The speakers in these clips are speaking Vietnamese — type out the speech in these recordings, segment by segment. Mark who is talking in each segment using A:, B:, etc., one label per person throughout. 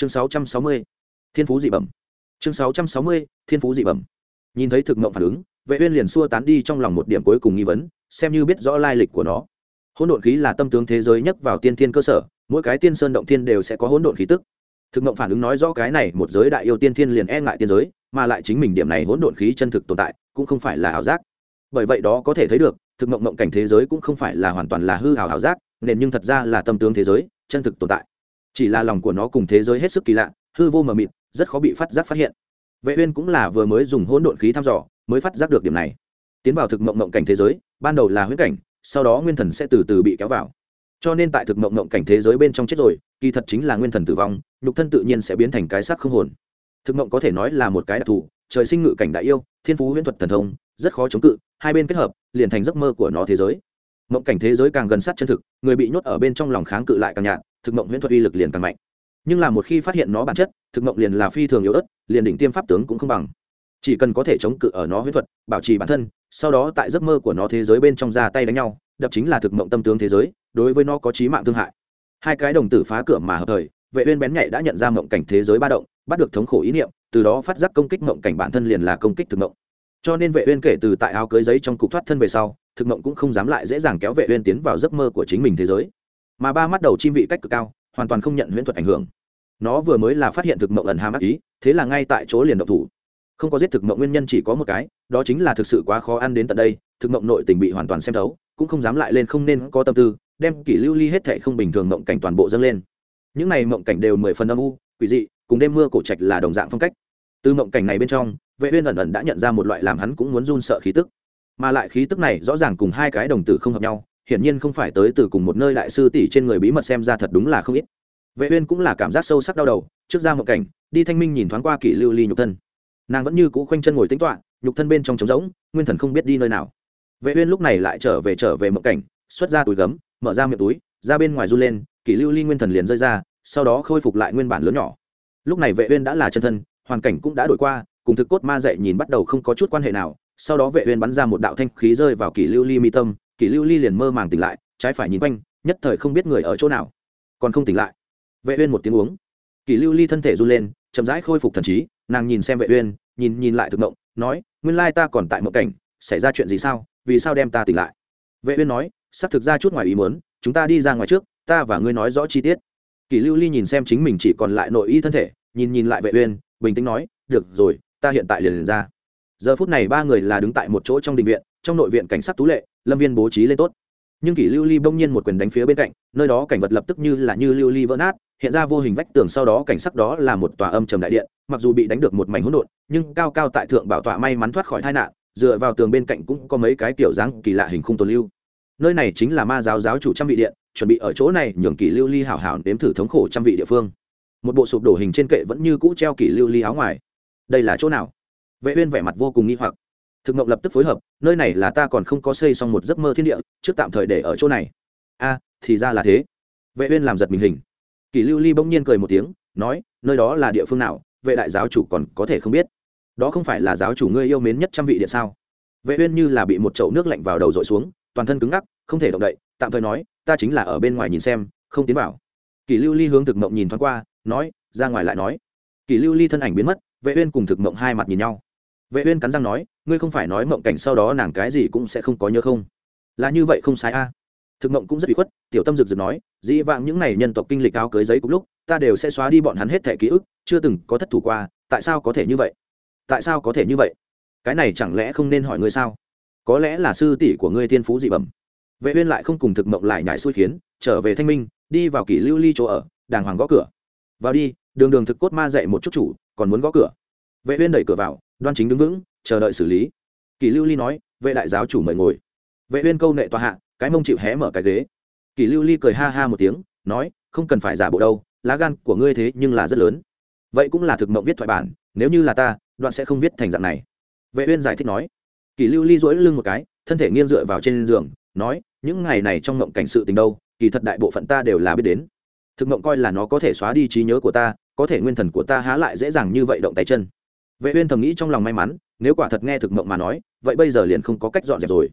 A: chương 660, thiên phú dị bẩm. Chương 660, thiên phú dị bẩm. Nhìn thấy thực mộng phản ứng vệ uyên liền xua tán đi trong lòng một điểm cuối cùng nghi vấn xem như biết rõ lai lịch của nó. Hỗn độn khí là tâm tướng thế giới nhất vào tiên thiên cơ sở mỗi cái tiên sơn động thiên đều sẽ có hỗn độn khí tức. Thực mộng phản ứng nói rõ cái này một giới đại yêu tiên thiên liền e ngại tiên giới mà lại chính mình điểm này hỗn độn khí chân thực tồn tại cũng không phải là ảo giác. Bởi vậy đó có thể thấy được thực mộng mộng cảnh thế giới cũng không phải là hoàn toàn là hư hảo ảo giác nên nhưng thật ra là tâm tướng thế giới chân thực tồn tại chỉ là lòng của nó cùng thế giới hết sức kỳ lạ, hư vô mờ mịt, rất khó bị phát giác phát hiện. Vệ uyên cũng là vừa mới dùng hỗn độn khí thăm dò, mới phát giác được điểm này. Tiến vào thực mộng mộng cảnh thế giới, ban đầu là huyễn cảnh, sau đó nguyên thần sẽ từ từ bị kéo vào. Cho nên tại thực mộng mộng cảnh thế giới bên trong chết rồi, kỳ thật chính là nguyên thần tử vong, nhục thân tự nhiên sẽ biến thành cái xác không hồn. Thực mộng có thể nói là một cái đặc thù, trời sinh ngự cảnh đại yêu, thiên phú huyễn thuật thần thông, rất khó chống cự, hai bên kết hợp, liền thành giấc mơ của nó thế giới. Mộng cảnh thế giới càng gần sát chân thực, người bị nhốt ở bên trong lòng kháng cự lại càng nhạt thực mộng huyễn thuật uy lực liền càng mạnh. Nhưng là một khi phát hiện nó bản chất, thực mộng liền là phi thường yếu ớt, liền đỉnh tiêm pháp tướng cũng không bằng. Chỉ cần có thể chống cự ở nó huyễn thuật, bảo trì bản thân, sau đó tại giấc mơ của nó thế giới bên trong ra tay đánh nhau, đập chính là thực mộng tâm tướng thế giới, đối với nó có trí mạng thương hại. Hai cái đồng tử phá cửa mà hợp thời, vệ uyên bén nhạy đã nhận ra mộng cảnh thế giới ba động, bắt được thống khổ ý niệm, từ đó phát giác công kích mộng cảnh bản thân liền là công kích thực mộng. Cho nên vệ uyên kể từ tại áo cưới giấy trong cục thoát thân về sau, thực mộng cũng không dám lại dễ dàng kéo vệ uyên tiến vào giấc mơ của chính mình thế giới mà ba mắt đầu chim vị cách cực cao, hoàn toàn không nhận huyễn thuật ảnh hưởng. Nó vừa mới là phát hiện thực mộng ẩn hàm ác ý, thế là ngay tại chỗ liền độc thủ. Không có giết thực mộng nguyên nhân chỉ có một cái, đó chính là thực sự quá khó ăn đến tận đây, thực mộng nội tình bị hoàn toàn xem thấu, cũng không dám lại lên không nên có tâm tư, đem kỷ lưu ly hết thệ không bình thường mộng cảnh toàn bộ dâng lên. Những này mộng cảnh đều mười phần âm u, quỷ dị, cùng đêm mưa cổ trạch là đồng dạng phong cách. Từ mộng cảnh này bên trong, vệ uyên ẩn ẩn đã nhận ra một loại làm hắn cũng muốn run sợ khí tức. Mà lại khí tức này rõ ràng cùng hai cái đồng tử không hợp nhau hiển nhiên không phải tới từ cùng một nơi đại sư tỷ trên người bí mật xem ra thật đúng là không ít. Vệ uyên cũng là cảm giác sâu sắc đau đầu, trước ra một cảnh, đi thanh minh nhìn thoáng qua kỷ lưu ly nhục thân. Nàng vẫn như cũ khoanh chân ngồi tĩnh tọa, nhục thân bên trong trống rỗng, nguyên thần không biết đi nơi nào. Vệ uyên lúc này lại trở về trở về một cảnh, xuất ra túi gấm, mở ra miệng túi, ra bên ngoài du lên, kỷ lưu ly nguyên thần liền rơi ra, sau đó khôi phục lại nguyên bản lớn nhỏ. Lúc này vệ uyên đã là chân thân, hoàn cảnh cũng đã đổi qua, cùng thực cốt ma dạy nhìn bắt đầu không có chút quan hệ nào, sau đó vệ uyên bắn ra một đạo thanh khí rơi vào kỷ lưu ly mi tâm kỷ lưu ly liền mơ màng tỉnh lại trái phải nhìn quanh nhất thời không biết người ở chỗ nào. Còn không tỉnh lại. Vệ uyên một tiếng uống. Kỷ lưu ly thân thể run lên chậm rãi khôi phục thần trí nàng nhìn xem vệ uyên nhìn nhìn lại thực động nói nguyên lai ta còn tại mộng cảnh xảy ra chuyện gì sao? Vì sao đem ta tỉnh lại? Vệ uyên nói sắp thực ra chút ngoài ý muốn chúng ta đi ra ngoài trước ta và ngươi nói rõ chi tiết. Kỷ lưu ly nhìn xem chính mình chỉ còn lại nội y thân thể nhìn nhìn lại vệ uyên bình tĩnh nói được rồi ta hiện tại liền, liền ra giờ phút này ba người là đứng tại một chỗ trong đình viện, trong nội viện cảnh sát tú lệ, lâm viên bố trí lên tốt. Nhưng kỷ lưu ly bỗng nhiên một quyền đánh phía bên cạnh, nơi đó cảnh vật lập tức như là như lưu ly vỡ nát, hiện ra vô hình vách tường sau đó cảnh sắc đó là một tòa âm trầm đại điện, mặc dù bị đánh được một mảnh hỗn độn, nhưng cao cao tại thượng bảo tọa may mắn thoát khỏi tai nạn, dựa vào tường bên cạnh cũng có mấy cái kiểu dáng kỳ lạ hình khung tồn lưu. Nơi này chính là ma giáo giáo chủ trăm vị điện, chuẩn bị ở chỗ này nhường kỷ lưu ly hảo hảo đếm thử thống khổ trăm vị địa phương. Một bộ sụp đổ hình trên kệ vẫn như cũ treo kỷ lưu ly áo ngoài. Đây là chỗ nào? Vệ uyên vẻ mặt vô cùng nghi hoặc. Thực ngộng lập tức phối hợp, nơi này là ta còn không có xây xong một giấc mơ thiên địa, trước tạm thời để ở chỗ này. A, thì ra là thế. Vệ uyên làm giật mình hình. Kỷ lưu ly bỗng nhiên cười một tiếng, nói, nơi đó là địa phương nào, vệ đại giáo chủ còn có thể không biết. Đó không phải là giáo chủ ngươi yêu mến nhất trăm vị điện sao? Vệ uyên như là bị một chậu nước lạnh vào đầu dội xuống, toàn thân cứng ngắc, không thể động đậy, tạm thời nói, ta chính là ở bên ngoài nhìn xem, không tiến vào. Kỷ lưu ly hướng thực mộng nhìn thoáng qua, nói, ra ngoài lại nói. Kỷ lưu ly thân ảnh biến mất, vệ uyên cùng thực mộng hai mặt nhìn nhau vệ uyên cắn răng nói, ngươi không phải nói mộng cảnh sau đó nàng cái gì cũng sẽ không có nhớ không? Là như vậy không sai a. Thực mộng cũng rất bị khuất, tiểu tâm rực rực nói, dĩ vãng những này nhân tộc kinh lịch áo cưới giấy cùng lúc, ta đều sẽ xóa đi bọn hắn hết thẻ ký ức, chưa từng có thất thủ qua, tại sao có thể như vậy? Tại sao có thể như vậy? Cái này chẳng lẽ không nên hỏi ngươi sao? Có lẽ là sư tỷ của ngươi thiên phú dị bẩm. Vệ uyên lại không cùng thực mộng lại nhảy xui khiến, trở về thanh minh, đi vào kỷ lưu ly chỗ ở, đàng hoàng gõ cửa. Vào đi, đường đường thực cốt ma dạy một chút chủ, còn muốn gõ cửa. Vệ uyên đẩy cửa vào đoan chính đứng vững, chờ đợi xử lý. Kỷ lưu ly nói, vệ đại giáo chủ mời ngồi. Vệ uyên câu nệ tòa hạ, cái mông chịu hé mở cái ghế. Kỷ lưu ly cười ha ha một tiếng, nói, không cần phải giả bộ đâu, lá gan của ngươi thế nhưng là rất lớn. Vậy cũng là thực mộng viết thoại bản, nếu như là ta, đoạn sẽ không viết thành dạng này. Vệ uyên giải thích nói. Kỷ lưu ly duỗi lưng một cái, thân thể nghiêng dựa vào trên giường, nói, những ngày này trong mộng cảnh sự tình đâu, kỳ thật đại bộ phận ta đều là biết đến. Thực mộng coi là nó có thể xóa đi trí nhớ của ta, có thể nguyên thần của ta há lại dễ dàng như vậy động tay chân vệ uyên thầm nghĩ trong lòng may mắn, nếu quả thật nghe thực mộng mà nói, vậy bây giờ liền không có cách dọn dẹp rồi.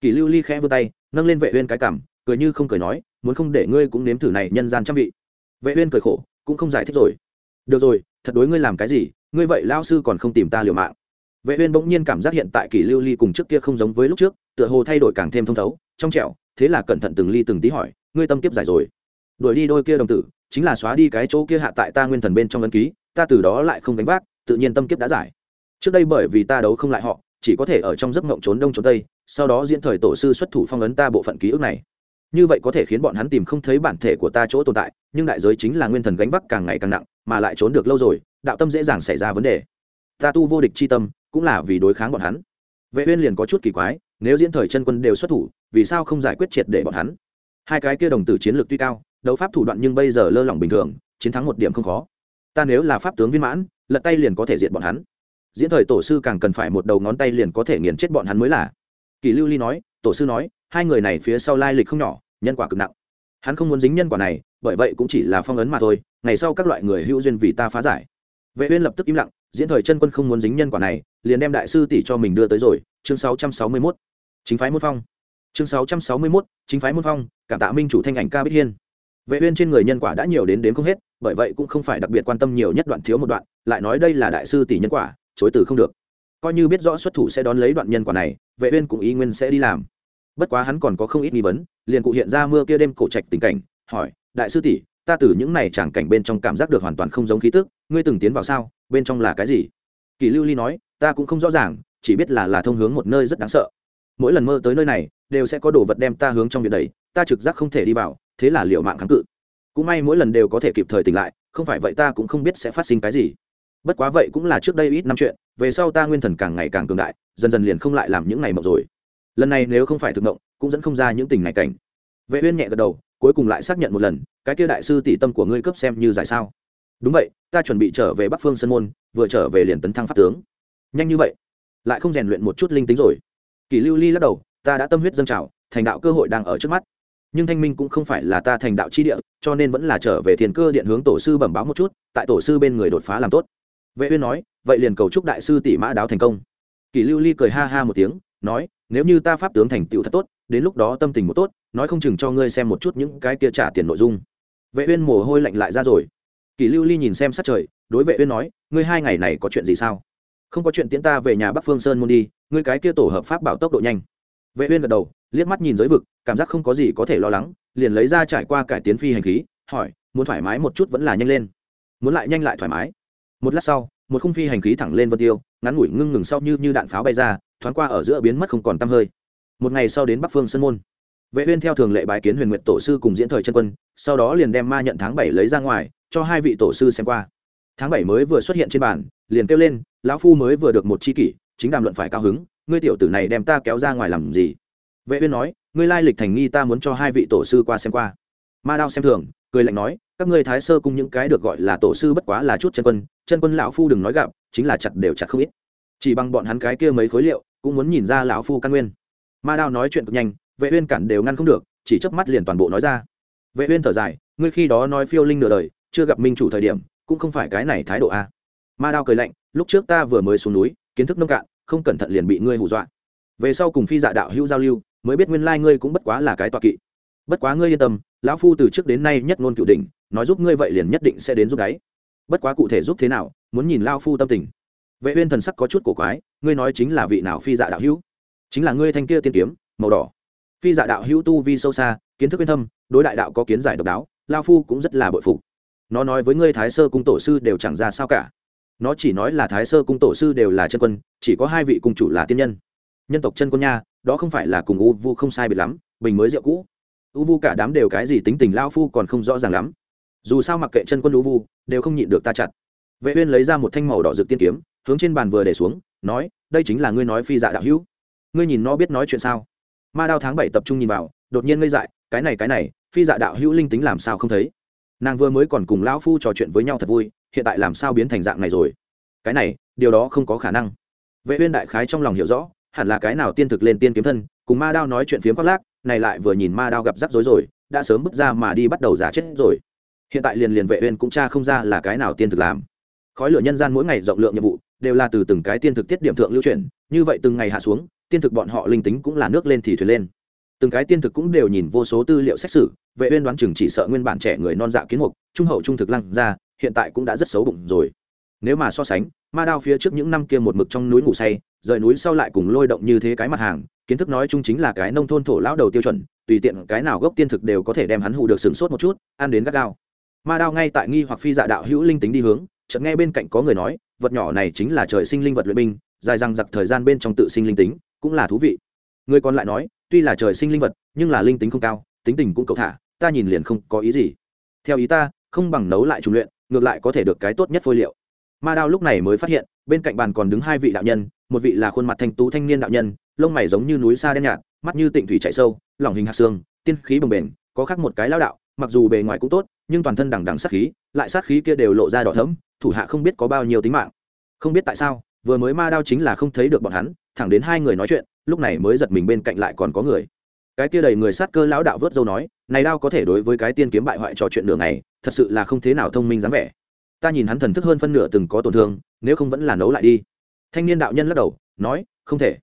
A: Kỷ lưu ly khẽ vươn tay, nâng lên vệ uyên cái cằm, cười như không cười nói, muốn không để ngươi cũng nếm thử này nhân gian trăm vị. Vệ uyên cười khổ, cũng không giải thích rồi. Được rồi, thật đối ngươi làm cái gì, ngươi vậy lao sư còn không tìm ta liều mạng. Vệ uyên bỗng nhiên cảm giác hiện tại kỷ lưu ly cùng trước kia không giống với lúc trước, tựa hồ thay đổi càng thêm thông thấu, trong trẻo, thế là cẩn thận từng ly từng tí hỏi, ngươi tâm kiếp giải rồi? Đuổi đi đôi kia đồng tử, chính là xóa đi cái chỗ kia hạ tại ta nguyên thần bên trong ấn ký, ta từ đó lại không gánh vác tự nhiên tâm kiếp đã giải. Trước đây bởi vì ta đấu không lại họ, chỉ có thể ở trong giấc mộng trốn đông trốn tây, sau đó diễn thời tổ sư xuất thủ phong ấn ta bộ phận ký ức này. Như vậy có thể khiến bọn hắn tìm không thấy bản thể của ta chỗ tồn tại, nhưng đại giới chính là nguyên thần gánh vác càng ngày càng nặng, mà lại trốn được lâu rồi, đạo tâm dễ dàng xảy ra vấn đề. Ta tu vô địch c h i tâm, cũng là vì đối kháng bọn hắn. Vệ uyên liền có chút kỳ quái, nếu diễn thời chân quân đều xuất thủ, vì sao không giải quyết triệt để bọn hắn? Hai cái kia đồng tử chiến lược tuy cao, đấu pháp thủ đoạn nhưng bây giờ lơ lỏng bình thường, chiến thắng một điểm không khó. Ta nếu là pháp tướng viên mãn lật tay liền có thể diệt bọn hắn. Diễn thời tổ sư càng cần phải một đầu ngón tay liền có thể nghiền chết bọn hắn mới là. Kỳ lưu ly nói, tổ sư nói, hai người này phía sau lai lịch không nhỏ, nhân quả cực nặng. Hắn không muốn dính nhân quả này, bởi vậy cũng chỉ là phong ấn mà thôi, ngày sau các loại người hữu duyên vì ta phá giải. Vệ uyên lập tức im lặng, diễn thời chân quân không muốn dính nhân quả này, liền đem đại sư tỷ cho mình đưa tới rồi, chương 661 chính phái môn phong. Chương 661 chính phái môn phong, cảm tạ minh chủ thanh ảnh ca bích hiên. Vệ uyên trên người nhân quả đã nhiều đến đến không hết bởi vậy cũng không phải đặc biệt quan tâm nhiều nhất đoạn thiếu một đoạn, lại nói đây là đại sư tỷ nhân quả, chối từ không được. Coi như biết rõ xuất thủ sẽ đón lấy đoạn nhân quả này, vệ uyên cũng ý nguyên sẽ đi làm. Bất quá hắn còn có không ít nghi vấn, liền cụ hiện ra mưa kia đêm cổ trạch tình cảnh, hỏi, đại sư tỷ, ta từ những này chẳng cảnh bên trong cảm giác được hoàn toàn không giống khí tức, ngươi từng tiến vào sao, bên trong là cái gì? Kỳ lưu ly nói, ta cũng không rõ ràng, chỉ biết là là thông hướng một nơi rất đáng sợ. Mỗi lần mơ tới nơi này, đều sẽ có đồ vật đem ta hướng trong việc đấy ta trực giác không thể đi vào, thế là liệu mạng kháng cự cũng may mỗi lần đều có thể kịp thời tỉnh lại, không phải vậy ta cũng không biết sẽ phát sinh cái gì. Bất quá vậy cũng là trước đây ít năm chuyện, về sau ta nguyên thần càng ngày càng cường đại, dần dần liền không lại làm những ngày mộng rồi. Lần này nếu không phải thực mộng, cũng dẫn không ra những tình này cảnh. Vệ uyên nhẹ gật đầu, cuối cùng lại xác nhận một lần, cái kia đại sư tỷ tâm của ngươi cấp xem như giải sao. Đúng vậy, ta chuẩn bị trở về bắc phương sơn môn, vừa trở về liền tấn thăng pháp tướng. Nhanh như vậy, lại không rèn luyện một chút linh tính rồi. Kỳ lưu ly lắc đầu, ta đã tâm huyết dâng trào, thành đạo cơ hội đang ở trước mắt nhưng thanh minh cũng không phải là ta thành đạo chi địa, cho nên vẫn là trở về thiền cơ điện hướng tổ sư bẩm báo một chút, tại tổ sư bên người đột phá làm tốt. Vệ uyên nói, vậy liền cầu chúc đại sư tỷ mã đáo thành công. Kỳ lưu ly cười ha ha một tiếng, nói, nếu như ta pháp tướng thành tựu thật tốt, đến lúc đó tâm tình một tốt, nói không chừng cho ngươi xem một chút những cái kia trả tiền nội dung. Vệ uyên mồ hôi lạnh lại ra rồi. Kỳ lưu ly nhìn xem sát trời, đối vệ uyên nói, ngươi hai ngày này có chuyện gì sao? Không có chuyện tiễn ta về nhà bắc phương sơn môn đi, ngươi cái kia tổ hợp pháp bảo tốc độ nhanh vệ uyên gật đầu, liếc mắt nhìn giới vực, cảm giác không có gì có thể lo lắng, liền lấy ra trải qua cải tiến phi hành khí, hỏi, muốn thoải mái một chút vẫn là nhanh lên? Muốn lại nhanh lại thoải mái. Một lát sau, một khung phi hành khí thẳng lên vân tiêu, ngắn ngủi ngưng ngừng sau như như đạn pháo bay ra, thoáng qua ở giữa biến mất không còn tăm hơi. Một ngày sau đến bắc phương sơn môn. Vệ uyên theo thường lệ bái kiến huyền nguyệt tổ sư cùng diễn thời chân quân, sau đó liền đem ma nhận tháng bảy lấy ra ngoài, cho hai vị tổ sư xem qua. Tháng bảy mới vừa xuất hiện trên bàn, liền kêu lên, lão phu mới vừa được một chi kỷ, chính đàm luận phải cao hứng ngươi tiểu tử này đem ta kéo ra ngoài làm gì? Vệ uyên nói, ngươi lai lịch thành nghi ta muốn cho hai vị tổ sư qua xem qua. Ma đao xem thường, cười lạnh nói, các ngươi thái sơ cùng những cái được gọi là tổ sư bất quá là chút chân quân chân quân lão phu đừng nói gặp, chính là chặt đều chặt không ít. Chỉ bằng bọn hắn cái kia mấy khối liệu, cũng muốn nhìn ra lão phu căn nguyên. Ma đao nói chuyện cực nhanh, vệ uyên cản đều ngăn không được, chỉ chớp mắt liền toàn bộ nói ra. Vệ uyên thở dài, ngươi khi đó nói phiêu linh nửa đời, chưa gặp minh chủ thời điểm, cũng không phải cái này thái độ a ma đao cười lạnh, lúc trước ta vừa mới xuống núi, kiến thức nông cạn không cẩn thận liền bị ngươi hù dọa. Về sau cùng phi dạ đạo hữu giao lưu, mới biết nguyên lai ngươi cũng bất quá là cái tọa kỵ. Bất quá ngươi yên tâm, lão phu từ trước đến nay nhất ngôn cựu đỉnh, nói giúp ngươi vậy liền nhất định sẽ đến giúp đáy. Bất quá cụ thể giúp thế nào, muốn nhìn lão phu tâm tình. Vệ uyên thần sắc có chút cổ quái, ngươi nói chính là vị nào phi dạ đạo hữu? Chính là ngươi thanh kia tiên kiếm, màu đỏ. Phi dạ đạo hữu tu vi sâu xa, kiến thức uyên thâm, đối đại đạo có kiến giải độc đáo, lão phu cũng rất là bội phục. Nó nói với ngươi thái sơ cung tổ sư đều chẳng ra sao cả nó chỉ nói là thái sơ cung tổ sư đều là chân quân, chỉ có hai vị cung chủ là tiên nhân. Nhân tộc chân quân nha, đó không phải là cùng u vu không sai biệt lắm, bình mới rượu cũ. U vu cả đám đều cái gì tính tình lao phu còn không rõ ràng lắm. Dù sao mặc kệ chân quân u vu, đều không nhịn được ta chặt. Vệ uyên lấy ra một thanh màu đỏ rực tiên kiếm, hướng trên bàn vừa để xuống, nói, đây chính là ngươi nói phi dạ đạo hữu. Ngươi nhìn nó biết nói chuyện sao? Ma đao tháng bảy tập trung nhìn vào, đột nhiên ngây dại, cái này cái này, phi dạ đạo hữu linh tính làm sao không thấy? Nàng vừa mới còn cùng lão phu trò chuyện với nhau thật vui hiện tại làm sao biến thành dạng này rồi? Cái này, điều đó không có khả năng. Vệ uyên đại khái trong lòng hiểu rõ, hẳn là cái nào tiên thực lên tiên kiếm thân, cùng ma đao nói chuyện phiếm khoác lác, này lại vừa nhìn ma đao gặp rắc rối rồi, đã sớm bước ra mà đi bắt đầu giả chết rồi. Hiện tại liền liền vệ uyên cũng tra không ra là cái nào tiên thực làm. Khói lửa nhân gian mỗi ngày rộng lượng nhiệm vụ, đều là từ từng cái tiên thực tiết điểm thượng lưu chuyển, như vậy từng ngày hạ xuống, tiên thực bọn họ linh tính cũng là nước lên thì thuyền lên. Từng cái tiên thực cũng đều nhìn vô số tư liệu xét xử, vệ uyên đoán chừng chỉ sợ nguyên bản trẻ người non dạ kiến mục, trung hậu trung thực lăng ra hiện tại cũng đã rất xấu bụng rồi. Nếu mà so sánh, ma đao phía trước những năm kia một mực trong núi ngủ say, rời núi sau lại cùng lôi động như thế cái mặt hàng, kiến thức nói chung chính là cái nông thôn thổ lão đầu tiêu chuẩn, tùy tiện cái nào gốc tiên thực đều có thể đem hắn hù được sừng sốt một chút, ăn đến gắt gao. Ma đao ngay tại nghi hoặc phi dạ đạo hữu linh tính đi hướng, chợt nghe bên cạnh có người nói, vật nhỏ này chính là trời sinh linh vật luyện binh, dài răng giặc thời gian bên trong tự sinh linh tính, cũng là thú vị. Người còn lại nói, tuy là trời sinh linh vật, nhưng là linh tính không cao, tính tình cũng cầu thả, ta nhìn liền không có ý gì. Theo ý ta, không bằng nấu lại trùng luyện ngược lại có thể được cái tốt nhất phôi liệu. Ma đao lúc này mới phát hiện, bên cạnh bàn còn đứng hai vị đạo nhân, một vị là khuôn mặt thanh tú thanh niên đạo nhân, lông mày giống như núi xa đen nhạt, mắt như tịnh thủy chạy sâu lỏng hình hạt xương, tiên khí bồng bềnh, có khác một cái lao đạo, mặc dù bề ngoài cũng tốt, nhưng toàn thân đằng đằng sát khí, lại sát khí kia đều lộ ra đỏ thấm thủ hạ không biết có bao nhiêu tính mạng. Không biết tại sao, vừa mới ma đao chính là không thấy được bọn hắn, thẳng đến hai người nói chuyện, lúc này mới giật mình bên cạnh lại còn có người cái kia đầy người sát cơ lão đạo vớt dâu nói này đao có thể đối với cái tiên kiếm bại hoại trò chuyện nửa ngày, thật sự là không thế nào thông minh dám vẻ. Ta nhìn hắn thần thức hơn phân nửa từng có tổn thương nếu không vẫn là nấu lại đi. Thanh niên đạo nhân lắc đầu nói không thể.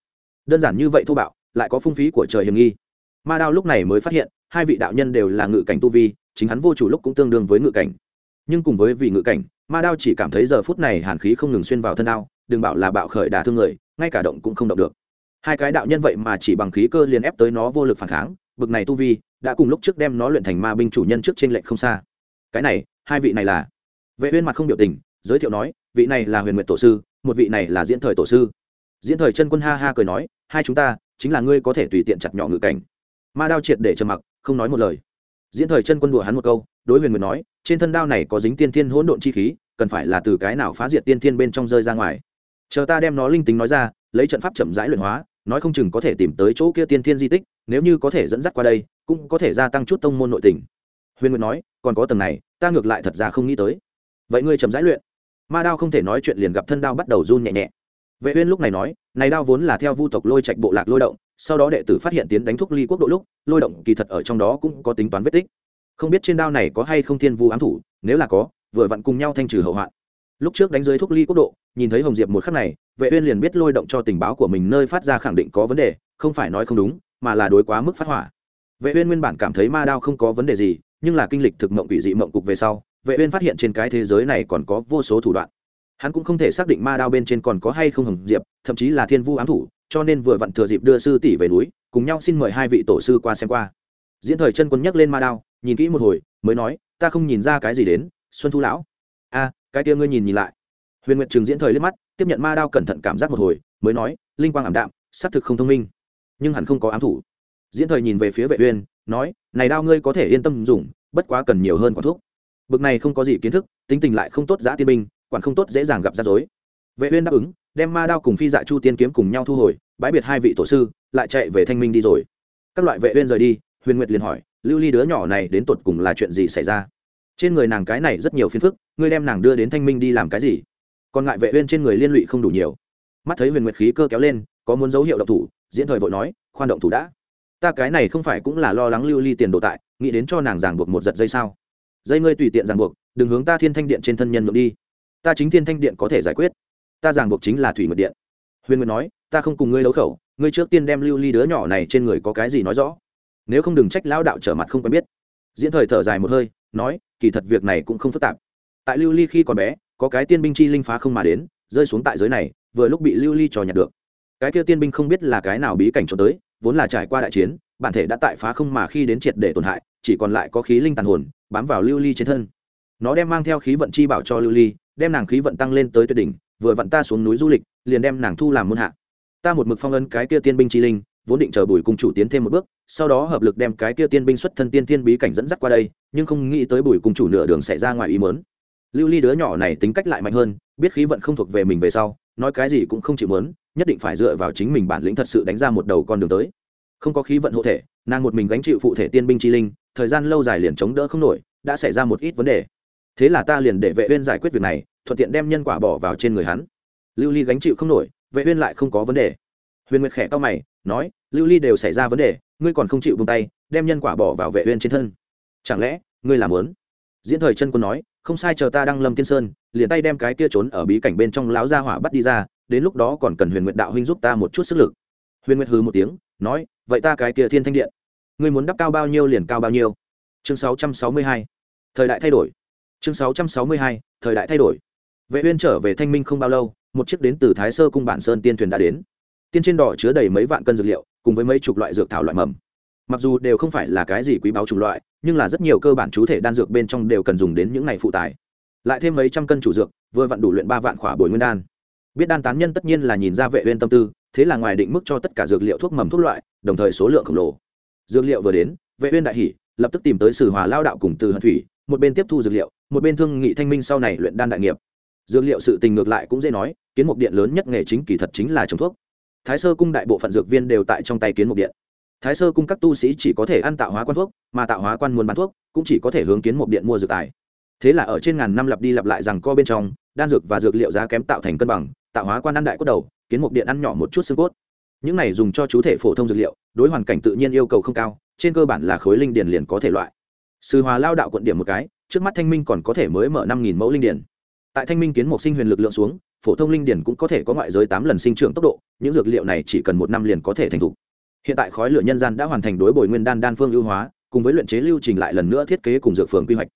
A: Đơn giản như vậy thô bạo lại có phung phí của trời hiểm nghi. Ma đao lúc này mới phát hiện hai vị đạo nhân đều là ngự cảnh tu vi chính hắn vô chủ lúc cũng tương đương với ngự cảnh. Nhưng cùng với vị ngự cảnh ma đao chỉ cảm thấy giờ phút này hàn khí không ngừng xuyên vào thân đao đừng bảo là bạo khởi đả thương người ngay cả động cũng không động được hai cái đạo nhân vậy mà chỉ bằng khí cơ liền ép tới nó vô lực phản kháng, bực này tu vi, đã cùng lúc trước đem nó luyện thành ma binh chủ nhân trước trên lệnh không xa. Cái này, hai vị này là? Vệ uyên mặt không biểu tình, giới thiệu nói, vị này là huyền nguyệt tổ sư, một vị này là diễn thời tổ sư. Diễn thời chân quân ha ha cười nói, hai chúng ta, chính là ngươi có thể tùy tiện chặt nhỏ ngự cảnh. Ma đao triệt để trầm mặc, không nói một lời. Diễn thời chân quân đùa hắn một câu, đối huyền nguyệt nói, trên thân đao này có dính tiên thiên hỗn độn chi khí, cần phải là từ cái nào phá diệt tiên thiên bên trong rơi ra ngoài. Chờ ta đem nó linh tính nói ra, lấy trận pháp chậm rãi luyện hóa nói không chừng có thể tìm tới chỗ kia tiên thiên di tích, nếu như có thể dẫn dắt qua đây, cũng có thể gia tăng chút tông môn nội tình. Huyền nguyệt nói, còn có tầng này, ta ngược lại thật ra không nghĩ tới. Vậy ngươi chậm rãi luyện. Ma đao không thể nói chuyện liền gặp thân đao bắt đầu run nhẹ nhẹ. Vệ uyên lúc này nói, này đao vốn là theo vu tộc lôi trạch bộ lạc lôi động, sau đó đệ tử phát hiện tiến đánh thuốc ly quốc độ lúc, lôi động kỳ thật ở trong đó cũng có tính toán vết tích. Không biết trên đao này có hay không thiên vu ám thủ, nếu là có, vừa vặn cùng nhau thanh trừ hậu hoạn. Lúc trước đánh dưới thuốc ly quốc độ, nhìn thấy hồng diệp một khắc này vệ uyên liền biết lôi động cho tình báo của mình nơi phát ra khẳng định có vấn đề, không phải nói không đúng, mà là đối quá mức phát hỏa. Vệ uyên nguyên bản cảm thấy ma đao không có vấn đề gì, nhưng là kinh lịch thực mộng quỷ dị mộng cục về sau, vệ uyên phát hiện trên cái thế giới này còn có vô số thủ đoạn. Hắn cũng không thể xác định ma đao bên trên còn có hay không hồng diệp, thậm chí là thiên vu ám thủ, cho nên vừa vặn thừa dịp đưa sư tỷ về núi, cùng nhau xin mời hai vị tổ sư qua xem qua. Diễn thời chân quân nhắc lên ma đao, nhìn kỹ một hồi, mới nói, ta không nhìn ra cái gì đến, xuân thu lão. A, cái kia ngươi nhìn nhìn lại. Huyền nguyệt trường diễn thời liếc mắt tiếp nhận ma đao cẩn thận cảm giác một hồi, mới nói, linh quang ảm đạm, xác thực không thông minh, nhưng hẳn không có ám thủ. Diễn thời nhìn về phía vệ uyên, nói, này đao ngươi có thể yên tâm dùng, bất quá cần nhiều hơn quả thuốc. Bực này không có gì kiến thức, tính tình lại không tốt giã tiên binh, quản không tốt dễ dàng gặp rắc rối. Vệ uyên đáp ứng, đem ma đao cùng phi dạ chu tiên kiếm cùng nhau thu hồi, bãi biệt hai vị tổ sư, lại chạy về thanh minh đi rồi. Các loại vệ uyên rời đi, huyền nguyệt liền hỏi, lưu ly đứa nhỏ này đến tột cùng là chuyện gì xảy ra? Trên người nàng cái này rất nhiều phiền phức, ngươi đem nàng đưa đến thanh minh đi làm cái gì? Còn ngại vệ uyên trên người liên lụy không đủ nhiều. Mắt thấy huyền nguyệt khí cơ kéo lên, có muốn dấu hiệu động thủ, diễn thời vội nói, khoan động thủ đã. Ta cái này không phải cũng là lo lắng lưu ly tiền đồ tại, nghĩ đến cho nàng giảng buộc một giật dây sao. Dây ngươi tùy tiện giảng buộc, đừng hướng ta thiên thanh điện trên thân nhân ngược đi. Ta chính thiên thanh điện có thể giải quyết. Ta giảng buộc chính là thủy nguyệt điện. Huyền nguyệt nói, ta không cùng ngươi đấu khẩu, ngươi trước tiên đem lưu ly đứa nhỏ này trên người có cái gì nói rõ. Nếu không đừng trách lão đạo trở mặt không quen biết. Diễn thời thở dài một hơi, nói, kỳ thật việc này cũng không phức tạp. Tại lưu ly khi còn bé có cái tiên binh chi linh phá không mà đến, rơi xuống tại giới này, vừa lúc bị lưu ly trò nhặt được. Cái kia tiên binh không biết là cái nào bí cảnh cho tới, vốn là trải qua đại chiến, bản thể đã tại phá không mà khi đến triệt để tổn hại, chỉ còn lại có khí linh tàn hồn, bám vào lưu ly trên thân. Nó đem mang theo khí vận chi bảo cho lưu ly, đem nàng khí vận tăng lên tới tuyệt đỉnh, vừa vặn ta xuống núi du lịch, liền đem nàng thu làm môn hạ. Ta một mực phong ấn cái kia tiên binh chi linh, vốn định chờ bùi cung chủ tiến thêm một bước, sau đó hợp lực đem cái kia tiên binh xuất thân tiên tiên bí cảnh dẫn dắt qua đây, nhưng không nghĩ tới bùi cung chủ nửa đường xảy ra ngoài ý mớn lưu ly đứa nhỏ này tính cách lại mạnh hơn, biết khí vận không thuộc về mình về sau, nói cái gì cũng không chịu mớn nhất định phải dựa vào chính mình bản lĩnh thật sự đánh ra một đầu con đường tới. Không có khí vận hộ thể, nàng một mình gánh chịu phụ thể tiên binh chi linh, thời gian lâu dài liền chống đỡ không nổi, đã xảy ra một ít vấn đề. Thế là ta liền để vệ uyên giải quyết việc này, thuận tiện đem nhân quả bỏ vào trên người hắn. Lưu ly gánh chịu không nổi, vệ uyên lại không có vấn đề. Huyền nguyệt khẽ cao mày, nói, lưu ly đều xảy ra vấn đề, ngươi còn không chịu buông tay, đem nhân quả bỏ vào vệ uyên trên thân. Chẳng lẽ, ngươi làm muốn? Diễn thời chân quân nói không sai, chờ ta đăng lâm tiên sơn, liền tay đem cái kia trốn ở bí cảnh bên trong láo gia hỏa bắt đi ra, đến lúc đó còn cần huyền nguyệt đạo huynh giúp ta một chút sức lực. Huyền nguyệt hừ một tiếng, nói, vậy ta cái kia thiên thanh điện, ngươi muốn đắp cao bao nhiêu liền cao bao nhiêu. Chương 662 thời đại thay đổi. Chương sáu trăm sáu mươi hai, thời đại thay đổi. Vệ uyên trở về thanh minh không bao lâu, một chiếc đến từ thái sơ cung bản sơn tiên thuyền đã đến. Tiên trên đỏ chứa đầy mấy vạn cân dược liệu, cùng với mấy chục loại dược thảo loại mầm mặc dù đều không phải là cái gì quý báu chủng loại, nhưng là rất nhiều cơ bản chú thể đan dược bên trong đều cần dùng đến những này phụ tải. Lại thêm mấy trăm cân chủ dược, vừa vặn đủ luyện ba vạn khỏa bồi nguyên đan. Biết đan tán nhân tất nhiên là nhìn ra vệ uyên tâm tư, thế là ngoài định mức cho tất cả dược liệu thuốc mầm thuốc loại, đồng thời số lượng khổng lồ. Dược liệu vừa đến, vệ uyên đại hỉ, lập tức tìm tới sử hòa lao đạo cùng từ hận thủy, một bên tiếp thu dược liệu, một bên thương nghị thanh minh sau này luyện đan đại nghiệp. Dược liệu sự tình ngược lại cũng dễ nói, kiến mục điện lớn nhất nghề chính kỳ thật chính là trồng thuốc. Thái sơ cung đại bộ phận dược viên đều tại trong tay kiến mục điện thái sơ cung các tu sĩ chỉ có thể ăn tạo hóa quan thuốc, mà tạo hóa quan muốn bán thuốc, cũng chỉ có thể hướng kiến một điện mua dược tài. Thế là ở trên ngàn năm lặp đi lặp lại rằng co bên trong, đan dược và dược liệu giá kém tạo thành cân bằng, tạo hóa quan ăn đại cốt đầu, kiến một điện ăn nhỏ một chút xương cốt. Những này dùng cho chú thể phổ thông dược liệu, đối hoàn cảnh tự nhiên yêu cầu không cao, trên cơ bản là khối linh điển liền có thể loại. Sư hòa lao đạo quận điểm một cái, trước mắt thanh minh còn có thể mới mở năm nghìn mẫu linh điển tại thanh minh kiến một sinh huyền lực lượng xuống, phổ thông linh điển cũng có thể có ngoại giới tám lần sinh trưởng tốc độ, những dược liệu này chỉ cần một năm liền có thể thành thục hiện tại khói lửa nhân gian đã hoàn thành đối bồi nguyên đan đan phương ưu hóa, cùng với luyện chế lưu trình lại lần nữa thiết kế cùng dược phường quy hoạch.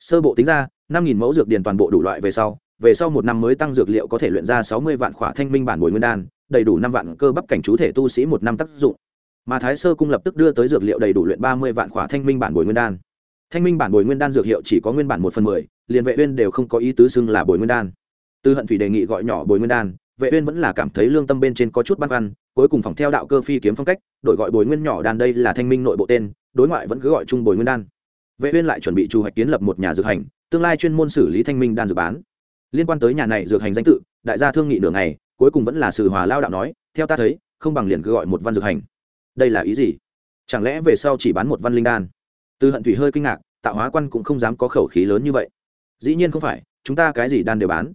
A: Sơ bộ tính ra, năm nghìn mẫu dược điển toàn bộ đủ loại về sau về sau một năm mới tăng dược liệu có thể luyện ra sáu mươi vạn khỏa thanh minh bản bồi nguyên đan, đầy đủ năm vạn cơ bắp cảnh chú thể tu sĩ một năm tác dụng. Mà thái sơ cung lập tức đưa tới dược liệu đầy đủ luyện ba mươi vạn khỏa thanh minh bản bồi nguyên đan. Thanh minh bản bồi nguyên đan dược hiệu chỉ có nguyên bản một phần mười, liền vệ uyên đều không có ý tứ xưng là bồi nguyên đan. Tư hận thủy đề nghị gọi nhỏ bồi nguyên đan vệ uyên vẫn là cảm thấy lương tâm bên trên có chút băn khoăn, cuối cùng phòng theo đạo cơ phi kiếm phong cách, đổi gọi bồi nguyên nhỏ đan đây là thanh minh nội bộ tên, đối ngoại vẫn cứ gọi chung bồi nguyên đan. Vệ uyên lại chuẩn bị chu hoạch kiến lập một nhà dược hành, tương lai chuyên môn xử lý thanh minh đan dược bán. Liên quan tới nhà này dược hành danh tự, đại gia thương nghị nửa ngày, cuối cùng vẫn là sử hòa lao đạo nói, theo ta thấy, không bằng liền cứ gọi một văn dược hành. Đây là ý gì? Chẳng lẽ về sau chỉ bán một văn linh đan? Từ hận thủy hơi kinh ngạc, tạo hóa quan cũng không dám có khẩu khí lớn như vậy. Dĩ nhiên không phải, chúng ta cái gì đan đều bán.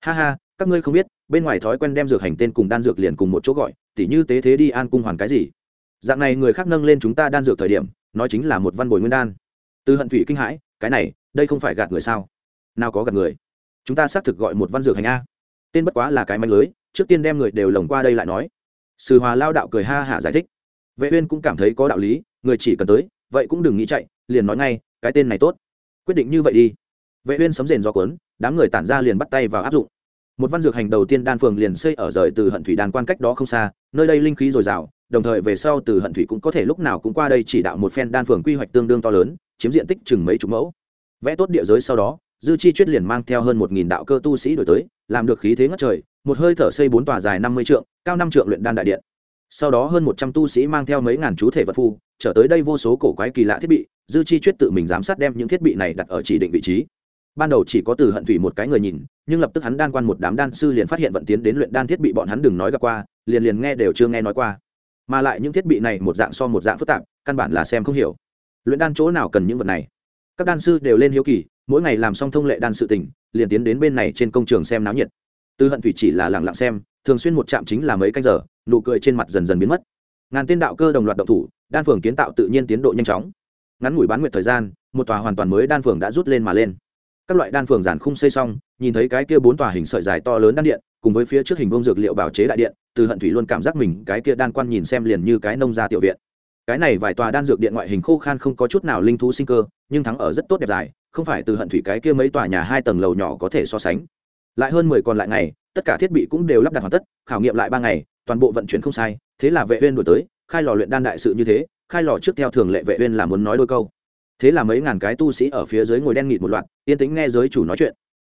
A: Ha ha, các ngươi không biết bên ngoài thói quen đem dược hành tên cùng đan dược liền cùng một chỗ gọi, tỉ như tế thế đi an cung hoàn cái gì. Dạng này người khác nâng lên chúng ta đan dược thời điểm, nói chính là một văn bồi nguyên đan. Từ hận thủy kinh hãi, cái này, đây không phải gạt người sao? Nào có gạt người? Chúng ta xác thực gọi một văn dược hành a. Tên bất quá là cái manh lưới, trước tiên đem người đều lồng qua đây lại nói. Sử hòa lao đạo cười ha hả giải thích. Vệ uyên cũng cảm thấy có đạo lý, người chỉ cần tới, vậy cũng đừng nghĩ chạy, liền nói ngay, cái tên này tốt. Quyết định như vậy đi. Vệ uyên sấm rền do cuốn, đám người tản ra liền bắt tay vào áp dụng một văn dược hành đầu tiên đan phường liền xây ở rời từ hận thủy đan quan cách đó không xa, nơi đây linh khí dồi dào, đồng thời về sau từ hận thủy cũng có thể lúc nào cũng qua đây chỉ đạo một phen đan phường quy hoạch tương đương to lớn, chiếm diện tích chừng mấy chục mẫu. Vẽ tốt địa giới sau đó, dư chi chuyết liền mang theo hơn một nghìn đạo cơ tu sĩ đổi tới, làm được khí thế ngất trời, một hơi thở xây bốn tòa dài năm mươi trượng, cao năm trượng luyện đan đại điện. Sau đó hơn một trăm tu sĩ mang theo mấy ngàn chú thể vật phu, trở tới đây vô số cổ quái kỳ lạ thiết bị, dư chi chuyết tự mình giám sát đem những thiết bị này đặt ở chỉ định vị trí ban đầu chỉ có từ hận thủy một cái người nhìn, nhưng lập tức hắn đan quan một đám đan sư liền phát hiện vận tiến đến luyện đan thiết bị bọn hắn đừng nói gặp qua, liền liền nghe đều chưa nghe nói qua. Mà lại những thiết bị này một dạng so một dạng phức tạp, căn bản là xem không hiểu. Luyện đan chỗ nào cần những vật này? Các đan sư đều lên hiếu kỳ, mỗi ngày làm xong thông lệ đan sự tỉnh liền tiến đến bên này trên công trường xem náo nhiệt. Từ hận thủy chỉ là lẳng lặng xem, thường xuyên một chạm chính là mấy canh giờ, nụ cười trên mặt dần dần biến mất. Ngàn tên đạo cơ đồng loạt động thủ, đan phường kiến tạo tự nhiên tiến độ nhanh chóng. Ngắn ngủi bán nguyệt thời gian, một tòa hoàn toàn mới đan phường đã rút lên mà lên các loại đan phường giản khung xây xong, nhìn thấy cái kia bốn tòa hình sợi dài to lớn đan điện, cùng với phía trước hình vông dược liệu bảo chế đại điện, từ hận thủy luôn cảm giác mình cái kia đan quan nhìn xem liền như cái nông gia tiểu viện. Cái này vài tòa đan dược điện ngoại hình khô khan không có chút nào linh thú sinh cơ, nhưng thắng ở rất tốt đẹp dài, không phải từ hận thủy cái kia mấy tòa nhà hai tầng lầu nhỏ có thể so sánh. Lại hơn mười còn lại ngày, tất cả thiết bị cũng đều lắp đặt hoàn tất, khảo nghiệm lại ba ngày, toàn bộ vận chuyển không sai, thế là vệ uyên đổi tới, khai lò luyện đan đại sự như thế, khai lò trước theo thường lệ vệ uyên là muốn nói đôi câu thế là mấy ngàn cái tu sĩ ở phía dưới ngồi đen nghịt một loạt, yên tĩnh nghe giới chủ nói chuyện.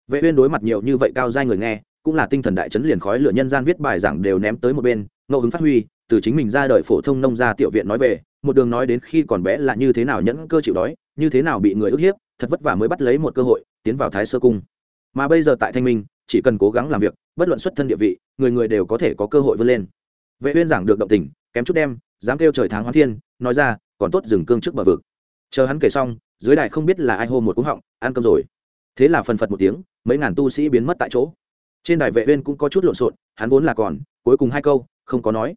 A: Vệ uyên đối mặt nhiều như vậy cao giai người nghe, cũng là tinh thần đại chấn liền khói lửa nhân gian viết bài giảng đều ném tới một bên, ngẫu hứng phát huy, từ chính mình ra đời phổ thông nông gia tiểu viện nói về, một đường nói đến khi còn bé là như thế nào nhẫn cơ chịu đói, như thế nào bị người ức hiếp, thật vất vả mới bắt lấy một cơ hội, tiến vào thái sơ cung. Mà bây giờ tại thanh minh, chỉ cần cố gắng làm việc, bất luận xuất thân địa vị, người người đều có thể có cơ hội vươn lên. Vệ uyên giảng được động tình, kém chút đem, dám kêu trời tháng hoán thiên, nói ra, còn tốt dừng cương trước bờ vực chờ hắn kể xong, dưới đài không biết là ai hô một cú họng, ăn cơm rồi. Thế là phần phật một tiếng, mấy ngàn tu sĩ biến mất tại chỗ. Trên đài vệ uyên cũng có chút lộn xộn, hắn vốn là còn, cuối cùng hai câu, không có nói.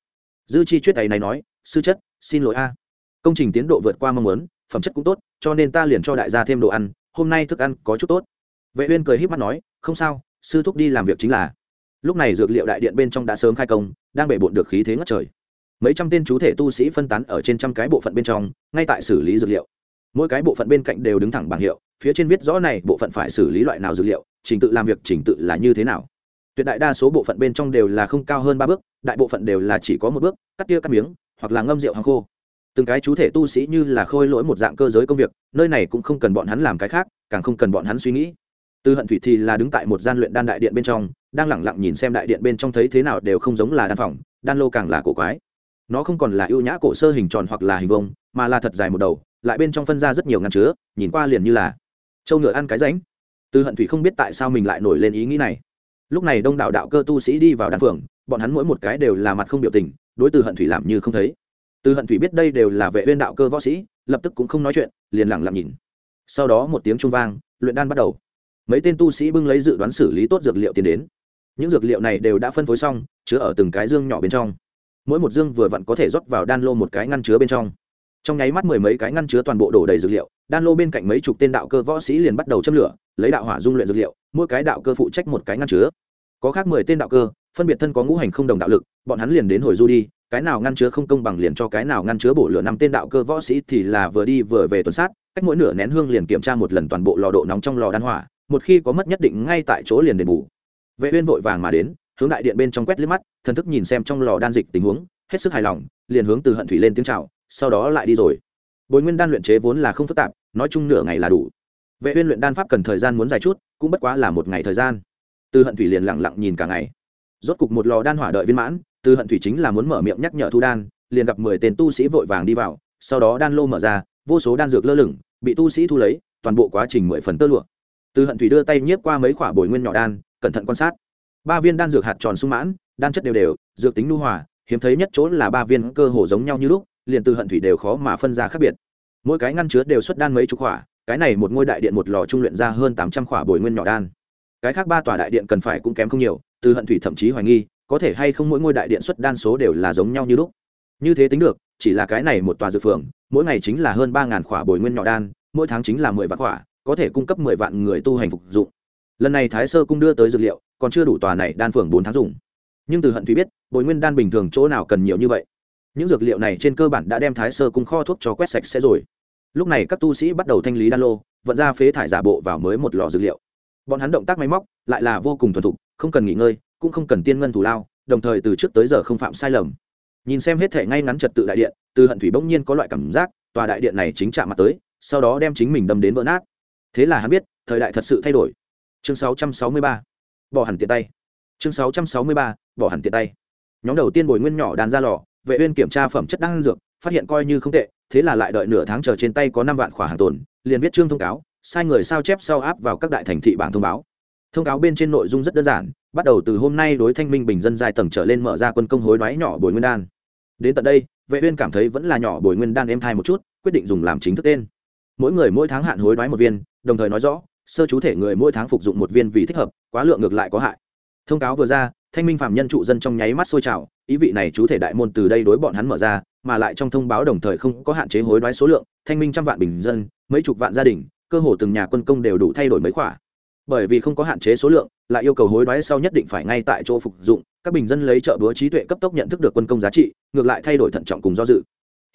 A: Dư chi chuyết tay này nói, sư chất, xin lỗi a. Công trình tiến độ vượt qua mong muốn, phẩm chất cũng tốt, cho nên ta liền cho đại gia thêm đồ ăn, hôm nay thức ăn có chút tốt. Vệ uyên cười híp mắt nói, không sao, sư thúc đi làm việc chính là. Lúc này dược liệu đại điện bên trong đã sớm khai công, đang bể bộn được khí thế ngất trời. Mấy trăm tên chú thể tu sĩ phân tán ở trên trăm cái bộ phận bên trong, ngay tại xử lý dược liệu mỗi cái bộ phận bên cạnh đều đứng thẳng bảng hiệu, phía trên viết rõ này bộ phận phải xử lý loại nào dữ liệu, trình tự làm việc trình tự là như thế nào. Tuyệt đại đa số bộ phận bên trong đều là không cao hơn ba bước, đại bộ phận đều là chỉ có một bước, cắt tia cắt miếng, hoặc là ngâm rượu hàng khô. Từng cái chú thể tu sĩ như là khôi lỗi một dạng cơ giới công việc, nơi này cũng không cần bọn hắn làm cái khác, càng không cần bọn hắn suy nghĩ. Từ hận thủy thì là đứng tại một gian luyện đan đại điện bên trong, đang lẳng lặng nhìn xem đại điện bên trong thấy thế nào đều không giống là đan phòng, đan lô càng là cổ quái. Nó không còn là ưu nhã cổ sơ hình tròn hoặc là hình vông mà là thật dài một đầu lại bên trong phân ra rất nhiều ngăn chứa, nhìn qua liền như là châu ngựa ăn cái ránh. Từ hận thủy không biết tại sao mình lại nổi lên ý nghĩ này. Lúc này đông đạo đạo cơ tu sĩ đi vào đan phường, bọn hắn mỗi một cái đều là mặt không biểu tình, đối từ hận thủy làm như không thấy. Từ hận thủy biết đây đều là vệ viên đạo cơ võ sĩ, lập tức cũng không nói chuyện, liền lặng lặng nhìn. Sau đó một tiếng chuông vang, luyện đan bắt đầu. Mấy tên tu sĩ bưng lấy dự đoán xử lý tốt dược liệu tiến đến. Những dược liệu này đều đã phân phối xong, chứa ở từng cái dương nhỏ bên trong. Mỗi một dương vừa vặn có thể rót vào đan lô một cái ngăn chứa bên trong trong nháy mắt mười mấy cái ngăn chứa toàn bộ đổ đầy dược liệu, đan lô bên cạnh mấy chục tên đạo cơ võ sĩ liền bắt đầu châm lửa, lấy đạo hỏa dung luyện dược liệu, mỗi cái đạo cơ phụ trách một cái ngăn chứa. Có khác mười tên đạo cơ, phân biệt thân có ngũ hành không đồng đạo lực, bọn hắn liền đến hồi du đi, cái nào ngăn chứa không công bằng liền cho cái nào ngăn chứa bổ lửa năm tên đạo cơ võ sĩ thì là vừa đi vừa về tuần sát, cách mỗi nửa nén hương liền kiểm tra một lần toàn bộ lò độ nóng trong lò đan hỏa, một khi có mất nhất định ngay tại chỗ liền đền bù. Vệ uyên vội vàng mà đến, hướng đại điện bên trong quét liếc mắt, thần thức nhìn xem trong lò đan dịch tình huống, hết sức hài lòng, liền hướng từ hận thủy lên tiếng chào sau đó lại đi rồi. Bồi nguyên đan luyện chế vốn là không phức tạp, nói chung nửa ngày là đủ. Vệ uyên luyện đan pháp cần thời gian muốn dài chút, cũng bất quá là một ngày thời gian. Từ hận thủy liền lặng lặng nhìn cả ngày. Rốt cục một lò đan hỏa đợi viên mãn, từ hận thủy chính là muốn mở miệng nhắc nhở thu đan, liền gặp mười tên tu sĩ vội vàng đi vào, sau đó đan lô mở ra, vô số đan dược lơ lửng, bị tu sĩ thu lấy, toàn bộ quá trình mười phần tơ lụa. Từ hận thủy đưa tay nhiếp qua mấy quả bồi nguyên nhỏ đan, cẩn thận quan sát. Ba viên đan dược hạt tròn sung mãn, đan chất đều đều, dược tính nu hòa, hiếm thấy nhất chỗ là ba viên cơ hồ giống nhau như lúc liền từ hận thủy đều khó mà phân ra khác biệt. Mỗi cái ngăn chứa đều xuất đan mấy chục quả cái này một ngôi đại điện một lò trung luyện ra hơn tám trăm quả bồi nguyên nhỏ đan. Cái khác ba tòa đại điện cần phải cũng kém không nhiều, từ hận thủy thậm chí hoài nghi, có thể hay không mỗi ngôi đại điện xuất đan số đều là giống nhau như lúc. Như thế tính được, chỉ là cái này một tòa dược phường, mỗi ngày chính là hơn ba ngàn khỏa bồi nguyên nhỏ đan, mỗi tháng chính là mười vạn khỏa, có thể cung cấp mười vạn người tu hành phục dụng. Lần này thái sơ cung đưa tới dược liệu, còn chưa đủ tòa này đan phường bốn tháng dùng. Nhưng từ hận thủy biết, bồi nguyên đan bình thường chỗ nào cần nhiều như vậy những dược liệu này trên cơ bản đã đem thái sơ cung kho thuốc cho quét sạch sẽ rồi. Lúc này các tu sĩ bắt đầu thanh lý đan lô, vận ra phế thải giả bộ vào mới một lò dược liệu. Bọn hắn động tác máy móc lại là vô cùng thuần thục, không cần nghỉ ngơi, cũng không cần tiên ngân thủ lao, đồng thời từ trước tới giờ không phạm sai lầm. Nhìn xem hết thể ngay ngắn trật tự đại điện, từ hận thủy bỗng nhiên có loại cảm giác, tòa đại điện này chính chạm mặt tới, sau đó đem chính mình đâm đến vỡ nát. Thế là hắn biết, thời đại thật sự thay đổi. Chương 663. bỏ hẳn tiện tay. Chương 663. bỏ hẳn tiện tay. Nhóm đầu tiên bồi nguyên nhỏ đàn ra lò vệ uyên kiểm tra phẩm chất đan dược, phát hiện coi như không tệ, thế là lại đợi nửa tháng chờ trên tay có năm vạn khỏa hàng tồn, liền viết trương thông cáo, sai người sao chép sau áp vào các đại thành thị bảng thông báo. Thông cáo bên trên nội dung rất đơn giản, bắt đầu từ hôm nay đối thanh minh bình dân giai tầng trở lên mở ra quân công hối đoái nhỏ bồi nguyên đan. Đến tận đây, vệ uyên cảm thấy vẫn là nhỏ bồi nguyên đan em thai một chút, quyết định dùng làm chính thức tên. Mỗi người mỗi tháng hạn hối đoái một viên, đồng thời nói rõ, sơ chú thể người mỗi tháng phục dụng một viên vì thích hợp, quá lượng ngược lại có hại. Thông cáo vừa ra thanh minh phạm nhân trụ dân trong nháy mắt sôi trào, ý vị này chú thể đại môn từ đây đối bọn hắn mở ra, mà lại trong thông báo đồng thời không có hạn chế hối đoái số lượng, thanh minh trăm vạn bình dân, mấy chục vạn gia đình, cơ hồ từng nhà quân công đều đủ thay đổi mấy khoả bởi vì không có hạn chế số lượng, lại yêu cầu hối đoái sau nhất định phải ngay tại chỗ phục dụng, các bình dân lấy trợ búa trí tuệ cấp tốc nhận thức được quân công giá trị, ngược lại thay đổi thận trọng cùng do dự.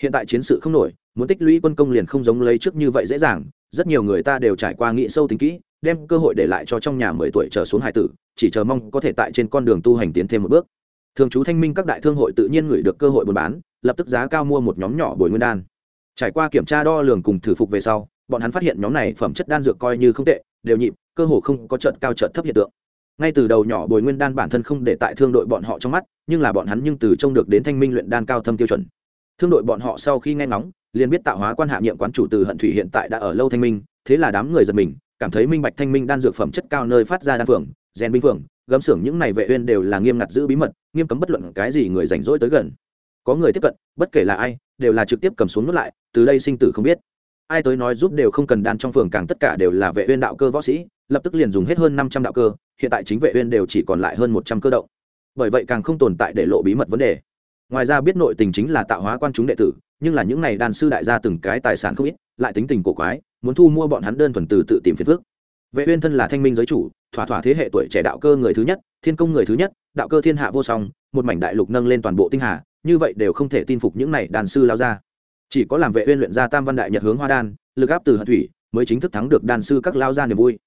A: Hiện tại chiến sự không nổi, muốn tích lũy quân công liền không giống lấy trước như vậy dễ dàng, rất nhiều người ta đều trải qua nghị sâu tính kỹ đem cơ hội để lại cho trong nhà mười tuổi trở xuống hải tử, chỉ chờ mong có thể tại trên con đường tu hành tiến thêm một bước. Thường trú thanh minh các đại thương hội tự nhiên gửi được cơ hội buôn bán, lập tức giá cao mua một nhóm nhỏ bồi nguyên đan. Trải qua kiểm tra đo lường cùng thử phục về sau, bọn hắn phát hiện nhóm này phẩm chất đan dược coi như không tệ, đều nhịp, cơ hồ không có trận cao trận thấp hiện tượng. Ngay từ đầu nhỏ bồi nguyên đan bản thân không để tại thương đội bọn họ trong mắt, nhưng là bọn hắn nhưng từ trông được đến thanh minh luyện đan cao thâm tiêu chuẩn. Thương đội bọn họ sau khi nghe ngóng, liền biết tạo hóa quan hạ nhiệm quán chủ từ hận thủy hiện tại đã ở lâu thanh minh, thế là đám người giật mình cảm thấy minh bạch thanh minh đan dược phẩm chất cao nơi phát ra đan phường rèn binh phường gấm xưởng những này vệ uyên đều là nghiêm ngặt giữ bí mật, nghiêm cấm bất luận cái gì người rảnh rỗi tới gần. Có người tiếp cận, bất kể là ai, đều là trực tiếp cầm xuống nuốt lại, từ đây sinh tử không biết. Ai tới nói giúp đều không cần đan trong phường càng tất cả đều là vệ uyên đạo cơ võ sĩ, lập tức liền dùng hết hơn 500 đạo cơ, hiện tại chính vệ uyên đều chỉ còn lại hơn 100 cơ động. Bởi vậy càng không tồn tại để lộ bí mật vấn đề. Ngoài ra biết nội tình chính là tạo hóa quan chúng đệ tử nhưng là những này đan sư đại gia từng cái tài sản không ít, lại tính tình cổ quái, muốn thu mua bọn hắn đơn thuần từ tự tìm phiền phức. Vệ uyên thân là thanh minh giới chủ, thỏa thỏa thế hệ tuổi trẻ đạo cơ người thứ nhất, thiên công người thứ nhất, đạo cơ thiên hạ vô song, một mảnh đại lục nâng lên toàn bộ tinh hà, như vậy đều không thể tin phục những này đàn sư lao ra. Chỉ có làm vệ uyên luyện ra tam văn đại nhật hướng hoa đan, lực áp từ hận thủy, mới chính thức thắng được đan sư các lao ra niềm vui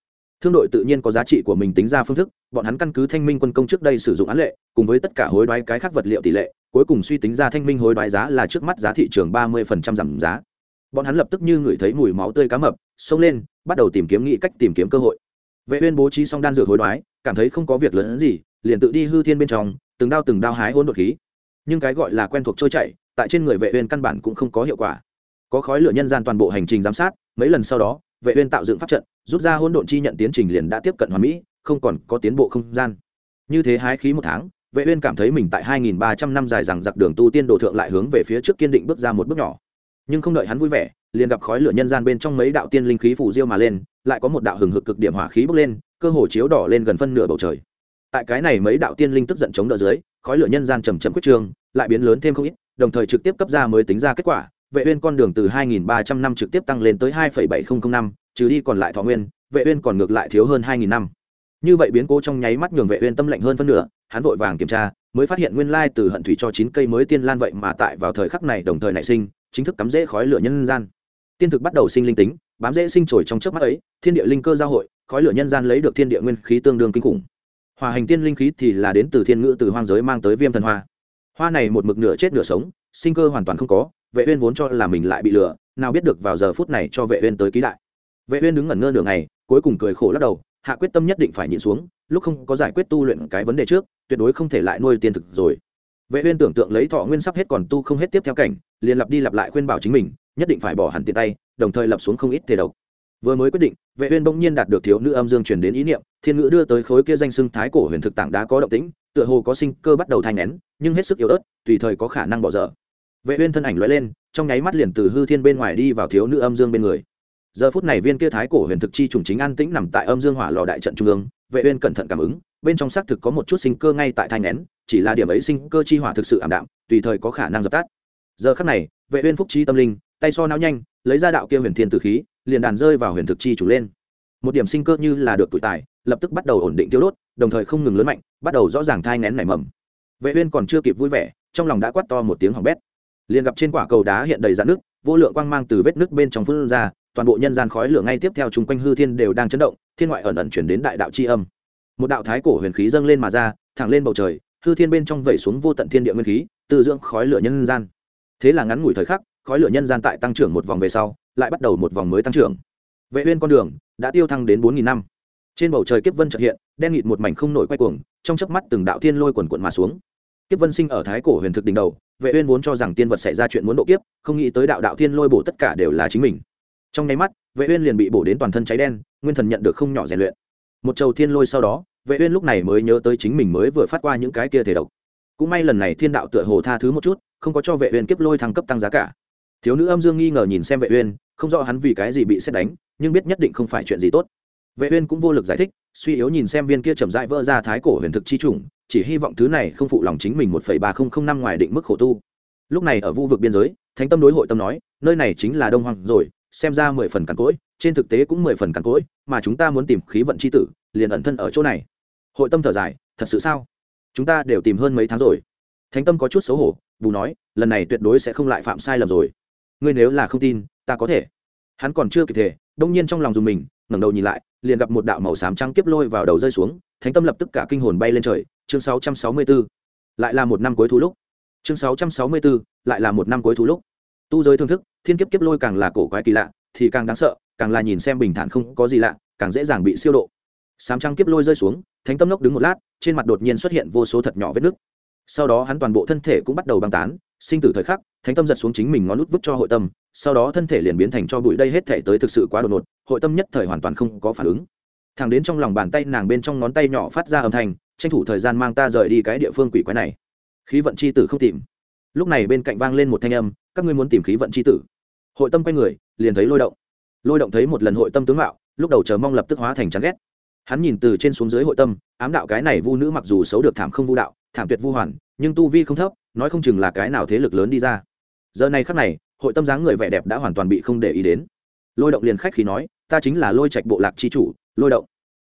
A: thương đội tự nhiên có giá trị của mình tính ra phương thức, bọn hắn căn cứ thanh minh quân công trước đây sử dụng án lệ, cùng với tất cả hối đoái cái khác vật liệu tỷ lệ, cuối cùng suy tính ra thanh minh hối đoái giá là trước mắt giá thị trường ba mươi giảm giá. Bọn hắn lập tức như ngửi thấy mùi máu tươi cá mập, xông lên, bắt đầu tìm kiếm nghĩ cách tìm kiếm cơ hội. Vệ uyên bố trí xong đan dược hối đoái, cảm thấy không có việc lớn hơn gì, liền tự đi hư thiên bên trong, từng đao từng đao hái hỗn độn khí. Nhưng cái gọi là quen thuộc trôi chảy, tại trên người vệ uyên căn bản cũng không có hiệu quả. Có khói lửa nhân gian toàn bộ hành trình giám sát, mấy lần sau đó vệ uyên tạo dựng pháp trận, rút ra hỗn độn chi nhận tiến trình liền đã tiếp cận hoàn mỹ, không còn có tiến bộ không gian. Như thế hái khí một tháng, vệ uyên cảm thấy mình tại 2.300 năm dài rằng giặc đường tu tiên đồ thượng lại hướng về phía trước kiên định bước ra một bước nhỏ. Nhưng không đợi hắn vui vẻ, liền gặp khói lửa nhân gian bên trong mấy đạo tiên linh khí phủ diêu mà lên, lại có một đạo hừng hực cực điểm hỏa khí bốc lên, cơ hồ chiếu đỏ lên gần phân nửa bầu trời. Tại cái này mấy đạo tiên linh tức giận chống đỡ dưới, khói lửa nhân gian chầm chậm quyết trường, lại biến lớn thêm không ít, đồng thời trực tiếp cấp ra mới tính ra kết quả vệ uyên con đường từ 2.300 năm trực tiếp tăng lên tới 2.7005 năm, trừ đi còn lại thọ nguyên, vệ uyên còn ngược lại thiếu hơn 2.000 năm. Như vậy biến cố trong nháy mắt nhường vệ uyên tâm lạnh hơn phân nửa, hắn vội vàng kiểm tra, mới phát hiện nguyên lai từ hận thủy cho chín cây mới tiên lan vậy mà tại vào thời khắc này đồng thời nảy sinh, chính thức cắm rễ khói lửa nhân gian. Tiên thực bắt đầu sinh linh tính, bám rễ sinh trồi trong chớp mắt ấy, thiên địa linh cơ giao hội, khói lửa nhân gian lấy được thiên địa nguyên khí tương đương kinh khủng. Hòa hành tiên linh khí thì là đến từ thiên ngữ từ hoang giới mang tới viêm thần hoa. Hoa này một mực nửa chết nửa sống, sinh cơ hoàn toàn không có vệ uyên vốn cho là mình lại bị lừa, nào biết được vào giờ phút này cho vệ uyên tới ký đại. Vệ uyên đứng ngẩn ngơ nửa ngày, cuối cùng cười khổ lắc đầu, hạ quyết tâm nhất định phải nhịn xuống, lúc không có giải quyết tu luyện cái vấn đề trước, tuyệt đối không thể lại nuôi tiên thực rồi. Vệ uyên tưởng tượng lấy thọ nguyên sắp hết còn tu không hết tiếp theo cảnh, liền lặp đi lặp lại khuyên bảo chính mình, nhất định phải bỏ hẳn tiền tay, đồng thời lập xuống không ít thể độc. Vừa mới quyết định, vệ uyên bỗng nhiên đạt được thiếu nữ âm dương truyền đến ý niệm, thiên ngữ đưa tới khối kia danh xưng thái cổ huyền thực tảng đá có động tĩnh, tựa hồ có sinh cơ bắt đầu thay nén, nhưng hết sức yếu ớt, tùy thời có khả năng bỏ dở vệ uyên thân ảnh lóe lên, trong nháy mắt liền từ hư thiên bên ngoài đi vào thiếu nữ âm dương bên người. Giờ phút này viên kia thái cổ huyền thực chi trùng chính an tĩnh nằm tại âm dương hỏa lò đại trận trung ương, vệ uyên cẩn thận cảm ứng, bên trong xác thực có một chút sinh cơ ngay tại thai nén chỉ là điểm ấy sinh cơ chi hỏa thực sự ảm đạm, tùy thời có khả năng dập tắt. Giờ khắc này, vệ uyên phúc trí tâm linh, tay so não nhanh, lấy ra đạo kia huyền thiên tử khí, liền đàn rơi vào huyền thực chi chủ lên. Một điểm sinh cơ như là được tuổi tài, lập tức bắt đầu ổn định tiêu đốt, đồng thời không ngừng lớn mạnh, bắt đầu rõ ràng thai nén nảy mầm. Vệ uyên còn chưa kịp vui vẻ, trong lòng đã quát to một tiếng hỏng bét liền gặp trên quả cầu đá hiện đầy dạn nước vô lượng quang mang từ vết nước bên trong phương ra, toàn bộ nhân gian khói lửa ngay tiếp theo chung quanh hư thiên đều đang chấn động, thiên ngoại ẩn ẩn chuyển đến đại đạo chi âm. Một đạo thái cổ huyền khí dâng lên mà ra, thẳng lên bầu trời, hư thiên bên trong vẩy xuống vô tận thiên địa nguyên khí tự dưỡng khói lửa nhân gian. Thế là ngắn ngủi thời khắc, khói lửa nhân gian tại tăng trưởng một vòng về sau, lại bắt đầu một vòng mới tăng trưởng. Vệ uyên con đường đã tiêu thăng đến bốn nghìn năm. Trên bầu trời kiếp vân chợt hiện, đen nghịt một mảnh không nổi quay cuồng, trong chớp mắt từng đạo thiên lôi quần quận mà xuống. Kiếp vân sinh ở thái cổ huyền thực đỉnh đầu vệ uyên vốn cho rằng tiên vật xảy ra chuyện muốn độ kiếp, không nghĩ tới đạo đạo thiên lôi bổ tất cả đều là chính mình. Trong nháy mắt, vệ uyên liền bị bổ đến toàn thân cháy đen, nguyên thần nhận được không nhỏ rèn luyện. Một trầu thiên lôi sau đó, vệ uyên lúc này mới nhớ tới chính mình mới vừa phát qua những cái kia thể độc. Cũng may lần này thiên đạo tựa hồ tha thứ một chút, không có cho vệ uyên kiếp lôi thăng cấp tăng giá cả. Thiếu nữ âm dương nghi ngờ nhìn xem vệ uyên, không rõ hắn vì cái gì bị xét đánh, nhưng biết nhất định không phải chuyện gì tốt vệ uyên cũng vô lực giải thích, suy yếu nhìn xem viên kia chậm rãi vỡ ra thái cổ huyền thực chi trùng chỉ hy vọng thứ này không phụ lòng chính mình một ba năm ngoài định mức khổ tu. Lúc này ở vu vực biên giới, thánh tâm đối hội tâm nói, nơi này chính là đông hoàng rồi, xem ra mười phần cằn cỗi, trên thực tế cũng mười phần cằn cỗi, mà chúng ta muốn tìm khí vận c h i tử, liền ẩn thân ở chỗ này. Hội tâm thở dài, thật sự sao? Chúng ta đều tìm hơn mấy tháng rồi. Thánh tâm có chút xấu hổ, bù nói, lần này tuyệt đối sẽ không lại phạm sai lầm rồi. Ngươi nếu là không tin, ta có thể. Hắn còn chưa kịp thể, đông nhiên trong lòng dùng mình ngẩng đầu nhìn lại liền gặp một đạo màu xám trắng kiếp lôi vào đầu rơi xuống thánh tâm lập tức cả kinh hồn bay lên trời chương 664. lại là một năm cuối thu lúc. Chương 664, lại là một năm cuối thu lúc. Tu giới thương thức thiên kiếp kiếp lôi càng là cổ quái kỳ lạ thì càng đáng sợ càng là nhìn xem bình thản không có gì lạ càng dễ dàng bị siêu độ. Sám trăng kiếp lôi rơi xuống thánh tâm lốc đứng một lát trên mặt đột nhiên xuất hiện vô số thật nhỏ vết nứt. Sau đó hắn toàn bộ thân thể cũng bắt đầu băng tán sinh tử thời khắc thánh tâm giật xuống chính mình ngón nút vứt cho hội tâm sau đó thân thể liền biến thành cho bụi đây hết thể tới thực sự quá đột ngột, hội tâm nhất thời hoàn toàn không có phản ứng. Thằng đến trong lòng bàn tay nàng bên trong ngón tay nhỏ phát ra âm thanh, tranh thủ thời gian mang ta rời đi cái địa phương quỷ quái này. Khí vận c h i tử không tìm. Lúc này bên cạnh vang lên một thanh âm, các ngươi muốn tìm khí vận c h i tử. Hội tâm quay người, liền thấy lôi động. Lôi động thấy một lần hội tâm tướng mạo, lúc đầu chờ mong lập tức hóa thành chán ghét. Hắn nhìn từ trên xuống dưới hội tâm, ám đạo cái này vu nữ mặc dù xấu được thảm không vu đạo, thảm tuyệt vu hoàn, nhưng tu vi không thấp, nói không chừng là cái nào thế lực lớn đi ra. Giờ này khắc này hội tâm dáng người vẻ đẹp đã hoàn toàn bị không để ý đến. Lôi động liền khách khí nói, ta chính là lôi trạch bộ lạc c h i chủ, lôi động.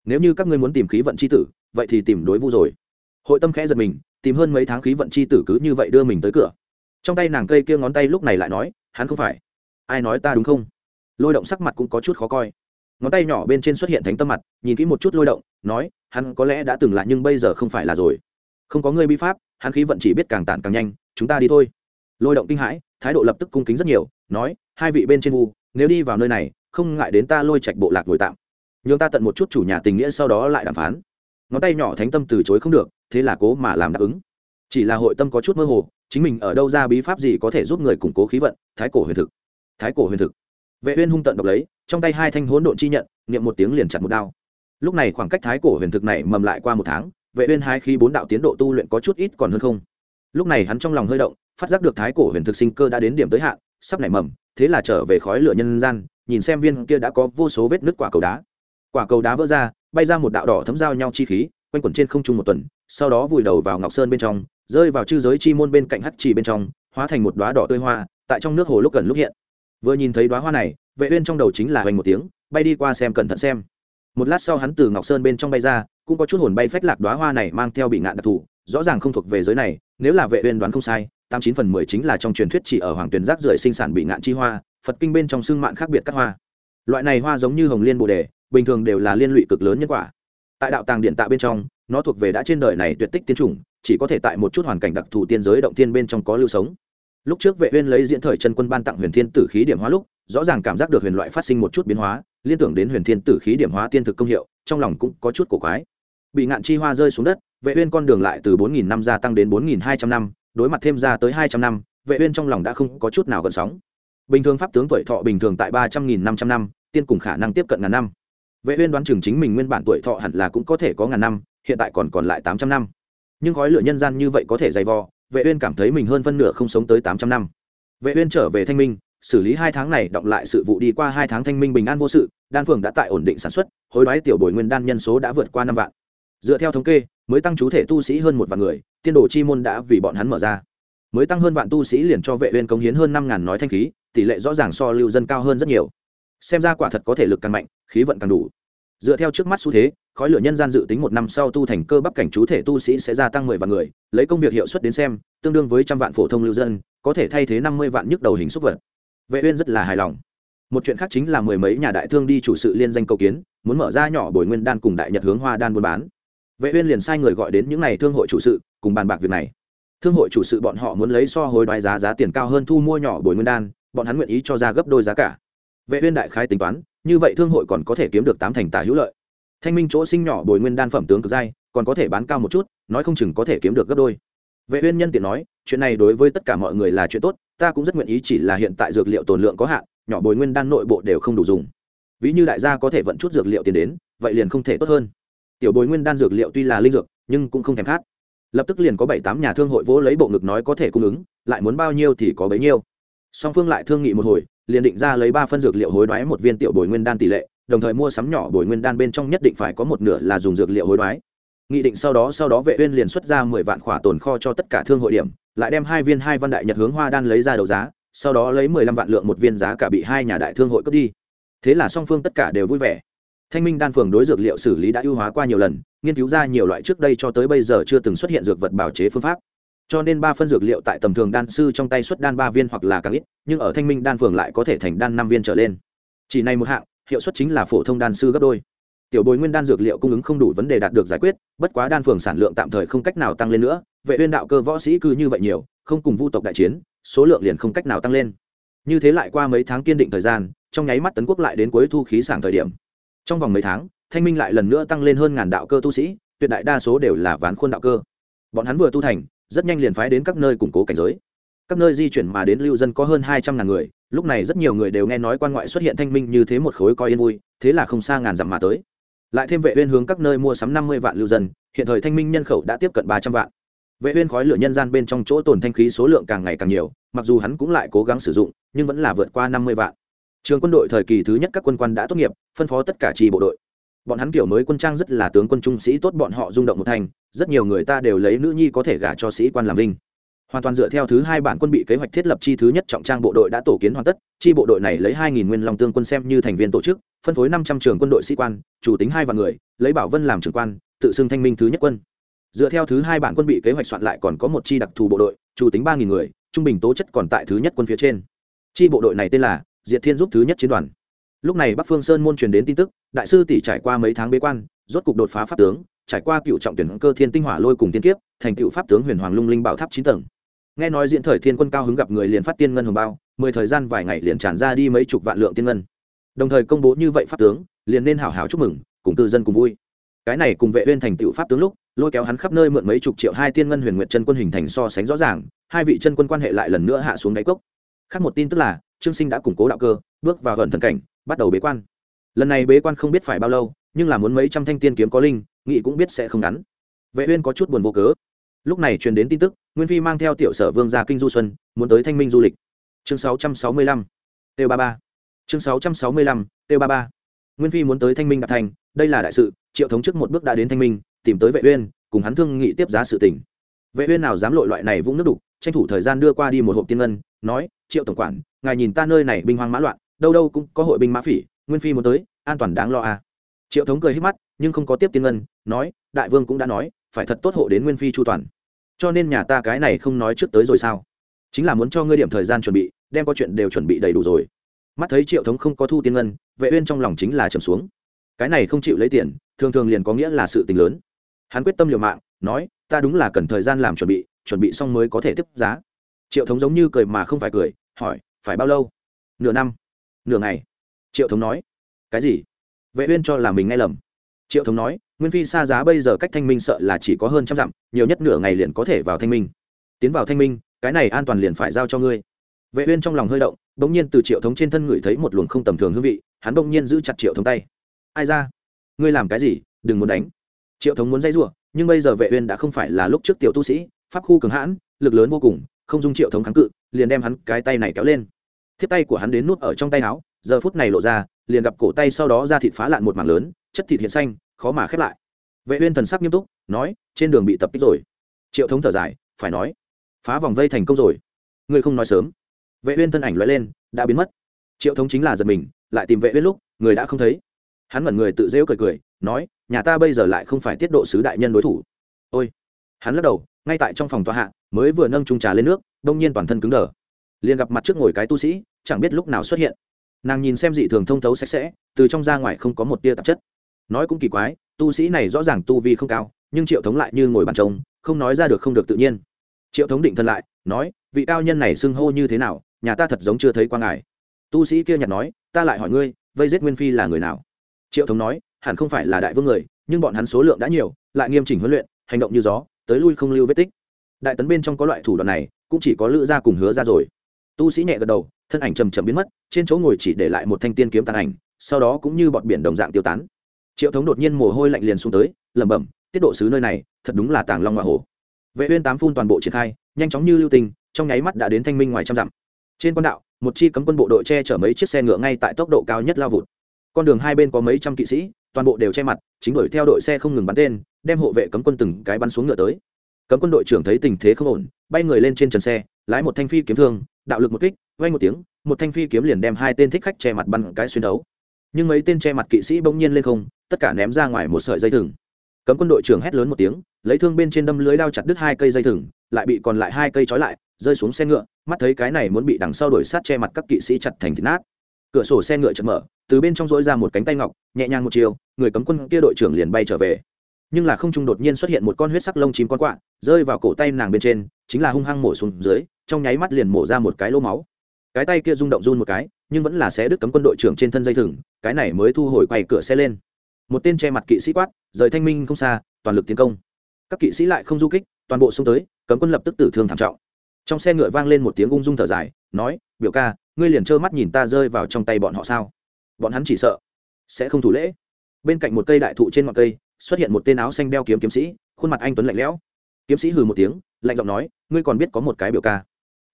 A: Nếu như các ngươi muốn tìm khí vận c h i tử, vậy thì tìm đối vu rồi. Hội tâm khẽ giật mình, tìm hơn mấy tháng khí vận chi tử cứ như vậy đưa mình tới cửa. Trong tay nàng cây kia ngón tay lúc này lại nói, hắn không phải. Ai nói ta đúng không? Lôi động sắc mặt cũng có chút khó coi. Ngón tay nhỏ bên trên xuất hiện thánh tâm mặt, nhìn kỹ một chút lôi động, nói, hắn có lẽ đã từng là nhưng bây giờ không phải là rồi. Không có ngươi bi pháp, hắn khí vận chỉ biết càng tản càng nhanh, chúng ta đi thôi. Lôi động kinh hãi thái độ lập tức cung kính rất nhiều, nói, hai vị bên trên vu, nếu đi vào nơi này, không ngại đến ta lôi trạch bộ lạc ngồi tạm. Nhường ta tận một chút chủ nhà tình nghĩa sau đó lại đàm phán. Ngón tay nhỏ thánh tâm từ chối không được, thế là cố mà làm đáp ứng. Chỉ là hội tâm có chút mơ hồ, chính mình ở đâu ra bí pháp gì có thể giúp người củng cố khí vận, thái cổ huyền thực. Thái cổ huyền thực. Vệ uyên hung tận độc lấy, trong tay hai thanh hỗn độn chi nhận, niệm một tiếng liền chặt một đao. Lúc này khoảng cách thái cổ huyền thực này mầm lại qua một tháng, vệ uyên hai khi bốn đạo tiến độ tu luyện có chút ít còn hơn không lúc này hắn trong lòng hơi động, phát giác được thái cổ huyền thực sinh cơ đã đến điểm tới hạn, sắp nảy mầm, thế là trở về khói lửa nhân gian, nhìn xem viên kia đã có vô số vết nứt quả cầu đá. Quả cầu đá vỡ ra, bay ra một đạo đỏ thấm giao nhau chi khí, quanh quẩn trên không trung một tuần, sau đó vùi đầu vào ngọc sơn bên trong, rơi vào chư giới chi môn bên cạnh hắc trì bên trong, hóa thành một đóa đỏ tươi hoa, tại trong nước hồ lúc gần lúc hiện. Vừa nhìn thấy đóa hoa này, vệ uyên trong đầu chính là hoành một tiếng, bay đi qua xem cẩn thận xem. Một lát sau hắn từ ngọc sơn bên trong bay ra, cũng có chút hồn bay phách lạc đóa hoa này mang theo bị ngạn đặc thù rõ ràng không thuộc về giới này, nếu là vệ uyên đoán không sai, tám chín phần mười chính là trong truyền thuyết chỉ ở hoàng tuyền giác rưởi sinh sản bị ngạn chi hoa, phật kinh bên trong xương mạn khác biệt các hoa. Loại này hoa giống như hồng liên bồ đề, bình thường đều là liên lụy cực lớn nhân quả. Tại đạo tàng điện tạ bên trong, nó thuộc về đã trên đời này tuyệt tích tiến chủng, chỉ có thể tại một chút hoàn cảnh đặc thù tiên giới động thiên bên trong có lưu sống. Lúc trước vệ uyên lấy diễn thời chân quân ban tặng huyền thiên tử khí điểm hóa lúc, rõ ràng cảm giác được huyền loại phát sinh một chút biến hóa, liên tưởng đến huyền thiên tử khí điểm hóa tiên thực công hiệu, trong lòng cũng có chút cổ quái. Bị ngạn chi hoa rơi xuống đất vệ uyên con đường lại từ 4.000 năm gia tăng đến 4.200 năm, đối mặt thêm ra tới 200 năm, vệ uyên trong lòng đã không có chút nào gợn sóng. Bình thường pháp tướng tuổi thọ bình thường tại 300.500 năm tiên cùng khả năng tiếp cận ngàn năm. Vệ uyên đoán chừng chính mình nguyên bản tuổi thọ hẳn là cũng có thể có ngàn năm, hiện tại còn còn lại 800 năm. Nhưng khói lửa nhân gian như vậy có thể dày vò, vệ uyên cảm thấy mình hơn phân nửa không sống tới 800 năm. Vệ uyên trở về thanh minh, xử lý hai tháng này động lại sự vụ đi qua hai tháng thanh minh bình an vô sự, đan phường đã tại ổn định sản xuất, hối đoái tiểu bồi nguyên đan nhân số đã vượt qua năm vạn. Dựa theo thống kê mới tăng chú thể tu sĩ hơn một vạn người, tiên đồ chi môn đã vì bọn hắn mở ra. Mới tăng hơn vạn tu sĩ liền cho vệ uyên công hiến hơn năm ngàn nói thanh khí, tỷ lệ rõ ràng so lưu dân cao hơn rất nhiều. Xem ra quả thật có thể lực càng mạnh, khí vận càng đủ. Dựa theo trước mắt xu thế, khói lửa nhân gian dự tính một năm sau tu thành cơ bắp cảnh chú thể tu sĩ sẽ gia tăng mười vạn người, lấy công việc hiệu suất đến xem, tương đương với trăm vạn phổ thông lưu dân, có thể thay thế năm mươi vạn nhức đầu hình xúc vật. Vệ uyên rất là hài lòng. Một chuyện khác chính là mười mấy nhà đại thương đi chủ sự liên danh cầu kiến, muốn mở ra nhỏ bồi nguyên đan cùng đại nhật hướng hoa đan buôn bán vệ uyên liền sai người gọi đến những này thương hội chủ sự cùng bàn bạc việc này. Thương hội chủ sự bọn họ muốn lấy so hối đoái giá giá tiền cao hơn thu mua nhỏ bồi nguyên đan, bọn hắn nguyện ý cho ra gấp đôi giá cả. Vệ uyên đại khái tính toán, như vậy thương hội còn có thể kiếm được tám thành tả hữu lợi. Thanh minh chỗ sinh nhỏ bồi nguyên đan phẩm tướng cực dai còn có thể bán cao một chút, nói không chừng có thể kiếm được gấp đôi. Vệ uyên nhân tiện nói, chuyện này đối với tất cả mọi người là chuyện tốt, ta cũng rất nguyện ý chỉ là hiện tại dược liệu tồn lượng có hạn, nhỏ bồi nguyên đan nội bộ đều không đủ dùng. Ví như đại gia có thể vận chút dược liệu tiền đến, vậy liền không thể tốt hơn tiểu bồi nguyên đan dược liệu tuy là linh dược, nhưng cũng không thèm khát. Lập tức liền có bảy tám nhà thương hội vỗ lấy bộ ngực nói có thể cung ứng, lại muốn bao nhiêu thì có bấy nhiêu. Song phương lại thương nghị một hồi, liền định ra lấy ba phân dược liệu hối đoái một viên tiểu bồi nguyên đan tỷ lệ, đồng thời mua sắm nhỏ bồi nguyên đan bên trong nhất định phải có một nửa là dùng dược liệu hối đoái. Nghị định sau đó sau đó vệ uyên liền xuất ra mười vạn khỏa tồn kho cho tất cả thương hội điểm, lại đem hai viên hai văn đại nhật hướng hoa đan lấy ra đấu giá, sau đó lấy mười lăm vạn lượng một viên giá cả bị hai nhà đại thương hội cướp đi. Thế là song phương tất cả đều vui vẻ thanh minh đan phường đối dược liệu xử lý đã ưu hóa qua nhiều lần, nghiên cứu ra nhiều loại trước đây cho tới bây giờ chưa từng xuất hiện dược vật bào chế phương pháp. Cho nên ba phân dược liệu tại tầm thường đan sư trong tay xuất đan ba viên hoặc là càng ít, nhưng ở thanh minh đan phường lại có thể thành đan năm viên trở lên. Chỉ này một hạng, hiệu suất chính là phổ thông đan sư gấp đôi. Tiểu bồi nguyên đan dược liệu cung ứng không đủ vấn đề đạt được giải quyết, bất quá đan phường sản lượng tạm thời không cách nào tăng lên nữa, vệ uyên đạo cơ võ sĩ cư như vậy nhiều, không cùng vu tộc đại chiến, số lượng liền không cách nào tăng lên. Như thế lại qua mấy tháng kiên định thời gian, trong nháy mắt tấn quốc lại đến cuối thu khí sảng thời điểm trong vòng mấy tháng, thanh minh lại lần nữa tăng lên hơn ngàn đạo cơ tu sĩ, tuyệt đại đa số đều là ván khuôn đạo cơ. Bọn hắn vừa tu thành, rất nhanh liền phái đến các nơi củng cố cảnh giới. Các nơi di chuyển mà đến lưu dân có hơn hai trăm ngàn người, lúc này rất nhiều người đều nghe nói quan ngoại xuất hiện thanh minh như thế một khối coi yên vui, thế là không xa ngàn dặm mà tới. Lại thêm vệ uyên hướng các nơi mua sắm năm mươi vạn lưu dân, hiện thời thanh minh nhân khẩu đã tiếp cận ba trăm vạn. Vệ uyên khói lửa nhân gian bên trong chỗ tồn thanh khí số lượng càng ngày càng nhiều, mặc dù hắn cũng lại cố gắng sử dụng, nhưng vẫn là vượt qua năm mươi vạn trường quân đội thời kỳ thứ nhất các quân quan đã tốt nghiệp, phân phó tất cả trì bộ đội. Bọn hắn kiểu mới quân trang rất là tướng quân trung sĩ tốt, bọn họ rung động một thành, rất nhiều người ta đều lấy nữ nhi có thể gả cho sĩ quan làm vinh. Hoàn toàn dựa theo thứ hai bản quân bị kế hoạch thiết lập chi thứ nhất trọng trang bộ đội đã tổ kiến hoàn tất, chi bộ đội này lấy hai nghìn nguyên long tương quân xem như thành viên tổ chức, phân phối năm trăm trường quân đội sĩ quan, chủ tính hai vạn người, lấy bảo vân làm trưởng quan, tự xưng thanh minh thứ nhất quân. Dựa theo thứ hai bản quân bị kế hoạch soạn lại còn có một chi đặc thù bộ đội, chủ tính ba nghìn người, trung bình tố chất còn tại thứ nhất quân phía trên. Chi bộ đội này tên là diệt thiên giúp thứ nhất chiến đoàn. Lúc này bắc phương sơn môn truyền đến tin tức, đại sư tỷ trải qua mấy tháng bế quan, rốt cục đột phá pháp tướng, trải qua cựu trọng tuyển cơ thiên tinh hỏa lôi cùng tiên kiếp, thành cựu pháp tướng huyền hoàng lung linh bảo tháp chín tầng. Nghe nói diễn thời thiên quân cao hứng gặp người liền phát tiên ngân hồng bao, mười thời gian vài ngày liền tràn ra đi mấy chục vạn lượng tiên ngân. Đồng thời công bố như vậy pháp tướng, liền nên hảo hảo chúc mừng, cùng cư dân cùng vui. Cái này cùng vệ uyên thành tựu pháp tướng lúc, lôi kéo hắn khắp nơi mượn mấy chục triệu hai tiên ngân huyền nguyệt chân quân hình thành so sánh rõ ràng, hai vị chân quân quan hệ lại lần nữa hạ xuống đáy cốc. Khác một tin tức là trương sinh đã củng cố đạo cơ bước vào gần thần cảnh bắt đầu bế quan. Lần này bế quan không biết phải bao lâu nhưng là muốn mấy trăm thanh tiên kiếm có linh nghị cũng biết sẽ không ngắn. Vệ uyên có chút buồn vô cớ. Lúc này truyền đến tin tức nguyên phi mang theo tiểu sở vương gia kinh du xuân muốn tới thanh minh du lịch. Chương 665 T33, chương 665 T33, nguyên phi muốn tới thanh minh đạt thành đây là đại sự triệu thống trước một bước đã đến thanh minh tìm tới vệ uyên cùng hắn thương nghị tiếp giá sự tình. Vệ uyên nào dám lội loại này vũng nước đục tranh thủ thời gian đưa qua đi một hộp tiên ngân nói triệu tổng quản, ngài nhìn ta nơi này binh hoang mã loạn, đâu đâu cũng có hội binh mã phỉ, nguyên phi muốn tới, an toàn đáng lo à. Triệu thống cười hít mắt, nhưng không có tiếp tiên ngân, nói, đại vương cũng đã nói, phải thật tốt hộ đến nguyên phi chu toàn. Cho nên nhà ta cái này không nói trước tới rồi sao? Chính là muốn cho ngươi điểm thời gian chuẩn bị, đem có chuyện đều chuẩn bị đầy đủ rồi. Mắt thấy triệu thống không có thu tiên ngân, vệ uyên trong lòng chính là trầm xuống. Cái này không chịu lấy tiền, thường thường liền có nghĩa là sự tình lớn. Hắn quyết tâm liều mạng, nói, ta đúng là cần thời gian làm chuẩn bị chuẩn bị xong mới có thể tiếp giá triệu thống giống như cười mà không phải cười, hỏi, phải bao lâu? Nửa năm. Nửa ngày. Triệu thống nói. Cái gì? Vệ uyên cho là mình nghe lầm. Triệu thống nói, nguyên phi xa giá bây giờ cách thanh minh sợ là chỉ có hơn trăm dặm, nhiều nhất nửa ngày liền có thể vào thanh minh. Tiến vào thanh minh, cái này an toàn liền phải giao cho ngươi. Vệ uyên trong lòng hơi động đống nhiên từ triệu thống trên thân ngửi thấy một luồng không tầm thường hương vị, hắn đống nhiên giữ chặt triệu thống tay. Ai ra? Ngươi làm cái gì? Đừng muốn đánh. Triệu thống muốn dây rủa, nhưng bây giờ vệ uyên đã không phải là lúc trước tiểu tu sĩ, pháp khu cường hãn, lực lớn vô cùng không dung triệu thống kháng cự, liền đem hắn cái tay này kéo lên. Thiếp tay của hắn đến nút ở trong tay áo, giờ phút này lộ ra, liền gặp cổ tay sau đó ra thịt phá lạn một mảng lớn, chất thịt hiện xanh, khó mà khép lại. Vệ uyên thần sắc nghiêm túc, nói, trên đường bị tập kích rồi. Triệu thống thở dài, phải nói, phá vòng vây thành công rồi. Ngươi không nói sớm. Vệ uyên thân ảnh lóe lên, đã biến mất. Triệu thống chính là giật mình, lại tìm vệ uyên lúc, người đã không thấy. Hắn ngẩn người tự dễu cười cười, nói, nhà ta bây giờ lại không phải tiết độ sứ đại nhân đối thủ. Ôi, hắn lắc đầu, ngay tại trong phòng tòa hạ mới vừa nâng chung trà lên nước, đông nhiên toàn thân cứng đờ. Liền gặp mặt trước ngồi cái tu sĩ, chẳng biết lúc nào xuất hiện. Nàng nhìn xem dị thường thông thấu sạch sẽ, từ trong ra ngoài không có một tia tạp chất. Nói cũng kỳ quái, tu sĩ này rõ ràng tu vi không cao, nhưng triệu thống lại như ngồi bàn trông không nói ra được không được tự nhiên. Triệu thống định thân lại, nói, vị cao nhân này xưng hô như thế nào, nhà ta thật giống chưa thấy quan ngài. Tu sĩ kia nhặt nói, ta lại hỏi ngươi, vây giết nguyên phi là người nào? Triệu thống nói, hẳn không phải là đại vương người, nhưng bọn hắn số lượng đã nhiều, lại nghiêm chỉnh huấn luyện, hành động như gió, tới lui không lưu vết tích đại tấn bên trong có loại thủ đoạn này, cũng chỉ có lữ gia cùng hứa ra rồi. Tu sĩ nhẹ gật đầu, thân ảnh trầm trầm biến mất, trên chỗ ngồi chỉ để lại một thanh tiên kiếm tàn ảnh, sau đó cũng như bọn biển đồng dạng tiêu tán. Triệu thống đột nhiên mồ hôi lạnh liền xuống tới, lẩm bẩm, tiết độ sứ nơi này, thật đúng là tàng long hoa hồ vệ uyên tám phun toàn bộ triển khai, nhanh chóng như lưu tình, trong nháy mắt đã đến thanh minh ngoài trăm dặm. Trên quan đạo, một chi cấm quân bộ đội che chở mấy chiếc xe ngựa ngay tại tốc độ cao nhất lao vụt. Con đường hai bên có mấy trăm kỵ sĩ, toàn bộ đều che mặt, chính đuổi theo đội xe không ngừng bắn tên, đem hộ vệ cấm quân từng cái bắn xuống ngựa tới cấm quân đội trưởng thấy tình thế không ổn, bay người lên trên trần xe, lái một thanh phi kiếm thương, đạo lực một kích vay một tiếng, một thanh phi kiếm liền đem hai tên thích khách che mặt bắn cái xuyên đấu. Nhưng mấy tên che mặt kỵ sĩ bỗng nhiên lên không, tất cả ném ra ngoài một sợi dây thừng. Cấm quân đội trưởng hét lớn một tiếng, lấy thương bên trên đâm lưới đao chặt đứt hai cây dây thừng, lại bị còn lại hai cây trói lại, rơi xuống xe ngựa, mắt thấy cái này muốn bị đằng sau đuổi sát che mặt các kỵ sĩ chặt thành thịt nát. Cửa sổ xe ngựa chật mở, từ bên trong dỗi ra một cánh tay ngọc, nhẹ nhàng một chiều, người cấm quân kia đội trưởng liền bay trở về nhưng là không trung đột nhiên xuất hiện một con huyết sắc lông chim con quạ, rơi vào cổ tay nàng bên trên, chính là hung hăng mổ xuống dưới, trong nháy mắt liền mổ ra một cái lỗ máu. Cái tay kia rung động run một cái, nhưng vẫn là xé đứt cấm quân đội trưởng trên thân dây thừng, cái này mới thu hồi quay cửa xe lên. Một tên che mặt kỵ sĩ quát, rời thanh minh không xa, toàn lực tiến công. Các kỵ sĩ lại không du kích, toàn bộ xông tới, cấm quân lập tức tử thương thảm trọng. Trong xe ngựa vang lên một tiếng ung dung thở dài, nói, biểu ca, ngươi liền trơ mắt nhìn ta rơi vào trong tay bọn họ sao? Bọn hắn chỉ sợ sẽ không thủ lễ. Bên cạnh một cây đại thụ trên ngọn cây xuất hiện một tên áo xanh đeo kiếm kiếm sĩ, khuôn mặt anh tuấn lạnh lẽo. Kiếm sĩ hừ một tiếng, lạnh giọng nói, ngươi còn biết có một cái biểu ca?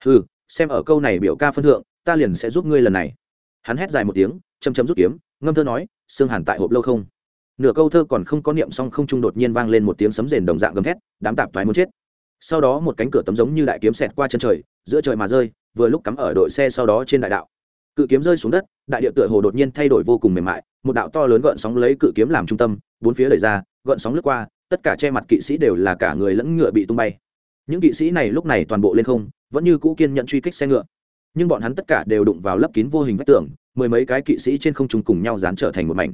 A: Hừ, xem ở câu này biểu ca phân thượng, ta liền sẽ giúp ngươi lần này. Hắn hét dài một tiếng chầm chầm rút kiếm, ngâm thơ nói xương hàn tại hộp lâu không? Nửa câu thơ còn không có niệm xong không trung đột nhiên vang lên một tiếng sấm rền đồng dạng gầm thét, đám tạp thoái muốn chết. Sau đó một cánh cửa tấm giống như đại kiếm xẹt qua chân trời, giữa trời mà rơi, vừa lúc cắm ở đội xe sau đó trên đại đạo cự kiếm rơi xuống đất, đại địa tựa hồ đột nhiên thay đổi vô cùng mềm mại, một đạo to lớn gợn sóng lấy cự kiếm làm trung tâm, bốn phía đẩy ra, gợn sóng lướt qua, tất cả che mặt kỵ sĩ đều là cả người lẫn ngựa bị tung bay. Những kỵ sĩ này lúc này toàn bộ lên không, vẫn như cũ kiên nhận truy kích xe ngựa. Nhưng bọn hắn tất cả đều đụng vào lấp kín vô hình vách tường, mười mấy cái kỵ sĩ trên không trung cùng nhau dán trở thành một mảnh.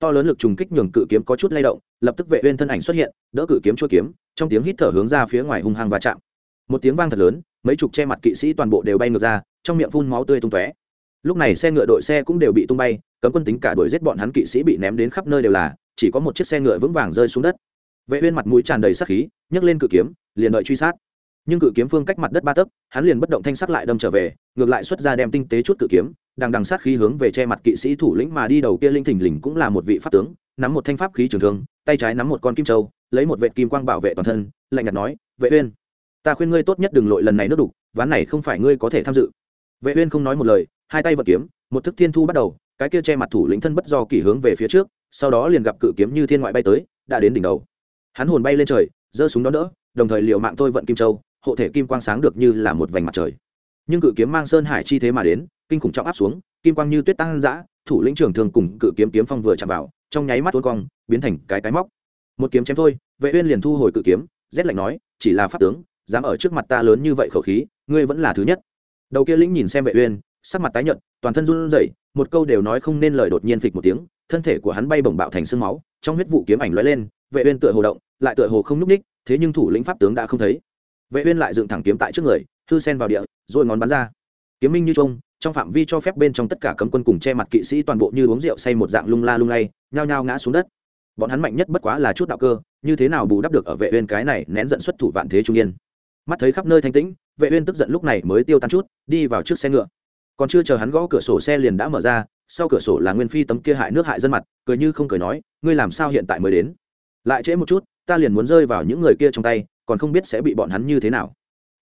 A: To lớn lực trùng kích nhường cự kiếm có chút lay động, lập tức vệ uyên thân ảnh xuất hiện, đỡ cự kiếm chua kiếm, trong tiếng hít thở hướng ra phía ngoài hung hăng va chạm. Một tiếng vang thật lớn, mấy chục che mặt kỵ sĩ toàn bộ đều bay ngược ra, trong miệng phun máu tươi tung tóe lúc này xe ngựa đội xe cũng đều bị tung bay, cấm quân tính cả đuổi giết bọn hắn kỵ sĩ bị ném đến khắp nơi đều là, chỉ có một chiếc xe ngựa vững vàng rơi xuống đất. Vệ uyên mặt mũi tràn đầy sát khí, nhấc lên cự kiếm, liền đợi truy sát. Nhưng cự kiếm phương cách mặt đất ba tấc, hắn liền bất động thanh sắc lại đâm trở về, ngược lại xuất ra đem tinh tế chút cự kiếm đang đằng sát khí hướng về che mặt kỵ sĩ thủ lĩnh mà đi, đầu kia linh thình lình cũng là một vị pháp tướng, nắm một thanh pháp khí trường thương, tay trái nắm một con kim châu, lấy một vệt kim quang bảo vệ toàn thân, lạnh nhạt nói, vệ uyên, ta khuyên ngươi tốt nhất đừng lội lần này nước đục, ván này không phải ngươi có thể tham dự vệ uyên không nói một lời, hai tay vật kiếm, một thức thiên thu bắt đầu, cái kia che mặt thủ lĩnh thân bất do kỳ hướng về phía trước, sau đó liền gặp cự kiếm như thiên ngoại bay tới, đã đến đỉnh đầu. Hắn hồn bay lên trời, giơ súng đón đỡ, đồng thời liều mạng thôi vận kim châu, hộ thể kim quang sáng được như là một vành mặt trời. Nhưng cự kiếm mang sơn hải chi thế mà đến, kinh khủng trọng áp xuống, kim quang như tuyết tăng dã, thủ lĩnh trưởng thường cùng cự kiếm kiếm phong vừa chạm vào, trong nháy mắt tuôn cong, biến thành cái cái móc. Một kiếm chém thôi, vệ uyên liền thu hồi cự kiếm, rét lạnh nói, chỉ là pháp tướng, dám ở trước mặt ta lớn như vậy khẩu khí, ngươi vẫn là thứ nhất đầu kia lĩnh nhìn xem vệ uyên, sắc mặt tái nhợt, toàn thân run rẩy, một câu đều nói không nên lời đột nhiên phịch một tiếng, thân thể của hắn bay bổng bạo thành xương máu, trong huyết vụ kiếm ảnh lóe lên, vệ uyên tựa hồ động, lại tựa hồ không núc ních thế nhưng thủ lĩnh pháp tướng đã không thấy. Vệ uyên lại dựng thẳng kiếm tại trước người thư sen vào địa, rồi ngón bắn ra. Kiếm minh như trung trong phạm vi cho phép bên trong tất cả cấm quân cùng che mặt kỵ sĩ toàn bộ như uống rượu say một dạng lung la lung lay, nhao nhao ngã xuống đất. Bọn hắn mạnh nhất bất quá là chút đạo cơ, như thế nào bù đắp được ở vệ uyên cái này nén giận xuất thủ vạn thế trung niên mắt thấy khắp nơi thanh tĩnh vệ uyên tức giận lúc này mới tiêu tan chút đi vào trước xe ngựa. Còn chưa chờ hắn gõ cửa sổ xe liền đã mở ra sau cửa sổ là nguyên phi tấm kia hại nước hại dân mặt cười như không cười nói ngươi làm sao hiện tại mới đến? Lại trễ một chút ta liền muốn rơi vào những người kia trong tay còn không biết sẽ bị bọn hắn như thế nào.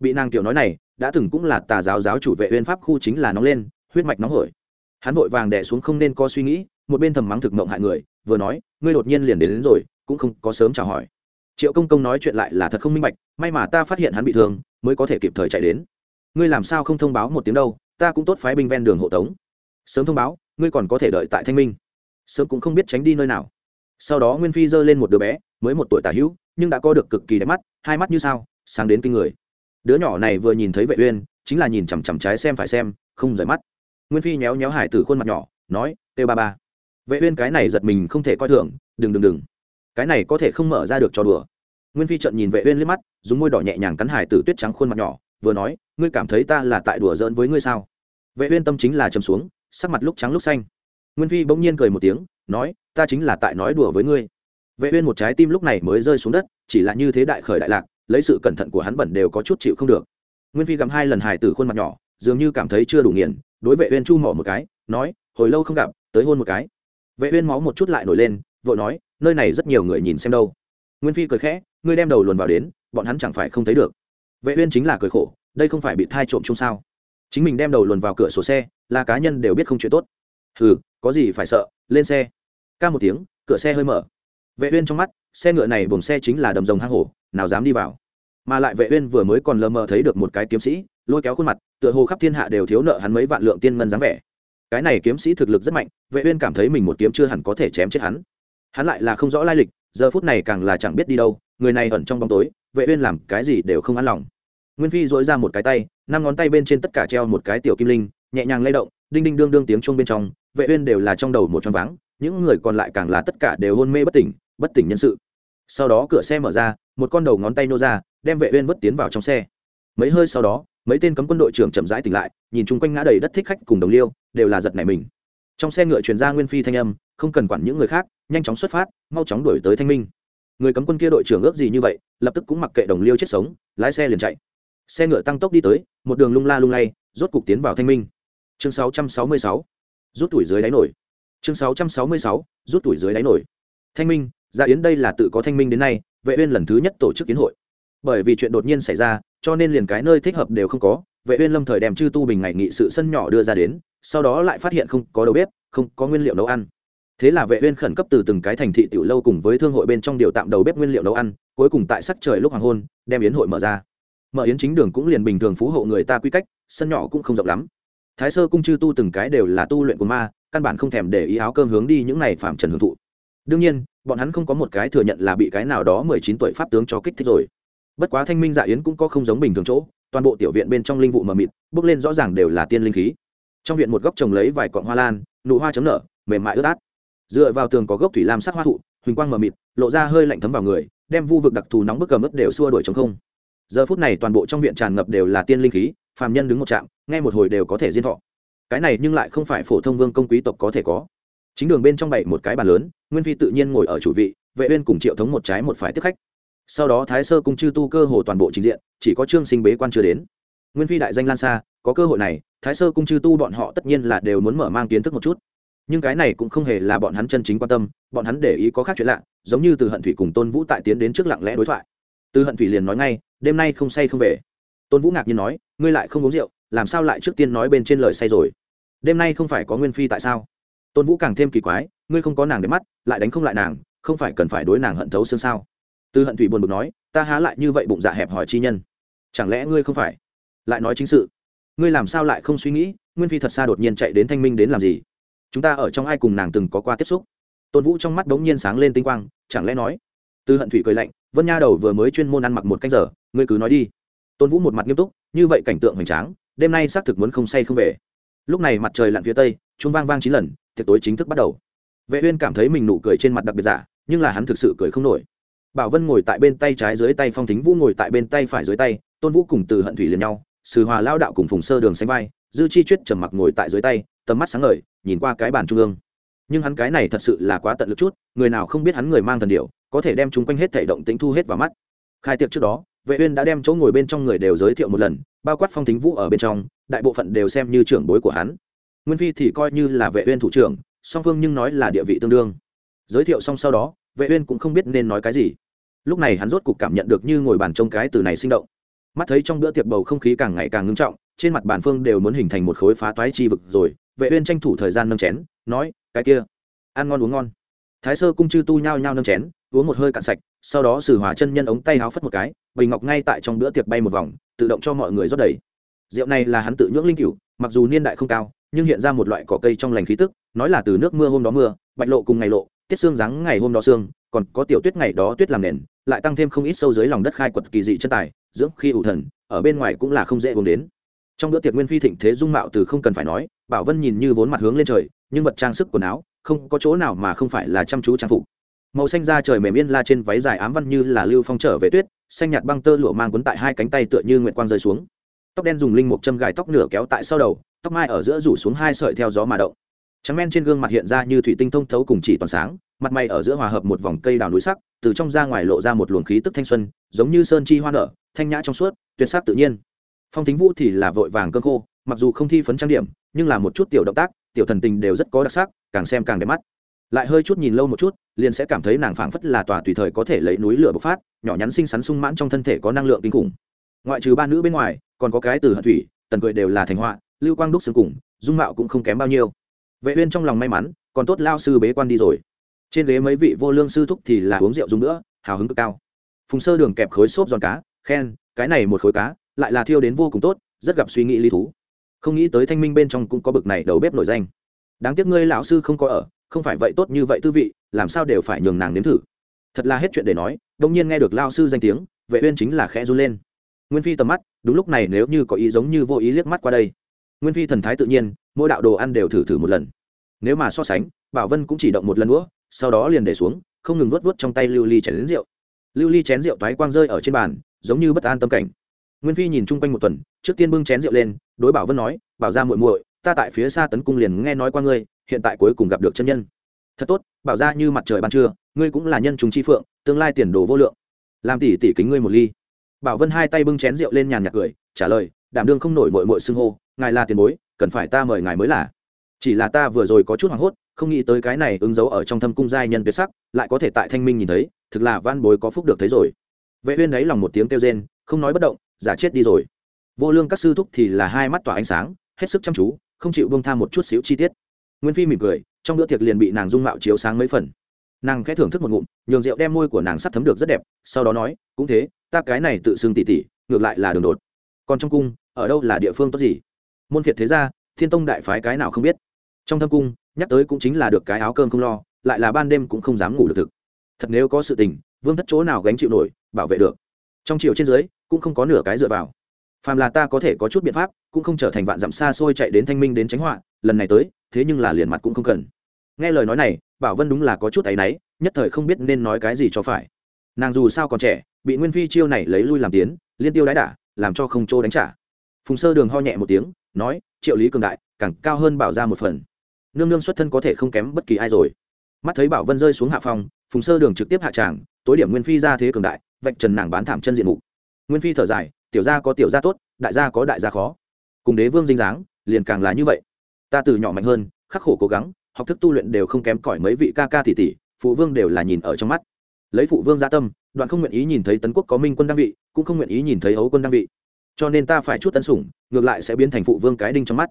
A: Bị nàng tiểu nói này đã từng cũng là tà giáo giáo chủ vệ uyên pháp khu chính là nóng lên huyết mạch nóng hổi. Hắn vội vàng đè xuống không nên có suy nghĩ một bên thầm mắng thực mộng hại người vừa nói ngươi đột nhiên liền đến, đến rồi cũng không có sớm chào hỏi. Triệu công công nói chuyện lại là thật không minh bạch may mà ta phát hiện hắn bị thương mới có thể kịp thời chạy đến. Ngươi làm sao không thông báo một tiếng đâu, ta cũng tốt phái binh ven đường hộ tống. Sớm thông báo, ngươi còn có thể đợi tại thanh minh. Sớm cũng không biết tránh đi nơi nào. Sau đó nguyên phi giơ lên một đứa bé, mới một tuổi tả hữu, nhưng đã có được cực kỳ đẹp mắt, hai mắt như sao, sáng đến kinh người. Đứa nhỏ này vừa nhìn thấy vệ uyên, chính là nhìn chằm chằm trái xem phải xem, không rời mắt. Nguyên phi nhéo nhéo hải tử khuôn mặt nhỏ, nói, têu ba ba. Vệ uyên cái này giật mình không thể coi thường, đừng đừng đừng. Cái này có thể không mở ra được cho đùa nguyên phi trợn nhìn vệ uyên liếc mắt, dùng môi đỏ nhẹ nhàng cắn hải tử tuyết trắng khuôn mặt nhỏ, vừa nói, ngươi cảm thấy ta là tại đùa giỡn với ngươi sao? Vệ uyên tâm chính là trầm xuống, sắc mặt lúc trắng lúc xanh. Nguyên phi bỗng nhiên cười một tiếng, nói, ta chính là tại nói đùa với ngươi. Vệ uyên một trái tim lúc này mới rơi xuống đất, chỉ là như thế đại khởi đại lạc, lấy sự cẩn thận của hắn bẩn đều có chút chịu không được. Nguyên phi gặm hai lần hài tử khuôn mặt nhỏ, dường như cảm thấy chưa đủ nghiền, đối vệ uyên chu mỏ một cái, nói, hồi lâu không gặp, tới hôn một cái. Vệ uyên máu một chút lại nổi lên, vội nói, nơi này rất nhiều người nhìn xem đâu nguyên phi cười khẽ, ngươi đem đầu luồn vào đến, bọn hắn chẳng phải không thấy được. Vệ uyên chính là cười khổ, đây không phải bị thai trộm chung sao? Chính mình đem đầu luồn vào cửa sổ xe, là cá nhân đều biết không chuyện tốt. Hừ, có gì phải sợ, lên xe. Ca một tiếng, cửa xe hơi mở. Vệ uyên trong mắt, xe ngựa này buồng xe chính là đầm rồng hang hổ, nào dám đi vào. Mà lại vệ uyên vừa mới còn lờ mờ thấy được một cái kiếm sĩ, lôi kéo khuôn mặt, tựa hồ khắp thiên hạ đều thiếu nợ hắn mấy vạn lượng tiên ngân dáng vẻ. Cái này kiếm sĩ thực lực rất mạnh, vệ uyên cảm thấy mình một kiếm chưa hẳn có thể chém chết hắn. Hắn lại là không rõ lai lịch giờ phút này càng là chẳng biết đi đâu người này ẩn trong bóng tối vệ uyên làm cái gì đều không an lòng. Nguyên phi dỗi ra một cái tay năm ngón tay bên trên tất cả treo một cái tiểu kim linh nhẹ nhàng lay động đinh đinh đương đương tiếng chuông bên trong vệ uyên đều là trong đầu một tròn vắng, những người còn lại càng là tất cả đều hôn mê bất tỉnh bất tỉnh nhân sự. Sau đó cửa xe mở ra một con đầu ngón tay nô ra đem vệ uyên vứt tiến vào trong xe. Mấy hơi sau đó mấy tên cấm quân đội trưởng chậm rãi tỉnh lại nhìn chung quanh ngã đầy đất thích khách cùng đồng liêu đều là giật nảy mình trong xe ngựa truyền ra nguyên phi thanh âm, không cần quản những người khác, nhanh chóng xuất phát, mau chóng đuổi tới thanh minh. Người cấm quân kia đội trưởng ước gì như vậy, lập tức cũng mặc kệ đồng liêu chết sống, lái xe liền chạy. Xe ngựa tăng tốc đi tới, một đường lung la lung lay, rốt cục tiến vào thanh minh. Chương 666 rút tuổi dưới đáy nổi. Chương 666 rút tuổi dưới đáy nổi. Thanh minh, gia yến đây là tự có thanh minh đến nay, vệ uyên lần thứ nhất tổ chức kiến hội. Bởi vì chuyện đột nhiên xảy ra, cho nên liền cái nơi thích hợp đều không có, vệ uyên lâm thời đem chư tu bình ngày nghị sự sân nhỏ đưa ra đến sau đó lại phát hiện không có đầu bếp, không có nguyên liệu nấu ăn. Thế là vệ uyên khẩn cấp từ từng cái thành thị tiểu lâu cùng với thương hội bên trong điều tạm đầu bếp nguyên liệu nấu ăn, cuối cùng tại sắc trời lúc hoàng hôn, đem yến hội mở ra. Mở yến chính đường cũng liền bình thường phú hộ người ta quy cách, sân nhỏ cũng không rộng lắm. Thái sơ cung chư tu từng cái đều là tu luyện của ma, căn bản không thèm để ý áo cơm hướng đi những này phạm trần hưởng thụ. Đương nhiên, bọn hắn không có một cái thừa nhận là bị cái nào đó mười chín tuổi pháp tướng cho kích thích rồi. Bất quá thanh minh dạ yến cũng có không giống bình thường chỗ, toàn bộ tiểu viện bên trong linh vụ mờ mịt, bước lên rõ ràng đều là tiên linh khí trong viện một góc trồng lấy vài cọn hoa lan, nụ hoa chấm nở, mềm mại ướt át. Dựa vào tường có gốc thủy lam sắc hoa thụ, huỳnh quang mờ mịt, lộ ra hơi lạnh thấm vào người, đem vu vực đặc thù nóng bức cầm ướt đều xua đuổi chống không. Giờ phút này toàn bộ trong viện tràn ngập đều là tiên linh khí, phàm nhân đứng một trạm ngay một hồi đều có thể diên thọ. Cái này nhưng lại không phải phổ thông vương công quý tộc có thể có. Chính đường bên trong bảy một cái bàn lớn, nguyên phi tự nhiên ngồi ở chủ vị, vệ uyên cùng triệu thống một trái một phải tiếp khách. Sau đó thái sơ cung chư tu cơ hồ toàn bộ trình diện, chỉ có trương sinh bế quan chưa đến. Nguyên phi đại danh lan xa có cơ hội này, thái sơ cung chư tu bọn họ tất nhiên là đều muốn mở mang kiến thức một chút. Nhưng cái này cũng không hề là bọn hắn chân chính quan tâm, bọn hắn để ý có khác chuyện lạ, giống như từ hận thủy cùng tôn vũ tại tiến đến trước lặng lẽ đối thoại. Từ hận thủy liền nói ngay, đêm nay không say không về. Tôn vũ ngạc nhiên nói, ngươi lại không uống rượu, làm sao lại trước tiên nói bên trên lời say rồi? Đêm nay không phải có nguyên phi tại sao? Tôn vũ càng thêm kỳ quái, ngươi không có nàng để mắt, lại đánh không lại nàng, không phải cần phải đối nàng hận thấu xương sao? Từ hận thủy buồn bực nói, ta há lại như vậy bụng dạ hẹp hỏi chi nhân? Chẳng lẽ ngươi không phải? Lại nói chính sự ngươi làm sao lại không suy nghĩ, nguyên phi thật xa đột nhiên chạy đến thanh minh đến làm gì? Chúng ta ở trong ai cùng nàng từng có qua tiếp xúc? Tôn vũ trong mắt đống nhiên sáng lên tinh quang, chẳng lẽ nói? Từ hận thủy cười lạnh, vân nha đầu vừa mới chuyên môn ăn mặc một canh giờ, ngươi cứ nói đi. Tôn vũ một mặt nghiêm túc, như vậy cảnh tượng hoành tráng, đêm nay xác thực muốn không say không về. Lúc này mặt trời lặn phía tây chúng vang vang chín lần, tiệc tối chính thức bắt đầu. Vệ uyên cảm thấy mình nụ cười trên mặt đặc biệt giả nhưng là hắn thực sự cười không nổi. Bảo vân ngồi tại bên tay trái dưới tay phong thính vũ ngồi tại bên tay phải dưới tay, tôn vũ cùng từ hận thủy liền nhau sử hòa lao đạo cùng phùng sơ đường xanh vai, dư chi chuyết trầm mặc ngồi tại dưới tay, tầm mắt sáng ngời, nhìn qua cái bàn trung ương. Nhưng hắn cái này thật sự là quá tận lực chút, người nào không biết hắn người mang thần điệu có thể đem chúng quanh hết thể động tính thu hết vào mắt. Khai tiệc trước đó, vệ uyên đã đem chỗ ngồi bên trong người đều giới thiệu một lần, bao quát phong thính vũ ở bên trong, đại bộ phận đều xem như trưởng bối của hắn. Nguyên phi thì coi như là vệ uyên thủ trưởng, song phương nhưng nói là địa vị tương đương. Giới thiệu xong sau đó, vệ uyên cũng không biết nên nói cái gì. Lúc này hắn rốt cục cảm nhận được như ngồi bàn trông cái từ này sinh động mắt thấy trong bữa tiệc bầu không khí càng ngày càng ngưng trọng, trên mặt bàn phương đều muốn hình thành một khối phá toái chi vực rồi. Vệ uyên tranh thủ thời gian nâng chén, nói, cái kia, ăn ngon uống ngon. Thái sơ cung chư tu nhao nhao nâng chén, uống một hơi cạn sạch, sau đó sử hỏa chân nhân ống tay háo phất một cái, bình ngọc ngay tại trong bữa tiệc bay một vòng, tự động cho mọi người rót đầy. Rượu này là hắn tự nhưỡng linh cửu, mặc dù niên đại không cao, nhưng hiện ra một loại cỏ cây trong lành khí tức, nói là từ nước mưa hôm đó mưa, bạch lộ cùng ngày lộ, tiết xương dáng ngày hôm đó xương, còn có tiểu tuyết ngày đó tuyết làm nền, lại tăng thêm không ít sâu dưới lòng đất khai quật kỳ dị chân tài dưỡng khi ủ thần, ở bên ngoài cũng là không dễ uống đến. Trong bữa tiệc nguyên phi thịnh thế dung mạo từ không cần phải nói, bảo vân nhìn như vốn mặt hướng lên trời, nhưng vật trang sức quần áo, không có chỗ nào mà không phải là chăm chú trang phục. Màu xanh da trời mềm yên la trên váy dài ám văn như là lưu phong trở về tuyết, xanh nhạt băng tơ lụa mang quấn tại hai cánh tay tựa như nguyệt quang rơi xuống. Tóc đen dùng linh mục châm gài tóc nửa kéo tại sau đầu, tóc mai ở giữa rủ xuống hai sợi theo gió mà động. Trắng men trên gương mặt hiện ra như thủy tinh thông thấu cùng chỉ toàn sáng mặt mày ở giữa hòa hợp một vòng cây đào núi sắc, từ trong ra ngoài lộ ra một luồng khí tức thanh xuân, giống như sơn chi hoa nở, thanh nhã trong suốt, tuyệt sắc tự nhiên. Phong thính vũ thì là vội vàng cơn khô, mặc dù không thi phấn trang điểm, nhưng là một chút tiểu động tác, tiểu thần tình đều rất có đặc sắc, càng xem càng đẹp mắt. Lại hơi chút nhìn lâu một chút, liền sẽ cảm thấy nàng phảng phất là tòa tùy thời có thể lấy núi lửa bộc phát, nhỏ nhắn xinh xắn sung mãn trong thân thể có năng lượng kinh khủng. Ngoại trừ ba nữ bên ngoài, còn có cái từ hận thủy, tần cười đều là thành họa, lưu quang đúc xương cùng, dung mạo cũng không kém bao nhiêu. Vệ uyên trong lòng may mắn, còn tốt lao sư bế quan đi rồi trên ghế mấy vị vô lương sư thúc thì là uống rượu dùng nữa, hào hứng cực cao. Phùng sơ đường kẹp khối xốp giòn cá, khen, cái này một khối cá, lại là thiêu đến vô cùng tốt, rất gặp suy nghĩ lý thú. Không nghĩ tới thanh minh bên trong cũng có bực này đầu bếp nổi danh. Đáng tiếc ngươi lão sư không có ở, không phải vậy tốt như vậy tư vị, làm sao đều phải nhường nàng nếm thử. Thật là hết chuyện để nói, đông nhiên nghe được lao sư danh tiếng, vệ uyên chính là khẽ run lên. Nguyên phi tầm mắt, đúng lúc này nếu như có ý giống như vô ý liếc mắt qua đây. Nguyên phi thần thái tự nhiên, mỗi đạo đồ ăn đều thử thử một lần. Nếu mà so sánh, bảo vân cũng chỉ động một lần nữa sau đó liền để xuống, không ngừng vuốt vuốt trong tay lưu ly chén đến rượu. Lưu ly chén rượu toái quang rơi ở trên bàn, giống như bất an tâm cảnh. Nguyên phi nhìn chung quanh một tuần, trước tiên bưng chén rượu lên, đối bảo vân nói, bảo ra muội muội, ta tại phía xa tấn cung liền nghe nói qua ngươi, hiện tại cuối cùng gặp được chân nhân. Thật tốt, bảo ra như mặt trời ban trưa, ngươi cũng là nhân chúng chi phượng, tương lai tiền đồ vô lượng. Làm tỷ tỷ kính ngươi một ly. Bảo vân hai tay bưng chén rượu lên nhàn nhạt cười, trả lời, đảm đương không nổi mội mội xưng hô, ngài là tiền bối, cần phải ta mời ngài mới là. Chỉ là ta vừa rồi có chút hoảng hốt không nghĩ tới cái này ứng dấu ở trong thâm cung giai nhân tuyệt sắc, lại có thể tại thanh minh nhìn thấy, thực là van bối có phúc được thấy rồi. Vệ uyên đấy lòng một tiếng kêu rên, không nói bất động, giả chết đi rồi. Vô lương các sư thúc thì là hai mắt tỏa ánh sáng, hết sức chăm chú, không chịu buông tha một chút xíu chi tiết. Nguyên phi mỉm cười, trong bữa tiệc liền bị nàng dung mạo chiếu sáng mấy phần. Nàng khẽ thưởng thức một ngụm, nhường rượu đem môi của nàng sắp thấm được rất đẹp, sau đó nói, cũng thế, ta cái này tự xưng tỉ tỉ ngược lại là đường đột. Còn trong cung, ở đâu là địa phương tốt gì? Môn phiệt thế ra, thiên tông đại phái cái nào không biết trong thâm cung, nhắc tới cũng chính là được cái áo cơm không lo, lại là ban đêm cũng không dám ngủ được thực. Thật nếu có sự tình, vương thất chỗ nào gánh chịu nổi, bảo vệ được. Trong chiều trên dưới, cũng không có nửa cái dựa vào. Phàm là ta có thể có chút biện pháp, cũng không trở thành vạn dặm xa xôi chạy đến thanh minh đến tránh họa, lần này tới, thế nhưng là liền mặt cũng không cần. Nghe lời nói này, bảo vân đúng là có chút áy náy, nhất thời không biết nên nói cái gì cho phải. Nàng dù sao còn trẻ, bị nguyên phi chiêu này lấy lui làm tiến, liên tiêu đái đả, làm cho không trô đánh trả. Phùng sơ đường ho nhẹ một tiếng, nói, triệu lý cường đại, càng cao hơn bảo ra một phần nương nương xuất thân có thể không kém bất kỳ ai rồi. Mắt thấy bảo vân rơi xuống hạ phòng, phùng sơ đường trực tiếp hạ tràng, tối điểm nguyên phi ra thế cường đại, vạch trần nàng bán thảm chân diện mục. Nguyên phi thở dài, tiểu gia có tiểu gia tốt, đại gia có đại gia khó. Cùng đế vương dinh dáng, liền càng là như vậy. Ta từ nhỏ mạnh hơn, khắc khổ cố gắng, học thức tu luyện đều không kém cỏi mấy vị ca ca tỷ tỷ, phụ vương đều là nhìn ở trong mắt. Lấy phụ vương gia tâm, đoạn không nguyện ý nhìn thấy tấn quốc có minh quân đăng vị, cũng không nguyện ý nhìn thấy ấu quân đăng vị. Cho nên ta phải chút tấn sủng, ngược lại sẽ biến thành phụ vương cái đinh trong mắt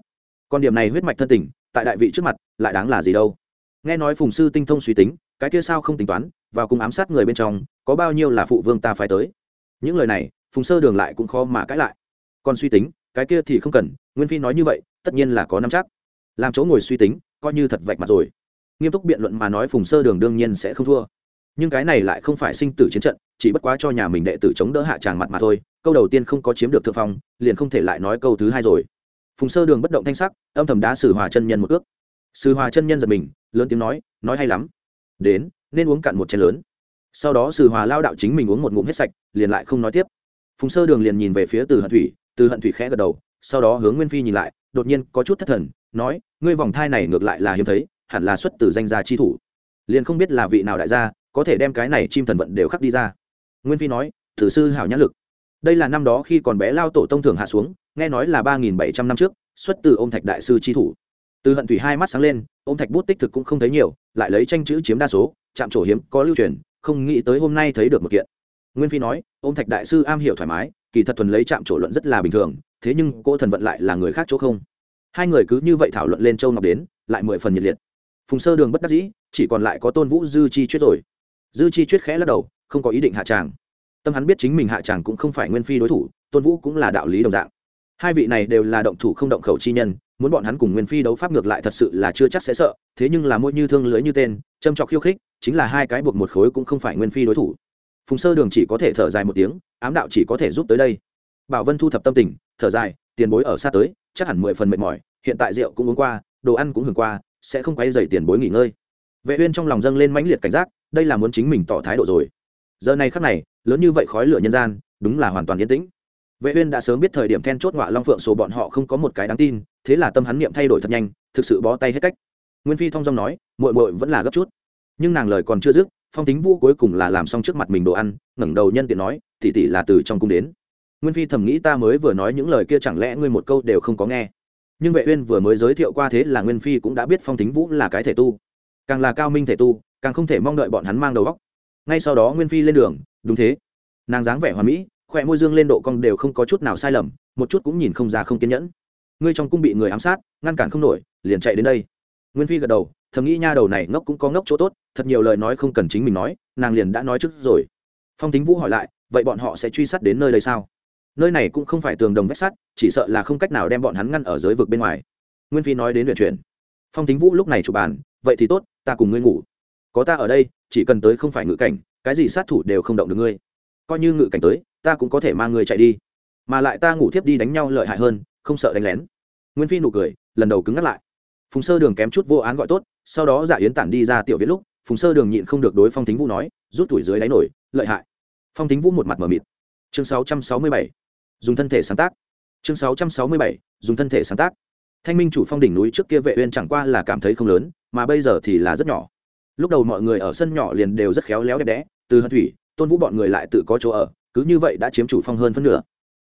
A: còn điểm này huyết mạch thân tình, tại đại vị trước mặt, lại đáng là gì đâu? Nghe nói phùng sư tinh thông suy tính, cái kia sao không tính toán và cùng ám sát người bên trong, có bao nhiêu là phụ vương ta phải tới? Những lời này, phùng sơ đường lại cũng khó mà cãi lại. Còn suy tính, cái kia thì không cần, nguyên phi nói như vậy, tất nhiên là có năm chắc. Làm chỗ ngồi suy tính, coi như thật vạch mặt rồi. Nghiêm túc biện luận mà nói phùng sơ đường đương nhiên sẽ không thua. Nhưng cái này lại không phải sinh tử chiến trận, chỉ bất quá cho nhà mình đệ tử chống đỡ hạ tràng mặt mà thôi, câu đầu tiên không có chiếm được thượng phong, liền không thể lại nói câu thứ hai rồi phùng sơ đường bất động thanh sắc, âm thầm đá sử hòa chân nhân một ước sử hòa chân nhân giật mình, lớn tiếng nói nói hay lắm. Đến, nên uống cạn một chén lớn. Sau đó sử hòa lao đạo chính mình uống một ngụm hết sạch, liền lại không nói tiếp. Phùng sơ đường liền nhìn về phía từ hận thủy, từ hận thủy khẽ gật đầu, sau đó hướng nguyên phi nhìn lại, đột nhiên có chút thất thần, nói, ngươi vòng thai này ngược lại là hiếm thấy, hẳn là xuất từ danh gia chi thủ. Liền không biết là vị nào đại gia, có thể đem cái này chim thần vận đều khắc đi ra. Nguyên phi nói, thử sư hảo nhã lực đây là năm đó khi còn bé lao tổ tông thường hạ xuống, nghe nói là ba nghìn bảy trăm năm trước, xuất từ ô m thạch đại sư chi thủ. Từ hận thủy hai mắt sáng lên ô m thạch bút tích thực cũng không thấy nhiều, lại lấy tranh chữ chiếm đa số, chạm trổ hiếm, có lưu truyền, không nghĩ tới hôm nay thấy được một kiện. Nguyên phi nói ô m thạch đại sư am hiểu thoải mái, kỳ thật thuần lấy chạm trổ luận rất là bình thường, thế nhưng cô thần vận lại là người khác chỗ không. Hai người cứ như vậy thảo luận lên châu ngọc đến, lại mười phần nhiệt liệt. Phùng sơ đường bất đắc dĩ, chỉ còn lại có tôn vũ dư chi chuyết rồi. Dư chi chuyết khẽ lắc đầu, không có ý định hạ tràng tâm hắn biết chính mình hạ tràng cũng không phải nguyên phi đối thủ, tôn vũ cũng là đạo lý đồng dạng. Hai vị này đều là động thủ không động khẩu chi nhân, muốn bọn hắn cùng nguyên phi đấu pháp ngược lại thật sự là chưa chắc sẽ sợ, thế nhưng là môi như thương lưới như tên, châm trọc khiêu khích, chính là hai cái buộc một khối cũng không phải nguyên phi đối thủ. Phùng sơ đường chỉ có thể thở dài một tiếng, ám đạo chỉ có thể giúp tới đây. Bảo vân thu thập tâm tình, thở dài, tiền bối ở xa tới, chắc hẳn mười phần mệt mỏi, hiện tại rượu cũng uống qua, đồ ăn cũng hưởng qua, sẽ không quay dày tiền bối nghỉ ngơi. Vệ uyên trong lòng dâng lên mãnh liệt cảnh giác, đây là muốn chính mình tỏ thái độ rồi. Giờ này khắc này lớn như vậy khói lửa nhân gian, đúng là hoàn toàn yên tĩnh. Vệ uyên đã sớm biết thời điểm then chốt ngọa long phượng số bọn họ không có một cái đáng tin, thế là tâm hắn niệm thay đổi thật nhanh, thực sự bó tay hết cách. Nguyên phi thông dong nói, muội muội vẫn là gấp chút. Nhưng nàng lời còn chưa dứt, phong tính vũ cuối cùng là làm xong trước mặt mình đồ ăn, ngẩng đầu nhân tiện nói, tỷ tỷ là từ trong cung đến. Nguyên phi thầm nghĩ ta mới vừa nói những lời kia chẳng lẽ ngươi một câu đều không có nghe. Nhưng vệ uyên vừa mới giới thiệu qua thế là nguyên phi cũng đã biết phong tính vũ là cái thể tu. Càng là cao minh thể tu, càng không thể mong đợi bọn hắn mang đầu óc ngay sau đó nguyên phi lên đường, đúng thế. Nàng dáng vẻ hoàn mỹ, khỏe môi dương lên độ cong đều không có chút nào sai lầm, một chút cũng nhìn không ra không kiên nhẫn. Ngươi trong cung bị người ám sát, ngăn cản không nổi, liền chạy đến đây. Nguyên phi gật đầu, thầm nghĩ nha đầu này ngốc cũng có ngốc chỗ tốt, thật nhiều lời nói không cần chính mình nói, nàng liền đã nói trước rồi. Phong tính vũ hỏi lại, vậy bọn họ sẽ truy sát đến nơi đây sao? Nơi này cũng không phải tường đồng vách sắt, chỉ sợ là không cách nào đem bọn hắn ngăn ở giới vực bên ngoài. Nguyên phi nói đến luyện chuyển. Phong tính vũ lúc này chụp bàn, vậy thì tốt, ta cùng ngươi ngủ. Có ta ở đây chỉ cần tới không phải ngự cảnh, cái gì sát thủ đều không động được ngươi. Coi như ngự cảnh tới, ta cũng có thể mang ngươi chạy đi. Mà lại ta ngủ thiếp đi đánh nhau lợi hại hơn, không sợ đánh lén. Nguyên phi nụ cười, lần đầu cứng ngắt lại. Phùng sơ đường kém chút vô án gọi tốt, sau đó giả yến tản đi ra tiểu viết lúc, phùng sơ đường nhịn không được đối phong thính vũ nói, rút tuổi dưới đáy nổi, lợi hại. Phong thính vũ một mặt m ở mịt. Chương 667. dùng thân thể sáng tác. Chương 667. dùng thân thể sáng tác. Thanh minh chủ phong đỉnh núi trước kia vệ uyên chẳng qua là cảm thấy không lớn, mà bây giờ thì là rất nhỏ lúc đầu mọi người ở sân nhỏ liền đều rất khéo léo đẹp đẽ, từ hận thủy, tôn vũ bọn người lại tự có chỗ ở, cứ như vậy đã chiếm chủ phong hơn phân nửa.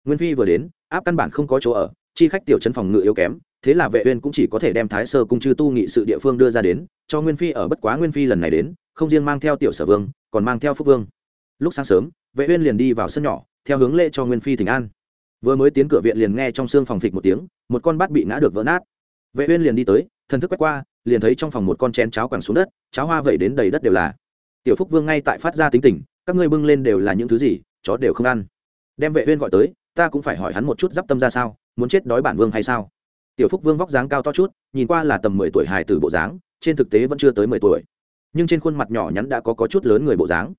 A: Nguyên phi vừa đến, áp căn bản không có chỗ ở, chi khách tiểu chân phòng ngự yếu kém, thế là vệ uyên cũng chỉ có thể đem thái sơ cung chư tu nghị sự địa phương đưa ra đến, cho nguyên phi ở bất quá nguyên phi lần này đến, không riêng mang theo tiểu sở vương, còn mang theo phúc vương. Lúc sáng sớm, vệ uyên liền đi vào sân nhỏ, theo hướng lễ cho nguyên phi thỉnh an. Vừa mới tiến cửa viện liền nghe trong xương phòng phịch một tiếng, một con bát bị ngã được vỡ nát. Vệ uyên liền đi tới, thần thức quét qua liền thấy trong phòng một con chén cháo quẳng xuống đất cháo hoa vẩy đến đầy đất đều là. Tiểu phúc vương ngay tại phát ra tính tình các ngươi bưng lên đều là những thứ gì chó đều không ăn. Đem vệ uyên gọi tới ta cũng phải hỏi hắn một chút d tâm ra sao muốn chết đói bản vương hay sao? Tiểu phúc vương vóc dáng cao to chút nhìn qua là tầm mười tuổi hài tử bộ dáng trên thực tế vẫn chưa tới mười tuổi. Nhưng trên khuôn mặt nhỏ nhắn đã có, có chút lớn người bộ dáng.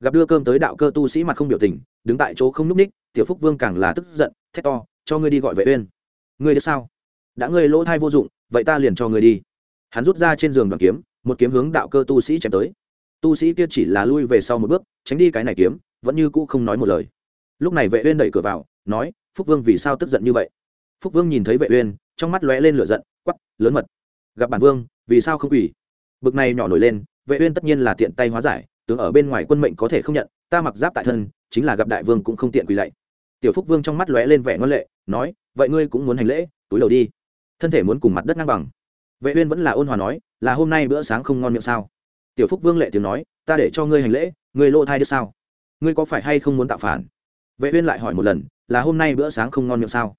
A: Gặp đưa cơm tới đạo cơ tu sĩ mặt không biểu tình đứng tại chỗ không núp ních tiểu phúc vương càng là tức giận thét to cho ngươi đi gọi vệ uyên. Ngươi được sao? Đã ngươi lỗ thai vô dụng vậy ta liền cho ngươi đi hắn rút ra trên giường đoàn kiếm, một kiếm hướng đạo cơ tu sĩ chém tới. Tu sĩ kia chỉ là lui về sau một bước, tránh đi cái này kiếm, vẫn như cũ không nói một lời. Lúc này vệ uyên đẩy cửa vào, nói, phúc vương vì sao tức giận như vậy? Phúc vương nhìn thấy vệ uyên, trong mắt lóe lên lửa giận quắc lớn mật, gặp bản vương, vì sao không quỳ? Bực này nhỏ nổi lên, vệ uyên tất nhiên là tiện tay hóa giải, tướng ở bên ngoài quân mệnh có thể không nhận, ta mặc giáp tại thân, chính là gặp đại vương cũng không tiện quỳ lạy. Tiểu phúc vương trong mắt lóe lên vẻ ngoan lệ, nói, vậy ngươi cũng muốn hành lễ, túi đầu đi. Thân thể muốn cùng mặt đất ngang bằng vệ uyên vẫn là ôn hòa nói, là hôm nay bữa sáng không ngon miệng sao? Tiểu phúc vương lệ tiếng nói, ta để cho ngươi hành lễ, ngươi lộ thai được sao? Ngươi có phải hay không muốn tạo phản? Vệ uyên lại hỏi một lần, là hôm nay bữa sáng không ngon miệng sao?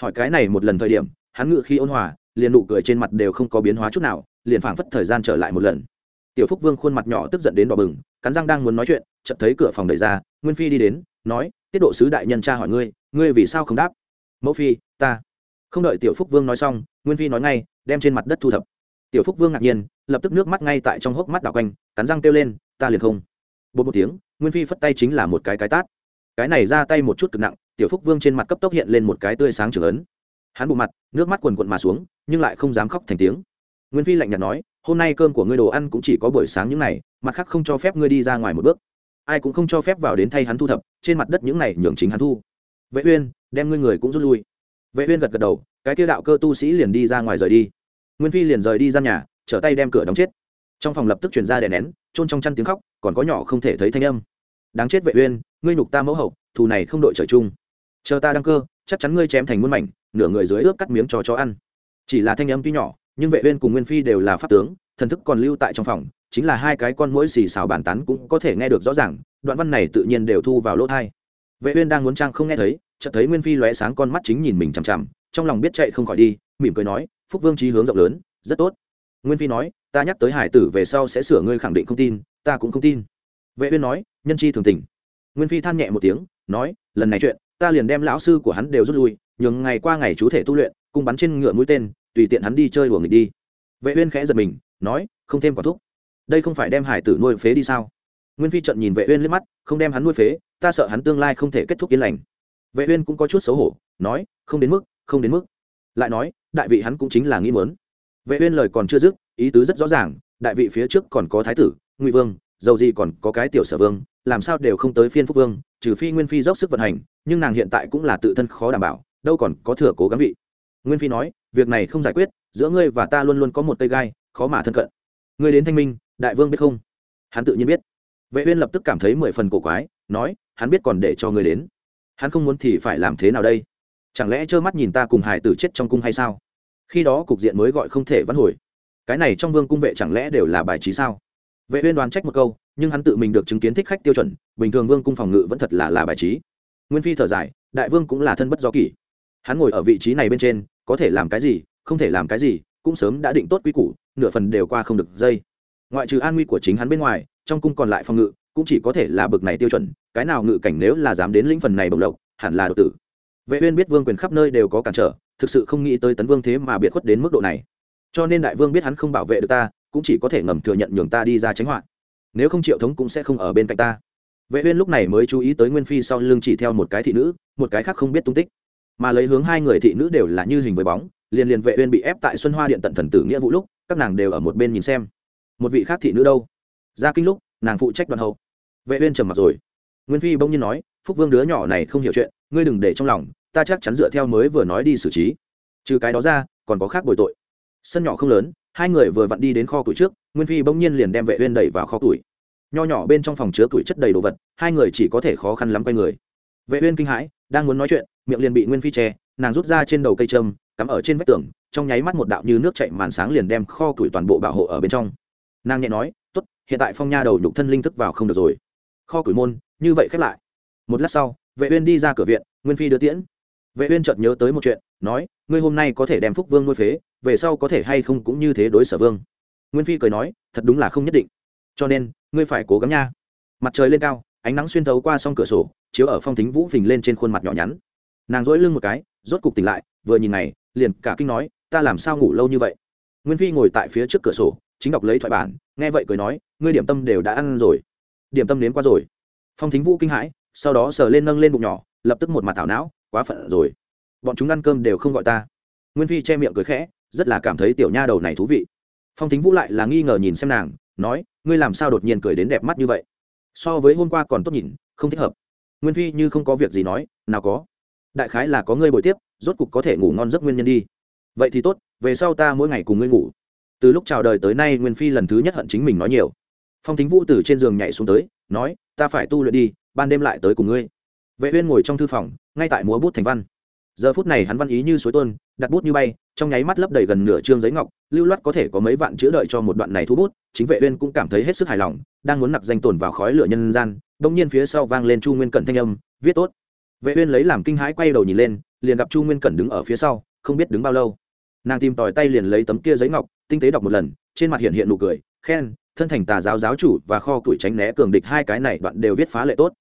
A: Hỏi cái này một lần thời điểm, hắn ngự khi ôn hòa, liền nụ cười trên mặt đều không có biến hóa chút nào, liền phảng phất thời gian trở lại một lần. Tiểu phúc vương khuôn mặt nhỏ tức giận đến đỏ bừng, cắn răng đang muốn nói chuyện, chợt thấy cửa phòng đẩy ra, nguyên phi đi đến, nói, tiết độ sứ đại nhân tra hỏi ngươi ngươi vì sao không đáp? Mẫu phi, ta. Không đợi tiểu phúc vương nói xong nguyên phi nói ngay đem trên mặt đất thu thập tiểu phúc vương ngạc nhiên lập tức nước mắt ngay tại trong hốc mắt đảo quanh cắn răng kêu lên ta liền không bột một tiếng nguyên phi phất tay chính là một cái cái tát cái này ra tay một chút cực nặng tiểu phúc vương trên mặt cấp tốc hiện lên một cái tươi sáng trưởng ấn hắn bộ mặt nước mắt quần quận mà xuống nhưng lại không dám khóc thành tiếng nguyên phi lạnh nhạt nói hôm nay cơm của ngươi đồ ăn cũng chỉ có buổi sáng những này mặt khác không cho phép ngươi đi ra ngoài một bước ai cũng không cho phép vào đến thay hắn thu thập trên mặt đất những này nhường chính hắn thu vệ uyên đem ngươi người cũng rút lui vệ uyên gật gật đầu cái kia đạo cơ tu sĩ liền đi ra ngoài rời đi. Nguyên phi liền rời đi ra nhà, trở tay đem cửa đóng chết. Trong phòng lập tức truyền ra đè nén trôn trong chăn tiếng khóc, còn có nhỏ không thể thấy thanh âm. Đáng chết vệ uyên, ngươi nhục ta mẫu hậu, thù này không đội trời chung. Chờ ta đăng cơ, chắc chắn ngươi chém thành muôn mảnh, nửa người dưới ướp cắt miếng cho chó ăn. Chỉ là thanh âm tuy nhỏ, nhưng vệ uyên cùng nguyên phi đều là pháp tướng, thần thức còn lưu tại trong phòng, chính là hai cái con mũi xì xào bàn tán cũng có thể nghe được rõ ràng, đoạn văn này tự nhiên đều thu vào lỗ tai. Vệ uyên đang muốn trang không nghe thấy, chợt thấy nguyên phi lóe sáng con mắt chính nhìn mình chằm chằm trong lòng biết chạy không khỏi đi, mỉm cười nói, phúc vương trí hướng rộng lớn, rất tốt. Nguyên phi nói, ta nhắc tới hải tử về sau sẽ sửa ngươi khẳng định không tin, ta cũng không tin. Vệ uyên nói, nhân chi thường tình. Nguyên phi than nhẹ một tiếng, nói, lần này chuyện, ta liền đem lão sư của hắn đều rút lui, nhường ngày qua ngày chú thể tu luyện, cùng bắn trên ngựa mũi tên, tùy tiện hắn đi chơi đùa nghịch đi. Vệ uyên khẽ giật mình, nói, không thêm quả thuốc đây không phải đem hải tử nuôi phế đi sao? Nguyên phi trận nhìn vệ uyên liếc mắt, không đem hắn nuôi phế, ta sợ hắn tương lai không thể kết thúc yên lành. Vệ uyên cũng có chút xấu hổ, nói, không đến mức không đến mức. Lại nói, đại vị hắn cũng chính là nghĩ muốn. Vệ uyên lời còn chưa dứt, ý tứ rất rõ ràng, đại vị phía trước còn có thái tử, ngụy vương, dầu gì còn có cái tiểu sở vương, làm sao đều không tới phiên phúc vương, trừ phi nguyên phi dốc sức vận hành, nhưng nàng hiện tại cũng là tự thân khó đảm bảo, đâu còn có thừa cố gắng vị. Nguyên phi nói, việc này không giải quyết, giữa ngươi và ta luôn luôn có một tay gai, khó mà thân cận. Ngươi đến thanh minh, đại vương biết không? Hắn tự nhiên biết. Vệ uyên lập tức cảm thấy mười phần cổ quái, nói, hắn biết còn để cho ngươi đến. Hắn không muốn thì phải làm thế nào đây? Chẳng lẽ trơ mắt nhìn ta cùng hải tử chết trong cung hay sao? Khi đó cục diện mới gọi không thể vãn hồi. Cái này trong vương cung vệ chẳng lẽ đều là bài trí sao? Vệ uyên đoán trách một câu, nhưng hắn tự mình được chứng kiến thích khách tiêu chuẩn, bình thường vương cung phòng ngự vẫn thật là là bài trí. Nguyên phi thở dài, đại vương cũng là thân bất do kỷ. Hắn ngồi ở vị trí này bên trên, có thể làm cái gì, không thể làm cái gì, cũng sớm đã định tốt quy củ, nửa phần đều qua không được dây. Ngoại trừ an nguy của chính hắn bên ngoài, trong cung còn lại phòng ngự, cũng chỉ có thể là bực này tiêu chuẩn, cái nào ngự cảnh nếu là dám đến lĩnh phần này bộc lộc, hẳn là độc tử vệ uyên biết vương quyền khắp nơi đều có cản trở, thực sự không nghĩ tới tấn vương thế mà biệt khuất đến mức độ này. Cho nên đại vương biết hắn không bảo vệ được ta, cũng chỉ có thể ngầm thừa nhận nhường ta đi ra tránh họa. Nếu không triệu thống cũng sẽ không ở bên cạnh ta. Vệ uyên lúc này mới chú ý tới nguyên phi sau lưng chỉ theo một cái thị nữ, một cái khác không biết tung tích. Mà lấy hướng hai người thị nữ đều là như hình với bóng, liền liền vệ uyên bị ép tại xuân hoa điện tận thần tử nghĩa vụ lúc, các nàng đều ở một bên nhìn xem. Một vị khác thị nữ đâu? Ra kinh lúc, nàng phụ trách đoàn hậu. Vệ uyên trầm mặt rồi. Nguyên phi bỗng nhiên nói, phúc vương đứa nhỏ này không hiểu chuyện ngươi đừng để trong lòng, ta chắc chắn dựa theo mới vừa nói đi xử trí. Trừ cái đó ra, còn có khác bồi tội. Sân nhỏ không lớn, hai người vừa vặn đi đến kho tuổi trước, nguyên phi bỗng nhiên liền đem vệ uyên đẩy vào kho tuổi nho nhỏ bên trong phòng chứa tuổi chất đầy đồ vật, hai người chỉ có thể khó khăn lắm quay người. Vệ uyên kinh hãi, đang muốn nói chuyện, miệng liền bị nguyên phi che, nàng rút ra trên đầu cây trâm cắm ở trên vách tường, trong nháy mắt một đạo như nước chảy màn sáng liền đem kho tuổi toàn bộ bảo hộ ở bên trong. Nàng nhẹ nói, tốt, hiện tại phong nha đầu nhục thân linh thức vào không được rồi. Kho tuổi môn, như vậy khép lại. Một lát sau vệ uyên đi ra cửa viện, nguyên phi đưa tiễn. Vệ uyên chợt nhớ tới một chuyện, nói, ngươi hôm nay có thể đem phúc vương nuôi phế, về sau có thể hay không cũng như thế đối sở vương. Nguyên phi cười nói, thật đúng là không nhất định. Cho nên, ngươi phải cố gắng nha. Mặt trời lên cao, ánh nắng xuyên thấu qua song cửa sổ, chiếu ở phong thính vũ phình lên trên khuôn mặt nhỏ nhắn. Nàng dỗi lưng một cái, rốt cục tỉnh lại, vừa nhìn này, liền cả kinh nói, ta làm sao ngủ lâu như vậy? Nguyên phi ngồi tại phía trước cửa sổ, chính đọc lấy thoại bản, nghe vậy cười nói, ngươi điểm tâm đều đã ăn rồi. Điểm tâm nếm qua rồi. Phong thính vũ kinh hãi sau đó sờ lên nâng lên bụng nhỏ, lập tức một mặt thảo não, quá phận rồi. Bọn chúng ăn cơm đều không gọi ta. Nguyên phi che miệng cười khẽ, rất là cảm thấy tiểu nha đầu này thú vị. Phong thính vũ lại là nghi ngờ nhìn xem nàng, nói, ngươi làm sao đột nhiên cười đến đẹp mắt như vậy? So với hôm qua còn tốt nhìn, không thích hợp. Nguyên phi như không có việc gì nói, nào có. Đại khái là có ngươi bồi tiếp, rốt cục có thể ngủ ngon giấc nguyên nhân đi. Vậy thì tốt, về sau ta mỗi ngày cùng ngươi ngủ. Từ lúc chào đời tới nay, nguyên phi lần thứ nhất hận chính mình nói nhiều. Phong thính vũ từ trên giường nhảy xuống tới, nói ta phải tu luyện đi, ban đêm lại tới cùng ngươi. Vệ uyên ngồi trong thư phòng, ngay tại múa bút thành văn. Giờ phút này hắn văn ý như suối tuôn, đặt bút như bay, trong nháy mắt lấp đầy gần nửa trương giấy ngọc, lưu loát có thể có mấy vạn chữ đợi cho một đoạn này thu bút, chính vệ uyên cũng cảm thấy hết sức hài lòng, đang muốn nặc danh tồn vào khói lửa nhân gian đung nhiên phía sau vang lên chu nguyên cẩn thanh âm, viết tốt. Vệ uyên lấy làm kinh hãi quay đầu nhìn lên, liền gặp chu nguyên cẩn đứng ở phía sau, không biết đứng bao lâu. Nàng tìm tòi tay liền lấy tấm kia giấy ngọc, tinh tế đọc một lần, trên mặt hiện hiện nụ cười, khen thân thành tà giáo giáo chủ và kho tuổi tránh né cường địch hai cái này đoạn đều viết phá lệ tốt.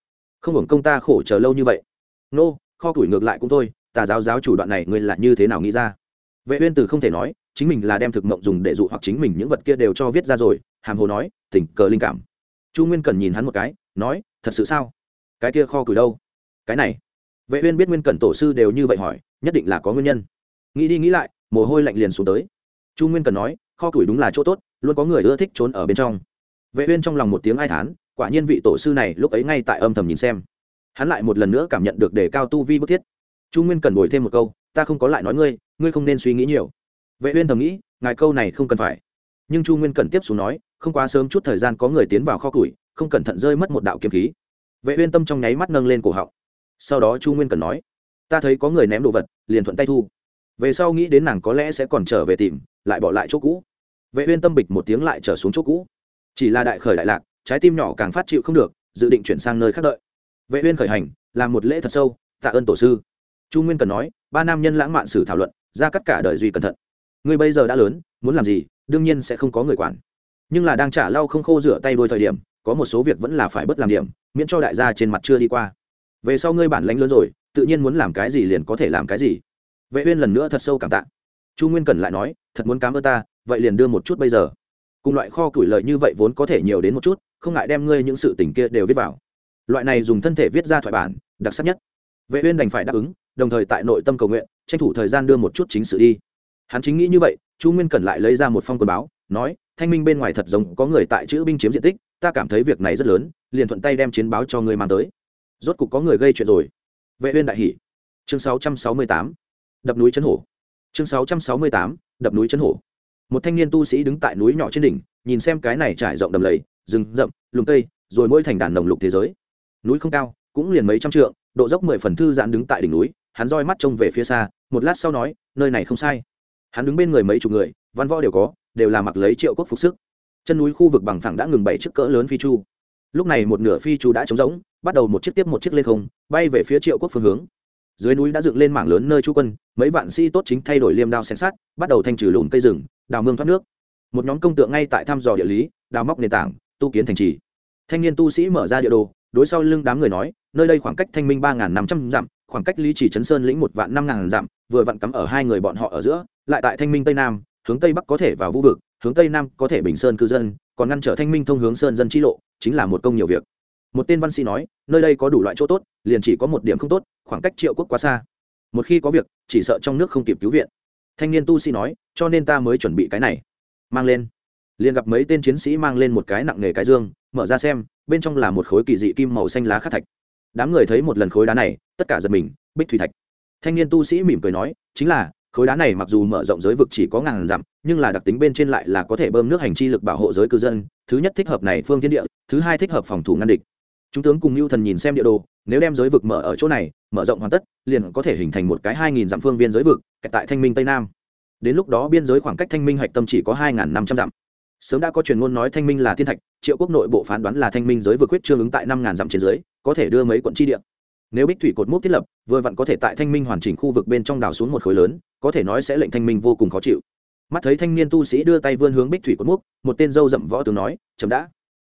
A: Không hưởng công ta khổ chờ lâu như vậy. Nô, kho tuổi ngược lại cũng thôi, tà giáo giáo chủ đoạn này ngươi là như thế nào nghĩ ra? Vệ uyên từ không thể nói, chính mình là đem thực mộng dùng để dụ hoặc chính mình những vật kia đều cho viết ra rồi, hàm hồ nói tình cờ linh cảm. Chu nguyên cần nhìn hắn một cái, nói, thật sự sao? Cái kia kho tuổi đâu? Cái này? Vệ uyên biết nguyên cẩn tổ sư đều như vậy hỏi, nhất định là có nguyên nhân. Nghĩ đi nghĩ lại, mồ hôi lạnh liền xuống tới. Chu nguyên cần nói, kho tuổi đúng là chỗ tốt luôn có người ưa thích trốn ở bên trong. Vệ uyên trong lòng một tiếng ai thán, quả nhiên vị tổ sư này lúc ấy ngay tại âm thầm nhìn xem. Hắn lại một lần nữa cảm nhận được đề cao tu vi bức thiết. Chu nguyên cần bồi thêm một câu, ta không có lại nói ngươi ngươi không nên suy nghĩ nhiều. Vệ uyên thầm nghĩ, ngài câu này không cần phải. Nhưng chu nguyên cần tiếp xuống nói, không quá sớm chút thời gian có người tiến vào kho củi, không cẩn thận rơi mất một đạo kiếm khí. Vệ uyên tâm trong nháy mắt nâng lên cổ họng. Sau đó chu nguyên cần nói, ta thấy có người ném đồ vật, liền thuận tay thu. Về sau nghĩ đến nàng có lẽ sẽ còn trở về tìm, lại bỏ lại chỗ cũ vệ uyên tâm bịch một tiếng lại trở xuống chỗ cũ. Chỉ là đại khởi đại lạc, trái tim nhỏ càng phát chịu không được, dự định chuyển sang nơi khác đợi. Vệ uyên khởi hành, làm một lễ thật sâu, tạ ơn tổ sư. Chu nguyên cần nói, ba nam nhân lãng mạn sử thảo luận, ra cắt cả đời duy cẩn thận. Ngươi bây giờ đã lớn, muốn làm gì, đương nhiên sẽ không có người quản. Nhưng là đang trả lau không khô rửa tay đôi thời điểm, có một số việc vẫn là phải bất làm điểm, miễn cho đại gia trên mặt chưa đi qua. Về sau ngươi bản lãnh lớn rồi, tự nhiên muốn làm cái gì liền có thể làm cái gì. Vệ uyên lần nữa thật sâu cảm tạ. Chu nguyên Cần lại nói, thật muốn cảm ơn ta vậy liền đưa một chút bây giờ. Cùng loại kho củi lợi như vậy vốn có thể nhiều đến một chút, không ngại đem ngươi những sự tình kia đều viết vào. Loại này dùng thân thể viết ra thoại bản, đặc sắc nhất. Vệ uyên đành phải đáp ứng, đồng thời tại nội tâm cầu nguyện, tranh thủ thời gian đưa một chút chính sự đi. Hắn chính nghĩ như vậy, chu nguyên cẩn lại lấy ra một phong quân báo, nói, thanh minh bên ngoài thật giống có người tại chữ binh chiếm diện tích, ta cảm thấy việc này rất lớn, liền thuận tay đem chiến báo cho ngươi mang tới. Rốt cục có người gây chuyện rồi. Vệ uyên đại hỉ. Chương 668 đập núi chấn hổ. Chương 668 đập núi chấn hổ một thanh niên tu sĩ đứng tại núi nhỏ trên đỉnh, nhìn xem cái này trải rộng đầm lầy, rừng rậm, lùm cây, rồi mỗi thành đàn nồng lục thế giới. Núi không cao, cũng liền mấy trăm trượng, độ dốc mười phần thư giãn đứng tại đỉnh núi, hắn roi mắt trông về phía xa, một lát sau nói, nơi này không sai. Hắn đứng bên người mấy chục người, văn võ đều có, đều là mặc lấy triệu quốc phục sức. Chân núi khu vực bằng phẳng đã ngừng bảy chiếc cỡ lớn phi chu. Lúc này một nửa phi chu đã trống rỗng, bắt đầu một chiếc tiếp một chiếc lên không, bay về phía triệu quốc phương hướng. Dưới núi đã dựng lên mảng lớn nơi trú quân, mấy vạn sĩ tốt chính thay đổi liêm đao xem sát bắt đầu thanh trừ lùm cây rừng đào mương thoát nước. Một nhóm công tượng ngay tại thăm dò địa lý, đào móc nền tảng, tu kiến thành trì. Thanh niên tu sĩ mở ra địa đồ, đối sau lưng đám người nói, nơi đây khoảng cách thanh minh ba năm trăm dặm, khoảng cách lý chỉ chấn sơn lĩnh một vạn năm ngàn dặm, vừa vặn cắm ở hai người bọn họ ở giữa, lại tại thanh minh tây nam, hướng tây bắc có thể vào vũ vực, hướng tây nam có thể bình sơn cư dân, còn ngăn trở thanh minh thông hướng sơn dân chi lộ, chính là một công nhiều việc. Một tên văn sĩ nói, nơi đây có đủ loại chỗ tốt, liền chỉ có một điểm không tốt, khoảng cách triệu quốc quá xa. Một khi có việc, chỉ sợ trong nước không kịp cứu viện thanh niên tu sĩ nói, cho nên ta mới chuẩn bị cái này. Mang lên. Liền gặp mấy tên chiến sĩ mang lên một cái nặng nghề cái dương, mở ra xem, bên trong là một khối kỳ dị kim màu xanh lá khắc thạch. Đám người thấy một lần khối đá này, tất cả giật mình, bích thủy thạch. Thanh niên tu sĩ mỉm cười nói, chính là, khối đá này mặc dù mở rộng giới vực chỉ có ngàn dặm, nhưng là đặc tính bên trên lại là có thể bơm nước hành chi lực bảo hộ giới cư dân. Thứ nhất thích hợp này phương thiên địa, thứ hai thích hợp phòng thủ ngăn địch. Chúng tướng cùng lưu thần nhìn xem địa đồ nếu đem giới vực mở ở chỗ này, mở rộng hoàn tất, liền có thể hình thành một cái hai nghìn dặm phương viên giới vực, kẹt tại thanh minh tây nam. Đến lúc đó biên giới khoảng cách thanh minh hạch tâm chỉ có hai năm trăm dặm. Sớm đã có truyền ngôn nói thanh minh là thiên thạch, triệu quốc nội bộ phán đoán là thanh minh giới vực quyết trương ứng tại năm ngàn dặm trên dưới, có thể đưa mấy quận tri địa. Nếu bích thủy cột mốc thiết lập, vừa vặn có thể tại thanh minh hoàn chỉnh khu vực bên trong đào xuống một khối lớn, có thể nói sẽ lệnh thanh minh vô cùng khó chịu. Mắt thấy thanh niên tu sĩ đưa tay vươn hướng bích thủy cột mốc, một tên dâu dậm võ tướng nói chậm đã.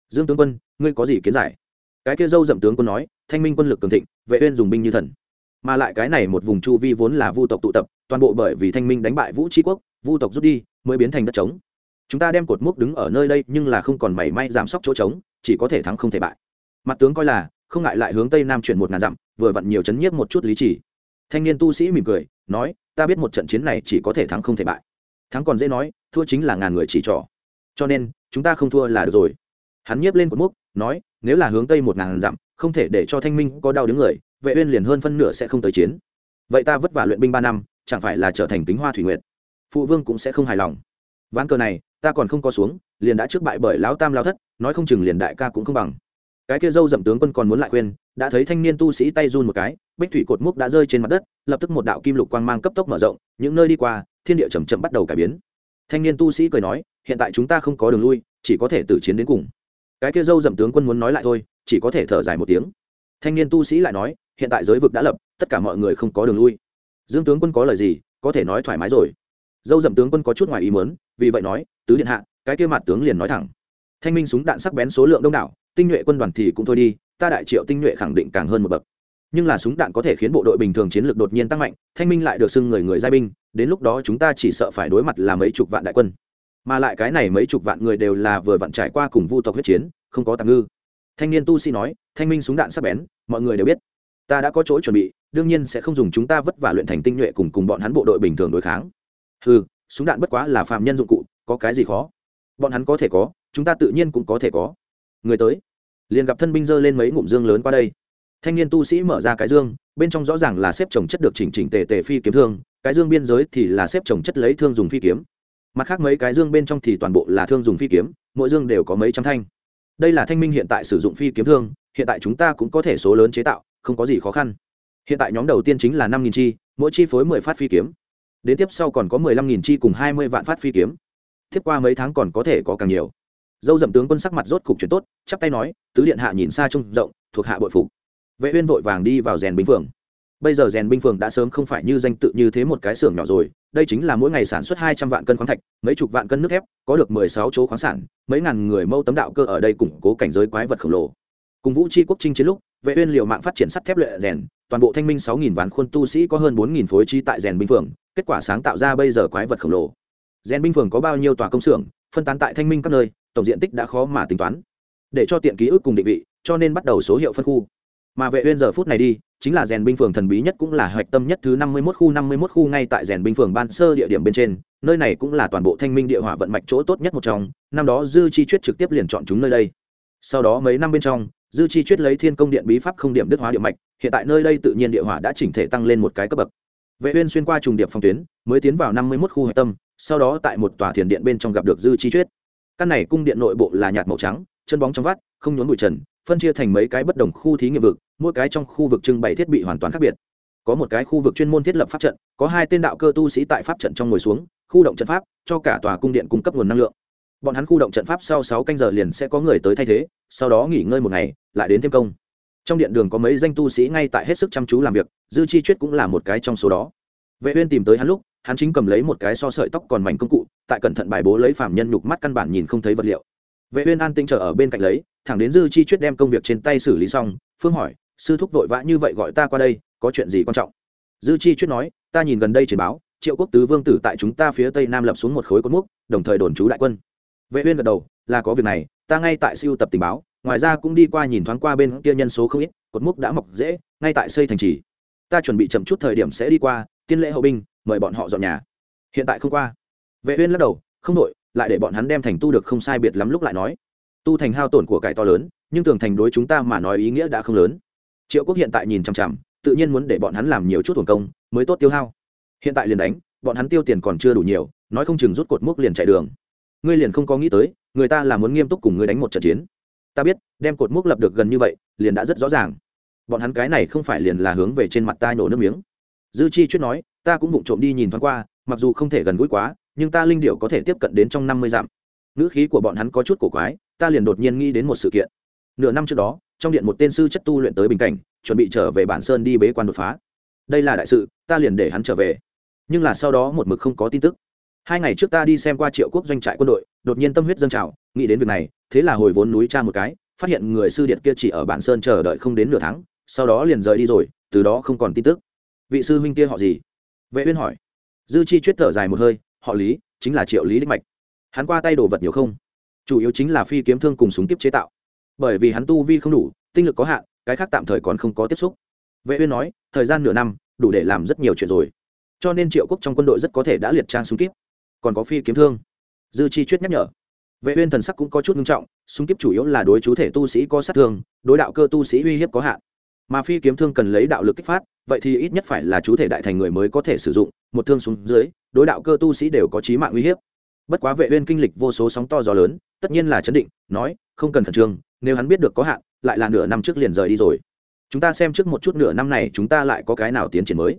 A: Dương tướng quân, ngươi có gì kiến giải? Cái kia dâu dậm tướng quân nói thanh minh quân lực cường thịnh vệ uyên dùng binh như thần. Mà lại cái này một vùng chu vi vốn là vu tộc tụ tập toàn bộ bởi vì thanh minh đánh bại vũ tri quốc vu tộc rút đi mới biến thành đất trống. Chúng ta đem cột mốc đứng ở nơi đây nhưng là không còn mảy may giảm sóc chỗ trống chỉ có thể thắng không thể bại. Mặt tướng coi là không ngại lại hướng tây nam chuyển một ngàn dặm vừa vặn nhiều chấn nhiếp một chút lý chỉ thanh niên tu sĩ mỉm cười nói ta biết một trận chiến này chỉ có thể thắng không thể bại. Thắng còn dễ nói thua chính là ngàn người chỉ trỏ. Cho nên chúng ta không thua là được rồi. Hắn nhiếp lên cột mốc, nói nếu là hướng tây một ngàn dặm không thể để cho thanh minh có đau đứng người, vệ uyên liền hơn phân nửa sẽ không tới chiến. Vậy ta vất vả luyện binh ba năm, chẳng phải là trở thành tính hoa thủy nguyệt? Phụ vương cũng sẽ không hài lòng. Ván cờ này, ta còn không có xuống, liền đã trước bại bởi lão tam lão thất, nói không chừng liền đại ca cũng không bằng. Cái kia dâu dậm tướng quân còn muốn lại khuyên, đã thấy thanh niên tu sĩ tay run một cái, bích thủy cột múc đã rơi trên mặt đất, lập tức một đạo kim lục quang mang cấp tốc mở rộng, những nơi đi qua, thiên địa chầm chậm bắt đầu cải biến. Thanh niên tu sĩ cười nói, hiện tại chúng ta không có đường lui, chỉ có thể tử chiến đến cùng cái kia dâu dậm tướng quân muốn nói lại thôi, chỉ có thể thở dài một tiếng. Thanh niên tu sĩ lại nói, hiện tại giới vực đã lập, tất cả mọi người không có đường lui. Dương tướng quân có lời gì, có thể nói thoải mái rồi. Dâu dậm tướng quân có chút ngoài ý muốn, vì vậy nói, tứ điện hạ, cái kia mặt tướng liền nói thẳng. Thanh minh súng đạn sắc bén số lượng đông đảo, tinh nhuệ quân đoàn thì cũng thôi đi, ta đại triệu tinh nhuệ khẳng định càng hơn một bậc. Nhưng là súng đạn có thể khiến bộ đội bình thường chiến lược đột nhiên tăng mạnh, thanh minh lại được xưng người người giai binh, đến lúc đó chúng ta chỉ sợ phải đối mặt là mấy chục vạn đại quân mà lại cái này mấy chục vạn người đều là vừa vặn trải qua cùng vu tộc huyết chiến, không có tạm ngư. Thanh niên tu sĩ nói, thanh minh súng đạn sắp bén, mọi người đều biết. Ta đã có chỗ chuẩn bị, đương nhiên sẽ không dùng chúng ta vất vả luyện thành tinh nhuệ cùng cùng bọn hắn bộ đội bình thường đối kháng. Ừ súng đạn bất quá là phạm nhân dụng cụ, có cái gì khó? Bọn hắn có thể có, chúng ta tự nhiên cũng có thể có. Người tới. Liền gặp thân binh dơ lên mấy ngụm dương lớn qua đây. Thanh niên tu sĩ mở ra cái dương, bên trong rõ ràng là xếp trồng chất được chỉnh chỉnh tề tề phi kiếm thương, cái dương biên giới thì là xếp trồng chất lấy thương dùng phi kiếm mặt khác mấy cái dương bên trong thì toàn bộ là thương dùng phi kiếm, mỗi dương đều có mấy trăm thanh. Đây là thanh minh hiện tại sử dụng phi kiếm thương, hiện tại chúng ta cũng có thể số lớn chế tạo, không có gì khó khăn. Hiện tại nhóm đầu tiên chính là năm nghìn chi, mỗi chi phối mười phát phi kiếm. Đến tiếp sau còn có mười lăm nghìn chi cùng hai mươi vạn phát phi kiếm. Tiếp qua mấy tháng còn có thể có càng nhiều. Dâu dậm tướng quân sắc mặt rốt cục chuyển tốt, chắp tay nói, tứ điện hạ nhìn xa trông rộng, thuộc hạ bội phục. Vệ uyên vội vàng đi vào rèn binh phường. Bây giờ rèn binh phường đã sớm không phải như danh tự như thế một cái xưởng nhỏ rồi đây chính là mỗi ngày sản xuất hai trăm vạn cân khoáng thạch, mấy chục vạn cân nước thép, có được mười sáu chỗ khoáng sản, mấy ngàn người mâu tấm đạo cơ ở đây củng cố cảnh giới quái vật khổng lồ. Cùng vũ chi quốc trinh chiến lúc, vệ uyên liều mạng phát triển sắt thép luyện rèn, toàn bộ thanh minh sáu nghìn ván khuôn tu sĩ có hơn bốn nghìn phối trí tại rèn binh phường, kết quả sáng tạo ra bây giờ quái vật khổng lồ. Rèn binh phường có bao nhiêu tòa công xưởng, phân tán tại thanh minh các nơi, tổng diện tích đã khó mà tính toán. Để cho tiện ký ức cùng định vị, cho nên bắt đầu số hiệu phân khu mà vệ uyên giờ phút này đi, chính là rèn binh phường thần bí nhất cũng là hoạch tâm nhất thứ 51 khu 51 khu ngay tại rèn binh phường ban sơ địa điểm bên trên. Nơi này cũng là toàn bộ thanh minh địa hỏa vận mạch chỗ tốt nhất một trong. Năm đó dư chi chuyết trực tiếp liền chọn chúng nơi đây. Sau đó mấy năm bên trong, dư chi chuyết lấy thiên công điện bí pháp không điểm đức hóa địa mạch, hiện tại nơi đây tự nhiên địa hỏa đã chỉnh thể tăng lên một cái cấp bậc. Vệ uyên xuyên qua trùng điệp phong tuyến, mới tiến vào 51 khu hoạch tâm, sau đó tại một tòa thiền điện bên trong gặp được dư chi chuyết. Căn này cung điện nội bộ là nhạt màu trắng chân bóng trong vắt, không nhốn bụi trần, phân chia thành mấy cái bất đồng khu thí nghiệm vực, mỗi cái trong khu vực trưng bày thiết bị hoàn toàn khác biệt. Có một cái khu vực chuyên môn thiết lập pháp trận, có hai tên đạo cơ tu sĩ tại pháp trận trong ngồi xuống, khu động trận pháp, cho cả tòa cung điện cung cấp nguồn năng lượng. Bọn hắn khu động trận pháp sau sáu canh giờ liền sẽ có người tới thay thế, sau đó nghỉ ngơi một ngày, lại đến thêm công. Trong điện đường có mấy danh tu sĩ ngay tại hết sức chăm chú làm việc, dư chi chuyết cũng là một cái trong số đó. Vệ uyên tìm tới hắn lúc, hắn chính cầm lấy một cái so sợi tóc còn mảnh công cụ, tại cẩn thận bài bố lấy phạm nhân nhục mắt căn bản nhìn không thấy vật liệu vệ uyên an tĩnh chờ ở bên cạnh lấy, thẳng đến dư chi chuyết đem công việc trên tay xử lý xong, phương hỏi, sư thúc vội vã như vậy gọi ta qua đây, có chuyện gì quan trọng? Dư chi chuyết nói, ta nhìn gần đây trình báo, triệu quốc tứ vương tử tại chúng ta phía tây nam lập xuống một khối cột mốc, đồng thời đồn trú đại quân. Vệ uyên gật đầu, là có việc này, ta ngay tại siêu tập tình báo, ngoài ra cũng đi qua nhìn thoáng qua bên kia nhân số không ít, cột mốc đã mọc dễ, ngay tại xây thành trì. Ta chuẩn bị chậm chút thời điểm sẽ đi qua, tiên lễ hậu binh, mời bọn họ dọn nhà. Hiện tại không qua. Vệ uyên lắc đầu, không đổi lại để bọn hắn đem thành tu được không sai biệt lắm lúc lại nói. Tu thành hao tổn của cải to lớn, nhưng tường thành đối chúng ta mà nói ý nghĩa đã không lớn. Triệu quốc hiện tại nhìn chằm chằm, tự nhiên muốn để bọn hắn làm nhiều chút hồn công, mới tốt tiêu hao. Hiện tại liền đánh, bọn hắn tiêu tiền còn chưa đủ nhiều, nói không chừng rút cột mốc liền chạy đường. Ngươi liền không có nghĩ tới, người ta là muốn nghiêm túc cùng ngươi đánh một trận chiến. Ta biết, đem cột mốc lập được gần như vậy, liền đã rất rõ ràng. Bọn hắn cái này không phải liền là hướng về trên mặt ta nổ nước miếng. Dư chi chuyết nói, ta cũng vụng trộm đi nhìn thoáng qua, mặc dù không thể gần gũi quá nhưng ta linh điệu có thể tiếp cận đến trong năm mươi dặm. Ngữ khí của bọn hắn có chút cổ quái, ta liền đột nhiên nghĩ đến một sự kiện. Nửa năm trước đó, trong điện một tên sư chất tu luyện tới bình cảnh, chuẩn bị trở về bản sơn đi bế quan đột phá. Đây là đại sự, ta liền để hắn trở về. Nhưng là sau đó một mực không có tin tức. Hai ngày trước ta đi xem qua triệu quốc doanh trại quân đội, đột nhiên tâm huyết dâng trào, nghĩ đến việc này, thế là hồi vốn núi cha một cái, phát hiện người sư điện kia chỉ ở bản sơn chờ đợi không đến nửa tháng, sau đó liền rời đi rồi, từ đó không còn tin tức. Vị sư huynh kia họ gì? Vệ uyên hỏi. Dư chi chuyết thở dài một hơi họ lý, chính là triệu lý đích mạch. Hắn qua tay đồ vật nhiều không? Chủ yếu chính là phi kiếm thương cùng súng kiếp chế tạo. Bởi vì hắn tu vi không đủ, tinh lực có hạn, cái khác tạm thời còn không có tiếp xúc. Vệ uyên nói, thời gian nửa năm, đủ để làm rất nhiều chuyện rồi. Cho nên triệu quốc trong quân đội rất có thể đã liệt trang súng kiếp. Còn có phi kiếm thương. Dư chi chuyết nhắc nhở. Vệ uyên thần sắc cũng có chút nghiêm trọng, súng kiếp chủ yếu là đối chú thể tu sĩ có sát thương, đối đạo cơ tu sĩ uy hiếp có hạn mà phi kiếm thương cần lấy đạo lực kích phát, vậy thì ít nhất phải là chú thể đại thành người mới có thể sử dụng, một thương xuống dưới, đối đạo cơ tu sĩ đều có chí mạng uy hiếp. Bất quá vệ uyên kinh lịch vô số sóng to gió lớn, tất nhiên là chấn định, nói, không cần khẩn trương, nếu hắn biết được có hạn, lại là nửa năm trước liền rời đi rồi. Chúng ta xem trước một chút nửa năm này chúng ta lại có cái nào tiến triển mới.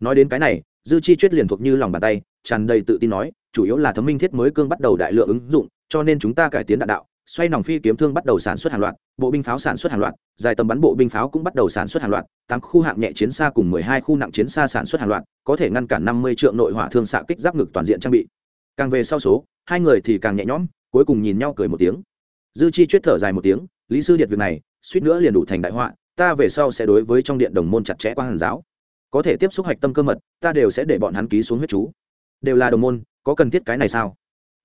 A: Nói đến cái này, dư chi chuyết liền thuộc như lòng bàn tay, tràn đầy tự tin nói, chủ yếu là thấm minh thiết mới cương bắt đầu đại lượng ứng dụng, cho nên chúng ta cải tiến đạn đạo xoay nòng phi kiếm thương bắt đầu sản xuất hàng loạt, bộ binh pháo sản xuất hàng loạt, dài tầm bắn bộ binh pháo cũng bắt đầu sản xuất hàng loạt, tám khu hạng nhẹ chiến xa cùng mười hai khu nặng chiến xa sản xuất hàng loạt, có thể ngăn cản năm mươi triệu nội hỏa thương xạ kích giáp ngực toàn diện trang bị. Càng về sau số, hai người thì càng nhẹ nhõm, cuối cùng nhìn nhau cười một tiếng. Dư chi chuyết thở dài một tiếng, lý sư điệt việc này, suýt nữa liền đủ thành đại họa, ta về sau sẽ đối với trong điện đồng môn chặt chẽ quan hàn giáo. Có thể tiếp xúc hạch tâm cơ mật, ta đều sẽ để bọn hắn ký xuống huyết chú. Đều là đồng môn, có cần thiết cái này sao?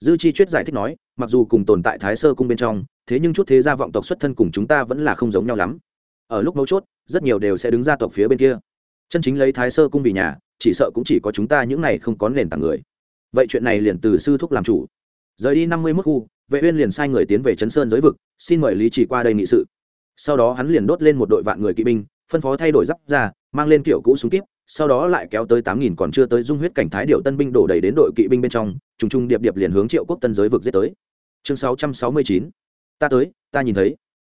A: Dư chi chuyết giải thích nói, mặc dù cùng tồn tại thái sơ cung bên trong, thế nhưng chút thế gia vọng tộc xuất thân cùng chúng ta vẫn là không giống nhau lắm. Ở lúc mấu chốt, rất nhiều đều sẽ đứng ra tộc phía bên kia. Chân chính lấy thái sơ cung vì nhà, chỉ sợ cũng chỉ có chúng ta những này không có nền tảng người. Vậy chuyện này liền từ sư thúc làm chủ. Rời đi năm mươi mốt khu, vệ uyên liền sai người tiến về chấn sơn giới vực, xin mời lý chỉ qua đây nghị sự. Sau đó hắn liền đốt lên một đội vạn người kỵ binh, phân phó thay đổi giáp ra, mang lên kiểu cũ súng kíp sau đó lại kéo tới tám nghìn còn chưa tới dung huyết cảnh thái điệu tân binh đổ đầy đến đội kỵ binh bên trong, trùng trùng điệp điệp liền hướng triệu quốc tân giới vực giết tới. Chương sáu trăm sáu mươi chín, ta tới, ta nhìn thấy.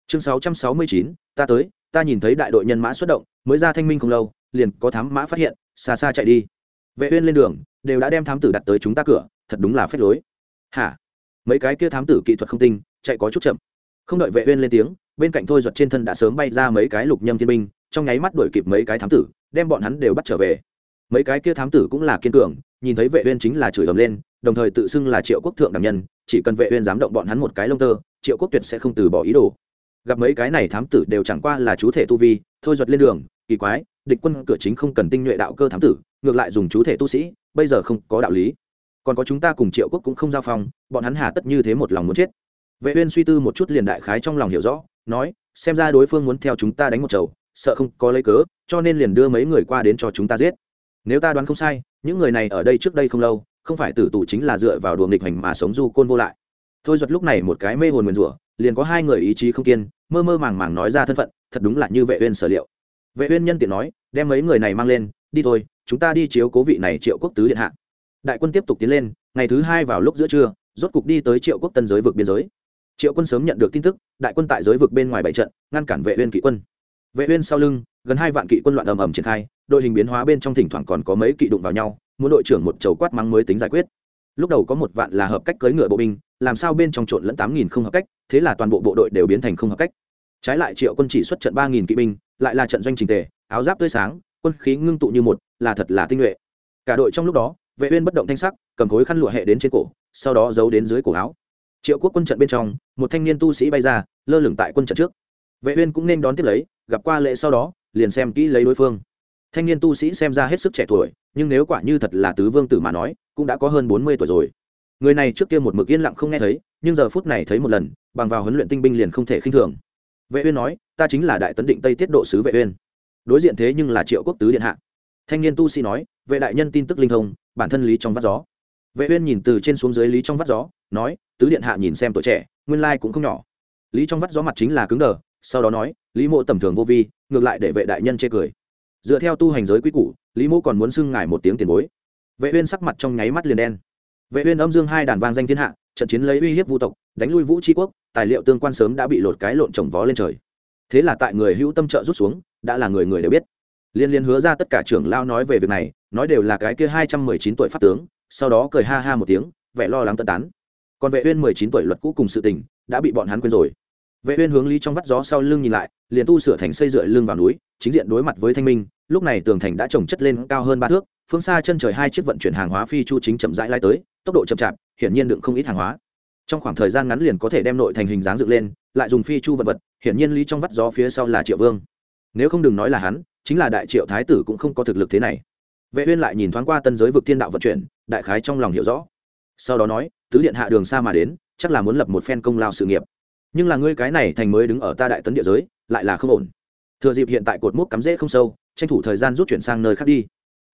A: Chương sáu trăm sáu mươi chín, ta tới, ta nhìn thấy đại đội nhân mã xuất động, mới ra thanh minh không lâu, liền có thám mã phát hiện, xa xa chạy đi. Vệ uyên lên đường, đều đã đem thám tử đặt tới chúng ta cửa, thật đúng là phép lối. Hả? Mấy cái kia thám tử kỹ thuật không tinh, chạy có chút chậm. Không đợi vệ uyên lên tiếng, bên cạnh thôi giật trên thân đã sớm bay ra mấy cái lục nhâm thiên binh trong nháy mắt đuổi kịp mấy cái thám tử, đem bọn hắn đều bắt trở về. Mấy cái kia thám tử cũng là kiên cường, nhìn thấy vệ uyên chính là chửi ầm lên, đồng thời tự xưng là triệu quốc thượng đảm nhân, chỉ cần vệ uyên dám động bọn hắn một cái lông tơ, triệu quốc tuyệt sẽ không từ bỏ ý đồ. Gặp mấy cái này thám tử đều chẳng qua là chú thể tu vi, thôi giật lên đường, kỳ quái, địch quân cửa chính không cần tinh nhuệ đạo cơ thám tử, ngược lại dùng chú thể tu sĩ, bây giờ không có đạo lý. Còn có chúng ta cùng triệu quốc cũng không giao phong, bọn hắn hà tất như thế một lòng muốn chết. Vệ uyên suy tư một chút liền đại khái trong lòng hiểu rõ, nói, xem ra đối phương muốn theo chúng ta đánh một chầu sợ không có lấy cớ, cho nên liền đưa mấy người qua đến cho chúng ta giết. Nếu ta đoán không sai, những người này ở đây trước đây không lâu, không phải tử tù chính là dựa vào đùa nghịch hành mà sống du côn vô lại. Thôi giật lúc này một cái mê hồn nguyền rủa, liền có hai người ý chí không kiên, mơ mơ màng màng nói ra thân phận, thật đúng là như vệ uyên sở liệu. Vệ uyên nhân tiện nói, đem mấy người này mang lên, đi thôi, chúng ta đi chiếu cố vị này triệu quốc tứ điện hạ. Đại quân tiếp tục tiến lên, ngày thứ hai vào lúc giữa trưa, rốt cục đi tới triệu quốc tân giới vực biên giới. Triệu quân sớm nhận được tin tức, đại quân tại giới vực bên ngoài bảy trận, ngăn cản vệ uyên kỵ quân vệ uyên sau lưng, gần hai vạn kỵ quân loạn ầm ầm triển khai, đội hình biến hóa bên trong thỉnh thoảng còn có mấy kỵ đụng vào nhau, muốn đội trưởng một chầu quát mắng mới tính giải quyết. Lúc đầu có một vạn là hợp cách cưỡi ngựa bộ binh, làm sao bên trong trộn lẫn tám nghìn không hợp cách, thế là toàn bộ bộ đội đều biến thành không hợp cách. Trái lại triệu quân chỉ xuất trận ba nghìn kỵ binh, lại là trận doanh trình tề, áo giáp tươi sáng, quân khí ngưng tụ như một, là thật là tinh nhuệ. Cả đội trong lúc đó, vệ uyên bất động thanh sắc, cầm khối khăn lụa hệ đến trên cổ, sau đó giấu đến dưới cổ áo. Triệu quốc quân trận bên trong, một thanh niên tu sĩ bay ra, lơ lửng tại quân trận trước vệ uyên cũng nên đón tiếp lấy, gặp qua lễ sau đó, liền xem kỹ lấy đối phương. Thanh niên tu sĩ xem ra hết sức trẻ tuổi, nhưng nếu quả như thật là tứ vương tử mà nói, cũng đã có hơn 40 tuổi rồi. Người này trước kia một mực yên lặng không nghe thấy, nhưng giờ phút này thấy một lần, bằng vào huấn luyện tinh binh liền không thể khinh thường. Vệ uyên nói, ta chính là đại tấn định tây tiết độ sứ vệ uyên. Đối diện thế nhưng là triệu quốc tứ điện hạ. Thanh niên tu sĩ nói, vệ đại nhân tin tức linh thông, bản thân lý trong vắt gió. Vệ uyên nhìn từ trên xuống dưới lý trong vắt gió, nói, tứ điện hạ nhìn xem tuổi trẻ, nguyên lai cũng không nhỏ. Lý trong vắt gió mặt chính là cứng đờ sau đó nói, lý mộ tầm thường vô vi, ngược lại để vệ đại nhân chê cười. Dựa theo tu hành giới quy củ, lý mộ còn muốn xưng ngài một tiếng tiền bối. Vệ uyên sắc mặt trong nháy mắt liền đen. Vệ uyên âm dương hai đàn vang danh thiên hạ, trận chiến lấy uy hiếp vu tộc, đánh lui vũ tri quốc, tài liệu tương quan sớm đã bị lột cái lộn trồng vó lên trời. Thế là tại người hữu tâm trợ rút xuống, đã là người người đều biết. Liên liên hứa ra tất cả trưởng lao nói về việc này, nói đều là cái kia hai trăm mười chín tuổi pháp tướng, sau đó cười ha ha một tiếng, vẻ lo lắng tận tán. Còn vệ uyên mười chín tuổi luật cũ cùng sự tình, đã bị bọn hắn quên rồi vệ uyên hướng lý trong vắt gió sau lưng nhìn lại, liền tu sửa thành xây dựa lưng vào núi, chính diện đối mặt với thanh minh, lúc này tường thành đã trồng chất lên cao hơn ba thước, phương xa chân trời hai chiếc vận chuyển hàng hóa phi chu chính chậm rãi lai tới, tốc độ chậm chạp, hiển nhiên đựng không ít hàng hóa. Trong khoảng thời gian ngắn liền có thể đem nội thành hình dáng dựng lên, lại dùng phi chu vật vật, hiển nhiên lý trong vắt gió phía sau là triệu vương. Nếu không đừng nói là hắn, chính là đại triệu thái tử cũng không có thực lực thế này. Vệ uyên lại nhìn thoáng qua tân giới vực thiên đạo vận chuyển, đại khái trong lòng hiểu rõ. Sau đó nói, tứ điện hạ đường xa mà đến, chắc là muốn lập một phen công lao sự nghiệp nhưng là ngươi cái này thành mới đứng ở ta đại tấn địa giới, lại là không ổn. Thừa dịp hiện tại cột mốc cắm rễ không sâu, tranh thủ thời gian rút chuyển sang nơi khác đi.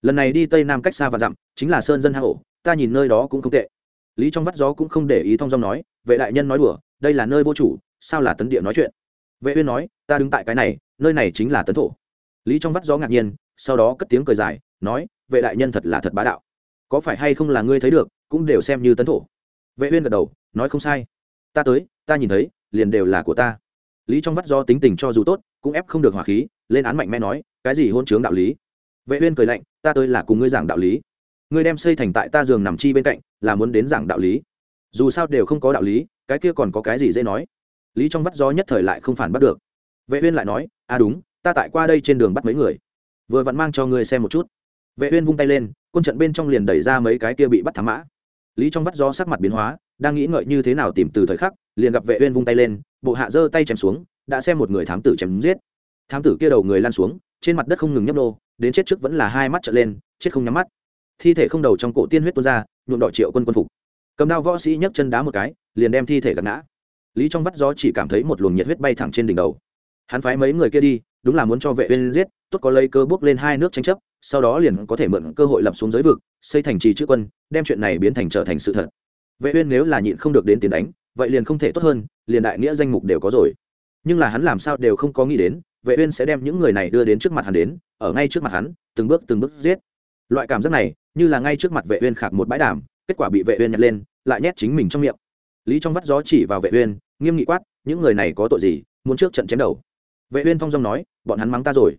A: Lần này đi tây nam cách xa và dặm, chính là sơn dân hang ổ, ta nhìn nơi đó cũng không tệ. Lý trong vắt gió cũng không để ý thong dong nói, vệ đại nhân nói đùa, đây là nơi vô chủ, sao là tấn địa nói chuyện? Vệ uyên nói, ta đứng tại cái này, nơi này chính là tấn thổ. Lý trong vắt gió ngạc nhiên, sau đó cất tiếng cười dài, nói, vệ đại nhân thật là thật bá đạo. Có phải hay không là ngươi thấy được, cũng đều xem như tấn thổ. Vệ uyên gật đầu, nói không sai. Ta tới, ta nhìn thấy liền đều là của ta. Lý trong vắt do tính tình cho dù tốt, cũng ép không được hỏa khí, lên án mạnh mẽ nói, cái gì hôn chướng đạo lý? Vệ uyên cười lạnh, ta tới là cùng ngươi giảng đạo lý. Ngươi đem xây thành tại ta giường nằm chi bên cạnh, là muốn đến giảng đạo lý. Dù sao đều không có đạo lý, cái kia còn có cái gì dễ nói? Lý trong vắt gió nhất thời lại không phản bắt được. Vệ uyên lại nói à đúng, ta tại qua đây trên đường bắt mấy người. Vừa vặn mang cho ngươi xem một chút. Vệ uyên vung tay lên, quân trận bên trong liền đẩy ra mấy cái kia bị bắt thám mã. Lý trong vắt gió sắc mặt biến hóa, đang nghĩ ngợi như thế nào tìm từ thời khắc liền gặp vệ uyên vung tay lên, bộ hạ giơ tay chém xuống, đã xem một người thám tử chém giết. Thám tử kia đầu người lăn xuống, trên mặt đất không ngừng nhấp nô, đến chết trước vẫn là hai mắt trợn lên, chết không nhắm mắt. Thi thể không đầu trong cổ tiên huyết tuôn ra, nhuộm đỏ triệu quân quân phục. Cầm đao võ sĩ nhấc chân đá một cái, liền đem thi thể gạt ngã. Lý trong vắt gió chỉ cảm thấy một luồng nhiệt huyết bay thẳng trên đỉnh đầu. Hắn phái mấy người kia đi, đúng là muốn cho vệ uyên giết, tốt có lấy cơ bước lên hai nước tranh chấp, sau đó liền có thể mượn cơ hội lập xuống giới vực, xây thành trì chữ quân, đem chuyện này biến thành trở thành sự thật. Vệ uyên nếu là nhịn không được đến tiền đánh vậy liền không thể tốt hơn, liền đại nghĩa danh mục đều có rồi. Nhưng là hắn làm sao đều không có nghĩ đến, vệ uyên sẽ đem những người này đưa đến trước mặt hắn đến, ở ngay trước mặt hắn, từng bước từng bước giết. Loại cảm giác này, như là ngay trước mặt vệ uyên khạc một bãi đàm, kết quả bị vệ uyên nhặt lên, lại nhét chính mình trong miệng. Lý trong vắt gió chỉ vào vệ uyên, nghiêm nghị quát, những người này có tội gì, muốn trước trận chém đầu. Vệ uyên phong dong nói, bọn hắn mắng ta rồi.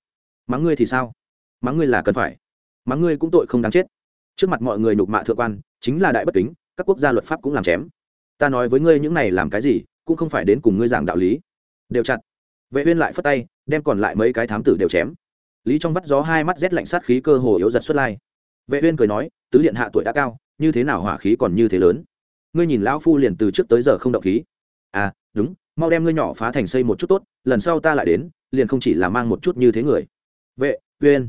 A: Mắng ngươi thì sao? Mắng ngươi là cần phải. Mắng ngươi cũng tội không đáng chết. Trước mặt mọi người nhục mạ thượng quan, chính là đại bất kính, các quốc gia luật pháp cũng làm chém ta nói với ngươi những này làm cái gì, cũng không phải đến cùng ngươi giảng đạo lý. Đều chặt. Vệ uyên lại phất tay, đem còn lại mấy cái thám tử đều chém. Lý trong vắt gió hai mắt rét lạnh sát khí cơ hồ yếu giật xuất lai. Vệ uyên cười nói, tứ điện hạ tuổi đã cao, như thế nào hỏa khí còn như thế lớn? Ngươi nhìn lão phu liền từ trước tới giờ không động khí. À đúng, mau đem ngươi nhỏ phá thành xây một chút tốt, lần sau ta lại đến, liền không chỉ là mang một chút như thế người. Vệ uyên.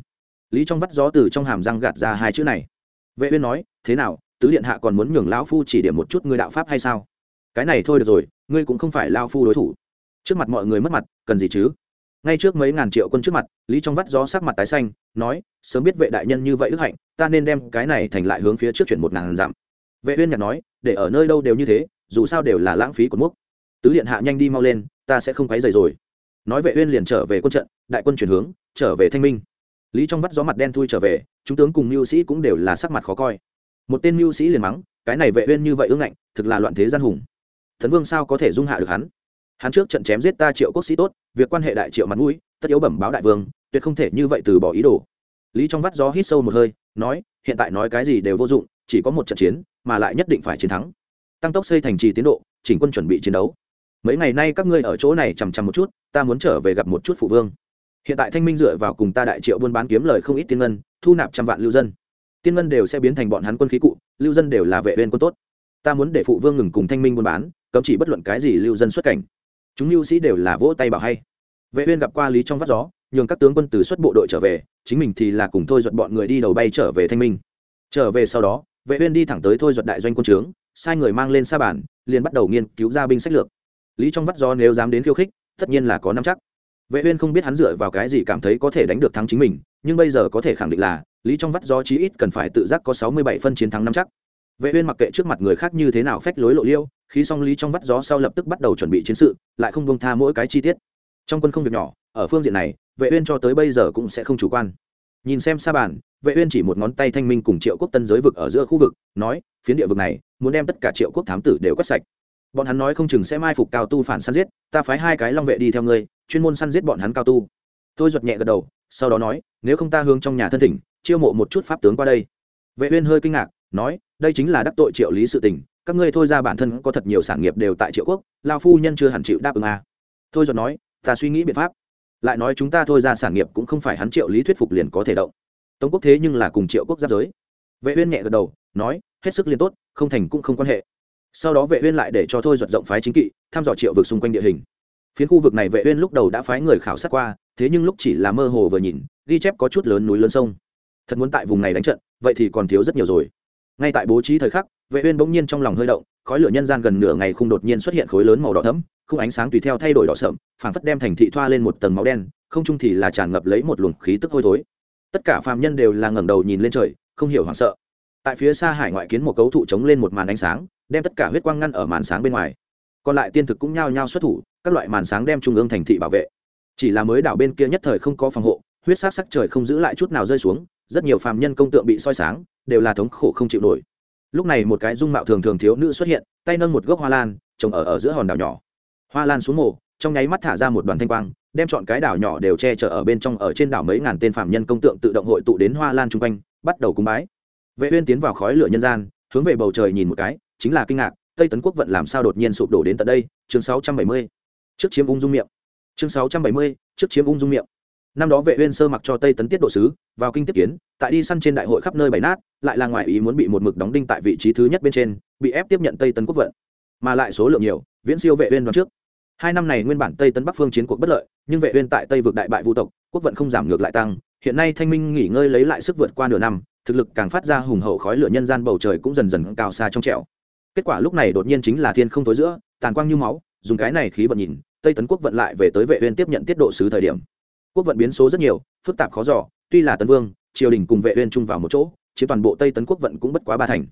A: Lý trong vắt gió từ trong hàm răng gạt ra hai chữ này. Vệ uyên nói, thế nào tứ điện hạ còn muốn nhường lão phu chỉ điểm một chút ngươi đạo pháp hay sao? Cái này thôi được rồi, ngươi cũng không phải lão phu đối thủ. Trước mặt mọi người mất mặt, cần gì chứ? Ngay trước mấy ngàn triệu quân trước mặt, lý trong vắt gió sắc mặt tái xanh, nói, sớm biết vệ đại nhân như vậy ức hạnh, ta nên đem cái này thành lại hướng phía trước chuyển một ngàn dặm. Vệ uyên nhạc nói, để ở nơi đâu đều như thế, dù sao đều là lãng phí của mốc tứ điện hạ nhanh đi mau lên, ta sẽ không quấy rầy rồi. Nói vệ uyên liền trở về quân trận, đại quân chuyển hướng, trở về thanh minh. Lý trong vắt gió mặt đen thui trở về, chúng tướng cùng lưu sĩ cũng đều là sắc mặt khó coi một tên mưu sĩ liền mắng, cái này vệ uyên như vậy ương ngạnh, thực là loạn thế gian hùng. Thần vương sao có thể dung hạ được hắn? Hắn trước trận chém giết ta triệu quốc sĩ tốt, việc quan hệ đại triệu mặt mũi, tất yếu bẩm báo đại vương, tuyệt không thể như vậy từ bỏ ý đồ. Lý trong vắt gió hít sâu một hơi, nói, hiện tại nói cái gì đều vô dụng, chỉ có một trận chiến, mà lại nhất định phải chiến thắng. Tăng tốc xây thành trì tiến độ, chỉnh quân chuẩn bị chiến đấu. Mấy ngày nay các ngươi ở chỗ này chằm chằm một chút, ta muốn trở về gặp một chút phụ vương. Hiện tại thanh minh dựa vào cùng ta đại triệu buôn bán kiếm lời không ít tiên ngân, thu nạp trăm vạn lưu dân tiên ngân đều sẽ biến thành bọn hắn quân khí cụ, lưu dân đều là vệ viên quân tốt. Ta muốn để phụ vương ngừng cùng thanh minh buôn bán, cấm chỉ bất luận cái gì lưu dân xuất cảnh. Chúng lưu sĩ đều là vỗ tay bảo hay. Vệ uyên gặp qua lý trong vắt gió, nhường các tướng quân từ xuất bộ đội trở về, chính mình thì là cùng thôi duật bọn người đi đầu bay trở về thanh minh. Trở về sau đó, vệ uyên đi thẳng tới thôi duật đại doanh quân trướng, sai người mang lên sa bản liền bắt đầu nghiên cứu ra binh sách lược. Lý trong vắt gió nếu dám đến khiêu khích, tất nhiên là có nắm chắc. Vệ uyên không biết hắn dựa vào cái gì cảm thấy có thể đánh được thắng chính mình nhưng bây giờ có thể khẳng định là, lý trong vắt gió chí ít cần phải tự giác có 67 phân chiến thắng năm chắc. Vệ uyên mặc kệ trước mặt người khác như thế nào phách lối lộ liêu, khi xong lý trong vắt gió sau lập tức bắt đầu chuẩn bị chiến sự, lại không buông tha mỗi cái chi tiết. Trong quân không việc nhỏ, ở phương diện này, vệ uyên cho tới bây giờ cũng sẽ không chủ quan. Nhìn xem xa bàn, vệ uyên chỉ một ngón tay thanh minh cùng triệu quốc tân giới vực ở giữa khu vực, nói, phiến địa vực này, muốn đem tất cả triệu quốc thám tử đều quét sạch. Bọn hắn nói không chừng sẽ mai phục cao tu phản săn giết, ta phái hai cái long vệ đi theo ngươi, chuyên môn săn giết bọn hắn cao tu. Tôi giật nhẹ gật đầu sau đó nói, nếu không ta hướng trong nhà thân thỉnh, chiêu mộ một chút pháp tướng qua đây. Vệ uyên hơi kinh ngạc, nói, đây chính là đắc tội triệu lý sự tình, các ngươi thôi ra bản thân có thật nhiều sản nghiệp đều tại triệu quốc, lao phu nhân chưa hẳn chịu đáp ứng à. thôi giọt nói, ta suy nghĩ biện pháp. Lại nói, chúng ta thôi ra sản nghiệp cũng không phải hắn triệu lý thuyết phục liền có thể động. Tống quốc thế nhưng là cùng triệu quốc giáp giới. Vệ uyên nhẹ gật đầu, nói, hết sức liên tốt, không thành cũng không quan hệ. Sau đó vệ uyên lại để cho thôi giọt rộng phái chính kỵ, thăm dò triệu vực xung quanh địa hình. Phiến khu vực này vệ uyên lúc đầu đã phái người khảo sát qua thế nhưng lúc chỉ là mơ hồ vừa nhìn, ghi chép có chút lớn núi lớn sông. Thật muốn tại vùng này đánh trận, vậy thì còn thiếu rất nhiều rồi. Ngay tại bố trí thời khắc, vệ uyên bỗng nhiên trong lòng hơi động, khói lửa nhân gian gần nửa ngày không đột nhiên xuất hiện khối lớn màu đỏ thẫm không ánh sáng tùy theo thay đổi đỏ sậm, phảng phất đem thành thị thoa lên một tầng máu đen, không trung thì là tràn ngập lấy một luồng khí tức hôi thối. Tất cả phàm nhân đều là ngẩng đầu nhìn lên trời, không hiểu hoảng sợ. Tại phía xa hải ngoại kiến một cấu thụ chống lên một màn ánh sáng, đem tất cả huyết quang ngăn ở màn sáng bên ngoài. Còn lại tiên thực cũng nhao nhao xuất thủ, các loại màn sáng đem trung ương thành thị bảo vệ chỉ là mới đảo bên kia nhất thời không có phòng hộ, huyết sát sắc trời không giữ lại chút nào rơi xuống, rất nhiều phàm nhân công tượng bị soi sáng, đều là thống khổ không chịu nổi. Lúc này một cái dung mạo thường thường thiếu nữ xuất hiện, tay nâng một gốc hoa lan, trồng ở ở giữa hòn đảo nhỏ. Hoa lan xuống mồ, trong nháy mắt thả ra một đoàn thanh quang, đem chọn cái đảo nhỏ đều che chở ở bên trong, ở trên đảo mấy ngàn tên phạm nhân công tượng tự động hội tụ đến hoa lan chung quanh, bắt đầu cúng bái. Vệ uyên tiến vào khói lửa nhân gian, hướng về bầu trời nhìn một cái, chính là kinh ngạc, tây tấn quốc vận làm sao đột nhiên sụp đổ đến tận đây, chương 670 trước chiếm ung dung miệng chương 670 trước chiếm ung dung miệng. Năm đó vệ uyên sơ mặc cho tây tấn tiết độ sứ, vào kinh tiếp kiến, tại đi săn trên đại hội khắp nơi bày nát, lại là ngoại ý muốn bị một mực đóng đinh tại vị trí thứ nhất bên trên, bị ép tiếp nhận tây tấn quốc vận. Mà lại số lượng nhiều, viễn siêu vệ uyên đoán trước. Hai năm này nguyên bản tây tấn bắc phương chiến cuộc bất lợi, nhưng vệ uyên tại tây vực đại bại vu tộc, quốc vận không giảm ngược lại tăng, hiện nay thanh minh nghỉ ngơi lấy lại sức vượt qua nửa năm, thực lực càng phát ra hùng hậu khói lửa nhân gian bầu trời cũng dần dần cao xa trong trẻo. Kết quả lúc này đột nhiên chính là thiên không tối giữa, tàn quang như máu, dùng cái này khí vận nhìn tây tấn quốc vận lại về tới vệ uyên tiếp nhận tiết độ sứ thời điểm. Quốc vận biến số rất nhiều, phức tạp khó dò, tuy là tấn vương, triều đình cùng vệ uyên chung vào một chỗ, chiếm toàn bộ tây tấn quốc vận cũng bất quá ba thành.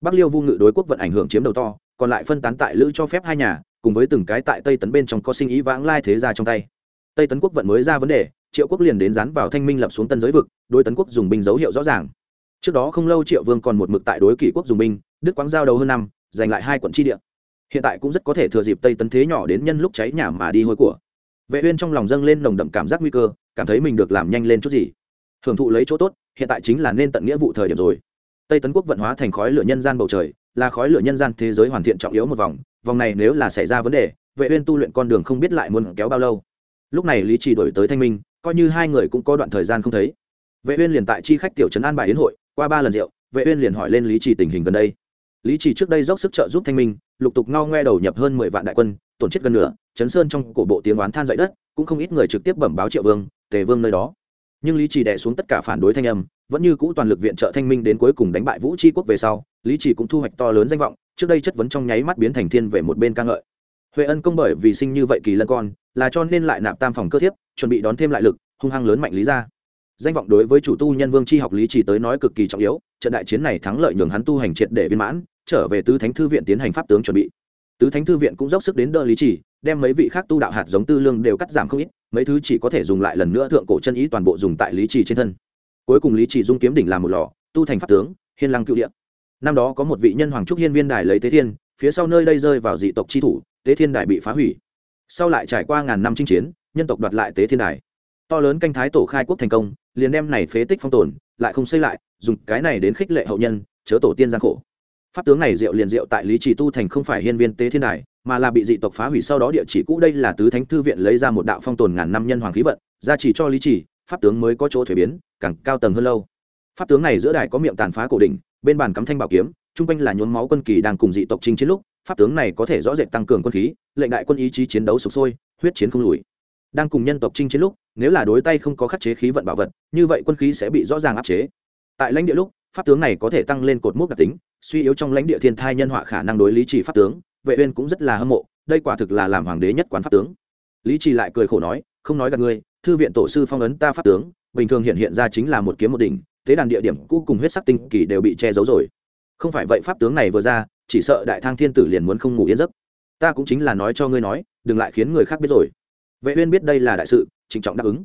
A: Bắc liêu vu ngự đối quốc vận ảnh hưởng chiếm đầu to, còn lại phân tán tại lữ cho phép hai nhà, cùng với từng cái tại tây tấn bên trong có sinh ý vãng lai thế gia trong tay. Tây tấn quốc vận mới ra vấn đề, triệu quốc liền đến dán vào thanh minh lập xuống tân giới vực, đối tấn quốc dùng binh dấu hiệu rõ ràng. Trước đó không lâu triệu vương còn một mực tại đối kỷ quốc dùng binh, đức quang giao đầu hơn năm, giành lại hai quận tri địa hiện tại cũng rất có thể thừa dịp tây tấn thế nhỏ đến nhân lúc cháy nhà mà đi hôi của. Vệ uyên trong lòng dâng lên nồng đậm cảm giác nguy cơ, cảm thấy mình được làm nhanh lên chút gì. Hưởng thụ lấy chỗ tốt, hiện tại chính là nên tận nghĩa vụ thời điểm rồi. Tây tấn quốc vận hóa thành khói lửa nhân gian bầu trời, là khói lửa nhân gian thế giới hoàn thiện trọng yếu một vòng vòng này nếu là xảy ra vấn đề, vệ uyên tu luyện con đường không biết lại muốn kéo bao lâu. Lúc này lý trì đổi tới thanh minh, coi như hai người cũng có đoạn thời gian không thấy. Vệ uyên liền tại chi khách tiểu trấn an bài yến hội, qua ba lần rượu, vệ uyên liền hỏi lên lý trì tình hình gần đây lý trì trước đây dốc sức trợ giúp thanh minh, lục tục ngao ngoe đầu nhập hơn mười vạn đại quân, tổn chết gần nửa, chấn sơn trong cổ bộ tiếng oán than dậy đất, cũng không ít người trực tiếp bẩm báo triệu vương, tề vương nơi đó. Nhưng lý trì đè xuống tất cả phản đối thanh âm, vẫn như cũ toàn lực viện trợ thanh minh đến cuối cùng đánh bại vũ tri quốc về sau, lý trì cũng thu hoạch to lớn danh vọng, trước đây chất vấn trong nháy mắt biến thành thiên về một bên ca ngợi. Huệ ân công bởi vì sinh như vậy kỳ lân con, là cho nên lại nạp tam phòng cơ thiếp, chuẩn bị đón thêm lại lực, hung hăng lớn mạnh lý ra danh vọng đối với chủ tu nhân vương tri học lý trì tới nói cực kỳ trọng yếu, trận đại chiến này thắng lợi nhường hắn tu hành triệt để viên mãn trở về tứ thánh thư viện tiến hành pháp tướng chuẩn bị. Tứ thánh thư viện cũng dốc sức đến đỡ lý trì, đem mấy vị khác tu đạo hạt giống tư lương đều cắt giảm không ít, mấy thứ chỉ có thể dùng lại lần nữa thượng cổ chân ý toàn bộ dùng tại lý trì trên thân. Cuối cùng lý trì dung kiếm đỉnh làm một lò, tu thành pháp tướng, hiên lăng cựu điện năm đó có một vị nhân hoàng trúc hiên viên đài lấy tế thiên, phía sau nơi đây rơi vào dị tộc chi thủ, tế thiên đài bị phá hủy. Sau lại trải qua ngàn năm chinh chiến, nhân tộc đoạt lại tế thiên đài. To lớn canh thái tổ khai quốc thành công, liền đem này phế tích phong tồn, lại không xây lại, dùng cái này đến khích lệ hậu nhân, chớ tổ tiên gian khổ pháp tướng này diệu liền diệu tại lý trì tu thành không phải hiên viên tế thiên đài, mà là bị dị tộc phá hủy sau đó địa chỉ cũ. Đây là tứ thánh thư viện lấy ra một đạo phong tồn ngàn năm nhân hoàng khí vận ra chỉ cho lý trì, pháp tướng mới có chỗ thuế biến, càng cao tầng hơn lâu. Pháp tướng này giữa đài có miệng tàn phá cổ đỉnh, bên bàn cắm thanh bảo kiếm chung quanh là nhốn máu quân kỳ đang cùng dị tộc chinh chiến lúc, pháp tướng này có thể rõ rệt tăng cường quân khí, lệnh đại quân ý chí chiến đấu sục sôi, huyết chiến không lùi. Đang cùng nhân tộc chinh chiến lúc, nếu là đối tay không có khắc chế khí vận bảo vật, như vậy quân khí sẽ bị rõ ràng áp chế. Tại lãnh địa lúc pháp tướng này có thể tăng lên cột mốc đặc tính, suy yếu trong lãnh địa thiên thai nhân họa khả năng đối lý trì pháp tướng, vệ uyên cũng rất là hâm mộ, đây quả thực là làm hoàng đế nhất quán pháp tướng. Lý trì lại cười khổ nói, không nói gạt ngươi, thư viện tổ sư phong ấn ta pháp tướng, bình thường hiện hiện ra chính là một kiếm một đỉnh, thế đàn địa điểm cũ cùng huyết sắc tinh kỳ đều bị che giấu rồi. Không phải vậy pháp tướng này vừa ra, chỉ sợ đại thang thiên tử liền muốn không ngủ yên giấc. Ta cũng chính là nói cho ngươi nói, đừng lại khiến người khác biết rồi. Vệ uyên biết đây là đại sự, trịnh trọng đáp ứng.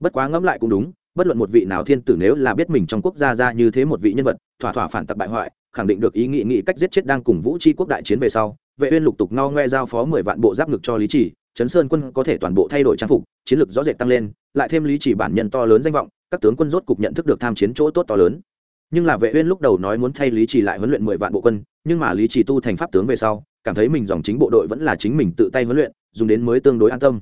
A: Bất quá ngẫm lại cũng đúng bất luận một vị nào thiên tử nếu là biết mình trong quốc gia ra như thế một vị nhân vật, thỏa thỏa phản tặc bại hoại, khẳng định được ý nghị nghị cách giết chết đang cùng vũ tri quốc đại chiến về sau, vệ uyên lục tục ngao ngoe giao phó 10 vạn bộ giáp ngực cho lý chỉ chấn sơn quân có thể toàn bộ thay đổi trang phục, chiến lược rõ rệt tăng lên, lại thêm lý chỉ bản nhân to lớn danh vọng, các tướng quân rốt cục nhận thức được tham chiến chỗ tốt to lớn. Nhưng là vệ uyên lúc đầu nói muốn thay lý chỉ lại huấn luyện 10 vạn bộ quân, nhưng mà lý chỉ tu thành pháp tướng về sau, cảm thấy mình dòng chính bộ đội vẫn là chính mình tự tay huấn luyện, dùng đến mới tương đối an tâm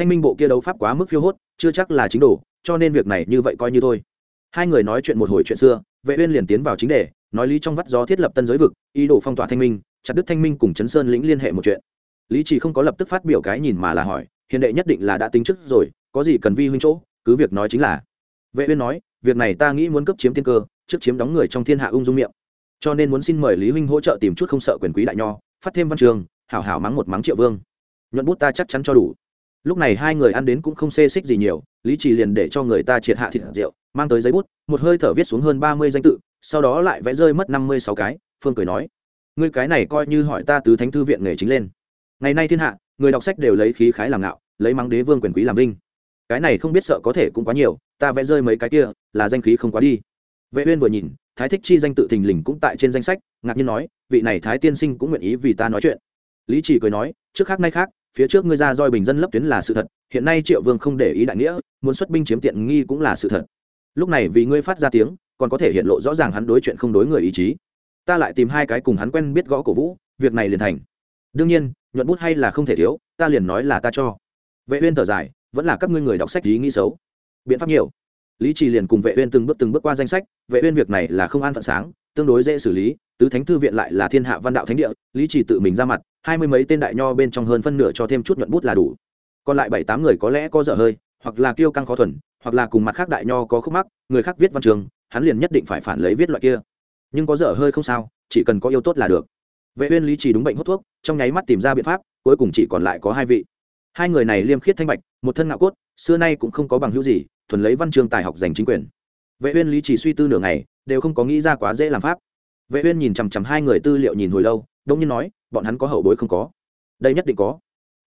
A: thanh minh bộ kia đấu pháp quá mức phiêu hốt, chưa chắc là chính đủ cho nên việc này như vậy coi như thôi. Hai người nói chuyện một hồi chuyện xưa, vệ uyên liền tiến vào chính đề, nói lý trong vắt gió thiết lập tân giới vực, ý đồ phong tỏa thanh minh, chặt đứt thanh minh cùng chấn sơn lĩnh liên hệ một chuyện. Lý chỉ không có lập tức phát biểu cái nhìn mà là hỏi hiện đệ nhất định là đã tính trước rồi, có gì cần vi huynh chỗ, cứ việc nói chính là. Vệ uyên nói, việc này ta nghĩ muốn cấp chiếm tiên cơ, trước chiếm đóng người trong thiên hạ ung dung miệng. Cho nên muốn xin mời lý huynh hỗ trợ tìm chút không sợ quyền quý đại nho, phát thêm văn trường, hảo hảo mắng một mắng triệu vương. Nhuận bút ta chắc chắn cho đủ lúc này hai người ăn đến cũng không xê xích gì nhiều, lý trì liền để cho người ta triệt hạ thịt rượu, mang tới giấy bút, một hơi thở viết xuống hơn ba mươi danh tự, sau đó lại vẽ rơi mất năm mươi sáu cái, phương cười nói, ngươi cái này coi như hỏi ta từ thánh thư viện nghề chính lên. Ngày nay thiên hạ, người đọc sách đều lấy khí khái làm ngạo, lấy mắng đế vương quyền quý làm vinh. Cái này không biết sợ có thể cũng quá nhiều, ta vẽ rơi mấy cái kia, là danh khí không quá đi. Vệ uyên vừa nhìn, thái thích chi danh tự thình lình cũng tại trên danh sách, ngạc nhiên nói, vị này thái tiên sinh cũng nguyện ý vì ta nói chuyện. Lý chỉ cười nói, trước khác nay khác phía trước ngươi ra roi bình dân lấp tuyến là sự thật, hiện nay triệu vương không để ý đại nghĩa, muốn xuất binh chiếm tiện nghi cũng là sự thật. Lúc này vì ngươi phát ra tiếng, còn có thể hiện lộ rõ ràng hắn đối chuyện không đối người ý chí. Ta lại tìm hai cái cùng hắn quen biết gõ cổ vũ, việc này liền thành. Đương nhiên, nhuận bút hay là không thể thiếu, ta liền nói là ta cho. Vệ uyên thở dài, vẫn là các ngươi người đọc sách ý nghĩ xấu. Biện pháp nhiều. Lý trì liền cùng vệ uyên từng bước từng bước qua danh sách, vệ uyên việc này là không an phận sáng tương đối dễ xử lý, tứ thánh thư viện lại là thiên hạ văn đạo thánh địa, lý trì tự mình ra mặt, hai mươi mấy tên đại nho bên trong hơn phân nửa cho thêm chút nhuận bút là đủ. Còn lại bảy tám người có lẽ có dở hơi, hoặc là kiêu căng khó thuần, hoặc là cùng mặt khác đại nho có khúc mắc, người khác viết văn trường, hắn liền nhất định phải phản lấy viết loại kia. Nhưng có dở hơi không sao, chỉ cần có yêu tốt là được. Vệ uyên lý trì đúng bệnh hút thuốc, trong nháy mắt tìm ra biện pháp, cuối cùng chỉ còn lại có hai vị. Hai người này liêm khiết thanh bạch, một thân ngạo cốt, xưa nay cũng không có bằng hữu gì, thuần lấy văn chương tài học giành chính quyền vệ uyên lý chỉ suy tư nửa ngày, đều không có nghĩ ra quá dễ làm pháp. Vệ uyên nhìn chằm chằm hai người tư liệu nhìn hồi lâu, đống nhiên nói, bọn hắn có hậu bối không có? Đây nhất định có.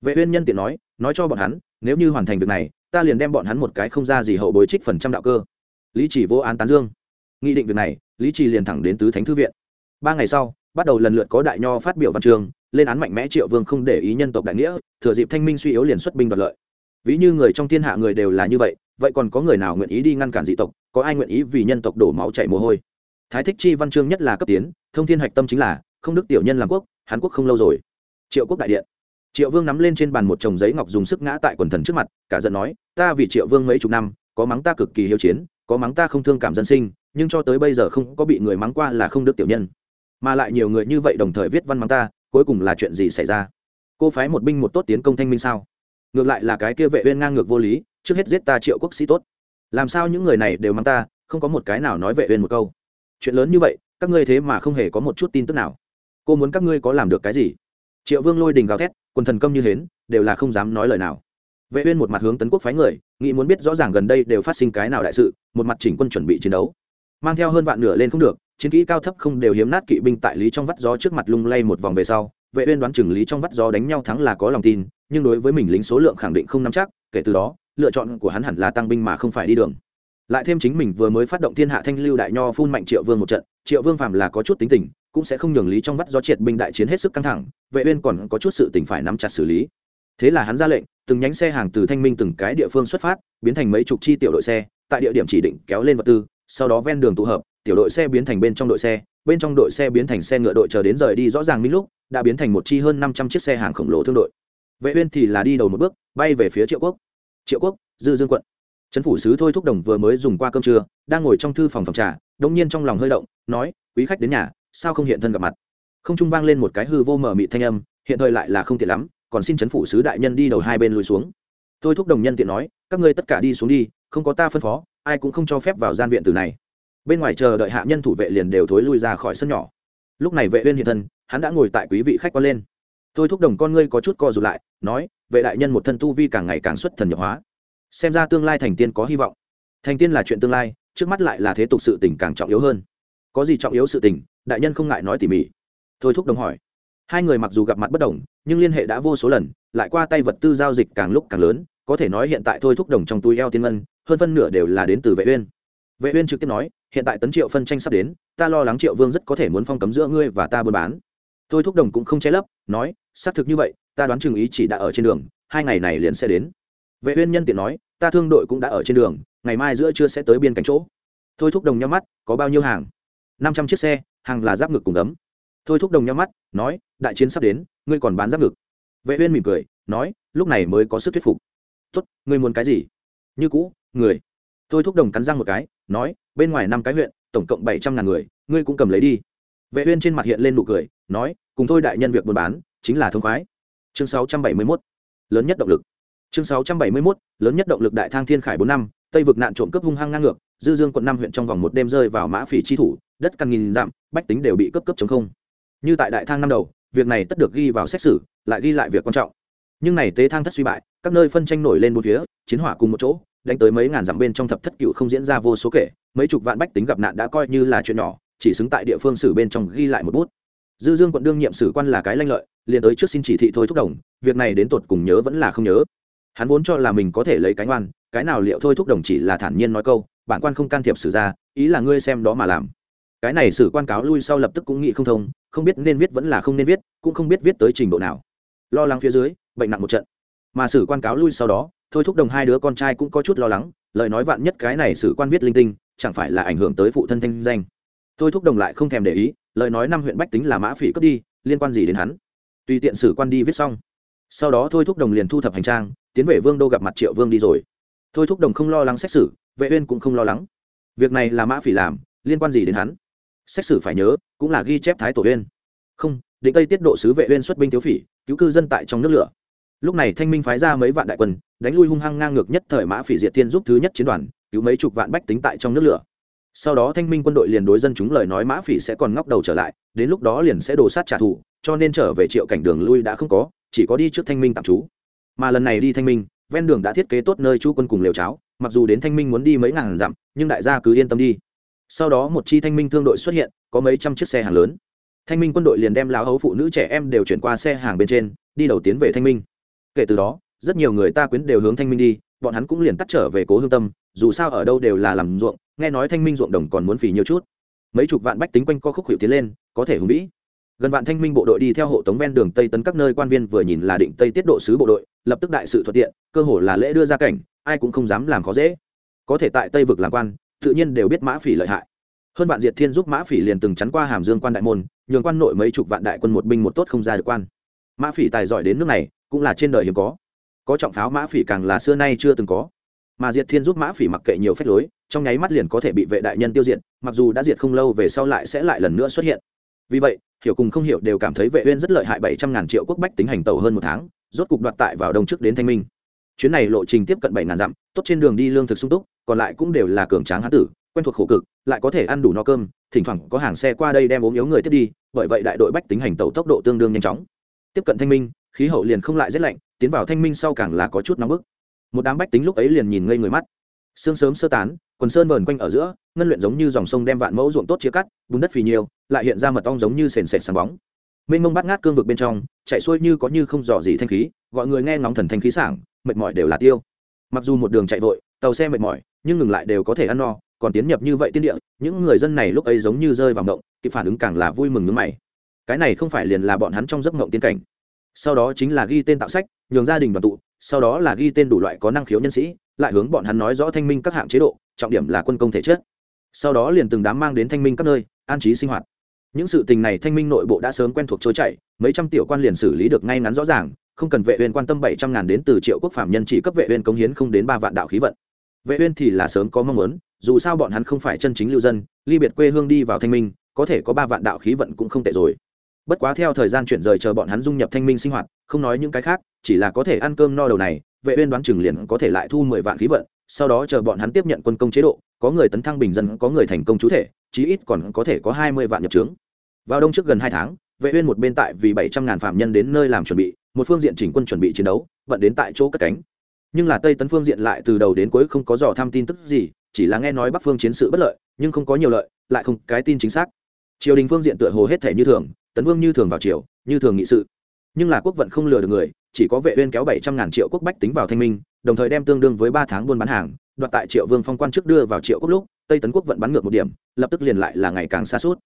A: Vệ uyên nhân tiện nói nói cho bọn hắn, nếu như hoàn thành việc này, ta liền đem bọn hắn một cái không ra gì hậu bối trích phần trăm đạo cơ. Lý chỉ vô án tán dương. Nghị định việc này, lý chỉ liền thẳng đến tứ thánh thư viện. Ba ngày sau, bắt đầu lần lượt có đại nho phát biểu văn chương, lên án mạnh mẽ triệu vương không để ý nhân tộc đại nghĩa, thừa dịp thanh minh suy yếu liền xuất binh đoạt lợi. Ví như người trong thiên hạ người đều là như vậy vậy còn có người nào nguyện ý đi ngăn cản dị tộc, có ai nguyện ý vì nhân tộc đổ máu chảy mồ hôi? Thái thích chi văn chương nhất là cấp tiến, thông thiên hạch tâm chính là, không đức tiểu nhân làm quốc, hán quốc không lâu rồi. Triệu quốc đại điện. Triệu vương nắm lên trên bàn một chồng giấy ngọc dùng sức ngã tại quần thần trước mặt, cả giận nói, ta vì triệu vương mấy chục năm, có mắng ta cực kỳ hiếu chiến, có mắng ta không thương cảm dân sinh, nhưng cho tới bây giờ không có bị người mắng qua là không đức tiểu nhân. Mà lại nhiều người như vậy đồng thời viết văn mắng ta, cuối cùng là chuyện gì xảy ra? Cô phái một binh một tốt tiến công thanh minh sao? Ngược lại là cái kia vệ uyên ngang ngược vô lý trước hết giết ta triệu quốc sĩ tốt. Làm sao những người này đều mang ta, không có một cái nào nói vệ uyên một câu. Chuyện lớn như vậy, các ngươi thế mà không hề có một chút tin tức nào. Cô muốn các ngươi có làm được cái gì? Triệu vương lôi đình gào thét, quần thần công như hến, đều là không dám nói lời nào. Vệ uyên một mặt hướng tấn quốc phái người, nghĩ muốn biết rõ ràng gần đây đều phát sinh cái nào đại sự, một mặt chỉnh quân chuẩn bị chiến đấu. Mang theo hơn vạn nửa lên không được, chiến kỹ cao thấp không đều hiếm nát kỵ binh tại lý trong vắt gió trước mặt lung lay một vòng về sau, vệ uyên đoán chừng lý trong vắt gió đánh nhau thắng là có lòng tin, nhưng đối với mình lính số lượng khẳng định không nắm chắc, kể từ đó lựa chọn của hắn hẳn là tăng binh mà không phải đi đường. Lại thêm chính mình vừa mới phát động thiên hạ thanh lưu đại nho phun mạnh triệu vương một trận, triệu vương phàm là có chút tính tình, cũng sẽ không nhường lý trong vắt gió triệt binh đại chiến hết sức căng thẳng, vệ uyên còn có chút sự tình phải nắm chặt xử lý. Thế là hắn ra lệnh, từng nhánh xe hàng từ thanh minh từng cái địa phương xuất phát, biến thành mấy chục chi tiểu đội xe, tại địa điểm chỉ định kéo lên vật tư, sau đó ven đường tụ hợp, tiểu đội xe biến thành bên trong đội xe, bên trong đội xe biến thành xe ngựa đội chờ đến rời đi rõ ràng minh lúc, đã biến thành một chi hơn năm trăm chiếc xe hàng khổng lồ thương đội. Vệ uyên thì là đi đầu một bước, bay về phía triệu quốc triệu quốc, dư dương quận. Trấn phủ sứ thôi thúc đồng vừa mới dùng qua cơm trưa, đang ngồi trong thư phòng phòng trà đống nhiên trong lòng hơi động, nói, quý khách đến nhà, sao không hiện thân gặp mặt? Không trung vang lên một cái hư vô mở mịt thanh âm, hiện thời lại là không tiện lắm, còn xin trấn phủ sứ đại nhân đi đầu hai bên lùi xuống. Thôi thúc đồng nhân tiện nói, các ngươi tất cả đi xuống đi, không có ta phân phó, ai cũng không cho phép vào gian viện từ này. Bên ngoài chờ đợi hạ nhân thủ vệ liền đều thối lui ra khỏi sân nhỏ. Lúc này vệ uyên hiện thân, hắn đã ngồi tại quý vị khách quan lên. Tôi thúc đồng con ngươi có chút co rụt lại, nói vệ đại nhân một thân tu vi càng ngày càng xuất thần nhập hóa. Xem ra tương lai thành tiên có hy vọng. Thành tiên là chuyện tương lai, trước mắt lại là thế tục sự tình càng trọng yếu hơn. Có gì trọng yếu sự tình, đại nhân không ngại nói tỉ mỉ. Thôi thúc đồng hỏi. Hai người mặc dù gặp mặt bất đồng, nhưng liên hệ đã vô số lần, lại qua tay vật tư giao dịch càng lúc càng lớn, có thể nói hiện tại thôi thúc đồng trong túi eo tiên ngân, hơn phân nửa đều là đến từ vệ uyên. Vệ uyên trực tiếp nói, hiện tại tấn triệu phân tranh sắp đến, ta lo lắng triệu vương rất có thể muốn phong cấm giữa ngươi và ta buôn bán. Tôi thúc đồng cũng không che lấp, nói, xác thực như vậy ta đoán chừng ý chỉ đã ở trên đường, hai ngày này liền sẽ đến. Vệ uyên nhân tiện nói, ta thương đội cũng đã ở trên đường, ngày mai giữa trưa sẽ tới biên cảnh chỗ. Thôi thúc đồng nhắm mắt, có bao nhiêu hàng? Năm trăm chiếc xe, hàng là giáp ngực cùng ấm thôi thúc đồng nhắm mắt, nói, đại chiến sắp đến, ngươi còn bán giáp ngực. Vệ uyên mỉm cười, nói, lúc này mới có sức thuyết phục. Tốt, ngươi muốn cái gì? Như cũ, người. Thôi thúc đồng cắn răng một cái, nói, bên ngoài năm cái huyện, tổng cộng bảy trăm ngàn người, ngươi cũng cầm lấy đi. Vệ uyên trên mặt hiện lên nụ cười, nói, cùng thôi đại nhân việc buôn bán, chính là thông khoái chương 671 lớn nhất động lực. Chương 671 lớn nhất động lực đại thang thiên khải bốn năm, tây vực nạn trộm cướp hung hăng ngang ngược, dư dương quận năm huyện trong vòng một đêm rơi vào mã phỉ chi thủ, đất căn nghìn dặm, bách tính đều bị cướp cướp chống không. Như tại đại thang năm đầu, việc này tất được ghi vào xét xử, lại ghi lại việc quan trọng. Nhưng này tế thang thất suy bại, các nơi phân tranh nổi lên một phía, chiến hỏa cùng một chỗ, đánh tới mấy ngàn dặm bên trong thập thất cựu không diễn ra vô số kể, mấy chục vạn bách tính gặp nạn đã coi như là chuyện nhỏ, chỉ xứng tại địa phương xử bên trong ghi lại một bút dư dương quận đương nhiệm sử quan là cái lanh lợi, liền tới trước xin chỉ thị thôi thúc đồng, việc này đến tột cùng nhớ vẫn là không nhớ. Hắn vốn cho là mình có thể lấy cánh oan cái nào liệu thôi thúc đồng chỉ là thản nhiên nói câu, bản quan không can thiệp xử ra ý là ngươi xem đó mà làm. Cái này sử quan cáo lui sau lập tức cũng nghĩ không thông, không biết nên viết vẫn là không nên viết, cũng không biết viết tới trình độ nào. Lo lắng phía dưới, bệnh nặng một trận. Mà sử quan cáo lui sau đó, thôi thúc đồng hai đứa con trai cũng có chút lo lắng, lời nói vạn nhất cái này sử quan viết linh tinh, chẳng phải là ảnh hưởng tới phụ thân thanh danh thôi thúc đồng lại không thèm để ý, lời nói năm huyện bách tính là mã phỉ cướp đi, liên quan gì đến hắn? Tùy tiện sử quan đi viết xong. Sau đó thôi thúc đồng liền thu thập hành trang, tiến về vương đô gặp mặt triệu vương đi rồi. Thôi thúc đồng không lo lắng xét xử, vệ uyên cũng không lo lắng. Việc này là mã phỉ làm, liên quan gì đến hắn? Xét xử phải nhớ, cũng là ghi chép thái tổ uyên. Không, định tây tiết độ sứ vệ uyên xuất binh thiếu phỉ, cứu cư dân tại trong nước lửa. Lúc này thanh minh phái ra mấy vạn đại quân, đánh lui hung hăng ngang ngược nhất thời mã phỉ diệt tiên giúp thứ nhất chiến đoàn, cứu mấy chục vạn bách tính tại trong nước lửa sau đó thanh minh quân đội liền đối dân chúng lời nói mã phỉ sẽ còn ngóc đầu trở lại, đến lúc đó liền sẽ đổ sát trả thù, cho nên trở về triệu cảnh đường lui đã không có, chỉ có đi trước thanh minh tạm trú. Mà lần này đi thanh minh, ven đường đã thiết kế tốt nơi chú quân cùng liều cháo, mặc dù đến thanh minh muốn đi mấy ngàn dặm, nhưng đại gia cứ yên tâm đi. Sau đó một chi thanh minh thương đội xuất hiện, có mấy trăm chiếc xe hàng lớn. Thanh minh quân đội liền đem lão hấu phụ nữ trẻ em đều chuyển qua xe hàng bên trên, đi đầu tiến về thanh minh. Kể từ đó, rất nhiều người ta quyến đều hướng thanh minh đi, bọn hắn cũng liền tắt trở về cố hương tâm dù sao ở đâu đều là làm ruộng, nghe nói thanh minh ruộng đồng còn muốn phì nhiều chút. Mấy chục vạn bách tính quanh co khúc hiệu tiến lên, có thể hùng vĩ. Gần vạn thanh minh bộ đội đi theo hộ tống ven đường tây tấn các nơi quan viên vừa nhìn là định tây tiết độ sứ bộ đội, lập tức đại sự thuận tiện, cơ hồ là lễ đưa ra cảnh, ai cũng không dám làm khó dễ. Có thể tại tây vực làm quan, tự nhiên đều biết mã phỉ lợi hại. Hơn vạn diệt thiên giúp mã phỉ liền từng chắn qua hàm dương quan đại môn, nhường quan nội mấy chục vạn đại quân một binh một tốt không ra được quan. Mã phỉ tài giỏi đến nước này, cũng là trên đời hiếm có. Có trọng pháo mã phỉ càng là xưa nay chưa từng có mà diệt thiên giúp mã phỉ mặc kệ nhiều phép lối, trong nháy mắt liền có thể bị vệ đại nhân tiêu diệt, mặc dù đã diệt không lâu về sau lại sẽ lại lần nữa xuất hiện. Vì vậy, hiểu cùng không hiểu đều cảm thấy vệ uyên rất lợi hại bảy trăm ngàn triệu quốc bách tính hành tẩu hơn một tháng, rốt cục đoạt tại vào đông trước đến thanh minh. Chuyến này lộ trình tiếp cận bảy ngàn dặm, tốt trên đường đi lương thực sung túc, còn lại cũng đều là cường tráng hán tử, quen thuộc khổ cực, lại có thể ăn đủ no cơm, thỉnh thoảng có hàng xe qua đây đem ốm yếu người tiếp đi, bởi vậy đại đội bách tính hành tẩu tốc độ tương đương nhanh chóng. Tiếp cận thanh minh, khí hậu liền không lại rét lạnh, tiến vào thanh minh sau càng là có chút nóng bức một đám bách tính lúc ấy liền nhìn ngây người mắt. Sương sớm sơ tán, quần sơn vờn quanh ở giữa, ngân luyện giống như dòng sông đem vạn mẫu ruộng tốt chia cắt, bùn đất phì nhiều, lại hiện ra mật ong giống như sền sệt sáng bóng. Mênh mông bắt ngát cương vực bên trong, chạy xuôi như có như không dò gì thanh khí, gọi người nghe ngóng thần thanh khí sảng, mệt mỏi đều là tiêu. Mặc dù một đường chạy vội, tàu xe mệt mỏi, nhưng ngừng lại đều có thể ăn no, còn tiến nhập như vậy tiên địa, những người dân này lúc ấy giống như rơi vào mộng, kịp phản ứng càng là vui mừng nước mày. Cái này không phải liền là bọn hắn trong giấc mộng tiên cảnh. Sau đó chính là ghi tên tạo sách nhường gia đình đoàn tụ, sau đó là ghi tên đủ loại có năng khiếu nhân sĩ, lại hướng bọn hắn nói rõ thanh minh các hạng chế độ, trọng điểm là quân công thể chất. Sau đó liền từng đám mang đến thanh minh các nơi, an trí sinh hoạt. Những sự tình này thanh minh nội bộ đã sớm quen thuộc trôi chảy, mấy trăm tiểu quan liền xử lý được ngay ngắn rõ ràng, không cần vệ uyên quan tâm bảy trăm ngàn đến từ triệu quốc phạm nhân chỉ cấp vệ uyên cống hiến không đến ba vạn đạo khí vận. Vệ uyên thì là sớm có mong muốn, dù sao bọn hắn không phải chân chính lưu dân, ly biệt quê hương đi vào thanh minh, có thể có ba vạn đạo khí vận cũng không tệ rồi. Bất quá theo thời gian chuyển rời chờ bọn hắn dung nhập thanh minh sinh hoạt, không nói những cái khác chỉ là có thể ăn cơm no đầu này, vệ uyên đoán chừng liền có thể lại thu mười vạn khí vận, sau đó chờ bọn hắn tiếp nhận quân công chế độ, có người tấn thăng bình dân, có người thành công chú thể, chí ít còn có thể có hai mươi vạn nhập trướng. Vào đông trước gần hai tháng, vệ uyên một bên tại vì bảy trăm ngàn phạm nhân đến nơi làm chuẩn bị, một phương diện chỉnh quân chuẩn bị chiến đấu, vận đến tại chỗ cất cánh. Nhưng là tây tấn phương diện lại từ đầu đến cuối không có dò tham tin tức gì, chỉ là nghe nói bắc phương chiến sự bất lợi, nhưng không có nhiều lợi, lại không cái tin chính xác. Triều đình phương diện tựa hồ hết thể như thường, tấn vương như thường vào triều, như thường nghị sự. Nhưng là quốc vận không lừa được người chỉ có vệ uyên kéo bảy trăm ngàn triệu quốc bách tính vào thanh minh, đồng thời đem tương đương với ba tháng buôn bán hàng, đoạt tại triệu vương phong quan trước đưa vào triệu quốc lúc, tây tấn quốc vận bắn ngược một điểm, lập tức liền lại là ngày càng xa suốt.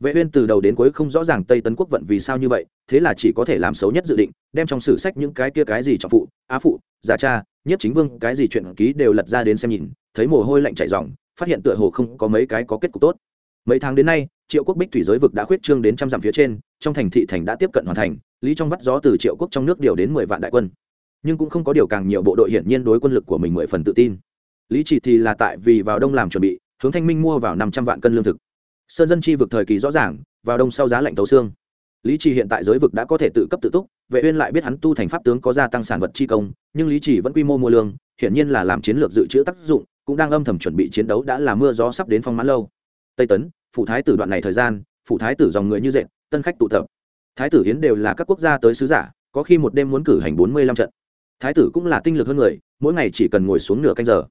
A: Vệ uyên từ đầu đến cuối không rõ ràng tây tấn quốc vận vì sao như vậy, thế là chỉ có thể làm xấu nhất dự định, đem trong sử sách những cái kia cái gì trọng phụ, á phụ, giả cha nhất chính vương, cái gì chuyện ký đều lật ra đến xem nhìn, thấy mồ hôi lạnh chảy ròng, phát hiện tựa hồ không có mấy cái có kết cục tốt. Mấy tháng đến nay triệu quốc bích thủy giới vực đã khuyết trương đến trăm dặm phía trên, trong thành thị thành đã tiếp cận hoàn thành, lý trong vắt gió từ triệu quốc trong nước điều đến mười vạn đại quân. Nhưng cũng không có điều càng nhiều bộ đội hiển nhiên đối quân lực của mình mười phần tự tin. Lý chỉ thì là tại vì vào đông làm chuẩn bị, hướng thanh minh mua vào năm trăm vạn cân lương thực. Sơn dân chi vực thời kỳ rõ ràng, vào đông sau giá lạnh tấu xương. Lý trì hiện tại giới vực đã có thể tự cấp tự túc, vệ uyên lại biết hắn tu thành pháp tướng có gia tăng sản vật chi công, nhưng lý trì vẫn quy mô mua lương, hiển nhiên là làm chiến lược dự trữ tác dụng, cũng đang âm thầm chuẩn bị chiến đấu đã là mưa gió sắp đến phong mãn lâu. Tây tấn phụ thái tử đoạn này thời gian phụ thái tử dòng người như dệt, tân khách tụ tập. Thái tử hiến đều là các quốc gia tới sứ giả, có khi một đêm muốn cử hành bốn mươi lăm trận. Thái tử cũng là tinh lực hơn người, mỗi ngày chỉ cần ngồi xuống nửa canh giờ.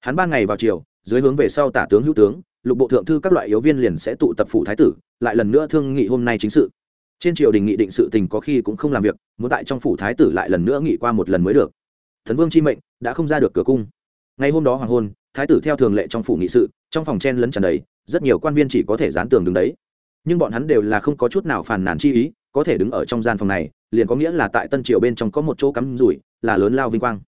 A: Hắn ban ngày vào chiều, dưới hướng về sau tả tướng hữu tướng, lục bộ thượng thư các loại yếu viên liền sẽ tụ tập phủ thái tử, lại lần nữa thương nghị hôm nay chính sự. Trên triều đình nghị định sự tình có khi cũng không làm việc, muốn tại trong phủ thái tử lại lần nữa nghị qua một lần mới được. Thần vương chi mệnh, đã không ra được cửa cung. Ngày hôm đó hoàng hôn, thái tử theo thường lệ trong phủ nghị sự, trong phòng chen lấn tràn đầy rất nhiều quan viên chỉ có thể dán tường đứng đấy. Nhưng bọn hắn đều là không có chút nào phàn nàn chi ý, có thể đứng ở trong gian phòng này, liền có nghĩa là tại tân triều bên trong có một chỗ cắm rủi, là lớn lao vinh quang.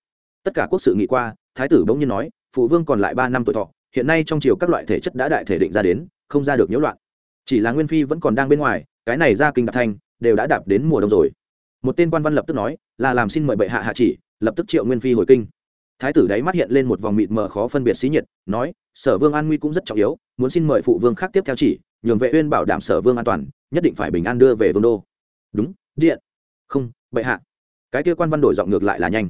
A: Tất cả quốc sự nghị qua, thái tử bỗng nhiên nói, phụ vương còn lại ba năm tuổi thọ, hiện nay trong triều các loại thể chất đã đại thể định ra đến, không ra được nhiễu loạn. Chỉ là nguyên phi vẫn còn đang bên ngoài, cái này ra kinh đạp thanh, đều đã đạp đến mùa đông rồi. Một tên quan văn lập tức nói, là làm xin mời bệ hạ hạ chỉ, lập tức triệu nguyên phi hồi kinh thái tử đáy mắt hiện lên một vòng mịt mờ khó phân biệt xí nhiệt, nói, sở vương an nguy cũng rất trọng yếu, muốn xin mời phụ vương khác tiếp theo chỉ, nhường vệ uyên bảo đảm sở vương an toàn, nhất định phải bình an đưa về vương đô. Đúng, điện. Không, bệ hạ. Cái kia quan văn đổi giọng ngược lại là nhanh.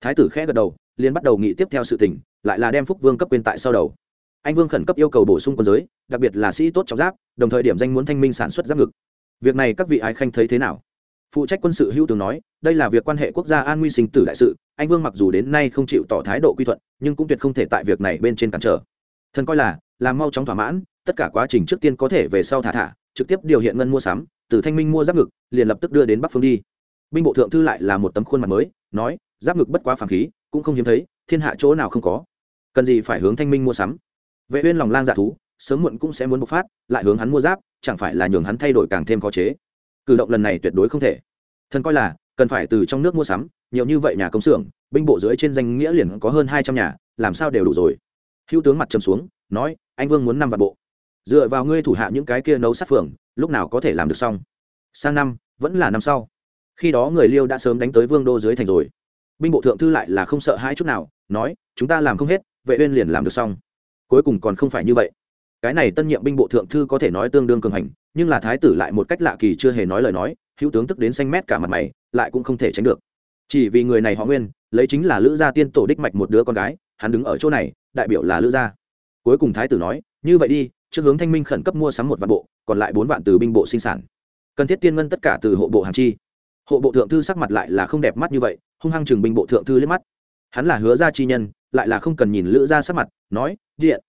A: Thái tử khẽ gật đầu, liền bắt đầu nghị tiếp theo sự tình, lại là đem phúc vương cấp quyền tại sau đầu. Anh vương khẩn cấp yêu cầu bổ sung quân giới, đặc biệt là sĩ tốt trọng giáp, đồng thời điểm danh muốn thanh minh sản xuất giáp ngực. Việc này các vị ái khanh thấy thế nào? Phụ trách quân sự hữu tướng nói, đây là việc quan hệ quốc gia an nguy sinh tử đại sự, anh vương mặc dù đến nay không chịu tỏ thái độ quy thuận, nhưng cũng tuyệt không thể tại việc này bên trên cản trở. Thần coi là làm mau chóng thỏa mãn, tất cả quá trình trước tiên có thể về sau thả thả, trực tiếp điều hiện ngân mua sắm, từ thanh minh mua giáp ngực, liền lập tức đưa đến bắc phương đi. Binh bộ thượng thư lại là một tấm khuôn mặt mới, nói, giáp ngực bất quá phản khí, cũng không hiếm thấy, thiên hạ chỗ nào không có. Cần gì phải hướng thanh minh mua sắm? Vệ uyên lòng lang dạ thú, sớm muộn cũng sẽ muốn bộc phát, lại hướng hắn mua giáp, chẳng phải là nhường hắn thay đổi càng thêm khó chế cử động lần này tuyệt đối không thể. Thần coi là, cần phải từ trong nước mua sắm, nhiều như vậy nhà công xưởng, binh bộ dưới trên danh nghĩa liền có hơn hai trăm nhà, làm sao đều đủ rồi. Hữu tướng mặt trầm xuống, nói, anh vương muốn năm vạn bộ. Dựa vào ngươi thủ hạ những cái kia nấu sát phường, lúc nào có thể làm được xong? Sang năm, vẫn là năm sau. Khi đó người liêu đã sớm đánh tới vương đô dưới thành rồi. Binh bộ thượng thư lại là không sợ hai chút nào, nói, chúng ta làm không hết, vệ uyên liền làm được xong. Cuối cùng còn không phải như vậy cái này tân nhiệm binh bộ thượng thư có thể nói tương đương cường hành, nhưng là thái tử lại một cách lạ kỳ chưa hề nói lời nói, hữu tướng tức đến xanh mét cả mặt mày, lại cũng không thể tránh được. Chỉ vì người này họ nguyên, lấy chính là lữ gia tiên tổ đích mạch một đứa con gái, hắn đứng ở chỗ này, đại biểu là lữ gia. Cuối cùng thái tử nói, như vậy đi, trước hướng thanh minh khẩn cấp mua sắm một vạn bộ, còn lại bốn vạn từ binh bộ sinh sản. Cần thiết tiên ngân tất cả từ hộ bộ hàng chi. Hộ bộ thượng thư sắc mặt lại là không đẹp mắt như vậy, hung hăng chừng binh bộ thượng thư liếc mắt. Hắn là hứa gia chi nhân, lại là không cần nhìn lữ gia sắc mặt, nói, điện.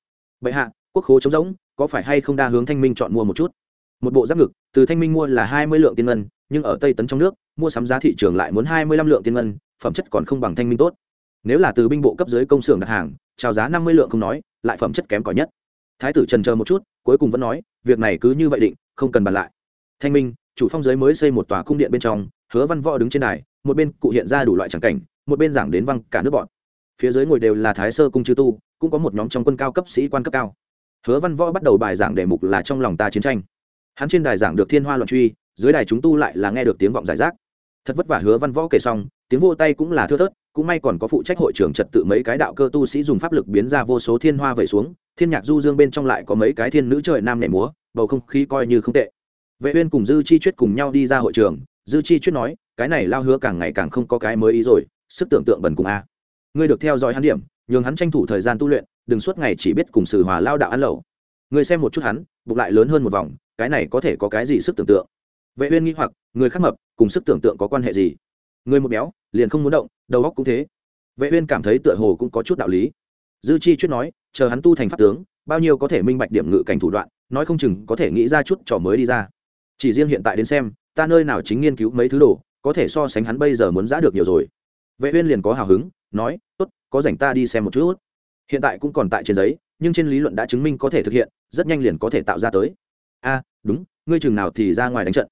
A: Bệ hạ quốc khố trống rỗng, có phải hay không đa hướng thanh minh chọn mua một chút? Một bộ giáp ngực, từ thanh minh mua là hai mươi lượng tiên ngân, nhưng ở tây tấn trong nước, mua sắm giá thị trường lại muốn hai mươi lăm lượng tiên ngân, phẩm chất còn không bằng thanh minh tốt. Nếu là từ binh bộ cấp dưới công xưởng đặt hàng trào giá năm mươi lượng không nói, lại phẩm chất kém cỏi nhất. Thái tử trần chờ một chút, cuối cùng vẫn nói, việc này cứ như vậy định, không cần bàn lại. Thanh minh, chủ phong giới mới xây một tòa cung điện bên trong, hứa văn võ đứng trên đài, một bên cụ hiện ra đủ loại tràng cảnh, một bên giảng đến văng cả nước bọn. Phía dưới ngồi đều là thái sơ cung chư tu, cũng có một nhóm trong quân cao cấp sĩ quan cấp cao hứa văn võ bắt đầu bài giảng đề mục là trong lòng ta chiến tranh. Hắn trên đài giảng được thiên hoa luận truy, dưới đài chúng tu lại là nghe được tiếng vọng giải rác. Thật vất vả hứa văn võ kể xong, tiếng vô tay cũng là thưa thớt, cũng may còn có phụ trách hội trưởng trật tự mấy cái đạo cơ tu sĩ dùng pháp lực biến ra vô số thiên hoa vẩy xuống, thiên nhạc du dương bên trong lại có mấy cái thiên nữ trời nam nhảy múa, bầu không khí coi như không tệ. Vệ uyên cùng dư chi chuyết cùng nhau đi ra hội trường, dư chi chuyết nói, cái này lao hứa càng ngày càng không có cái mới ý rồi, sức tưởng tượng bẩn cùng a. Ngươi được theo dõi hắn điểm, nhường hắn tranh thủ thời gian tu luyện đừng suốt ngày chỉ biết cùng sử hòa lao đạo ăn lẩu. Người xem một chút hắn, bụng lại lớn hơn một vòng, cái này có thể có cái gì sức tưởng tượng? Vệ uyên nghi hoặc, người khác mập, cùng sức tưởng tượng có quan hệ gì? Người một béo, liền không muốn động, đầu óc cũng thế. Vệ uyên cảm thấy tựa hồ cũng có chút đạo lý. Dư chi chuyên nói, chờ hắn tu thành pháp tướng, bao nhiêu có thể minh bạch điểm ngự cảnh thủ đoạn, nói không chừng có thể nghĩ ra chút trò mới đi ra. Chỉ riêng hiện tại đến xem, ta nơi nào chính nghiên cứu mấy thứ đồ, có thể so sánh hắn bây giờ muốn giã được nhiều rồi. Vệ uyên liền có hào hứng, nói, tốt, có rảnh ta đi xem một chút hiện tại cũng còn tại trên giấy, nhưng trên lý luận đã chứng minh có thể thực hiện, rất nhanh liền có thể tạo ra tới. A, đúng, ngươi chừng nào thì ra ngoài đánh trận.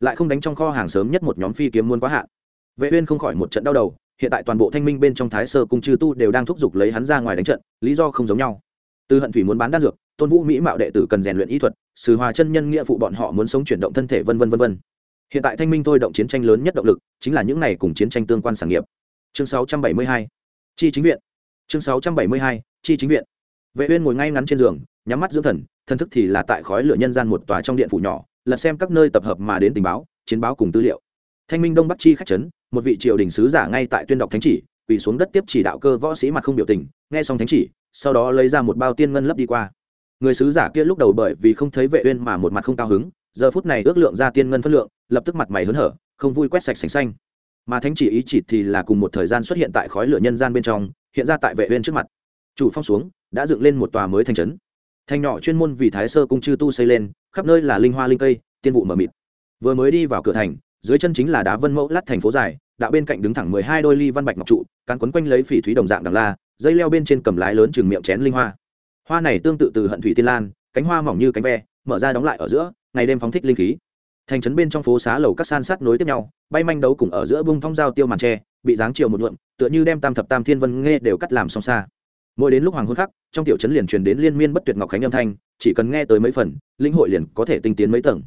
A: Lại không đánh trong kho hàng sớm nhất một nhóm phi kiếm muôn quá hạn. Vệ uyên không khỏi một trận đau đầu, hiện tại toàn bộ thanh minh bên trong thái sơ cung chư tu đều đang thúc giục lấy hắn ra ngoài đánh trận, lý do không giống nhau. Từ hận thủy muốn bán đan dược, tôn vũ mỹ mạo đệ tử cần rèn luyện y thuật, sử hòa chân nhân nghĩa phụ bọn họ muốn sống chuyển động thân thể vân vân vân vân. Hiện tại thanh minh thôi động chiến tranh lớn nhất động lực, chính là những này cùng chiến tranh tương quan sản nghiệp. Chương 672 chi chính viện chương 672 chi chính viện. Vệ uyên ngồi ngay ngắn trên giường, nhắm mắt dưỡng thần thân thức thì là tại khói lửa nhân gian một tòa trong điện phủ nhỏ, lật xem các nơi tập hợp mà đến tình báo, chiến báo cùng tư liệu. Thanh minh đông bắc chi khách trấn, một vị triều đình sứ giả ngay tại tuyên đọc thánh chỉ, quỳ xuống đất tiếp chỉ đạo cơ võ sĩ mặt không biểu tình, nghe xong thánh chỉ, sau đó lấy ra một bao tiên ngân lấp đi qua. Người sứ giả kia lúc đầu bởi vì không thấy vệ uyên mà một mặt không cao hứng, giờ phút này ước lượng ra tiên ngân phân lượng, lập tức mặt mày hớn hở, không vui quét sạch sành xanh. Mà thánh chỉ ý chỉ thì là cùng một thời gian xuất hiện tại khói lửa nhân gian bên trong hiện ra tại vệ uyên trước mặt. Chủ phong xuống, đã dựng lên một tòa mới thành trấn. Thành nhỏ chuyên môn vì thái sơ cung chư tu xây lên, khắp nơi là linh hoa linh cây, tiên vụ mờ mịt. Vừa mới đi vào cửa thành, dưới chân chính là đá vân mẫu lát thành phố dài, đạo bên cạnh đứng thẳng mười hai đôi ly văn bạch ngọc trụ, cán quấn quanh lấy phỉ thúy đồng dạng đằng la, dây leo bên trên cầm lái lớn chừng miệng chén linh hoa. Hoa này tương tự từ hận thủy tiên lan, cánh hoa mỏng như cánh ve, mở ra đóng lại ở giữa, ngày đêm phóng thích linh khí. Thành trấn bên trong phố xá lầu các san sát nối tiếp nhau, bay manh đấu cùng ở giữa bung thong giao tiêu màn tre, bị dáng chiều một nhuộm tựa như đem tam thập tam thiên vân nghe đều cắt làm song xa. Mỗi đến lúc hoàng hôn khắc, trong tiểu trấn liền truyền đến liên miên bất tuyệt ngọc khánh âm thanh, chỉ cần nghe tới mấy phần, linh hội liền có thể tinh tiến mấy tầng.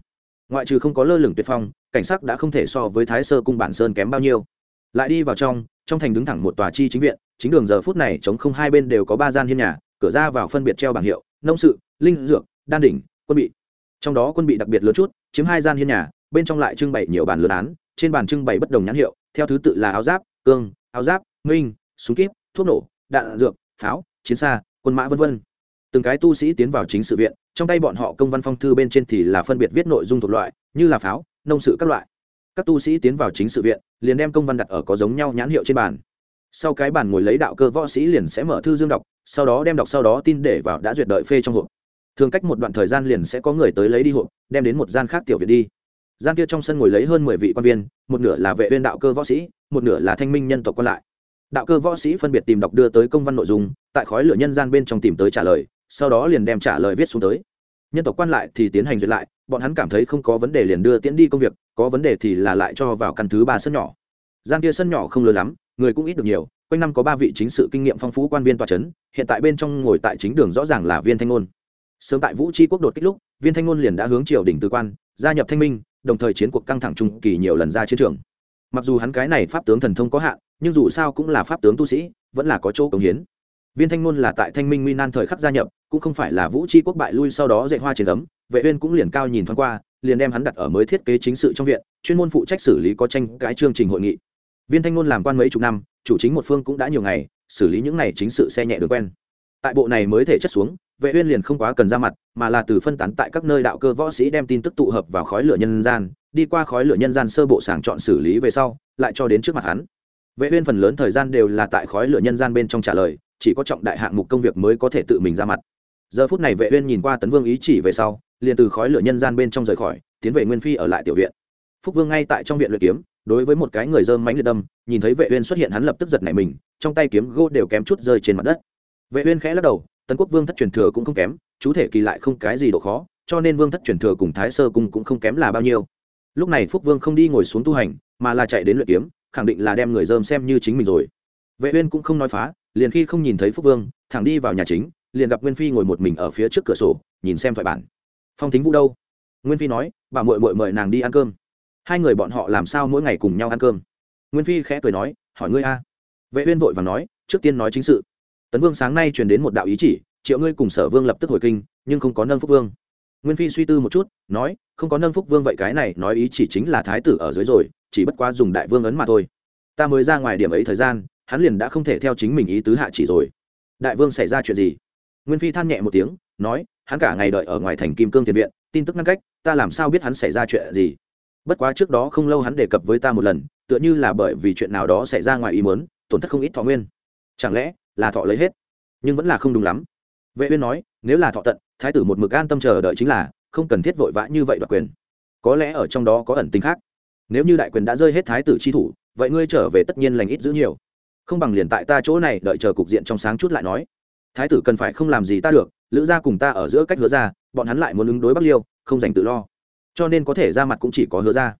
A: Ngoại trừ không có lơ lửng tuyệt phong, cảnh sắc đã không thể so với thái sơ cung bản sơn kém bao nhiêu. Lại đi vào trong trong thành đứng thẳng một tòa chi chính viện, chính đường giờ phút này chống không hai bên đều có ba gian hiên nhà, cửa ra vào phân biệt treo bảng hiệu, nông sự, linh, dược, đan đỉnh, quân bị. Trong đó quân bị đặc biệt lớn chút, chiếm hai gian hiên nhà, bên trong lại trưng bày nhiều bàn lớn án, trên bàn trưng bày bất đồng nhãn hiệu, theo thứ tự là áo giáp, cương áo giáp, minh, súng kíp, thuốc nổ, đạn dược, pháo, chiến xa, quân mã v v từng cái tu sĩ tiến vào chính sự viện, trong tay bọn họ công văn phong thư bên trên thì là phân biệt viết nội dung thuộc loại, như là pháo, nông sự các loại. Các tu sĩ tiến vào chính sự viện, liền đem công văn đặt ở có giống nhau nhãn hiệu trên bàn. Sau cái bàn ngồi lấy đạo cơ võ sĩ liền sẽ mở thư dương đọc, sau đó đem đọc sau đó tin để vào đã duyệt đợi phê trong hộp. Thường cách một đoạn thời gian liền sẽ có người tới lấy đi hộp, đem đến một gian khác tiểu viện đi gian kia trong sân ngồi lấy hơn mười vị quan viên, một nửa là vệ viên đạo cơ võ sĩ, một nửa là thanh minh nhân tộc còn lại. Đạo cơ võ sĩ phân biệt tìm đọc đưa tới công văn nội dung, tại khói lửa nhân gian bên trong tìm tới trả lời, sau đó liền đem trả lời viết xuống tới. Nhân tộc quan lại thì tiến hành duyệt lại, bọn hắn cảm thấy không có vấn đề liền đưa tiễn đi công việc, có vấn đề thì là lại cho vào căn thứ ba sân nhỏ. Gian kia sân nhỏ không lớn lắm, người cũng ít được nhiều, quanh năm có ba vị chính sự kinh nghiệm phong phú quan viên tòa c h ấ n hiện tại bên trong ngồi tại chính đường rõ ràng là viên thanh ngôn. Sớm tại vũ tri quốc đột kích lúc, viên thanh ngôn liền đã hướng triều đình tư quan, gia nhập thanh minh đồng thời chiến cuộc căng thẳng trung kỳ nhiều lần ra chiến trường. Mặc dù hắn cái này pháp tướng thần thông có hạn, nhưng dù sao cũng là pháp tướng tu sĩ, vẫn là có chỗ cống hiến. Viên thanh ngôn là tại thanh minh nguy nan thời khắc gia nhập, cũng không phải là vũ tri quốc bại lui sau đó dạy hoa trên ấm, vệ uyên cũng liền cao nhìn thoáng qua, liền đem hắn đặt ở mới thiết kế chính sự trong viện, chuyên môn phụ trách xử lý có tranh cái chương trình hội nghị. Viên thanh ngôn làm quan mấy chục năm, chủ chính một phương cũng đã nhiều ngày, xử lý những này chính sự xe nhẹ được quen. Tại bộ này mới thể chất xuống vệ uyên liền không quá cần ra mặt, mà là từ phân tán tại các nơi đạo cơ võ sĩ đem tin tức tụ hợp vào khói lửa nhân gian, đi qua khói lửa nhân gian sơ bộ sàng chọn xử lý về sau, lại cho đến trước mặt hắn. Vệ uyên phần lớn thời gian đều là tại khói lửa nhân gian bên trong trả lời, chỉ có trọng đại hạng mục công việc mới có thể tự mình ra mặt. Giờ phút này vệ uyên nhìn qua tấn vương ý chỉ về sau, liền từ khói lửa nhân gian bên trong rời khỏi, tiến về nguyên phi ở lại tiểu viện. Phúc vương ngay tại trong viện luyện kiếm, đối với một cái người dơm mánh liệt đâm, nhìn thấy vệ uyên xuất hiện hắn lập tức giật nảy mình, trong tay kiếm gỗ đều kém chút rơi trên mặt đất. Vệ uyên khẽ lắc đầu tấn quốc vương thất truyền thừa cũng không kém, chú thể kỳ lại không cái gì độ khó, cho nên vương thất truyền thừa cùng thái sơ cung cũng không kém là bao nhiêu. Lúc này phúc vương không đi ngồi xuống tu hành, mà là chạy đến luyện kiếm, khẳng định là đem người dơm xem như chính mình rồi. Vệ uyên cũng không nói phá, liền khi không nhìn thấy phúc vương, thẳng đi vào nhà chính, liền gặp nguyên phi ngồi một mình ở phía trước cửa sổ, nhìn xem thoại bản. Phong thính vũ đâu? Nguyên phi nói, bà muội muội mời nàng đi ăn cơm. Hai người bọn họ làm sao mỗi ngày cùng nhau ăn cơm? Nguyên phi khẽ cười nói, hỏi ngươi a. Vệ uyên vội vàng nói, trước tiên nói chính sự tấn vương sáng nay truyền đến một đạo ý chỉ, triệu ngươi cùng sở vương lập tức hồi kinh, nhưng không có nâng phúc vương. Nguyên phi suy tư một chút, nói, không có nâng phúc vương vậy cái này nói ý chỉ chính là thái tử ở dưới rồi, chỉ bất quá dùng đại vương ấn mà thôi. Ta mới ra ngoài điểm ấy thời gian, hắn liền đã không thể theo chính mình ý tứ hạ chỉ rồi. Đại vương xảy ra chuyện gì? Nguyên phi than nhẹ một tiếng, nói, hắn cả ngày đợi ở ngoài thành kim cương thiền viện, tin tức ngăn cách, ta làm sao biết hắn xảy ra chuyện gì? Bất quá trước đó không lâu hắn đề cập với ta một lần, tựa như là bởi vì chuyện nào đó xảy ra ngoài ý muốn, tổn thất không ít thọ nguyên. Chẳng lẽ là thọ lấy hết. Nhưng vẫn là không đúng lắm. Vệ uyên nói, nếu là thọ tận, thái tử một mực an tâm chờ đợi chính là, không cần thiết vội vã như vậy đoạt quyền. Có lẽ ở trong đó có ẩn tình khác. Nếu như đại quyền đã rơi hết thái tử chi thủ, vậy ngươi trở về tất nhiên lành ít giữ nhiều. Không bằng liền tại ta chỗ này đợi chờ cục diện trong sáng chút lại nói. Thái tử cần phải không làm gì ta được, lữ gia cùng ta ở giữa cách hứa ra bọn hắn lại muốn ứng đối bắc liêu, không dành tự lo. Cho nên có thể ra mặt cũng chỉ có hứa ra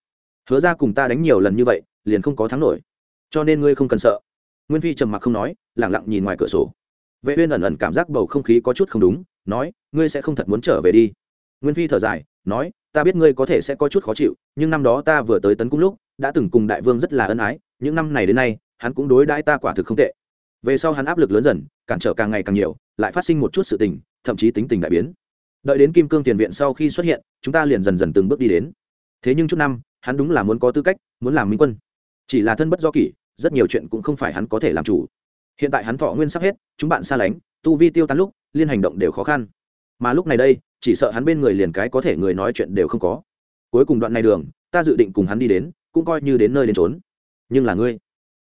A: hứa ra cùng ta đánh nhiều lần như vậy, liền không có thắng nổi. Cho nên ngươi không cần sợ nguyên phi trầm mặc không nói lẳng lặng nhìn ngoài cửa sổ. Vệ uyên ẩn ẩn cảm giác bầu không khí có chút không đúng, nói, ngươi sẽ không thật muốn trở về đi. Nguyên phi thở dài, nói, ta biết ngươi có thể sẽ có chút khó chịu, nhưng năm đó ta vừa tới tấn cung lúc, đã từng cùng đại vương rất là ân ái, những năm này đến nay, hắn cũng đối đãi ta quả thực không tệ. Về sau hắn áp lực lớn dần, cản trở càng ngày càng nhiều, lại phát sinh một chút sự tình, thậm chí tính tình đại biến. Đợi đến kim cương tiền viện sau khi xuất hiện, chúng ta liền dần dần từng bước đi đến. Thế nhưng chút năm, hắn đúng là muốn có tư cách, muốn làm minh quân. Chỉ là thân bất do kỷ rất nhiều chuyện cũng không phải hắn có thể làm chủ. Hiện tại hắn thọ nguyên sắp hết, chúng bạn xa lánh, tu vi tiêu tán lúc, liên hành động đều khó khăn. Mà lúc này đây, chỉ sợ hắn bên người liền cái có thể người nói chuyện đều không có. Cuối cùng đoạn này đường, ta dự định cùng hắn đi đến, cũng coi như đến nơi đến trốn nhưng là ngươi,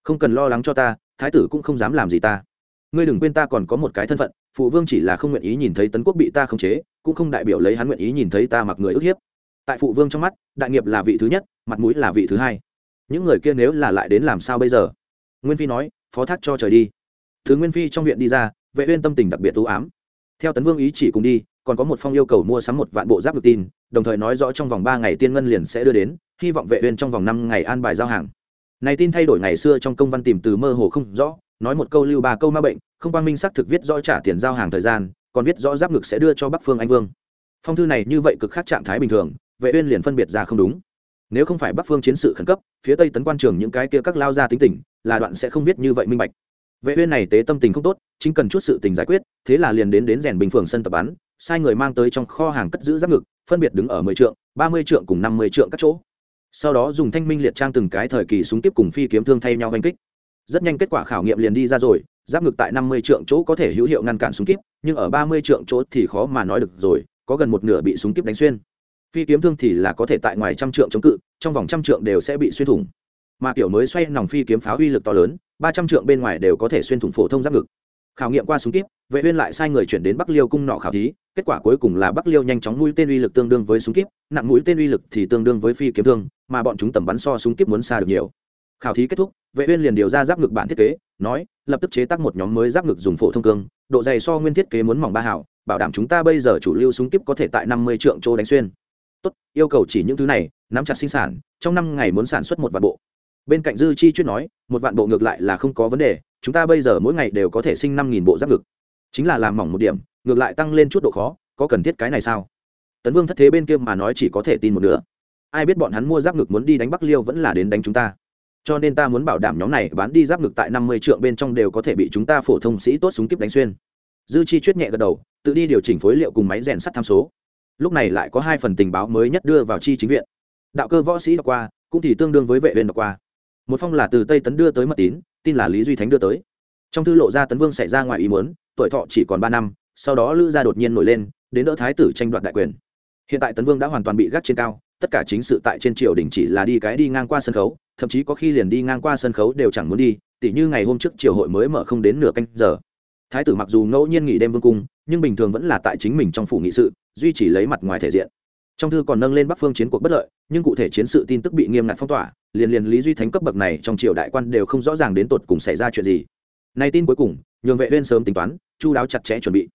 A: không cần lo lắng cho ta, thái tử cũng không dám làm gì ta. Ngươi đừng quên ta còn có một cái thân phận, phụ vương chỉ là không nguyện ý nhìn thấy tấn quốc bị ta khống chế, cũng không đại biểu lấy hắn nguyện ý nhìn thấy ta mặc người ức hiếp. Tại phụ vương trong mắt, đại nghiệp là vị thứ nhất, mặt mũi là vị thứ hai những người kia nếu là lại đến làm sao bây giờ? Nguyên phi nói, phó thác cho trời đi. Thứ nguyên phi trong viện đi ra, vệ uyên tâm tình đặc biệt u ám. Theo tấn vương ý chỉ cùng đi, còn có một phong yêu cầu mua sắm một vạn bộ giáp được tin, đồng thời nói rõ trong vòng ba ngày tiên ngân liền sẽ đưa đến, hy vọng vệ uyên trong vòng năm ngày an bài giao hàng. Này tin thay đổi ngày xưa trong công văn tìm từ mơ hồ không rõ, nói một câu lưu ba câu ma bệnh, không quang minh xác thực viết rõ trả tiền giao hàng thời gian, còn viết rõ giáp ngực sẽ đưa cho bắc phương anh vương. Phong thư này như vậy cực khác trạng thái bình thường, vệ uyên liền phân biệt ra không đúng nếu không phải bắc phương chiến sự khẩn cấp, phía tây tấn quan trường những cái kia các lao ra tính tình, là đoạn sẽ không viết như vậy minh bạch. Vệ uyên này tế tâm tình không tốt, chính cần chút sự tình giải quyết, thế là liền đến đến rèn bình phường sân tập bắn, sai người mang tới trong kho hàng cất giữ giáp ngực, phân biệt đứng ở 10 trượng 30 trượng cùng 50 trượng các chỗ. Sau đó dùng thanh minh liệt trang từng cái thời kỳ súng tiếp cùng phi kiếm thương thay nhau đánh kích. Rất nhanh kết quả khảo nghiệm liền đi ra rồi, giáp ngực tại 50 trượng chỗ có thể hữu hiệu ngăn cản súng kíp nhưng ở 30 trượng chỗ thì khó mà nói được rồi, có gần một nửa bị súng kíp đánh xuyên phi kiếm thương thì là có thể tại ngoài trăm trượng chống cự, trong vòng trăm trượng đều sẽ bị xuyên thủng. Mà kiểu mới xoay nòng phi kiếm pháo uy lực to lớn, ba trăm trượng bên ngoài đều có thể xuyên thủng phổ thông giáp ngực. Khảo nghiệm qua súng kíp, vệ uyên lại sai người chuyển đến bắc liêu cung nọ khảo thí, kết quả cuối cùng là bắc liêu nhanh chóng mũi tên uy lực tương đương với súng kíp, nặng mũi tên uy lực thì tương đương với phi kiếm thương, mà bọn chúng tầm bắn so súng kíp muốn xa được nhiều. Khảo thí kết thúc, vệ uyên liền điều ra giáp ngực bản thiết kế, nói, lập tức chế tác một nhóm mới giáp ngực dùng phổ thông cương, độ dày so nguyên thiết kế muốn mỏng ba hảo bảo đảm chúng ta bây giờ chủ lưu súng kíp có thể tại 50 trượng chỗ đánh xuyên tốt, yêu cầu chỉ những thứ này, nắm chặt sinh sản, trong năm ngày muốn sản xuất một vạn bộ. Bên cạnh dư chi chuyên nói, một vạn bộ ngược lại là không có vấn đề, chúng ta bây giờ mỗi ngày đều có thể sinh năm nghìn bộ giáp ngực. Chính là làm mỏng một điểm, ngược lại tăng lên chút độ khó, có cần thiết cái này sao? Tấn vương thất thế bên kia mà nói chỉ có thể tin một nửa. Ai biết bọn hắn mua giáp ngực muốn đi đánh bắc liêu vẫn là đến đánh chúng ta. Cho nên ta muốn bảo đảm nhóm này bán đi giáp ngực tại năm mươi trượng bên trong đều có thể bị chúng ta phổ thông sĩ tốt súng kíp đánh xuyên. Dư chi chuyết nhẹ gật đầu, tự đi điều chỉnh phối liệu cùng máy rèn sắt tham số lúc này lại có hai phần tình báo mới nhất đưa vào chi chính viện. Đạo cơ võ sĩ đọc qua, cũng thì tương đương với vệ viên đọc qua. Một phong là từ tây tấn đưa tới mật tín, tin là lý duy thánh đưa tới. Trong thư lộ ra tấn vương xảy ra ngoài ý muốn, tuổi thọ chỉ còn ba năm, sau đó lữ gia đột nhiên nổi lên, đến đỡ thái tử tranh đoạt đại quyền. Hiện tại tấn vương đã hoàn toàn bị gác trên cao, tất cả chính sự tại trên triều đình chỉ là đi cái đi ngang qua sân khấu, thậm chí có khi liền đi ngang qua sân khấu đều chẳng muốn đi, tỉ như ngày hôm trước triều hội mới mở không đến nửa canh giờ thái tử mặc dù ngẫu nhiên nghỉ đêm vương cung, nhưng bình thường vẫn là tại chính mình trong phủ nghị sự, duy trì lấy mặt ngoài thể diện. Trong thư còn nâng lên bắc phương chiến cuộc bất lợi, nhưng cụ thể chiến sự tin tức bị nghiêm ngặt phong tỏa, liền liền lý duy thánh cấp bậc này trong triều đại quan đều không rõ ràng đến tột cùng xảy ra chuyện gì. Nay tin cuối cùng, nhường vệ uyên sớm tính toán, chu đáo chặt chẽ chuẩn bị.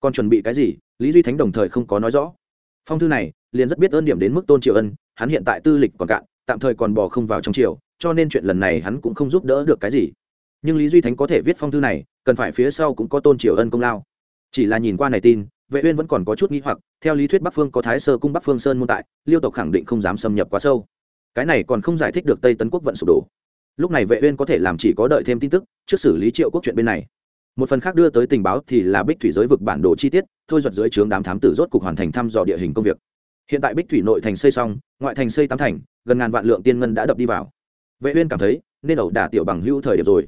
A: Còn chuẩn bị cái gì, lý duy thánh đồng thời không có nói rõ. Phong thư này, liền rất biết ơn điểm đến mức tôn triều ân, hắn hiện tại tư lịch còn cạn, tạm thời còn bò không vào trong triều, cho nên chuyện lần này hắn cũng không giúp đỡ được cái gì nhưng lý duy thánh có thể viết phong thư này, cần phải phía sau cũng có tôn triều ân công lao. Chỉ là nhìn qua này tin, vệ uyên vẫn còn có chút nghi hoặc, theo lý thuyết bắc phương có thái sơ cung bắc phương sơn môn tại, liêu tộc khẳng định không dám xâm nhập quá sâu. Cái này còn không giải thích được tây tấn quốc vận sụp đổ. Lúc này vệ uyên có thể làm chỉ có đợi thêm tin tức, trước xử lý triệu quốc chuyện bên này. Một phần khác đưa tới tình báo thì là bích thủy giới vực bản đồ chi tiết, thôi duật dưới trướng đám thám tử rốt cục hoàn thành thăm dò địa hình công việc. Hiện tại bích thủy nội thành xây xong, ngoại thành xây tám thành, gần ngàn vạn lượng tiên ngân đã đập đi vào. Vệ uyên cảm thấy, nên ẩu đả tiểu bằng hữu thời điểm rồi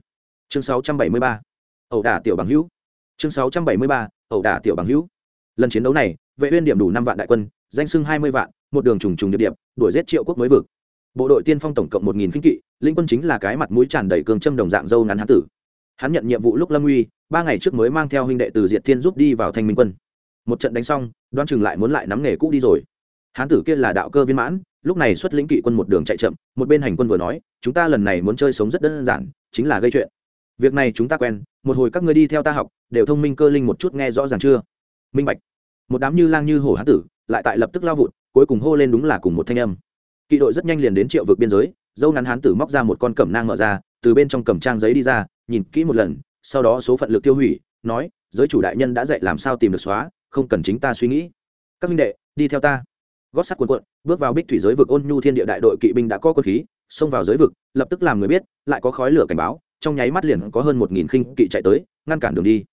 A: chương 673 ẩu đả tiểu bằng hữu. Chương 673 ẩu đả tiểu bằng hữu. Lần chiến đấu này, vệ uyên điểm đủ năm vạn đại quân, danh sưng hai mươi vạn, một đường trùng trùng điệp điệp, đuổi giết triệu quốc mới vực. Bộ đội tiên phong tổng cộng một nghìn kinh kỵ, linh quân chính là cái mặt mũi tràn đầy cường châm đồng dạng dâu ngắn hán tử. Hắn nhận nhiệm vụ lúc lâm uy, ba ngày trước mới mang theo huynh đệ từ diệt thiên giúp đi vào thanh minh quân. Một trận đánh xong, đoan chừng lại muốn lại nắm nghề cũ đi rồi. Hán tử kia là đạo cơ viên mãn, lúc này xuất lĩnh kỵ quân một đường chạy chậm, một bên hành quân vừa nói, chúng ta lần này muốn chơi sống rất đơn giản, chính là gây chuyện việc này chúng ta quen, một hồi các ngươi đi theo ta học, đều thông minh cơ linh một chút nghe rõ ràng chưa? Minh bạch. Một đám như lang như hổ hán tử, lại tại lập tức lao vụt, cuối cùng hô lên đúng là cùng một thanh âm. Kỵ đội rất nhanh liền đến triệu vực biên giới, dâu ngắn hán tử móc ra một con cẩm nang mở ra, từ bên trong cầm trang giấy đi ra, nhìn kỹ một lần, sau đó số phận lực tiêu hủy, nói, giới chủ đại nhân đã dạy làm sao tìm được xóa, không cần chính ta suy nghĩ. Các minh đệ, đi theo ta. Gót sắt quần quận bước vào bích thủy giới vực ôn nhu thiên địa đại đội kỵ binh đã có quân khí, xông vào giới vực, lập tức làm người biết, lại có khói lửa cảnh báo trong nháy mắt liền có hơn một nghìn khinh kỵ chạy tới, ngăn cản đường đi.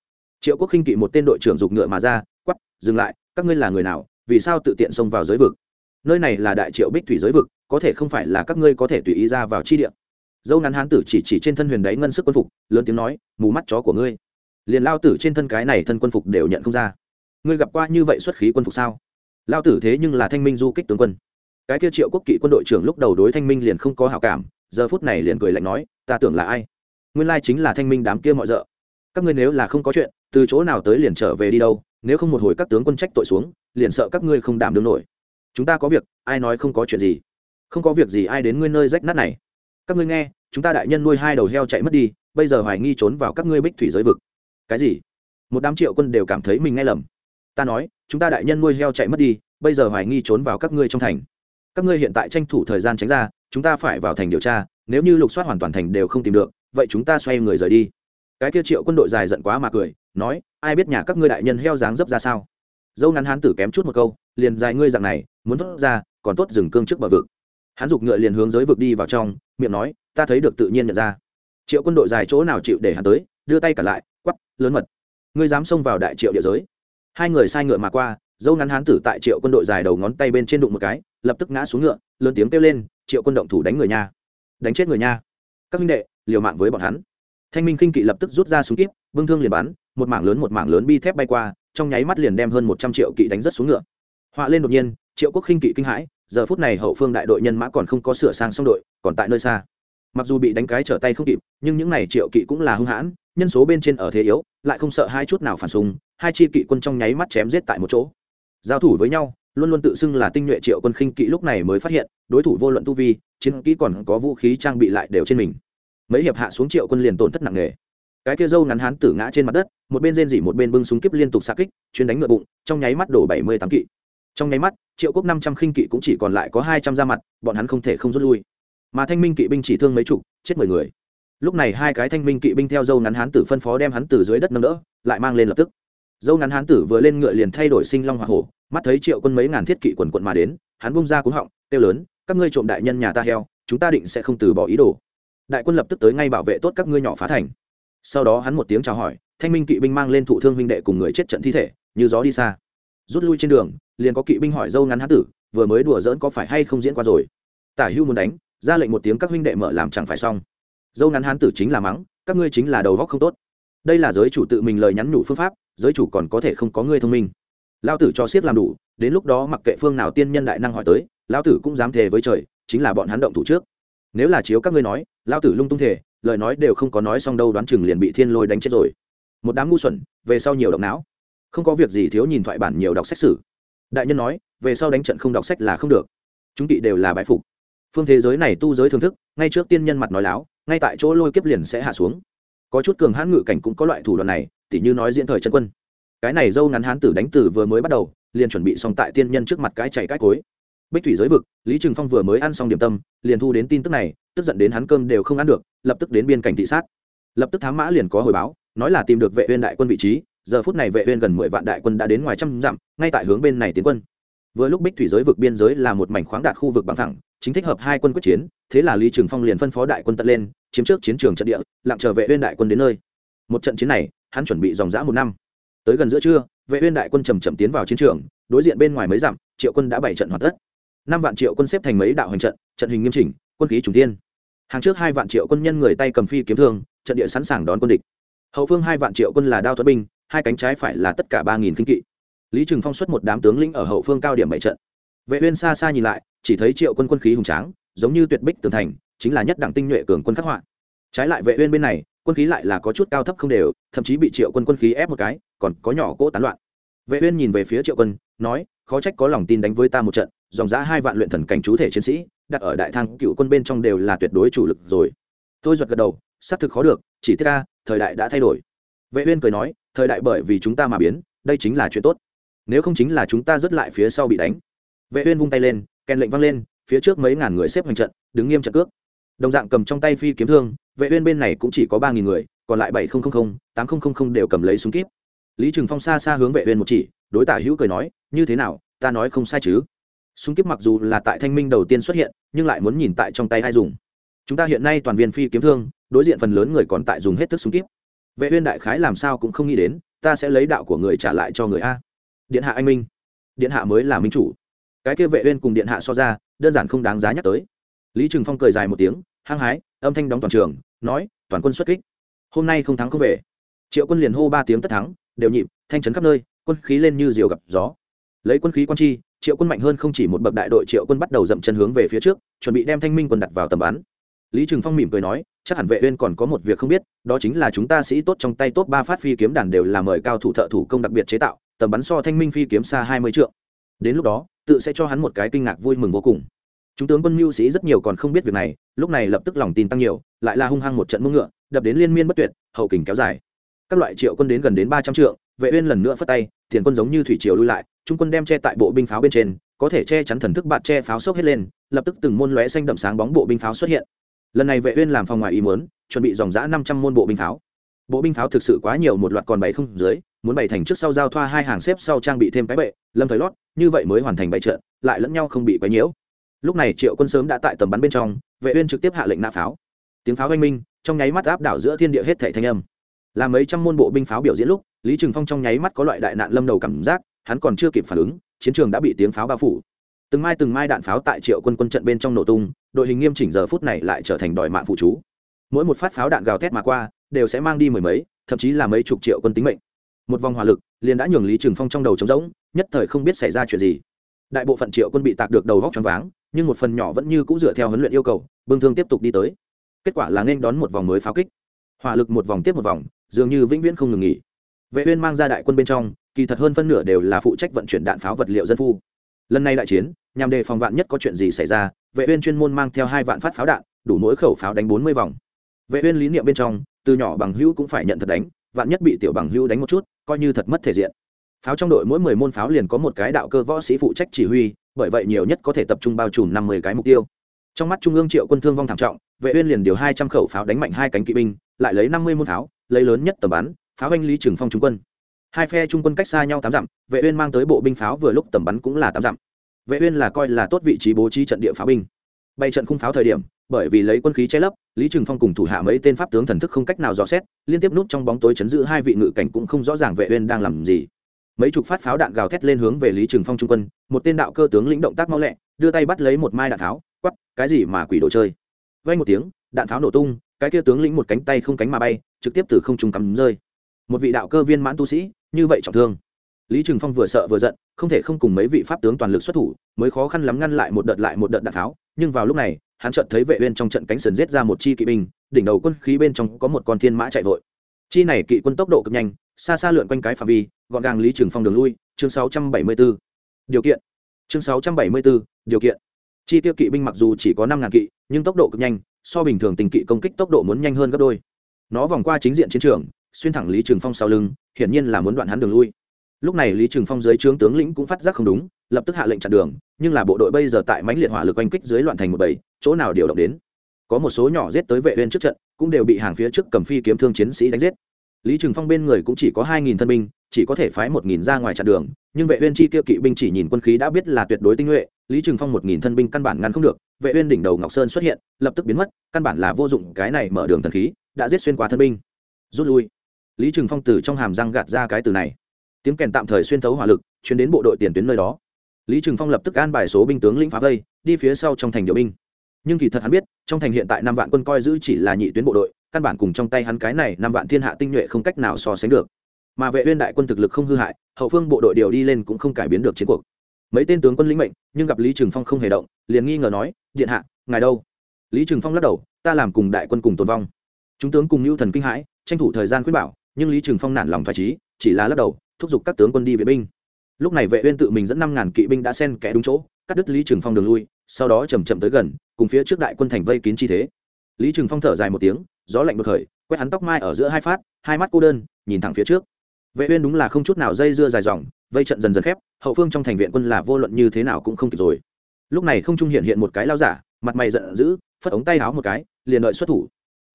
A: Triệu quốc khinh kỵ một tên đội trưởng giục ngựa mà ra quắp dừng lại, các ngươi là người nào, vì sao tự tiện xông vào giới vực? Nơi này là đại triệu bích thủy giới vực, có thể không phải là các ngươi có thể tùy ý ra vào chi địa. Dâu ngắn hán tử chỉ chỉ trên thân huyền đáy ngân sức quân phục, lớn tiếng nói, mù mắt chó của ngươi. Liền lao tử trên thân cái này thân quân phục đều nhận không ra. Ngươi gặp qua như vậy xuất khí quân phục sao? Lao tử thế nhưng là thanh minh du kích tướng quân. Cái kia triệu quốc kỵ quân đội trưởng lúc đầu đối thanh minh liền không có hảo cảm, giờ phút này liền cười lạnh nói, ta tưởng là ai? Nguyên lai chính là thanh minh đám kia mọi rợ. Các ngươi nếu là không có chuyện, từ chỗ nào tới liền trở về đi đâu, nếu không một hồi các tướng quân trách tội xuống, liền sợ các ngươi không đảm đương nổi. Chúng ta có việc, ai nói không có chuyện gì? Không có việc gì ai đến ngươi nơi rách nát này. Các ngươi nghe, chúng ta đại nhân nuôi hai đầu heo chạy mất đi, bây giờ hoài nghi trốn vào các ngươi bích thủy giới vực. Cái gì? Một đám triệu quân đều cảm thấy mình nghe lầm. Ta nói, chúng ta đại nhân nuôi heo chạy mất đi, bây giờ hoài nghi trốn vào các ngươi trong thành. Các ngươi hiện tại tranh thủ thời gian tránh ra, chúng ta phải vào thành điều tra, nếu như lục soát hoàn toàn thành đều không tìm được vậy chúng ta xoay người rời đi. Cái kia triệu quân đội dài giận quá mà cười, nói, ai biết nhà các ngươi đại nhân heo dáng dấp ra sao? Dâu ngắn hán tử kém chút một câu, liền dài ngươi dạng này, muốn thốt ra, còn tốt dừng cương trước bờ vực. Hắn giục ngựa liền hướng giới vực đi vào trong, miệng nói, ta thấy được tự nhiên nhận ra. Triệu quân đội dài chỗ nào chịu để hắn tới, đưa tay cả lại, quắp, lớn mật, ngươi dám xông vào đại triệu địa giới. Hai người sai ngựa mà qua, dâu ngắn hán tử tại triệu quân đội dài đầu ngón tay bên trên đụng một cái, lập tức ngã xuống ngựa, lớn tiếng kêu lên, triệu quân động thủ đánh người nha, đánh chết người nha. Các minh đệ liều mạng với bọn hắn. Thanh minh khinh kỵ lập tức rút ra súng kíp, bưng thương liền bắn, một mảng lớn một mảng lớn bi thép bay qua, trong nháy mắt liền đem hơn một trăm triệu kỵ đánh rất xuống ngựa. Họa lên đột nhiên, triệu quốc khinh kỵ kinh hãi, giờ phút này hậu phương đại đội nhân mã còn không có sửa sang xong đội, còn tại nơi xa. Mặc dù bị đánh cái trở tay không kịp, nhưng những n à y triệu kỵ cũng là hung hãn, nhân số bên trên ở thế yếu, lại không sợ hai chút nào phản súng hai chi kỵ quân trong nháy mắt chém giết tại một chỗ. Giao thủ với nhau, luôn luôn tự xưng là tinh nhuệ triệu quân khinh kỵ lúc này mới phát hiện, đối thủ vô luận tu vi, chiến kỹ còn có vũ khí trang bị lại đều trên mình mấy hiệp hạ xuống triệu quân liền tổn thất nặng nề. Cái kia dâu ngắn hán tử ngã trên mặt đất, một bên rên dỉ một bên bưng súng kíp liên tục xa kích, chuyên đánh ngựa bụng, trong nháy mắt đổ bảy mươi tám kỵ. Trong nháy mắt, triệu quốc năm trăm khinh kỵ cũng chỉ còn lại có hai trăm ra mặt, bọn hắn không thể không rút lui. Mà thanh minh kỵ binh chỉ thương mấy chục, chết mười người. Lúc này hai cái thanh minh kỵ binh theo dâu ngắn hán tử phân phó đem hắn từ dưới đất nâng đỡ, lại mang lên lập tức. Dâu ngắn hán tử vừa lên ngựa liền thay đổi sinh long hoa hổ, mắt thấy triệu quân mấy ngàn thiết kỵ quần quận mà đến, hắn bung ra cúng họng, kêu lớn, các ngươi trộm đại nhân nhà ta heo, chúng ta định sẽ không từ bỏ ý đồ đại quân lập tức tới ngay bảo vệ tốt các ngươi nhỏ phá thành. Sau đó hắn một tiếng chào hỏi, thanh minh kỵ binh mang lên thụ thương huynh đệ cùng người chết trận thi thể, như gió đi xa. Rút lui trên đường, liền có kỵ binh hỏi dâu ngắn hán tử, vừa mới đùa giỡn có phải hay không diễn qua rồi? Tả hưu muốn đánh, ra lệnh một tiếng các huynh đệ mở làm chẳng phải xong. Dâu ngắn hán tử chính là mắng, các ngươi chính là đầu góc không tốt. Đây là giới chủ tự mình lời nhắn nhủ phương pháp, giới chủ còn có thể không có ngươi thông minh. Lao tử cho siết làm đủ, đến lúc đó mặc kệ phương nào tiên nhân đại năng hỏi tới lao tử cũng dám thề với trời, chính là bọn hắn động thủ trước nếu là chiếu các ngươi nói lao tử lung tung thể lời nói đều không có nói xong đâu đoán chừng liền bị thiên lôi đánh chết rồi. Một đám ngu xuẩn, về sau nhiều động não. Không có việc gì thiếu nhìn thoại bản nhiều đọc sách sử. Đại nhân nói, về sau đánh trận không đọc sách là không được. Chúng kỵ đều là bãi phục. Phương thế giới này tu giới thưởng thức, ngay trước tiên nhân mặt nói láo, ngay tại chỗ lôi kiếp liền sẽ hạ xuống. Có chút cường hãn ngự cảnh cũng có loại thủ đoạn này, tỉ như nói diễn thời chân quân. Cái này dâu ngắn hán tử đánh tử vừa mới bắt đầu, liền chuẩn bị xong tại tiên nhân trước mặt cái chạy cái cối bích thủy giới vực, lý trừng phong vừa mới ăn xong điểm tâm, liền thu đến tin tức này, tức giận đến hắn cơm đều không ăn được, lập tức đến biên cảnh thị sát. Lập tức thám mã liền có hồi báo, nói là tìm được vệ uyên đại quân vị trí, giờ phút này vệ uyên gần mười vạn đại quân đã đến ngoài trăm dặm, ngay tại hướng bên này tiến quân. Vừa lúc bích thủy giới vực biên giới là một mảnh khoáng đạt khu vực bằng thẳng, chính thích hợp hai quân quyết chiến, thế là lý trường phong liền phân phó đại quân tận lên, chiếm trước chiến trường trận địa, lặng chờ vệ uyên đại quân đến nơi. Một trận chiến này, hắn chuẩn bị dòng dã một năm. Tới gần giữa trưa, vệ uyên đại quân chậm chậm tiến vào chiến trường, đối diện bên ngoài mấy dặm, triệu quân đã bảy trận hoàn tất năm vạn triệu quân xếp thành mấy đạo hành trận trận hình nghiêm chỉnh, quân khí trùng tiên hàng trước hai vạn triệu quân nhân người tay cầm phi kiếm thương, trận địa sẵn sàng đón quân địch. Hậu phương hai vạn triệu quân là đao thuật binh, hai cánh trái phải là tất cả ba nghìn kinh kỵ. Lý trừng phong xuất một đám tướng lĩnh ở hậu phương cao điểm bảy trận. Vệ uyên xa xa nhìn lại, chỉ thấy triệu quân quân khí hùng tráng, giống như tuyệt bích tường thành, chính là nhất đẳng tinh nhuệ cường quân khắc họa. Trái lại vệ uyên bên này, quân khí lại là có chút cao thấp không đều, thậm chí bị triệu quân quân khí ép một cái, còn có nhỏ cỗ tán loạn. Vệ uyên nhìn về phía triệu quân, nói khó trách có lòng tin đánh với ta một trận, dòng giã hai vạn luyện thần cảnh chú thể chiến sĩ, đặt ở đại thang cựu quân bên trong đều là tuyệt đối chủ lực rồi. Tôi giật gật đầu, xác thực khó được, chỉ tiết ca thời đại đã thay đổi. Vệ uyên cười nói, thời đại bởi vì chúng ta mà biến, đây chính là chuyện tốt. Nếu không chính là chúng ta rất lại phía sau bị đánh. Vệ uyên vung tay lên, kèn lệnh vang lên, phía trước mấy ngàn người xếp hành trận, đứng nghiêm trận cước. Đồng dạng cầm trong tay phi kiếm thương, vệ uyên bên này cũng chỉ có ba nghìn người, còn lại bảy tám đều cầm lấy súng kíp. Lý trừng phong xa xa hướng vệ uyên một chỉ đối tả hữu cười nói, như thế nào, ta nói không sai chứ? Súng kiếp mặc dù là tại thanh minh đầu tiên xuất hiện, nhưng lại muốn nhìn tại trong tay ai dùng. Chúng ta hiện nay toàn viên phi kiếm thương, đối diện phần lớn người còn tại dùng hết thức súng kiếp. Vệ uyên đại khái làm sao cũng không nghĩ đến, ta sẽ lấy đạo của người trả lại cho người a. Điện hạ anh minh. Điện hạ mới là minh chủ. Cái kia vệ uyên cùng điện hạ so ra, đơn giản không đáng giá nhắc tới. Lý trừng phong cười dài một tiếng, hăng hái, âm thanh đóng toàn trường, nói, toàn quân xuất kích. Hôm nay không thắng không về. Triệu quân liền hô ba tiếng tất thắng, đều nhịp, thanh trấn khắp nơi quân khí lên như diều gặp gió. Lấy quân khí quan chi, triệu quân mạnh hơn không chỉ một bậc đại đội triệu quân bắt đầu dậm chân hướng về phía trước, chuẩn bị đem thanh minh quân đặt vào tầm bắn. Lý trừng phong mỉm cười nói, chắc hẳn vệ uyên còn có một việc không biết, đó chính là chúng ta sĩ tốt trong tay tốt ba phát phi kiếm đàn đều là mời cao thủ thợ thủ công đặc biệt chế tạo, tầm bắn so thanh minh phi kiếm xa 20 trượng. Đến lúc đó, tự sẽ cho hắn một cái kinh ngạc vui mừng vô cùng. Chúng tướng quân mưu sĩ rất nhiều còn không biết việc này, lúc này lập tức lòng tin tăng nhiều, lại là hung hăng một trận mông ngựa, đập đến liên miên bất tuyệt, hậu kình kéo dài. Các loại triệu quân đến gần đến ba trăm trượng vệ uyên lần nữa phất tay, tiền quân giống như thủy triều lui lại, trung quân đem che tại bộ binh pháo bên trên, có thể che chắn thần thức bạt che pháo sốc hết lên, lập tức từng môn lóe xanh đậm sáng bóng bộ binh pháo xuất hiện. Lần này vệ uyên làm phòng ngoài ý muốn, chuẩn bị dòng dã 500 môn bộ binh pháo. Bộ binh pháo thực sự quá nhiều một loạt còn bảy không dưới, muốn bày thành trước sau giao thoa hai hàng xếp sau trang bị thêm cái bệ, lâm thời lót, như vậy mới hoàn thành bày trận, lại lẫn nhau không bị quấy nhiễu. Lúc này triệu quân sớm đã tại tầm bắn bên trong, vệ uyên trực tiếp hạ lệnh nã pháo. Tiếng pháo oanh minh, trong nháy mắt áp đảo giữa thiên địa hết thảy thanh âm. Làm mấy trăm môn bộ binh pháo biểu diễn lúc lý trừng phong trong nháy mắt có loại đại nạn lâm đầu cảm giác, hắn còn chưa kịp phản ứng, chiến trường đã bị tiếng pháo bao phủ. Từng mai từng mai đạn pháo tại triệu quân quân trận bên trong nổ tung, đội hình nghiêm chỉnh giờ phút này lại trở thành đòi mạng phụ chú. Mỗi một phát pháo đạn gào thét mà qua, đều sẽ mang đi mười mấy, thậm chí là mấy chục triệu quân tính mệnh. Một vòng hỏa lực, liền đã nhường lý trừng phong trong đầu trống rỗng, nhất thời không biết xảy ra chuyện gì. Đại bộ phận triệu quân bị tạc được đầu vóc choáng váng, nhưng một phần nhỏ vẫn như cũng dựa theo huấn luyện yêu cầu, bưng thương tiếp tục đi tới. Kết quả là nên đón một vòng mới pháo kích. Hỏa lực một vòng tiếp một vòng, dường như vĩnh viễn không ngừng nghỉ vệ uyên mang ra đại quân bên trong, kỳ thật hơn phân nửa đều là phụ trách vận chuyển đạn pháo vật liệu dân phu. Lần này đại chiến, nhằm đề phòng vạn nhất có chuyện gì xảy ra, vệ uyên chuyên môn mang theo hai vạn phát pháo đạn, đủ mỗi khẩu pháo đánh 40 vòng. Vệ uyên lý niệm bên trong, từ nhỏ bằng hữu cũng phải nhận thật đánh, vạn nhất bị tiểu bằng hữu đánh một chút, coi như thật mất thể diện. Pháo trong đội mỗi 10 môn pháo liền có một cái đạo cơ võ sĩ phụ trách chỉ huy, bởi vậy nhiều nhất có thể tập trung bao trùm 50 cái mục tiêu. Trong mắt trung ương triệu quân thương vong thảm trọng, vệ uyên liền điều 200 khẩu pháo đánh mạnh hai cánh kỵ binh, lại lấy 50 môn pháo, lấy lớn nhất tầm bắn pháo anh lý trường phong trung quân. Hai phe trung quân cách xa nhau tám dặm, vệ uyên mang tới bộ binh pháo vừa lúc tầm bắn cũng là tám dặm. Vệ uyên là coi là tốt vị trí bố trí trận địa pháo binh. Bay trận khung pháo thời điểm, bởi vì lấy quân khí che lấp, lý trường phong cùng thủ hạ mấy tên pháp tướng thần thức không cách nào dò xét, liên tiếp nút trong bóng tối chấn giữ hai vị ngự cảnh cũng không rõ ràng vệ uyên đang làm gì. Mấy chục phát pháo đạn gào thét lên hướng về lý trường phong trung quân, một tên đạo cơ tướng lĩnh động tác mau lẹ, đưa tay bắt lấy một mai đạn tháo quắp, cái gì mà quỷ đồ chơi? Vang một tiếng, đạn pháo nổ tung, cái kia tướng lĩnh một cánh tay không cánh mà bay, trực tiếp từ không trung cắm rơi một vị đạo cơ viên mãn tu sĩ, như vậy trọng thương. Lý trừng phong vừa sợ vừa giận, không thể không cùng mấy vị pháp tướng toàn lực xuất thủ, mới khó khăn lắm ngăn lại một đợt lại một đợt đạn tháo nhưng vào lúc này, hắn chợt thấy vệ uyên trong trận cánh sườn giết ra một chi kỵ binh, đỉnh đầu quân khí bên trong có một con thiên mã chạy vội. Chi này kỵ quân tốc độ cực nhanh, xa xa lượn quanh cái phạm vi, gọn gàng lý trừng phong đường lui, chương 674 điều kiện. Chương 674 điều kiện. Chi tiêu kỵ binh mặc dù chỉ có năm ngàn kỵ, nhưng tốc độ cực nhanh, so bình thường tình kỵ công kích tốc độ muốn nhanh hơn gấp đôi. Nó vòng qua chính diện chiến trường xuyên thẳng lý trường phong sau lưng hiển nhiên là muốn đoạn hắn đường lui. Lúc này lý trường phong dưới trướng tướng lĩnh cũng phát giác không đúng lập tức hạ lệnh chặn đường nhưng là bộ đội bây giờ tại mãnh liệt hỏa lực oanh kích dưới loạn thành một bảy, chỗ nào điều động đến? Có một số nhỏ giết tới vệ uyên trước trận cũng đều bị hàng phía trước cầm phi kiếm thương chiến sĩ đánh giết. Lý trường phong bên người cũng chỉ có hai nghìn thân binh chỉ có thể phái một nghìn ra ngoài chặn đường nhưng vệ uyên chi tiêu kỵ binh chỉ nhìn quân khí đã biết là tuyệt đối tinh nhuệ lý trường phong một nghìn thân binh căn bản ngăn không được vệ uyên đỉnh đầu ngọc sơn xuất hiện lập tức biến mất căn bản là vô dụng cái này mở đường thần khí đã giết xuyên qua thân binh. Rút lui lý trường phong từ trong hàm răng gạt ra cái từ này. Tiếng kèn tạm thời xuyên thấu hỏa lực chuyển đến bộ đội tiền tuyến nơi đó. Lý trường phong lập tức an bài số binh tướng lĩnh phá vây, đi phía sau trong thành điều binh. Nhưng kỳ thật hắn biết, trong thành hiện tại năm vạn quân coi giữ chỉ là nhị tuyến bộ đội, căn bản cùng trong tay hắn cái này năm vạn thiên hạ tinh nhuệ không cách nào so sánh được. Mà vệ uyên đại quân thực lực không hư hại, hậu phương bộ đội điều đi lên cũng không cải biến được chiến cuộc. Mấy tên tướng quân lĩnh mệnh, nhưng gặp lý trường phong không hề động, liền nghi ngờ nói, điện hạ, ngài đâu? Lý trường phong lắc đầu, ta làm cùng đại quân cùng tồn vong. Chúng tướng cùng lưu thần kinh hãi, tranh thủ thời gian khuyên bảo nhưng lý trường phong nản lòng thoải trí, chỉ là lắc đầu, thúc giục các tướng quân đi vệ binh. Lúc này vệ uyên tự mình dẫn năm ngàn kỵ binh đã xen kẽ đúng chỗ, cắt đứt lý trường phong đường lui, sau đó chậm chậm tới gần, cùng phía trước đại quân thành vây kín chi thế. Lý trường phong thở dài một tiếng, gió lạnh bực khởi quét hắn tóc mai ở giữa hai phát, hai mắt cô đơn, nhìn thẳng phía trước. Vệ uyên đúng là không chút nào dây dưa dài dòng, vây trận dần dần khép, hậu phương trong thành viện quân là vô luận như thế nào cũng không kịp rồi. Lúc này không trung hiện hiện một cái lao giả, mặt mày giận dữ, phất ống tay áo một cái, liền đợi xuất thủ.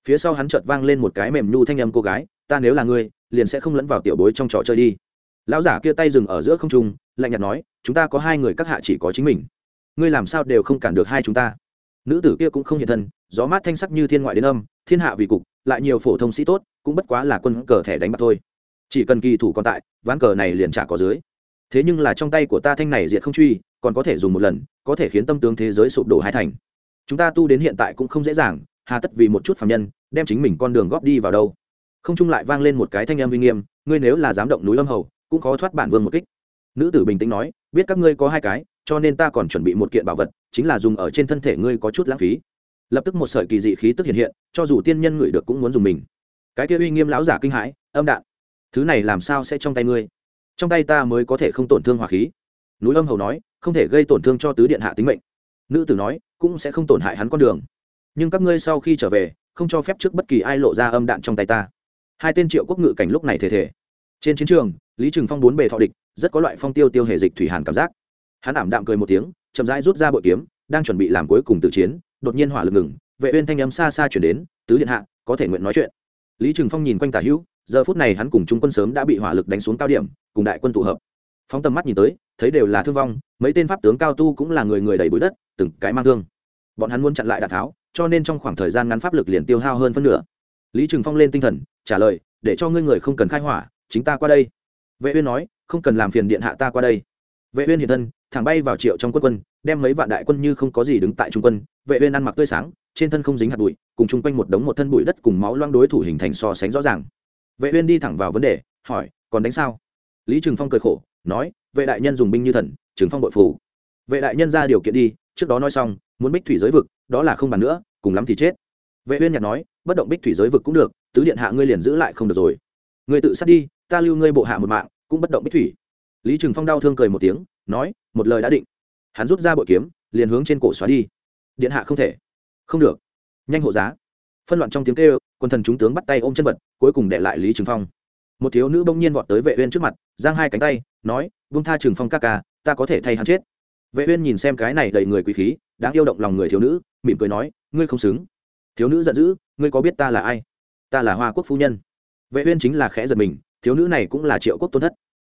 A: Phía sau hắn chợt vang lên một cái mềm nhu thanh âm cô gái ta nếu là ngươi, liền sẽ không lẫn vào tiểu bối trong trò chơi đi. Lão giả kia tay dừng ở giữa không trung, lạnh nhạt nói, chúng ta có hai người các hạ chỉ có chính mình. Ngươi làm sao đều không cản được hai chúng ta. Nữ tử kia cũng không hiện thân, gió mát thanh sắc như thiên ngoại đến âm, thiên hạ vì cục, lại nhiều phổ thông sĩ tốt, cũng bất quá là quân cờ thẻ đánh bạc thôi. Chỉ cần kỳ thủ còn tại, ván cờ này liền trả có dưới. Thế nhưng là trong tay của ta thanh này diệt không truy, còn có thể dùng một lần, có thể khiến tâm tướng thế giới sụp đổ hai thành. Chúng ta tu đến hiện tại cũng không dễ dàng, hà tất vì một chút phạm nhân, đem chính mình con đường góp đi vào đâu không trung lại vang lên một cái thanh âm uy nghiêm, ngươi nếu là dám động núi âm hầu, cũng khó thoát bản vương một kích. Nữ tử bình tĩnh nói, biết các ngươi có hai cái, cho nên ta còn chuẩn bị một kiện bảo vật, chính là dùng ở trên thân thể ngươi có chút lãng phí. Lập tức một sợi kỳ dị khí tức hiện hiện, cho dù tiên nhân ngửi được cũng muốn dùng mình. Cái kia uy nghiêm lão giả kinh hãi, âm đạn thứ này làm sao sẽ trong tay ngươi? Trong tay ta mới có thể không tổn thương hỏa khí. Núi âm hầu nói, không thể gây tổn thương cho tứ điện hạ tính mệnh. Nữ tử nói, cũng sẽ không tổn hại hắn con đường. Nhưng các ngươi sau khi trở về, không cho phép trước bất kỳ ai lộ ra âm đạn trong tay ta hai tên triệu quốc ngự cảnh lúc này thể thể trên chiến trường, lý trừng phong bốn bề thọ địch, rất có loại phong tiêu tiêu hề dịch thủy hàn cảm giác. Hắn ảm đạm cười một tiếng, chậm rãi rút ra bội kiếm, đang chuẩn bị làm cuối cùng tử chiến, đột nhiên hỏa lực ngừng, vệ uyên thanh âm xa xa chuyển đến, tứ điện hạ, có thể nguyện nói chuyện. Lý trừng phong nhìn quanh tả hữu, giờ phút này hắn cùng trung quân sớm đã bị hỏa lực đánh xuống cao điểm, cùng đại quân tụ hợp. Phóng tầm mắt nhìn tới, thấy đều là thương vong, mấy tên pháp tướng cao tu cũng là người người đầy bụi đất, từng cái mang thương. Bọn hắn muốn chặn lại đạn tháo, cho nên trong khoảng thời gian ngắn pháp lực liền tiêu hao hơn phân nửa lý trừng phong lên tinh thần, trả lời, để cho ngươi người không cần khai hỏa, chính ta qua đây. Vệ uyên nói, không cần làm phiền điện hạ ta qua đây. Vệ uyên hiện thân, thẳng bay vào triệu trong quân quân, đem mấy vạn đại quân như không có gì đứng tại trung quân. Vệ uyên ăn mặc tươi sáng, trên thân không dính hạt bụi, cùng chung quanh một đống một thân bụi đất cùng máu loang đối thủ hình thành so sánh rõ ràng. Vệ uyên đi thẳng vào vấn đề, hỏi, còn đánh sao? Lý trừng phong cười khổ, nói, vệ đại nhân dùng binh như thần trừng phong bội phủ vệ đại nhân ra điều kiện đi, trước đó nói xong, muốn bích thủy giới vực, đó là không bàn nữa, cùng lắm thì chết. Vệ uyên nhạt nói bất động bích thủy giới vực cũng được, tứ điện hạ ngươi liền giữ lại không được rồi. Ngươi tự sát đi, ta lưu ngươi bộ hạ một mạng, cũng bất động bích thủy. Lý trừng phong đau thương cười một tiếng, nói, một lời đã định. Hắn rút ra bội kiếm, liền hướng trên cổ xóa đi. Điện hạ không thể. Không được. Nhanh hộ giá. Phân loạn trong tiếng kêu, quân thần chúng tướng bắt tay ôm chân vật, cuối cùng để lại lý trừng phong. Một thiếu nữ bỗng nhiên vọt tới vệ uyên trước mặt, giang hai cánh tay, nói vung tha trừng phong ca ca, ta có thể thay hắn chết. Vệ uyên nhìn xem cái này đầy người quý khí, đáng yêu động lòng người thiếu nữ, mỉm cười nói, ngươi không xứng. Thiếu nữ giận dữ ngươi có biết ta là ai? Ta là hoa quốc phu nhân. Vệ uyên chính là khẽ giật mình, thiếu nữ này cũng là triệu quốc tôn thất.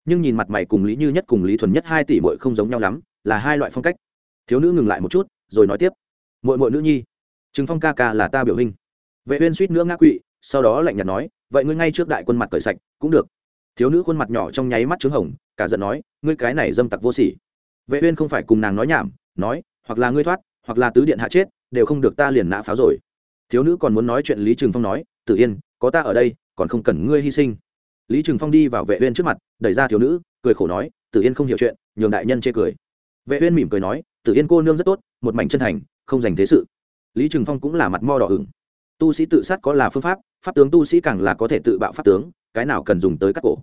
A: Nhưng nhìn mặt mày cùng lý như nhất cùng lý thuần nhất hai tỷ muội không giống nhau lắm, là hai loại phong cách. Thiếu nữ ngừng lại một chút, rồi nói tiếp. Muội muội nữ nhi, trừng phong ca ca là ta biểu hình vệ uyên suýt nữa ngã quỵ, sau đó lạnh nhạt nói, vậy ngươi ngay trước đại quân mặt cởi sạch, cũng được. Thiếu nữ khuôn mặt nhỏ trong nháy mắt trướng hồng, cả giận nói, ngươi cái này dâm tặc vô sỉ. Vệ uyên không phải cùng nàng nói nhảm, nói, hoặc là ngươi thoát, hoặc là tứ điện hạ chết, đều không được ta liền nã pháo rồi thiếu nữ còn muốn nói chuyện lý trường phong nói, tử yên, có ta ở đây, còn không cần ngươi hy sinh. Lý trường phong đi vào vệ uyên trước mặt, đẩy ra thiếu nữ, cười khổ nói, tử yên không hiểu chuyện, nhường đại nhân chê cười. Vệ uyên mỉm cười nói, tử yên cô nương rất tốt, một mảnh chân thành, không dành thế sự. Lý trường phong cũng là mặt mo đỏ ửng. Tu sĩ tự sát có là phương pháp pháp tướng tu sĩ càng là có thể tự bạo pháp tướng, cái nào cần dùng tới cắt cổ.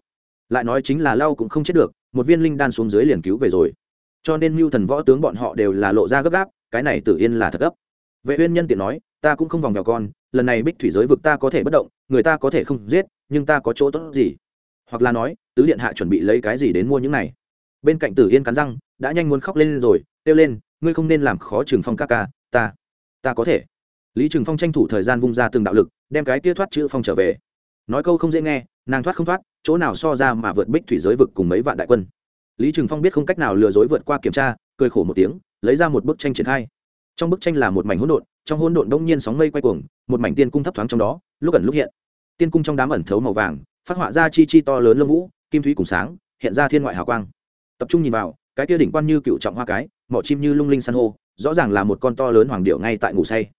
A: Lại nói chính là lau cũng không chết được, một viên linh đan xuống dưới liền cứu về rồi. Cho nên mưu thần võ tướng bọn họ đều là lộ ra gấp gáp, cái này tự yên là thật gấp. Vệ uyên nhân tiện nói ta cũng không vòng vèo con, lần này bích thủy giới vực ta có thể bất động, người ta có thể không giết, nhưng ta có chỗ tốt gì? Hoặc là nói, tứ điện hạ chuẩn bị lấy cái gì đến mua những này? Bên cạnh tử yên cắn răng, đã nhanh muốn khóc lên rồi, kêu lên, ngươi không nên làm khó trường phong ca ca, ta ta có thể. Lý trường phong tranh thủ thời gian vung ra từng đạo lực, đem cái kia thoát chữ phong trở về. Nói câu không dễ nghe, nàng thoát không thoát, chỗ nào so ra mà vượt bích thủy giới vực cùng mấy vạn đại quân. Lý trường phong biết không cách nào lừa dối vượt qua kiểm tra, cười khổ một tiếng, lấy ra một bức tranh triển khai trong bức tranh là một mảnh hỗn độn, trong hỗn độn đông nhiên sóng mây quay cuồng, một mảnh tiên cung thấp thoáng trong đó, lúc ẩn lúc hiện. Tiên cung trong đám ẩn thấu màu vàng, phát họa ra chi chi to lớn lông vũ, kim thúy cùng sáng, hiện ra thiên ngoại hào quang. Tập trung nhìn vào, cái kia đỉnh quan như cựu trọng hoa cái, mỏ chim như lung linh san hô, rõ ràng là một con to lớn hoàng điệu ngay tại ngủ say.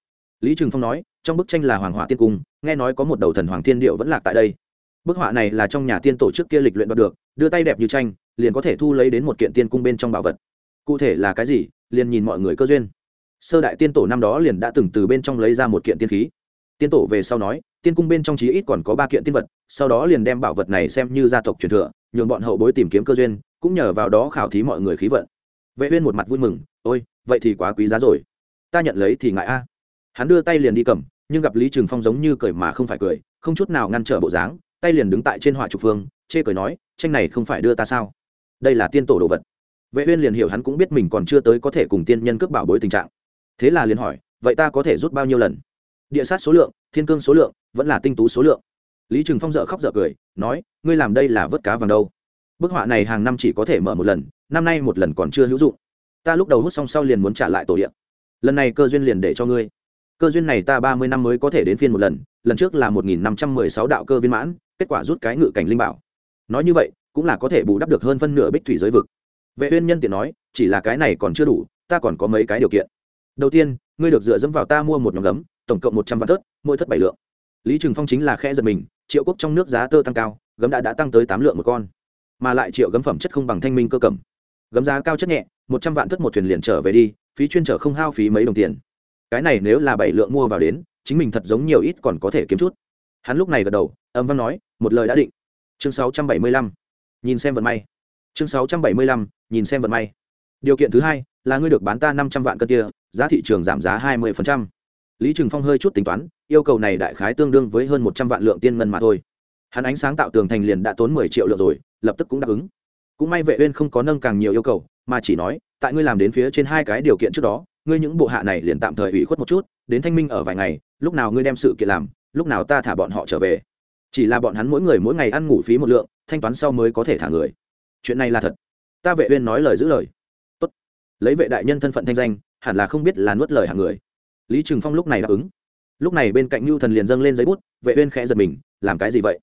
A: Lý trường phong nói, trong bức tranh là hoàng hỏa tiên cung, nghe nói có một đầu thần hoàng thiên điệu vẫn lạc tại đây. Bức họa này là trong nhà tiên tổ trước kia lịch luyện đoạt được, đưa tay đẹp như tranh, liền có thể thu lấy đến một kiện tiên cung bên trong bảo vật. Cụ thể là cái gì, liền nhìn mọi người cơ duyên sơ đại tiên tổ năm đó liền đã từng từ bên trong lấy ra một kiện tiên khí. Tiên tổ về sau nói, tiên cung bên trong chí ít còn có ba kiện tiên vật, sau đó liền đem bảo vật này xem như gia tộc truyền thừa, nhường bọn hậu bối tìm kiếm cơ duyên, cũng nhờ vào đó khảo thí mọi người khí vận. Vệ uyên một mặt vui mừng, ôi, vậy thì quá quý giá rồi. Ta nhận lấy thì ngại a. Hắn đưa tay liền đi cầm, nhưng gặp lý trường phong giống như cười mà không phải cười, không chút nào ngăn trở bộ dáng, tay liền đứng tại trên họa trục phương, chê cười nói, tranh này không phải đưa ta sao? Đây là tiên tổ đồ vật. Vệ uyên liền hiểu hắn cũng biết mình còn chưa tới có thể cùng tiên nhân cướp bảo bối tình trạng thế là liền hỏi, vậy ta có thể rút bao nhiêu lần? Địa sát số lượng, thiên cương số lượng, vẫn là tinh tú số lượng. Lý trường phong dợ khóc dợ cười, nói, ngươi làm đây là vớt cá vàng đâu. Bức họa này hàng năm chỉ có thể mở một lần, năm nay một lần còn chưa hữu dụng. Ta lúc đầu hút xong sau liền muốn trả lại tổ điện lần này cơ duyên liền để cho ngươi. Cơ duyên này ta ba mươi năm mới có thể đến phiên một lần lần trước là một nghìn năm trăm mười sáu đạo cơ viên mãn, kết quả rút cái ngự cảnh linh bảo. Nói như vậy, cũng là có thể bù đắp được hơn phân nửa bích thủy giới vực. Vệ uyên nhân tiện nói, chỉ là cái này còn chưa đủ, ta còn có mấy cái điều kiện đầu tiên ngươi được dựa dẫm vào ta mua một nhóm gấm tổng cộng một trăm vạn thớt mỗi thất bảy lượng. Lý trừng phong chính là khẽ giật mình triệu quốc trong nước giá tơ tăng cao gấm đã đã tăng tới tám lượng một con. Mà lại triệu gấm phẩm chất không bằng thanh minh cơ cẩm gấm giá cao chất nhẹ một trăm vạn thất một thuyền liền trở về đi phí chuyên trở không hao phí mấy đồng tiền. Cái này nếu là bảy lượng mua vào đến chính mình thật giống nhiều ít còn có thể kiếm chút. Hắn lúc này gật đầu âm văn nói một lời đã định. Chương 675. nhìn xem vận may. Chương 675, nhìn xem vận may điều kiện thứ hai là ngươi được bán ta năm trăm vạn cân kia, giá thị trường giảm giá hai mươi lý trừng phong hơi chút tính toán, yêu cầu này đại khái tương đương với hơn một trăm vạn lượng tiên ngân mà thôi. Hắn ánh sáng tạo tường thành liền đã tốn mười triệu lượng rồi, lập tức cũng đáp ứng. Cũng may vệ uyên không có nâng càng nhiều yêu cầu, mà chỉ nói, tại ngươi làm đến phía trên hai cái điều kiện trước đó, ngươi những bộ hạ này liền tạm thời ủy khuất một chút, đến thanh minh ở vài ngày, lúc nào ngươi đem sự kiện làm, lúc nào ta thả bọn họ trở về. Chỉ là bọn hắn mỗi người mỗi ngày ăn ngủ phí một lượng, thanh toán sau mới có thể thả người. Chuyện này là thật. Ta vệ uyên nói lời giữ lời lấy vệ đại nhân thân phận thanh danh, hẳn là không biết là nuốt lời hàng người. Lý trừng phong lúc này đáp ứng. Lúc này bên cạnh mưu thần liền dâng lên giấy bút, vệ uyên khẽ giật mình, làm cái gì vậy?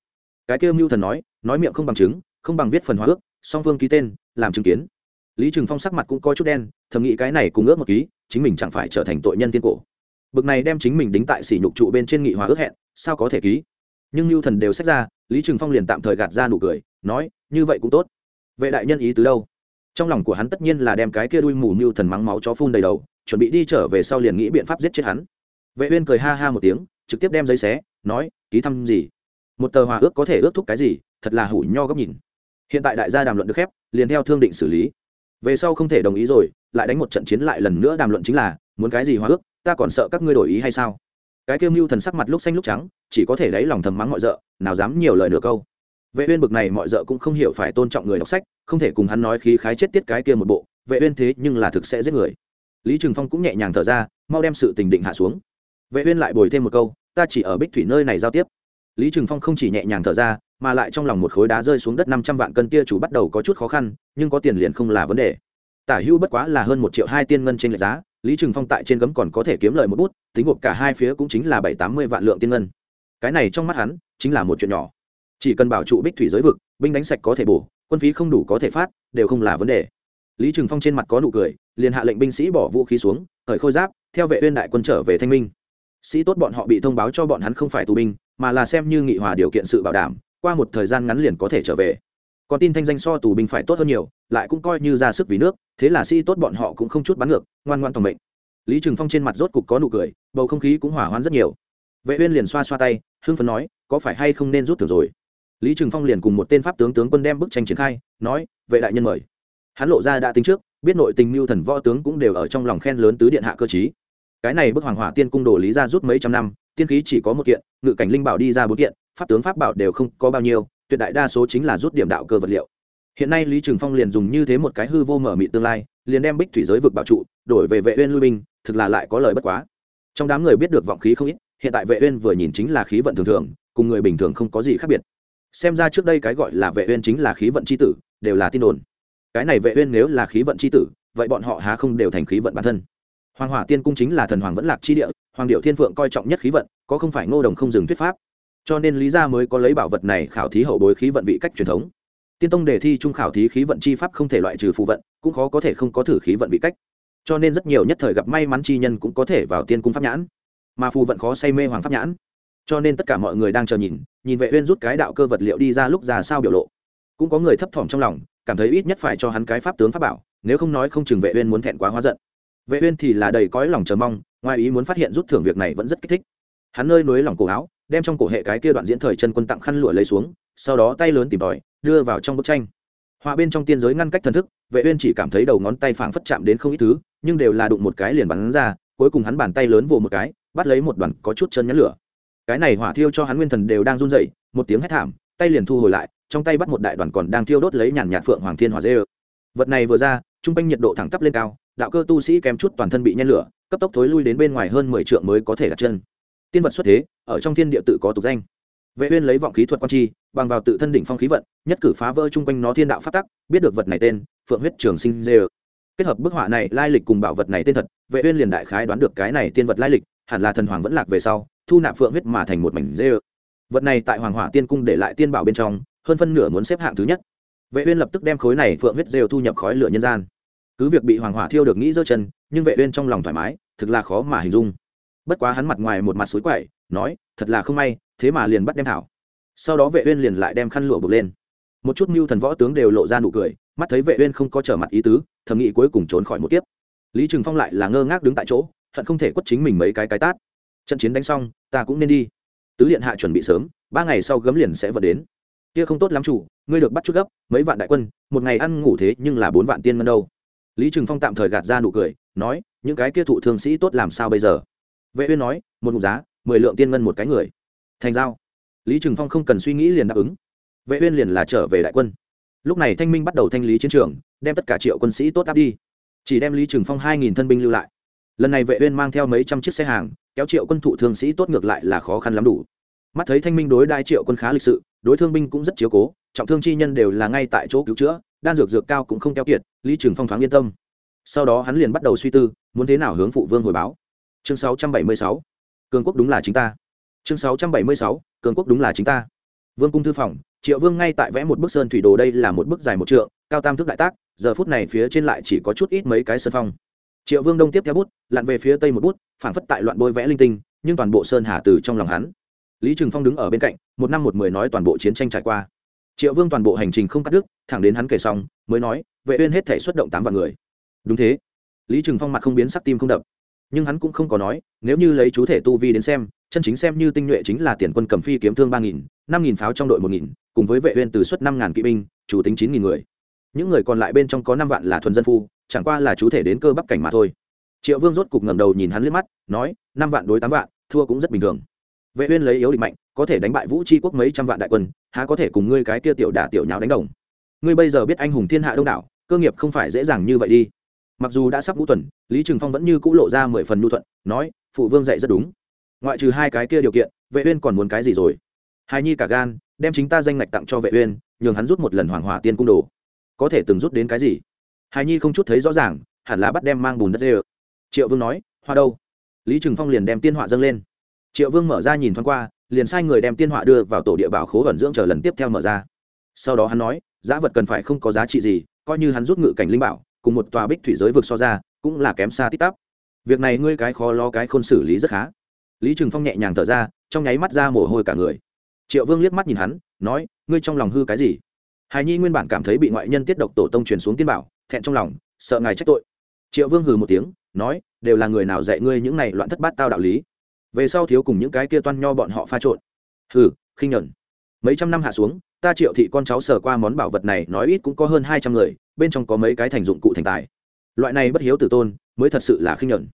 A: Cái kia mưu thần nói nói miệng không bằng chứng, không bằng viết phần hóa ước, song phương ký tên, làm chứng kiến. Lý trừng phong sắc mặt cũng có chút đen, thầm nghĩ cái này cùng ước một ký, chính mình chẳng phải trở thành tội nhân tiên cổ. Bực này đem chính mình đính tại sỉ nhục trụ bên trên nghị hòa ước hẹn, sao có thể ký? Nhưng mưu thần đều xét ra, lý trừng phong liền tạm thời gạt ra nụ cười, nói, như vậy cũng tốt. Vệ đại nhân ý tứ đâu? Trong lòng của hắn tất nhiên là đem cái kia đuôi mù mưu thần mắng máu chó phun đầy đầu chuẩn bị đi trở về sau liền nghĩ biện pháp giết chết hắn. Vệ uyên cười ha ha một tiếng trực tiếp đem giấy xé nói ký thăm gì? Một tờ hòa ước có thể ước thúc cái gì thật là hủ nho góc nhìn. Hiện tại đại gia đàm luận được phép liền theo thương định xử lý. Về sau không thể đồng ý rồi lại đánh một trận chiến lại lần nữa đàm luận chính là muốn cái gì hòa ước ta còn sợ các ngươi đổi ý hay sao? Cái kiêu mưu thần sắc mặt lúc xanh lúc trắng chỉ có thể lấy lòng thầm mắng mọi dợ, nào dám nhiều lời nửa câu vệ uyên bực này mọi dợ cũng không hiểu phải tôn trọng người đọc sách, không thể cùng hắn nói khí khái chết tiết cái kia một bộ, vệ uyên thế nhưng là thực sẽ giết người. Lý trừng phong cũng nhẹ nhàng thở ra, mau đem sự tình định hạ xuống. Vệ uyên lại bồi thêm một câu, ta chỉ ở bích thủy nơi này giao tiếp. Lý trừng phong không chỉ nhẹ nhàng thở ra, mà lại trong lòng một khối đá rơi xuống đất năm trăm vạn cân kia chủ bắt đầu có chút khó khăn, nhưng có tiền liền không là vấn đề. Tả hưu bất quá là hơn một triệu hai tiên ngân trên lệch giá, lý trừng phong tại trên gấm còn có thể kiếm lời một bút, tính gộp cả hai phía cũng chính là bảy tám mươi vạn lượng tiên ngân. Cái này trong mắt hắn, chính là một chuyện nhỏ chỉ cần bảo trụ bích thủy giới vực, binh đánh sạch có thể bổ, quân phí không đủ có thể phát, đều không là vấn đề. Lý trừng phong trên mặt có nụ cười, liền hạ lệnh binh sĩ bỏ vũ khí xuống khởi khôi giáp, theo vệ uyên đại quân trở về thanh minh. Sĩ tốt bọn họ bị thông báo cho bọn hắn không phải tù binh, mà là xem như nghị hòa điều kiện sự bảo đảm, qua một thời gian ngắn liền có thể trở về. Còn tin thanh danh so tù binh phải tốt hơn nhiều, lại cũng coi như ra sức vì nước, thế là sĩ tốt bọn họ cũng không chút bắn ngược, ngoan ngoan toàn mệnh. Lý trừng phong trên mặt rốt cục có nụ cười, bầu không khí cũng hỏa hoãn rất nhiều. Vệ uyên liền xoa xoa tay, hưng phấn nói, có phải hay không nên rút thưởng rồi? Lý trừng phong liền cùng một tên pháp tướng tướng quân đem bức tranh triển khai, nói, vệ đại nhân mời. Hắn lộ ra đã tính trước, biết nội tình mưu thần võ tướng cũng đều ở trong lòng khen lớn tứ điện hạ cơ chí cái này bức hoàng hỏa tiên cung đồ lý ra rút mấy trăm năm, tiên khí chỉ có một kiện, ngự cảnh linh bảo đi ra bốn kiện, pháp tướng pháp bảo đều không có bao nhiêu, tuyệt đại đa số chính là rút điểm đạo cơ vật liệu. Hiện nay lý trường phong liền dùng như thế một cái hư vô mở mị tương lai, liền đem bích thủy giới vực bảo trụ, đổi về vệ uyên lui binh, thực là lại có lời bất quá. Trong đám người biết được vọng khí không ít, hiện tại vệ uyên vừa nhìn chính là khí vận thường thường, cùng người bình thường không có gì khác biệt xem ra trước đây cái gọi là vệ uyên chính là khí vận chi tử, đều là tin đồn. Cái này vệ uyên nếu là khí vận chi tử, vậy bọn họ há không đều thành khí vận bản thân? Hoàng hỏa tiên cung chính là thần hoàng vẫn lạc chi địa, hoàng điệu thiên phượng coi trọng nhất khí vận, có không phải ngô đồng không dừng thuyết pháp? Cho nên lý gia mới có lấy bảo vật này khảo thí hậu bối khí vận vị cách truyền thống. Tiên tông đề thi trung khảo thí khí vận chi pháp không thể loại trừ phù vận, cũng khó có thể không có thử khí vận vị cách. Cho nên rất nhiều nhất thời gặp may mắn chi nhân cũng có thể vào tiên cung pháp nhãn. Mà phù vận khó say mê hoàng pháp nhãn. Cho nên tất cả mọi người đang chờ nhìn nhìn vệ uyên rút cái đạo cơ vật liệu đi ra lúc già sao biểu lộ. Cũng có người thấp thỏm trong lòng, cảm thấy ít nhất phải cho hắn cái pháp tướng pháp bảo, nếu không nói không chừng vệ uyên muốn thẹn quá hóa giận. Vệ uyên thì là đầy cõi lòng chờ mong, ngoài ý muốn phát hiện rút thưởng việc này vẫn rất kích thích. Hắn nơi núi lòng cổ áo, đem trong cổ hệ cái kia đoạn diễn thời chân quân tặng khăn lụa lấy xuống, sau đó tay lớn tìm tòi, đưa vào trong bức tranh. Họa bên trong tiên giới ngăn cách thần thức, vệ uyên chỉ cảm thấy đầu ngón tay phảng phất chạm đến không ít thứ, nhưng đều là đụng một cái liền bắn ra, cuối cùng hắn bàn tay lớn vồ một cái, bắt lấy một đoàn có chút chân nhắn lửa cái này hỏa thiêu cho hắn nguyên thần đều đang run rẩy, một tiếng hét thảm, tay liền thu hồi lại, trong tay bắt một đại đoàn còn đang thiêu đốt lấy nhàn nhạt phượng hoàng thiên hỏa dê vật này vừa ra, trung quanh nhiệt độ thẳng tắp lên cao, đạo cơ tu sĩ kém chút toàn thân bị nhen lửa, cấp tốc thối lui đến bên ngoài hơn mười trượng mới có thể đặt chân. Tiên vật xuất thế, ở trong thiên địa tự có tục danh. Vệ uyên lấy vọng khí thuật quan chi, bằng vào tự thân đỉnh phong khí vận, nhất cử phá vỡ trung quanh nó thiên đạo pháp tắc, biết được vật này tên, phượng huyết trường sinh dê kết hợp bức họa này, lai lịch cùng bảo vật này tên thật, vệ uyên liền đại khái đoán được cái này tiên vật lai lịch hẳn là thần hoàng vẫn lạc về sau, thu nạp phượng huyết mà thành một mảnh dê vật này tại hoàng hỏa tiên cung để lại tiên bảo bên trong, hơn phân nửa muốn xếp hạng thứ nhất. Vệ uyên lập tức đem khối này phượng huyết rêu thu nhập khói lửa nhân gian. Cứ việc bị hoàng hỏa thiêu được nghĩ dơ chân, nhưng vệ uyên trong lòng thoải mái, thực là khó mà hình dung. Bất quá hắn mặt ngoài một mặt suối quậy, nói, thật là không may, thế mà liền bắt đem thảo. Sau đó vệ uyên liền lại đem khăn lụa buộc lên. Một chút mưu thần võ tướng đều lộ ra nụ cười, mắt thấy vệ uyên không có trở mặt ý tứ, thầm nghĩ cuối cùng trốn khỏi một kiếp. Lý trường phong lại là ngơ ngác đứng tại chỗ hận không thể quất chính mình mấy cái cái tát. Trận chiến đánh xong, ta cũng nên đi. Tứ điện hạ chuẩn bị sớm, ba ngày sau gấm liền sẽ vượt đến. Kia không tốt lắm chủ, ngươi được bắt chút gấp, mấy vạn đại quân, một ngày ăn ngủ thế nhưng là bốn vạn tiên ngân đâu. Lý trừng phong tạm thời gạt ra nụ cười, nói, những cái kia thụ thương sĩ tốt làm sao bây giờ? Vệ uyên nói, một ngụ giá, mười lượng tiên ngân một cái người. Thành giao. Lý trừng phong không cần suy nghĩ liền đáp ứng. Vệ uyên liền là trở về đại quân. Lúc này thanh minh bắt đầu thanh lý chiến trường, đem tất cả triệu quân sĩ tốt áp đi. Chỉ đem lý trừng phong hai nghìn thân binh lưu lại lần này vệ uyên mang theo mấy trăm chiếc xe hàng, kéo triệu quân thụ thương sĩ tốt ngược lại là khó khăn lắm đủ. Mắt thấy thanh minh đối đai triệu quân khá lịch sự, đối thương binh cũng rất chiếu cố, trọng thương chi nhân đều là ngay tại chỗ cứu chữa, đan dược dược cao cũng không keo kiệt, lý trường phong thoáng yên tâm. Sau đó hắn liền bắt đầu suy tư, muốn thế nào hướng phụ vương hồi báo. Chương 676 cường quốc đúng là chính ta. Chương 676 cường quốc đúng là chính ta. Vương cung thư phòng, triệu vương ngay tại vẽ một bức sơn thủy đồ đây là một bức dài một trượng, cao tam thước đại tác, giờ phút này phía trên lại chỉ có chút ít mấy cái sơn phong triệu vương đông tiếp theo bút, lặn về phía tây một bút, phảng phất tại loạn bôi vẽ linh tinh, nhưng toàn bộ sơn hà từ trong lòng hắn. Lý trừng phong đứng ở bên cạnh, một năm một mười nói toàn bộ chiến tranh trải qua. Triệu vương toàn bộ hành trình không cắt đứt, thẳng đến hắn kể xong, mới nói, vệ uyên hết thể xuất động tám vạn người. Đúng thế. Lý trừng phong mặt không biến sắc tim không đập. Nhưng hắn cũng không có nói, nếu như lấy chú thể tu vi đến xem, chân chính xem như tinh nhuệ chính là tiền quân cầm phi kiếm thương ba nghìn, năm nghìn pháo trong đội một nghìn, cùng với vệ uyên từ suất năm ngàn kỵ binh, chủ tính chín nghìn người những người còn lại bên trong có năm vạn là thuần dân phu, chẳng qua là chú thể đến cơ bắp cảnh mà thôi. Triệu vương rốt cục ngẩng đầu nhìn hắn liếc mắt, nói, năm vạn đối tám vạn, thua cũng rất bình thường. Vệ uyên lấy yếu địch mạnh, có thể đánh bại vũ tri quốc mấy trăm vạn đại quân, há có thể cùng ngươi cái kia tiểu đả tiểu nháo đánh đồng. Ngươi bây giờ biết anh hùng thiên hạ đông đảo, cơ nghiệp không phải dễ dàng như vậy đi. Mặc dù đã sắp ngũ tuần, lý Trường phong vẫn như cũ lộ ra mười phần nhu thuận, nói, phụ vương dạy rất đúng. Ngoại trừ hai cái kia điều kiện, vệ uyên còn muốn cái gì rồi? Hài nhi cả gan, đem chính ta danh ngạch tặng cho vệ uyên, nhường hắn rút một lần hoàng hỏa tiên cung đồ có thể từng rút đến cái gì? Hài nhi không chút thấy rõ ràng, hẳn là bắt đem mang bùn đất dê triệu vương nói, hoa đâu? Lý trừng phong liền đem tiên họa dâng lên. Triệu vương mở ra nhìn thoáng qua, liền sai người đem tiên họa đưa vào tổ địa bảo khố vẩn dưỡng chờ lần tiếp theo mở ra. Sau đó hắn nói, giá vật cần phải không có giá trị gì, coi như hắn rút ngự cảnh linh bảo, cùng một tòa bích thủy giới vực so ra, cũng là kém xa tít tắp. Việc này ngươi cái khó lo cái khôn xử lý rất khá. Lý trừng phong nhẹ nhàng thở ra, trong nháy mắt ra mồ hôi cả người. Triệu vương liếc mắt nhìn hắn, nói, ngươi trong lòng hư cái gì? Hài nhi nguyên bản cảm thấy bị ngoại nhân tiết độc tổ tông truyền xuống tiên bảo, thẹn trong lòng, sợ ngài trách tội. Triệu vương hừ một tiếng, nói, đều là người nào dạy ngươi những này loạn thất bát tao đạo lý? Về sau thiếu cùng những cái kia toan nho bọn họ pha trộn. Hừ, khinh nhẫn. Mấy trăm năm hạ xuống, ta triệu thị con cháu sờ qua món bảo vật này, nói ít cũng có hơn hai trăm người, bên trong có mấy cái thành dụng cụ thành tài. Loại này bất hiếu tử tôn, mới thật sự là khinh nhẫn.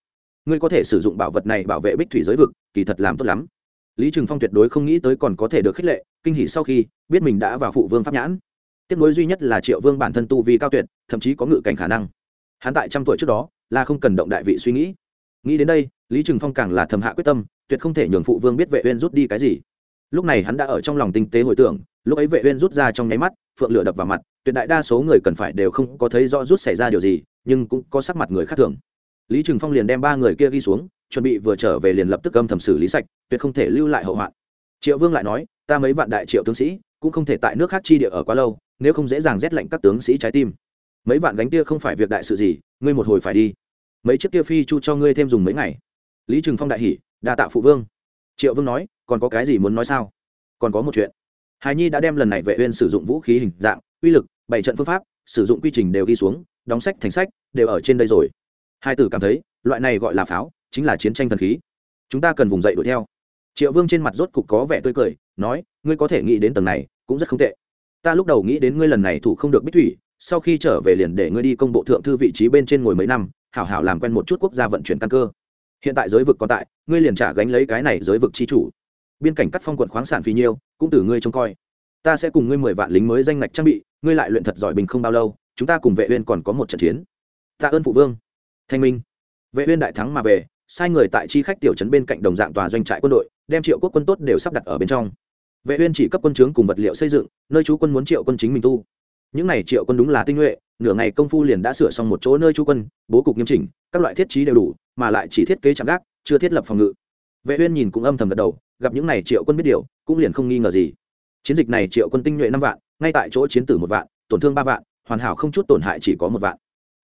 A: Ngươi có thể sử dụng bảo vật này bảo vệ bích thủy giới vực, kỳ thật làm tốt lắm. Lý trừng phong tuyệt đối không nghĩ tới còn có thể được khích lệ, kinh hỉ sau khi, biết mình đã vào phụ vương pháp nhãn tiếc nối duy nhất là triệu vương bản thân tu vi cao tuyệt, thậm chí có ngự cảnh khả năng. Hắn tại trăm tuổi trước đó, là không cần động đại vị suy nghĩ. Nghĩ đến đây, lý trừng phong càng là thầm hạ quyết tâm, tuyệt không thể nhường phụ vương biết vệ uyên rút đi cái gì. Lúc này hắn đã ở trong lòng tinh tế hồi tưởng, lúc ấy vệ uyên rút ra trong nháy mắt, phượng lửa đập vào mặt, tuyệt đại đa số người cần phải đều không có thấy rõ rút xảy ra điều gì, nhưng cũng có sắc mặt người khác thường. Lý trừng phong liền đem ba người kia ghi xuống, chuẩn bị vừa trở về liền lập tức âm thầm xử lý sạch, tuyệt không thể lưu lại hậu hoạn. Triệu vương lại nói, ta mấy vạn đại triệu tướng sĩ, cũng không thể tại nước khác chi địa ở quá lâu nếu không dễ dàng rét lạnh các tướng sĩ trái tim. Mấy vạn gánh tia không phải việc đại sự gì, ngươi một hồi phải đi. Mấy chiếc kia phi chu cho ngươi thêm dùng mấy ngày. Lý trừng phong đại hỉ, đa tạ phụ vương. Triệu vương nói, còn có cái gì muốn nói sao? Còn có một chuyện. Hài nhi đã đem lần này vệ uyên sử dụng vũ khí hình dạng, uy lực, bảy trận phương pháp, sử dụng quy trình đều ghi xuống, đóng sách thành sách, đều ở trên đây rồi. Hai tử cảm thấy, loại này gọi là pháo, chính là chiến tranh thần khí. Chúng ta cần vùng dậy đuổi theo. Triệu vương trên mặt rốt cục có vẻ tươi cười, nói, ngươi có thể nghĩ đến tầng này, cũng rất không tệ ta lúc đầu nghĩ đến ngươi lần này thủ không được bích thủy, sau khi trở về liền để ngươi đi công bộ thượng thư vị trí bên trên ngồi mấy năm, hảo hảo làm quen một chút quốc gia vận chuyển căn cơ. Hiện tại giới vực còn tại, ngươi liền trả gánh lấy cái này giới vực chi chủ. Biên cảnh cắt phong quận khoáng sản phi nhiêu, cũng từ ngươi trông coi. Ta sẽ cùng ngươi mười vạn lính mới danh ngạch trang bị, ngươi lại luyện thật giỏi bình không bao lâu, chúng ta cùng vệ uyên còn có một trận chiến. Tạ ơn phụ vương. Thanh minh. Vệ uyên đại thắng mà về, sai người tại chi khách tiểu trấn bên cạnh đồng dạng tòa doanh trại quân đội, đem triệu quốc quân tốt đều sắp đặt ở bên trong vệ uyên chỉ cấp quân trướng cùng vật liệu xây dựng, nơi chú quân muốn triệu quân chính mình tu. Những này triệu quân đúng là tinh nhuệ, nửa ngày công phu liền đã sửa xong một chỗ nơi chú quân, bố cục nghiêm chỉnh, các loại thiết trí đều đủ, mà lại chỉ thiết kế chạm gác, chưa thiết lập phòng ngự. Vệ uyên nhìn cũng âm thầm gật đầu, gặp những này triệu quân biết điều, cũng liền không nghi ngờ gì. Chiến dịch này triệu quân tinh nhuệ năm vạn, ngay tại chỗ chiến tử một vạn, tổn thương ba vạn, hoàn hảo không chút tổn hại chỉ có một vạn.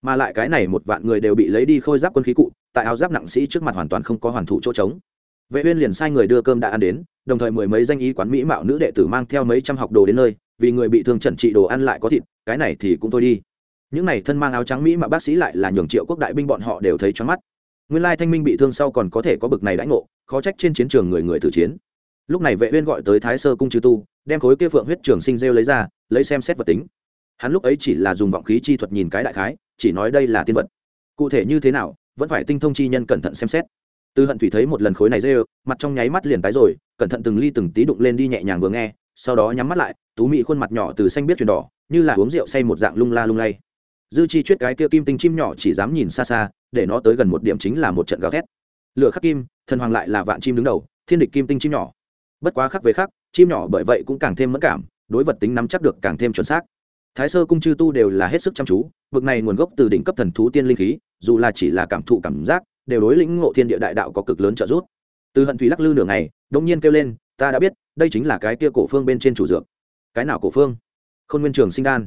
A: Mà lại cái này một vạn người đều bị lấy đi khôi giáp quân khí cụ, tại áo giáp nặng sĩ trước mặt hoàn toàn không có hoàn thủ chỗ trống vệ uyên liền sai người đưa cơm đã ăn đến, đồng thời mười mấy danh y quán mỹ mạo nữ đệ tử mang theo mấy trăm học đồ đến nơi, vì người bị thương trần trị đồ ăn lại có thịt, cái này thì cũng thôi đi. Những này thân mang áo trắng mỹ mà bác sĩ lại là nhường triệu quốc đại binh bọn họ đều thấy choáng mắt. Nguyên lai thanh minh bị thương sau còn có thể có bực này đãi ngộ, khó trách trên chiến trường người người tử chiến. Lúc này vệ uyên gọi tới thái sơ cung chư tu, đem khối kia phượng huyết trường sinh rêu lấy ra, lấy xem xét vật tính. Hắn lúc ấy chỉ là dùng vọng khí chi thuật nhìn cái đại khái, chỉ nói đây là tiên vật. Cụ thể như thế nào, vẫn phải tinh thông chi nhân cẩn thận xem xét từ hận thủy thấy một lần khối này rêu mặt trong nháy mắt liền tái rồi, cẩn thận từng ly từng tí đụng lên đi nhẹ nhàng vừa nghe, sau đó nhắm mắt lại, tú mị khuôn mặt nhỏ từ xanh biết chuyển đỏ, như là uống rượu say một dạng lung la lung lay. Dư chi chuyết cái kia kim tinh chim nhỏ chỉ dám nhìn xa xa, để nó tới gần một điểm chính là một trận gào thét. Lửa khắc kim, thần hoàng lại là vạn chim đứng đầu, thiên địch kim tinh chim nhỏ. Bất quá khắc về khắc chim nhỏ bởi vậy cũng càng thêm mẫn cảm, đối vật tính nắm chắc được càng thêm chuẩn xác. Thái sơ cung chư tu đều là hết sức chăm chú vực này nguồn gốc từ đỉnh cấp thần thú tiên linh khí, dù là chỉ là cảm thụ cảm giác đều đối lĩnh ngộ thiên địa đại đạo có cực lớn trợ giúp. Từ hận thủy lắc lư nửa ngày đông nhiên kêu lên, ta đã biết, đây chính là cái kia cổ phương bên trên chủ dược. Cái nào cổ phương? Khôn nguyên trường sinh đan.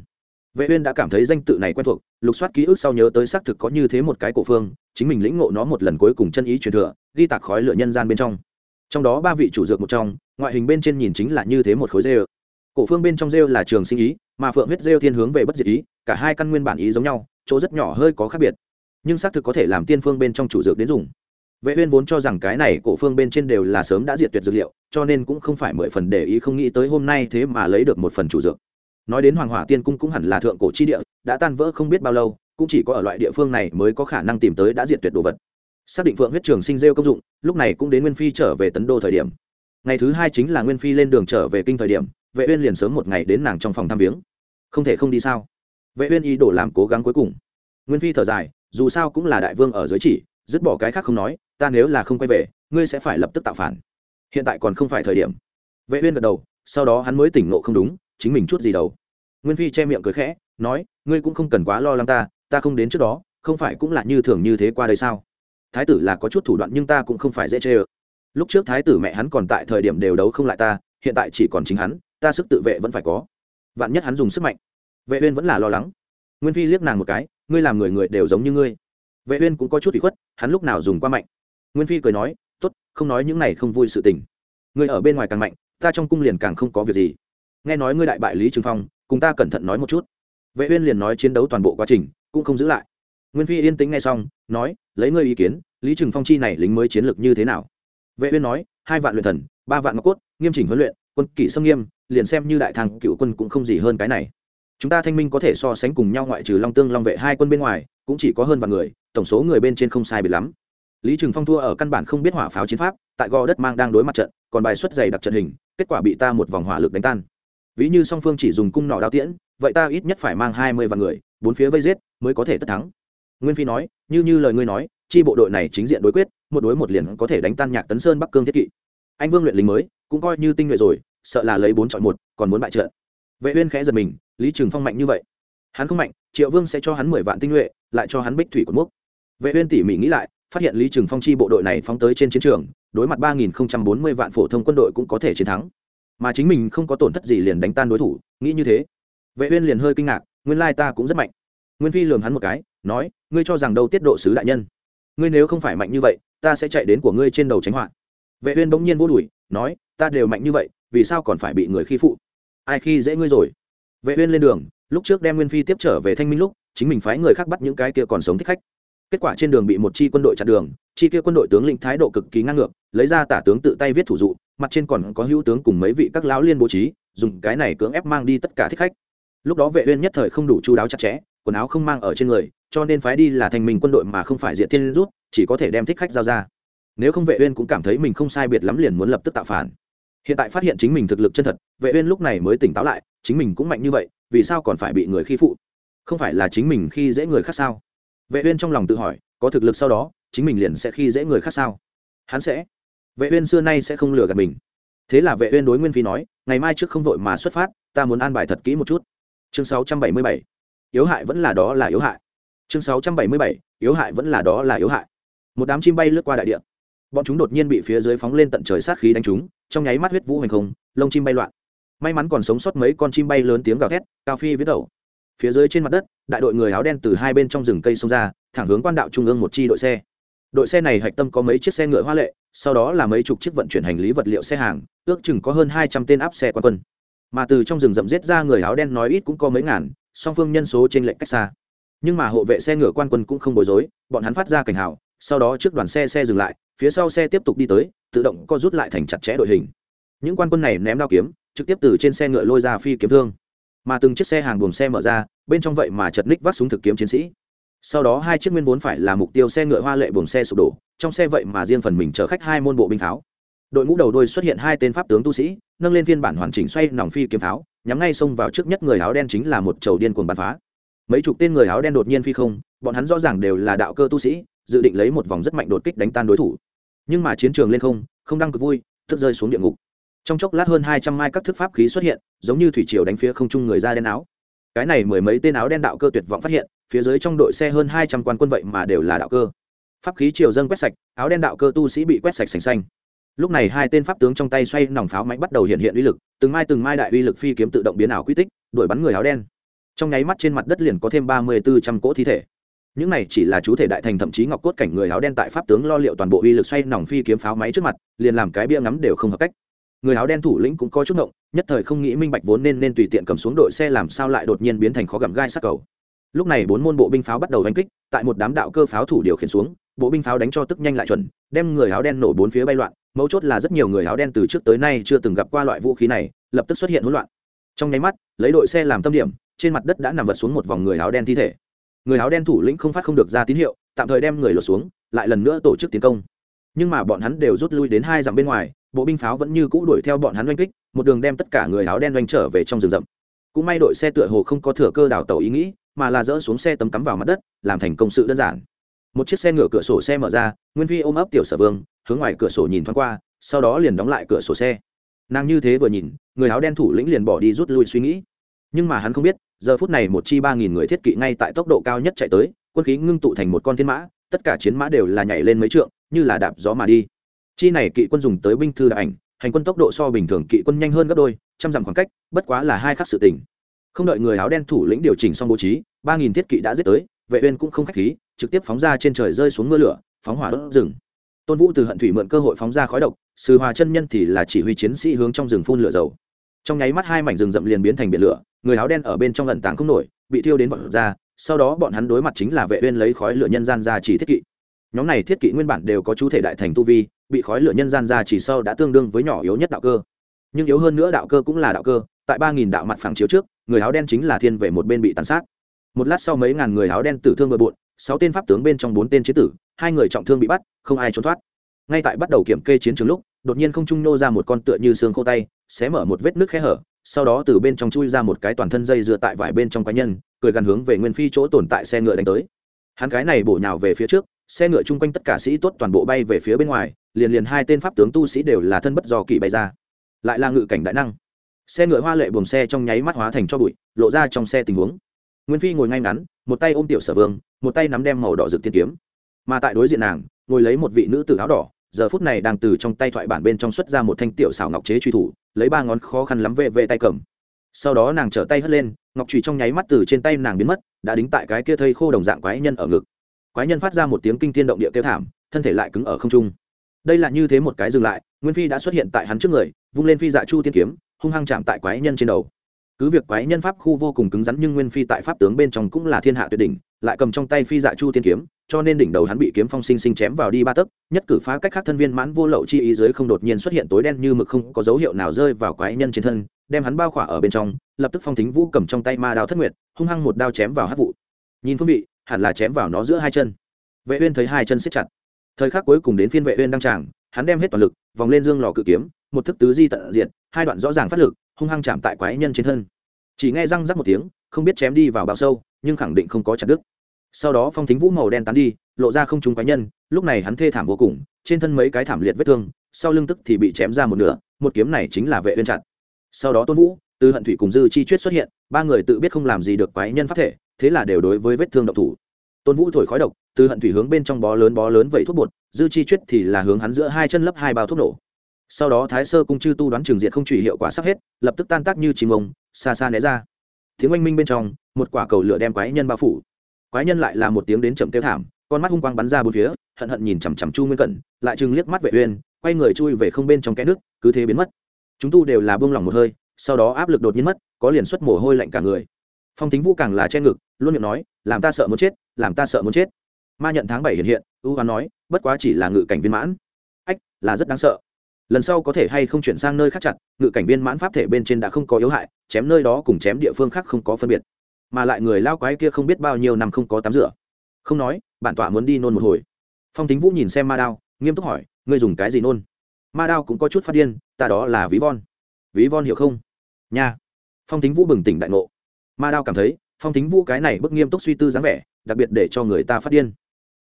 A: Vệ uyên đã cảm thấy danh tự này quen thuộc, lục soát ký ức sau nhớ tới xác thực có như thế một cái cổ phương, chính mình lĩnh ngộ nó một lần cuối cùng chân ý truyền thừa, ghi tạc khói lửa nhân gian bên trong. Trong đó ba vị chủ dược một trong, ngoại hình bên trên nhìn chính là như thế một khối rêu. Cổ phương bên trong rêu là trường sinh ý, mà phượng huyết rêu thiên hướng về bất diệt ý, cả hai căn nguyên bản ý giống nhau, chỗ rất nhỏ hơi có khác biệt nhưng xác thực có thể làm tiên phương bên trong chủ dược đến dùng. Vệ uyên vốn cho rằng cái này cổ phương bên trên đều là sớm đã diệt tuyệt dược liệu, cho nên cũng không phải mười phần để ý không nghĩ tới hôm nay thế mà lấy được một phần chủ dược. Nói đến hoàng hỏa tiên cung cũng hẳn là thượng cổ chi địa, đã tan vỡ không biết bao lâu, cũng chỉ có ở loại địa phương này mới có khả năng tìm tới đã diệt tuyệt đồ vật. Xác định phượng huyết trường sinh rêu công dụng, lúc này cũng đến nguyên phi trở về tấn đô thời điểm. Ngày thứ hai chính là nguyên phi lên đường trở về kinh thời điểm, vệ uyên liền sớm một ngày đến nàng trong phòng thăm viếng. Không thể không đi sao? Vệ uyên ý đồ làm cố gắng cuối cùng. Nguyên phi thở dài dù sao cũng là đại vương ở dưới chỉ, dứt bỏ cái khác không nói, ta nếu là không quay về, ngươi sẽ phải lập tức tạo phản. Hiện tại còn không phải thời điểm. Vệ uyên gật đầu, sau đó hắn mới tỉnh ngộ không đúng, chính mình chút gì đâu. Nguyên phi che miệng cười khẽ, nói, ngươi cũng không cần quá lo lắng ta ta không đến trước đó, không phải cũng là như thường như thế qua đây sao? Thái tử là có chút thủ đoạn nhưng ta cũng không phải dễ chê ơ. Lúc trước thái tử mẹ hắn còn tại thời điểm đều đấu không lại ta, hiện tại chỉ còn chính hắn, ta sức tự vệ vẫn phải có. Vạn nhất hắn dùng sức mạnh. Vệ uyên vẫn là lo lắng. Nguyên phi liếc nàng một cái ngươi làm người người đều giống như ngươi. Vệ uyên cũng có chút ủy khuất, hắn lúc nào dùng qua mạnh. Nguyên phi cười nói, tốt, không nói những này không vui sự tình. Ngươi ở bên ngoài càng mạnh, ta trong cung liền càng không có việc gì. Nghe nói ngươi đại bại lý trường phong, cùng ta cẩn thận nói một chút. Vệ uyên liền nói chiến đấu toàn bộ quá trình, cũng không giữ lại. Nguyên phi yên tĩnh nghe xong, nói, lấy ngươi ý kiến, lý trường phong chi này lính mới chiến lược như thế nào? Vệ uyên nói, hai vạn luyện thần, ba vạn ngọc cốt, nghiêm chỉnh huấn luyện, quân kỷ sâm nghiêm, liền xem như đại thằng cựu quân cũng không gì hơn cái này chúng ta thanh minh có thể so sánh cùng nhau ngoại trừ long tương long vệ hai quân bên ngoài, cũng chỉ có hơn vạn người, tổng số người bên trên không sai biệt lắm. Lý trường phong thua ở căn bản không biết hỏa pháo chiến pháp, tại gò đất mang đang đối mặt trận, còn bài xuất dày đặc trận hình, kết quả bị ta một vòng hỏa lực đánh tan. Ví như song phương chỉ dùng cung nỏ đao tiễn, vậy ta ít nhất phải mang hai mươi vạn người, bốn phía vây giết, mới có thể tất thắng. Nguyên phi nói, như như lời ngươi nói, chi bộ đội này chính diện đối quyết, một đối một liền có thể đánh tan nhạc tấn sơn bắc cương thiết kỵ. Anh vương luyện lính mới, cũng coi như tinh nhuệ rồi, sợ là lấy bốn chọn một, còn muốn bại trận vệ uyên khẽ giật mình, lý trường phong mạnh như vậy. Hắn không mạnh, triệu vương sẽ cho hắn mười vạn tinh nhuệ, lại cho hắn bích thủy của mốc. Vệ uyên tỉ mỉ nghĩ lại, phát hiện lý trường phong chi bộ đội này phóng tới trên chiến trường, đối mặt ba nghìn bốn mươi vạn phổ thông quân đội cũng có thể chiến thắng. Mà chính mình không có tổn thất gì liền đánh tan đối thủ, nghĩ như thế. Vệ uyên liền hơi kinh ngạc, nguyên lai ta cũng rất mạnh. Nguyên phi lườm hắn một cái, nói, ngươi cho rằng đâu tiết độ sứ đại nhân? Ngươi nếu không phải mạnh như vậy, ta sẽ chạy đến của ngươi trên đầu tránh họa. Vệ uyên bỗng nhiên vô đuổi nói, ta đều mạnh như vậy, vì sao còn phải bị người khi phụ? Ai khi dễ ngươi rồi? Vệ uyên lên đường, lúc trước đem nguyên phi tiếp trở về thanh minh lúc, chính mình phái người khác bắt những cái kia còn sống thích khách. Kết quả trên đường bị một chi quân đội chặn đường, chi kia quân đội tướng lĩnh thái độ cực kỳ ngang ngược, lấy ra tả tướng tự tay viết thủ dụ, mặt trên còn có hữu tướng cùng mấy vị các lão liên bố trí, dùng cái này cưỡng ép mang đi tất cả thích khách. Lúc đó vệ uyên nhất thời không đủ chu đáo chặt chẽ, quần áo không mang ở trên người, cho nên phái đi là thành mình quân đội mà không phải diện tiên rút, chỉ có thể đem thích khách giao ra. Nếu không vệ uyên cũng cảm thấy mình không sai biệt lắm liền muốn lập tức tạo phản hiện tại phát hiện chính mình thực lực chân thật, vệ uyên lúc này mới tỉnh táo lại, chính mình cũng mạnh như vậy, vì sao còn phải bị người khi phụ? Không phải là chính mình khi dễ người khác sao? Vệ uyên trong lòng tự hỏi, có thực lực sau đó, chính mình liền sẽ khi dễ người khác sao? Hắn sẽ. Vệ uyên xưa nay sẽ không lừa gạt mình. Thế là vệ uyên đối nguyên phi nói, ngày mai trước không vội mà xuất phát, ta muốn an bài thật kỹ một chút. Chương 677 yếu hại vẫn là đó là yếu hại. Chương 677 yếu hại vẫn là đó là yếu hại. Một đám chim bay lướt qua đại địa. Bọn chúng đột nhiên bị phía dưới phóng lên tận trời sát khí đánh chúng trong nháy mắt huyết vũ hành không, lông chim bay loạn. May mắn còn sống sót mấy con chim bay lớn tiếng gào thét, cao phi viết đầu. Phía dưới trên mặt đất, đại đội người áo đen từ hai bên trong rừng cây xông ra, thẳng hướng quan đạo trung ương một chi đội xe. Đội xe này hạch tâm có mấy chiếc xe ngựa hoa lệ, sau đó là mấy chục chiếc vận chuyển hành lý vật liệu xe hàng, ước chừng có hơn hai trăm tên áp xe quan quân. Mà từ trong rừng rậm giết ra người áo đen nói ít cũng có mấy ngàn, song phương nhân số trên lệnh cách xa. Nhưng mà hộ vệ xe ngựa quan quân cũng không bối rối, bọn hắn phát ra cảnh hào, sau đó trước đoàn xe xe dừng lại, phía sau xe tiếp tục đi tới tự động co rút lại thành chặt chẽ đội hình. Những quan quân này ném đao kiếm, trực tiếp từ trên xe ngựa lôi ra phi kiếm thương. Mà từng chiếc xe hàng buồng xe mở ra, bên trong vậy mà chật ních vác súng thực kiếm chiến sĩ. Sau đó hai chiếc nguyên vốn phải là mục tiêu xe ngựa hoa lệ buồng xe sụp đổ, trong xe vậy mà riêng phần mình chở khách hai môn bộ binh pháo. Đội ngũ đầu đôi xuất hiện hai tên pháp tướng tu sĩ, nâng lên phiên bản hoàn chỉnh xoay nòng phi kiếm pháo, nhắm ngay xông vào trước nhất người áo đen chính là một chầu điên cuồng bắn phá. Mấy chục tên người áo đen đột nhiên phi không, bọn hắn rõ ràng đều là đạo cơ tu sĩ, dự định lấy một vòng rất mạnh đột kích đánh tan đối thủ nhưng mà chiến trường lên không không đăng cực vui, tức rơi xuống địa ngục. Trong chốc lát hơn hai trăm mai các thức pháp khí xuất hiện, giống như thủy triều đánh phía không trung người da đen áo. Cái này mười mấy tên áo đen đạo cơ tuyệt vọng phát hiện, phía dưới trong đội xe hơn hai trăm quan quân vậy mà đều là đạo cơ. Pháp khí triều dâng quét sạch, áo đen đạo cơ tu sĩ bị quét sạch sành xanh. Lúc này hai tên pháp tướng trong tay xoay nòng pháo máy bắt đầu hiện hiện uy lực, từng mai từng mai đại uy lực phi kiếm tự động biến ảo quy tích, đuổi bắn người áo đen. Trong nháy mắt trên mặt đất liền có thêm ba mươi bốn trăm cỗ thi thể những này chỉ là chú thể đại thành thậm chí ngọc cốt cảnh người áo đen tại pháp tướng lo liệu toàn bộ uy lực xoay nòng phi kiếm pháo máy trước mặt, liền làm cái bia ngắm đều không hợp cách. Người áo đen thủ lĩnh cũng có chút ngộng, nhất thời không nghĩ minh bạch vốn nên nên tùy tiện cầm xuống đội xe làm sao lại đột nhiên biến thành khó gặm gai sát cầu. Lúc này bốn môn bộ binh pháo bắt đầu đánh kích, tại một đám đạo cơ pháo thủ điều khiển xuống, bộ binh pháo đánh cho tức nhanh lại chuẩn, đem người áo đen nổ bốn phía bay loạn, mấu chốt là rất nhiều người áo đen từ trước tới nay chưa từng gặp qua loại vũ khí này, lập tức xuất hiện hỗn loạn. Trong nháy mắt, lấy đội xe làm tâm điểm, trên mặt đất đã nằm vật xuống một vòng người áo đen thi thể người áo đen thủ lĩnh không phát không được ra tín hiệu, tạm thời đem người lột xuống, lại lần nữa tổ chức tiến công. Nhưng mà bọn hắn đều rút lui đến hai dặm bên ngoài, bộ binh pháo vẫn như cũ đuổi theo bọn hắn oanh kích, một đường đem tất cả người áo đen oanh trở về trong rừng rậm. Cũng may đội xe tựa hồ không có thừa cơ đào tàu ý nghĩ, mà là dỡ xuống xe tấm cắm vào mặt đất, làm thành công sự đơn giản. Một chiếc xe ngựa cửa sổ xe mở ra, nguyên phi ôm ấp tiểu sở vương, hướng ngoài cửa sổ nhìn thoáng qua, sau đó liền đóng lại cửa sổ xe. Nàng như thế vừa nhìn, người áo đen thủ lĩnh liền bỏ đi rút lui suy nghĩ. Nhưng mà hắn không biết giờ phút này một chi ba nghìn người thiết kỵ ngay tại tốc độ cao nhất chạy tới, quân khí ngưng tụ thành một con thiên mã, tất cả chiến mã đều là nhảy lên mấy trượng, như là đạp gió mà đi. Chi này kỵ quân dùng tới binh thư đại ảnh, hành quân tốc độ so bình thường kỵ quân nhanh hơn gấp đôi, trăm dặm khoảng cách, bất quá là hai khắc sự tình. Không đợi người áo đen thủ lĩnh điều chỉnh xong bố trí, ba nghìn thiết kỵ đã giết tới, vệ uyên cũng không khách khí, trực tiếp phóng ra trên trời rơi xuống mưa lửa, phóng hỏa đốt rừng. Tôn vũ từ hận thủy mượn cơ hội phóng ra khói độc, sư hòa chân nhân thì là chỉ huy chiến sĩ hướng trong rừng phun lửa dầu. Trong nháy mắt hai mảnh rừng rậm liền biến thành biển lửa người áo đen ở bên trong lần tàng không nổi, bị thiêu đến vọt ra, sau đó bọn hắn đối mặt chính là vệ uyên lấy khói lửa nhân gian ra chỉ thiết kỵ. Nhóm này thiết kỵ nguyên bản đều có chú thể đại thành tu vi, bị khói lửa nhân gian ra chỉ sau đã tương đương với nhỏ yếu nhất đạo cơ. Nhưng yếu hơn nữa đạo cơ cũng là đạo cơ, tại ba nghìn đạo mặt phẳng chiếu trước, người áo đen chính là thiên về một bên bị tàn sát. Một lát sau mấy ngàn người áo đen tử thương bừa bộn, sáu tên pháp tướng bên trong bốn tên chế tử, hai người trọng thương bị bắt, không ai trốn thoát. Ngay tại bắt đầu kiểm kê chiến trường lúc, đột nhiên không trung nô ra một con tựa như xương khô tay, xé mở một vết nước khe hở sau đó từ bên trong chui ra một cái toàn thân dây dựa tại vải bên trong cá nhân, cười gắn hướng về nguyên phi chỗ tồn tại xe ngựa đánh tới. Hắn cái này bổ nhào về phía trước, xe ngựa chung quanh tất cả sĩ tốt toàn bộ bay về phía bên ngoài, liền liền hai tên pháp tướng tu sĩ đều là thân bất do kỳ bay ra. Lại là ngự cảnh đại năng. Xe ngựa hoa lệ buồng xe trong nháy mắt hóa thành cho bụi, lộ ra trong xe tình huống. Nguyên phi ngồi ngay ngắn, một tay ôm tiểu sở vương, một tay nắm đem màu đỏ rực tiên kiếm. Mà tại đối diện nàng, ngồi lấy một vị nữ tử áo đỏ giờ phút này đang từ trong tay thoại bản bên trong xuất ra một thanh tiểu xảo ngọc chế truy thủ, lấy ba ngón khó khăn lắm vệ về tay cầm. Sau đó nàng trở tay hất lên, ngọc trùy trong nháy mắt từ trên tay nàng biến mất, đã đính tại cái kia thây khô đồng dạng quái nhân ở ngực. Quái nhân phát ra một tiếng kinh thiên động địa kêu thảm, thân thể lại cứng ở không trung. Đây là như thế một cái dừng lại, nguyên phi đã xuất hiện tại hắn trước người, vung lên phi dạ chu tiên kiếm, hung hăng chạm tại quái nhân trên đầu cứ việc quái nhân pháp khu vô cùng cứng rắn nhưng nguyên phi tại pháp tướng bên trong cũng là thiên hạ tuyệt đỉnh, lại cầm trong tay phi dạ chu tiên kiếm, cho nên đỉnh đầu hắn bị kiếm phong sinh sinh chém vào đi ba tấc, nhất cử phá cách khác thân viên mãn vô lậu chi ý giới không đột nhiên xuất hiện tối đen như mực không có dấu hiệu nào rơi vào quái nhân trên thân, đem hắn bao khỏa ở bên trong, lập tức phong thính vũ cầm trong tay ma đao thất nguyệt, hung hăng một đao chém vào hát vụ. Nhìn phương vị, hẳn là chém vào nó giữa hai chân. Vệ uyên thấy hai chân siết chặt. Thời khắc cuối cùng đến phiên vệ uyên đăng tràng, hắn đem hết toàn lực, vòng lên dương lò cự kiếm, một thức tứ di tận diện hai đoạn rõ ràng phát lực, hung hăng chạm tại quái nhân trên thân chỉ nghe răng rắc một tiếng, không biết chém đi vào bao sâu, nhưng khẳng định không có chặt đứt. Sau đó phong thính vũ màu đen tán đi, lộ ra không trúng quái nhân, lúc này hắn thê thảm vô cùng, trên thân mấy cái thảm liệt vết thương, sau lưng tức thì bị chém ra một nửa, một kiếm này chính là vệ uyên chặn sau đó tôn vũ, từ hận thủy cùng dư chi chuyết xuất hiện, ba người tự biết không làm gì được quái nhân pháp thể, thế là đều đối với vết thương độc thủ. Tôn vũ thổi khói độc, từ hận thủy hướng bên trong bó lớn bó lớn vẩy thuốc bột, dư chi chuyết thì là hướng hắn giữa hai chân lấp hai bao thuốc nổ. Sau đó thái sơ cung chư tu đoán trường diện không trụy hiệu quả sắp hết, lập tức tan tác như chim ông xa xa né ra. Tiếng oanh minh bên trong, một quả cầu lửa đem quái nhân bao phủ. Quái nhân lại là một tiếng đến chậm kêu thảm, con mắt hung quang bắn ra bốn phía, hận hận nhìn chằm chằm chu nguyên cẩn, lại chừng liếc mắt vệ uyên, quay người chui về không bên trong cái nước, cứ thế biến mất. Chúng tu đều là buông lỏng một hơi, sau đó áp lực đột nhiên mất, có liền xuất mồ hôi lạnh cả người. Phong tính vũ càng là che ngực, luôn miệng nói, làm ta sợ muốn chết, làm ta sợ muốn chết. Ma nhận tháng bảy hiện hiện, ưu hoán nói, bất quá chỉ là ngự cảnh viên mãn. Ách, là rất đáng sợ lần sau có thể hay không chuyển sang nơi khác chặt, ngự cảnh viên mãn pháp thể bên trên đã không có yếu hại, chém nơi đó cùng chém địa phương khác không có phân biệt. Mà lại người lao quái kia không biết bao nhiêu năm không có tắm rửa. Không nói, bản tọa muốn đi nôn một hồi. Phong tính vũ nhìn xem ma đao, nghiêm túc hỏi, ngươi dùng cái gì nôn? Ma đao cũng có chút phát điên, ta đó là ví von. Ví von hiểu không? Nha. Phong tính vũ bừng tỉnh đại ngộ. Ma đao cảm thấy, phong tính vũ cái này bức nghiêm túc suy tư dáng vẻ, đặc biệt để cho người ta phát điên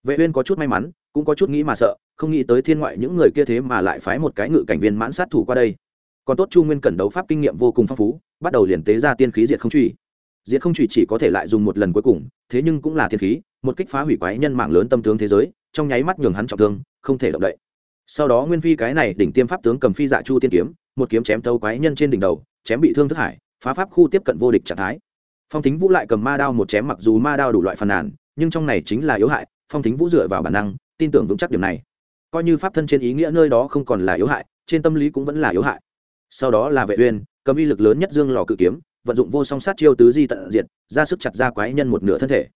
A: vệ uyên có chút may mắn, cũng có chút nghĩ mà sợ, không nghĩ tới thiên ngoại những người kia thế mà lại phái một cái ngự cảnh viên mãn sát thủ qua đây. Còn tốt chu nguyên cẩn đấu pháp kinh nghiệm vô cùng phong phú, bắt đầu liền tế ra tiên khí diệt không truy. Diệt không truy chỉ có thể lại dùng một lần cuối cùng, thế nhưng cũng là thiên khí, một kích phá hủy quái nhân mạng lớn tâm tướng thế giới, trong nháy mắt nhường hắn trọng thương, không thể động đậy. Sau đó nguyên phi cái này đỉnh tiêm pháp tướng cầm phi dạ chu tiên kiếm, một kiếm chém thâu quái nhân trên đỉnh đầu, chém bị thương thức hải, phá pháp khu tiếp cận vô địch trạng thái. Phong thính vũ lại cầm ma đao một chém mặc dù ma đao đủ loại phàn nàn, nhưng trong này chính là yếu hại phong thính vũ dựa vào bản năng, tin tưởng vững chắc điểm này. Coi như pháp thân trên ý nghĩa nơi đó không còn là yếu hại, trên tâm lý cũng vẫn là yếu hại. Sau đó là vệ uyên, cầm uy lực lớn nhất dương lò cự kiếm, vận dụng vô song sát chiêu tứ di tận diệt, ra sức chặt ra quái nhân một nửa thân thể.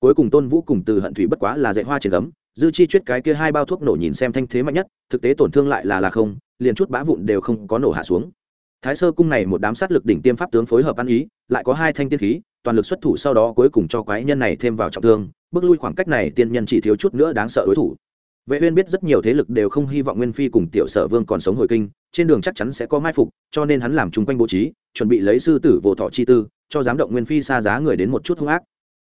A: Cuối cùng tôn vũ cùng từ hận thủy bất quá là dạy hoa trên gấm, dư chi chuyết cái kia hai bao thuốc nổ nhìn xem thanh thế mạnh nhất, thực tế tổn thương lại là là không, liền chút bã vụn đều không có nổ hạ xuống. Thái sơ cung này một đám sát lực đỉnh tiêm pháp tướng phối hợp ăn ý, lại có hai thanh tiên khí, toàn lực xuất thủ sau đó cuối cùng cho quái nhân này thêm vào trọng thương bước lui khoảng cách này tiên nhân chỉ thiếu chút nữa đáng sợ đối thủ. Vệ uyên biết rất nhiều thế lực đều không hy vọng nguyên phi cùng tiểu sở vương còn sống hồi kinh, trên đường chắc chắn sẽ có mai phục, cho nên hắn làm chung quanh bố trí, chuẩn bị lấy sư tử vô thọ chi tư, cho dám động nguyên phi xa giá người đến một chút hung ác.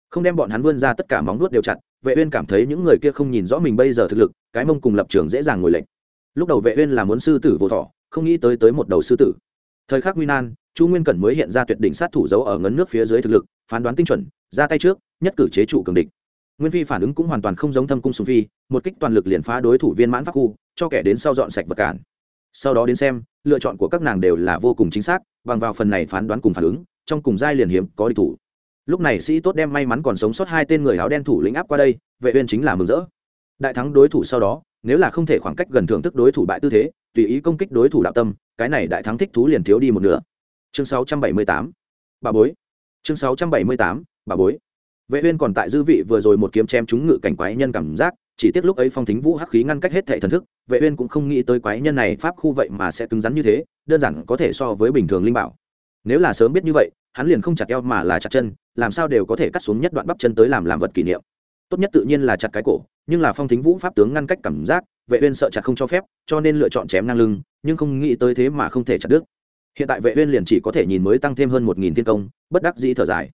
A: Không đem bọn hắn vươn ra tất cả móng nuốt đều chặt, vệ uyên cảm thấy những người kia không nhìn rõ mình bây giờ thực lực, cái mông cùng lập trường dễ dàng ngồi lệnh lúc đầu vệ uyên là muốn sư tử vô thọ, không nghĩ tới tới một đầu sư tử. Thời khắc nguy nan, chu nguyên cẩn mới hiện ra tuyệt đỉnh sát thủ giấu ở ngấn nước phía dưới thực lực, phán đoán tinh chuẩn, ra tay trước, nhất cử chế trụ cường địch nguyên phi phản ứng cũng hoàn toàn không giống thâm cung sùng phi, một kích toàn lực liền phá đối thủ viên mãn pháp khu, cho kẻ đến sau dọn sạch vật cản. Sau đó đến xem, lựa chọn của các nàng đều là vô cùng chính xác, bằng vào phần này phán đoán cùng phản ứng, trong cùng giai liền hiếm có địch thủ. Lúc này sĩ tốt đem may mắn còn sống sót hai tên người áo đen thủ lĩnh áp qua đây, vệ uyên chính là mừng rỡ. Đại thắng đối thủ sau đó, nếu là không thể khoảng cách gần thưởng thức đối thủ bại tư thế, tùy ý công kích đối thủ đạo tâm, cái này đại thắng thích thú liền thiếu đi một nửa. Chương 678 bà bối. Chương 678 bà bối vệ uyên còn tại dư vị vừa rồi một kiếm chém trúng ngự cảnh quái nhân cảm giác, chỉ tiếc lúc ấy phong thính vũ hắc khí ngăn cách hết thảy thần thức, vệ uyên cũng không nghĩ tới quái nhân này pháp khu vậy mà sẽ cứng rắn như thế, đơn giản có thể so với bình thường linh bảo. Nếu là sớm biết như vậy, hắn liền không chặt eo mà là chặt chân, làm sao đều có thể cắt xuống nhất đoạn bắp chân tới làm làm vật kỷ niệm. Tốt nhất tự nhiên là chặt cái cổ, nhưng là phong thính vũ pháp tướng ngăn cách cảm giác, vệ uyên sợ chặt không cho phép, cho nên lựa chọn chém ngang lưng, nhưng không nghĩ tới thế mà không thể chặt được hiện tại vệ uyên liền chỉ có thể nhìn mới tăng thêm hơn một nghìn thiên công, bất đắc dĩ thở dài.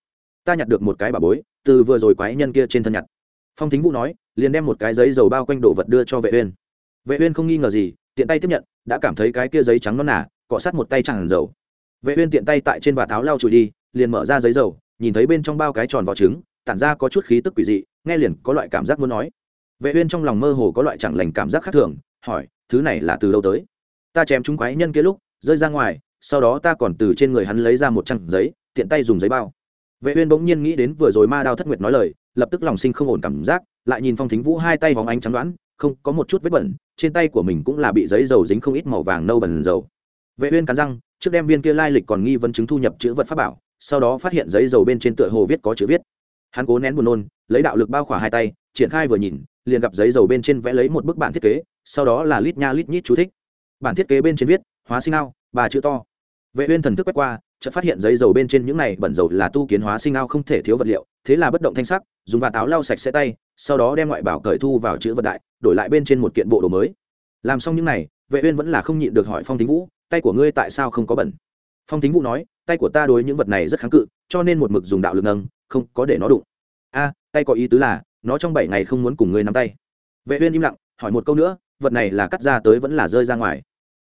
A: Ta nhặt được một cái bà bối từ vừa rồi quái nhân kia trên thân nhặt. Phong thính vũ nói liền đem một cái giấy dầu bao quanh đồ vật đưa cho vệ uyên. Vệ uyên không nghi ngờ gì tiện tay tiếp nhận đã cảm thấy cái kia giấy trắng non nà, cọ sát một tay chẳng dầu. Vệ uyên tiện tay tại trên vạt áo lau chùi đi liền mở ra giấy dầu nhìn thấy bên trong bao cái tròn vỏ trứng tản ra có chút khí tức quỷ dị nghe liền có loại cảm giác muốn nói. Vệ uyên trong lòng mơ hồ có loại chẳng lành cảm giác khác thường hỏi thứ này là từ đâu tới? Ta chém chúng quái nhân kia lúc rơi ra ngoài sau đó ta còn từ trên người hắn lấy ra một trang giấy tiện tay dùng giấy bao vệ uyên bỗng nhiên nghĩ đến vừa rồi ma đao thất nguyệt nói lời, lập tức lòng sinh không ổn cảm giác, lại nhìn phong thính vũ hai tay vòng ánh trắng đoán, không, có một chút vết bẩn, trên tay của mình cũng là bị giấy dầu dính không ít màu vàng nâu bẩn dầu. Vệ uyên cắn răng, trước đem viên kia lai lịch còn nghi vấn chứng thu nhập chữ vật pháp bảo, sau đó phát hiện giấy dầu bên trên tựa hồ viết có chữ viết. Hắn cố nén buồn nôn, lấy đạo lực bao khỏa hai tay, triển khai vừa nhìn, liền gặp giấy dầu bên trên vẽ lấy một bức bản thiết kế, sau đó là lít nha lít nhít chú thích. Bản thiết kế bên trên viết, hóa sinh ao bà chữ to. Vệ uyên thần thức quét qua chợt phát hiện giấy dầu bên trên những này bẩn dầu là tu kiến hóa sinh ao không thể thiếu vật liệu, thế là bất động thanh sắc, dùng và táo lau sạch sẽ tay, sau đó đem ngoại bảo cởi thu vào chữ vật đại, đổi lại bên trên một kiện bộ đồ mới. Làm xong những này, vệ uyên vẫn là không nhịn được hỏi phong thính vũ, tay của ngươi tại sao không có bẩn? Phong thính vũ nói, tay của ta đối những vật này rất kháng cự, cho nên một mực dùng đạo lực nâng, không có để nó đụng. A, tay có ý tứ là, nó trong bảy ngày không muốn cùng ngươi nắm tay. Vệ uyên im lặng, hỏi một câu nữa, vật này là cắt ra tới vẫn là rơi ra ngoài?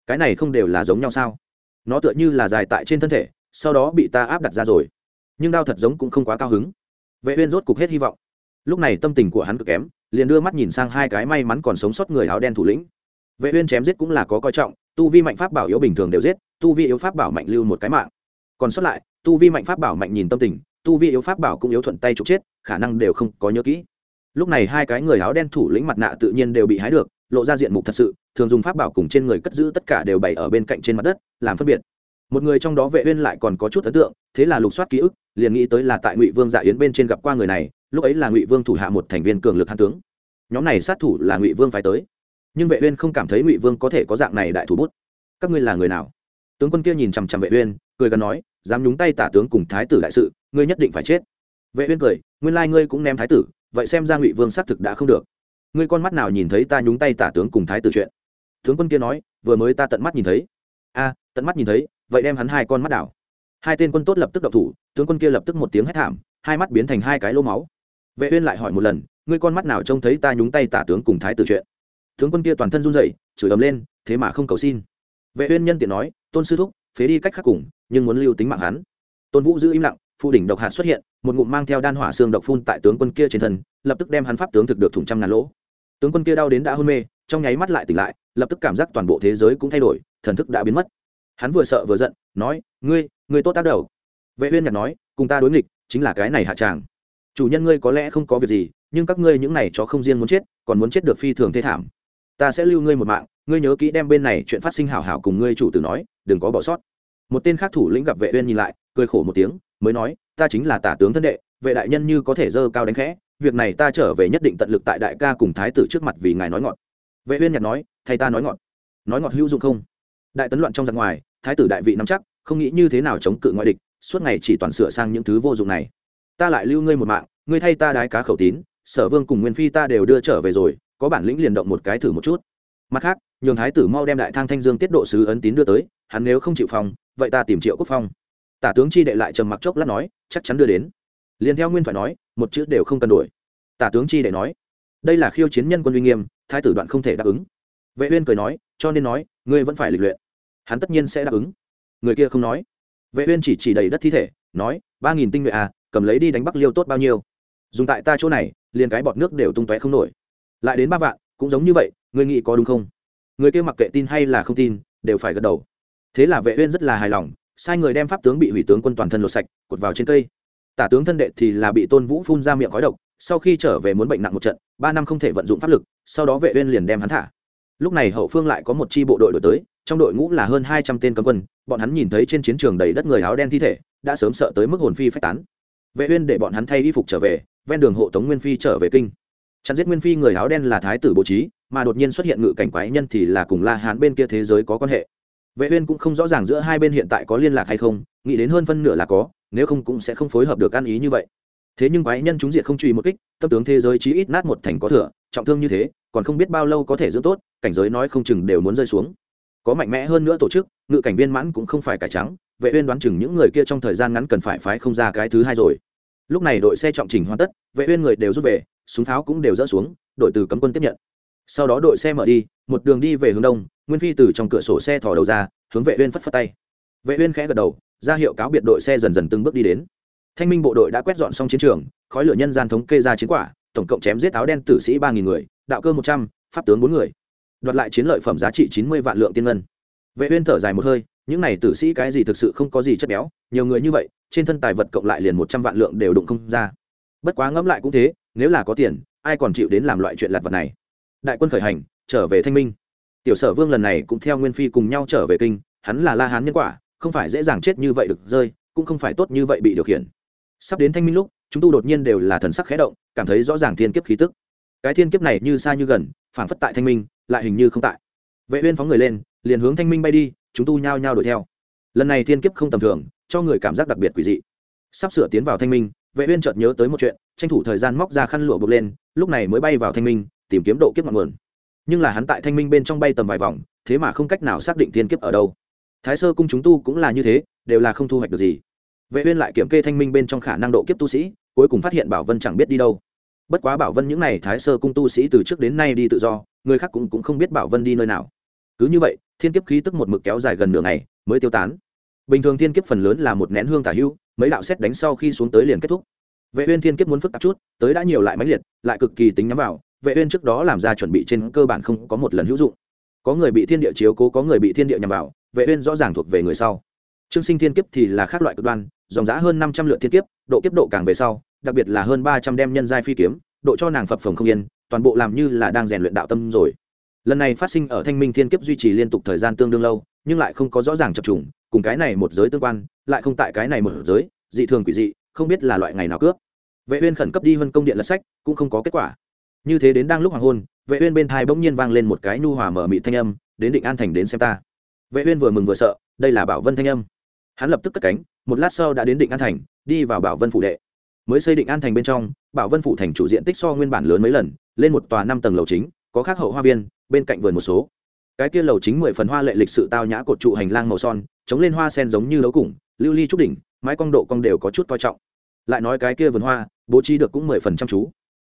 A: Cái này không đều là giống nhau sao? Nó tựa như là dài tại trên thân thể sau đó bị ta áp đặt ra rồi. Nhưng đao thật giống cũng không quá cao hứng. Vệ uyên rốt cục hết hy vọng. Lúc này tâm tình của hắn cực kém, liền đưa mắt nhìn sang hai cái may mắn còn sống sót người áo đen thủ lĩnh. Vệ uyên chém giết cũng là có coi trọng, tu vi mạnh pháp bảo yếu bình thường đều giết, tu vi yếu pháp bảo mạnh lưu một cái mạng. Còn sót lại, tu vi mạnh pháp bảo mạnh nhìn tâm tình, tu vi yếu pháp bảo cũng yếu thuận tay trục chết, khả năng đều không có nhớ kỹ. Lúc này hai cái người áo đen thủ lĩnh mặt nạ tự nhiên đều bị hái được, lộ ra diện mục thật sự, thường dùng pháp bảo cùng trên người cất giữ tất cả đều bày ở bên cạnh trên mặt đất, làm phân biệt một người trong đó vệ uyên lại còn có chút ấn tượng, thế là lục soát ký ức, liền nghĩ tới là tại ngụy vương dạ yến bên trên gặp qua người này, lúc ấy là ngụy vương thủ hạ một thành viên cường lực hán tướng. Nhóm này sát thủ là ngụy vương phải tới. Nhưng vệ uyên không cảm thấy ngụy vương có thể có dạng này đại thủ bút. Các ngươi là người nào? Tướng quân kia nhìn chằm chằm vệ uyên, cười gần nói, dám nhúng tay tả tướng cùng thái tử đại sự, ngươi nhất định phải chết. Vệ uyên cười, nguyên lai ngươi cũng ném thái tử, vậy xem ra ngụy vương xác thực đã không được. Ngươi con mắt nào nhìn thấy ta nhúng tay tả tướng cùng thái tử chuyện? Tướng quân kia nói, vừa mới ta tận mắt nhìn thấy. A tận mắt nhìn thấy vậy đem hắn hai con mắt đảo. Hai tên quân tốt lập tức động thủ, tướng quân kia lập tức một tiếng hét thảm, hai mắt biến thành hai cái lỗ máu. Vệ uyên lại hỏi một lần, ngươi con mắt nào trông thấy ta nhúng tay tả tướng cùng thái tử chuyện? Tướng quân kia toàn thân run rẩy, chửi ầm lên, thế mà không cầu xin. Vệ uyên nhân tiện nói, tôn sư thúc, phế đi cách khác cùng, nhưng muốn lưu tính mạng hắn. Tôn vũ giữ im lặng phụ đỉnh độc hạt xuất hiện, một ngụm mang theo đan hỏa xương độc phun tại tướng quân kia trên thân, lập tức đem hắn pháp tướng thực được thủng trăm ngàn lỗ. Tướng quân kia đau đến đã hôn mê, trong nháy mắt lại tỉnh lại, lập tức cảm giác toàn bộ thế giới cũng thay đổi, thần thức đã biến mất hắn vừa sợ vừa giận, nói, ngươi ngươi tốt tác đầu. Vệ uyên nhặt nói, cùng ta đối nghịch, chính là cái này hạ tràng. Chủ nhân ngươi có lẽ không có việc gì, nhưng các ngươi những này chó không riêng muốn chết, còn muốn chết được phi thường thê thảm. Ta sẽ lưu ngươi một mạng, ngươi nhớ kỹ đem bên này chuyện phát sinh hảo hảo cùng ngươi chủ tử nói, đừng có bỏ sót. Một tên khác thủ lĩnh gặp vệ uyên nhìn lại, cười khổ một tiếng, mới nói, ta chính là tả tướng thân đệ, vệ đại nhân như có thể dơ cao đánh khẽ, việc này ta trở về nhất định tận lực tại đại ca cùng thái tử trước mặt vì ngài nói ngọn vệ uyên nhặt nói, thay ta nói ngọn nói ngọn hữu dụng không? Đại tấn loạn trong giặc ngoài, thái tử đại vị nắm chắc, không nghĩ như thế nào chống cự ngoại địch, suốt ngày chỉ toàn sửa sang những thứ vô dụng này. Ta lại lưu ngươi một mạng, ngươi thay ta đái cá khẩu tín, sở vương cùng nguyên phi ta đều đưa trở về rồi, có bản lĩnh liền động một cái thử một chút. Mặt khác, nhường thái tử mau đem đại thang thanh dương tiết độ sứ ấn tín đưa tới, hắn nếu không chịu phòng vậy ta tìm triệu quốc phong. Tả tướng chi đệ lại trầm mặc chốc lát nói, chắc chắn đưa đến. Liền theo nguyên thoại nói, một chữ đều không cần đuổi. tả tướng chi đệ nói, đây là khiêu chiến nhân quân uy nghiêm, thái tử đoạn không thể đáp ứng. Vệ uyên cười nói cho nên nói, ngươi vẫn phải lịch luyện. Hắn tất nhiên sẽ đáp ứng. Người kia không nói. Vệ uyên chỉ chỉ đầy đất thi thể, nói, ba nghìn tinh nhuệ à cầm lấy đi đánh bắc liêu tốt bao nhiêu? Dùng tại ta chỗ này, liền cái bọt nước đều tung tóe không nổi. Lại đến ba vạn, cũng giống như vậy, ngươi nghĩ có đúng không? Người kia mặc kệ tin hay là không tin, đều phải gật đầu. Thế là vệ uyên rất là hài lòng, sai người đem pháp tướng bị hủy tướng quân toàn thân lột sạch, cột vào trên cây. Tả tướng thân đệ thì là bị tôn vũ phun ra miệng khói độc, sau khi trở về muốn bệnh nặng một trận, ba năm không thể vận dụng pháp lực, sau đó vệ uyên liền đem hắn thả lúc này hậu phương lại có một chi bộ đội đổi tới, trong đội ngũ là hơn hai trăm tên cấm quân, bọn hắn nhìn thấy trên chiến trường đầy đất người áo đen thi thể, đã sớm sợ tới mức hồn phi phách tán. Vệ uyên để bọn hắn thay y phục trở về, ven đường hộ tống nguyên phi trở về kinh. Chặn giết nguyên phi người áo đen là thái tử bố trí, mà đột nhiên xuất hiện ngự cảnh quái nhân thì là cùng la hán bên kia thế giới có quan hệ. Vệ uyên cũng không rõ ràng giữa hai bên hiện tại có liên lạc hay không, nghĩ đến hơn phân nửa là có, nếu không cũng sẽ không phối hợp được ăn ý như vậy. Thế nhưng quái nhân chúng diệt không truy một kích, tâm tướng thế giới chí ít nát một thành có thừa trọng thương như thế, còn không biết bao lâu có thể dưỡng tốt, cảnh giới nói không chừng đều muốn rơi xuống. Có mạnh mẽ hơn nữa tổ chức, ngự cảnh viên mãn cũng không phải cải trắng, vệ uyên đoán chừng những người kia trong thời gian ngắn cần phải phái không ra cái thứ hai rồi. Lúc này đội xe trọng chỉnh hoàn tất, vệ uyên người đều rút về, súng tháo cũng đều dỡ xuống, đội từ cấm quân tiếp nhận. Sau đó đội xe mở đi, một đường đi về hướng đông, nguyên phi từ trong cửa sổ xe thò đầu ra, hướng vệ uyên phất phất tay. Vệ uyên khẽ gật đầu, ra hiệu cáo biệt đội xe dần dần từng bước đi đến. Thanh minh bộ đội đã quét dọn xong chiến trường, khói lửa nhân gian thống kê ra chiến quả tổng cộng chém giết áo đen tử sĩ ba nghìn người, đạo cơ một trăm, pháp tướng bốn người. Đoạt lại chiến lợi phẩm giá trị chín mươi vạn lượng tiên ngân. Vệ uyên thở dài một hơi, những này tử sĩ cái gì thực sự không có gì chất béo, nhiều người như vậy, trên thân tài vật cộng lại liền một trăm vạn lượng đều đụng không ra. Bất quá ngẫm lại cũng thế, nếu là có tiền, ai còn chịu đến làm loại chuyện lặt vặt này? Đại quân khởi hành, trở về thanh minh. Tiểu sở vương lần này cũng theo nguyên phi cùng nhau trở về kinh, hắn là la hán nhân quả, không phải dễ dàng chết như vậy được rơi, cũng không phải tốt như vậy bị điều khiển. Sắp đến thanh minh lúc chúng tu đột nhiên đều là thần sắc khẽ động, cảm thấy rõ ràng thiên kiếp khí tức. Cái thiên kiếp này như xa như gần phản phất tại thanh minh, lại hình như không tại. Vệ uyên phóng người lên, liền hướng thanh minh bay đi, chúng tu nhao nhao đuổi theo. Lần này thiên kiếp không tầm thường, cho người cảm giác đặc biệt quỷ dị. Sắp sửa tiến vào thanh minh, vệ uyên chợt nhớ tới một chuyện, tranh thủ thời gian móc ra khăn lụa buộc lên, lúc này mới bay vào thanh minh, tìm kiếm độ kiếp ngọn nguồn. Nhưng là hắn tại thanh minh bên trong bay tầm vài vòng, thế mà không cách nào xác định thiên kiếp ở đâu. Thái sơ cung chúng tu cũng là như thế, đều là không thu hoạch được gì. Vệ uyên lại kiểm kê thanh minh bên trong khả năng độ kiếp tu sĩ cuối cùng phát hiện bảo vân chẳng biết đi đâu. Bất quá bảo vân những này thái sơ cung tu sĩ từ trước đến nay đi tự do, người khác cũng cũng không biết bảo vân đi nơi nào. Cứ như vậy, thiên kiếp khí tức một mực kéo dài gần nửa ngày, mới tiêu tán. Bình thường thiên kiếp phần lớn là một nén hương tả hưu mấy đạo xét đánh sau khi xuống tới liền kết thúc. Vệ uyên thiên kiếp muốn phức tạp chút, tới đã nhiều lại mãnh liệt, lại cực kỳ tính nhắm vào, vệ uyên trước đó làm ra chuẩn bị trên cơ bản không có một lần hữu dụng. Có người bị thiên địa chiếu cố, có người bị thiên địa nhằm vào, vệ uyên rõ ràng thuộc về người sau. Trương sinh thiên kiếp thì là khác loại cực đoan dòng giá hơn 500 lượt thiên kiếp, độ kiếp độ càng về sau, đặc biệt là hơn 300 đem nhân giai phi kiếm, độ cho nàng phập phồng không yên, toàn bộ làm như là đang rèn luyện đạo tâm rồi. Lần này phát sinh ở thanh minh thiên kiếp duy trì liên tục thời gian tương đương lâu, nhưng lại không có rõ ràng chập trùng, cùng cái này một giới tương quan, lại không tại cái này một giới, dị thường quỷ dị, không biết là loại ngày nào cướp. Vệ uyên khẩn cấp đi vân công điện lật sách, cũng không có kết quả. Như thế đến đang lúc hoàng hôn, vệ uyên bên tai bỗng nhiên vang lên một cái nu hòa mở mịt thanh âm, đến định an thành đến xem ta. Vệ uyên vừa mừng vừa sợ, đây là bảo vân thanh âm. Hắn lập tức cất cánh một lát sau đã đến định an thành, đi vào bảo vân phủ đệ. Mới xây định an thành bên trong, bảo vân phủ thành chủ diện tích so nguyên bản lớn mấy lần, lên một tòa năm tầng lầu chính, có khác hậu hoa viên, bên cạnh vườn một số. Cái kia lầu chính mười phần hoa lệ lịch sự tao nhã cột trụ hành lang màu son, chống lên hoa sen giống như lấu củng, lưu ly trúc đỉnh, mái cong độ cong đều có chút coi trọng. Lại nói cái kia vườn hoa, bố trí được cũng mười phần chăm chú.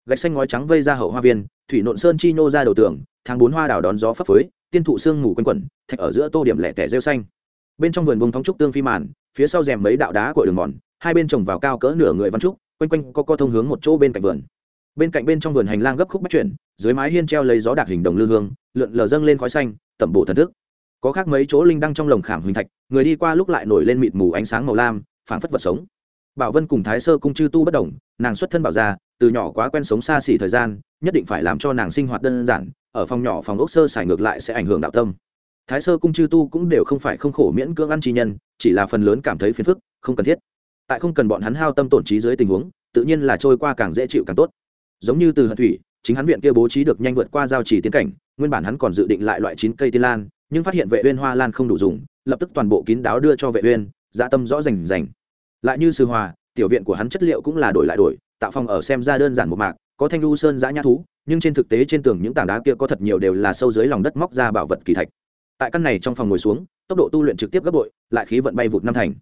A: Gạch xanh ngói trắng vây ra hậu hoa viên, thủy nộn sơn chi nô ra đầu tường, tháng bốn hoa đào đón gió phấp phới, tiên thụ sương ngủ quanh quẩn, thạch ở giữa tô điểm lẻ tẻ rêu xanh. Bên trong vườn bông thóng trúc tương phi màn phía sau rèm mấy đạo đá của đường mòn, hai bên trồng vào cao cỡ nửa người văn trúc, quanh quanh có co thông hướng một chỗ bên cạnh vườn. Bên cạnh bên trong vườn hành lang gấp khúc bắt chuyển, dưới mái hiên treo lấy gió đạc hình đồng lư hương, lượn lờ dâng lên khói xanh, tẩm bộ thần thức. Có khác mấy chỗ linh đăng trong lồng khảm huỳnh thạch, người đi qua lúc lại nổi lên mịt mù ánh sáng màu lam, phảng phất vật sống. Bảo vân cùng thái sơ cung chư tu bất đồng nàng xuất thân bảo ra từ nhỏ quá quen sống xa xỉ thời gian, nhất định phải làm cho nàng sinh hoạt đơn giản, ở phòng nhỏ phòng ốc sơ xài ngược lại sẽ ảnh hưởng đạo tâm thái sơ cung chư tu cũng đều không phải không khổ miễn cưỡng ăn chi nhân, chỉ là phần lớn cảm thấy phiền phức, không cần thiết. Tại không cần bọn hắn hao tâm tổn trí dưới tình huống, tự nhiên là trôi qua càng dễ chịu càng tốt. Giống như từ hận thủy, chính hắn viện kia bố trí được nhanh vượt qua giao trì tiến cảnh, nguyên bản hắn còn dự định lại loại chín cây tiên lan, nhưng phát hiện vệ uyên hoa lan không đủ dùng, lập tức toàn bộ kín đáo đưa cho vệ uyên dạ tâm rõ rành rành. Lại như sư hòa, tiểu viện của hắn chất liệu cũng là đổi lại đổi, tạo phòng ở xem ra đơn giản một mạc, có thanh lưu sơn giã nhã thú, nhưng trên thực tế trên tường những tảng đá kia có thật nhiều đều là sâu dưới lòng đất móc ra bảo vật kỳ thạch tại căn này trong phòng ngồi xuống, tốc độ tu luyện trực tiếp gấp bội, lại khí vận bay vụt năm thành.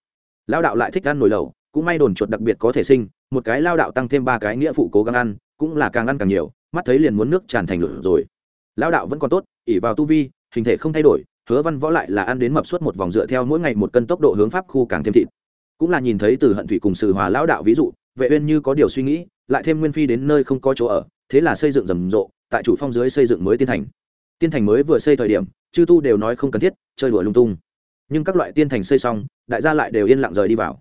A: Lao đạo lại thích ăn nồi lẩu, cũng may đồn chuột đặc biệt có thể sinh, một cái lao đạo tăng thêm ba cái nghĩa phụ cố gắng ăn, cũng là càng ăn càng nhiều, mắt thấy liền muốn nước tràn thành lửa rồi. Lao đạo vẫn còn tốt ỉ vào tu vi, hình thể không thay đổi, hứa văn võ lại là ăn đến mập suốt một vòng dựa theo mỗi ngày một cân tốc độ hướng pháp khu càng thêm thịt. Cũng là nhìn thấy từ hận thủy cùng sự hòa lão đạo ví dụ, vệ uyên như có điều suy nghĩ, lại thêm nguyên phi đến nơi không có chỗ ở, thế là xây dựng rầm rộ, tại chủ phong dưới xây dựng mới tiên thành tiên thành mới vừa xây thời điểm, chư tu đều nói không cần thiết, chơi đùa lung tung. Nhưng các loại tiên thành xây xong, đại gia lại đều yên lặng rời đi vào.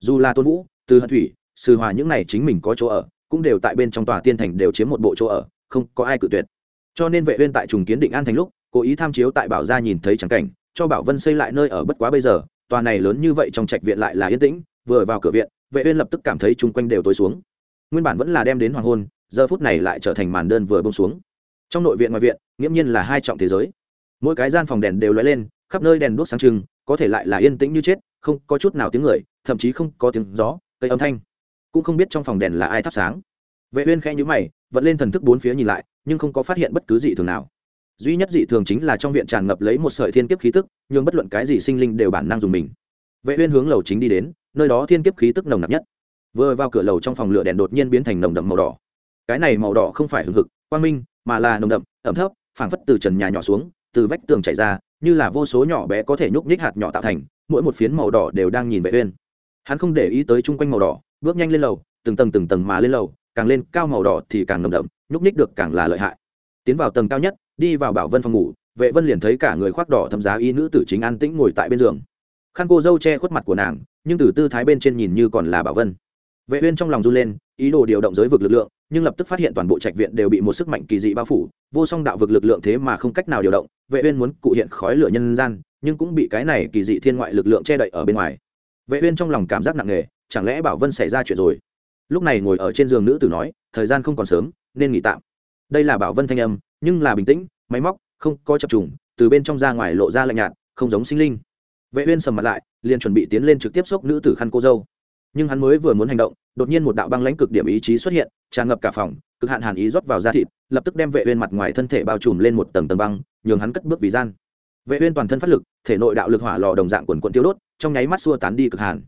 A: Dù là tôn vũ, từ hận thủy sư hòa những này chính mình có chỗ ở, cũng đều tại bên trong tòa tiên thành đều chiếm một bộ chỗ ở, không có ai cự tuyệt. Cho nên vệ uyên tại trùng kiến định an thành lúc, cố ý tham chiếu tại bảo gia nhìn thấy chẳng cảnh, cho bảo vân xây lại nơi ở bất quá bây giờ, tòa này lớn như vậy trong trạch viện lại là yên tĩnh, vừa vào cửa viện, vệ uyên lập tức cảm thấy chung quanh đều tối xuống. Nguyên bản vẫn là đem đến hoàng hôn, giờ phút này lại trở thành màn đơn vừa buông xuống trong nội viện ngoài viện, nghiễm nhiên là hai trọng thế giới. Mỗi cái gian phòng đèn đều lóe lên, khắp nơi đèn đuốc sáng trưng, có thể lại là yên tĩnh như chết, không có chút nào tiếng người, thậm chí không có tiếng gió, cây âm thanh. Cũng không biết trong phòng đèn là ai thắp sáng. Vệ uyên khẽ nhíu mày, vẫn lên thần thức bốn phía nhìn lại, nhưng không có phát hiện bất cứ gì thường nào. Duy nhất dị thường chính là trong viện tràn ngập lấy một sợi thiên kiếp khí tức nhưng bất luận cái gì sinh linh đều bản năng dùng mình. Vệ uyên hướng lầu chính đi đến, nơi đó thiên kiếp khí tức nồng nặc nhất. Vừa vào cửa lầu trong phòng lửa đèn đột nhiên biến thành nồng đậm màu đỏ. Cái này màu đỏ không phải hừng hực, quang minh mà là nồng đậm, ẩm thấp, phảng phất từ trần nhà nhỏ xuống, từ vách tường chảy ra, như là vô số nhỏ bé có thể nhúc nhích hạt nhỏ tạo thành, mỗi một phiến màu đỏ đều đang nhìn vệ uyên hắn không để ý tới chung quanh màu đỏ, bước nhanh lên lầu, từng tầng từng tầng mà lên lầu, càng lên cao màu đỏ thì càng nồng đậm, nhúc nhích được càng là lợi hại. Tiến vào tầng cao nhất, đi vào bảo vân phòng ngủ, vệ vân liền thấy cả người khoác đỏ thâm giá y nữ tử chính an tĩnh ngồi tại bên giường. Khăn cô dâu che khuất mặt của nàng, nhưng từ tư thái bên trên nhìn như còn là bảo vân. Vệ uyên trong lòng run lên, ý đồ điều động giới vực lực lượng nhưng lập tức phát hiện toàn bộ trạch viện đều bị một sức mạnh kỳ dị bao phủ, vô song đạo vực lực lượng thế mà không cách nào điều động, vệ uyên muốn cụ hiện khói lửa nhân gian, nhưng cũng bị cái này kỳ dị thiên ngoại lực lượng che đậy ở bên ngoài. Vệ uyên trong lòng cảm giác nặng nề, chẳng lẽ bảo vân xảy ra chuyện rồi? Lúc này ngồi ở trên giường nữ tử nói, thời gian không còn sớm, nên nghỉ tạm. Đây là bảo vân thanh âm, nhưng là bình tĩnh, máy móc, không có chập trùng, từ bên trong ra ngoài lộ ra lạnh nhạt, không giống sinh linh. Vệ uyên sầm mặt lại, liền chuẩn bị tiến lên trực tiếp xốc nữ tử khăn cô dâu. Nhưng hắn mới vừa muốn hành động đột nhiên một đạo băng lãnh cực điểm ý chí xuất hiện, tràn ngập cả phòng, cực hạn hàn ý rót vào da thịt, lập tức đem vệ uyên mặt ngoài thân thể bao trùm lên một tầng tầng băng, nhường hắn cất bước vì gian. Vệ uyên toàn thân phát lực, thể nội đạo lực hỏa lò đồng dạng cuồn cuộn tiêu đốt, trong nháy mắt xua tán đi cực hàn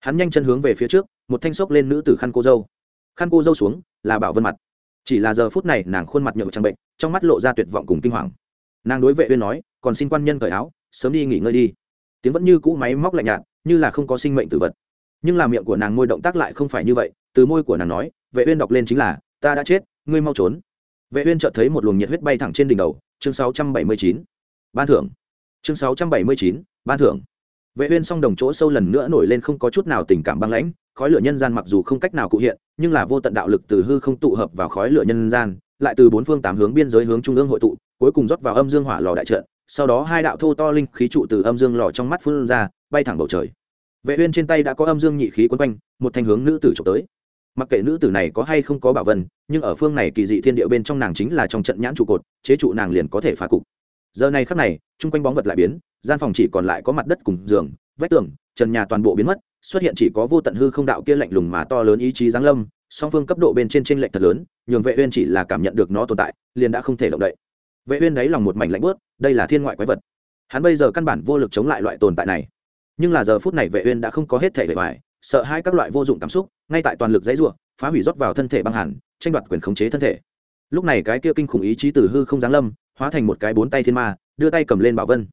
A: hắn nhanh chân hướng về phía trước, một thanh sốc lên nữ tử khăn cô dâu. Khăn cô dâu xuống, là bảo vân mặt. Chỉ là giờ phút này, nàng khuôn mặt nhợt trắng bệnh, trong mắt lộ ra tuyệt vọng cùng kinh hoàng. Nàng đối vệ uyên nói, còn xin quan nhân cởi áo, sớm đi nghỉ ngơi đi. Tiếng vẫn như cũ máy móc lạnh nhạt, như là không có sinh mệnh tử vật nhưng là miệng của nàng môi động tác lại không phải như vậy, từ môi của nàng nói, vệ uyên đọc lên chính là, ta đã chết, ngươi mau trốn. Vệ uyên chợt thấy một luồng nhiệt huyết bay thẳng trên đỉnh đầu, chương 679 ban thưởng. Chương 679 ban thưởng. Vệ uyên song đồng chỗ sâu lần nữa nổi lên không có chút nào tình cảm băng lãnh, khói lửa nhân gian mặc dù không cách nào cụ hiện, nhưng là vô tận đạo lực từ hư không tụ hợp vào khói lửa nhân gian, lại từ bốn phương tám hướng biên giới hướng trung ương hội tụ, cuối cùng rót vào âm dương hỏa lò đại trận, sau đó hai đạo thô to linh khí trụ từ âm dương lò trong mắt phun ra, bay thẳng bầu trời vệ uyên trên tay đã có âm dương nhị khí quấn quanh, một thanh hướng nữ tử trộm tới. Mặc kệ nữ tử này có hay không có bảo vân, nhưng ở phương này kỳ dị thiên địa bên trong nàng chính là trong trận nhãn trụ cột, chế trụ nàng liền có thể phá cục. Giờ này khắc này, chung quanh bóng vật lại biến, gian phòng chỉ còn lại có mặt đất cùng giường, vách tường, trần nhà toàn bộ biến mất, xuất hiện chỉ có vô tận hư không đạo kia lạnh lùng mà to lớn ý chí giáng lâm, song phương cấp độ bên trên trên lệnh lệch thật lớn, nhường vệ uyên chỉ là cảm nhận được nó tồn tại, liền đã không thể động đậy. Vệ uyên đấy lòng một mảnh lạnh bớt đây là thiên ngoại quái vật. Hắn bây giờ căn bản vô lực chống lại loại tồn tại này nhưng là giờ phút này vệ uyên đã không có hết thể vẻ vải sợ hai các loại vô dụng cảm xúc, ngay tại toàn lực dãy rủa, phá hủy rót vào thân thể băng hẳn tranh đoạt quyền khống chế thân thể. Lúc này cái kia kinh khủng ý chí từ hư không giáng lâm, hóa thành một cái bốn tay thiên ma, đưa tay cầm lên bảo vân.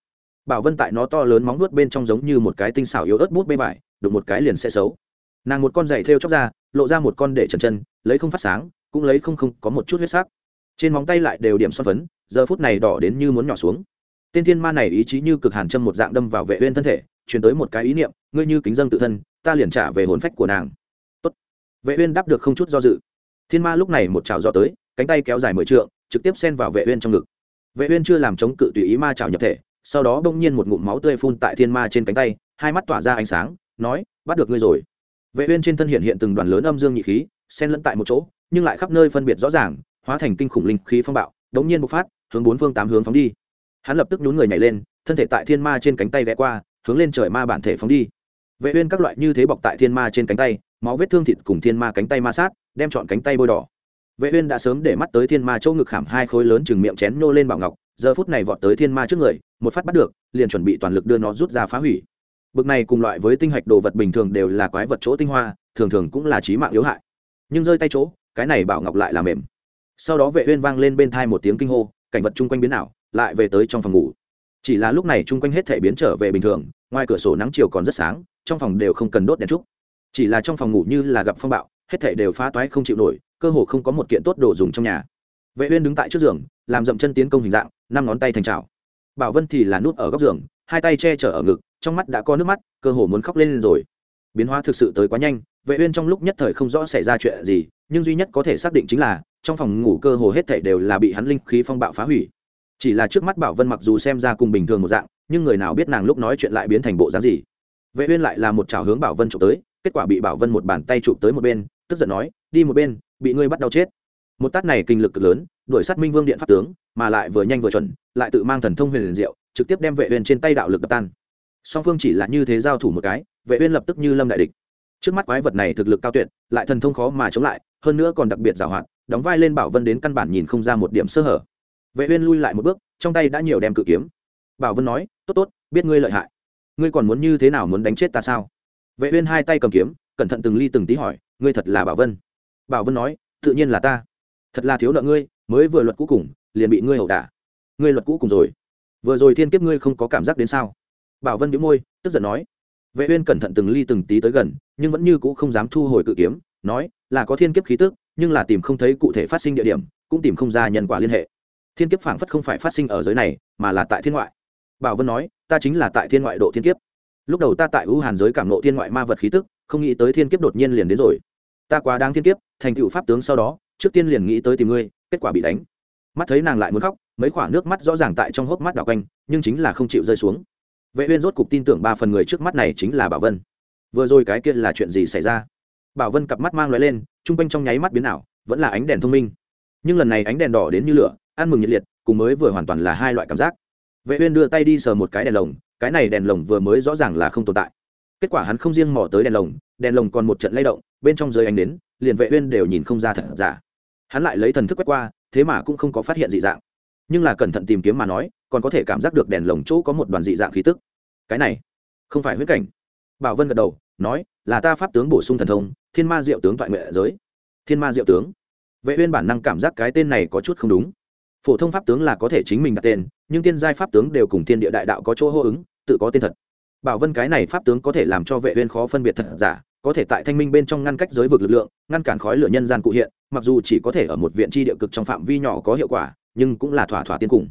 A: Bảo vân tại nó to lớn móng vuốt bên trong giống như một cái tinh xảo yếu ớt bút bê vải, đụng một cái liền sẽ xấu. Nàng một con giày thêu chóc ra, lộ ra một con để trần chân, lấy không phát sáng, cũng lấy không không, có một chút huyết sắc. Trên móng tay lại đều điểm son phấn, giờ phút này đỏ đến như muốn nhỏ xuống. Tên thiên ma này ý chí như cực hàn châm một dạng đâm vào vệ uyên thân thể truyền tới một cái ý niệm, ngươi như kính dâng tự thân, ta liền trả về hồn phách của nàng. Tốt. Vệ uyên đáp được không chút do dự. Thiên ma lúc này một chảo dọ tới, cánh tay kéo dài mười trượng, trực tiếp xen vào vệ uyên trong ngực. Vệ uyên chưa làm chống cự tùy ý ma chảo nhập thể, sau đó bỗng nhiên một ngụm máu tươi phun tại thiên ma trên cánh tay, hai mắt tỏa ra ánh sáng, nói, bắt được ngươi rồi. Vệ uyên trên thân hiện hiện từng đoàn lớn âm dương nhị khí, xen lẫn tại một chỗ, nhưng lại khắp nơi phân biệt rõ ràng, hóa thành kinh khủng linh khí phong bạo, đống nhiên bộc phát, hướng bốn phương tám hướng phóng đi. Hắn lập tức nhún người nhảy lên, thân thể tại thiên ma trên cánh tay ghé qua hướng lên trời ma bản thể phóng đi. Vệ uyên các loại như thế bọc tại thiên ma trên cánh tay, máu vết thương thịt cùng thiên ma cánh tay ma sát, đem chọn cánh tay bôi đỏ. Vệ uyên đã sớm để mắt tới thiên ma chỗ ngực khảm hai khối lớn chừng miệng chén nô lên bảo ngọc, giờ phút này vọt tới thiên ma trước người, một phát bắt được, liền chuẩn bị toàn lực đưa nó rút ra phá hủy. Bực này cùng loại với tinh hạch đồ vật bình thường đều là quái vật chỗ tinh hoa, thường thường cũng là chí mạng yếu hại. Nhưng rơi tay chỗ, cái này bảo ngọc lại là mềm. Sau đó vệ uyên vang lên bên tai một tiếng kinh hô, cảnh vật chung quanh biến ảo, lại về tới trong phòng ngủ. Chỉ là lúc này chung quanh hết thể biến trở về bình thường ngoài cửa sổ nắng chiều còn rất sáng, trong phòng đều không cần đốt đèn trúc. Chỉ là trong phòng ngủ như là gặp phong bạo, hết thảy đều phá toái không chịu nổi, cơ hồ không có một kiện tốt đồ dùng trong nhà. Vệ uyên đứng tại trước giường, làm dậm chân tiến công hình dạng, năm ngón tay thành chảo. bảo vân thì là nút ở góc giường, hai tay che chở ở ngực, trong mắt đã có nước mắt, cơ hồ muốn khóc lên rồi. Biến hóa thực sự tới quá nhanh, vệ uyên trong lúc nhất thời không rõ xảy ra chuyện gì, nhưng duy nhất có thể xác định chính là, trong phòng ngủ cơ hồ hết thảy đều là bị hắn linh khí phong bạo phá hủy chỉ là trước mắt bảo vân mặc dù xem ra cùng bình thường một dạng, nhưng người nào biết nàng lúc nói chuyện lại biến thành bộ dáng gì. Vệ uyên lại là một chảo hướng bảo vân chụp tới, kết quả bị bảo vân một bàn tay chụp tới một bên, tức giận nói, đi một bên, bị ngươi bắt đau chết. Một tát này kinh lực cực lớn, đuổi sát minh vương điện pháp tướng, mà lại vừa nhanh vừa chuẩn, lại tự mang thần thông huyền liền diệu, trực tiếp đem vệ uyên trên tay đạo lực đập tan. Song phương chỉ là như thế giao thủ một cái, vệ uyên lập tức như lâm đại địch. Trước mắt quái vật này thực lực cao tuyệt, lại thần thông khó mà chống lại, hơn nữa còn đặc biệt giàu hoạt, đóng vai lên bảo vân đến căn bản nhìn không ra một điểm sơ hở vệ uyên lui lại một bước, trong tay đã nhiều đem cự kiếm. Bảo vân nói, tốt tốt, biết ngươi lợi hại. Ngươi còn muốn như thế nào muốn đánh chết ta sao? Vệ uyên hai tay cầm kiếm, cẩn thận từng ly từng tí hỏi, ngươi thật là bảo vân? Bảo vân nói, tự nhiên là ta. Thật là thiếu nợ ngươi, mới vừa luật cũ cùng, liền bị ngươi hậu đả. Ngươi luật cũ cùng rồi. Vừa rồi thiên kiếp ngươi không có cảm giác đến sao? Bảo vân biếu môi, tức giận nói. Vệ uyên cẩn thận từng ly từng tí tới gần, nhưng vẫn như cũ không dám thu hồi cự kiếm, nói, là có thiên kiếp khí tức, nhưng là tìm không thấy cụ thể phát sinh địa điểm, cũng tìm không ra nhân quả liên hệ thiên kiếp phảng phất không phải phát sinh ở giới này, mà là tại thiên ngoại. Bảo vân nói, ta chính là tại thiên ngoại độ thiên kiếp. Lúc đầu ta tại ưu hàn giới cảm nộ thiên ngoại ma vật khí tức, không nghĩ tới thiên kiếp đột nhiên liền đến rồi. Ta quá đáng thiên kiếp, thành tựu pháp tướng sau đó, trước tiên liền nghĩ tới tìm ngươi, kết quả bị đánh. Mắt thấy nàng lại muốn khóc, mấy khoảng nước mắt rõ ràng tại trong hốc mắt đảo quanh, nhưng chính là không chịu rơi xuống. Vệ uyên rốt cục tin tưởng ba phần người trước mắt này chính là bảo vân. Vừa rồi cái kia là chuyện gì xảy ra? Bảo vân cặp mắt mang lóe lên, trung quanh trong nháy mắt biến ảo, vẫn là ánh đèn thông minh nhưng lần này ánh đèn đỏ đến như lửa, ăn mừng nhiệt liệt, cùng mới vừa hoàn toàn là hai loại cảm giác. Vệ uyên đưa tay đi sờ một cái đèn lồng, cái này đèn lồng vừa mới rõ ràng là không tồn tại. Kết quả hắn không riêng mò tới đèn lồng đèn lồng còn một trận lay động, bên trong dưới ánh đến, liền vệ uyên đều nhìn không ra thật giả. Hắn lại lấy thần thức quét qua, thế mà cũng không có phát hiện dị dạng. Nhưng là cẩn thận tìm kiếm mà nói, còn có thể cảm giác được đèn lồng chỗ có một đoàn dị dạng khí tức. Cái này, không phải huyết cảnh. Bảo vân gật đầu, nói, là ta pháp tướng bổ sung thần thông, thiên ma diệu tướng toại nguyện giới. Thiên ma diệu tướng vệ uyên bản năng cảm giác cái tên này có chút không đúng. Phổ thông pháp tướng là có thể chính mình đặt tên, nhưng tiên giai pháp tướng đều cùng thiên địa đại đạo có chỗ hô ứng, tự có tên thật. Bảo vân cái này pháp tướng có thể làm cho vệ uyên khó phân biệt thật giả, có thể tại thanh minh bên trong ngăn cách giới vực lực lượng, ngăn cản khói lửa nhân gian cụ hiện, mặc dù chỉ có thể ở một viện tri địa cực trong phạm vi nhỏ có hiệu quả, nhưng cũng là thỏa thỏa tiên cùng.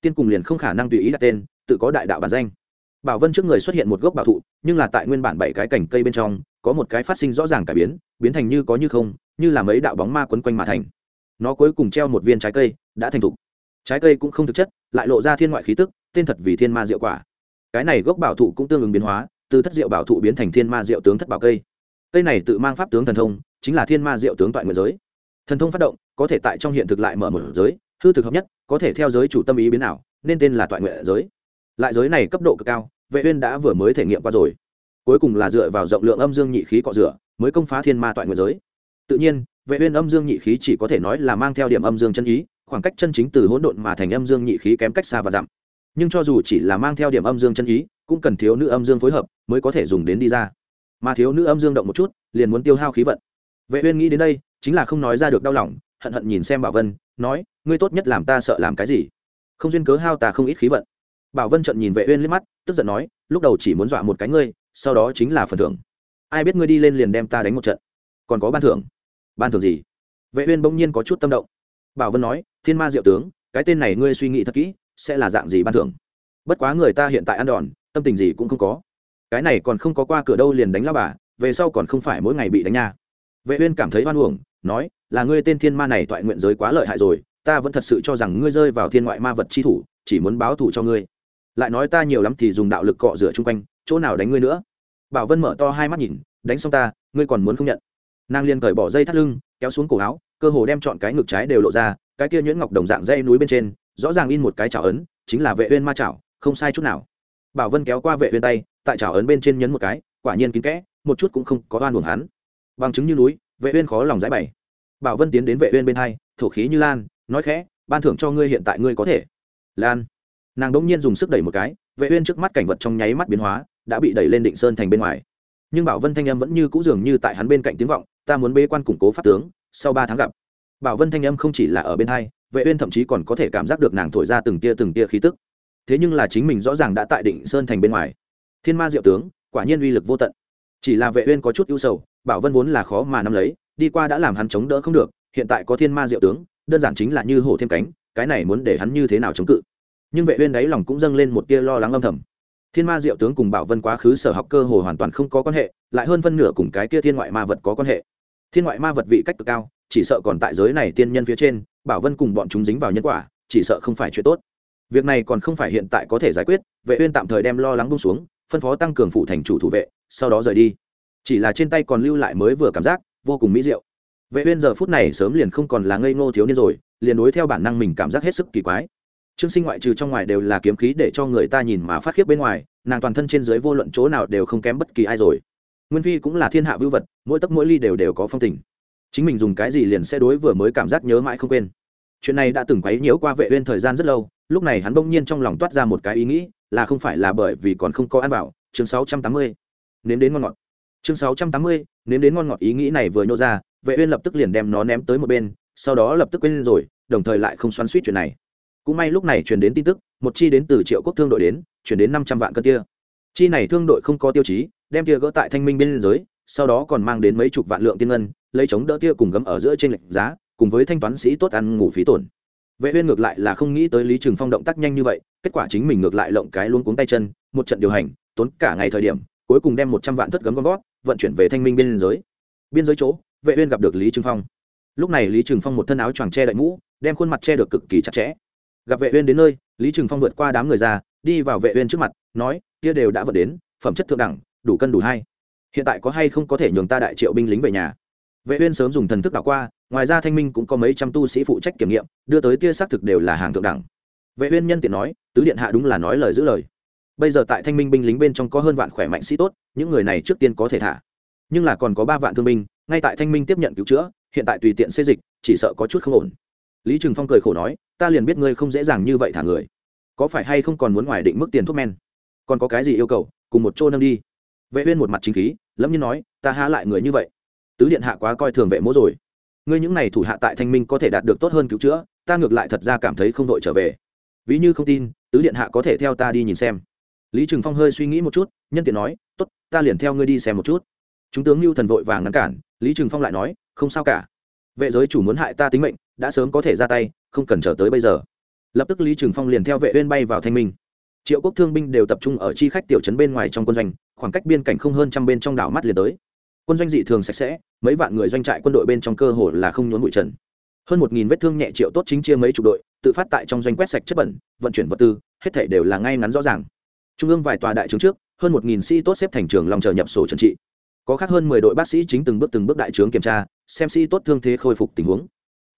A: Tiên cùng liền không khả năng tùy ý đặt tên, tự có đại đạo bản danh. Bảo vân trước người xuất hiện một gốc bảo thụ, nhưng là tại nguyên bản bảy cái cành cây bên trong có một cái phát sinh rõ ràng cải biến biến thành như có như không, như là mấy đạo bóng ma quấn quanh mà thành. Nó cuối cùng treo một viên trái cây, đã thành thục. Trái cây cũng không thực chất, lại lộ ra thiên ngoại khí tức, tên thật vì thiên ma diệu quả. Cái này gốc bảo thụ cũng tương ứng biến hóa, từ thất diệu bảo thụ biến thành thiên ma diệu tướng thất bảo cây. Cây này tự mang pháp tướng thần thông, chính là thiên ma diệu tướng toại nguyện giới. Thần thông phát động, có thể tại trong hiện thực lại mở một giới, hư thực hợp nhất, có thể theo giới chủ tâm ý biến nào nên tên là toại nguyện giới. Lại giới này cấp độ cực cao, vệ uyên đã vừa mới thể nghiệm qua rồi cuối cùng là dựa vào rộng lượng âm dương nhị khí cọ rửa, mới công phá thiên ma toại nguyện giới. Tự nhiên, vệ uyên âm dương nhị khí chỉ có thể nói là mang theo điểm âm dương chân ý, khoảng cách chân chính từ hỗn độn mà thành âm dương nhị khí kém cách xa và dặm. Nhưng cho dù chỉ là mang theo điểm âm dương chân ý, cũng cần thiếu nữ âm dương phối hợp mới có thể dùng đến đi ra. Mà thiếu nữ âm dương động một chút, liền muốn tiêu hao khí vận. Vệ uyên nghĩ đến đây, chính là không nói ra được đau lòng, hận hận nhìn xem bảo vân, nói, ngươi tốt nhất làm ta sợ làm cái gì? Không duyên cớ hao ta không ít khí vận. Bảo vân trợn nhìn vệ uyên liếc mắt, tức giận nói, lúc đầu chỉ muốn dọa một cái ngươi sau đó chính là phần thưởng. Ai biết ngươi đi lên liền đem ta đánh một trận. Còn có ban thưởng. Ban thưởng gì? Vệ uyên bỗng nhiên có chút tâm động. Bảo vân nói, thiên ma diệu tướng, cái tên này ngươi suy nghĩ thật kỹ, sẽ là dạng gì ban thưởng? Bất quá người ta hiện tại ăn đòn, tâm tình gì cũng không có. Cái này còn không có qua cửa đâu liền đánh la bà, về sau còn không phải mỗi ngày bị đánh nha. Vệ uyên cảm thấy hoan uổng, nói, là ngươi tên thiên ma này toại nguyện giới quá lợi hại rồi, ta vẫn thật sự cho rằng ngươi rơi vào thiên ngoại ma vật chi thủ, chỉ muốn báo thù cho ngươi. Lại nói ta nhiều lắm thì dùng đạo lực cọ rửa chung quanh, chỗ nào đánh ngươi nữa? Bảo vân mở to hai mắt nhìn, đánh xong ta, ngươi còn muốn không nhận? Nàng liền cởi bỏ dây thắt lưng, kéo xuống cổ áo, cơ hồ đem chọn cái ngực trái đều lộ ra, cái kia nhuyễn ngọc đồng dạng dây núi bên trên, rõ ràng in một cái chảo ấn, chính là vệ uyên ma chảo, không sai chút nào. Bảo vân kéo qua vệ uyên tay, tại chảo ấn bên trên nhấn một cái, quả nhiên kín kẽ, một chút cũng không có oan uổng hắn. Bằng chứng như núi, vệ uyên khó lòng giải bày. Bảo vân tiến đến vệ uyên bên hai, thổ khí như lan, nói khẽ, ban thưởng cho ngươi hiện tại ngươi có thể. Lan. Nàng đống nhiên dùng sức đẩy một cái, vệ uyên trước mắt cảnh vật trong nháy mắt biến hóa đã bị đẩy lên định sơn thành bên ngoài. Nhưng bảo vân thanh âm vẫn như cũ dường như tại hắn bên cạnh tiếng vọng, ta muốn bế quan củng cố pháp tướng, sau ba tháng gặp. Bảo vân thanh âm không chỉ là ở bên hai, vệ uyên thậm chí còn có thể cảm giác được nàng thổi ra từng tia từng tia khí tức. Thế nhưng là chính mình rõ ràng đã tại định sơn thành bên ngoài. Thiên ma diệu tướng, quả nhiên uy lực vô tận. Chỉ là vệ uyên có chút ưu sầu, bảo vân vốn là khó mà nắm lấy, đi qua đã làm hắn chống đỡ không được, hiện tại có thiên ma diệu tướng, đơn giản chính là như hổ thêm cánh, cái này muốn để hắn như thế nào chống cự. Nhưng vệ uyên đấy lòng cũng dâng lên một tia lo lắng âm thầm thiên ma diệu tướng cùng bảo vân quá khứ sở học cơ hồ hoàn toàn không có quan hệ, lại hơn phân nửa cùng cái kia thiên ngoại ma vật có quan hệ. Thiên ngoại ma vật vị cách cực cao, chỉ sợ còn tại giới này tiên nhân phía trên, bảo vân cùng bọn chúng dính vào nhân quả, chỉ sợ không phải chuyện tốt. Việc này còn không phải hiện tại có thể giải quyết, vệ uyên tạm thời đem lo lắng buông xuống, phân phó tăng cường phụ thành chủ thủ vệ, sau đó rời đi. Chỉ là trên tay còn lưu lại mới vừa cảm giác, vô cùng mỹ diệu. Vệ uyên giờ phút này sớm liền không còn là ngây ngô thiếu niên rồi, liền đối theo bản năng mình cảm giác hết sức kỳ quái trương sinh ngoại trừ trong ngoài đều là kiếm khí để cho người ta nhìn mà phát khiếp bên ngoài nàng toàn thân trên dưới vô luận chỗ nào đều không kém bất kỳ ai rồi. Nguyên phi cũng là thiên hạ vưu vật mỗi tấc mỗi ly đều đều có phong tình. Chính mình dùng cái gì liền sẽ đối vừa mới cảm giác nhớ mãi không quên. Chuyện này đã từng quấy nhiễu qua vệ uyên thời gian rất lâu lúc này hắn bỗng nhiên trong lòng toát ra một cái ý nghĩ là không phải là bởi vì còn không có ăn bảo chương 680. nếm đến ngon ngọt. Chương 680, nếm đến ngon ngọt ý nghĩ này vừa nhô ra vệ uyên lập tức liền đem nó ném tới một bên sau đó lập tức quên rồi đồng thời lại không xoắn xuýt chuyện này cũng may lúc này truyền đến tin tức, một chi đến từ triệu quốc thương đội đến, chuyển đến năm trăm vạn cân kia. Chi này thương đội không có tiêu chí, đem tia gỡ tại thanh minh bên giới, sau đó còn mang đến mấy chục vạn lượng tiên ngân, lấy chống đỡ tia cùng gấm ở giữa trên lệnh giá, cùng với thanh toán sĩ tốt ăn ngủ phí tổn. Vệ uyên ngược lại là không nghĩ tới lý trường phong động tác nhanh như vậy, kết quả chính mình ngược lại lộng cái luôn cuống tay chân, một trận điều hành, tốn cả ngày thời điểm, cuối cùng đem một trăm vạn thất gấm con gót, vận chuyển về thanh minh biên giới. Biên giới chỗ, vệ uyên gặp được lý trường phong. Lúc này lý trường phong một thân áo choàng che đậy mũ, đem khuôn mặt che được cực kỳ chặt chẽ gặp vệ uyên đến nơi, lý trường phong vượt qua đám người ra, đi vào vệ uyên trước mặt, nói, kia đều đã vượt đến, phẩm chất thượng đẳng, đủ cân đủ hay hiện tại có hay không có thể nhường ta đại triệu binh lính về nhà? Vệ uyên sớm dùng thần thức đảo qua, ngoài ra thanh minh cũng có mấy trăm tu sĩ phụ trách kiểm nghiệm, đưa tới tia xác thực đều là hàng thượng đẳng. Vệ uyên nhân tiện nói, tứ điện hạ đúng là nói lời giữ lời. Bây giờ tại thanh minh binh lính bên trong có hơn vạn khỏe mạnh sĩ tốt, những người này trước tiên có thể thả. Nhưng là còn có ba vạn thương binh, ngay tại thanh minh tiếp nhận cứu chữa, hiện tại tùy tiện xây dịch, chỉ sợ có chút không ổn. Lý trừng phong cười khổ nói ta liền biết ngươi không dễ dàng như vậy thả người. Có phải hay không còn muốn ngoài định mức tiền thuốc men? Còn có cái gì yêu cầu, cùng một chỗ nâng đi. Vệ uyên một mặt chính khí lâm nhiên nói, ta há lại người như vậy. Tứ điện hạ quá coi thường vệ mỗ rồi. Ngươi những này thủ hạ tại thanh minh có thể đạt được tốt hơn cứu chữa, ta ngược lại thật ra cảm thấy không đội trở về. Ví như không tin, tứ điện hạ có thể theo ta đi nhìn xem. Lý trừng phong hơi suy nghĩ một chút, nhân tiện nói, tốt, ta liền theo ngươi đi xem một chút. Chúng tướng lưu thần vội vàng ngăn cản, lý trừng phong lại nói, không sao cả. Vệ giới chủ muốn hại ta tính mệnh, đã sớm có thể ra tay không cần chờ tới bây giờ. Lập tức lý trường phong liền theo vệ uyên bay vào thanh minh. Triệu quốc thương binh đều tập trung ở chi khách tiểu trấn bên ngoài trong quân doanh, khoảng cách biên cảnh không hơn trăm bên trong đảo mắt liền tới. Quân doanh dị thường sạch sẽ, mấy vạn người doanh trại quân đội bên trong cơ hồ là không nhốn bụi trần. Hơn một nghìn vết thương nhẹ triệu tốt chính chia mấy chục đội, tự phát tại trong doanh quét sạch chất bẩn, vận chuyển vật tư, hết thảy đều là ngay ngắn rõ ràng. Trung ương vài tòa đại trướng trước, hơn một nghìn sĩ tốt xếp thành trường lòng chờ nhập sổ trần trị. Có khác hơn mười đội bác sĩ chính từng bước từng bước đại trướng kiểm tra, xem sĩ tốt thương thế khôi phục tình huống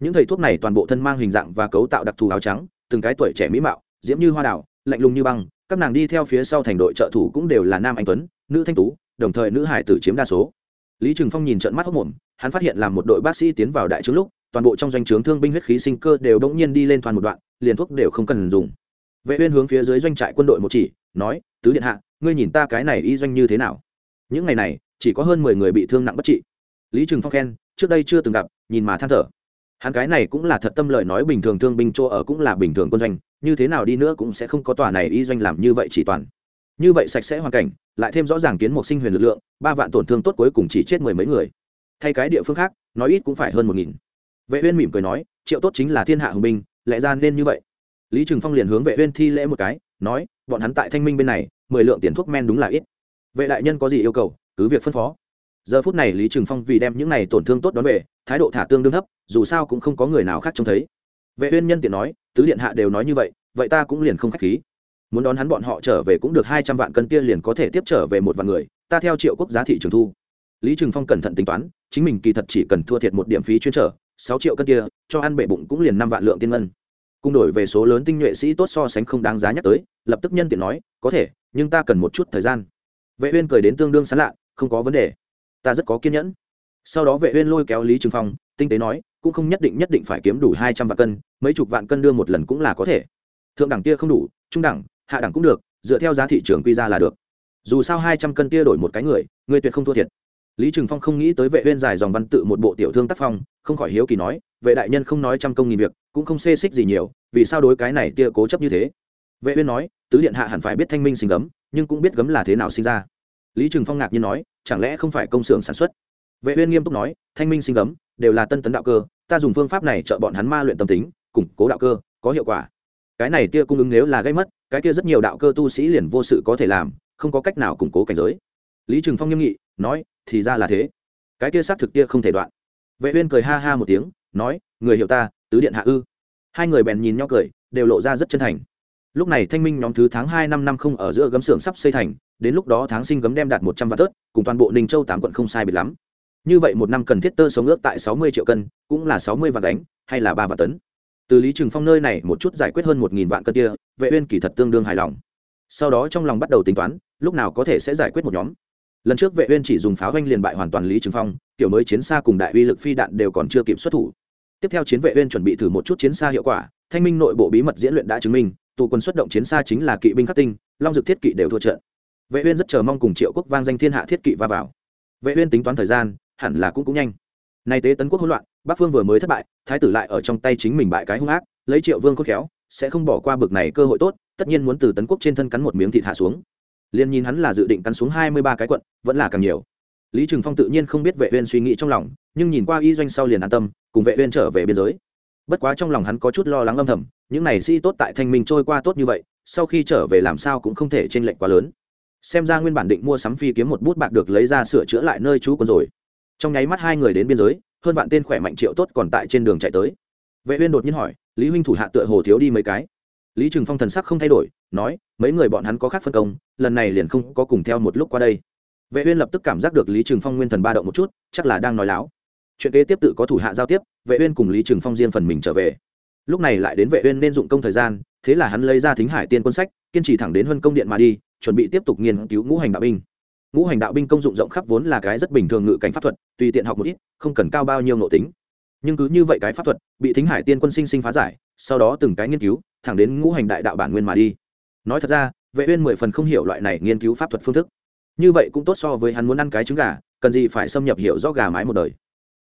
A: những thầy thuốc này toàn bộ thân mang hình dạng và cấu tạo đặc thù áo trắng, từng cái tuổi trẻ mỹ mạo, diễm như hoa đào, lạnh lùng như băng, các nàng đi theo phía sau thành đội trợ thủ cũng đều là nam anh tuấn, nữ thanh tú, đồng thời nữ hải tử chiếm đa số. Lý trừng phong nhìn trận mắt hốc mồm, hắn phát hiện là một đội bác sĩ tiến vào đại trướng lúc, toàn bộ trong doanh trướng thương binh huyết khí sinh cơ đều đống nhiên đi lên toàn một đoạn, liền thuốc đều không cần dùng. Vệ uyên hướng phía dưới doanh trại quân đội một chỉ, nói, tứ điện hạ, ngươi nhìn ta cái này y doanh như thế nào? Những ngày này, chỉ có hơn mười người bị thương nặng bất trị. Lý trừng phong khen, trước đây chưa từng gặp, nhìn mà than thở hắn cái này cũng là thật tâm lời nói bình thường thương binh chỗ ở cũng là bình thường quân doanh, như thế nào đi nữa cũng sẽ không có tòa này y doanh làm như vậy chỉ toàn. Như vậy sạch sẽ hoàn cảnh, lại thêm rõ ràng kiến một sinh huyền lực lượng, ba vạn tổn thương tốt cuối cùng chỉ chết mười mấy người. Thay cái địa phương khác, nói ít cũng phải hơn một nghìn. Vệ uyên mỉm cười nói, triệu tốt chính là thiên hạ hùng binh, lẽ ra nên như vậy. Lý trường phong liền hướng vệ uyên thi lễ một cái, nói, bọn hắn tại thanh minh bên này, mười lượng tiền thuốc men đúng là ít. Vệ đại nhân có gì yêu cầu, cứ việc phân phó giờ phút này lý trừng phong vì đem những này tổn thương tốt đón về, thái độ thả tương đương thấp, dù sao cũng không có người nào khác trông thấy. Vệ uyên nhân tiện nói, tứ điện hạ đều nói như vậy vậy ta cũng liền không khách khí. Muốn đón hắn bọn họ trở về cũng được hai trăm vạn cân kia liền có thể tiếp trở về một vạn người, ta theo triệu quốc giá thị trường thu. Lý trừng phong cẩn thận tính toán, chính mình kỳ thật chỉ cần thua thiệt một điểm phí chuyên trở, sáu triệu cân kia, cho ăn bể bụng cũng liền năm vạn lượng tiên ngân. Cung đổi về số lớn tinh nhuệ sĩ tốt so sánh không đáng giá nhắc tới, lập tức nhân tiện nói, có thể, nhưng ta cần một chút thời gian. Vệ uyên cười đến tương đương sán lạ, không có vấn đề ta rất có kiên nhẫn. Sau đó vệ uyên lôi kéo lý trường phong, tinh tế nói, cũng không nhất định nhất định phải kiếm đủ 200 vạn cân, mấy chục vạn cân đưa một lần cũng là có thể. Thượng đẳng kia không đủ, trung đẳng, hạ đẳng cũng được, dựa theo giá thị trường quy ra là được. Dù sao 200 cân kia đổi một cái người người tuyệt không thua thiệt. Lý trường phong không nghĩ tới vệ uyên dài dòng văn tự một bộ tiểu thương tác phong, không khỏi hiếu kỳ nói, vệ đại nhân không nói trăm công nghìn việc, cũng không xê xích gì nhiều, vì sao đối cái này tia cố chấp như thế? Vệ uyên nói, tứ điện hạ hẳn phải biết thanh minh sinh gấm, nhưng cũng biết gấm là thế nào sinh ra. Lý trường phong ngạc nhiên nói chẳng lẽ không phải công xưởng sản xuất? Vệ uyên nghiêm túc nói, thanh minh sinh gấm đều là tân tấn đạo cơ, ta dùng phương pháp này trợ bọn hắn ma luyện tâm tính, củng cố đạo cơ, có hiệu quả. Cái này tia cung ứng nếu là gây mất, cái kia rất nhiều đạo cơ tu sĩ liền vô sự có thể làm, không có cách nào củng cố cảnh giới. Lý trường phong nghiêm nghị, nói, thì ra là thế. Cái kia xác thực tia không thể đoạn. Vệ uyên cười ha ha một tiếng, nói, người hiểu ta, tứ điện hạ ư. Hai người bèn nhìn nhau cười, đều lộ ra rất chân thành. Lúc này thanh minh nhóm thứ tháng hai năm năm không ở giữa gấm xưởng sắp xây thành đến lúc đó tháng sinh gấm đem đạt một trăm vạn tớt, cùng toàn bộ ninh châu tám quận không sai biệt lắm. Như vậy một năm cần thiết tơ sống ước tại sáu mươi triệu cân, cũng là sáu mươi vạn đánh, hay là ba vạn tấn. Từ lý trừng phong nơi này một chút giải quyết hơn một nghìn vạn cân kia, vệ uyên kỳ thật tương đương hài lòng. Sau đó trong lòng bắt đầu tính toán, lúc nào có thể sẽ giải quyết một nhóm. Lần trước vệ uyên chỉ dùng pháo doanh liền bại hoàn toàn lý trừng phong tiểu mới chiến xa cùng đại uy lực phi đạn đều còn chưa kịp xuất thủ. Tiếp theo chiến vệ uyên chuẩn bị thử một chút chiến xa hiệu quả, thanh minh nội bộ bí mật diễn luyện đã chứng minh tụ quân xuất động chiến xa chính là kỵ binh khắc tinh, long dược thiết kỵ đều thua trận vệ uyên rất chờ mong cùng triệu quốc vang danh thiên hạ thiết kỵ va vào. vệ uyên tính toán thời gian, hẳn là cũng cũng nhanh. Nay tế tấn quốc hỗn loạn, bắc phương vừa mới thất bại, thái tử lại ở trong tay chính mình bại cái hung ác, lấy triệu vương khôn khéo, sẽ không bỏ qua bực này cơ hội tốt, tất nhiên muốn từ tấn quốc trên thân cắn một miếng thịt hạ xuống. Liên nhìn hắn là dự định cắn xuống 23 cái quận, vẫn là càng nhiều. Lý Trường phong tự nhiên không biết vệ uyên suy nghĩ trong lòng, nhưng nhìn qua y doanh sau liền an tâm, cùng vệ uyên trở về biên giới. Bất quá trong lòng hắn có chút lo lắng âm thầm, những này sĩ tốt tại thanh minh trôi qua tốt như vậy, sau khi trở về làm sao cũng không thể trên lệnh quá lớn xem ra nguyên bản định mua sắm phi kiếm một bút bạc được lấy ra sửa chữa lại nơi trú quân rồi. Trong nháy mắt hai người đến biên giới, hơn vạn tên khỏe mạnh triệu tốt còn tại trên đường chạy tới. Vệ uyên đột nhiên hỏi, lý huynh thủ hạ tựa hồ thiếu đi mấy cái? Lý trừng phong thần sắc không thay đổi, nói, mấy người bọn hắn có khác phân công, lần này liền không có cùng theo một lúc qua đây. Vệ uyên lập tức cảm giác được lý trừng phong nguyên thần ba động một chút, chắc là đang nói láo. Chuyện kế tiếp tự có thủ hạ giao tiếp, vệ uyên cùng lý trừng phong riêng phần mình trở về. Lúc này lại đến vệ uyên nên dụng công thời gian thế là hắn lấy ra thính hải tiên quân sách, kiên trì thẳng đến huân công điện mà đi, chuẩn bị tiếp tục nghiên cứu ngũ hành đạo binh. Ngũ hành đạo binh công dụng rộng khắp vốn là cái rất bình thường ngự cảnh pháp thuật, tùy tiện học một ít, không cần cao bao nhiêu nội tính. Nhưng cứ như vậy cái pháp thuật, bị thính hải tiên quân sinh sinh phá giải, sau đó từng cái nghiên cứu, thẳng đến ngũ hành đại đạo bản nguyên mà đi. Nói thật ra, vệ uyên mười phần không hiểu loại này nghiên cứu pháp thuật phương thức. Như vậy cũng tốt so với hắn muốn ăn cái trứng gà, cần gì phải xâm nhập hiểu rõ gà mái một đời.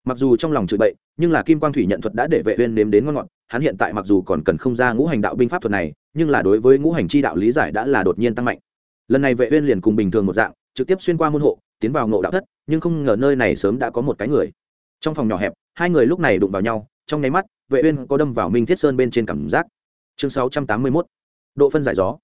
A: Mặc dù trong lòng chửi bậy, nhưng là kim quang thủy nhận thuật đã để vệ uyên nếm đến ngon ngọt hắn hiện tại mặc dù còn cần không ra ngũ hành đạo binh pháp thuật này, nhưng là đối với ngũ hành chi đạo lý giải đã là đột nhiên tăng mạnh. Lần này vệ uyên liền cùng bình thường một dạng, trực tiếp xuyên qua môn hộ, tiến vào ngộ đạo thất, nhưng không ngờ nơi này sớm đã có một cái người. Trong phòng nhỏ hẹp, hai người lúc này đụng vào nhau, trong nháy mắt, vệ uyên có đâm vào minh thiết sơn bên trên cảm giác. Chương 681 độ phân giải gió.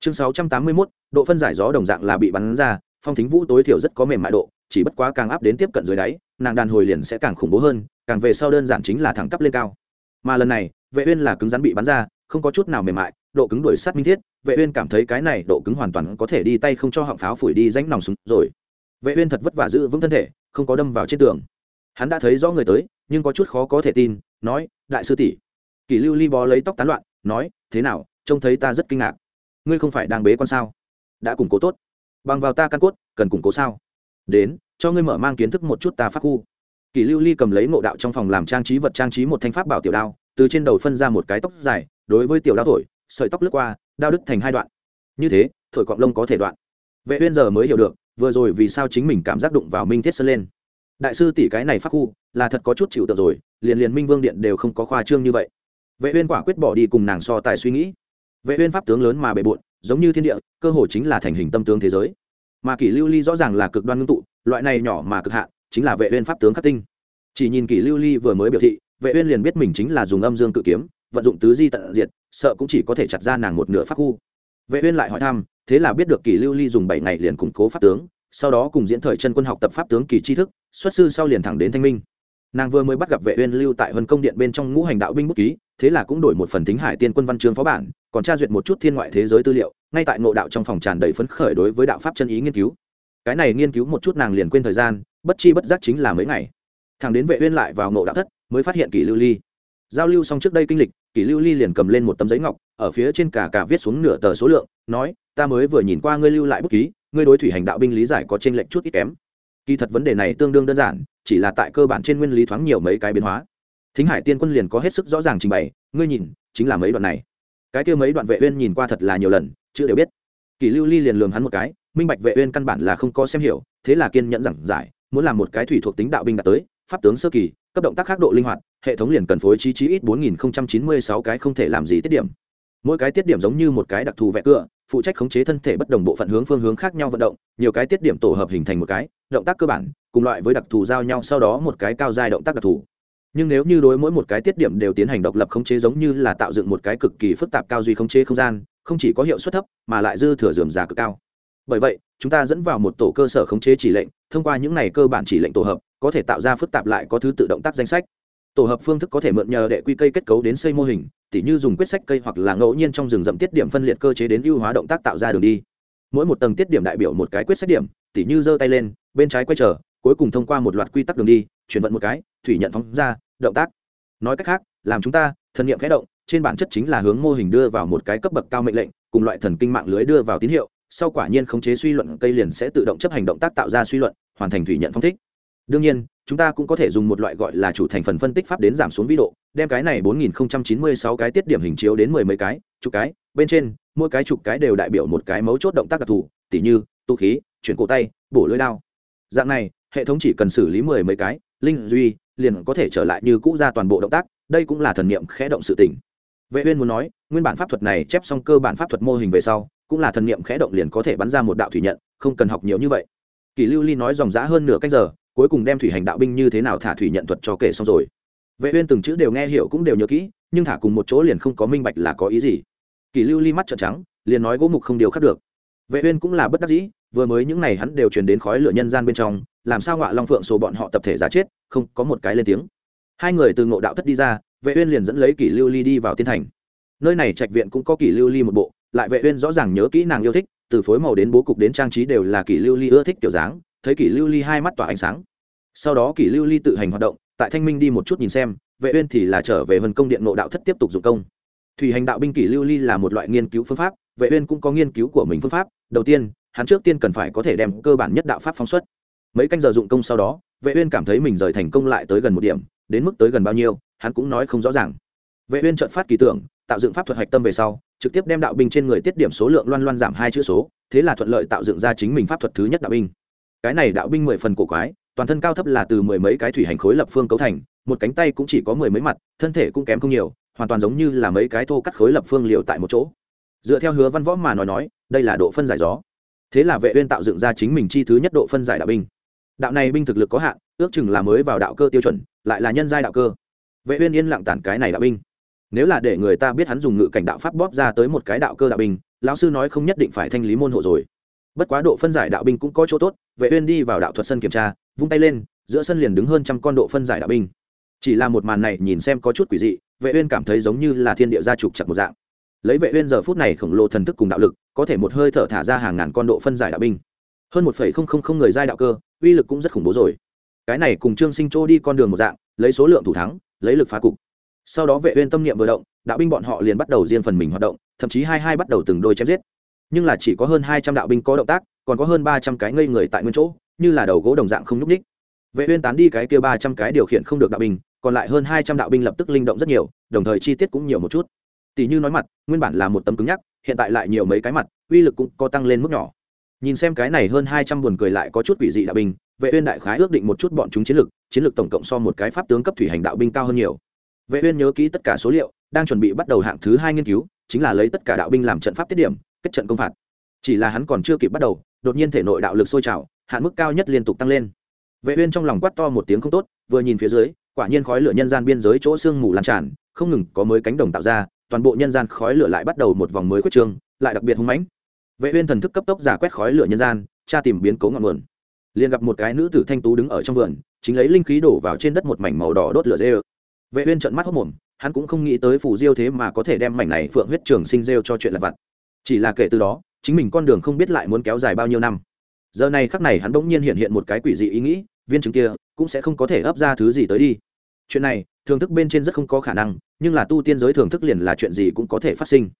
A: Chương 681 độ phân giải gió đồng dạng là bị bắn ra, phong thính vũ tối thiểu rất có mềm mại độ, chỉ bất quá càng áp đến tiếp cận dưới đáy, nàng đàn hồi liền sẽ càng khủng bố hơn, càng về sau đơn giản chính là thẳng tắp lên cao mà lần này, vệ uyên là cứng rắn bị bắn ra, không có chút nào mềm mại, độ cứng đuổi sát minh thiết, vệ uyên cảm thấy cái này độ cứng hoàn toàn có thể đi tay không cho họng pháo phủi đi rãnh nòng súng, rồi. Vệ uyên thật vất vả giữ vững thân thể, không có đâm vào trên tường. Hắn đã thấy rõ người tới, nhưng có chút khó có thể tin, nói, đại sư tỷ. Kỷ lưu ly bó lấy tóc tán loạn, nói, thế nào, trông thấy ta rất kinh ngạc. Ngươi không phải đang bế con sao? Đã củng cố tốt. Bằng vào ta căn cốt, cần củng cố sao? Đến, cho ngươi mở mang kiến thức một chút ta pháp khu kỷ lưu ly cầm lấy ngộ đạo trong phòng làm trang trí vật trang trí một thanh pháp bảo tiểu đao, từ trên đầu phân ra một cái tóc dài, đối với tiểu đao thổi, sợi tóc lướt qua, đao đứt thành hai đoạn. Như thế, thổi cọng lông có thể đoạn. Vệ uyên giờ mới hiểu được, vừa rồi vì sao chính mình cảm giác đụng vào minh thiết sơn lên. Đại sư tỷ cái này pháp khu, là thật có chút chịu tượng rồi, liền liền minh vương điện đều không có khoa trương như vậy. Vệ uyên quả quyết bỏ đi cùng nàng so tài suy nghĩ. Vệ uyên pháp tướng lớn mà bề bộn, giống như thiên địa, cơ hồ chính là thành hình tâm tướng thế giới. Mà kỷ lưu ly rõ ràng là cực đoan ngưng tụ, loại này nhỏ mà cực hạn chính là vệ uyên pháp tướng khắc tinh. Chỉ nhìn kỷ lưu ly vừa mới biểu thị, vệ uyên liền biết mình chính là dùng âm dương cự kiếm, vận dụng tứ di tận diệt, sợ cũng chỉ có thể chặt ra nàng một nửa pháp khu. Vệ uyên lại hỏi thăm, thế là biết được kỷ lưu ly dùng bảy ngày liền củng cố pháp tướng, sau đó cùng diễn thời chân quân học tập pháp tướng kỳ tri thức, xuất sư sau liền thẳng đến thanh minh. Nàng vừa mới bắt gặp vệ uyên lưu tại vân công điện bên trong ngũ hành đạo binh bút ký, thế là cũng đổi một phần tính hải tiên quân văn chương phó bản, còn tra duyệt một chút thiên ngoại thế giới tư liệu, ngay tại ngộ đạo trong phòng tràn đầy phấn khởi đối với đạo pháp chân ý nghiên cứu cái này nghiên cứu một chút nàng liền quên thời gian, bất chi bất giác chính là mấy ngày. Thằng đến vệ uyên lại vào ngộ đạo thất, mới phát hiện kỷ lưu ly. Giao lưu xong trước đây kinh lịch, kỷ lưu ly liền cầm lên một tấm giấy ngọc, ở phía trên cả cả viết xuống nửa tờ số lượng, nói, ta mới vừa nhìn qua ngươi lưu lại bút ký, ngươi đối thủy hành đạo binh lý giải có trên lệnh chút ít kém. Kỳ thật vấn đề này tương đương đơn giản, chỉ là tại cơ bản trên nguyên lý thoáng nhiều mấy cái biến hóa. Thính hải tiên quân liền có hết sức rõ ràng trình bày, ngươi nhìn, chính là mấy đoạn này. Cái kia mấy đoạn vệ uyên nhìn qua thật là nhiều lần, chưa đều biết. Kỳ lưu ly liền lườm hắn một cái minh bạch vệ uyên căn bản là không có xem hiểu, thế là kiên nhẫn giảng giải, muốn làm một cái thủy thuộc tính đạo binh đạt tới, pháp tướng sơ kỳ, cấp động tác khác độ linh hoạt, hệ thống liền cần phối trí chí ít 4096 cái không thể làm gì tiết điểm. Mỗi cái tiết điểm giống như một cái đặc thù vẽ cựa phụ trách khống chế thân thể bất đồng bộ phận hướng phương hướng khác nhau vận động, nhiều cái tiết điểm tổ hợp hình thành một cái, động tác cơ bản, cùng loại với đặc thù giao nhau, sau đó một cái cao dài động tác đặc thù. Nhưng nếu như đối mỗi một cái tiết điểm đều tiến hành độc lập khống chế giống như là tạo dựng một cái cực kỳ phức tạp cao duy khống chế không gian, không chỉ có hiệu suất thấp, mà lại dư thừa dườm già cực cao bởi vậy, chúng ta dẫn vào một tổ cơ sở khống chế chỉ lệnh, thông qua những này cơ bản chỉ lệnh tổ hợp, có thể tạo ra phức tạp lại có thứ tự động tác danh sách. Tổ hợp phương thức có thể mượn nhờ đệ quy cây kết cấu đến xây mô hình, tỉ như dùng quyết sách cây hoặc là ngẫu nhiên trong rừng rậm tiết điểm phân liệt cơ chế đến ưu hóa động tác tạo ra đường đi. Mỗi một tầng tiết điểm đại biểu một cái quyết sách điểm, tỉ như giơ tay lên, bên trái quay trở, cuối cùng thông qua một loạt quy tắc đường đi, chuyển vận một cái, thủy nhận phóng ra, động tác. Nói cách khác, làm chúng ta thần nghiệm khẽ động, trên bản chất chính là hướng mô hình đưa vào một cái cấp bậc cao mệnh lệnh, cùng loại thần kinh mạng lưới đưa vào tín hiệu sau quả nhiên khống chế suy luận, cây liền sẽ tự động chấp hành động tác tạo ra suy luận, hoàn thành thủy nhận phong thích. Đương nhiên, chúng ta cũng có thể dùng một loại gọi là chủ thành phần phân tích pháp đến giảm xuống vĩ độ, đem cái này 4096 cái tiết điểm hình chiếu đến mười mấy cái, chục cái, bên trên, mỗi cái chục cái đều đại biểu một cái mấu chốt động tác đặc thù, tỉ như, tu khí, chuyển cổ tay, bổ lưỡi đao. Dạng này, hệ thống chỉ cần xử lý mười mấy cái, linh, duy, liền có thể trở lại như cũ ra toàn bộ động tác, đây cũng là thần niệm khẽ động sự tỉnh vệ uyên muốn nói, nguyên bản pháp thuật này chép xong cơ bản pháp thuật mô hình về sau cũng là thần niệm khẽ động liền có thể bắn ra một đạo thủy nhận, không cần học nhiều như vậy. Kỳ lưu ly nói dòng dã hơn nửa cách giờ, cuối cùng đem thủy hành đạo binh như thế nào thả thủy nhận thuật cho kể xong rồi. Vệ uyên từng chữ đều nghe hiểu cũng đều nhớ kỹ, nhưng thả cùng một chỗ liền không có minh bạch là có ý gì. Kỳ lưu ly mắt trợn trắng, liền nói gỗ mục không điều khác được. Vệ uyên cũng là bất đắc dĩ, vừa mới những này hắn đều truyền đến khói lửa nhân gian bên trong, làm sao ngọa long phượng số bọn họ tập thể giả chết, không có một cái lên tiếng. Hai người từ ngộ đạo thất đi ra, vệ uyên liền dẫn lấy kỷ lưu ly đi vào tiên thành. Nơi này trạch viện cũng có kỷ lưu ly một bộ lại vệ uyên rõ ràng nhớ kỹ nàng yêu thích, từ phối màu đến bố cục đến trang trí đều là kỷ lưu ly ưa thích kiểu dáng, thấy kỷ lưu ly hai mắt tỏa ánh sáng. Sau đó kỷ lưu ly tự hành hoạt động, tại thanh minh đi một chút nhìn xem, vệ uyên thì là trở về vân công điện nội đạo thất tiếp tục dụng công. Thủy hành đạo binh kỷ lưu ly là một loại nghiên cứu phương pháp, vệ uyên cũng có nghiên cứu của mình phương pháp. Đầu tiên, hắn trước tiên cần phải có thể đem cơ bản nhất đạo pháp phóng xuất. Mấy canh giờ dụng công sau đó, vệ uyên cảm thấy mình rời thành công lại tới gần một điểm, đến mức tới gần bao nhiêu, hắn cũng nói không rõ ràng. Vệ uyên chợt phát kỳ tưởng tạo dựng pháp thuật hạch tâm về sau, trực tiếp đem đạo binh trên người tiết điểm số lượng loan loan giảm hai chữ số, thế là thuận lợi tạo dựng ra chính mình pháp thuật thứ nhất đạo binh. Cái này đạo binh mười phần cổ quái, toàn thân cao thấp là từ mười mấy cái thủy hành khối lập phương cấu thành, một cánh tay cũng chỉ có mười mấy mặt, thân thể cũng kém không nhiều, hoàn toàn giống như là mấy cái thô cắt khối lập phương liệu tại một chỗ. Dựa theo hứa văn võ mà nói nói, đây là độ phân giải gió. Thế là vệ uyên tạo dựng ra chính mình chi thứ nhất độ phân giải đạo binh. Đạo này binh thực lực có hạn, ước chừng là mới vào đạo cơ tiêu chuẩn, lại là nhân giai đạo cơ. Vệ uyên yên lặng tản cái này đạo binh nếu là để người ta biết hắn dùng ngự cảnh đạo pháp bóp ra tới một cái đạo cơ đạo binh, lão sư nói không nhất định phải thanh lý môn hộ rồi. Bất quá độ phân giải đạo binh cũng có chỗ tốt, vệ uyên đi vào đạo thuật sân kiểm tra, vung tay lên, giữa sân liền đứng hơn trăm con độ phân giải đạo binh. Chỉ là một màn này nhìn xem có chút quỷ dị, vệ uyên cảm thấy giống như là thiên địa gia trục chặt một dạng. Lấy vệ uyên giờ phút này khổng lồ thần thức cùng đạo lực, có thể một hơi thở thả ra hàng ngàn con độ phân giải đạo binh. Hơn một phẩy không không không người giai đạo cơ, uy lực cũng rất khủng bố rồi. Cái này cùng trương sinh châu đi con đường một dạng, lấy số lượng thủ thắng, lấy lực phá cục sau đó vệ uyên tâm niệm vừa động, đạo binh bọn họ liền bắt đầu riêng phần mình hoạt động, thậm chí hai hai bắt đầu từng đôi chém giết. Nhưng là chỉ có hơn hai trăm đạo binh có động tác, còn có hơn ba trăm cái ngây người tại nguyên chỗ, như là đầu gỗ đồng dạng không nhúc ních vệ uyên tán đi cái kia ba trăm cái điều khiển không được đạo binh, còn lại hơn hai trăm đạo binh lập tức linh động rất nhiều, đồng thời chi tiết cũng nhiều một chút. Tỷ như nói mặt, nguyên bản là một tấm cứng nhắc, hiện tại lại nhiều mấy cái mặt, uy lực cũng có tăng lên mức nhỏ. Nhìn xem cái này hơn hai trăm buồn cười lại có chút quỷ dị đạo binh, vệ uyên đại khái ước định một chút bọn chúng chiến lực chiến lực tổng cộng so một cái pháp tướng cấp thủy hành đạo binh cao hơn nhiều vệ uyên nhớ kỹ tất cả số liệu, đang chuẩn bị bắt đầu hạng thứ hai nghiên cứu, chính là lấy tất cả đạo binh làm trận pháp tiết điểm, kết trận công phạt. Chỉ là hắn còn chưa kịp bắt đầu, đột nhiên thể nội đạo lực sôi trào, hạn mức cao nhất liên tục tăng lên. Vệ uyên trong lòng quát to một tiếng không tốt, vừa nhìn phía dưới, quả nhiên khói lửa nhân gian biên giới chỗ xương mù lan tràn, không ngừng có mới cánh đồng tạo ra, toàn bộ nhân gian khói lửa lại bắt đầu một vòng mới quyết trương, lại đặc biệt hung mãnh. Vệ uyên thần thức cấp tốc giả quét khói lửa nhân gian, tra tìm biến cố ngọn nguồn. Liền gặp một cái nữ tử thanh tú đứng ở trong vườn, chính lấy linh khí đổ vào trên đất một mảnh màu đỏ đốt lửa rêu vệ uyên trợn mắt hốt mồm, hắn cũng không nghĩ tới phù diêu thế mà có thể đem mảnh này phượng huyết trường sinh rêu cho chuyện lặt vặt. Chỉ là kể từ đó, chính mình con đường không biết lại muốn kéo dài bao nhiêu năm. Giờ này khắc này hắn bỗng nhiên hiện hiện một cái quỷ dị ý nghĩ, viên chứng kia cũng sẽ không có thể ấp ra thứ gì tới đi. Chuyện này thường thức bên trên rất không có khả năng, nhưng là tu tiên giới thường thức liền là chuyện gì cũng có thể phát sinh.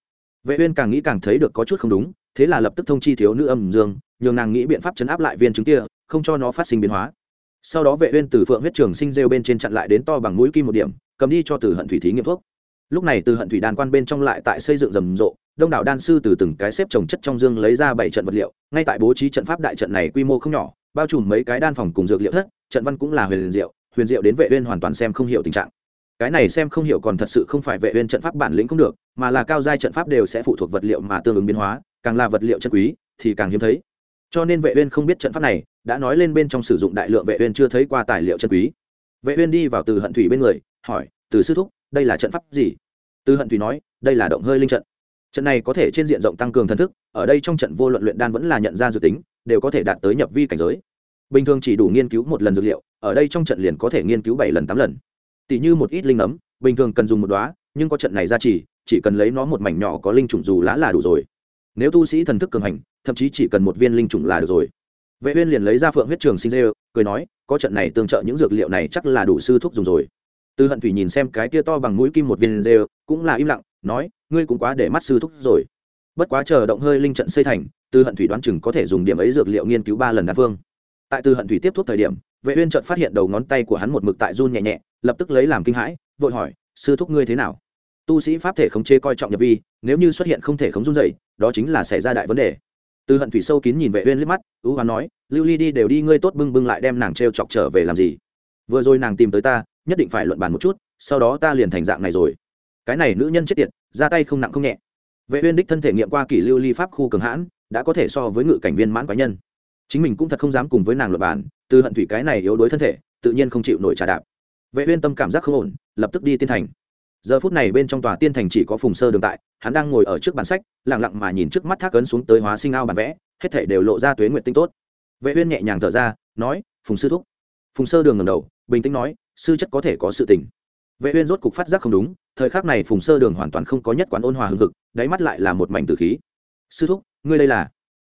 A: Vệ uyên càng nghĩ càng thấy được có chút không đúng, thế là lập tức thông chi thiếu nữ âm dương, nhường nàng nghĩ biện pháp chấn áp lại viên chứng kia, không cho nó phát sinh biến hóa sau đó vệ uyên từ phượng huyết trường sinh rêu bên trên chặn lại đến to bằng mũi kim một điểm, cầm đi cho từ hận thủy thí nghiệm thuốc. Lúc này từ hận thủy đan quan bên trong lại tại xây dựng rầm rộ, đông đảo đan sư từ từng cái xếp trồng chất trong dương lấy ra bảy trận vật liệu, ngay tại bố trí trận pháp đại trận này quy mô không nhỏ, bao trùm mấy cái đan phòng cùng dược liệu thất, trận văn cũng là huyền diệu huyền diệu đến vệ uyên hoàn toàn xem không hiểu tình trạng. Cái này xem không hiểu còn thật sự không phải vệ uyên trận pháp bản lĩnh không được, mà là cao giai trận pháp đều sẽ phụ thuộc vật liệu mà tương ứng biến hóa, càng là vật liệu chân quý, thì càng hiếm thấy cho nên vệ uyên không biết trận pháp này, đã nói lên bên trong sử dụng đại lượng vệ uyên chưa thấy qua tài liệu chân quý. Vệ uyên đi vào từ hận thủy bên người, hỏi, từ sư thúc, đây là trận pháp gì? Từ hận thủy nói, đây là động hơi linh trận. Trận này có thể trên diện rộng tăng cường thần thức, ở đây trong trận vô luận luyện đan vẫn là nhận ra dự tính, đều có thể đạt tới nhập vi cảnh giới. Bình thường chỉ đủ nghiên cứu một lần dược liệu, ở đây trong trận liền có thể nghiên cứu bảy lần tám lần. Tỷ như một ít linh ấm, bình thường cần dùng một đóa, nhưng có trận này ra chỉ chỉ cần lấy nó một mảnh nhỏ có linh trùng dù lá là đủ rồi. Nếu tu sĩ thần thức cường hành thậm chí chỉ cần một viên linh trùng là được rồi. Vệ uyên liền lấy ra phượng huyết trường sinh dê, cười nói, có trận này tương trợ những dược liệu này chắc là đủ sư thuốc dùng rồi. Tư hận thủy nhìn xem cái tia to bằng mũi kim một viên dê, cũng là im lặng, nói, ngươi cũng quá để mắt sư thúc rồi. Bất quá chờ động hơi linh trận xây thành, Tư hận thủy đoán chừng có thể dùng điểm ấy dược liệu nghiên cứu ba lần đan phương. Tại Tư hận thủy tiếp thuốc thời điểm, vệ uyên chợt phát hiện đầu ngón tay của hắn một mực tại run nhẹ nhẹ, lập tức lấy làm kinh hãi, vội hỏi, sư thúc ngươi thế nào? Tu sĩ pháp thể khống chế coi trọng nhập vi, nếu như xuất hiện không thể khống run dậy đó chính là xảy ra đại vấn đề từ hận thủy sâu kín nhìn vệ uyên liếc mắt, ưu hoán nói, lưu ly đi đều đi, ngươi tốt bưng bưng lại đem nàng treo chọc trở về làm gì? Vừa rồi nàng tìm tới ta, nhất định phải luận bàn một chút, sau đó ta liền thành dạng này rồi. Cái này nữ nhân chết tiệt, ra tay không nặng không nhẹ. Vệ uyên đích thân thể nghiệm qua kỷ lưu ly pháp khu cường hãn, đã có thể so với ngự cảnh viên mãn quái nhân. Chính mình cũng thật không dám cùng với nàng luận bàn, từ hận thủy cái này yếu đuối thân thể, tự nhiên không chịu nổi trà đạp. Vệ uyên tâm cảm giác không ổn, lập tức đi tiên thành giờ phút này bên trong tòa tiên thành chỉ có phùng sơ đường tại, hắn đang ngồi ở trước bàn sách, lặng lặng mà nhìn trước mắt thác ấn xuống tới hóa sinh ao bản vẽ, hết thể đều lộ ra tuế nguyện tinh tốt. Vệ uyên nhẹ nhàng thở ra, nói, phùng sư thúc. Phùng sơ đường ngẩng đầu, bình tĩnh nói, sư chất có thể có sự tình. Vệ uyên rốt cục phát giác không đúng, thời khắc này phùng sơ đường hoàn toàn không có nhất quán ôn hòa hưng hực, đáy mắt lại là một mảnh tử khí. Sư thúc, ngươi đây là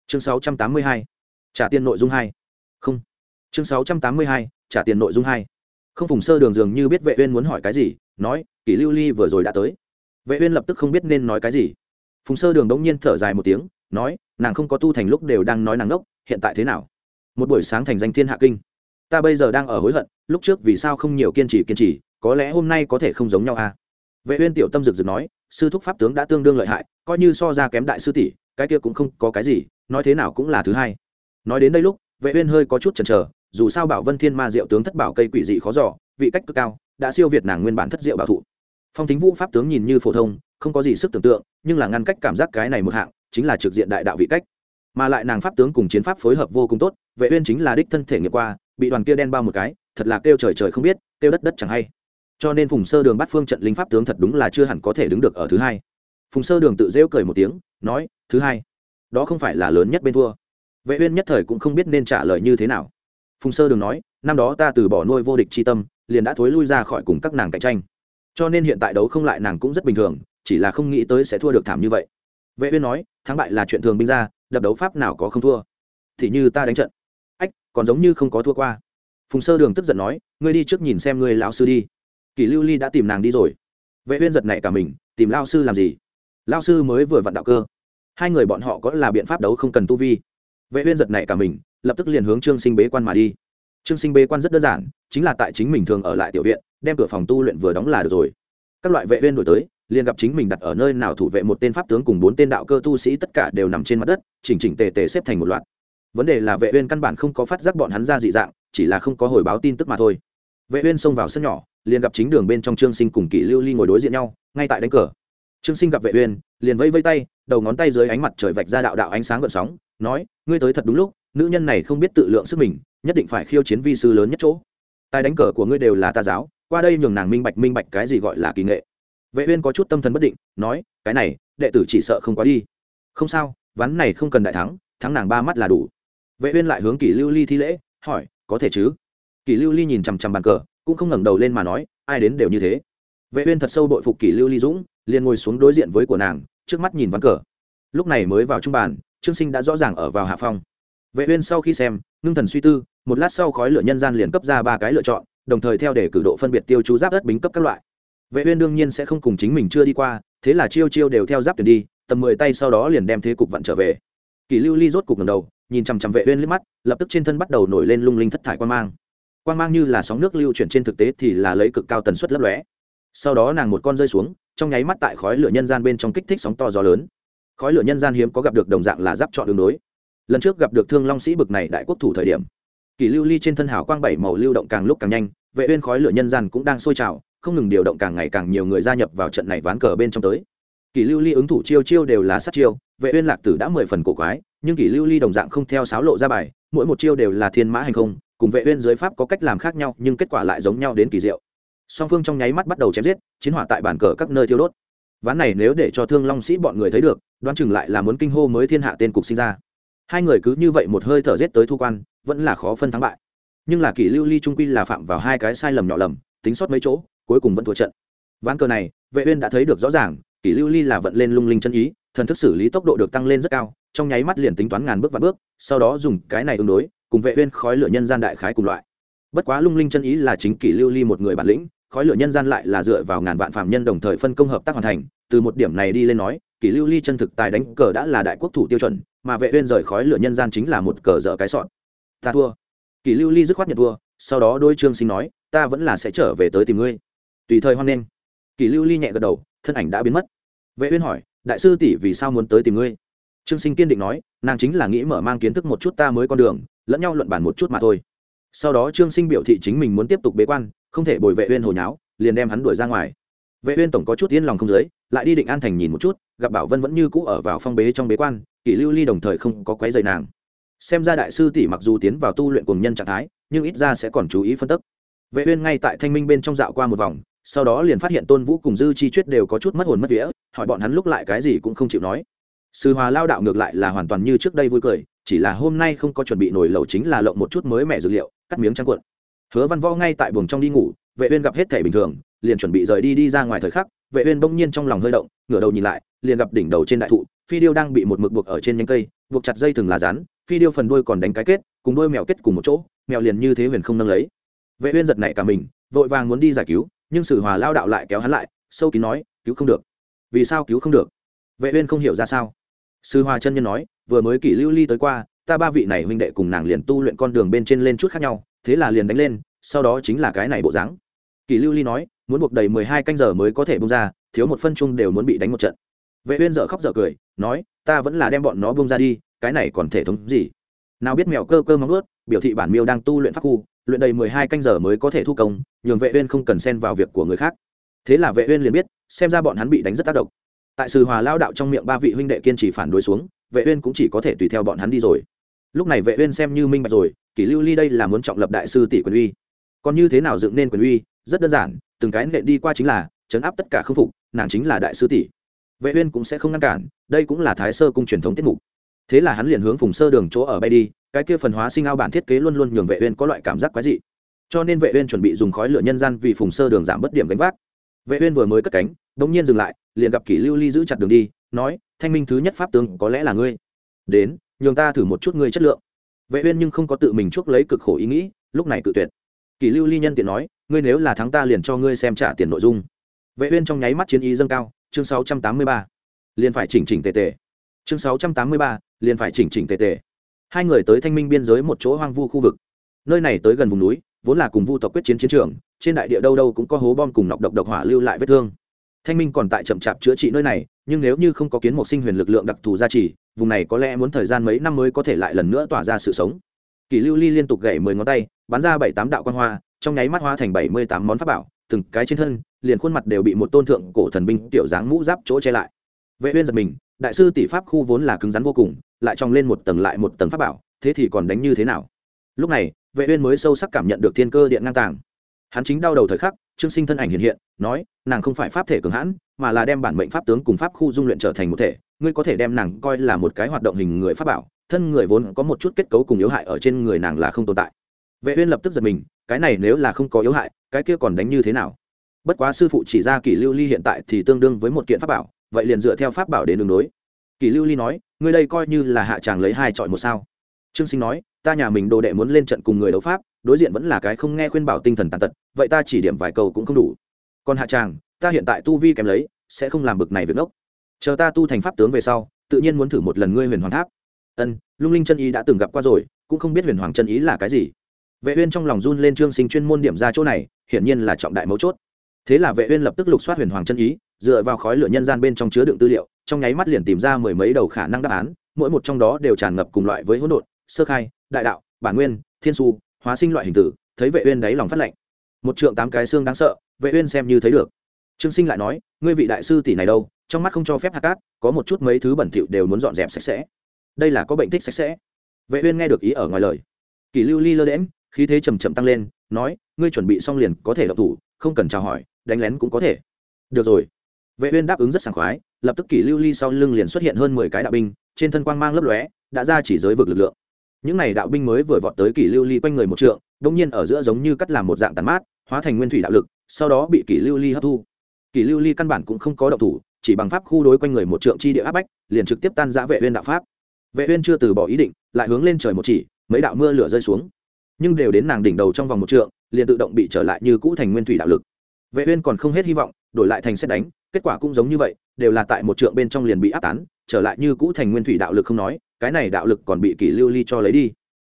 A: chương 682 trả tiền nội dung hai. Không. Chương 682 trả tiền nội dung hai. Không, phùng sơ đường dường như biết vệ uyên muốn hỏi cái gì, nói kỷ lưu ly vừa rồi đã tới. Vệ uyên lập tức không biết nên nói cái gì. Phùng sơ đường đống nhiên thở dài một tiếng, nói, nàng không có tu thành lúc đều đang nói nàng đốc, hiện tại thế nào? Một buổi sáng thành danh thiên hạ kinh. Ta bây giờ đang ở hối hận, lúc trước vì sao không nhiều kiên trì kiên trì, có lẽ hôm nay có thể không giống nhau à? Vệ uyên tiểu tâm rực rực nói, sư thúc pháp tướng đã tương đương lợi hại, coi như so ra kém đại sư tỷ, cái kia cũng không có cái gì, nói thế nào cũng là thứ hai. Nói đến đây lúc, vệ uyên hơi có chút chần chờ, dù sao bảo vân thiên ma diệu tướng thất bảo cây quỷ dị khó dò, vị cách cực cao, đã siêu việt nàng nguyên bản thất diệu bảo thụ phong thính vũ pháp tướng nhìn như phổ thông, không có gì sức tưởng tượng, nhưng là ngăn cách cảm giác cái này một hạng, chính là trực diện đại đạo vị cách. Mà lại nàng pháp tướng cùng chiến pháp phối hợp vô cùng tốt, vệ uyên chính là đích thân thể nghiệm qua, bị đoàn kia đen bao một cái, thật là kêu trời trời không biết, kêu đất đất chẳng hay. Cho nên phùng sơ đường bắt phương trận linh pháp tướng thật đúng là chưa hẳn có thể đứng được ở thứ hai. Phùng sơ đường tự rêu cười một tiếng, nói, thứ hai, đó không phải là lớn nhất bên thua. Vệ uyên nhất thời cũng không biết nên trả lời như thế nào. Phùng sơ đường nói, năm đó ta từ bỏ nuôi vô địch chi tâm, liền đã thối lui ra khỏi cùng các nàng cạnh tranh cho nên hiện tại đấu không lại nàng cũng rất bình thường, chỉ là không nghĩ tới sẽ thua được thảm như vậy. Vệ uyên nói, thắng bại là chuyện thường binh ra, đập đấu pháp nào có không thua. Thì như ta đánh trận. Ách, còn giống như không có thua qua. Phùng sơ đường tức giận nói, ngươi đi trước nhìn xem ngươi lão sư đi. Kỷ lưu ly đã tìm nàng đi rồi. Vệ uyên giật nảy cả mình, tìm Lão sư làm gì? Lão sư mới vừa vận đạo cơ. Hai người bọn họ có là biện pháp đấu không cần tu vi? Vệ uyên giật nảy cả mình, lập tức liền hướng trương sinh bế quan mà đi. Trương sinh bế quan rất đơn giản, chính là tại chính mình thường ở lại tiểu viện đem cửa phòng tu luyện vừa đóng là được rồi. Các loại vệ viên đổi tới, liền gặp chính mình đặt ở nơi nào thủ vệ một tên pháp tướng cùng bốn tên đạo cơ tu sĩ tất cả đều nằm trên mặt đất, chỉnh chỉnh tề tề xếp thành một loạt. Vấn đề là vệ uyên căn bản không có phát giác bọn hắn ra dị dạng, chỉ là không có hồi báo tin tức mà thôi. Vệ uyên xông vào sân nhỏ, liền gặp chính đường bên trong trương sinh cùng kỷ lưu ly ngồi đối diện nhau, ngay tại đánh cờ. Trương sinh gặp vệ uyên, liền vẫy vẫy tay, đầu ngón tay dưới ánh mặt trời vạch ra đạo đạo ánh sáng gợn sóng, nói, ngươi tới thật đúng lúc, nữ nhân này không biết tự lượng sức mình, nhất định phải khiêu chiến vi sư lớn nhất chỗ. Tài đánh cờ của ngươi đều là ta giáo qua đây nhường nàng minh bạch minh bạch cái gì gọi là kỳ nghệ. Vệ uyên có chút tâm thần bất định, nói, cái này, đệ tử chỉ sợ không quá đi. Không sao, ván này không cần đại thắng thắng nàng ba mắt là đủ. Vệ uyên lại hướng kỷ lưu ly thi lễ, hỏi, có thể chứ? Kỷ lưu ly nhìn chăm chăm bàn cờ, cũng không ngẩng đầu lên mà nói, ai đến đều như thế. Vệ uyên thật sâu đội phục kỷ lưu ly dũng, liền ngồi xuống đối diện với của nàng, trước mắt nhìn ván cờ. Lúc này mới vào trung bàn, trương sinh đã rõ ràng ở vào hạ phong. Vệ uyên sau khi xem, ngưng thần suy tư, một lát sau khói lửa nhân gian liền cấp ra ba cái lựa chọn đồng thời theo để cử độ phân biệt tiêu chú giáp đất bính cấp các loại. Vệ uyên đương nhiên sẽ không cùng chính mình chưa đi qua, thế là chiêu chiêu đều theo giáp tuyển đi, tầm mười tay sau đó liền đem thế cục vặn trở về. Kỷ lưu ly rốt cục ngẩng đầu, nhìn chăm chăm vệ uyên liếc mắt, lập tức trên thân bắt đầu nổi lên lung linh thất thải quang mang. Quang mang như là sóng nước lưu chuyển trên thực tế thì là lấy cực cao tần suất lấp lóe. Sau đó nàng một con rơi xuống, trong nháy mắt tại khói lửa nhân gian bên trong kích thích sóng to gió lớn. Khói lửa nhân gian hiếm có gặp được đồng dạng là giáp chọn đường đối. Lần trước gặp được thương long sĩ bực này đại quốc thủ thời điểm Kỳ lưu ly trên thân hào quang bảy màu lưu động càng lúc càng nhanh, vệ uyên khói lửa nhân gian cũng đang sôi trào, không ngừng điều động càng ngày càng nhiều người gia nhập vào trận này ván cờ bên trong tới. Kỳ lưu ly ứng thủ chiêu chiêu đều là sát chiêu, vệ uyên lạc tử đã mười phần cổ quái, nhưng kỳ lưu ly đồng dạng không theo sáo lộ ra bài, mỗi một chiêu đều là thiên mã hành không, cùng vệ uyên dưới pháp có cách làm khác nhau, nhưng kết quả lại giống nhau đến kỳ diệu. Song phương trong nháy mắt bắt đầu chém giết, chiến hỏa tại bàn cờ các nơi thiêu đốt. Ván này nếu để cho thương long sĩ bọn người thấy được, đoán chừng lại là muốn kinh hô mới thiên hạ tên cục sinh ra hai người cứ như vậy một hơi thở giết tới thu quan, vẫn là khó phân thắng bại. Nhưng là kỷ lưu ly trung quy là phạm vào hai cái sai lầm nhỏ lầm, tính sót mấy chỗ, cuối cùng vẫn thua trận. Ván cờ này, vệ uyên đã thấy được rõ ràng, kỷ lưu ly là vận lên lung linh chân ý, thần thức xử lý tốc độ được tăng lên rất cao, trong nháy mắt liền tính toán ngàn bước vạn bước, sau đó dùng cái này ứng đối, cùng vệ uyên khói lửa nhân gian đại khái cùng loại. Bất quá lung linh chân ý là chính kỷ lưu ly một người bản lĩnh, khói lửa nhân gian lại là dựa vào ngàn vạn phạm nhân đồng thời phân công hợp tác hoàn thành, từ một điểm này đi lên nói, kỷ lưu ly chân thực tài đánh cờ đã là đại quốc thủ tiêu chuẩn mà vệ uyên rời khói lửa nhân gian chính là một cờ dở cái sọn. Ta thua. Kỷ lưu ly dứt khoát nhận thua, sau đó đôi trương sinh nói, ta vẫn là sẽ trở về tới tìm ngươi. Tùy thời hoan nghênh. Kỷ lưu ly nhẹ gật đầu, thân ảnh đã biến mất. Vệ uyên hỏi, đại sư tỷ vì sao muốn tới tìm ngươi? Trương sinh kiên định nói, nàng chính là nghĩ mở mang kiến thức một chút ta mới con đường, lẫn nhau luận bàn một chút mà thôi. Sau đó trương sinh biểu thị chính mình muốn tiếp tục bế quan, không thể bồi vệ uyên hồi nháo, liền đem hắn đuổi ra ngoài. Vệ uyên tổng có chút yên lòng không dưới lại đi định an thành nhìn một chút, gặp bảo vân vẫn như cũ ở vào phong bế trong bế quan, kỷ lưu ly đồng thời không có quấy dày nàng. Xem ra đại sư tỷ mặc dù tiến vào tu luyện cùng nhân trạng thái, nhưng ít ra sẽ còn chú ý phân tích vệ uyên ngay tại thanh minh bên trong dạo qua một vòng, sau đó liền phát hiện tôn vũ cùng dư chi chuyết đều có chút mất hồn mất vía, hỏi bọn hắn lúc lại cái gì cũng không chịu nói. Sư hòa lao đạo ngược lại là hoàn toàn như trước đây vui cười, chỉ là hôm nay không có chuẩn bị nổi lẩu chính là lộng một chút mới mẻ dược liệu, cắt miếng trắng cuộn. Hứa văn võ ngay tại buồng trong đi ngủ, vệ uyên gặp hết thể bình thường, liền chuẩn bị rời đi đi ra ngoài thời khắc vệ uyên bỗng nhiên trong lòng hơi động, ngửa đầu nhìn lại, liền gặp đỉnh đầu trên đại thụ, phi điêu đang bị một mực buộc ở trên nhánh cây, buộc chặt dây thừng là rắn, phi điêu phần đuôi còn đánh cái kết, cùng đuôi mèo kết cùng một chỗ, mèo liền như thế huyền không nâng lấy. Vệ uyên giật nảy cả mình, vội vàng muốn đi giải cứu, nhưng sử hòa lao đạo lại kéo hắn lại, sâu kín nói, cứu không được. Vì sao cứu không được? Vệ uyên không hiểu ra sao. Sư hòa chân nhân nói, vừa mới kỷ lưu ly tới qua, ta ba vị này huynh đệ cùng nàng liền tu luyện con đường bên trên lên chút khác nhau, thế là liền đánh lên, sau đó chính là cái này bộ dáng. Kỷ lưu ly nói muốn buộc đầy mười hai canh giờ mới có thể bung ra, thiếu một phân chung đều muốn bị đánh một trận. Vệ uyên dở khóc dở cười, nói, ta vẫn là đem bọn nó bung ra đi, cái này còn thể thống gì? Nào biết mèo cơ cơ móng ướt biểu thị bản miêu đang tu luyện pháp khu, luyện đầy mười hai canh giờ mới có thể thu công, nhường vệ uyên không cần xen vào việc của người khác. Thế là vệ uyên liền biết, xem ra bọn hắn bị đánh rất tác động. Tại sư hòa lao đạo trong miệng ba vị huynh đệ kiên trì phản đối xuống, vệ uyên cũng chỉ có thể tùy theo bọn hắn đi rồi. Lúc này vệ uyên xem như minh bạch rồi, kỷ lưu ly đây là muốn trọng lập đại sư tỷ quyền uy. Còn như thế nào dựng nên quyền uy, rất đơn giản từng cái nện đi qua chính là, chấn áp tất cả khâm phục, nàng chính là đại sư tỷ. Vệ uyên cũng sẽ không ngăn cản, đây cũng là thái sơ cung truyền thống tiết mục. Thế là hắn liền hướng phùng sơ đường chỗ ở bay đi, cái kia phần hóa sinh ao bản thiết kế luôn luôn nhường vệ uyên có loại cảm giác quái dị. Cho nên vệ uyên chuẩn bị dùng khói lửa nhân gian vì phùng sơ đường giảm bất điểm gánh vác. Vệ uyên vừa mới cất cánh, đống nhiên dừng lại, liền gặp kỷ lưu ly giữ chặt đường đi, nói, thanh minh thứ nhất pháp tướng có lẽ là ngươi. Đến, nhường ta thử một chút ngươi chất lượng. Vệ uyên nhưng không có tự mình chuốc lấy cực khổ ý nghĩ, lúc này tự tuyệt. Kỷ lưu ly nhân tiện nói ngươi nếu là thắng ta liền cho ngươi xem trả tiền nội dung. Vệ uyên trong nháy mắt chiến ý dâng cao, chương 683 liền phải chỉnh chỉnh tề tề. Chương 683 liền phải chỉnh chỉnh tề tề. Hai người tới thanh minh biên giới một chỗ hoang vu khu vực. Nơi này tới gần vùng núi, vốn là cùng vu tộc quyết chiến chiến trường, trên đại địa đâu đâu cũng có hố bom cùng nọc độc độc hỏa lưu lại vết thương. Thanh minh còn tại chậm chạp chữa trị nơi này, nhưng nếu như không có kiến một sinh huyền lực lượng đặc thù gia trì, vùng này có lẽ muốn thời gian mấy năm mới có thể lại lần nữa tỏa ra sự sống. Kỷ lưu ly liên tục gậy mười ngón tay, bắn ra bảy tám đạo quan hoa trong nháy mắt hóa thành bảy mươi tám món pháp bảo, từng cái trên thân, liền khuôn mặt đều bị một tôn thượng cổ thần binh tiểu dáng mũ giáp chỗ che lại. Vệ uyên giật mình, đại sư tỷ pháp khu vốn là cứng rắn vô cùng, lại trong lên một tầng lại một tầng pháp bảo, thế thì còn đánh như thế nào? Lúc này, vệ uyên mới sâu sắc cảm nhận được thiên cơ điện ngang tàng. Hắn chính đau đầu thời khắc, trương sinh thân ảnh hiện hiện, nói, nàng không phải pháp thể cường hãn, mà là đem bản mệnh pháp tướng cùng pháp khu dung luyện trở thành một thể. Ngươi có thể đem nàng coi là một cái hoạt động hình người pháp bảo, thân người vốn có một chút kết cấu cùng yếu hại ở trên người nàng là không tồn tại. Vệ uyên lập tức giật mình cái này nếu là không có yếu hại, cái kia còn đánh như thế nào? Bất quá sư phụ chỉ ra kỷ lưu ly hiện tại thì tương đương với một kiện pháp bảo, vậy liền dựa theo pháp bảo đến đường đối. Kỷ lưu ly nói, ngươi đây coi như là hạ tràng lấy hai chọi một sao. Trương sinh nói, ta nhà mình đồ đệ muốn lên trận cùng người đấu pháp, đối diện vẫn là cái không nghe khuyên bảo tinh thần tàn tật, vậy ta chỉ điểm vài câu cũng không đủ. Còn hạ tràng, ta hiện tại tu vi kém lấy, sẽ không làm bực này việc ngốc chờ ta tu thành pháp tướng về sau, tự nhiên muốn thử một lần ngươi huyền hoàng tháp. Ân, lung linh chân ý đã từng gặp qua rồi, cũng không biết huyền hoàng chân ý là cái gì vệ uyên trong lòng run lên trương sinh chuyên môn điểm ra chỗ này, hiển nhiên là trọng đại mấu chốt. Thế là vệ uyên lập tức lục soát huyền hoàng chân ý, dựa vào khói lửa nhân gian bên trong chứa đựng tư liệu, trong nháy mắt liền tìm ra mười mấy đầu khả năng đáp án, mỗi một trong đó đều tràn ngập cùng loại với hỗn độn, sơ khai, đại đạo, bản nguyên, thiên su, hóa sinh loại hình tử, thấy vệ uyên đáy lòng phát lệnh. Một trượng tám cái xương đáng sợ, vệ uyên xem như thấy được. Trương sinh lại nói, ngươi vị đại sư tỷ này đâu, trong mắt không cho phép hạt cát, có một chút mấy thứ bẩn thỉu đều muốn dọn dẹp sạch sẽ. Đây là có bệnh thích sạch sẽ. Vệ uyên nghe được ý ở ngoài lời. Kỳ lưu ly lơ đễm khí thế trầm trầm tăng lên, nói, ngươi chuẩn bị xong liền có thể động thủ, không cần chào hỏi, đánh lén cũng có thể. Được rồi. Vệ uyên đáp ứng rất sảng khoái, lập tức Kỷ lưu ly sau lưng liền xuất hiện hơn 10 cái đạo binh, trên thân quang mang lấp lóe, đã ra chỉ giới vực lực lượng. Những này đạo binh mới vừa vọt tới Kỷ lưu ly quanh người một trượng đung nhiên ở giữa giống như cắt làm một dạng tàn mát, hóa thành nguyên thủy đạo lực, sau đó bị Kỷ lưu ly hấp thu. Kỷ lưu ly căn bản cũng không có động thủ, chỉ bằng pháp khu đối quanh người một trượng chi địa áp bách, liền trực tiếp tan rã vệ uyên đạo pháp. Vệ uyên chưa từ bỏ ý định, lại hướng lên trời một chỉ, mấy đạo mưa lửa rơi xuống nhưng đều đến nàng đỉnh đầu trong vòng một trượng, liền tự động bị trở lại như cũ thành nguyên thủy đạo lực. Vệ uyên còn không hết hy vọng, đổi lại thành xét đánh, kết quả cũng giống như vậy, đều là tại một trượng bên trong liền bị áp tán, trở lại như cũ thành nguyên thủy đạo lực không nói, cái này đạo lực còn bị kỷ lưu ly cho lấy đi.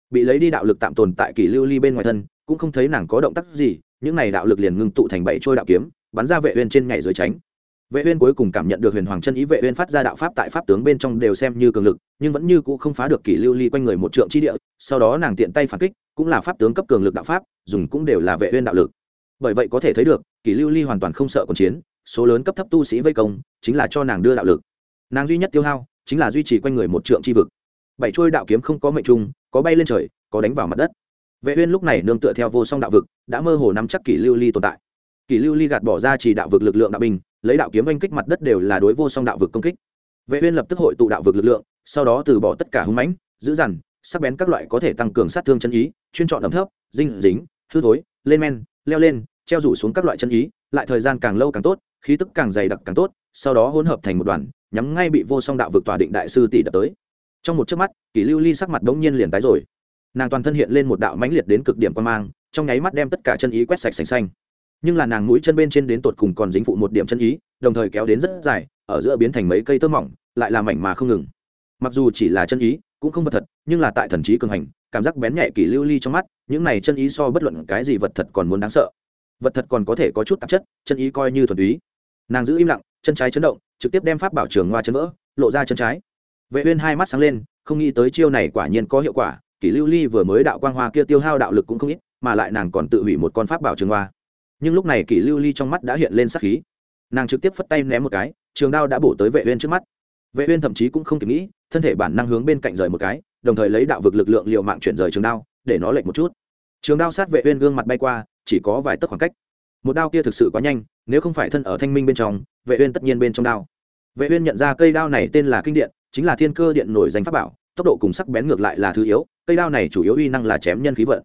A: Bị lấy đi đạo lực tạm tồn tại kỷ lưu ly bên ngoài thân, cũng không thấy nàng có động tác gì, những này đạo lực liền ngưng tụ thành bảy trôi đạo kiếm, bắn ra vệ uyên trên nhảy dưới tránh vệ uyên cuối cùng cảm nhận được huyền hoàng chân ý vệ uyên phát ra đạo pháp tại pháp tướng bên trong đều xem như cường lực, nhưng vẫn như cũ không phá được kỷ lưu ly quanh người một trượng chi địa, sau đó nàng tiện tay phản kích, cũng là pháp tướng cấp cường lực đạo pháp, dùng cũng đều là vệ uyên đạo lực. Bởi vậy có thể thấy được, kỷ lưu ly hoàn toàn không sợ cuộc chiến, số lớn cấp thấp tu sĩ vây công, chính là cho nàng đưa đạo lực. Nàng duy nhất tiêu hao, chính là duy trì quanh người một trượng chi vực. Bảy chuôi đạo kiếm không có mệnh trung, có bay lên trời, có đánh vào mặt đất. Vệ uyên lúc này nương tựa theo vô song đạo vực, đã mơ hồ nắm chắc kỷ lưu ly tồn tại. Kỷ lưu ly gạt bỏ ra chỉ đạo vực lực lượng đạo binh lấy đạo kiếm oanh kích mặt đất đều là đối vô song đạo vực công kích. Vệ uyên lập tức hội tụ đạo vực lực lượng, sau đó từ bỏ tất cả hung mãnh giữ dằn, sắc bén các loại có thể tăng cường sát thương chân ý, chuyên chọn ẩm thấp, dinh, dính, hư thối, lên men, leo lên, treo rủ xuống các loại chân ý, lại thời gian càng lâu càng tốt, khí tức càng dày đặc càng tốt, sau đó hỗn hợp thành một đoàn, nhắm ngay bị vô song đạo vực tỏa định đại sư tỷ đập tới. Trong một chớp mắt, kỷ lưu ly sắc mặt đống nhiên liền tái rồi. Nàng toàn thân hiện lên một đạo mãnh liệt đến cực điểm quan mang, trong nháy mắt đem tất cả chân ý quét sạch sành xanh nhưng là nàng mũi chân bên trên đến tột cùng còn dính phụ một điểm chân ý, đồng thời kéo đến rất dài, ở giữa biến thành mấy cây tơ mỏng, lại làm mảnh mà không ngừng. Mặc dù chỉ là chân ý, cũng không vật thật, nhưng là tại thần trí cường hành, cảm giác bén nhẹ kỳ lưu ly trong mắt, những này chân ý so bất luận cái gì vật thật còn muốn đáng sợ. Vật thật còn có thể có chút tạp chất, chân ý coi như thuần túy. Nàng giữ im lặng, chân trái chấn động, trực tiếp đem pháp bảo trường hoa chân vỡ, lộ ra chân trái. Vệ uyên hai mắt sáng lên, không nghĩ tới chiêu này quả nhiên có hiệu quả kỷ lưu ly vừa mới đạo quang hoa kia tiêu hao đạo lực cũng không ít, mà lại nàng còn tự hủy một con pháp bảo trường hoa nhưng lúc này kỷ lưu ly trong mắt đã hiện lên sắc khí. Nàng trực tiếp phất tay ném một cái, trường đao đã bổ tới vệ uyên trước mắt. Vệ uyên thậm chí cũng không kịp nghĩ, thân thể bản năng hướng bên cạnh rời một cái, đồng thời lấy đạo vực lực lượng liều mạng chuyển rời trường đao, để nó lệch một chút. Trường đao sát vệ uyên gương mặt bay qua, chỉ có vài tấc khoảng cách. Một đao kia thực sự quá nhanh, nếu không phải thân ở thanh minh bên trong, vệ uyên tất nhiên bên trong đao. Vệ uyên nhận ra cây đao này tên là kinh điện, chính là thiên cơ điện nổi danh pháp bảo, tốc độ cùng sắc bén ngược lại là thứ yếu, cây đao này chủ yếu uy năng là chém nhân khí vận.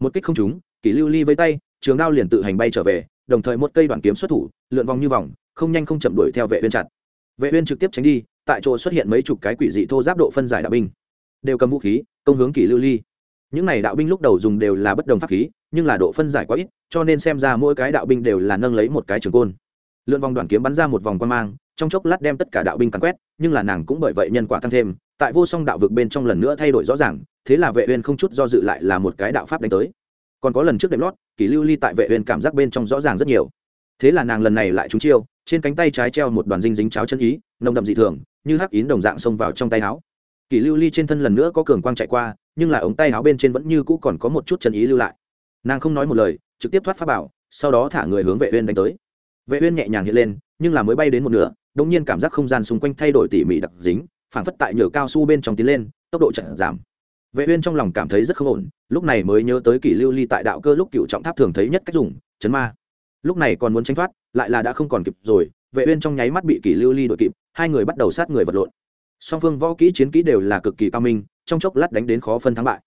A: Một kích không trúng, kỷ lưu ly với tay trường đao liền tự hành bay trở về, đồng thời một cây đoạn kiếm xuất thủ, lượn vòng như vòng, không nhanh không chậm đuổi theo vệ uyên chặt. Vệ uyên trực tiếp tránh đi, tại chỗ xuất hiện mấy chục cái quỷ dị thô giáp độ phân giải đạo binh. Đều cầm vũ khí, công hướng kỷ lưu ly. Những này đạo binh lúc đầu dùng đều là bất đồng pháp khí, nhưng là độ phân giải quá ít, cho nên xem ra mỗi cái đạo binh đều là nâng lấy một cái trường côn. Lượn vòng đoàn kiếm bắn ra một vòng quan mang, trong chốc lát đem tất cả đạo binh cắn quét, nhưng là nàng cũng bởi vậy nhân quả tăng thêm, tại vô song đạo vực bên trong lần nữa thay đổi rõ ràng, thế là vệ uyên không chút do dự lại là một cái đạo pháp đánh tới. Còn có lần trước đệm lót kỷ lưu ly tại vệ uyên cảm giác bên trong rõ ràng rất nhiều. Thế là nàng lần này lại trúng chiêu, trên cánh tay trái treo một đoàn dinh dính cháo chân ý, nồng đậm dị thường, như hắc yến đồng dạng xông vào trong tay áo. Kỷ lưu ly trên thân lần nữa có cường quang chạy qua, nhưng là ống tay áo bên trên vẫn như cũ còn có một chút chân ý lưu lại. Nàng không nói một lời, trực tiếp thoát pháp bảo, sau đó thả người hướng vệ uyên đánh tới. Vệ uyên nhẹ nhàng hiện lên, nhưng là mới bay đến một nửa, đột nhiên cảm giác không gian xung quanh thay đổi tỉ mỉ đặc dính, phảng phất tại nhựa cao su bên trong tiến lên, tốc độ chậm giảm vệ uyên trong lòng cảm thấy rất không ổn, lúc này mới nhớ tới kỷ lưu ly tại đạo cơ lúc cựu trọng tháp thường thấy nhất cách dùng, chấn ma. Lúc này còn muốn tránh thoát, lại là đã không còn kịp rồi, vệ uyên trong nháy mắt bị kỷ lưu ly đội kịp, hai người bắt đầu sát người vật lộn. Song phương võ kỹ chiến kỹ đều là cực kỳ cao minh, trong chốc lát đánh đến khó phân thắng bại.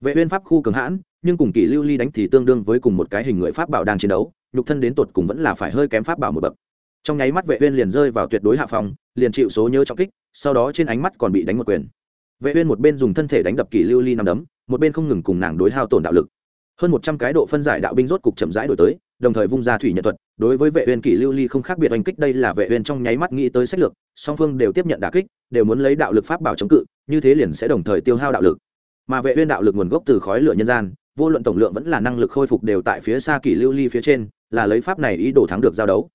A: Vệ uyên pháp khu cường hãn, nhưng cùng kỷ lưu ly đánh thì tương đương với cùng một cái hình người pháp bảo đang chiến đấu, nhục thân đến tột cùng vẫn là phải hơi kém pháp bảo một bậc. Trong nháy mắt vệ uyên liền rơi vào tuyệt đối hạ phòng, liền chịu số nhớ trọng kích, sau đó trên ánh mắt còn bị đánh một quyền vệ uyên một bên dùng thân thể đánh đập kỷ lưu ly năm đấm, một bên không ngừng cùng nàng đối hao tổn đạo lực. Hơn một trăm cái độ phân giải đạo binh rốt cục chậm rãi đổi tới, đồng thời vung ra thủy nhận thuật, đối với vệ uyên kỷ lưu ly không khác biệt oanh kích, đây là vệ uyên trong nháy mắt nghĩ tới sách lược, song phương đều tiếp nhận đả kích, đều muốn lấy đạo lực pháp bảo chống cự, như thế liền sẽ đồng thời tiêu hao đạo lực. Mà vệ uyên đạo lực nguồn gốc từ khói lửa nhân gian, vô luận tổng lượng vẫn là năng lực khôi phục đều tại phía xa kỷ lưu ly phía trên, là lấy pháp này ý đồ thắng được giao đấu.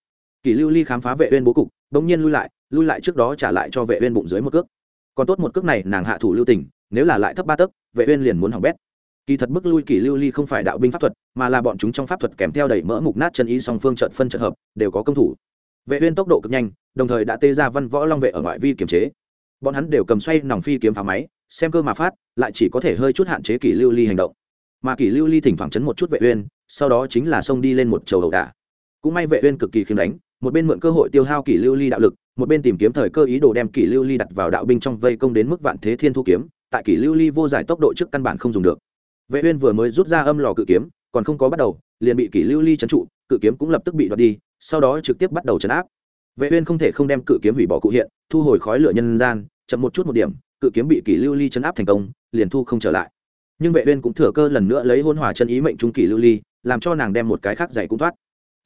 A: Kỷ lưu ly khám phá vệ uyên bố cục, bỗng nhiên lui lại lui lại trước đó trả lại cho vệ uyên bụng dưới một cước còn tốt một cước này nàng hạ thủ lưu tình, nếu là lại thấp ba tấc, vệ uyên liền muốn hỏng bét. Kỳ thật bức lui kỳ lưu ly không phải đạo binh pháp thuật, mà là bọn chúng trong pháp thuật kèm theo đẩy mỡ mục nát chân ý song phương trận phân trận hợp, đều có công thủ. Vệ uyên tốc độ cực nhanh, đồng thời đã tê ra văn võ long vệ ở ngoại vi kiểm chế. Bọn hắn đều cầm xoay nòng phi kiếm phá máy, xem cơ mà phát, lại chỉ có thể hơi chút hạn chế kỳ lưu ly hành động. Mà kỳ lưu ly thỉnh thoảng chấn một chút vệ uyên, sau đó chính là xông đi lên một chầu đầu đả cũng may vệ uyên cực kỳ khiêm đánh một bên mượn cơ hội tiêu hao kỷ lưu ly đạo lực, một bên tìm kiếm thời cơ ý đồ đem kỷ lưu ly đặt vào đạo binh trong vây công đến mức vạn thế thiên thu kiếm, tại kỷ lưu ly vô giải tốc độ trước căn bản không dùng được. Vệ uyên vừa mới rút ra âm lò cự kiếm, còn không có bắt đầu, liền bị kỷ lưu ly chấn trụ, cự kiếm cũng lập tức bị đoạt đi, sau đó trực tiếp bắt đầu chấn áp. Vệ uyên không thể không đem cự kiếm hủy bỏ cụ hiện, thu hồi khói lửa nhân gian, chậm một chút một điểm, cự kiếm bị kỷ lưu ly chấn áp thành công, liền thu không trở lại. Nhưng vệ uyên cũng thừa cơ lần nữa lấy hôn hỏa chân ý mệnh trung kỷ lưu ly, làm cho nàng đem một cái khác giải cũng thoát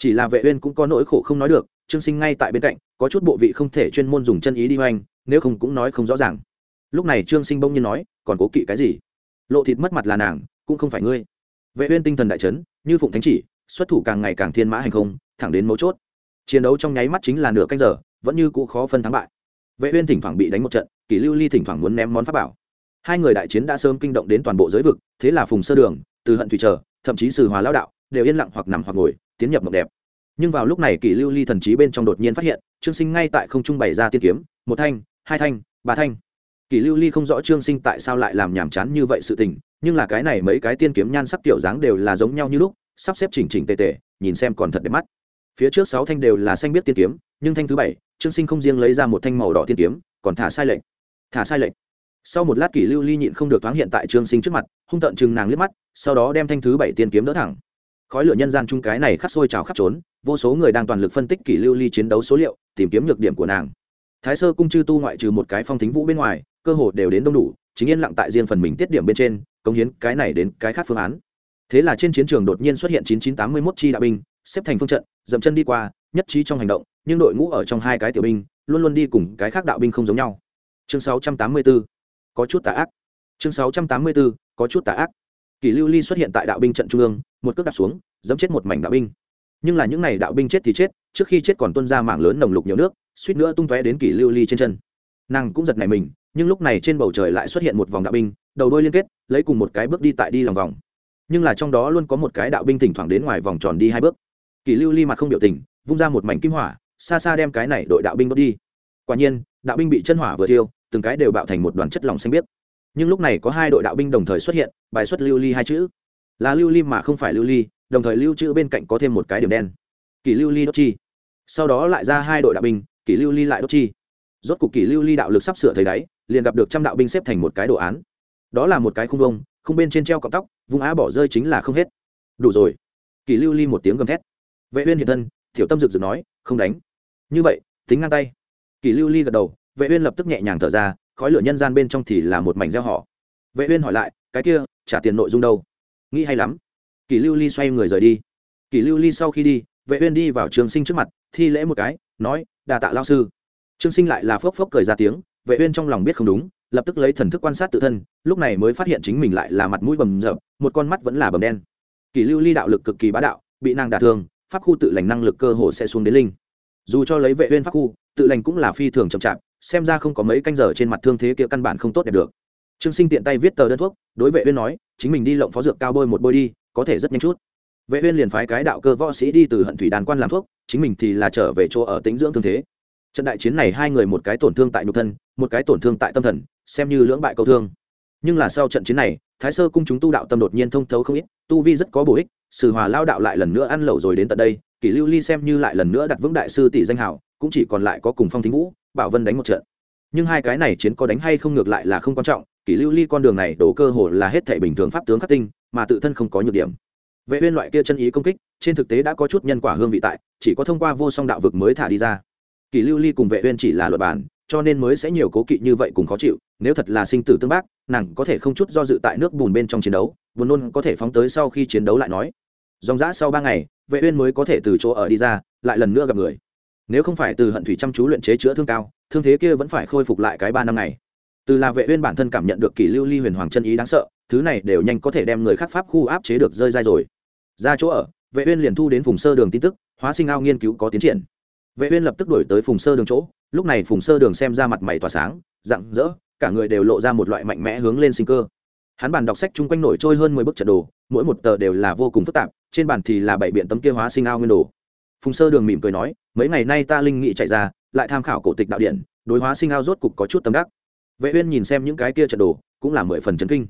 A: chỉ là vệ uyên cũng có nỗi khổ không nói được, trương sinh ngay tại bên cạnh, có chút bộ vị không thể chuyên môn dùng chân ý đi hoành, nếu không cũng nói không rõ ràng. Lúc này trương sinh bỗng nhiên nói, còn cố kỵ cái gì? Lộ thịt mất mặt là nàng, cũng không phải ngươi. Vệ uyên tinh thần đại chấn, như phụng thánh chỉ, xuất thủ càng ngày càng thiên mã hành không, thẳng đến mấu chốt. Chiến đấu trong nháy mắt chính là nửa canh giờ, vẫn như cũ khó phân thắng bại. Vệ uyên thỉnh thoảng bị đánh một trận, kỷ lưu ly thỉnh thoảng muốn ném món pháp bảo. Hai người đại chiến đã sớm kinh động đến toàn bộ giới vực, thế là phùng sơ đường, từ hận thủy trở thậm chí sử hòa lão đạo, đều yên lặng hoặc nằm hoặc ngồi, tiến nhập mộng đẹp. Nhưng vào lúc này, kỷ lưu ly thần trí bên trong đột nhiên phát hiện, trương sinh ngay tại không trung bày ra tiên kiếm, một thanh, hai thanh, ba thanh. Kỷ lưu ly không rõ trương sinh tại sao lại làm nhảm chán như vậy sự tình, nhưng là cái này mấy cái tiên kiếm nhan sắc tiểu dáng đều là giống nhau như lúc, sắp xếp chỉnh chỉnh tề tề, nhìn xem còn thật đẹp mắt. Phía trước sáu thanh đều là xanh biết tiên kiếm, nhưng thanh thứ bảy, trương sinh không riêng lấy ra một thanh màu đỏ tiên kiếm, còn thả sai lệnh thả sai lệnh sau một lát kỷ lưu ly nhịn không được thoáng hiện tại trương sinh trước mặt, hung tận chừng nàng liếc mắt, sau đó đem thanh thứ bảy tiên kiếm đỡ thẳng. Khói lửa nhân gian chung cái này khắc sôi trào khắp trốn, vô số người đang toàn lực phân tích kỷ lưu ly chiến đấu số liệu, tìm kiếm nhược điểm của nàng. Thái sơ cung chư tu ngoại trừ một cái phong thính vũ bên ngoài, cơ hội đều đến đông đủ, chính yên lặng tại riêng phần mình tiết điểm bên trên, cống hiến cái này đến cái khác phương án. Thế là trên chiến trường đột nhiên xuất hiện 9981 chi đạo binh, xếp thành phương trận, dậm chân đi qua, nhất trí trong hành động, nhưng đội ngũ ở trong hai cái tiểu binh, luôn luôn đi cùng cái khác đạo binh không giống nhau. Chương 684 có chút tà ác. Chương 684 có chút tà ác. Kỷ lưu ly xuất hiện tại đạo binh trận trung ương, một cước đạp xuống dẫm chết một mảnh đạo binh. Nhưng là những n à y đạo binh chết thì chết, trước khi chết còn tuân ra mảng lớn nồng lục nhiều nước, suýt nữa tung tóe đến kỷ lưu ly trên chân. Nàng cũng giật này mình, nhưng lúc này trên bầu trời lại xuất hiện một vòng đạo binh, đầu đôi liên kết, lấy cùng một cái bước đi tại đi lòng vòng. Nhưng là trong đó luôn có một cái đạo binh thỉnh thoảng đến ngoài vòng tròn đi hai bước. Kỷ lưu ly mặt không biểu tình, vung ra một mảnh kim hỏa, xa xa đem cái này đội đạo binh đốt đi. Quả nhiên, đạo binh bị chân hỏa vừa thiêu từng cái đều bạo thành một đoàn chất lỏng xanh biếc. Nhưng lúc này có hai đội đạo binh đồng thời xuất hiện, bài xuất lưu ly hai chữ. Là lưu ly mà không phải lưu ly, đồng thời lưu chữ bên cạnh có thêm một cái điểm đen. Kỷ lưu ly đốt chi. Sau đó lại ra hai đội đạo binh, kỷ lưu ly lại đốt chi. Rốt cục kỷ lưu ly đạo lực sắp sửa thấy đáy, liền gặp được trăm đạo binh xếp thành một cái đồ án. Đó là một cái khung vông không bên trên treo cọng tóc, vùng á bỏ rơi chính là không hết. Đủ rồi. Kỷ lưu ly một tiếng gầm thét. Vệ uyên hiện thân, tiểu tâm rực rực nói, không đánh. Như vậy, tính ngang tay. Kỷ lưu ly gật đầu vệ uyên lập tức nhẹ nhàng thở ra, khói lửa nhân gian bên trong thì là một mảnh gieo họ. Vệ uyên hỏi lại, cái kia, trả tiền nội dung đâu? Nghĩ hay lắm. Kỷ lưu ly xoay người rời đi. Kỷ lưu ly sau khi đi, vệ uyên đi vào trường sinh trước mặt, thi lễ một cái, nói đà tạ Lão sư. Trương sinh lại là phốc phốc cười ra tiếng, vệ uyên trong lòng biết không đúng, lập tức lấy thần thức quan sát tự thân, lúc này mới phát hiện chính mình lại là mặt mũi bầm dập, một con mắt vẫn là bầm đen. Kỷ lưu ly đạo lực cực kỳ bá đạo, bị nàng đả thương, pháp khu tự lành năng lực cơ hồ sẽ xuống đến linh. Dù cho lấy vệ uyên pháp khu, tự lành cũng là phi thường chậm chạp xem ra không có mấy canh giờ trên mặt thương thế kia căn bản không tốt đẹp được. Trương sinh tiện tay viết tờ đơn thuốc, đối vệ uyên nói, chính mình đi lộng phó dược cao bôi một bôi đi, có thể rất nhanh chút. Vệ uyên liền phái cái đạo cơ võ sĩ đi từ hận thủy đàn quan làm thuốc, chính mình thì là trở về chỗ ở tĩnh dưỡng thương thế. Trận đại chiến này hai người một cái tổn thương tại nhục thân, một cái tổn thương tại tâm thần, xem như lưỡng bại câu thương. Nhưng là sau trận chiến này, thái sơ cung chúng tu đạo tâm đột nhiên thông thấu không ít, tu vi rất có bổ ích, sử hòa lao đạo lại lần nữa ăn lẩu rồi đến tận đây, kỷ lưu ly xem như lại lần nữa đặt vững đại sư tỷ danh hào cũng chỉ còn lại có cùng phong thính vũ bảo vân đánh một trận. Nhưng hai cái này chiến có đánh hay không ngược lại là không quan trọng, kỷ lưu ly con đường này đổ cơ hồ là hết thể bình thường pháp tướng khắc tinh, mà tự thân không có nhược điểm. Vệ uyên loại kia chân ý công kích, trên thực tế đã có chút nhân quả hương vị tại, chỉ có thông qua vô song đạo vực mới thả đi ra. Kỷ lưu ly cùng vệ uyên chỉ là luật bản, cho nên mới sẽ nhiều cố kỵ như vậy cùng khó chịu, nếu thật là sinh tử tương bác, nàng có thể không chút do dự tại nước bùn bên trong chiến đấu vốn luôn có thể phóng tới sau khi chiến đấu lại nói. Dòng dã sau ba ngày, vệ uyên mới có thể từ chỗ ở đi ra, lại lần nữa gặp người nếu không phải từ hận thủy chăm chú luyện chế chữa thương cao, thương thế kia vẫn phải khôi phục lại cái ba năm này từ là vệ uyên bản thân cảm nhận được kỷ lưu ly huyền hoàng chân ý đáng sợ, thứ này đều nhanh có thể đem người khác pháp khu áp chế được rơi dai rồi. Ra chỗ ở, vệ uyên liền thu đến phùng sơ đường tin tức, hóa sinh ao nghiên cứu có tiến triển. Vệ uyên lập tức đuổi tới phùng sơ đường chỗ, lúc này phùng sơ đường xem ra mặt mày tỏa sáng, rạng rỡ, cả người đều lộ ra một loại mạnh mẽ hướng lên sinh cơ. Hắn bàn đọc sách chung quanh nổi trôi hơn mười bức trận đồ, mỗi một tờ đều là vô cùng phức tạp, trên bàn thì là bảy biện tấm kia hóa sinh ao nguyên đồ phùng sơ đường mỉm cười nói, mấy ngày nay ta linh nghị chạy ra, lại tham khảo cổ tịch đạo điện, đối hóa sinh ao rốt cục có chút tâm đắc. Vệ uyên nhìn xem những cái kia trận đồ, cũng là mười phần chấn kinh.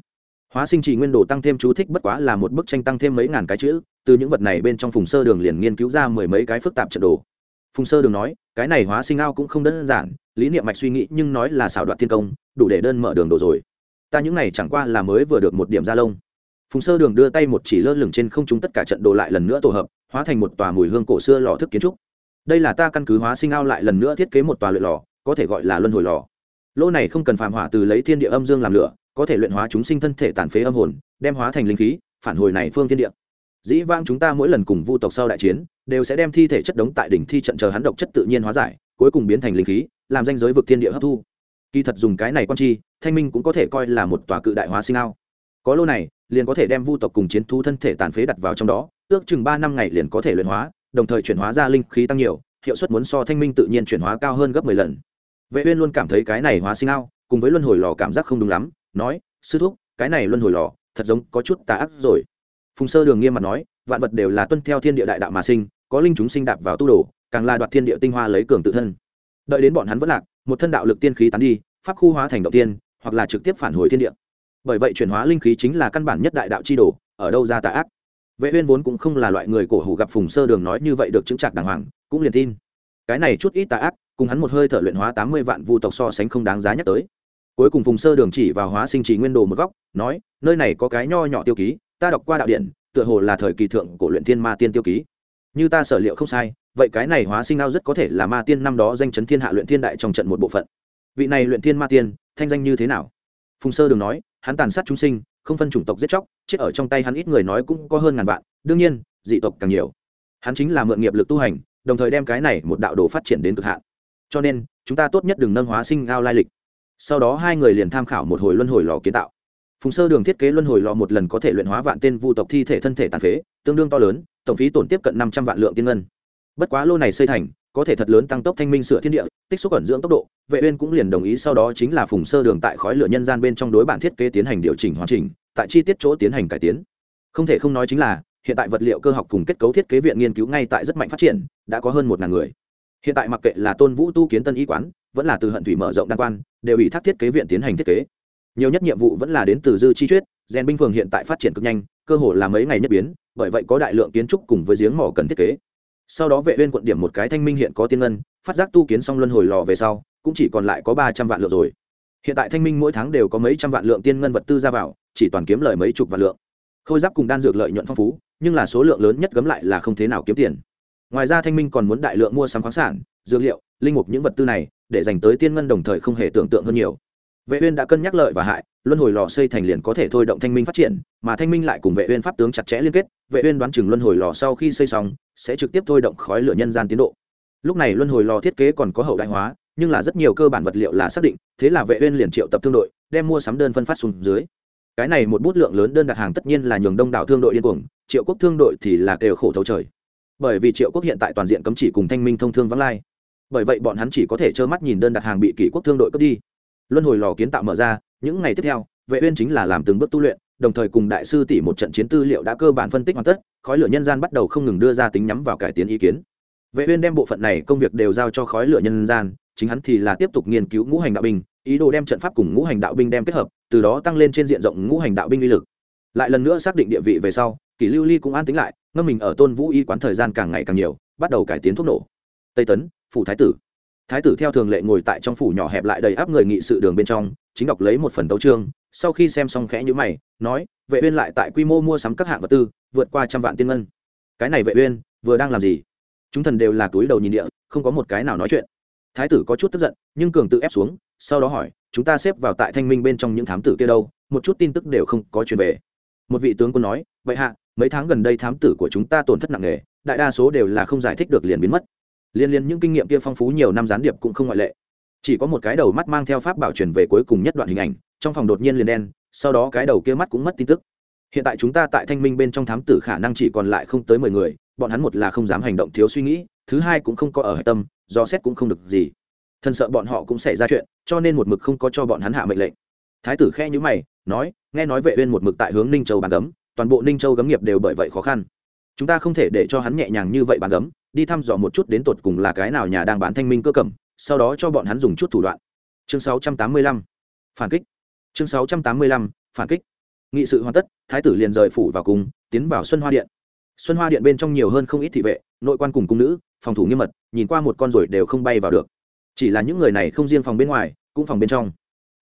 A: Hóa sinh chỉ nguyên đồ tăng thêm chú thích bất quá là một bức tranh tăng thêm mấy ngàn cái chữ, từ những vật này bên trong phùng sơ đường liền nghiên cứu ra mười mấy cái phức tạp trận đồ. Phùng sơ đường nói, cái này hóa sinh ao cũng không đơn giản, lý niệm mạch suy nghĩ nhưng nói là xảo đoạt thiên công, đủ để đơn mở đường đồ rồi. Ta những này chẳng qua là mới vừa được một điểm ra lông. Phùng sơ đường đưa tay một chỉ lơ lửng trên không trung tất cả trận đồ lại lần nữa tổ hợp hóa thành một tòa mùi hương cổ xưa lò thức kiến trúc. Đây là ta căn cứ hóa sinh ao lại lần nữa thiết kế một tòa luyện lò, có thể gọi là luân hồi lò. Lô này không cần phàm hỏa từ lấy thiên địa âm dương làm lửa, có thể luyện hóa chúng sinh thân thể tàn phế âm hồn, đem hóa thành linh khí, phản hồi này phương thiên địa. Dĩ vãng chúng ta mỗi lần cùng vu tộc sau đại chiến, đều sẽ đem thi thể chất đống tại đỉnh thi trận chờ hắn độc chất tự nhiên hóa giải, cuối cùng biến thành linh khí, làm danh giới vực thiên địa hấp thu. Kỳ thật dùng cái này quan chi, thanh minh cũng có thể coi là một tòa cự đại hóa sinh ao. Có lô này, liền có thể đem vu tộc cùng chiến thu thân thể tàn phế đặt vào trong đó ước chừng ba năm ngày liền có thể luyện hóa, đồng thời chuyển hóa ra linh khí tăng nhiều, hiệu suất muốn so thanh minh tự nhiên chuyển hóa cao hơn gấp mười lần. Vệ uyên luôn cảm thấy cái này hóa sinh ao, cùng với luân hồi lò cảm giác không đúng lắm, nói, sư thúc, cái này luân hồi lò, thật giống có chút tà ác rồi. Phùng sơ đường nghiêm mặt nói, vạn vật đều là tuân theo thiên địa đại đạo mà sinh, có linh chúng sinh đạp vào tu đồ, càng là đoạt thiên địa tinh hoa lấy cường tự thân. Đợi đến bọn hắn vẫn lạc, một thân đạo lực tiên khí tán đi, pháp khu hóa thành động tiên, hoặc là trực tiếp phản hồi thiên địa. Bởi vậy chuyển hóa linh khí chính là căn bản nhất đại đạo chi đồ, ở đâu ra tà ác? Vệ uyên vốn cũng không là loại người cổ hủ gặp phùng sơ đường nói như vậy được chứng trạc đàng hoàng, cũng liền tin. Cái này chút ít tà ác, cùng hắn một hơi thở luyện hóa tám mươi vạn vu tộc so sánh không đáng giá nhắc tới. Cuối cùng phùng sơ đường chỉ vào hóa sinh trì nguyên đồ một góc, nói, nơi này có cái nho nhỏ tiêu ký, ta đọc qua đạo điện, tựa hồ là thời kỳ thượng cổ luyện thiên ma tiên tiêu ký. Như ta sở liệu không sai, vậy cái này hóa sinh ao rất có thể là ma tiên năm đó danh chấn thiên hạ luyện thiên đại trong trận một bộ phận. Vị này luyện thiên ma tiên, thanh danh như thế nào? Phùng sơ đường nói, hắn tàn sát chúng sinh không phân chủng tộc giết chóc, chết ở trong tay hắn ít người nói cũng có hơn ngàn vạn, đương nhiên, dị tộc càng nhiều. Hắn chính là mượn nghiệp lực tu hành, đồng thời đem cái này một đạo đồ phát triển đến cực hạn. Cho nên, chúng ta tốt nhất đừng nâng hóa sinh ao lai lịch. Sau đó hai người liền tham khảo một hồi luân hồi lò kiến tạo. Phùng sơ đường thiết kế luân hồi lò một lần có thể luyện hóa vạn tên vu tộc thi thể thân thể tàn phế, tương đương to lớn, tổng phí tổn tiếp cận năm trăm vạn lượng tiên ngân. Bất quá lô này xây thành có thể thật lớn tăng tốc thanh minh sửa thiên địa, tích xúc ẩn dưỡng tốc độ, vệ uyên cũng liền đồng ý, sau đó chính là phùng sơ đường tại khói lửa nhân gian bên trong đối bản thiết kế tiến hành điều chỉnh hoàn chỉnh, tại chi tiết chỗ tiến hành cải tiến. Không thể không nói chính là, hiện tại vật liệu cơ học cùng kết cấu thiết kế viện nghiên cứu ngay tại rất mạnh phát triển, đã có hơn một ngàn người. Hiện tại mặc kệ là tôn vũ tu kiến tân y quán, vẫn là từ hận thủy mở rộng đan quan, đều bị thác thiết kế viện tiến hành thiết kế. Nhiều nhất nhiệm vụ vẫn là đến từ dư chi chuyết, gen binh phường hiện tại phát triển cực nhanh, cơ hồ là mấy ngày nhất biến, bởi vậy có đại lượng kiến trúc cùng với giếng mỏ cần thiết kế sau đó vệ uyên quận điểm một cái thanh minh hiện có tiên ngân, phát giác tu kiến xong luân hồi lò về sau, cũng chỉ còn lại có ba trăm vạn lượng rồi. Hiện tại thanh minh mỗi tháng đều có mấy trăm vạn lượng tiên ngân vật tư ra vào, chỉ toàn kiếm lời mấy chục vạn lượng. Khôi giáp cùng đan dược lợi nhuận phong phú, nhưng là số lượng lớn nhất gấm lại là không thế nào kiếm tiền. Ngoài ra thanh minh còn muốn đại lượng mua sắm khoáng sản, dược liệu, linh mục những vật tư này, để dành tới tiên ngân đồng thời không hề tưởng tượng hơn nhiều. Vệ uyên đã cân nhắc lợi và hại, luân hồi lò xây thành liền có thể thôi động thanh minh phát triển, mà thanh minh lại cùng vệ uyên pháp tướng chặt chẽ liên kết, vệ uyên đoán chừng luân hồi lò sau khi xây xong sẽ trực tiếp thôi động khói lửa nhân gian tiến độ. Lúc này luân hồi lò thiết kế còn có hậu đại hóa, nhưng là rất nhiều cơ bản vật liệu là xác định, thế là vệ uyên liền triệu tập thương đội, đem mua sắm đơn phân phát xuống dưới. Cái này một bút lượng lớn đơn đặt hàng tất nhiên là nhường đông đảo thương đội điên cuồng, triệu quốc thương đội thì là kêu khổ thấu trời. Bởi vì triệu quốc hiện tại toàn diện cấm chỉ cùng thanh minh thông thương vắng lai. Bởi vậy bọn hắn chỉ có thể trơ mắt nhìn đơn đặt hàng bị kỷ quốc thương đội cướp đi. Luân hồi lò kiến tạo mở ra, những ngày tiếp theo, vệ uyên chính là làm từng bước tu luyện đồng thời cùng đại sư tỷ một trận chiến tư liệu đã cơ bản phân tích hoàn tất, khói lửa nhân gian bắt đầu không ngừng đưa ra tính nhắm vào cải tiến ý kiến. Vệ uyên đem bộ phận này công việc đều giao cho khói lửa nhân gian, chính hắn thì là tiếp tục nghiên cứu ngũ hành đạo binh, ý đồ đem trận pháp cùng ngũ hành đạo binh đem kết hợp, từ đó tăng lên trên diện rộng ngũ hành đạo binh uy lực. Lại lần nữa xác định địa vị về sau, kỷ lưu ly cũng an tính lại, ngâm mình ở tôn vũ y quán thời gian càng ngày càng nhiều, bắt đầu cải tiến thuốc nổ. Tây tấn, phủ thái tử thái tử theo thường lệ ngồi tại trong phủ nhỏ hẹp lại đầy áp người nghị sự đường bên trong, chính đọc lấy một phần tấu chương, sau khi xem xong khẽ nhữ mày, nói, vệ uyên lại tại quy mô mua sắm các hạng vật tư, vượt qua trăm vạn tiên ngân. Cái này vệ uyên, vừa đang làm gì? Chúng thần đều là túi đầu nhìn địa, không có một cái nào nói chuyện. Thái tử có chút tức giận, nhưng cường tự ép xuống, sau đó hỏi, chúng ta xếp vào tại thanh minh bên trong những thám tử kia đâu? Một chút tin tức đều không có truyền về. Một vị tướng quân nói, vậy hạ, mấy tháng gần đây thám tử của chúng ta tổn thất nặng nề, đại đa số đều là không giải thích được liền biến mất liên liên những kinh nghiệm kia phong phú nhiều năm gián điệp cũng không ngoại lệ. Chỉ có một cái đầu mắt mang theo pháp bảo truyền về cuối cùng nhất đoạn hình ảnh, trong phòng đột nhiên liền đen, sau đó cái đầu kia mắt cũng mất tin tức. Hiện tại chúng ta tại thanh minh bên trong thám tử khả năng chỉ còn lại không tới mười người, bọn hắn một là không dám hành động thiếu suy nghĩ, thứ hai cũng không có ở tâm, do xét cũng không được gì. Thân sợ bọn họ cũng xảy ra chuyện, cho nên một mực không có cho bọn hắn hạ mệnh lệnh. Thái tử khe nhữ mày, nói, nghe nói vệ uyên một mực tại hướng ninh châu bàn gấm, toàn bộ ninh châu gấm nghiệp đều bởi vậy khó khăn. Chúng ta không thể để cho hắn nhẹ nhàng như vậy bàn gấm đi thăm dò một chút đến tột cùng là cái nào nhà đang bán thanh minh cơ cẩm sau đó cho bọn hắn dùng chút thủ đoạn. Chương 685 phản kích. Chương 685 phản kích. Nghị sự hoàn tất, thái tử liền rời phủ vào cùng, tiến vào xuân hoa điện. Xuân hoa điện bên trong nhiều hơn không ít thị vệ, nội quan cùng cung nữ, phòng thủ nghiêm mật, nhìn qua một con rồi đều không bay vào được. Chỉ là những người này không riêng phòng bên ngoài, cũng phòng bên trong.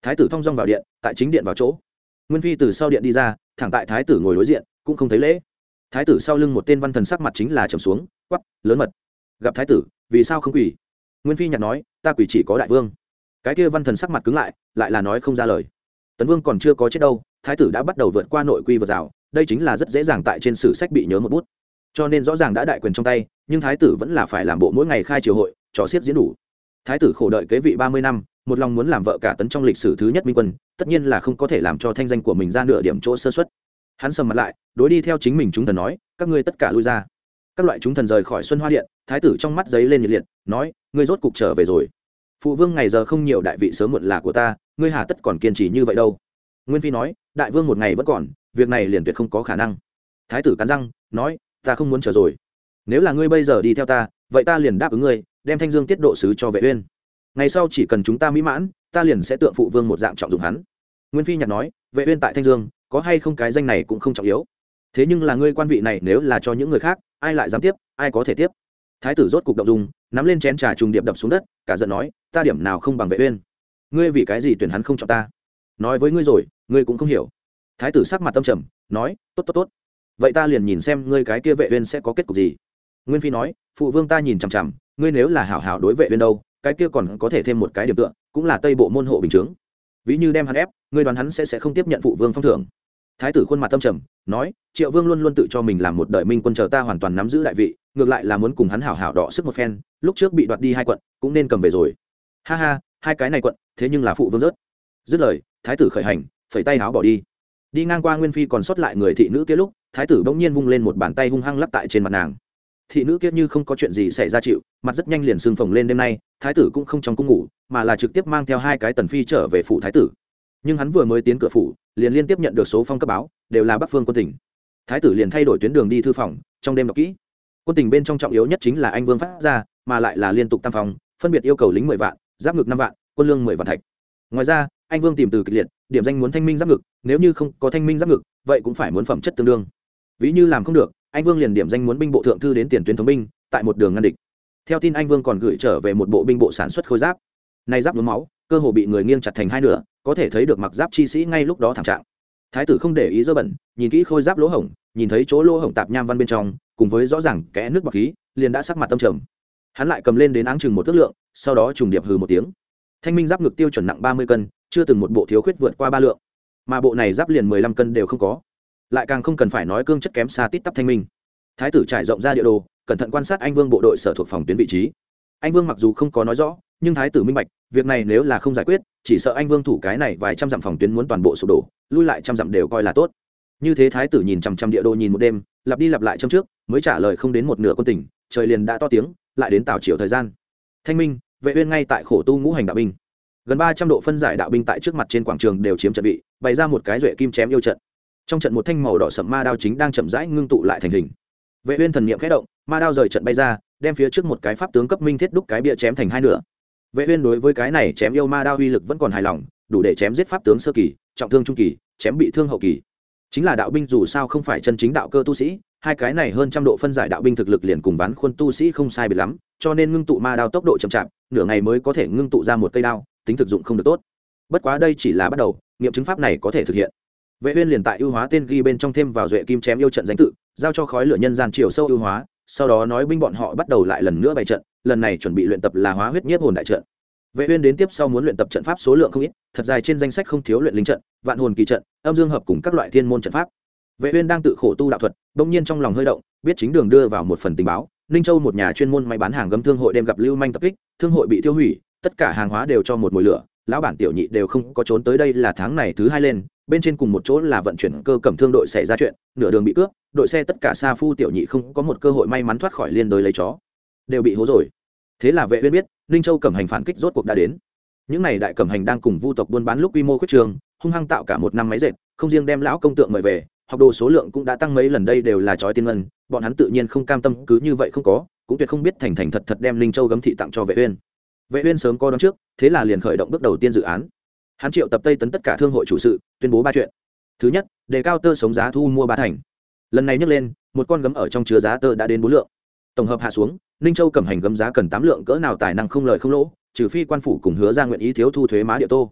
A: Thái tử thong dong vào điện, tại chính điện vào chỗ. Nguyên phi từ sau điện đi ra, thẳng tại thái tử ngồi đối diện, cũng không thấy lễ thái tử sau lưng một tên văn thần sắc mặt chính là trầm xuống quắp lớn mật. Gặp thái tử, vì sao không quỳ? Nguyên phi nhặt nói, ta quỳ chỉ có đại vương. Cái kia văn thần sắc mặt cứng lại lại là nói không ra lời. Tấn vương còn chưa có chết đâu, thái tử đã bắt đầu vượt qua nội quy vượt rào, đây chính là rất dễ dàng tại trên sử sách bị nhớ một bút. Cho nên rõ ràng đã đại quyền trong tay, nhưng thái tử vẫn là phải làm bộ mỗi ngày khai triều hội trò xiết diễn đủ. Thái tử khổ đợi kế vị ba mươi năm, một lòng muốn làm vợ cả tấn trong lịch sử thứ nhất minh quân, tất nhiên là không có thể làm cho thanh danh của mình ra nửa điểm chỗ sơ xuất hắn sầm mặt lại đối đi theo chính mình chúng thần nói, các ngươi tất cả lui ra. Các loại chúng thần rời khỏi xuân hoa điện, thái tử trong mắt giấy lên nhiệt liệt, nói, ngươi rốt cục trở về rồi. Phụ vương ngày giờ không nhiều đại vị sớm muộn là của ta, ngươi hà tất còn kiên trì như vậy đâu. Nguyên phi nói, đại vương một ngày vẫn còn, việc này liền tuyệt không có khả năng. Thái tử cắn răng, nói, ta không muốn chờ rồi. Nếu là ngươi bây giờ đi theo ta, vậy ta liền đáp ứng ngươi, đem thanh dương tiết độ sứ cho vệ uyên. Ngày sau chỉ cần chúng ta mỹ mãn, ta liền sẽ tượng phụ vương một dạng trọng dụng hắn. Nguyên phi nhặt nói, vệ uyên tại thanh dương, có hay không cái danh này cũng không trọng yếu thế nhưng là ngươi quan vị này nếu là cho những người khác, ai lại dám tiếp, ai có thể tiếp? Thái tử rốt cục động dung, nắm lên chén trà trùng điệp đập xuống đất, cả giận nói, ta điểm nào không bằng vệ uyên? Ngươi vì cái gì tuyển hắn không chọn ta? Nói với ngươi rồi, ngươi cũng không hiểu. Thái tử sắc mặt tâm trầm, nói, tốt tốt tốt. Vậy ta liền nhìn xem ngươi cái kia vệ uyên sẽ có kết cục gì. Nguyên phi nói, phụ vương ta nhìn chằm chằm, ngươi nếu là hảo hảo đối vệ uyên đâu, cái kia còn có thể thêm một cái điểm tựa, cũng là tây bộ môn hộ bình chứng ví như đem hắn ép, ngươi đoán hắn sẽ sẽ không tiếp nhận phụ vương phong thưởng thái tử khuôn mặt tâm trầm, nói, triệu vương luôn luôn tự cho mình làm một đời minh quân chờ ta hoàn toàn nắm giữ đại vị, ngược lại là muốn cùng hắn hảo hảo đọ sức một phen, lúc trước bị đoạt đi hai quận, cũng nên cầm về rồi. Ha ha, hai cái này quận, thế nhưng là phụ vương rớt. Dứt lời, thái tử khởi hành, phẩy tay áo bỏ đi. Đi ngang qua nguyên phi còn sót lại người thị nữ kia lúc, thái tử bỗng nhiên vung lên một bàn tay hung hăng lắp tại trên mặt nàng. Thị nữ kia như không có chuyện gì xảy ra chịu, mặt rất nhanh liền sưng phồng lên đêm nay, thái tử cũng không trong cung ngủ, mà là trực tiếp mang theo hai cái tần phi trở về phủ thái tử nhưng hắn vừa mới tiến cửa phủ, liền liên tiếp nhận được số phong cấp báo, đều là bắc phương quân tỉnh. Thái tử liền thay đổi tuyến đường đi thư phòng, trong đêm đọc kỹ. Quân tỉnh bên trong trọng yếu nhất chính là anh vương phát ra, mà lại là liên tục tam phòng phân biệt yêu cầu lính mười vạn, giáp ngực năm vạn, quân lương mười vạn thạch. Ngoài ra, anh vương tìm từ kịch liệt, điểm danh muốn thanh minh giáp ngực, nếu như không có thanh minh giáp ngực, vậy cũng phải muốn phẩm chất tương đương. Ví như làm không được, anh vương liền điểm danh muốn binh bộ thượng thư đến tiền tuyến thống binh, tại một đường ngăn địch. Theo tin anh vương còn gửi trở về một bộ binh bộ sản xuất khôi giáp. Nay giáp nhuốm máu, cơ hồ bị người nghiêng chặt thành hai nửa có thể thấy được mặc giáp chi sĩ ngay lúc đó thảm trạng. Thái tử không để ý dơ bẩn, nhìn kỹ khôi giáp lỗ hổng, nhìn thấy chỗ lỗ hổng tạp nham văn bên trong, cùng với rõ ràng kẽ nước bọc khí, liền đã sắc mặt tâm trầm. Hắn lại cầm lên đến áng chừng một thước lượng, sau đó trùng điệp hừ một tiếng. Thanh minh giáp ngực tiêu chuẩn nặng ba mươi cân, chưa từng một bộ thiếu khuyết vượt qua ba lượng. Mà bộ này giáp liền mười lăm cân đều không có. Lại càng không cần phải nói cương chất kém xa tít tắp thanh minh. Thái tử trải rộng ra địa đồ, cẩn thận quan sát anh vương bộ đội sở thuộc phòng tuyến vị trí. Anh vương mặc dù không có nói rõ nhưng thái tử minh bạch, việc này nếu là không giải quyết, chỉ sợ anh vương thủ cái này vài trăm dặm phòng tuyến muốn toàn bộ sụp đổ, lui lại trăm dặm đều coi là tốt. Như thế thái tử nhìn chằm chằm địa đồ nhìn một đêm, lặp đi lặp lại trong trước, mới trả lời không đến một nửa quân tỉnh trời liền đã to tiếng, lại đến tảo chiều thời gian. Thanh minh, vệ uyên ngay tại khổ tu ngũ hành đạo binh. Gần ba trăm độ phân giải đạo binh tại trước mặt trên quảng trường đều chiếm trận vị, bày ra một cái duệ kim chém yêu trận. Trong trận một thanh màu đỏ sậm ma đao chính đang chậm rãi ngưng tụ lại thành hình. Vệ uyên thần niệm khẽ động, ma đao rời trận bay ra, đem phía trước một cái pháp tướng cấp minh thiết đúc cái bia chém thành hai nửa vệ uyên đối với cái này chém yêu ma đao uy lực vẫn còn hài lòng, đủ để chém giết pháp tướng sơ kỳ, trọng thương trung kỳ, chém bị thương hậu kỳ. Chính là đạo binh dù sao không phải chân chính đạo cơ tu sĩ, hai cái này hơn trăm độ phân giải đạo binh thực lực liền cùng ván khuôn tu sĩ không sai biệt lắm, cho nên ngưng tụ ma đao tốc độ chậm chạp, nửa ngày mới có thể ngưng tụ ra một cây đao, tính thực dụng không được tốt. Bất quá đây chỉ là bắt đầu, nghiệm chứng pháp này có thể thực hiện. Vệ uyên liền tại ưu hóa tên ghi bên trong thêm vào duệ kim chém yêu trận danh tự, giao cho khói lửa nhân gian chiều sâu ưu hóa sau đó nói binh bọn họ bắt đầu lại lần nữa bày trận, lần này chuẩn bị luyện tập là hóa huyết nhiếp hồn đại trận. Vệ uyên đến tiếp sau muốn luyện tập trận pháp số lượng không ít, thật dài trên danh sách không thiếu luyện linh trận, vạn hồn kỳ trận, âm dương hợp cùng các loại thiên môn trận pháp. Vệ uyên đang tự khổ tu đạo thuật đung nhiên trong lòng hơi động, biết chính đường đưa vào một phần tình báo, ninh châu một nhà chuyên môn may bán hàng gấm thương hội đêm gặp lưu manh tập kích, thương hội bị tiêu hủy, tất cả hàng hóa đều cho một mùi lửa, lão bản tiểu nhị đều không có trốn tới đây là tháng này thứ hai lên bên trên cùng một chỗ là vận chuyển cơ cẩm thương đội xảy ra chuyện, nửa đường bị cướp, đội xe tất cả xa phu tiểu nhị không có một cơ hội may mắn thoát khỏi liên đới lấy chó. Đều bị hố rồi. Thế là vệ uyên biết, ninh châu cẩm hành phản kích rốt cuộc đã đến. Những này đại cẩm hành đang cùng vu tộc buôn bán lúc quy mô khuyết trường, hung hăng tạo cả một năm máy dệt, không riêng đem lão công tượng mời về, học đồ số lượng cũng đã tăng mấy lần đây đều là chói tiên ngân, bọn hắn tự nhiên không cam tâm, cứ như vậy không có, cũng tuyệt không biết thành thành thật thật đem ninh châu gấm thị tặng cho vệ uyên. Vệ uyên sớm có đón trước, thế là liền khởi động bước đầu tiên dự án hắn triệu tập tây tấn tất cả thương hội chủ sự, tuyên bố ba chuyện. Thứ nhất, đề cao tơ sống giá thu mua ba thành. Lần này nhắc lên, một con gấm ở trong chứa giá tơ đã đến bốn lượng. Tổng hợp hạ xuống, ninh châu cầm hành gấm giá cần tám lượng, cỡ nào tài năng không lời không lỗ, trừ phi quan phủ cùng hứa ra nguyện ý thiếu thu thuế má địa tô.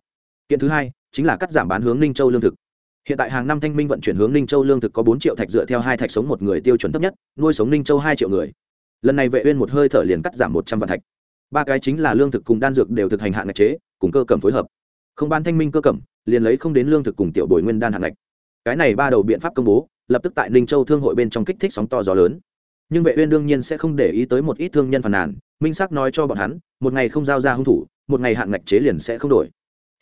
A: Kiện thứ hai, chính là cắt giảm bán hướng ninh châu lương thực. Hiện tại hàng năm thanh minh vận chuyển hướng ninh châu lương thực có bốn triệu thạch dựa theo hai thạch sống một người tiêu chuẩn thấp nhất, nuôi sống ninh châu hai triệu người. Lần này vệ uyên một hơi thở liền cắt giảm một trăm vạn thạch. Ba cái chính là lương thực cùng đan dược đều thực hành hạn ngạch chế, cùng cơ cẩm phối hợp không bán thanh minh cơ cẩm, liền lấy không đến lương thực cùng tiểu bồi nguyên đan hạng ngạch. Cái này ba đầu biện pháp công bố, lập tức tại ninh châu thương hội bên trong kích thích sóng to gió lớn. Nhưng vệ uyên đương nhiên sẽ không để ý tới một ít thương nhân phàn nàn, minh sắc nói cho bọn hắn, một ngày không giao ra hung thủ, một ngày hạn ngạch chế liền sẽ không đổi.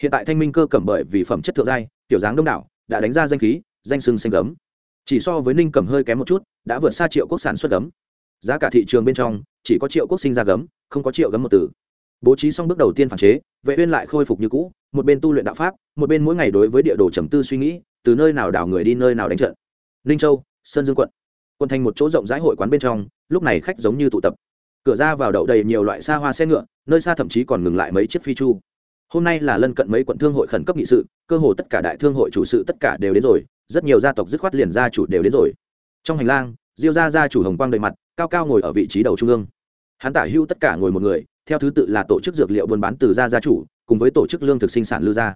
A: Hiện tại thanh minh cơ cẩm bởi vì phẩm chất thượng giai, tiểu dáng đông đảo, đã đánh ra danh khí, danh sưng xanh gấm. Chỉ so với ninh cẩm hơi kém một chút, đã vượt xa triệu quốc sản xuất gấm. Giá cả thị trường bên trong, chỉ có triệu quốc sinh ra gấm, không có triệu gấm một từ. Bố trí xong bước đầu tiên phản chế, vệ uyên lại khôi phục như cũ một bên tu luyện đạo pháp, một bên mỗi ngày đối với địa đồ trầm tư suy nghĩ, từ nơi nào đảo người đi nơi nào đánh trận. Ninh châu, sơn dương quận. Quân thành một chỗ rộng rãi hội quán bên trong, lúc này khách giống như tụ tập. Cửa ra vào đậu đầy nhiều loại xa hoa xe ngựa, nơi xa thậm chí còn ngừng lại mấy chiếc phi chu. Hôm nay là lân cận mấy quận thương hội khẩn cấp nghị sự, cơ hồ tất cả đại thương hội chủ sự tất cả đều đến rồi, rất nhiều gia tộc dứt khoát liền gia chủ đều đến rồi. Trong hành lang, diêu gia gia chủ hồng quang đầy mặt, cao cao ngồi ở vị trí đầu trung ương. Hắn tả hưu tất cả ngồi một người, theo thứ tự là tổ chức dược liệu buôn bán từ gia gia chủ cùng với tổ chức lương thực sinh sản lưu gia.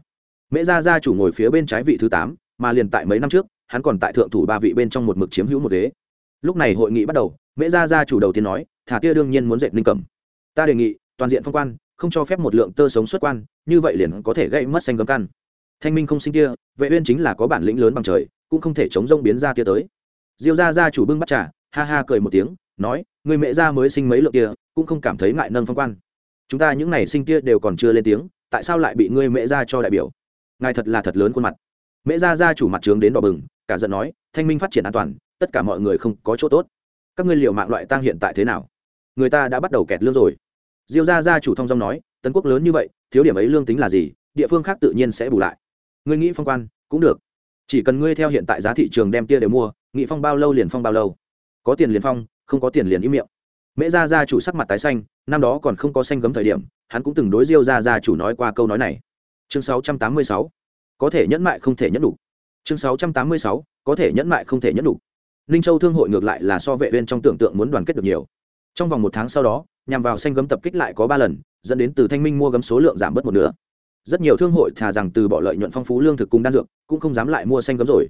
A: Mễ gia gia chủ ngồi phía bên trái vị thứ tám, mà liền tại mấy năm trước, hắn còn tại thượng thủ ba vị bên trong một mực chiếm hữu một ghế. Lúc này hội nghị bắt đầu, mễ gia gia chủ đầu tiên nói, thả tia đương nhiên muốn dệt linh cẩm. Ta đề nghị, toàn diện phong quan, không cho phép một lượng tơ sống xuất quan, như vậy liền có thể gây mất xanh cấm căn. Thanh minh không sinh tia, vệ uyên chính là có bản lĩnh lớn bằng trời, cũng không thể chống rông biến ra tia tới. Diêu gia gia chủ bưng bắt trà, ha ha cười một tiếng, nói, người mẹ gia mới sinh mấy lượng tia, cũng không cảm thấy ngại nâng phong quan. Chúng ta những này sinh tia đều còn chưa lên tiếng tại sao lại bị ngươi mẹ gia cho đại biểu? Ngài thật là thật lớn khuôn mặt. Mẹ gia gia chủ mặt trướng đến đỏ bừng, cả giận nói, thanh minh phát triển an toàn, tất cả mọi người không có chỗ tốt. Các ngươi liệu mạng loại tăng hiện tại thế nào? Người ta đã bắt đầu kẹt lương rồi. Diêu gia gia chủ thông dong nói, tấn quốc lớn như vậy, thiếu điểm ấy lương tính là gì? Địa phương khác tự nhiên sẽ bù lại. Ngươi nghĩ phong quan, cũng được. Chỉ cần ngươi theo hiện tại giá thị trường đem tia đều mua, nghị phong bao lâu liền phong bao lâu. Có tiền liền phong, không có tiền liền im miệng. Mễ gia gia chủ sắc mặt tái xanh, năm đó còn không có xanh gấm thời điểm hắn cũng từng đối diêu ra ra chủ nói qua câu nói này. Chương 686. có thể nhẫn mại không thể nhẫn đủ. Chương 686. có thể nhẫn mại không thể nhẫn đủ. Ninh châu thương hội ngược lại là so vệ uyên trong tưởng tượng muốn đoàn kết được nhiều. Trong vòng một tháng sau đó, nhằm vào xanh gấm tập kích lại có ba lần, dẫn đến từ thanh minh mua gấm số lượng giảm bớt một nửa. Rất nhiều thương hội thà rằng từ bỏ lợi nhuận phong phú lương thực cùng đan dược, cũng không dám lại mua xanh gấm rồi.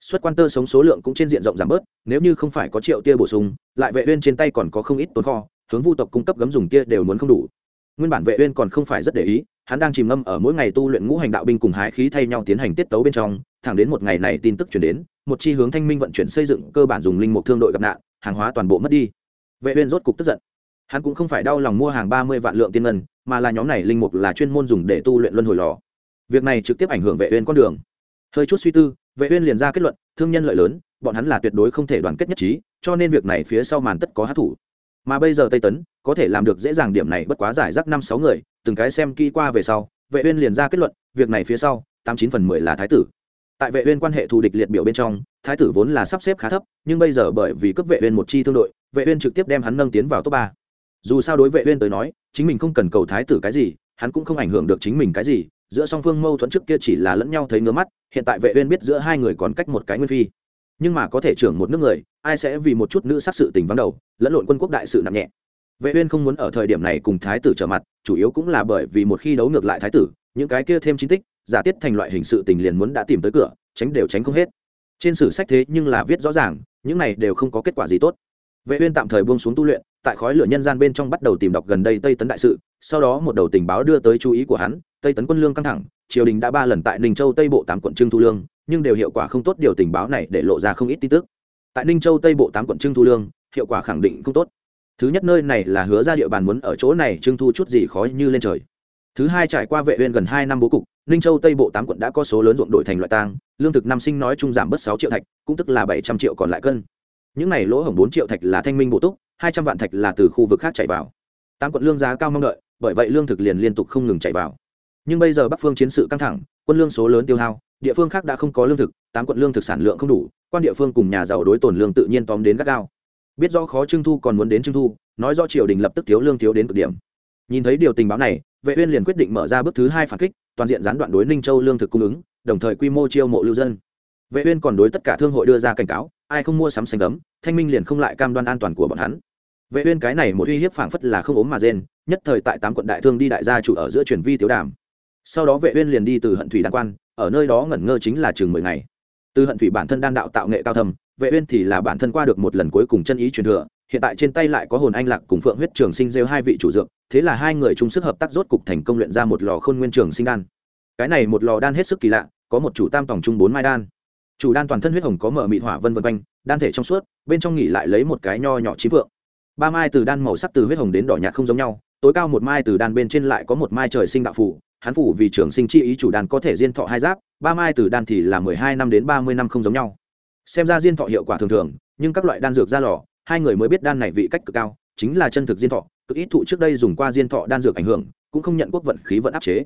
A: Xuất quan tơ sống số lượng cũng trên diện rộng giảm bớt, nếu như không phải có triệu tia bổ sung, lại vệ uyên trên tay còn có không ít tồn kho, hướng vu tộc cung cấp gấm dùng tia đều muốn không đủ nguyên bản vệ uyên còn không phải rất để ý, hắn đang chìm ngâm ở mỗi ngày tu luyện ngũ hành đạo binh cùng hái khí thay nhau tiến hành tiết tấu bên trong, thẳng đến một ngày này tin tức truyền đến, một chi hướng thanh minh vận chuyển xây dựng cơ bản dùng linh mục thương đội gặp nạn, hàng hóa toàn bộ mất đi. Vệ uyên rốt cục tức giận. Hắn cũng không phải đau lòng mua hàng ba mươi vạn lượng tiên ngân, mà là nhóm này linh mục là chuyên môn dùng để tu luyện luân hồi lò. Việc này trực tiếp ảnh hưởng vệ uyên con đường. Hơi chút suy tư, vệ uyên liền ra kết luận, thương nhân lợi lớn, bọn hắn là tuyệt đối không thể đoàn kết nhất trí, cho nên việc này phía sau màn tất có hắc thủ mà bây giờ tây tấn có thể làm được dễ dàng điểm này bất quá giải rác năm sáu người, từng cái xem kỹ qua về sau, vệ uyên liền ra kết luận, việc này phía sau, tám chín phần mười là thái tử. Tại vệ uyên quan hệ thù địch liệt biểu bên trong, thái tử vốn là sắp xếp khá thấp, nhưng bây giờ bởi vì cấp vệ uyên một chi thương đội, vệ uyên trực tiếp đem hắn nâng tiến vào top ba. Dù sao đối vệ uyên tới nói, chính mình không cần cầu thái tử cái gì, hắn cũng không ảnh hưởng được chính mình cái gì, giữa song phương mâu thuẫn trước kia chỉ là lẫn nhau thấy ngứa mắt, hiện tại vệ uyên biết giữa hai người còn cách một cái nguyên phi nhưng mà có thể trưởng một nước người, ai sẽ vì một chút nữ sát sự tình vắng đầu, lẫn lộn quân quốc đại sự nặng nhẹ. Vệ uyên không muốn ở thời điểm này cùng thái tử trở mặt, chủ yếu cũng là bởi vì một khi đấu ngược lại thái tử, những cái kia thêm chính tích, giả tiết thành loại hình sự tình liền muốn đã tìm tới cửa, tránh đều tránh không hết. Trên sử sách thế nhưng là viết rõ ràng, những này đều không có kết quả gì tốt. Vệ uyên tạm thời buông xuống tu luyện, tại khói lửa nhân gian bên trong bắt đầu tìm đọc gần đây tây tấn đại sự, sau đó một đầu tình báo đưa tới chú ý của hắn, tây tấn quân lương căng thẳng, triều đình đã ba lần tại ninh châu tây bộ tám quận trương thu lương nhưng đều hiệu quả không tốt, điều tình báo này để lộ ra không ít tin tức. Tại ninh châu tây bộ tám quận trưng thu lương, hiệu quả khẳng định không tốt. Thứ nhất nơi này là hứa ra địa bàn muốn ở chỗ này trưng thu chút gì khó như lên trời. Thứ hai trải qua vệ uyên gần hai năm bố cục, ninh châu tây bộ tám quận đã có số lớn ruộng đổi thành loại tang, lương thực năm sinh nói chung giảm bớt sáu triệu thạch, cũng tức là bảy trăm triệu còn lại cân. Những này lỗ hổng bốn triệu thạch là thanh minh bổ túc, hai trăm vạn thạch là từ khu vực khác chạy vào. Tám quận lương giá cao mong đợi, bởi vậy lương thực liền liên tục không ngừng chạy vào. Nhưng bây giờ bắc phương chiến sự căng thẳng, quân lương số lớn tiêu hao địa phương khác đã không có lương thực, tám quận lương thực sản lượng không đủ, quan địa phương cùng nhà giàu đối tồn lương tự nhiên tóm đến gắt gao. Biết do khó trưng thu còn muốn đến trưng thu, nói do triều đình lập tức thiếu lương thiếu đến cực điểm. Nhìn thấy điều tình báo này, vệ uyên liền quyết định mở ra bước thứ hai phản kích, toàn diện gián đoạn đối ninh châu lương thực cung ứng, đồng thời quy mô chiêu mộ lưu dân. Vệ uyên còn đối tất cả thương hội đưa ra cảnh cáo, ai không mua sắm xanh gấm thanh minh liền không lại cam đoan an toàn của bọn hắn. Vệ uyên cái này một uy hiếp phảng phất là không ốm mà rên, nhất thời tại tám quận đại thương đi đại gia chủ ở giữa truyền vi tiểu đàm. Sau đó vệ uyên liền đi từ hận thủy đan quan ở nơi đó ngẩn ngơ chính là chừng mười ngày. Từ hận thủy bản thân đan đạo tạo nghệ cao thầm vệ uyên thì là bản thân qua được một lần cuối cùng chân ý truyền thừa, hiện tại trên tay lại có hồn anh lạc cùng phượng huyết trường sinh rêu hai vị chủ dược, thế là hai người chung sức hợp tác rốt cục thành công luyện ra một lò khôn nguyên trường sinh đan. Cái này một lò đan hết sức kỳ lạ, có một chủ tam tổng trung bốn mai đan. Chủ đan toàn thân huyết hồng có mở mịt hỏa vân vân quanh, đan thể trong suốt, bên trong nghỉ lại lấy một cái nho nhỏ chí vượng. Ba mai từ đan màu sắc từ huyết hồng đến đỏ nhạt không giống nhau, tối cao một mai từ đan bên trên lại có một mai trời sinh đạo phủ hắn phủ vì trường sinh chi ý chủ đan có thể diên thọ hai giáp, ba mai từ đan thì là mười hai năm đến ba mươi năm không giống nhau. Xem ra diên thọ hiệu quả thường thường, nhưng các loại đan dược ra lò, hai người mới biết đan này vị cách cực cao, chính là chân thực diên thọ, cực ít thụ trước đây dùng qua diên thọ đan dược ảnh hưởng, cũng không nhận quốc vận khí vận áp chế.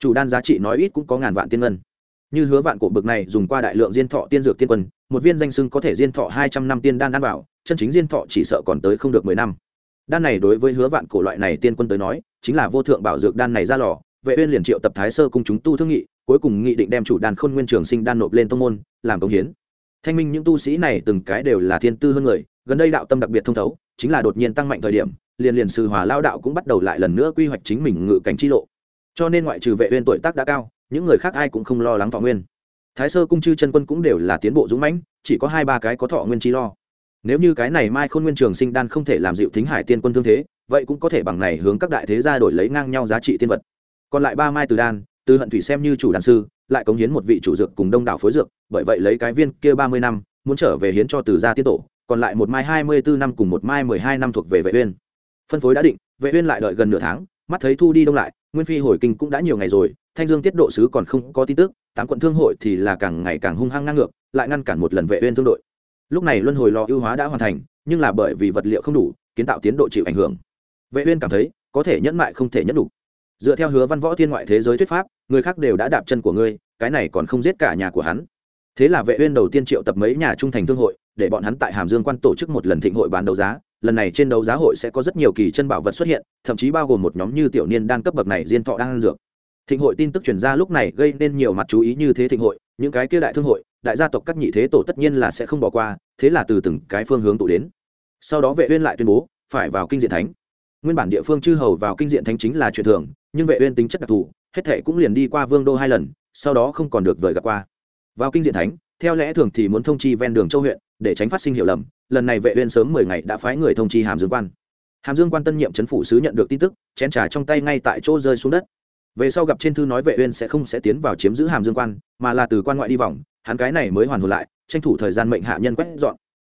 A: Chủ đan giá trị nói ít cũng có ngàn vạn tiên ngân. Như hứa vạn cổ bực này dùng qua đại lượng diên thọ tiên dược tiên quân, một viên danh sưng có thể diên thọ hai trăm năm tiên đan đan bảo chân chính diên thọ chỉ sợ còn tới không được mười năm. Đan này đối với hứa vạn cổ loại này tiên quân tới nói, chính là vô thượng bảo dược đan này ra lò vệ uyên liền triệu tập thái sơ cung chúng tu thương nghị, cuối cùng nghị định đem chủ đàn khôn nguyên trường sinh đan nộp lên tông môn, làm công hiến. Thanh minh những tu sĩ này từng cái đều là thiên tư hơn người, gần đây đạo tâm đặc biệt thông thấu, chính là đột nhiên tăng mạnh thời điểm, liền liền sư hòa lao đạo cũng bắt đầu lại lần nữa quy hoạch chính mình ngự cảnh chi lộ. Cho nên ngoại trừ vệ uyên tuổi tác đã cao, những người khác ai cũng không lo lắng thọ nguyên. Thái sơ cung chư chân quân cũng đều là tiến bộ dũng mãnh, chỉ có hai ba cái có thọ nguyên chi lo. Nếu như cái này mai khôn nguyên trường sinh đan không thể làm dịu thính hải tiên quân thương thế, vậy cũng có thể bằng này hướng các đại thế gia đổi lấy ngang nhau giá trị tiên vật còn lại ba mai từ đan, từ hận thủy xem như chủ đàn sư, lại cống hiến một vị chủ dược cùng đông đảo phối dược, bởi vậy lấy cái viên kia ba mươi năm, muốn trở về hiến cho từ gia tiết tổ, còn lại một mai hai mươi bốn năm cùng một mai mười hai năm thuộc về vệ uyên. Phân phối đã định, vệ uyên lại đợi gần nửa tháng, mắt thấy thu đi đông lại, nguyên phi hồi kinh cũng đã nhiều ngày rồi, thanh dương tiết độ sứ còn không có tin tức, tám quận thương hội thì là càng ngày càng hung hăng ngang ngược, lại ngăn cản một lần vệ uyên thương đội. Lúc này luân hồi lò ưu hóa đã hoàn thành, nhưng là bởi vì vật liệu không đủ, kiến tạo tiến độ chịu ảnh hưởng. Vệ uyên cảm thấy, có thể nhẫn mại không thể nhẫn đủ dựa theo hứa văn võ thiên ngoại thế giới thuyết pháp, người khác đều đã đạp chân của ngươi, cái này còn không giết cả nhà của hắn. Thế là vệ uyên đầu tiên triệu tập mấy nhà trung thành thương hội, để bọn hắn tại hàm dương quan tổ chức một lần thịnh hội bán đấu giá. Lần này trên đấu giá hội sẽ có rất nhiều kỳ chân bảo vật xuất hiện, thậm chí bao gồm một nhóm như tiểu niên đang cấp bậc này diên thọ đang ăn dược. Thịnh hội tin tức truyền ra lúc này gây nên nhiều mặt chú ý như thế thịnh hội, những cái kia đại thương hội, đại gia tộc các nhị thế tổ tất nhiên là sẽ không bỏ qua, thế là từ từng cái phương hướng tụ đến. Sau đó vệ uyên lại tuyên bố, phải vào kinh diện thánh nguyên bản địa phương chư hầu vào kinh diện thánh chính là chuyện thường, nhưng vệ uyên tính chất đặc thù, hết thề cũng liền đi qua vương đô hai lần, sau đó không còn được vời gặp qua. Vào kinh diện thánh, theo lẽ thường thì muốn thông chi ven đường châu huyện, để tránh phát sinh hiểu lầm, lần này vệ uyên sớm 10 ngày đã phái người thông chi hàm dương quan. Hàm dương quan tân nhiệm chấn phủ sứ nhận được tin tức, chén trà trong tay ngay tại chỗ rơi xuống đất. Về sau gặp trên thư nói vệ uyên sẽ không sẽ tiến vào chiếm giữ hàm dương quan, mà là từ quan ngoại đi vòng, hắn cái này mới hoàn hồn lại, tranh thủ thời gian mệnh hạ nhân quét dọn.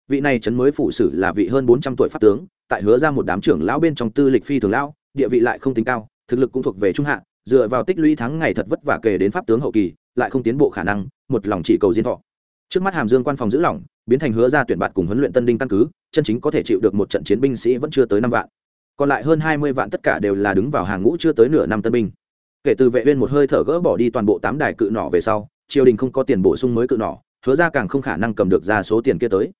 A: Vị này chấn mới phụ sử là vị hơn 400 tuổi pháp tướng tại hứa ra một đám trưởng lão bên trong tư lịch phi thường lão, địa vị lại không tính cao, thực lực cũng thuộc về trung hạ, dựa vào tích lũy thắng ngày thật vất vả kể đến pháp tướng hậu kỳ, lại không tiến bộ khả năng, một lòng chỉ cầu diên thọ. Trước mắt hàm dương quan phòng giữ lỏng, biến thành hứa ra tuyển bạt cùng huấn luyện tân đinh căn cứ, chân chính có thể chịu được một trận chiến binh sĩ vẫn chưa tới năm vạn. Còn lại hơn hai mươi vạn tất cả đều là đứng vào hàng ngũ chưa tới nửa năm tân binh. Kể từ vệ uyên một hơi thở gỡ bỏ đi toàn bộ tám đài cự nỏ về sau, triều đình không có tiền bổ sung mới cự nỏ, hứa ra càng không khả năng cầm được ra số tiền kia tới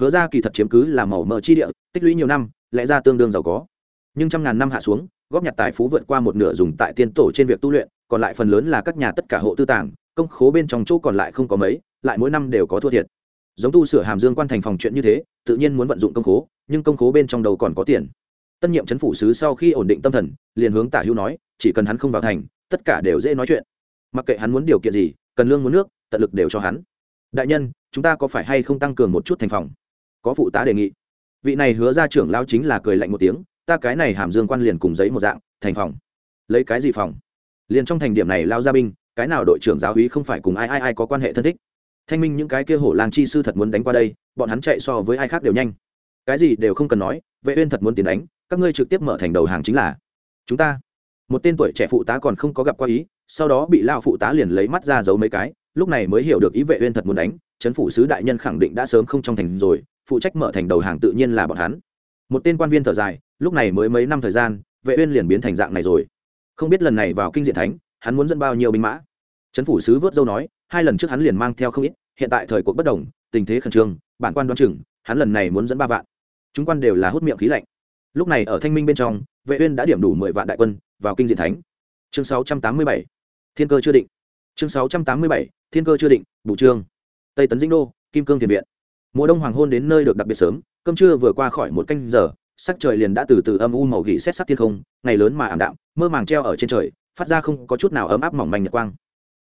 A: hứa ra kỳ thật chiếm cứ là màu mỡ chi địa, tích lũy nhiều năm, lẽ ra tương đương giàu có. Nhưng trăm ngàn năm hạ xuống, góp nhặt tài phú vượt qua một nửa dùng tại tiên tổ trên việc tu luyện, còn lại phần lớn là các nhà tất cả hộ tư tàng, công khố bên trong chỗ còn lại không có mấy, lại mỗi năm đều có thua thiệt. Giống tu sửa hàm dương quan thành phòng chuyện như thế, tự nhiên muốn vận dụng công khố, nhưng công khố bên trong đầu còn có tiền. Tân nhiệm chấn phủ sứ sau khi ổn định tâm thần, liền hướng tả hữu nói, chỉ cần hắn không vào thành, tất cả đều dễ nói chuyện. Mặc kệ hắn muốn điều kiện gì, cần lương muốn nước, tận lực đều cho hắn. Đại nhân, chúng ta có phải hay không tăng cường một chút thành phòng? Có phụ tá đề nghị. Vị này hứa ra trưởng lao chính là cười lạnh một tiếng, ta cái này hàm dương quan liền cùng giấy một dạng, thành phòng. Lấy cái gì phòng? Liền trong thành điểm này lao ra binh, cái nào đội trưởng giáo hí không phải cùng ai ai ai có quan hệ thân thích. Thanh minh những cái kia hổ lang chi sư thật muốn đánh qua đây, bọn hắn chạy so với ai khác đều nhanh. Cái gì đều không cần nói, vệ uyên thật muốn tiến đánh, các ngươi trực tiếp mở thành đầu hàng chính là. Chúng ta. Một tên tuổi trẻ phụ tá còn không có gặp qua ý, sau đó bị lao phụ tá liền lấy mắt ra giấu mấy cái, lúc này mới hiểu được ý vệ uyên thật muốn đánh, chấn phủ sứ đại nhân khẳng định đã sớm không trong thành rồi phụ trách mở thành đầu hàng tự nhiên là bọn hắn. Một tên quan viên thở dài, lúc này mới mấy năm thời gian, vệ uyên liền biến thành dạng này rồi. Không biết lần này vào kinh diện thánh, hắn muốn dẫn bao nhiêu binh mã? Chấn phủ sứ vớt dâu nói, hai lần trước hắn liền mang theo không ít, hiện tại thời cuộc bất đồng, tình thế khẩn trương, bản quan đoán chừng, hắn lần này muốn dẫn ba vạn. Chúng quan đều là hút miệng khí lạnh. Lúc này ở thanh minh bên trong, vệ uyên đã điểm đủ mười vạn đại quân, vào kinh diện thánh. Chương 687 thiên cơ chưa định. Chương 687 thiên cơ chưa định, bù trương. Tây tấn dĩnh đô, kim cương thiền viện mùa đông hoàng hôn đến nơi được đặc biệt sớm, cơm trưa vừa qua khỏi một canh giờ, sắc trời liền đã từ từ âm u màu gỉ xét sắc thiên không, ngày lớn mà ảm đạm, mơ màng treo ở trên trời, phát ra không có chút nào ấm áp mỏng manh nhật quang.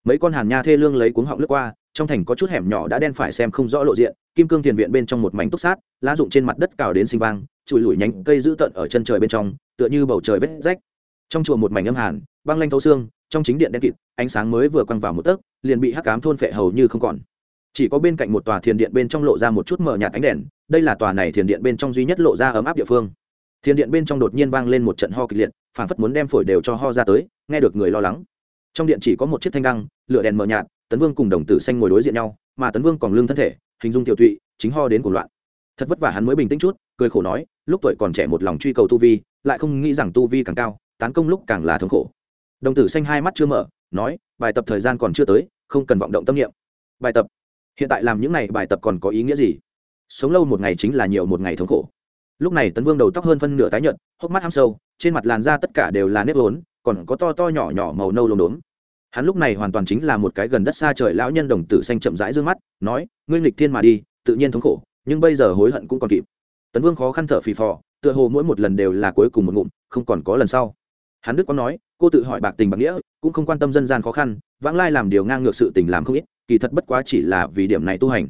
A: Mấy con hàn nha thê lương lấy cuống họng lướt qua, trong thành có chút hẻm nhỏ đã đen phải xem không rõ lộ diện, kim cương thiền viện bên trong một mảnh túc sát, lá rụng trên mặt đất cào đến sinh vang trụi lủi nhánh cây dữ tợn ở chân trời bên trong, tựa như bầu trời vết rách. Trong chùa một mảnh âm hàn, băng lanh thấu xương, trong chính điện đen kịt, ánh sáng mới vừa quăng vào một tấc, liền bị hắc cám thôn phệ hầu như không còn chỉ có bên cạnh một tòa thiền điện bên trong lộ ra một chút mờ nhạt ánh đèn, đây là tòa này thiền điện bên trong duy nhất lộ ra ấm áp địa phương. Thiền điện bên trong đột nhiên vang lên một trận ho kịch liệt, phản phất muốn đem phổi đều cho ho ra tới, nghe được người lo lắng. Trong điện chỉ có một chiếc thanh đăng, lửa đèn mờ nhạt, tấn vương cùng đồng tử xanh ngồi đối diện nhau, mà tấn vương còn lương thân thể, hình dung tiểu tụy, chính ho đến cuộc loạn. Thật vất vả hắn mới bình tĩnh chút, cười khổ nói, lúc tuổi còn trẻ một lòng truy cầu tu vi, lại không nghĩ rằng tu vi càng cao, tán công lúc càng là thống khổ. Đồng tử xanh hai mắt chưa mở, nói, bài tập thời gian còn chưa tới, không cần vọng động tâm niệm. Bài tập hiện tại làm những này bài tập còn có ý nghĩa gì? Sống lâu một ngày chính là nhiều một ngày thống khổ. Lúc này tấn vương đầu tóc hơn phân nửa tái nhợt, hốc mắt ham sâu, trên mặt làn da tất cả đều là nếp vốn, còn có to to nhỏ nhỏ màu nâu lốm đốm. Hắn lúc này hoàn toàn chính là một cái gần đất xa trời lão nhân đồng tử xanh chậm rãi d mắt, nói, ngươi nghịch thiên mà đi, tự nhiên thống khổ, nhưng bây giờ hối hận cũng còn kịp. Tấn vương khó khăn thở phì phò, tựa hồ mỗi một lần đều là cuối cùng một ngụm, không còn có lần sau. Hắn đức có nói, cô tự hỏi bạc tình bạc nghĩa, cũng không quan tâm dân gian khó khăn, vãng lai làm điều ngang ngược sự tình làm không ít kỳ thật bất quá chỉ là vì điểm này tu hành.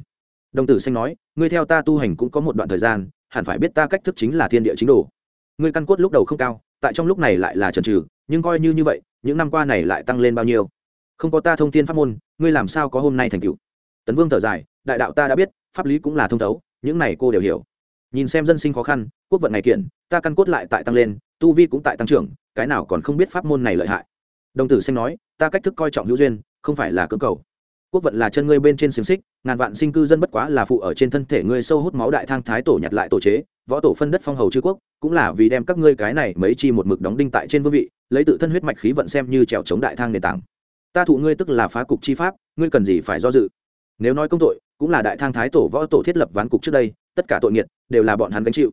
A: Đồng tử xanh nói, ngươi theo ta tu hành cũng có một đoạn thời gian, hẳn phải biết ta cách thức chính là thiên địa chính đồ. Ngươi căn cốt lúc đầu không cao, tại trong lúc này lại là trần trừ nhưng coi như như vậy, những năm qua này lại tăng lên bao nhiêu? Không có ta thông thiên pháp môn, ngươi làm sao có hôm nay thành cựu tấn vương thở dài, đại đạo ta đã biết, pháp lý cũng là thông thấu, những này cô đều hiểu. Nhìn xem dân sinh khó khăn, quốc vận ngày kiện, ta căn cốt lại tại tăng lên, tu vi cũng tại tăng trưởng, cái nào còn không biết pháp môn này lợi hại? Đồng tử xanh nói, ta cách thức coi trọng hữu duyên, không phải là cơ cầu quốc vận là chân ngươi bên trên xiềng xích, ngàn vạn sinh cư dân bất quá là phụ ở trên thân thể ngươi sâu hút máu đại thang thái tổ nhặt lại tổ chế, võ tổ phân đất phong hầu chư quốc, cũng là vì đem các ngươi cái này mấy chi một mực đóng đinh tại trên vương vị, lấy tự thân huyết mạch khí vận xem như trèo chống đại thang nền tảng. Ta thụ ngươi tức là phá cục chi pháp, ngươi cần gì phải do dự? Nếu nói công tội, cũng là đại thang thái tổ võ tổ thiết lập ván cục trước đây, tất cả tội nghiệt, đều là bọn hắn gánh chịu.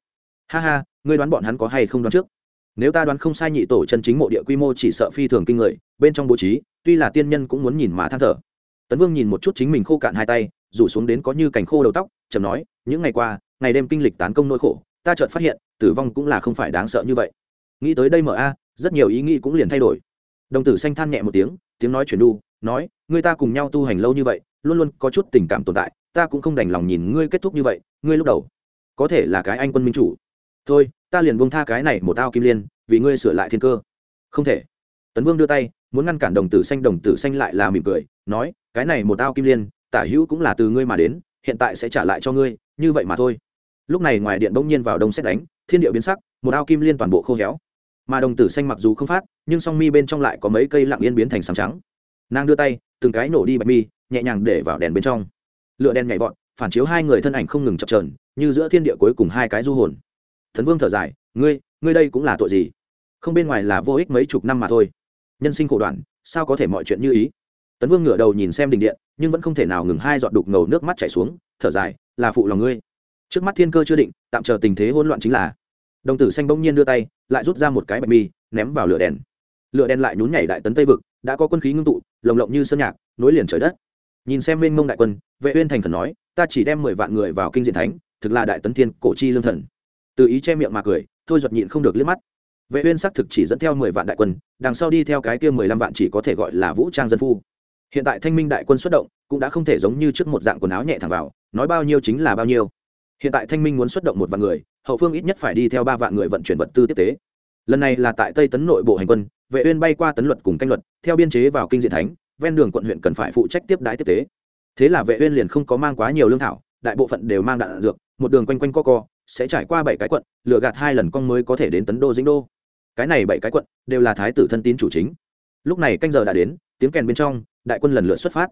A: Ha ha, ngươi đoán bọn hắn có hay không đoán trước? Nếu ta đoán không sai nhị tổ chân chính mộ địa quy mô chỉ sợ phi thường kinh người, bên trong bố trí, tuy là tiên nhân cũng muốn nhìn mà than thở tấn vương nhìn một chút chính mình khô cạn hai tay, rủ xuống đến có như cành khô đầu tóc chầm nói, những ngày qua, ngày đêm kinh lịch tán công nỗi khổ, ta chợt phát hiện, tử vong cũng là không phải đáng sợ như vậy. Nghĩ tới đây mở a, rất nhiều ý nghĩ cũng liền thay đổi. Đồng tử xanh than nhẹ một tiếng tiếng nói chuyển đu, nói người ta cùng nhau tu hành lâu như vậy, luôn luôn có chút tình cảm tồn tại, ta cũng không đành lòng nhìn ngươi kết thúc như vậy, ngươi lúc đầu có thể là cái anh quân minh chủ. Thôi, ta liền buông tha cái này một ao kim liên, vì ngươi sửa lại thiên cơ. Không thể. Tấn vương đưa tay, muốn ngăn cản đồng tử xanh, đồng tử xanh lại là mỉm cười, nói cái này một ao kim liên, tả hữu cũng là từ ngươi mà đến, hiện tại sẽ trả lại cho ngươi, như vậy mà thôi. Lúc này ngoài điện bỗng nhiên vào đông xét đánh, thiên địa biến sắc, một ao kim liên toàn bộ khô héo. Mà đồng tử xanh mặc dù không phát, nhưng song mi bên trong lại có mấy cây lặng yên biến thành sáng trắng. Nàng đưa tay, từng cái nổ đi bạch mi, nhẹ nhàng để vào đèn bên trong. Lựa đèn nhảy vọt, phản chiếu hai người thân ảnh không ngừng chập trờn như giữa thiên địa cuối cùng hai cái du hồn. Thần vương thở dài, ngươi ngươi đây cũng là tội gì? Không bên ngoài là vô ích mấy chục năm mà thôi. Nhân sinh khổ đoạn, sao có thể mọi chuyện như ý? Tấn vương ngửa đầu nhìn xem đình điện, nhưng vẫn không thể nào ngừng hai giọt đục ngầu nước mắt chảy xuống, thở dài, là phụ lòng ngươi. Trước mắt thiên cơ chưa định, tạm chờ tình thế hỗn loạn chính là. Đồng tử xanh bỗng nhiên đưa tay, lại rút ra một cái bạch mi, ném vào lửa đèn. Lửa đèn lại nhún nhảy đại tấn tây vực, đã có quân khí ngưng tụ, lồng lộng như sơn nhạc, nối liền trời đất. Nhìn xem mênh mông đại quân, vệ uyên thành thần nói, ta chỉ đem mười vạn người vào kinh diện thánh, thực là đại tấn thiên cổ chi lương thần. Từ ý che miệng mà cười, thôi giật nhịn không được liếc mắt. Vệ uyên xác thực chỉ dẫn theo mười vạn đại quân, đằng sau đi theo cái kia mười lăm vạn chỉ có thể gọi là vũ trang dân phu hiện tại thanh minh đại quân xuất động, cũng đã không thể giống như trước một dạng quần áo nhẹ thẳng vào, nói bao nhiêu chính là bao nhiêu. Hiện tại thanh minh muốn xuất động một vạn người, hậu phương ít nhất phải đi theo ba vạn người vận chuyển vật tư tiếp tế. Lần này là tại tây tấn nội bộ hành quân, vệ uyên bay qua tấn luật cùng canh luật, theo biên chế vào kinh diện thánh, ven đường quận huyện cần phải phụ trách tiếp đái tiếp tế. Thế là vệ uyên liền không có mang quá nhiều lương thảo, đại bộ phận đều mang đạn dược, một đường quanh quanh co co, sẽ trải qua bảy cái quận, lừa gạt hai lần con mới có thể đến tấn đô dĩnh đô. Cái này bảy cái quận đều là thái tử thân tín chủ chính. Lúc này canh giờ đã đến tiếng kèn bên trong, đại quân lần lượt xuất phát.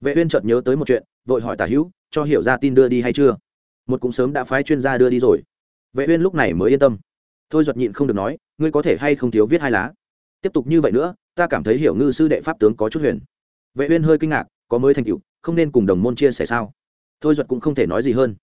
A: Vệ uyên chợt nhớ tới một chuyện, vội hỏi tả hữu, cho hiểu ra tin đưa đi hay chưa? Một cũng sớm đã phái chuyên gia đưa đi rồi. Vệ uyên lúc này mới yên tâm. Thôi duật nhịn không được nói, ngươi có thể hay không thiếu viết hai lá? Tiếp tục như vậy nữa, ta cảm thấy hiểu ngư sư đệ pháp tướng có chút huyền. Vệ uyên hơi kinh ngạc, có mới thành tựu, không nên cùng đồng môn chia sẻ sao? Thôi duật cũng không thể nói gì hơn.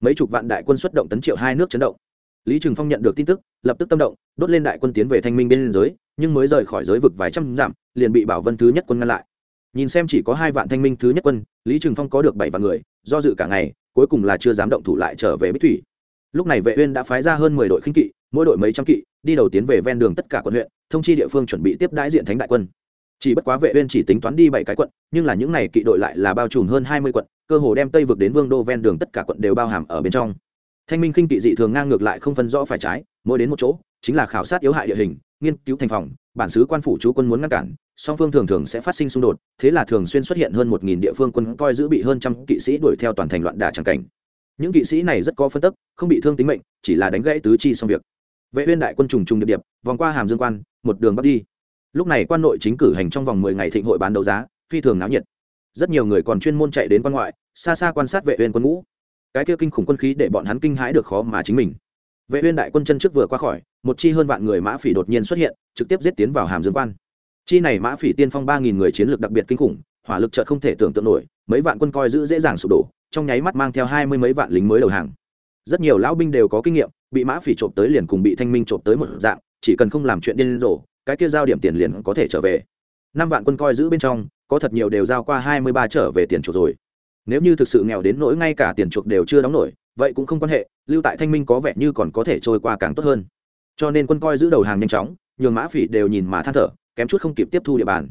A: Mấy chục vạn đại quân xuất động tấn triệu hai nước chấn động. Lý trường phong nhận được tin tức, lập tức tâm động, đốt lên đại quân tiến về thanh minh bên giới nhưng mới rời khỏi giới vực vài trăm dặm, liền bị bảo vân thứ nhất quân ngăn lại. Nhìn xem chỉ có hai vạn thanh minh thứ nhất quân, lý trừng phong có được bảy vạn người, do dự cả ngày, cuối cùng là chưa dám động thủ lại trở về bích thủy. Lúc này vệ uyên đã phái ra hơn mười đội khinh kỵ, mỗi đội mấy trăm kỵ, đi đầu tiến về ven đường tất cả quận huyện, thông chi địa phương chuẩn bị tiếp đãi diện thánh đại quân. Chỉ bất quá vệ uyên chỉ tính toán đi bảy cái quận, nhưng là những này kỵ đội lại là bao trùm hơn hai mươi quận, cơ hồ đem tây vực đến vương đô ven đường tất cả quận đều bao hàm ở bên trong. Thanh minh khinh kỵ dị thường ngang ngược lại không phân rõ phải trái mỗi đến một chỗ, chính là khảo sát yếu hại địa hình, nghiên cứu thành phòng, bản xứ quan phủ chú quân muốn ngăn cản, song phương thường thường sẽ phát sinh xung đột, thế là thường xuyên xuất hiện hơn một nghìn địa phương quân coi giữ bị hơn trăm kỵ sĩ đuổi theo toàn thành loạn đả tràng cảnh. Những kỵ sĩ này rất có phân tức, không bị thương tính mệnh, chỉ là đánh gãy tứ chi xong việc. Vệ uyên đại quân trùng trùng điệp điệp, vòng qua hàm dương quan, một đường bắt đi. Lúc này quan nội chính cử hành trong vòng mười ngày thịnh hội bán đấu giá, phi thường náo nhiệt. Rất nhiều người còn chuyên môn chạy đến quan ngoại, xa xa quan sát vệ uyên quân ngũ. Cái kia kinh khủng quân khí để bọn hắn kinh hãi được khó mà chính mình vệ uyên đại quân chân trước vừa qua khỏi, một chi hơn vạn người mã phỉ đột nhiên xuất hiện, trực tiếp giết tiến vào hàm dương quan. Chi này mã phỉ tiên phong ba nghìn người chiến lược đặc biệt kinh khủng, hỏa lực chợt không thể tưởng tượng nổi, mấy vạn quân coi giữ dễ dàng sụp đổ, trong nháy mắt mang theo hai mươi mấy vạn lính mới đầu hàng. Rất nhiều lão binh đều có kinh nghiệm, bị mã phỉ trộm tới liền cùng bị thanh minh trộm tới một dạng, chỉ cần không làm chuyện điên rồ, cái kia giao điểm tiền liền có thể trở về. Năm vạn quân coi giữ bên trong, có thật nhiều đều giao qua hai mươi ba trở về tiền chuộc rồi. Nếu như thực sự nghèo đến nỗi ngay cả tiền chuộc đều chưa đóng nổi vậy cũng không quan hệ, lưu tại thanh minh có vẻ như còn có thể trôi qua càng tốt hơn. Cho nên quân coi giữ đầu hàng nhanh chóng, nhường mã phỉ đều nhìn mà than thở, kém chút không kịp tiếp thu địa bàn.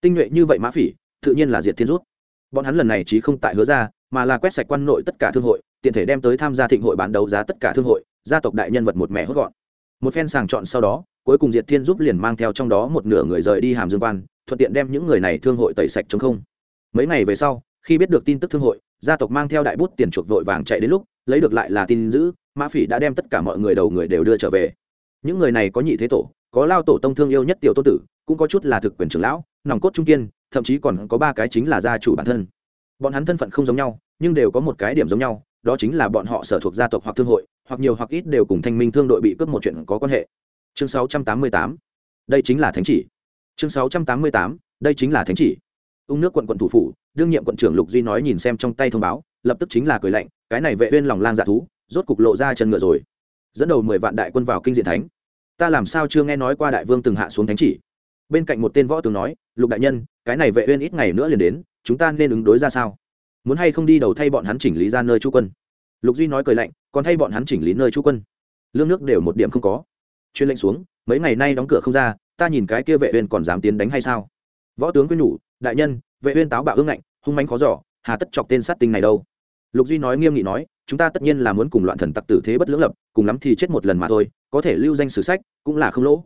A: Tinh nhuệ như vậy mã phỉ, tự nhiên là diệt thiên rút. Bọn hắn lần này chí không tại hứa ra, mà là quét sạch quan nội tất cả thương hội, tiện thể đem tới tham gia thịnh hội bán đấu giá tất cả thương hội, gia tộc đại nhân vật một mẻ hốt gọn. Một phen sàng chọn sau đó, cuối cùng diệt thiên giúp liền mang theo trong đó một nửa người rời đi hàm dương quan, thuận tiện đem những người này thương hội tẩy sạch chống không. Mấy ngày về sau, khi biết được tin tức thương hội, gia tộc mang theo đại bút tiền chuộc vội vàng chạy đến lúc lấy được lại là tin giữ, mã phỉ đã đem tất cả mọi người đầu người đều đưa trở về. Những người này có nhị thế tổ, có lao tổ tông thương yêu nhất tiểu tôn tử, cũng có chút là thực quyền trưởng lão, nòng cốt trung kiên, thậm chí còn có ba cái chính là gia chủ bản thân. Bọn hắn thân phận không giống nhau, nhưng đều có một cái điểm giống nhau, đó chính là bọn họ sở thuộc gia tộc hoặc thương hội, hoặc nhiều hoặc ít đều cùng thanh minh thương đội bị cướp một chuyện có quan hệ. Chương 688 đây chính là thánh chỉ. Chương 688 đây chính là thánh chỉ. Ung nước quận quận thủ phủ, đương nhiệm quận trưởng lục duy nói nhìn xem trong tay thông báo lập tức chính là cười lạnh, cái này vệ uyên lòng lang dạ thú, rốt cục lộ ra chân ngựa rồi. Dẫn đầu mười vạn đại quân vào kinh diện thánh. Ta làm sao chưa nghe nói qua đại vương từng hạ xuống thánh chỉ? Bên cạnh một tên võ tướng nói, lục đại nhân, cái này vệ uyên ít ngày nữa liền đến, chúng ta nên ứng đối ra sao? Muốn hay không đi đầu thay bọn hắn chỉnh lý ra nơi chú quân? Lục duy nói cười lạnh, còn thay bọn hắn chỉnh lý nơi chú quân. Lương nước đều một điểm không có. Chuyên lệnh xuống, mấy ngày nay đóng cửa không ra, ta nhìn cái kia vệ uyên còn dám tiến đánh hay sao? Võ tướng quyên nhủ, đại nhân, vệ uyên táo bạo ương ngạnh, hung mãnh khó giỏ hà tất chọc tên sát tinh này đâu? Lục duy nói nghiêm nghị nói, chúng ta tất nhiên là muốn cùng loạn thần tặc tử thế bất lưỡng lập, cùng lắm thì chết một lần mà thôi, có thể lưu danh sử sách cũng là không lỗ.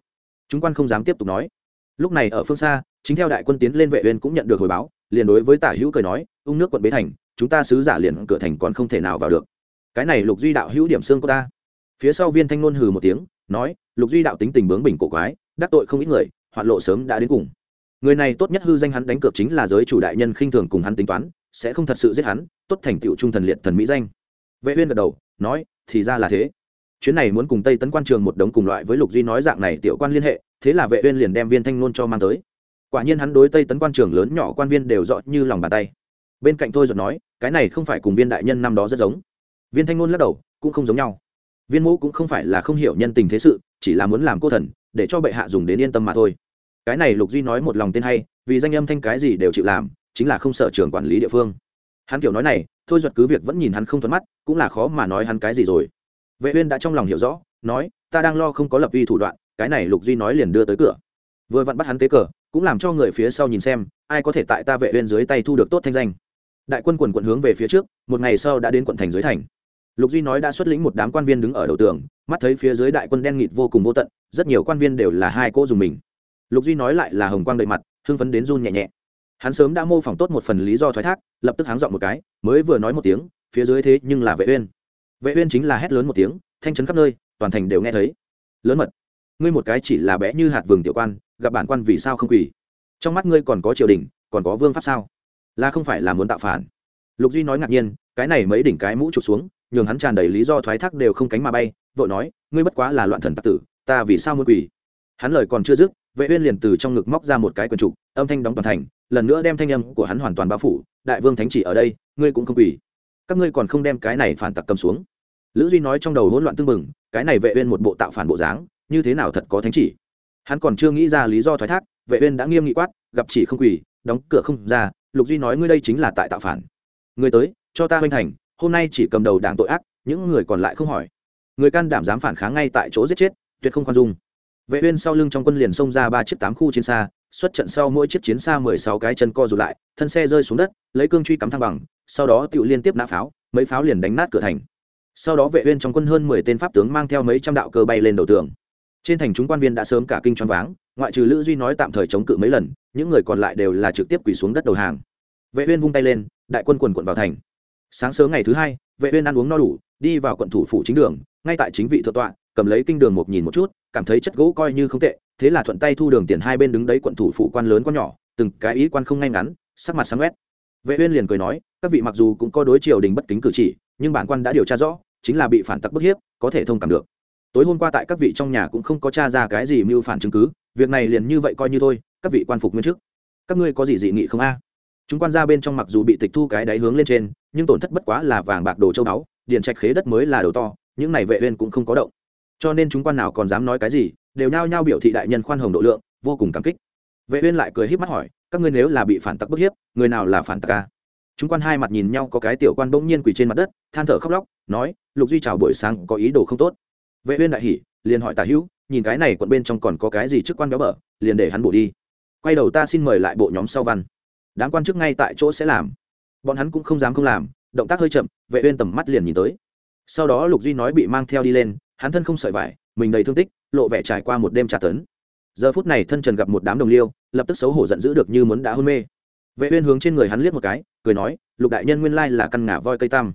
A: Chúng quan không dám tiếp tục nói. Lúc này ở phương xa, chính theo đại quân tiến lên vệ uyên cũng nhận được hồi báo, liền đối với tả hữu cười nói, ung nước quận bế thành, chúng ta sứ giả liền cửa thành còn không thể nào vào được. Cái này lục duy đạo hữu điểm xương của ta. Phía sau viên thanh ngôn hừ một tiếng, nói, lục duy đạo tính tình bướng bỉnh cổ quái, đắc tội không ít người, hoạn lộ sớm đã đến cùng. Người này tốt nhất hư danh hắn đánh cược chính là giới chủ đại nhân khinh thường cùng hắn tính toán sẽ không thật sự giết hắn, tốt thành tựu trung thần liệt thần mỹ danh. Vệ uyên gật đầu, nói, thì ra là thế. Chuyến này muốn cùng tây tấn quan trường một đống cùng loại với lục duy nói dạng này tiểu quan liên hệ, thế là vệ uyên liền đem viên thanh nôn cho mang tới. Quả nhiên hắn đối tây tấn quan trường lớn nhỏ quan viên đều rõ như lòng bàn tay. Bên cạnh thôi giật nói, cái này không phải cùng viên đại nhân năm đó rất giống. Viên thanh nôn lắc đầu, cũng không giống nhau. Viên mẫu cũng không phải là không hiểu nhân tình thế sự, chỉ là muốn làm cô thần, để cho bệ hạ dùng đến yên tâm mà thôi. Cái này lục duy nói một lòng tên hay, vì danh âm thanh cái gì đều chịu làm chính là không sợ trường quản lý địa phương. Hắn kiểu nói này, thôi duật cứ việc vẫn nhìn hắn không thuận mắt, cũng là khó mà nói hắn cái gì rồi. Vệ uyên đã trong lòng hiểu rõ, nói, ta đang lo không có lập uy thủ đoạn, cái này lục duy nói liền đưa tới cửa. Vừa vặn bắt hắn tế cờ, cũng làm cho người phía sau nhìn xem, ai có thể tại ta vệ uyên dưới tay thu được tốt thanh danh. Đại quân quần quận hướng về phía trước, một ngày sau đã đến quận thành dưới thành. Lục duy nói đã xuất lĩnh một đám quan viên đứng ở đầu tường, mắt thấy phía dưới đại quân đen nghịt vô cùng vô tận, rất nhiều quan viên đều là hai cô dùng mình. Lục duy nói lại là hồng quang đợi mặt, hưng phấn đến run nhẹ nhẹ hắn sớm đã mô phỏng tốt một phần lý do thoái thác lập tức háng dọn một cái mới vừa nói một tiếng phía dưới thế nhưng là vệ uyên. Vệ uyên chính là hét lớn một tiếng thanh chấn khắp nơi toàn thành đều nghe thấy. Lớn mật ngươi một cái chỉ là bé như hạt vườn tiểu quan gặp bản quan vì sao không quỳ? Trong mắt ngươi còn có triều đình còn có vương pháp sao? Là không phải là muốn tạo phản. Lục duy nói ngạc nhiên cái này mấy đỉnh cái mũ chụp xuống nhường hắn tràn đầy lý do thoái thác đều không cánh mà bay vội nói ngươi bất quá là loạn thần tặc tử ta vì sao muốn quỳ? Hắn lời còn chưa dứt vệ uyên liền từ trong ngực móc ra một cái quần trụ, âm thanh đóng toàn thành lần nữa đem thanh âm của hắn hoàn toàn bao phủ, đại vương thánh chỉ ở đây, ngươi cũng không quỳ. Các ngươi còn không đem cái này phản tặc cầm xuống. Lữ duy nói trong đầu hỗn loạn tương mừng cái này vệ uyên một bộ tạo phản bộ dáng, như thế nào thật có thánh chỉ? Hắn còn chưa nghĩ ra lý do thoái thác, vệ uyên đã nghiêm nghị quát, gặp chỉ không quỳ, đóng cửa không ra, lục duy nói ngươi đây chính là tại tạo phản. Người tới, cho ta huynh thành, hôm nay chỉ cầm đầu đảng tội ác, những người còn lại không hỏi. Người can đảm dám phản kháng ngay tại chỗ giết chết, tuyệt không khoan dung. Vệ uyên sau lưng trong quân liền xông ra ba chiếc tám khu chiến xa xuất trận sau mỗi chiếc chiến xa mười sáu cái chân co rụt lại, thân xe rơi xuống đất, lấy cương truy cắm thăng bằng, sau đó tiểu liên tiếp nã pháo, mấy pháo liền đánh nát cửa thành. Sau đó vệ uyên trong quân hơn mười tên pháp tướng mang theo mấy trăm đạo cơ bay lên đầu tường. Trên thành chúng quan viên đã sớm cả kinh choáng váng, ngoại trừ lữ duy nói tạm thời chống cự mấy lần, những người còn lại đều là trực tiếp quỳ xuống đất đầu hàng. Vệ uyên vung tay lên, đại quân quần quận vào thành. Sáng sớm ngày thứ hai, vệ uyên ăn uống no đủ, đi vào quận thủ phủ chính đường, ngay tại chính vị thượng tọa, cầm lấy kinh đường một nhìn một chút, cảm thấy chất gỗ coi như không tệ thế là thuận tay thu đường tiền hai bên đứng đấy quận thủ phụ quan lớn quan nhỏ, từng cái ý quan không ngay ngắn, sắc mặt sáng quét. Vệ uyên liền cười nói, các vị mặc dù cũng có đối triều đình bất kính cử chỉ, nhưng bản quan đã điều tra rõ, chính là bị phản tặc bức hiếp, có thể thông cảm được. Tối hôm qua tại các vị trong nhà cũng không có tra ra cái gì mưu phản chứng cứ, việc này liền như vậy coi như thôi, các vị quan phục nguyên trước các ngươi có gì dị nghị không a? Chúng quan ra bên trong mặc dù bị tịch thu cái đáy hướng lên trên, nhưng tổn thất bất quá là vàng bạc đồ châu đáo điền trạch khế đất mới là đồ to, những này vệ uyên cũng không có động. Cho nên chúng quan nào còn dám nói cái gì đều nhao nhao biểu thị đại nhân khoan hồng độ lượng, vô cùng cảm kích. Vệ uyên lại cười híp mắt hỏi, các ngươi nếu là bị phản tặc bức hiếp, người nào là phản tặc a chúng quan hai mặt nhìn nhau có cái tiểu quan bỗng nhiên quỳ trên mặt đất, than thở khóc lóc, nói, lục duy chào buổi sáng có ý đồ không tốt. Vệ uyên đại hỉ, liền hỏi tả hữu, nhìn cái này quận bên trong còn có cái gì chức quan béo bở, liền để hắn bổ đi. Quay đầu ta xin mời lại bộ nhóm sau văn. Đám quan chức ngay tại chỗ sẽ làm. Bọn hắn cũng không dám không làm, động tác hơi chậm, vệ uyên tầm mắt liền nhìn tới. Sau đó lục duy nói bị mang theo đi lên, hắn thân không sợi vải, mình đầy thương tích lộ vẻ trải qua một đêm trả tấn. Giờ phút này thân trần gặp một đám đồng liêu, lập tức xấu hổ giận dữ được như muốn đã hôn mê. Vệ uyên hướng trên người hắn liếc một cái, cười nói, lục đại nhân nguyên lai là căn ngả voi cây tam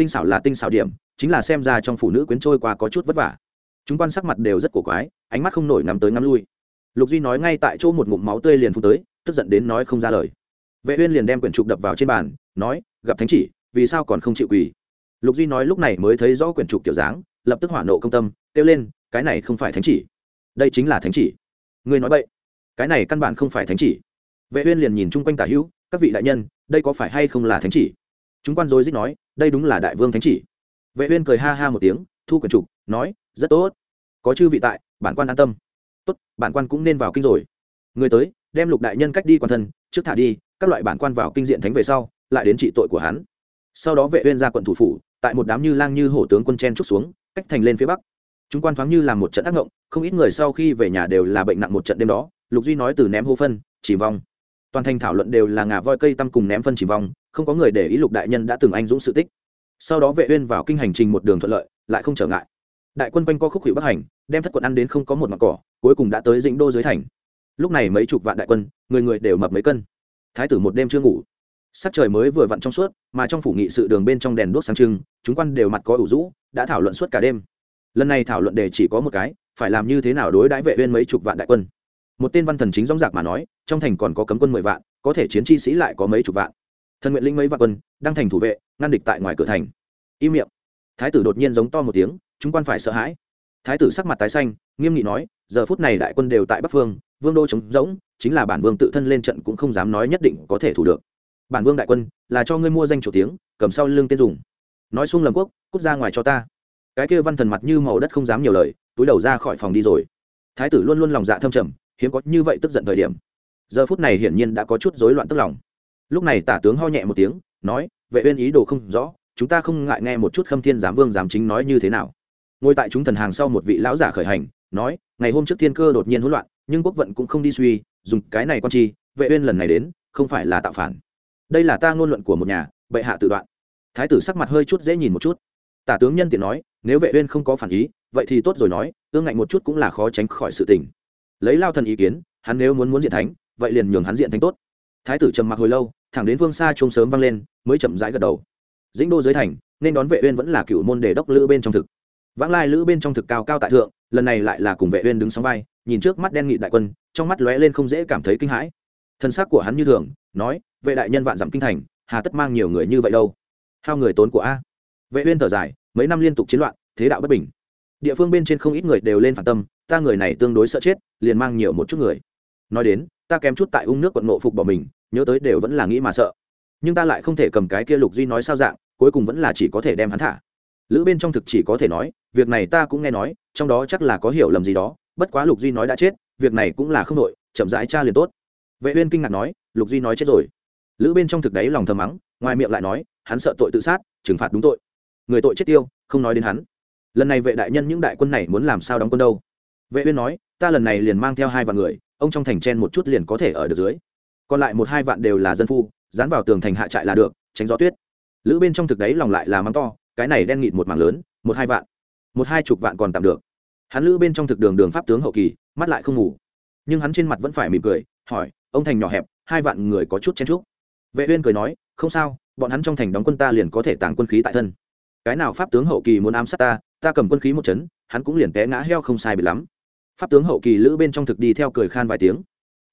A: tinh xảo là tinh xảo điểm, chính là xem ra trong phụ nữ quyến trôi qua có chút vất vả. Chúng quan sắc mặt đều rất cổ quái, ánh mắt không nổi ngắm tới ngắm lui. Lục duy nói ngay tại chỗ một ngụm máu tươi liền phun tới, tức giận đến nói không ra lời. Vệ uyên liền đem quyển trục đập vào trên bàn, nói, gặp thánh chỉ, vì sao còn không chịu quỳ? Lục duy nói lúc này mới thấy rõ quyển trục kiểu dáng, lập tức hỏa nộ công tâm, kêu lên cái này không phải thánh chỉ. Đây chính là thánh chỉ. Ngươi nói vậy cái này căn bản không phải thánh chỉ. Vệ uyên liền nhìn chung quanh tả hữu, các vị đại nhân, đây có phải hay không là thánh chỉ? Chúng quan rối rít nói, đây đúng là đại vương thánh chỉ. Vệ uyên cười ha ha một tiếng, thu quyển trục, nói, rất tốt. Có chư vị tại, bản quan an tâm. Tốt, bản quan cũng nên vào kinh rồi. Người tới, đem lục đại nhân cách đi quan thân, trước thả đi, các loại bản quan vào kinh diện thánh về sau, lại đến trị tội của hắn. Sau đó vệ uyên ra quận thủ phủ, tại một đám như lang như hổ tướng quân chen trúc xuống, cách thành lên phía bắc chúng quan thoáng như làm một trận ác ngộng, không ít người sau khi về nhà đều là bệnh nặng một trận đêm đó, lục duy nói từ ném hô phân, chỉ vong. Toàn thành thảo luận đều là ngà voi cây tăm cùng ném phân chỉ vong, không có người để ý lục đại nhân đã từng anh dũng sự tích. Sau đó vệ uyên vào kinh hành trình một đường thuận lợi, lại không trở ngại. Đại quân quanh co khúc hủy bắc hành, đem thất quận ăn đến không có một mặt cỏ, cuối cùng đã tới dĩnh đô dưới thành. Lúc này mấy chục vạn đại quân, người người đều mập mấy cân. Thái tử một đêm chưa ngủ. Sắc trời mới vừa vặn trong suốt, mà trong phủ nghị sự đường bên trong đèn đuốc sáng trưng, chúng quan đều mặt có ủ rũ, đã thảo luận suốt cả đêm lần này thảo luận đề chỉ có một cái, phải làm như thế nào đối đãi vệ uyên mấy chục vạn đại quân. Một tên văn thần chính dõng dạc mà nói, trong thành còn có cấm quân mười vạn, có thể chiến chi sĩ lại có mấy chục vạn. Thần nguyện linh mấy vạn quân, đang thành thủ vệ, ngăn địch tại ngoài cửa thành. Im miệng. Thái tử đột nhiên giống to một tiếng, chúng quan phải sợ hãi. Thái tử sắc mặt tái xanh, nghiêm nghị nói, giờ phút này đại quân đều tại bắc phương, vương đô chống rỗng, chính là bản vương tự thân lên trận cũng không dám nói nhất định có thể thủ được. Bản vương đại quân, là cho ngươi mua danh chủ tiếng, cầm sau lưng tên dùng. Nói xung lầm quốc cút ra ngoài cho ta cái kia văn thần mặt như màu đất không dám nhiều lời, túi đầu ra khỏi phòng đi rồi. Thái tử luôn luôn lòng dạ thâm trầm, hiếm có như vậy tức giận thời điểm. Giờ phút này hiển nhiên đã có chút rối loạn tức lòng. Lúc này tả tướng ho nhẹ một tiếng, nói, vệ uyên ý đồ không rõ, chúng ta không ngại nghe một chút khâm thiên giám vương giám chính nói như thế nào. Ngồi tại chúng thần hàng sau một vị lão giả khởi hành, nói, ngày hôm trước thiên cơ đột nhiên hỗn loạn, nhưng quốc vận cũng không đi suy, dùng cái này quan chi, vệ uyên lần này đến, không phải là tạo phản. Đây là ta ngôn luận của một nhà, bệ hạ tự đoạn. Thái tử sắc mặt hơi chút dễ nhìn một chút. Tả tướng nhân tiện nói nếu vệ uyên không có phản ý, vậy thì tốt rồi nói, ương ngạnh một chút cũng là khó tránh khỏi sự tình. Lấy lao thần ý kiến, hắn nếu muốn muốn diện thánh, vậy liền nhường hắn diện thánh tốt. Thái tử trầm mặc hồi lâu, thẳng đến vương xa chuông sớm vang lên, mới chậm rãi gật đầu. Dĩnh đô dưới thành, nên đón vệ uyên vẫn là cựu môn đề đốc lữ bên trong thực. Vãng lai lữ bên trong thực cao cao tại thượng, lần này lại là cùng vệ uyên đứng sóng vai, nhìn trước mắt đen nghị đại quân, trong mắt lóe lên không dễ cảm thấy kinh hãi. Thân xác của hắn như thường, nói, vệ đại nhân vạn dặm kinh thành, hà tất mang nhiều người như vậy đâu? Hao người tốn của a. Vệ uyên thở dài mấy năm liên tục chiến loạn, thế đạo bất bình. Địa phương bên trên không ít người đều lên phản tâm, ta người này tương đối sợ chết, liền mang nhiều một chút người. Nói đến, ta kém chút tại ung nước quận nộ phục bỏ mình, nhớ tới đều vẫn là nghĩ mà sợ. Nhưng ta lại không thể cầm cái kia lục duy nói sao dạng, cuối cùng vẫn là chỉ có thể đem hắn thả. Lữ bên trong thực chỉ có thể nói, việc này ta cũng nghe nói, trong đó chắc là có hiểu lầm gì đó, bất quá lục duy nói đã chết, việc này cũng là không đội chậm rãi cha liền tốt. Vệ uyên kinh ngạc nói, lục duy nói chết rồi. Lữ bên trong thực đấy lòng thầm mắng, ngoài miệng lại nói, hắn sợ tội tự sát, trừng phạt đúng tội người tội chết tiêu, không nói đến hắn. Lần này vệ đại nhân những đại quân này muốn làm sao đóng quân đâu? Vệ uyên nói, ta lần này liền mang theo hai vạn người, ông trong thành chen một chút liền có thể ở được dưới. Còn lại một hai vạn đều là dân phu, dán vào tường thành hạ trại là được, tránh gió tuyết. Lữ bên trong thực đấy lòng lại là mắng to, cái này đen nghịt một mảng lớn, một hai vạn, một hai chục vạn còn tạm được. Hắn lữ bên trong thực đường đường pháp tướng hậu kỳ, mắt lại không ngủ. Nhưng hắn trên mặt vẫn phải mỉm cười, hỏi, ông thành nhỏ hẹp, hai vạn người có chút chen chúc. Vệ uyên cười nói, không sao, bọn hắn trong thành đóng quân ta liền có thể tàng quân khí tại thân cái nào pháp tướng hậu kỳ muốn ám sát ta ta cầm quân khí một chấn, hắn cũng liền té ngã heo không sai bị lắm. Pháp tướng hậu kỳ lữ bên trong thực đi theo cười khan vài tiếng.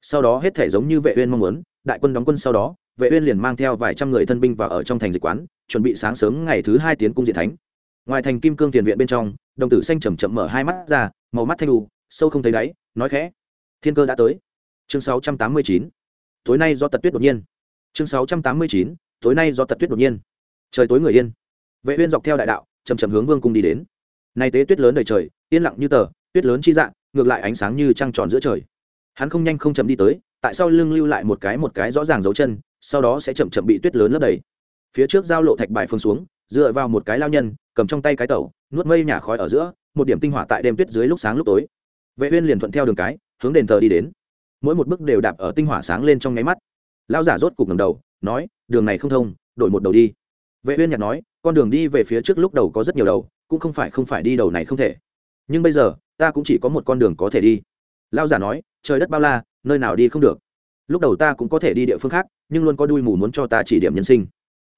A: Sau đó hết thể giống như vệ uyên mong muốn, đại quân đóng quân sau đó, vệ uyên liền mang theo vài trăm người thân binh vào ở trong thành dịch quán, chuẩn bị sáng sớm ngày thứ hai tiến cung diện thánh. Ngoài thành kim cương tiền viện bên trong, đồng tử xanh chậm chậm mở hai mắt ra, màu mắt thanh u, sâu không thấy đáy, nói khẽ. Thiên cơ đã tới. Chương 689 tối nay do tật tuyết đột nhiên. Chương 689 tối nay do tật tuyết đột nhiên. Trời tối người yên vệ uyên dọc theo đại đạo, chậm chậm hướng vương cung đi đến. Nay tế tuyết lớn đầy trời, yên lặng như tờ, tuyết lớn chi dạng, ngược lại ánh sáng như trăng tròn giữa trời. Hắn không nhanh không chậm đi tới, tại sao lưng lưu lại một cái một cái rõ ràng dấu chân, sau đó sẽ chậm chậm bị tuyết lớn lấp đầy. Phía trước giao lộ thạch bài phương xuống, dựa vào một cái lao nhân, cầm trong tay cái tẩu, nuốt mây nhả khói ở giữa, một điểm tinh hỏa tại đêm tuyết dưới lúc sáng lúc tối. Vệ uyên liền thuận theo đường cái, hướng đền thờ đi đến. Mỗi một bước đều đạp ở tinh hỏa sáng lên trong nháy mắt. Lao giả rốt cục ngẩng đầu, nói, đường này không thông, đổi một đầu đi vệ uyên nhạt nói, con đường đi về phía trước lúc đầu có rất nhiều đầu, cũng không phải không phải đi đầu này không thể. Nhưng bây giờ, ta cũng chỉ có một con đường có thể đi. Lao giả nói, trời đất bao la, nơi nào đi không được. Lúc đầu ta cũng có thể đi địa phương khác, nhưng luôn có đuôi mù muốn cho ta chỉ điểm nhân sinh.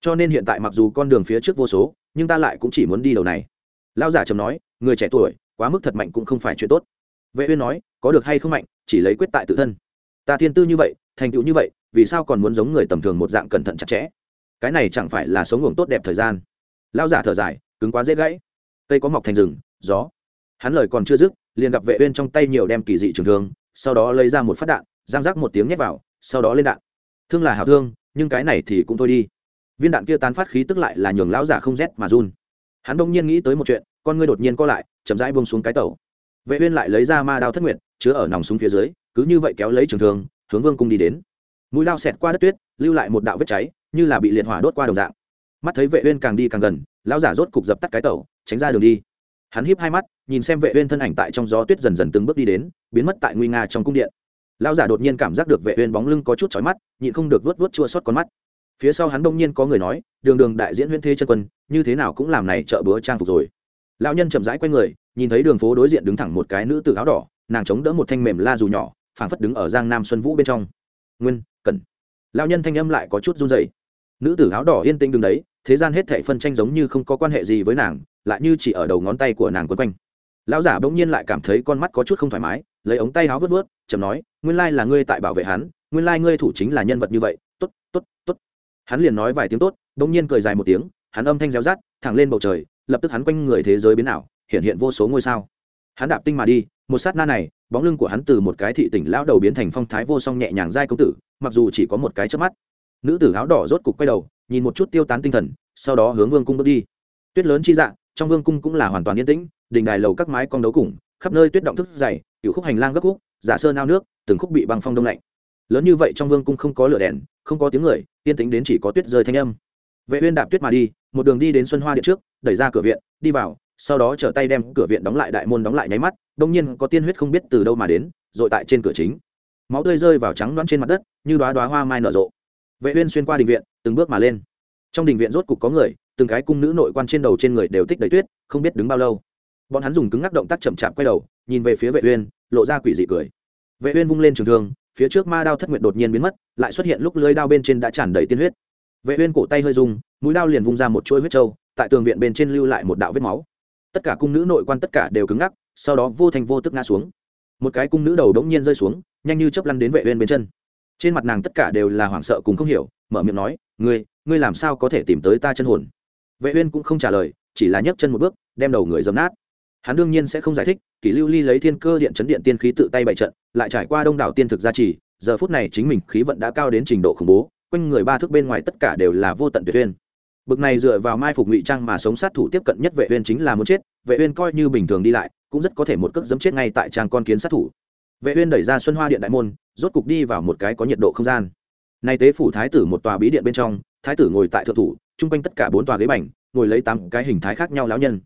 A: Cho nên hiện tại mặc dù con đường phía trước vô số, nhưng ta lại cũng chỉ muốn đi đầu này. Lao giả trầm nói, người trẻ tuổi, quá mức thật mạnh cũng không phải chuyện tốt. Vệ uyên nói, có được hay không mạnh, chỉ lấy quyết tại tự thân. Ta thiên tư như vậy, thành tựu như vậy, vì sao còn muốn giống người tầm thường một dạng cẩn thận chặt chẽ? Cái này chẳng phải là sống ngủ tốt đẹp thời gian. Lao giả thở dài, cứng quá dễ gãy. Cây có mọc thành rừng, gió. Hắn lời còn chưa dứt, liền gặp vệ uyên trong tay nhiều đem kỳ dị trường thương, sau đó lấy ra một phát đạn, giang rắc một tiếng nhét vào, sau đó lên đạn. Thương là hảo thương, nhưng cái này thì cũng thôi đi. Viên đạn kia tán phát khí tức lại là nhường lão giả không rét mà run. Hắn đông nhiên nghĩ tới một chuyện, con ngươi đột nhiên co lại, chậm rãi buông xuống cái tàu vệ uyên lại lấy ra ma đao thất nguyệt, chứa ở nòng súng phía dưới, cứ như vậy kéo lấy trường thương, hướng vương cung đi đến. Mũi lao xẹt qua đất tuyết, lưu lại một đạo vết cháy như là bị liệt hỏa đốt qua đồng dạng. Mắt thấy vệ uyên càng đi càng gần, lão giả rốt cục dập tắt cái tàu tránh ra đường đi. Hắn híp hai mắt, nhìn xem vệ uyên thân ảnh tại trong gió tuyết dần dần từng bước đi đến, biến mất tại nguy nga trong cung điện. Lão giả đột nhiên cảm giác được vệ uyên bóng lưng có chút chói mắt, nhịn không được vớt vớt chua xót con mắt. Phía sau hắn đông nhiên có người nói, đường đường đại diễn huyên thế chân quân, như thế nào cũng làm này trợ bữa trang phục rồi. Lão nhân chậm rãi quay người, nhìn thấy đường phố đối diện đứng thẳng một cái nữ tử áo đỏ, nàng chống đỡ một thanh mềm la dù nhỏ, phảng phất đứng ở giang nam xuân vũ bên trong. Nguyên cẩn Lão nhân thanh âm lại có chút run rẩy nữ tử áo đỏ yên tĩnh đứng đấy, thế gian hết thệ phân tranh giống như không có quan hệ gì với nàng, lại như chỉ ở đầu ngón tay của nàng quấn quanh. Lão giả bỗng nhiên lại cảm thấy con mắt có chút không thoải mái, lấy ống tay áo vớt vớt chầm nói, nguyên lai là ngươi tại bảo vệ hắn, nguyên lai ngươi thủ chính là nhân vật như vậy t ố t t ố t t ố t hắn liền nói vài tiếng tốt, bỗng nhiên cười dài một tiếng, hắn âm thanh réo rát thẳng lên bầu trời, lập tức hắn quanh người thế giới biến ảo, hiện hiện vô số ngôi sao. Hắn đạp tinh mà đi, một sát na này, bóng lưng của hắn từ một cái thị tỉnh lão đầu biến thành phong thái vô song nhẹ nhàng dai công tử, mặc dù chỉ có một cái chớp mắt nữ tử áo đỏ rốt cục quay đầu, nhìn một chút tiêu tán tinh thần, sau đó hướng vương cung bước đi. Tuyết lớn chi dạng trong vương cung cũng là hoàn toàn yên tĩnh, đình đài lầu các mái con đấu cùng, khắp nơi tuyết động thức dày cựu khúc hành lang gấp khúc, giả sơn ao nước, từng khúc bị băng phong đông lạnh. Lớn như vậy trong vương cung không có lửa đèn, không có tiếng người, yên tĩnh đến chỉ có tuyết rơi thanh âm. Vệ uyên đạp tuyết mà đi, một đường đi đến xuân hoa điện trước, đẩy ra cửa viện, đi vào, sau đó trở tay đem cửa viện đóng lại đại môn đóng lại nháy mắt, đông nhiên có tiên huyết không biết từ đâu mà đến dội tại trên cửa chính. Máu tươi rơi vào trắng đoán trên mặt đất, như đóa đóa hoa mai nở rộ vệ uyên xuyên qua đình viện, từng bước mà lên. Trong đình viện rốt cục có người, từng cái cung nữ nội quan trên đầu trên người đều tích đầy tuyết, không biết đứng bao lâu. Bọn hắn dùng cứng ngắc động tác chậm chạp quay đầu, nhìn về phía vệ uyên, lộ ra quỷ dị cười. Vệ uyên vung lên trường thương, phía trước ma đao thất nguyệt đột nhiên biến mất, lại xuất hiện lúc lưỡi đao bên trên đã tràn đầy tiên huyết. Vệ uyên cổ tay hơi rung, mũi đao liền vung ra một chuỗi huyết châu tại tường viện bên trên lưu lại một đạo vết máu. Tất cả cung nữ nội quan tất cả đều cứng ngắc, sau đó vô thành vô tức ngã xuống. Một cái cung nữ đầu đống nhiên rơi xuống, nhanh như chớp lăn đến vệ uyên bên chân trên mặt nàng tất cả đều là hoảng sợ cùng không hiểu, mở miệng nói, ngươi ngươi làm sao có thể tìm tới ta chân hồn? Vệ uyên cũng không trả lời, chỉ là nhấc chân một bước, đem đầu người dầm nát. Hắn đương nhiên sẽ không giải thích, kỷ lưu ly lấy thiên cơ điện chấn điện tiên khí tự tay bày trận, lại trải qua đông đảo tiên thực gia trì, giờ phút này chính mình khí vận đã cao đến trình độ khủng bố, quanh người ba thước bên ngoài tất cả đều là vô tận tuyệt uyên bực này dựa vào mai phục ngụy trang mà sống sát thủ tiếp cận nhất vệ uyên chính là muốn chết, vệ uyên coi như bình thường đi lại, cũng rất có thể một cước giấm chết ngay tại trang con kiến sát thủ vệ uyên đẩy ra xuân hoa điện đại môn, rốt cục đi vào một cái có nhiệt độ không gian. Nay tế phủ thái tử một tòa bí điện bên trong, thái tử ngồi tại thượng thủ trung quanh tất cả bốn tòa ghế bành, ngồi lấy tám cái hình thái khác nhau lão nhân.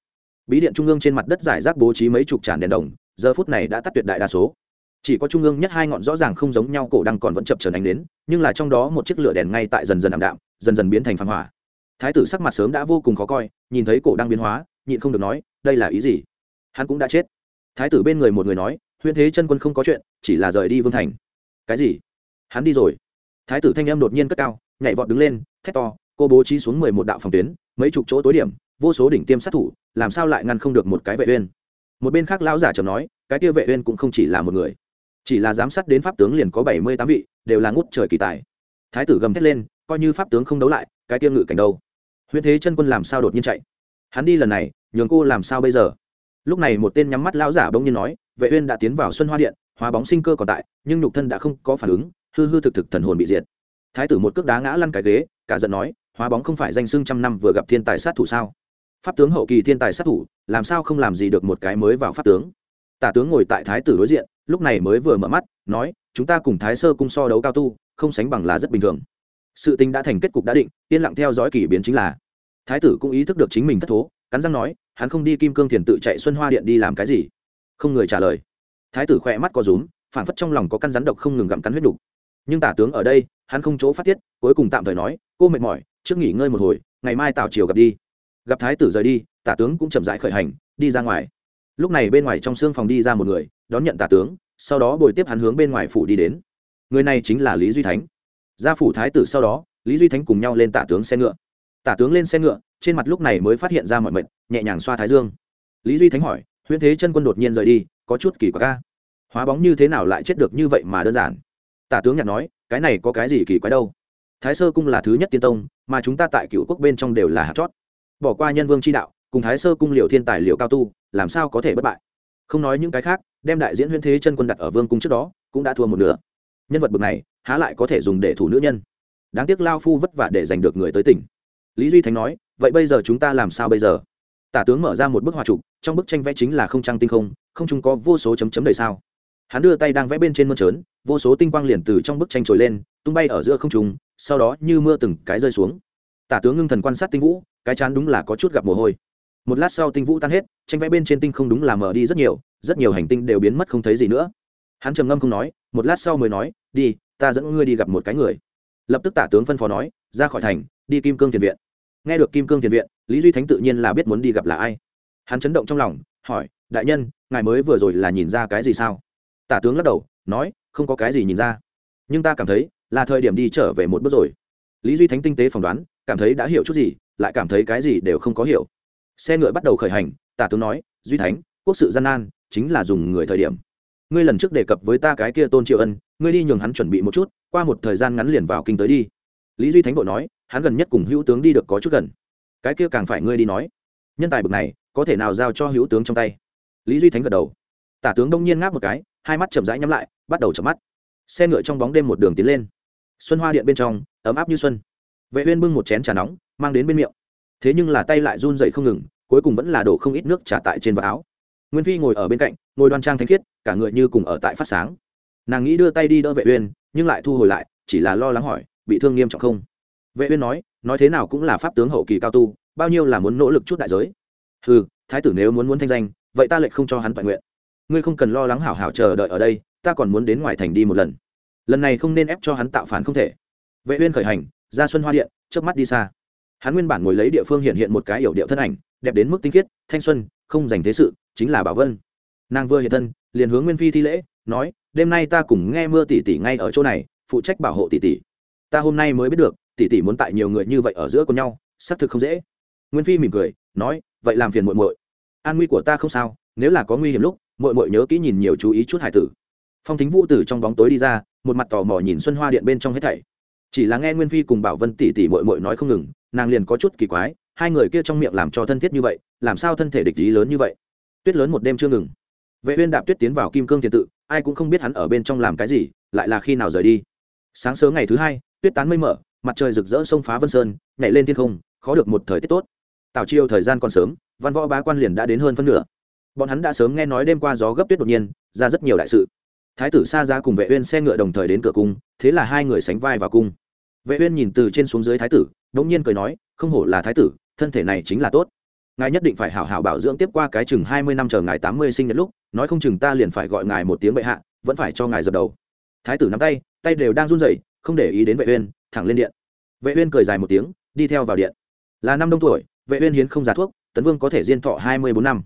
A: Bí điện trung ương trên mặt đất giải rác bố trí mấy chục tràn đèn đồng, giờ phút này đã tắt tuyệt đại đa số. Chỉ có trung ương nhất hai ngọn rõ ràng không giống nhau cổ đăng còn vẫn chập chờn ánh đến, nhưng là trong đó một chiếc lửa đèn ngay tại dần dần ảm đạm, dần dần biến thành phăng hỏa. Thái tử sắc mặt sớm đã vô cùng khó coi, nhìn thấy cổ đăng biến hóa, nhịn không được nói, đây là ý gì? Hắn cũng đã chết. Thái tử bên người một người nói huyễn thế chân quân không có chuyện, chỉ là rời đi vương thành. Cái gì? Hắn đi rồi. Thái tử thanh em đột nhiên cất cao, nhảy vọt đứng lên, thét to, cô bố trí xuống mười một đạo phòng tuyến, mấy chục chỗ tối điểm, vô số đỉnh tiêm sát thủ, làm sao lại ngăn không được một cái vệ uyên? Một bên khác lão giả trầm nói, cái kia vệ uyên cũng không chỉ là một người, chỉ là giám sát đến pháp tướng liền có bảy mươi tám vị, đều là ngút trời kỳ tài. Thái tử gầm thét lên, coi như pháp tướng không đấu lại, cái kia ngự cảnh đâu? Huyễn thế chân quân làm sao đột nhiên chạy? Hắn đi lần này, nhường cô làm sao bây giờ? Lúc này một tên nhắm mắt lão giả bỗng nhiên nói, vệ uyên đã tiến vào xuân hoa điện, hóa bóng sinh cơ còn tại, nhưng nhục thân đã không có phản ứng, hư hư thực thực thần hồn bị diệt. Thái tử một cước đá ngã lăn cái ghế, cả giận nói, hóa bóng không phải danh sưng trăm năm vừa gặp thiên tài sát thủ sao? Pháp tướng hậu kỳ thiên tài sát thủ, làm sao không làm gì được một cái mới vào pháp tướng? Tả tướng ngồi tại thái tử đối diện, lúc này mới vừa mở mắt, nói, chúng ta cùng thái sơ cung so đấu cao tu, không sánh bằng là rất bình thường. Sự tình đã thành kết cục đã định, yên lặng theo dõi kỷ biến chính là. Thái tử cũng ý thức được chính mình thất thố, cắn răng nói hắn không đi kim cương thiền tự chạy xuân hoa điện đi làm cái gì? Không người trả lời. Thái tử khỏe mắt có rúm phản phất trong lòng có căn rắn độc không ngừng gặm cắn huyết đục. Nhưng tả tướng ở đây, hắn không chỗ phát tiết, cuối cùng tạm thời nói, cô mệt mỏi, trước nghỉ ngơi một hồi, ngày mai tào chiều gặp đi. Gặp thái tử rời đi, tả tướng cũng chậm rãi khởi hành, đi ra ngoài. Lúc này bên ngoài trong xương phòng đi ra một người, đón nhận tả tướng, sau đó bồi tiếp hắn hướng bên ngoài phủ đi đến. Người này chính là lý duy thánh. Ra phủ thái tử sau đó, lý duy thánh cùng nhau lên tả tướng xe ngựa. Tả tướng lên xe ngựa, trên mặt lúc này mới phát hiện ra mọi mệnh nhẹ nhàng xoa thái dương. Lý duy thánh hỏi, huyễn thế chân quân đột nhiên rời đi, có chút kỳ quặc ca hóa bóng như thế nào lại chết được như vậy mà đơn giản? Tả tướng nhạc nói, cái này có cái gì kỳ quái đâu? Thái sơ cung là thứ nhất tiên tông, mà chúng ta tại cựu quốc bên trong đều là hạt chót. Bỏ qua nhân vương tri đạo, cùng thái sơ cung liệu thiên tài liệu cao tu, làm sao có thể bất bại? Không nói những cái khác, đem đại diễn huyễn thế chân quân đặt ở vương cung trước đó, cũng đã thua một nửa. Nhân vật bực này, há lại có thể dùng để thủ nữ nhân? Đáng tiếc lao phu vất vả để giành được người tới tỉnh. Lý duy thánh nói, vậy bây giờ chúng ta làm sao bây giờ? Tả tướng mở ra một bức họa trục, trong bức tranh vẽ chính là không trăng tinh không không chúng có vô số chấm chấm đầy sao. Hắn đưa tay đang vẽ bên trên mơn trớn, vô số tinh quang liền từ trong bức tranh trồi lên, tung bay ở giữa không trùng sau đó như mưa từng cái rơi xuống. Tả tướng ngưng thần quan sát tinh vũ, cái chán đúng là có chút gặp mồ hôi. Một lát sau tinh vũ tan hết, tranh vẽ bên trên tinh không đúng là mở đi rất nhiều rất nhiều hành tinh đều biến mất không thấy gì nữa. Hắn trầm ngâm không nói, một lát sau mới nói, đi, ta dẫn ngươi đi gặp một cái người. Lập tức tả tướng phân phó nói, ra khỏi thành, đi kim cương thiền viện. Nghe được kim cương thiền viện lý duy thánh tự nhiên là biết muốn đi gặp là ai hắn chấn động trong lòng hỏi đại nhân ngài mới vừa rồi là nhìn ra cái gì sao tả tướng lắc đầu nói không có cái gì nhìn ra nhưng ta cảm thấy là thời điểm đi trở về một bước rồi lý duy thánh tinh tế phỏng đoán cảm thấy đã hiểu chút gì lại cảm thấy cái gì đều không có hiểu xe ngựa bắt đầu khởi hành tả tướng nói duy thánh quốc sự gian nan chính là dùng người thời điểm ngươi lần trước đề cập với ta cái kia tôn triệu ân ngươi đi nhường hắn chuẩn bị một chút qua một thời gian ngắn liền vào kinh tới đi lý duy thánh vội nói hắn gần nhất cùng hữu tướng đi được có chút gần cái kia càng phải ngươi đi nói. Nhân tài bực này, có thể nào giao cho hữu tướng trong tay? Lý duy thánh gật đầu. Tả tướng đông nhiên ngáp một cái, hai mắt chậm rãi nhắm lại, bắt đầu chậm mắt. Xe ngựa trong bóng đêm một đường tiến lên. Xuân hoa điện bên trong, ấm áp như xuân. Vệ uyên bưng một chén trà nóng, mang đến bên miệng. Thế nhưng là tay lại run rẩy không ngừng, cuối cùng vẫn là đổ không ít nước trà tại trên vạt áo. Nguyên phi ngồi ở bên cạnh, ngồi đoan trang thanh khiết, cả người như cùng ở tại phát sáng. Nàng nghĩ đưa tay đi đỡ vệ uyên, nhưng lại thu hồi lại, chỉ là lo lắng hỏi, bị thương nghiêm trọng không? Vệ uyên nói nói thế nào cũng là pháp tướng hậu kỳ cao tu, bao nhiêu là muốn nỗ lực chút đại giới. Hừ, thái tử nếu muốn muốn thanh danh, vậy ta lại không cho hắn toàn nguyện. Ngươi không cần lo lắng hảo hảo chờ đợi ở đây, ta còn muốn đến ngoài thành đi một lần. Lần này không nên ép cho hắn tạo phản không thể. Vệ uyên khởi hành, ra xuân hoa điện, chớp mắt đi xa. Hắn nguyên bản ngồi lấy địa phương hiện hiện một cái yểu điệu thân ảnh, đẹp đến mức tinh khiết, thanh xuân, không dành thế sự, chính là bảo vân. Nàng vừa hiện thân, liền hướng nguyên phi thi lễ, nói, đêm nay ta cùng nghe mưa tỷ tỷ ngay ở chỗ này, phụ trách bảo hộ tỷ tỷ. Ta hôm nay mới biết được tỷ tỷ muốn tại nhiều người như vậy ở giữa cùng nhau, xác thực không dễ. Nguyên phi mỉm cười, nói, vậy làm phiền muội muội. An nguy của ta không sao, nếu là có nguy hiểm lúc, muội muội nhớ kỹ nhìn nhiều chú ý chút hải tử. Phong thính vũ từ trong bóng tối đi ra, một mặt tò mò nhìn xuân hoa điện bên trong hết thảy. Chỉ là nghe nguyên phi cùng bảo vân tỷ tỷ muội muội nói không ngừng, nàng liền có chút kỳ quái, hai người kia trong miệng làm cho thân thiết như vậy, làm sao thân thể địch ý lớn như vậy? Tuyết lớn một đêm chưa ngừng. Vệ uyên đạp tuyết tiến vào kim cương thiên tự, ai cũng không biết hắn ở bên trong làm cái gì, lại là khi nào rời đi. Sáng sớm ngày thứ hai, tuyết tán mây mở mặt trời rực rỡ sông phá vân sơn, nhảy lên thiên không, khó được một thời tiết tốt. Tào chiêu thời gian còn sớm, văn võ bá quan liền đã đến hơn phân nửa. Bọn hắn đã sớm nghe nói đêm qua gió gấp tuyết đột nhiên, ra rất nhiều đại sự. Thái tử xa ra cùng vệ uyên xe ngựa đồng thời đến cửa cung, thế là hai người sánh vai vào cung. Vệ uyên nhìn từ trên xuống dưới thái tử đống nhiên cười nói, không hổ là thái tử, thân thể này chính là tốt. Ngài nhất định phải hảo hảo bảo dưỡng tiếp qua cái chừng 20 năm chờ ngài 80 sinh nhật lúc, nói không chừng ta liền phải gọi ngài một tiếng bệ hạ, vẫn phải cho ngài dập đầu. Thái tử nắm tay tay đều đang run rẩy, không để ý đến vệ uyên thẳng lên điện. Vệ uyên cười dài một tiếng, đi theo vào điện. Là năm đông tuổi, vệ uyên hiến không giả thuốc, tấn vương có thể diên thọ 24 năm.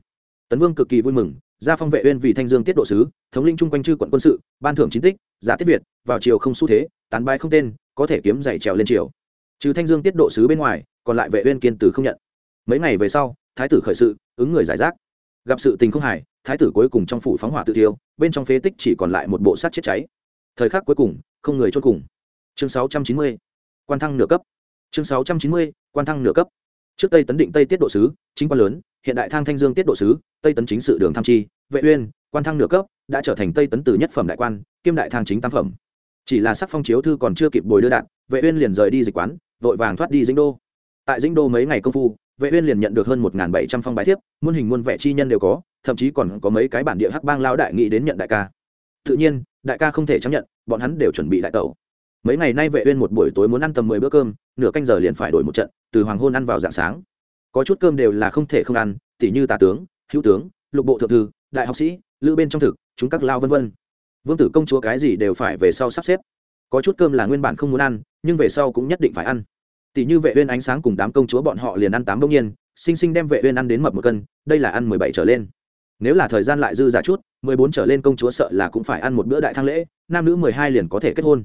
A: Tấn vương cực kỳ vui mừng, gia phong vệ uyên vì thanh dương tiết độ sứ, thống lĩnh trung quanh chư quận quân sự, ban thưởng chính tích, giả tiết việt, vào triều không xu thế, tán bái không tên, có thể kiếm dạy trèo lên triều. Trừ thanh dương tiết độ sứ bên ngoài, còn lại vệ uyên kiên tử không nhận. Mấy ngày về sau, thái tử khởi sự, ứng người giải rác. Gặp sự tình không hài, thái tử cuối cùng trong phủ phóng hỏa tự thiêu, bên trong phế tích chỉ còn lại một bộ sát chết cháy. Thời khắc cuối cùng, không người chôn cùng chương 690 quan thăng nửa cấp. Chương 690 quan thăng nửa cấp. Trước tây tấn định tây tiết độ sứ, chính quan lớn, hiện đại thang thanh dương tiết độ sứ, tây tấn chính sự đường tham chi, vệ uyên, quan thăng nửa cấp, đã trở thành tây tấn từ nhất phẩm đại quan, kiêm đại thang chính tam phẩm. Chỉ là sắc phong chiếu thư còn chưa kịp bồi đưa đạn, vệ uyên liền rời đi dịch quán, vội vàng thoát đi dĩnh đô. Tại dĩnh đô mấy ngày công phu, vệ uyên liền nhận được hơn một bảy trăm phong bái thiếp, muôn hình muôn vẻ chi nhân đều có, thậm chí còn có mấy cái bản địa hắc bang lao đại nghị đến nhận đại ca. Tự nhiên, đại ca không thể chấp nhận, bọn hắn đều chuẩn bị đại tẩu mấy ngày nay vệ uyên một buổi tối muốn ăn tầm 10 bữa cơm, nửa canh giờ liền phải đổi một trận, từ hoàng hôn ăn vào dạng sáng. Có chút cơm đều là không thể không ăn tỷ như tá tướng, hữu tướng, lục bộ thượng thư, đại học sĩ, lữ bên trong thực, chúng các lao vân vân. Vương tử công chúa cái gì đều phải về sau sắp xếp. Có chút cơm là nguyên bản không muốn ăn, nhưng về sau cũng nhất định phải ăn. Tỷ như vệ uyên ánh sáng cùng đám công chúa bọn họ liền ăn tám đông nhiên sinh sinh đem vệ uyên ăn đến mập một cân, đây là ăn 17 trở lên. Nếu là thời gian lại dư giả chút 14 trở lên công chúa sợ là cũng phải ăn một bữa đại thang lễ, nam nữ 12 liền có thể kết hôn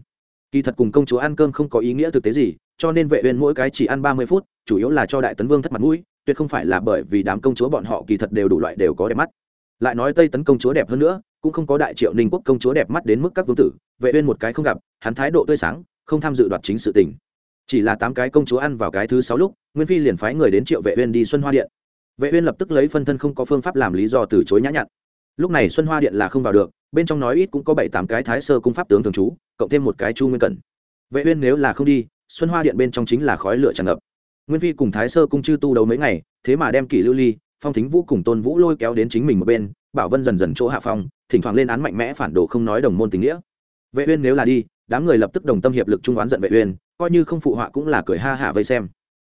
A: kỳ thật cùng công chúa ăn cơm không có ý nghĩa thực tế gì, cho nên vệ uyên mỗi cái chỉ ăn 30 phút, chủ yếu là cho đại tấn vương thất mặt mũi, tuyệt không phải là bởi vì đám công chúa bọn họ kỳ thật đều đủ loại đều có đẹp mắt. Lại nói tây tấn công chúa đẹp hơn nữa, cũng không có đại triệu ninh quốc công chúa đẹp mắt đến mức các vương tử, vệ uyên một cái không gặp, hắn thái độ tươi sáng, không tham dự đoạt chính sự tình. Chỉ là tám cái công chúa ăn vào cái thứ sáu lúc, nguyên phi liền phái người đến triệu vệ uyên đi xuân hoa điện. Vệ uyên lập tức lấy phân thân không có phương pháp làm lý do từ chối nhã nhặn lúc này xuân hoa điện là không vào được, bên trong nói ít cũng có bảy tám cái thái sơ cung pháp tướng thường trú, cộng thêm một cái chu nguyên cẩn. Vệ uyên nếu là không đi, xuân hoa điện bên trong chính là khói lửa tràn ngập. Nguyên phi cùng thái sơ cung chư tu đấu mấy ngày, thế mà đem kỷ lưu ly, phong thính vũ cùng tôn vũ lôi kéo đến chính mình một bên, bảo vân dần dần chỗ hạ phong, thỉnh thoảng lên án mạnh mẽ phản đồ không nói đồng môn tình nghĩa. Vệ uyên nếu là đi, đám người lập tức đồng tâm hiệp lực trung oán giận vệ uyên, coi như không phụ họa cũng là cười ha hả vây xem.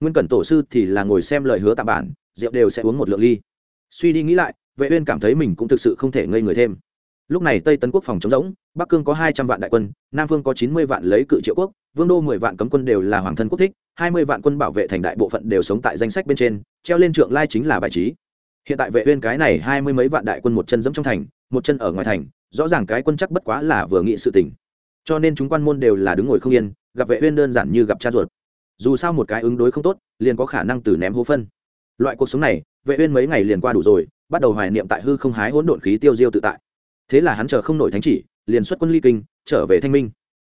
A: Nguyên cẩn tổ sư thì là ngồi xem lời hứa tạm bản, rượu đều sẽ uống một lượng ly. Suy đi nghĩ lại vệ uyên cảm thấy mình cũng thực sự không thể ngây người thêm. Lúc này tây tấn quốc phòng chống rỗng, bắc cương có 200 vạn đại quân, nam phương có 90 vạn lấy cự triệu quốc, vương đô 10 vạn cấm quân đều là hoàng thân quốc thích 20 vạn quân bảo vệ thành đại bộ phận đều sống tại danh sách bên trên, treo lên trượng lai chính là bài trí. Hiện tại vệ uyên cái này hai mươi mấy vạn đại quân một chân dẫm trong thành, một chân ở ngoài thành, rõ ràng cái quân chắc bất quá là vừa nghị sự tình. Cho nên chúng quan môn đều là đứng ngồi không yên, gặp vệ uyên đơn giản như gặp cha ruột. Dù sao một cái ứng đối không tốt, liền có khả năng từ ném hố phân. Loại cuộc sống này, vệ uyên mấy ngày liền qua đủ rồi bắt đầu hoài niệm tại hư không hái hỗn độn khí tiêu diêu tự tại. Thế là hắn chờ không nổi thánh chỉ, liền xuất quân ly kinh, trở về thanh minh.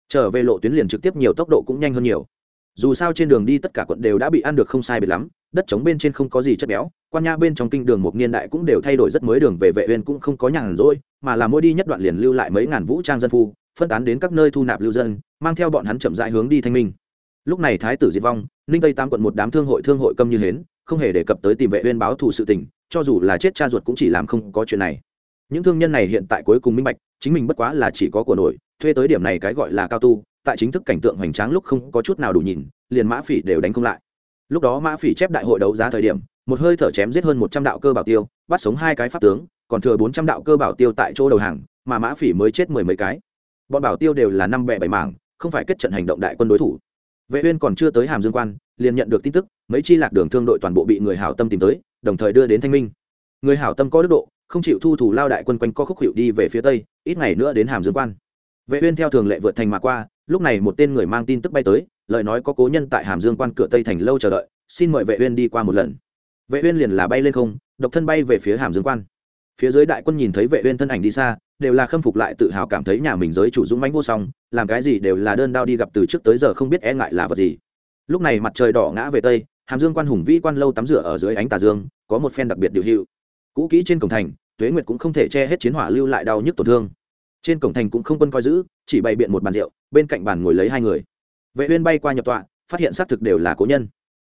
A: Trở về lộ tuyến liền trực tiếp nhiều tốc độ cũng nhanh hơn nhiều. Dù sao trên đường đi tất cả quận đều đã bị ăn được không sai biệt lắm, đất trống bên trên không có gì chất béo, quan nha bên trong kinh đường một niên đại cũng đều thay đổi rất mới đường về vệ uyên cũng không có nhàn rỗi, mà là mỗi đi nhất đoạn liền lưu lại mấy ngàn vũ trang dân phu, phân tán đến các nơi thu nạp lưu dân, mang theo bọn hắn chậm rãi hướng đi thanh minh. Lúc này thái tử diệt vong, ninh tây tám quận một đám thương hội thương hội câm như hến không hề đề cập tới tìm vệ uyên báo thù sự tình, cho dù là chết cha ruột cũng chỉ làm không có chuyện này. Những thương nhân này hiện tại cuối cùng minh bạch, chính mình bất quá là chỉ có của nổi, thuê tới điểm này cái gọi là cao tu, tại chính thức cảnh tượng hoành tráng lúc không có chút nào đủ nhìn, liền mã phỉ đều đánh không lại. Lúc đó mã phỉ chép đại hội đấu giá thời điểm, một hơi thở chém giết hơn một trăm đạo cơ bảo tiêu, bắt sống hai cái pháp tướng, còn thừa bốn trăm đạo cơ bảo tiêu tại chỗ đầu hàng, mà mã phỉ mới chết mười mấy cái. Bọn bảo tiêu đều là năm bẹ bảy mảng, không phải kết trận hành động đại quân đối thủ vệ uyên còn chưa tới hàm dương quan, liền nhận được tin tức, mấy chi lạc đường thương đội toàn bộ bị người hảo tâm tìm tới, đồng thời đưa đến thanh minh. Người hảo tâm có đức độ, không chịu thu thủ lao đại quân quanh co khúc hiệu đi về phía tây, ít ngày nữa đến hàm dương quan. Vệ uyên theo thường lệ vượt thành mà qua, lúc này một tên người mang tin tức bay tới, lời nói có cố nhân tại hàm dương quan cửa tây thành lâu chờ đợi, xin mời vệ uyên đi qua một lần. Vệ uyên liền là bay lên không, độc thân bay về phía hàm dương quan. Phía dưới đại quân nhìn thấy vệ uyên thân ảnh đi xa đều là khâm phục lại tự hào cảm thấy nhà mình giới chủ dũng mãnh vô song, làm cái gì đều là đơn đao đi gặp từ trước tới giờ không biết e ngại là vật gì. Lúc này mặt trời đỏ ngã về tây, hàm dương quan hùng vĩ quan lâu tắm rửa ở dưới ánh tà dương, có một phen đặc biệt điều hữu. Cũ kỹ trên cổng thành, tuế nguyệt cũng không thể che hết chiến hỏa lưu lại đau nhức tổn thương. Trên cổng thành cũng không quân coi giữ, chỉ bày biện một bàn rượu, bên cạnh bàn ngồi lấy hai người. Vệ uyên bay qua nhập tọa, phát hiện xác thực đều là cố nhân.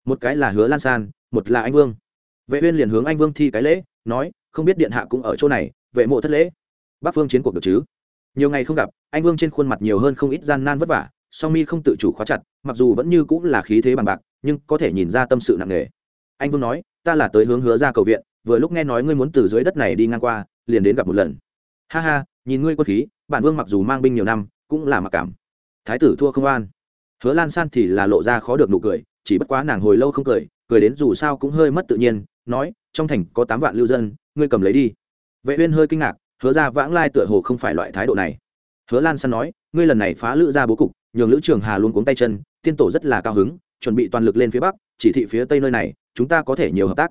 A: Một cái là hứa lan san, một là anh vương. Vệ uyên liền hướng anh vương thi cái lễ, nói, không biết điện hạ cũng ở chỗ này, vệ mộ thất lễ bắc phương chiến cuộc được chứ? Nhiều ngày không gặp, anh vương trên khuôn mặt nhiều hơn không ít gian nan vất vả, song mi không tự chủ khóa chặt, mặc dù vẫn như cũng là khí thế bằng bạc, nhưng có thể nhìn ra tâm sự nặng nề. Anh vương nói, ta là tới hướng hứa ra cầu viện, vừa lúc nghe nói ngươi muốn từ dưới đất này đi ngang qua, liền đến gặp một lần. Ha ha, nhìn ngươi quân khí, bản vương mặc dù mang binh nhiều năm, cũng là mặc cảm. Thái tử thua không an hứa lan san thì là lộ ra khó được nụ cười, chỉ bất quá nàng hồi lâu không cười cười đến dù sao cũng hơi mất tự nhiên, nói, trong thành có tám vạn lưu dân, ngươi cầm lấy đi. Vệ uyên hơi kinh ngạc hứa ra vãng lai tựa hồ không phải loại thái độ này. Hứa lan san nói, ngươi lần này phá lữ ra bố cục, nhường lữ trường hà luôn cuống tay chân, tiên tổ rất là cao hứng, chuẩn bị toàn lực lên phía bắc, chỉ thị phía tây nơi này, chúng ta có thể nhiều hợp tác.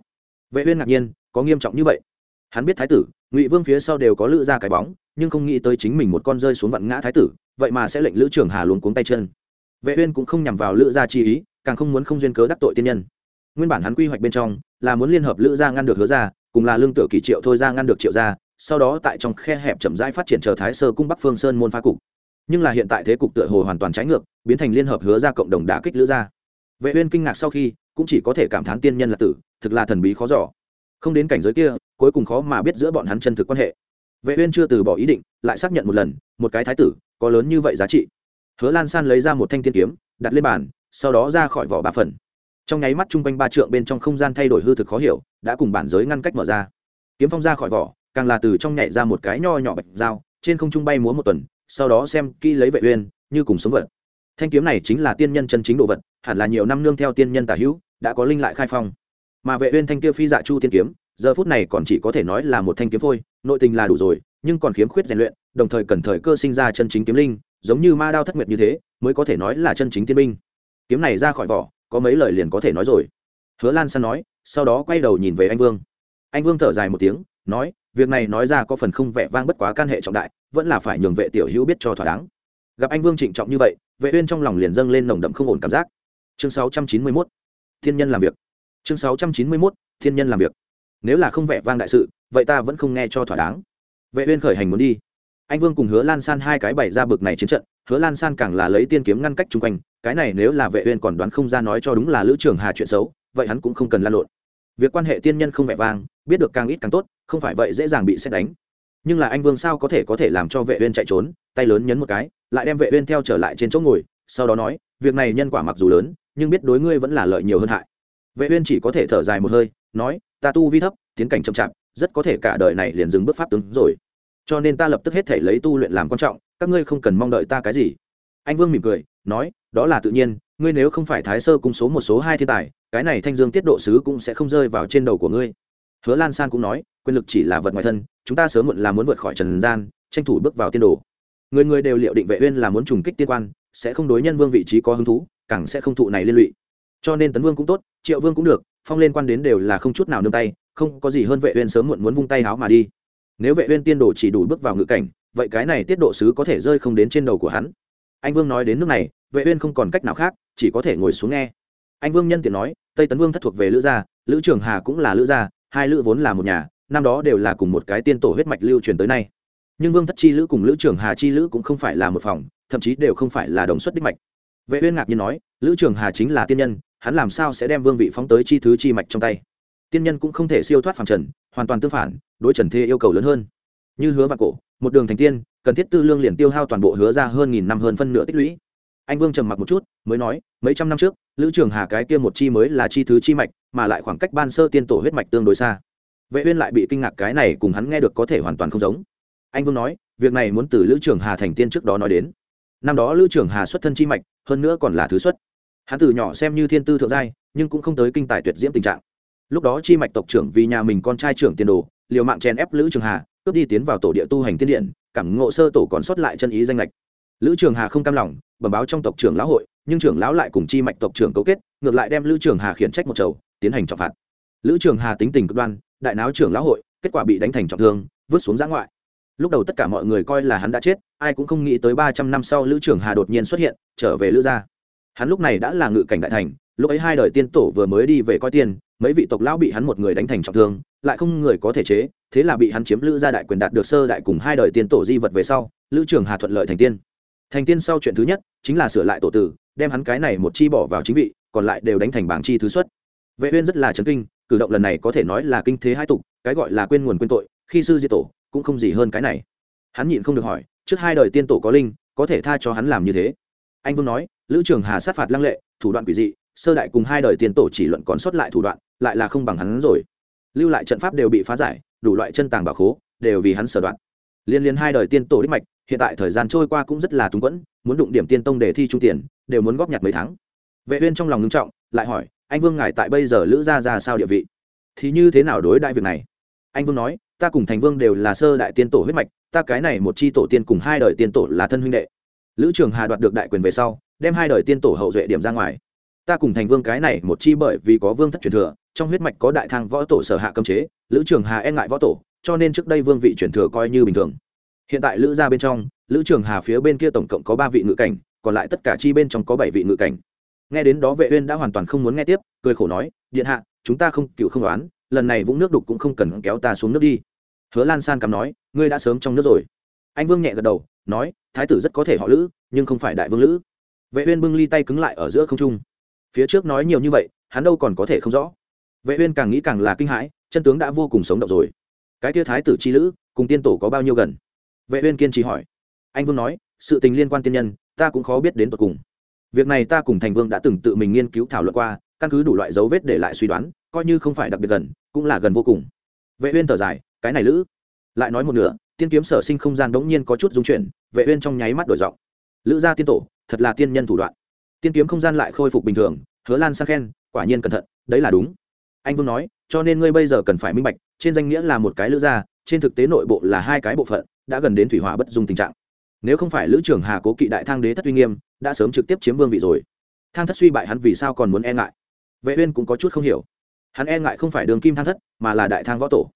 A: Vệ uyên ngạc nhiên, có nghiêm trọng như vậy? Hắn biết thái tử, ngụy vương phía sau đều có lữ ra cái bóng, nhưng không nghĩ tới chính mình một con rơi xuống vặn ngã thái tử, vậy mà sẽ lệnh lữ trường hà luôn cuống tay chân. Vệ uyên cũng không nhằm vào lữ gia chi ý, càng không muốn không duyên cớ đắc tội tiên nhân. Nguyên bản hắn quy hoạch bên trong, là muốn liên hợp lữ gia ngăn được hứa gia, cùng là lương tử kỳ triệu thôi gia ngăn được triệu gia sau đó tại trong khe hẹp chậm rãi phát triển chờ thái sơ cung bắc phương sơn môn phá cục. Nhưng là hiện tại thế cục tựa hồ hoàn toàn trái ngược, biến thành liên hợp hứa ra cộng đồng đả kích lữ gia. Vệ uyên kinh ngạc sau khi, cũng chỉ có thể cảm thán tiên nhân là tử, thực là thần bí khó dò. Không đến cảnh giới kia, cuối cùng khó mà biết giữa bọn hắn chân thực quan hệ. Vệ uyên chưa từ bỏ ý định, lại xác nhận một lần, một cái thái tử, có lớn như vậy giá trị. Hứa lan san lấy ra một thanh tiên kiếm, đặt lên bàn, sau đó ra khỏi vỏ ba phần. Trong nháy mắt trung quanh ba trượng bên trong không gian thay đổi hư thực khó hiểu, đã cùng bản giới ngăn cách mở ra. Kiếm phong ra khỏi vỏ càng là từ trong nhảy ra một cái nho nhỏ bạch dao, trên không trung bay múa một tuần, sau đó xem kỹ lấy vệ uyên, như cùng sống vật. Thanh kiếm này chính là tiên nhân chân chính đồ vật, hẳn là nhiều năm nương theo tiên nhân tả hữu, đã có linh lại khai phong. Mà vệ uyên thanh kia phi dạ chu tiên kiếm, giờ phút này còn chỉ có thể nói là một thanh kiếm phôi, nội tình là đủ rồi, nhưng còn khiếm khuyết rèn luyện, đồng thời cần thời cơ sinh ra chân chính kiếm linh, giống như ma đao thất nguyệt như thế, mới có thể nói là chân chính tiên binh. Kiếm này ra khỏi vỏ, có mấy lời liền có thể nói rồi. Hứa lan san nói, sau đó quay đầu nhìn về anh vương. Anh vương thở dài một tiếng, nói việc này nói ra có phần không vẻ vang bất quá can hệ trọng đại, vẫn là phải nhường vệ tiểu hữu biết cho thỏa đáng. Gặp anh vương trịnh trọng như vậy, vệ uyên trong lòng liền dâng lên nồng đậm không ổn cảm giác. Chương 691 thiên nhân làm việc. Chương 691 thiên nhân làm việc. Nếu là không vẻ vang đại sự, vậy ta vẫn không nghe cho thỏa đáng. Vệ uyên khởi hành muốn đi. Anh vương cùng hứa lan san hai cái bày ra bực này chiến trận, hứa lan san càng là lấy tiên kiếm ngăn cách chung quanh, cái này nếu là vệ uyên còn đoán không ra nói cho đúng là lữ trường hà chuyện xấu, vậy hắn cũng không cần lan lộn. Việc quan hệ tiên nhân không vẻ vang, biết được càng ít càng tốt không phải vậy dễ dàng bị xét đánh. Nhưng là anh vương sao có thể có thể làm cho vệ uyên chạy trốn, tay lớn nhấn một cái, lại đem vệ uyên theo trở lại trên chỗ ngồi, sau đó nói, việc này nhân quả mặc dù lớn, nhưng biết đối ngươi vẫn là lợi nhiều hơn hại. Vệ uyên chỉ có thể thở dài một hơi, nói, ta tu vi thấp, tiến cảnh chậm chạp, rất có thể cả đời này liền dừng bước pháp tướng rồi. Cho nên ta lập tức hết thể lấy tu luyện làm quan trọng, các ngươi không cần mong đợi ta cái gì. Anh vương mỉm cười, nói, đó là tự nhiên, ngươi nếu không phải thái sơ cung số một số hai thiên tài, cái này thanh dương tiết độ sứ cũng sẽ không rơi vào trên đầu của ngươi hứa lan san cũng nói, quyền lực chỉ là vật ngoài thân, chúng ta sớm muộn là muốn vượt khỏi trần gian, tranh thủ bước vào tiên đồ. Người người đều liệu định vệ uyên là muốn trùng kích tiên quan, sẽ không đối nhân vương vị trí có hứng thú, càng sẽ không thụ này liên lụy. Cho nên tấn vương cũng tốt, triệu vương cũng được, phong lên quan đến đều là không chút nào nương tay, không có gì hơn vệ uyên sớm muộn muốn vung tay háo mà đi. Nếu vệ uyên tiên đồ chỉ đủ bước vào ngự cảnh, vậy cái này tiết độ sứ có thể rơi không đến trên đầu của hắn. Anh vương nói đến nước này, vệ uyên không còn cách nào khác, chỉ có thể ngồi xuống nghe. Anh vương nhân tiện nói, tây tấn vương thất thuộc về lữ gia, lữ trường hà cũng là lữ gia hai lữ vốn là một nhà, năm đó đều là cùng một cái tiên tổ huyết mạch lưu truyền tới nay. Nhưng vương thất chi lữ cùng lữ trưởng hà chi lữ cũng không phải là một phòng, thậm chí đều không phải là đồng xuất đích mạch. Vệ uyên ngạc nhiên nói, lữ trưởng hà chính là tiên nhân, hắn làm sao sẽ đem vương vị phóng tới chi thứ chi mạch trong tay? Tiên nhân cũng không thể siêu thoát phàm trần, hoàn toàn tương phản, đối trần thế yêu cầu lớn hơn. Như hứa và cổ, một đường thành tiên, cần thiết tư lương liền tiêu hao toàn bộ hứa ra hơn nghìn năm hơn phân nửa tích lũy. Anh vương trầm mặc một chút, mới nói, mấy trăm năm trước, lữ trường hà cái kia một chi mới là chi thứ chi mạch mà lại khoảng cách ban sơ tiên tổ huyết mạch tương đối xa. Vệ uyên lại bị kinh ngạc cái này cùng hắn nghe được có thể hoàn toàn không giống. Anh vương nói, việc này muốn từ lữ trường hà thành tiên trước đó nói đến. Năm đó lữ trường hà xuất thân chi mạch, hơn nữa còn là thứ xuất. Hắn từ nhỏ xem như thiên tư thượng giai, nhưng cũng không tới kinh tài tuyệt diễm tình trạng. Lúc đó chi mạch tộc trưởng vì nhà mình con trai trưởng tiền đồ, liều mạng chen ép lữ trường hà, cướp đi tiến vào tổ địa tu hành tiên điện, cảm ngộ sơ tổ còn sót lại chân ý danh lệch lữ trường hà không cam lòng, bẩm báo trong tộc trưởng lão hội, nhưng trưởng lão lại cùng chi mạch tộc trưởng cấu kết, ngược lại đem lữ trường hà khiển trách một chầu tiến hành trọng phạt. Lữ trường hà tính tình cực đoan, đại náo trưởng lão hội, kết quả bị đánh thành trọng thương, vứt xuống giã ngoại. Lúc đầu tất cả mọi người coi là hắn đã chết, ai cũng không nghĩ tới ba trăm năm sau lữ trường hà đột nhiên xuất hiện, trở về lữ gia. Hắn lúc này đã là ngự cảnh đại thành, lúc ấy hai đời tiên tổ vừa mới đi về coi tiền mấy vị tộc lão bị hắn một người đánh thành trọng thương, lại không người có thể chế, thế là bị hắn chiếm lữ gia đại quyền đạt được sơ đại cùng hai đời tiên tổ di vật về sau, lữ trường hà thuận lợi thành tiên. Thành tiên sau chuyện thứ nhất, chính là sửa lại tổ tử, đem hắn cái này một chi bỏ vào chính vị, còn lại đều đánh thành bảng chi thứ xuất vệ uyên rất là chấn kinh, cử động lần này có thể nói là kinh thế hai tục, cái gọi là quên nguồn quên tội, khi sư diệt tổ, cũng không gì hơn cái này. Hắn nhịn không được hỏi, trước hai đời tiên tổ có linh, có thể tha cho hắn làm như thế? Anh vương nói, lữ trường hà sát phạt lăng lệ, thủ đoạn quỷ dị, sơ đại cùng hai đời tiên tổ chỉ luận còn sót lại thủ đoạn, lại là không bằng hắn rồi. Lưu lại trận pháp đều bị phá giải, đủ loại chân tàng bảo khố, đều vì hắn sở đoạn. Liên liên hai đời tiên tổ đích mạch, hiện tại thời gian trôi qua cũng rất là túng quẫn, muốn đụng điểm tiên tông để thi trung tiền, đều muốn góp nhặt mấy tháng. Vệ uyên trong lòng ngưng trọng, lại hỏi anh vương ngài tại bây giờ lữ gia ra sao địa vị? Thì như thế nào đối đại việc này? Anh vương nói, ta cùng thành vương đều là sơ đại tiên tổ huyết mạch, ta cái này một chi tổ tiên cùng hai đời tiên tổ là thân huynh đệ. Lữ trường hà đoạt được đại quyền về sau, đem hai đời tiên tổ hậu duệ điểm ra ngoài. Ta cùng thành vương cái này một chi bởi vì có vương thất truyền thừa, trong huyết mạch có đại thang võ tổ sở hạ cấm chế, lữ trường hà e ngại võ tổ, cho nên trước đây vương vị truyền thừa coi như bình thường. Hiện tại lữ gia bên trong, lữ trường hà phía bên kia tổng cộng có ba vị ngự cảnh, còn lại tất cả chi bên trong có bảy vị ngự cảnh nghe đến đó vệ uyên đã hoàn toàn không muốn nghe tiếp, cười khổ nói, điện hạ, chúng ta không, cựu không đoán, lần này vũng nước đục cũng không cần kéo ta xuống nước đi. Hứa lan san cắm nói, ngươi đã sớm trong nước rồi. Anh vương nhẹ gật đầu, nói, thái tử rất có thể họ lữ, nhưng không phải đại vương lữ. Vệ uyên bưng ly tay cứng lại ở giữa không trung. Phía trước nói nhiều như vậy, hắn đâu còn có thể không rõ. Vệ uyên càng nghĩ càng là kinh hãi, chân tướng đã vô cùng sống động rồi. Cái kia thái tử chi lữ, cùng tiên tổ có bao nhiêu gần? Vệ uyên kiên trì hỏi. Anh vương nói, sự tình liên quan tiên nhân, ta cũng khó biết đến tận cùng việc này ta cùng thành vương đã từng tự mình nghiên cứu thảo luận qua, căn cứ đủ loại dấu vết để lại suy đoán, coi như không phải đặc biệt gần, cũng là gần vô cùng. Vệ uyên thở dài, cái này lữ. Lại nói một nửa, tiên kiếm sở sinh không gian đống nhiên có chút dung chuyển, vệ uyên trong nháy mắt đổi giọng. Lữ gia tiên tổ, thật là tiên nhân thủ đoạn. Tiên kiếm không gian lại khôi phục bình thường, hứa lan sang khen, quả nhiên cẩn thận, đấy là đúng. Anh vương nói, cho nên ngươi bây giờ cần phải minh bạch, trên danh nghĩa là một cái lữ gia, trên thực tế nội bộ là hai cái bộ phận, đã gần đến thủy hỏa bất dung tình trạng nếu không phải lữ trưởng hà cố kỵ đại thang đế thất uy nghiêm, đã sớm trực tiếp chiếm vương vị rồi. Thang thất suy bại hắn vì sao còn muốn e ngại? Vệ uyên cũng có chút không hiểu. Hắn e ngại không phải đường kim thang thất, mà là đại thang võ tổ.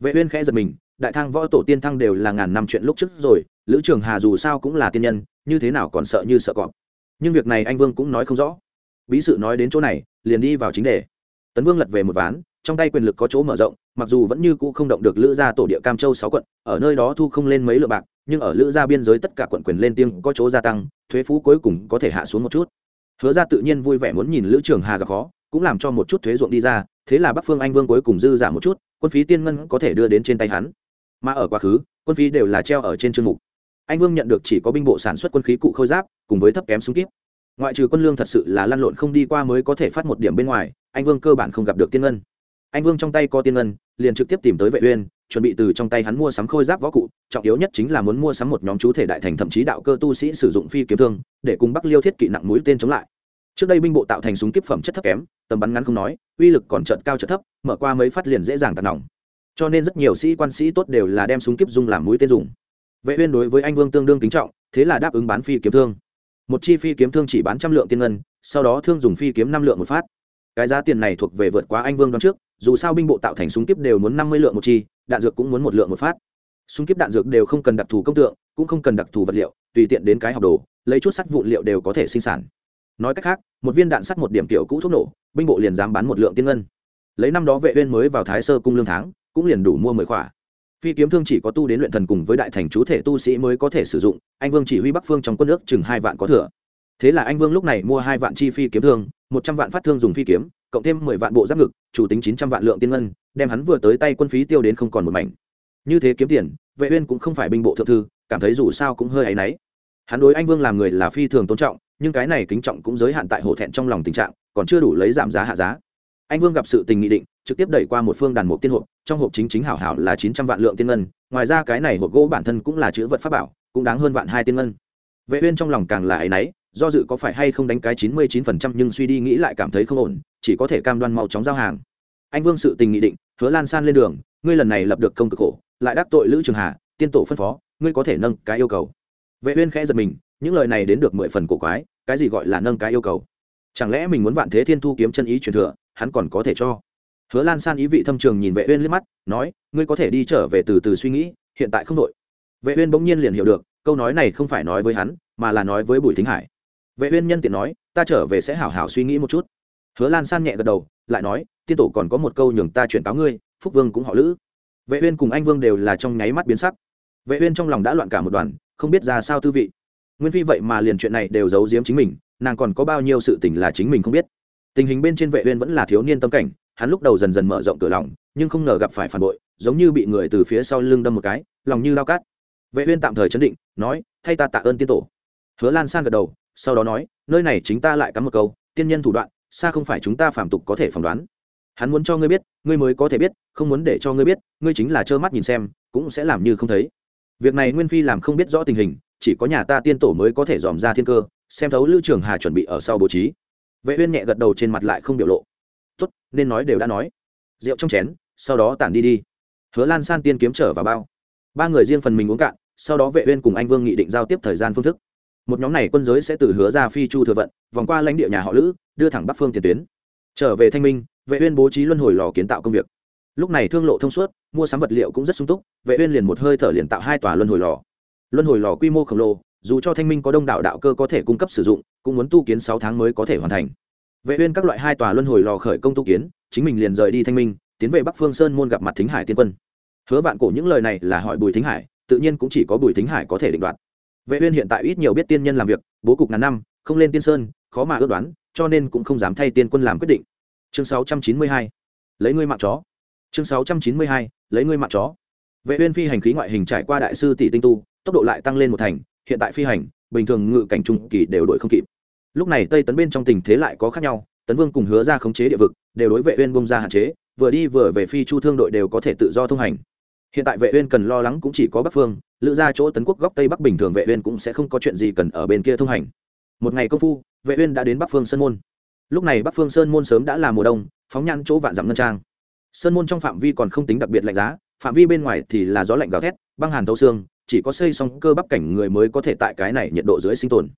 A: Vệ uyên khẽ giật mình, đại thang võ tổ tiên thăng đều là ngàn năm chuyện lúc trước rồi, lữ trường hà dù sao cũng là tiên nhân, như thế nào còn sợ như sợ cọp. Nhưng việc này anh vương cũng nói không rõ. Bí sự nói đến chỗ này, liền đi vào chính đề. Tấn vương lật về một ván, trong tay quyền lực có chỗ mở rộng, mặc dù vẫn như cũ không động được lữ gia tổ địa cam châu sáu quận, ở nơi đó thu không lên mấy lượng bạc nhưng ở lữ gia biên giới tất cả quận quyền lên tiếng có chỗ gia tăng, thuế phú cuối cùng có thể hạ xuống một chút. Hứa ra tự nhiên vui vẻ muốn nhìn lữ trường hà gặp khó, cũng làm cho một chút thuế ruộng đi ra, thế là bắc phương anh vương cuối cùng dư giảm một chút, quân phí tiên ngân có thể đưa đến trên tay hắn. Mà ở quá khứ, quân phí đều là treo ở trên chương mục. Anh vương nhận được chỉ có binh bộ sản xuất quân khí cụ khôi giáp, cùng với thấp kém súng kíp. Ngoại trừ quân lương thật sự là lăn lộn không đi qua mới có thể phát một điểm bên ngoài, anh vương cơ bản không gặp được tiên ngân. Anh vương trong tay có tiên ngân, liền trực tiếp tìm tới vệ uyên chuẩn bị từ trong tay hắn mua sắm khôi giáp võ cụ, trọng yếu nhất chính là muốn mua sắm một nhóm chú thể đại thành thậm chí đạo cơ tu sĩ sử dụng phi kiếm thương, để cùng bắc liêu thiết kỵ nặng mũi tên chống lại. Trước đây binh bộ tạo thành súng kiếp phẩm chất thấp kém, tầm bắn ngắn không nói, uy lực còn chợt cao chợt thấp, mở qua mấy phát liền dễ dàng tạt nòng. Cho nên rất nhiều sĩ quan sĩ tốt đều là đem súng kiếp dùng làm mũi tên dùng. Vệ uyên đối với anh vương tương đương kính trọng, thế là đáp ứng bán phi kiếm thương. Một chi phi kiếm thương chỉ bán trăm lượng tiên ngân, sau đó thương dùng phi kiếm năm lượng một phát cái giá tiền này thuộc về vượt quá anh vương đoán trước, dù sao binh bộ tạo thành súng kíp đều muốn năm mươi lượng một chi, đạn dược cũng muốn một lượng một phát. Súng kíp đạn dược đều không cần đặc thù công tượng, cũng không cần đặc thù vật liệu, tùy tiện đến cái học đồ, lấy chút sắt vụn liệu đều có thể sinh sản. Nói cách khác, một viên đạn sắt một điểm kiểu cũ thuốc nổ, binh bộ liền dám bán một lượng tiên ngân. Lấy năm đó vệ uyên mới vào thái sơ cung lương tháng, cũng liền đủ mua mười khỏa. Phi kiếm thương chỉ có tu đến luyện thần cùng với đại thành chú thể tu sĩ mới có thể sử dụng, anh vương chỉ huy bắc phương trong quân nước chừng hai vạn có thừa. Thế là anh vương lúc này mua hai vạn chi phi kiếm thương một trăm vạn phát thương dùng phi kiếm, cộng thêm mười vạn bộ giáp ngực, chủ tính chín trăm vạn lượng tiên ngân, đem hắn vừa tới tay quân phí tiêu đến không còn một mảnh. Như thế kiếm tiền, vệ uyên cũng không phải binh bộ thượng thư, cảm thấy dù sao cũng hơi áy náy. Hắn đối anh vương làm người là phi thường tôn trọng, nhưng cái này kính trọng cũng giới hạn tại hổ thẹn trong lòng tình trạng, còn chưa đủ lấy giảm giá hạ giá. Anh vương gặp sự tình nghị định, trực tiếp đẩy qua một phương đàn mục tiên hộp, trong hộp chính chính hảo hảo là chín trăm vạn lượng tiên ngân, ngoài ra cái này hộp gỗ bản thân cũng là chữ vật pháp bảo, cũng đáng hơn vạn hai tiên ngân. Vệ uyên trong lòng càng là ấy nấy do dự có phải hay không đánh cái chín mươi chín phần trăm nhưng suy đi nghĩ lại cảm thấy không ổn, chỉ có thể cam đoan mau chóng giao hàng. Anh vương sự tình nghị định, hứa lan san lên đường, ngươi lần này lập được công cực khổ, lại đắc tội lữ trường hà, tiên tổ phân phó, ngươi có thể nâng cái yêu cầu. Vệ uyên khẽ giật mình, những lời này đến được mười phần cổ quái, cái gì gọi là nâng cái yêu cầu? Chẳng lẽ mình muốn vạn thế thiên thu kiếm chân ý truyền thừa, hắn còn có thể cho? Hứa lan san ý vị thâm trường nhìn vệ uyên liếc mắt, nói, ngươi có thể đi trở về từ từ suy nghĩ, hiện tại không đội vệ uyên bỗng nhiên liền hiểu được, câu nói này không phải nói với hắn, mà là nói với bùi thính hải vệ uyên nhân tiện nói, ta trở về sẽ hảo hảo suy nghĩ một chút. Hứa lan san nhẹ gật đầu, lại nói, tiên tổ còn có một câu nhường ta chuyển cáo ngươi, phúc vương cũng họ lữ. Vệ uyên cùng anh vương đều là trong nháy mắt biến sắc. Vệ uyên trong lòng đã loạn cả một đoàn, không biết ra sao tư vị. Nguyên phi vậy mà liền chuyện này đều giấu giếm chính mình, nàng còn có bao nhiêu sự tình là chính mình không biết. Tình hình bên trên vệ uyên vẫn là thiếu niên tâm cảnh, hắn lúc đầu dần dần mở rộng cửa lòng, nhưng không ngờ gặp phải phản bội, giống như bị người từ phía sau lưng đâm một cái, lòng như lao cát. Vệ uyên tạm thời chấn định, nói, thay ta tạ ơn tiên tổ. Hứa lan san gật đầu sau đó nói, nơi này chính ta lại cắm một câu, tiên nhân thủ đoạn, xa không phải chúng ta phạm tục có thể phỏng đoán. Hắn muốn cho ngươi biết, ngươi mới có thể biết, không muốn để cho ngươi biết, ngươi chính là trơ mắt nhìn xem, cũng sẽ làm như không thấy. Việc này nguyên phi làm không biết rõ tình hình, chỉ có nhà ta tiên tổ mới có thể dòm ra thiên cơ, xem thấu lưu trường hà chuẩn bị ở sau bố trí. Vệ uyên nhẹ gật đầu trên mặt lại không biểu lộ. Tốt, nên nói đều đã nói. Rượu trong chén, sau đó tản đi đi. Hứa lan san tiên kiếm trở vào bao. Ba người riêng phần mình uống cạn, sau đó vệ uyên cùng anh vương nghị định giao tiếp thời gian phương thức một nhóm này quân giới sẽ từ hứa ra phi chu thừa vận, vòng qua lãnh địa nhà họ lữ, đưa thẳng bắc phương tiền tuyến. Trở về thanh minh, vệ uyên bố trí luân hồi lò kiến tạo công việc. Lúc này thương lộ thông suốt, mua sắm vật liệu cũng rất sung túc, vệ uyên liền một hơi thở liền tạo hai tòa luân hồi lò. Luân hồi lò quy mô khổng lồ, dù cho thanh minh có đông đảo đạo cơ có thể cung cấp sử dụng, cũng muốn tu kiến sáu tháng mới có thể hoàn thành. Vệ uyên các loại hai tòa luân hồi lò khởi công tu kiến, chính mình liền rời đi thanh minh, tiến về bắc phương sơn môn gặp mặt thính hải tiên quân. Hứa vạn cổ những lời này là hỏi bùi thính hải, tự nhiên cũng chỉ có bùi thính hải có thể định đoạt vệ uyên hiện tại ít nhiều biết tiên nhân làm việc, bố cục ngàn năm, không lên tiên sơn, khó mà ước đoán, cho nên cũng không dám thay tiên quân làm quyết định. Chương 692 lấy ngươi mạng chó. Chương 692 lấy ngươi mạng chó. Vệ uyên phi hành khí ngoại hình trải qua đại sư tỷ tinh tu, tốc độ lại tăng lên một thành, hiện tại phi hành, bình thường ngự cảnh trung kỳ đều đổi không kịp. Lúc này tây tấn bên trong tình thế lại có khác nhau, tấn vương cùng hứa ra khống chế địa vực, đều đối vệ uyên bung ra hạn chế, vừa đi vừa về phi chu thương đội đều có thể tự do thông hành hiện tại vệ uyên cần lo lắng cũng chỉ có bắc phương, lữ ra chỗ tấn quốc góc tây bắc bình thường vệ uyên cũng sẽ không có chuyện gì cần ở bên kia thông hành. Một ngày công phu, vệ uyên đã đến bắc phương sơn môn. Lúc này bắc phương sơn môn sớm đã là mùa đông, phóng nhăn chỗ vạn dặm ngân trang. Sơn môn trong phạm vi còn không tính đặc biệt lạnh giá, phạm vi bên ngoài thì là gió lạnh gào thét, băng hàn thấu xương, chỉ có xây xong cơ bắp cảnh người mới có thể tại cái này nhiệt độ dưới sinh tồn.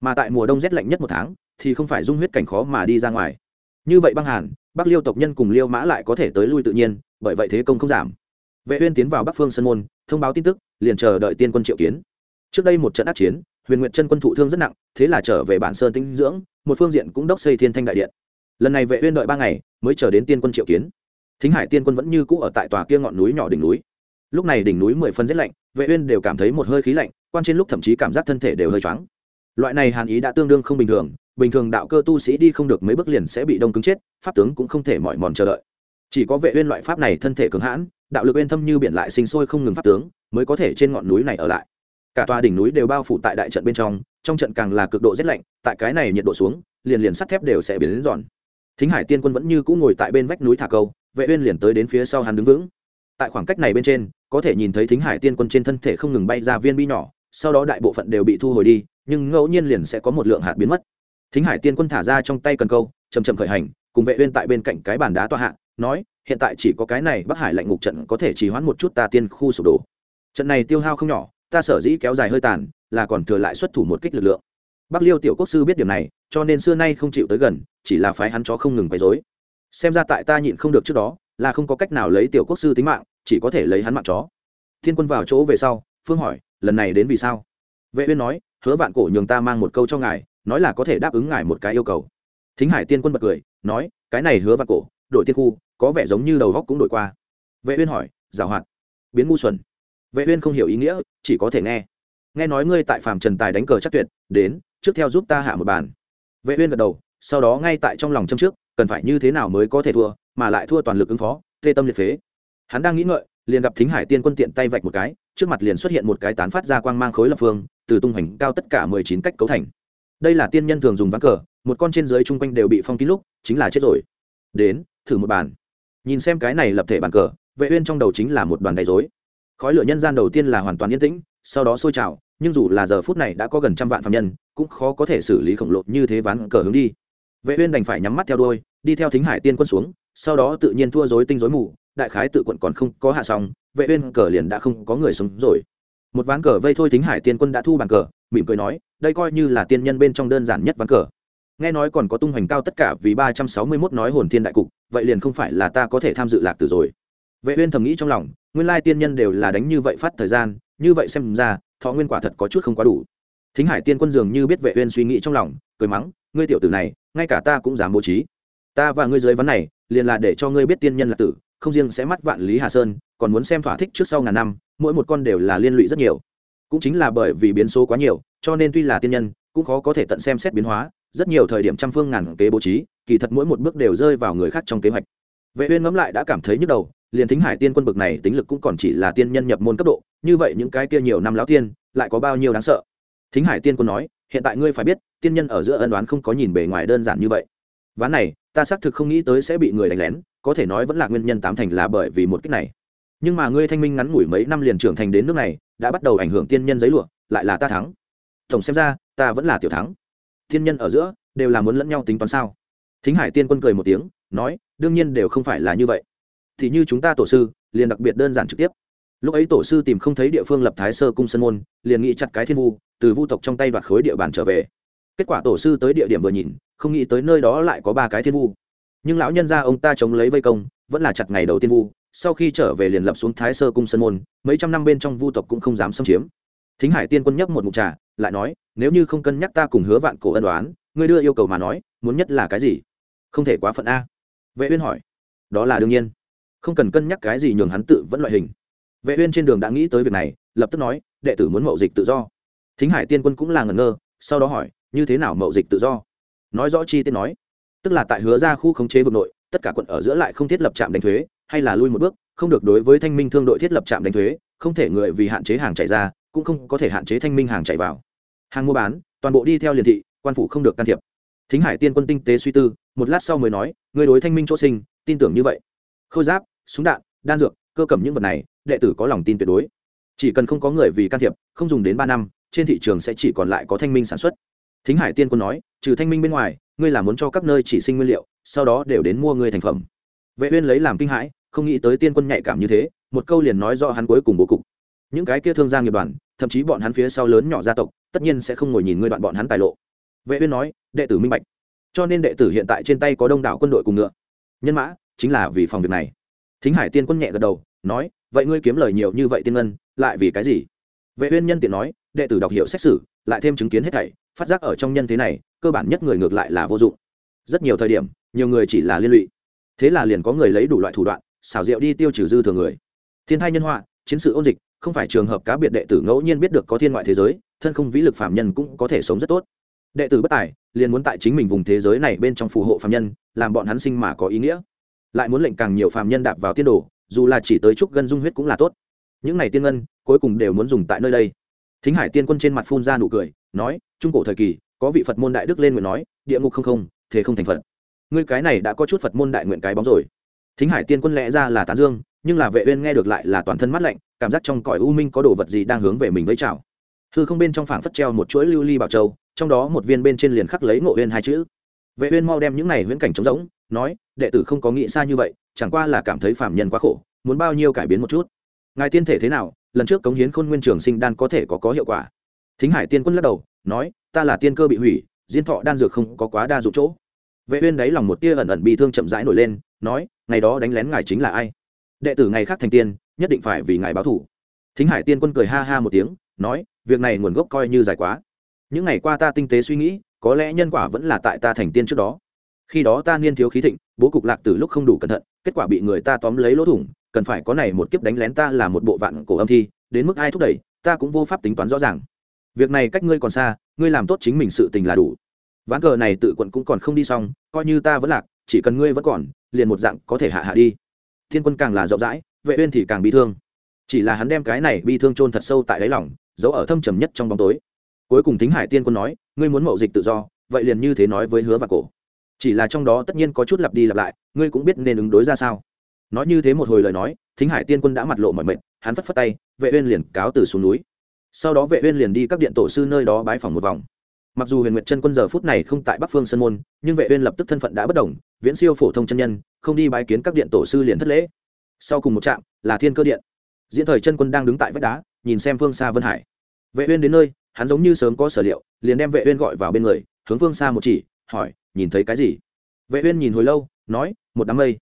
A: Mà tại mùa đông rét lạnh nhất một tháng, thì không phải dung huyết cảnh khó mà đi ra ngoài. Như vậy băng hàn, bắc liêu tộc nhân cùng liêu mã lại có thể tới lui tự nhiên, bởi vậy thế công không giảm vệ uyên tiến vào bắc phương sơn môn, thông báo tin tức, liền chờ đợi tiên quân triệu kiến. Trước đây một trận ác chiến, huyền nguyệt chân quân thụ thương rất nặng, thế là trở về bản sơn tinh dưỡng, một phương diện cũng đốc xây thiên thanh đại điện. Lần này vệ uyên đợi ba ngày, mới chờ đến tiên quân triệu kiến. Thính hải tiên quân vẫn như cũ ở tại tòa kia ngọn núi nhỏ đỉnh núi. Lúc này đỉnh núi mười phân rất lạnh, vệ uyên đều cảm thấy một hơi khí lạnh, quan trên lúc thậm chí cảm giác thân thể đều hơi choáng. Loại này hàn ý đã tương đương không bình thường bình thường đạo cơ tu sĩ đi không được mấy bước liền sẽ bị đông cứng chết, pháp tướng cũng không thể mỏi mòn chờ đợi. Chỉ có vệ uyên loại pháp này thân thể cứng hãn đạo lực uyên thâm như biển lại sinh sôi không ngừng pháp tướng, mới có thể trên ngọn núi này ở lại. Cả tòa đỉnh núi đều bao phủ tại đại trận bên trong trong trận càng là cực độ rét lạnh, tại cái này nhiệt độ xuống, liền liền sắt thép đều sẽ biến đến giòn. Thính hải tiên quân vẫn như cũ ngồi tại bên vách núi thả câu, vệ uyên liền tới đến phía sau hắn đứng vững. Tại khoảng cách này bên trên, có thể nhìn thấy thính hải tiên quân trên thân thể không ngừng bay ra viên bi nhỏ, sau đó đại bộ phận đều bị thu hồi đi, nhưng ngẫu nhiên liền sẽ có một lượng hạt biến mất. Thính hải tiên quân thả ra trong tay cần câu chầm chậm khởi hành, cùng vệ uyên tại bên cạnh cái bàn đá tọa hạ, nói hiện tại chỉ có cái này bắc hải lạnh ngục trận có thể trì hoãn một chút ta tiên khu sụp đổ. Trận này tiêu hao không nhỏ, ta sở dĩ kéo dài hơi tàn, là còn thừa lại xuất thủ một kích lực lượng. Bắc liêu tiểu quốc sư biết điểm này, cho nên xưa nay không chịu tới gần, chỉ là phái hắn chó không ngừng quấy dối xem ra tại ta nhịn không được trước đó, là không có cách nào lấy tiểu quốc sư tính mạng, chỉ có thể lấy hắn mạng chó. Thiên quân vào chỗ về sau, phương hỏi, lần này đến vì sao? Vệ uyên nói, hứa vạn cổ nhường ta mang một câu cho ngài, nói là có thể đáp ứng ngài một cái yêu cầu. Thính hải tiên quân bật cười, nói, cái này hứa vạn cổ đội tiên khu có vẻ giống như đầu góc cũng đổi qua. Vệ uyên hỏi, giảo hoạt, biến ngu xuẩn. Vệ uyên không hiểu ý nghĩa, chỉ có thể nghe. Nghe nói ngươi tại phàm trần tài đánh cờ chắc tuyệt, đến, trước theo giúp ta hạ một bàn. Vệ uyên gật đầu, sau đó ngay tại trong lòng châm trước, cần phải như thế nào mới có thể thua, mà lại thua toàn lực ứng phó, tê tâm liệt phế. Hắn đang nghĩ ngợi, liền gặp thính hải tiên quân tiện tay vạch một cái, trước mặt liền xuất hiện một cái tán phát ra quang mang khối lập phương, từ tung hành cao tất cả mười chín cách cấu thành. Đây là tiên nhân thường dùng ván cờ, một con trên dưới chung quanh đều bị phong kín lúc, chính là chết rồi. Đến, thử một bàn nhìn xem cái này lập thể bàn cờ, vệ uyên trong đầu chính là một đoàn đầy rối. Khói lửa nhân gian đầu tiên là hoàn toàn yên tĩnh, sau đó sôi trào, nhưng dù là giờ phút này đã có gần trăm vạn phạm nhân, cũng khó có thể xử lý khổng lồ như thế ván cờ hướng đi. Vệ uyên đành phải nhắm mắt theo đuôi, đi theo thính hải tiên quân xuống, sau đó tự nhiên thua rối tinh rối mù, đại khái tự quận còn không có hạ xong, vệ uyên cờ liền đã không có người sống rồi. Một ván cờ vây thôi thính hải tiên quân đã thu bàn cờ, mỉm cười nói, đây coi như là tiên nhân bên trong đơn giản nhất ván cờ. Nghe nói còn có tung hoành cao tất cả vì ba trăm sáu mươi 361 nói hồn thiên đại cục vậy liền không phải là ta có thể tham dự lạc tử rồi. Vệ uyên thầm nghĩ trong lòng, nguyên lai tiên nhân đều là đánh như vậy phát thời gian, như vậy xem ra, thọ nguyên quả thật có chút không quá đủ. Thính hải tiên quân dường như biết vệ uyên suy nghĩ trong lòng, cười mắng, ngươi tiểu tử này, ngay cả ta cũng dám bố trí. Ta và ngươi dưới vấn này, liền là để cho ngươi biết tiên nhân là tử, không riêng sẽ mắt vạn lý hà sơn, còn muốn xem thỏa thích trước sau ngàn năm, mỗi một con đều là liên lụy rất nhiều. Cũng chính là bởi vì biến số quá nhiều, cho nên tuy là tiên nhân, cũng khó có thể tận xem xét biến hóa, rất nhiều thời điểm trăm phương ngàn kế bố trí kỳ thật mỗi một bước đều rơi vào người khác trong kế hoạch. Vệ uyên ngẫm lại đã cảm thấy nhức đầu, liền thính hải tiên quân bực này tính lực cũng còn chỉ là tiên nhân nhập môn cấp độ, như vậy những cái kia nhiều năm lão tiên, lại có bao nhiêu đáng sợ? Thính hải tiên quân nói, hiện tại ngươi phải biết, tiên nhân ở giữa ân đoán không có nhìn bề ngoài đơn giản như vậy. Ván này, ta xác thực không nghĩ tới sẽ bị người đánh lén, có thể nói vẫn là nguyên nhân tám thành là bởi vì một cách này. Nhưng mà ngươi thanh minh ngắn ngủi mấy năm liền trưởng thành đến nước này, đã bắt đầu ảnh hưởng tiên nhân giấy lụa, lại là ta thắng. Tổng xem ra, ta vẫn là tiểu thắng. Tiên nhân ở giữa, đều là muốn lẫn nhau tính toán sao? Thính hải tiên quân cười một tiếng, nói, đương nhiên đều không phải là như vậy. Thì như chúng ta tổ sư, liền đặc biệt đơn giản trực tiếp. Lúc ấy tổ sư tìm không thấy địa phương lập thái sơ cung sân môn, liền nghĩ chặt cái thiên vu, từ vu tộc trong tay đoạt khối địa bàn trở về. Kết quả tổ sư tới địa điểm vừa nhìn, không nghĩ tới nơi đó lại có ba cái thiên vu. Nhưng lão nhân gia ông ta chống lấy vây công, vẫn là chặt ngày đầu tiên vu, sau khi trở về liền lập xuống thái sơ cung sân môn, mấy trăm năm bên trong vu tộc cũng không dám xâm chiếm. Thính hải tiên quân nhấp một mục trà, lại nói, nếu như không cân nhắc ta cùng hứa vạn cổ ân đoán ngươi đưa yêu cầu mà nói, muốn nhất là cái gì? Không thể quá phận a. Vệ uyên hỏi. Đó là đương nhiên. Không cần cân nhắc cái gì nhường hắn tự vẫn loại hình. Vệ uyên trên đường đã nghĩ tới việc này, lập tức nói, đệ tử muốn mậu dịch tự do. Thính hải tiên quân cũng là ngẩn ngơ, sau đó hỏi, như thế nào mậu dịch tự do? Nói rõ chi tiết nói. Tức là tại hứa ra khu khống chế vực nội, tất cả quận ở giữa lại không thiết lập trạm đánh thuế, hay là lui một bước, không được đối với thanh minh thương đội thiết lập trạm đánh thuế, không thể người vì hạn chế hàng chạy ra, cũng không có thể hạn chế thanh minh hàng chạy vào. Hàng mua bán, toàn bộ đi theo liền thị, quan phủ không được can thiệp. Thính hải tiên quân tinh tế suy tư một lát sau mới nói người đối thanh minh chỗ sinh, tin tưởng như vậy. Khôi giáp, súng đạn, đan dược, cơ cầm những vật này, đệ tử có lòng tin tuyệt đối. Chỉ cần không có người vì can thiệp, không dùng đến ba năm, trên thị trường sẽ chỉ còn lại có thanh minh sản xuất. Thính hải tiên quân nói, trừ thanh minh bên ngoài, ngươi là muốn cho các nơi chỉ sinh nguyên liệu, sau đó đều đến mua ngươi thành phẩm. Vệ uyên lấy làm kinh hãi, không nghĩ tới tiên quân nhạy cảm như thế, một câu liền nói rõ hắn cuối cùng bố cục. Những cái kia thương gia nghiệp đoàn, thậm chí bọn hắn phía sau lớn nhỏ gia tộc, tất nhiên sẽ không ngồi nhìn ngươi đoạn bọn hắn tài lộ. Vệ uyên nói, đệ tử minh bạch cho nên đệ tử hiện tại trên tay có đông đảo quân đội cùng ngựa. Nhân mã, chính là vì phòng việc này. Thính hải tiên quân nhẹ gật đầu, nói, vậy ngươi kiếm lời nhiều như vậy tiên ngân, lại vì cái gì? Vệ uyên nhân tiện nói, đệ tử đọc hiểu xét xử, lại thêm chứng kiến hết thảy, phát giác ở trong nhân thế này, cơ bản nhất người ngược lại là vô dụng. Rất nhiều thời điểm, nhiều người chỉ là liên lụy. Thế là liền có người lấy đủ loại thủ đoạn, xảo diệu đi tiêu trừ dư thừa người. Thiên thai nhân họa, chiến sự ôn dịch, không phải trường hợp cá biệt đệ tử ngẫu nhiên biết được có thiên ngoại thế giới, thân không vĩ lực phạm nhân cũng có thể sống rất tốt. Đệ tử bất tài liền muốn tại chính mình vùng thế giới này bên trong phù hộ phạm nhân, làm bọn hắn sinh mà có ý nghĩa. Lại muốn lệnh càng nhiều phạm nhân đạp vào tiên đồ, dù là chỉ tới chút gân dung huyết cũng là tốt. Những này tiên ngân, cuối cùng đều muốn dùng tại nơi đây. Thính hải tiên quân trên mặt phun ra nụ cười, nói, trung cổ thời kỳ, có vị phật môn đại đức lên nguyện nói, địa ngục không không, thế không thành phật. Ngươi cái này đã có chút phật môn đại nguyện cái bóng rồi. Thính hải tiên quân lẽ ra là tán dương, nhưng là vệ uyên nghe được lại là toàn thân mắt lạnh, cảm giác trong cõi u minh có đồ vật gì đang hướng về mình với chào. Hư không bên trong phảng phất treo một chuỗi lưu ly bảo châu trong đó một viên bên trên liền khắc lấy ngộ huyên hai chữ. Vệ uyên mau đem những này huyễn cảnh trống rỗng, nói, đệ tử không có nghĩ xa như vậy, chẳng qua là cảm thấy phạm nhân quá khổ, muốn bao nhiêu cải biến một chút. Ngài tiên thể thế nào, lần trước cống hiến khôn nguyên trường sinh đan có thể có có hiệu quả? Thính hải tiên quân lắc đầu, nói, ta là tiên cơ bị hủy, diên thọ đan dược không có quá đa dụng chỗ. Vệ uyên đáy lòng một tia ẩn ẩn bị thương chậm rãi nổi lên, nói, ngày đó đánh lén ngài chính là ai? Đệ tử ngày khác thành tiên, nhất định phải vì ngài báo thù. Thính hải tiên quân cười ha ha một tiếng, nói, việc này nguồn gốc coi như dài quá những ngày qua ta tinh tế suy nghĩ, có lẽ nhân quả vẫn là tại ta thành tiên trước đó. Khi đó ta niên thiếu khí thịnh, bố cục lạc từ lúc không đủ cẩn thận, kết quả bị người ta tóm lấy lỗ thủng, cần phải có này một kiếp đánh lén ta là một bộ vạn cổ âm thi, đến mức ai thúc đẩy, ta cũng vô pháp tính toán rõ ràng. Việc này cách ngươi còn xa, ngươi làm tốt chính mình sự tình là đủ. Ván cờ này tự quận cũng còn không đi xong, coi như ta vẫn lạc, chỉ cần ngươi vẫn còn, liền một dạng có thể hạ hạ đi. Thiên quân càng là rộng rãi, vệ uyên thì càng bị thương. Chỉ là hắn đem cái này bi thương chôn thật sâu tại đáy lòng, giấu ở thâm trầm nhất trong bóng tối cuối cùng thính hải tiên quân nói ngươi muốn mậu dịch tự do vậy liền như thế nói với hứa và cổ. Chỉ là trong đó tất nhiên có chút lặp đi lặp lại ngươi cũng biết nên ứng đối ra sao. Nói như thế một hồi lời nói thính hải tiên quân đã mặt lộ mọi mệnh hắn phất phất tay vệ uyên liền cáo từ xuống núi. Sau đó vệ uyên liền đi các điện tổ sư nơi đó bái phỏng một vòng. Mặc dù huyền nguyệt chân quân giờ phút này không tại bắc phương sơn môn nhưng vệ uyên lập tức thân phận đã bất động, viễn siêu phổ thông chân nhân không đi bái kiến các điện tổ sư liền thất lễ. Sau cùng một trạm là thiên cơ điện. Diễn thời chân quân đang đứng tại vách đá nhìn xem phương xa vân hải. Vệ uyên đến nơi hắn giống như sớm có sở liệu, liền đem vệ uyên gọi vào bên người, hướng phương xa một chỉ, hỏi, nhìn thấy cái gì? Vệ uyên nhìn hồi lâu, nói, một đám mây.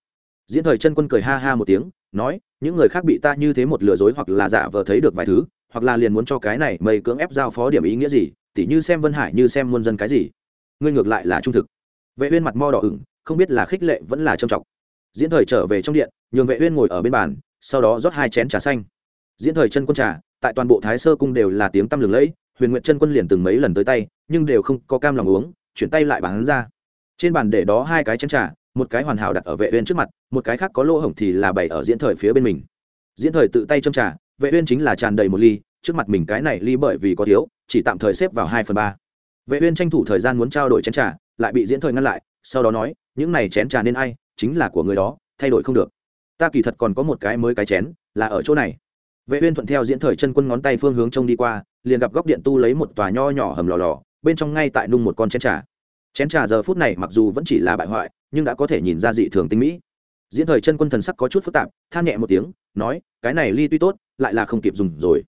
A: Diễn thời chân quân cười ha ha một tiếng, nói, những người khác bị ta như thế một lừa dối hoặc là giả vờ thấy được vài thứ, hoặc là liền muốn cho cái này mây cưỡng ép giao phó điểm ý nghĩa gì, tỉ như xem vân hải như xem muôn dân cái gì. Ngươi ngược lại là trung thực. Vệ uyên mặt mo đỏ ửng, không biết là khích lệ vẫn là trâm trọng. Diễn thời trở về trong điện, nhường vệ uyên ngồi ở bên bàn, sau đó rót hai chén trà xanh. Diễn thời chân quân trà, tại toàn bộ thái sơ cung đều là tiếng tăm lừng lẫy huyền nguyện chân quân liền từng mấy lần tới tay, nhưng đều không có cam lòng uống, chuyển tay lại bán ra. Trên bàn để đó hai cái chén trà, một cái hoàn hảo đặt ở vệ uyên trước mặt, một cái khác có lỗ hổng thì là bày ở diễn thời phía bên mình. Diễn thời tự tay châm trà, vệ uyên chính là tràn đầy một ly, trước mặt mình cái này ly bởi vì có thiếu, chỉ tạm thời xếp vào hai phần ba. Vệ uyên tranh thủ thời gian muốn trao đổi chén trà, lại bị diễn thời ngăn lại, sau đó nói, những này chén trà nên ai, chính là của người đó, thay đổi không được. Ta kỳ thật còn có một cái mới cái chén, là ở chỗ này. Vệ uyên thuận theo diễn thời chân quân ngón tay phương hướng trông đi qua liền gặp góc điện tu lấy một tòa nho nhỏ hầm lò lò, bên trong ngay tại nung một con chén trà. Chén trà giờ phút này mặc dù vẫn chỉ là bại hoại, nhưng đã có thể nhìn ra dị thường tinh mỹ. Diễn thời chân quân thần sắc có chút phức tạp, than nhẹ một tiếng, nói, cái này ly tuy tốt, lại là không kịp dùng rồi.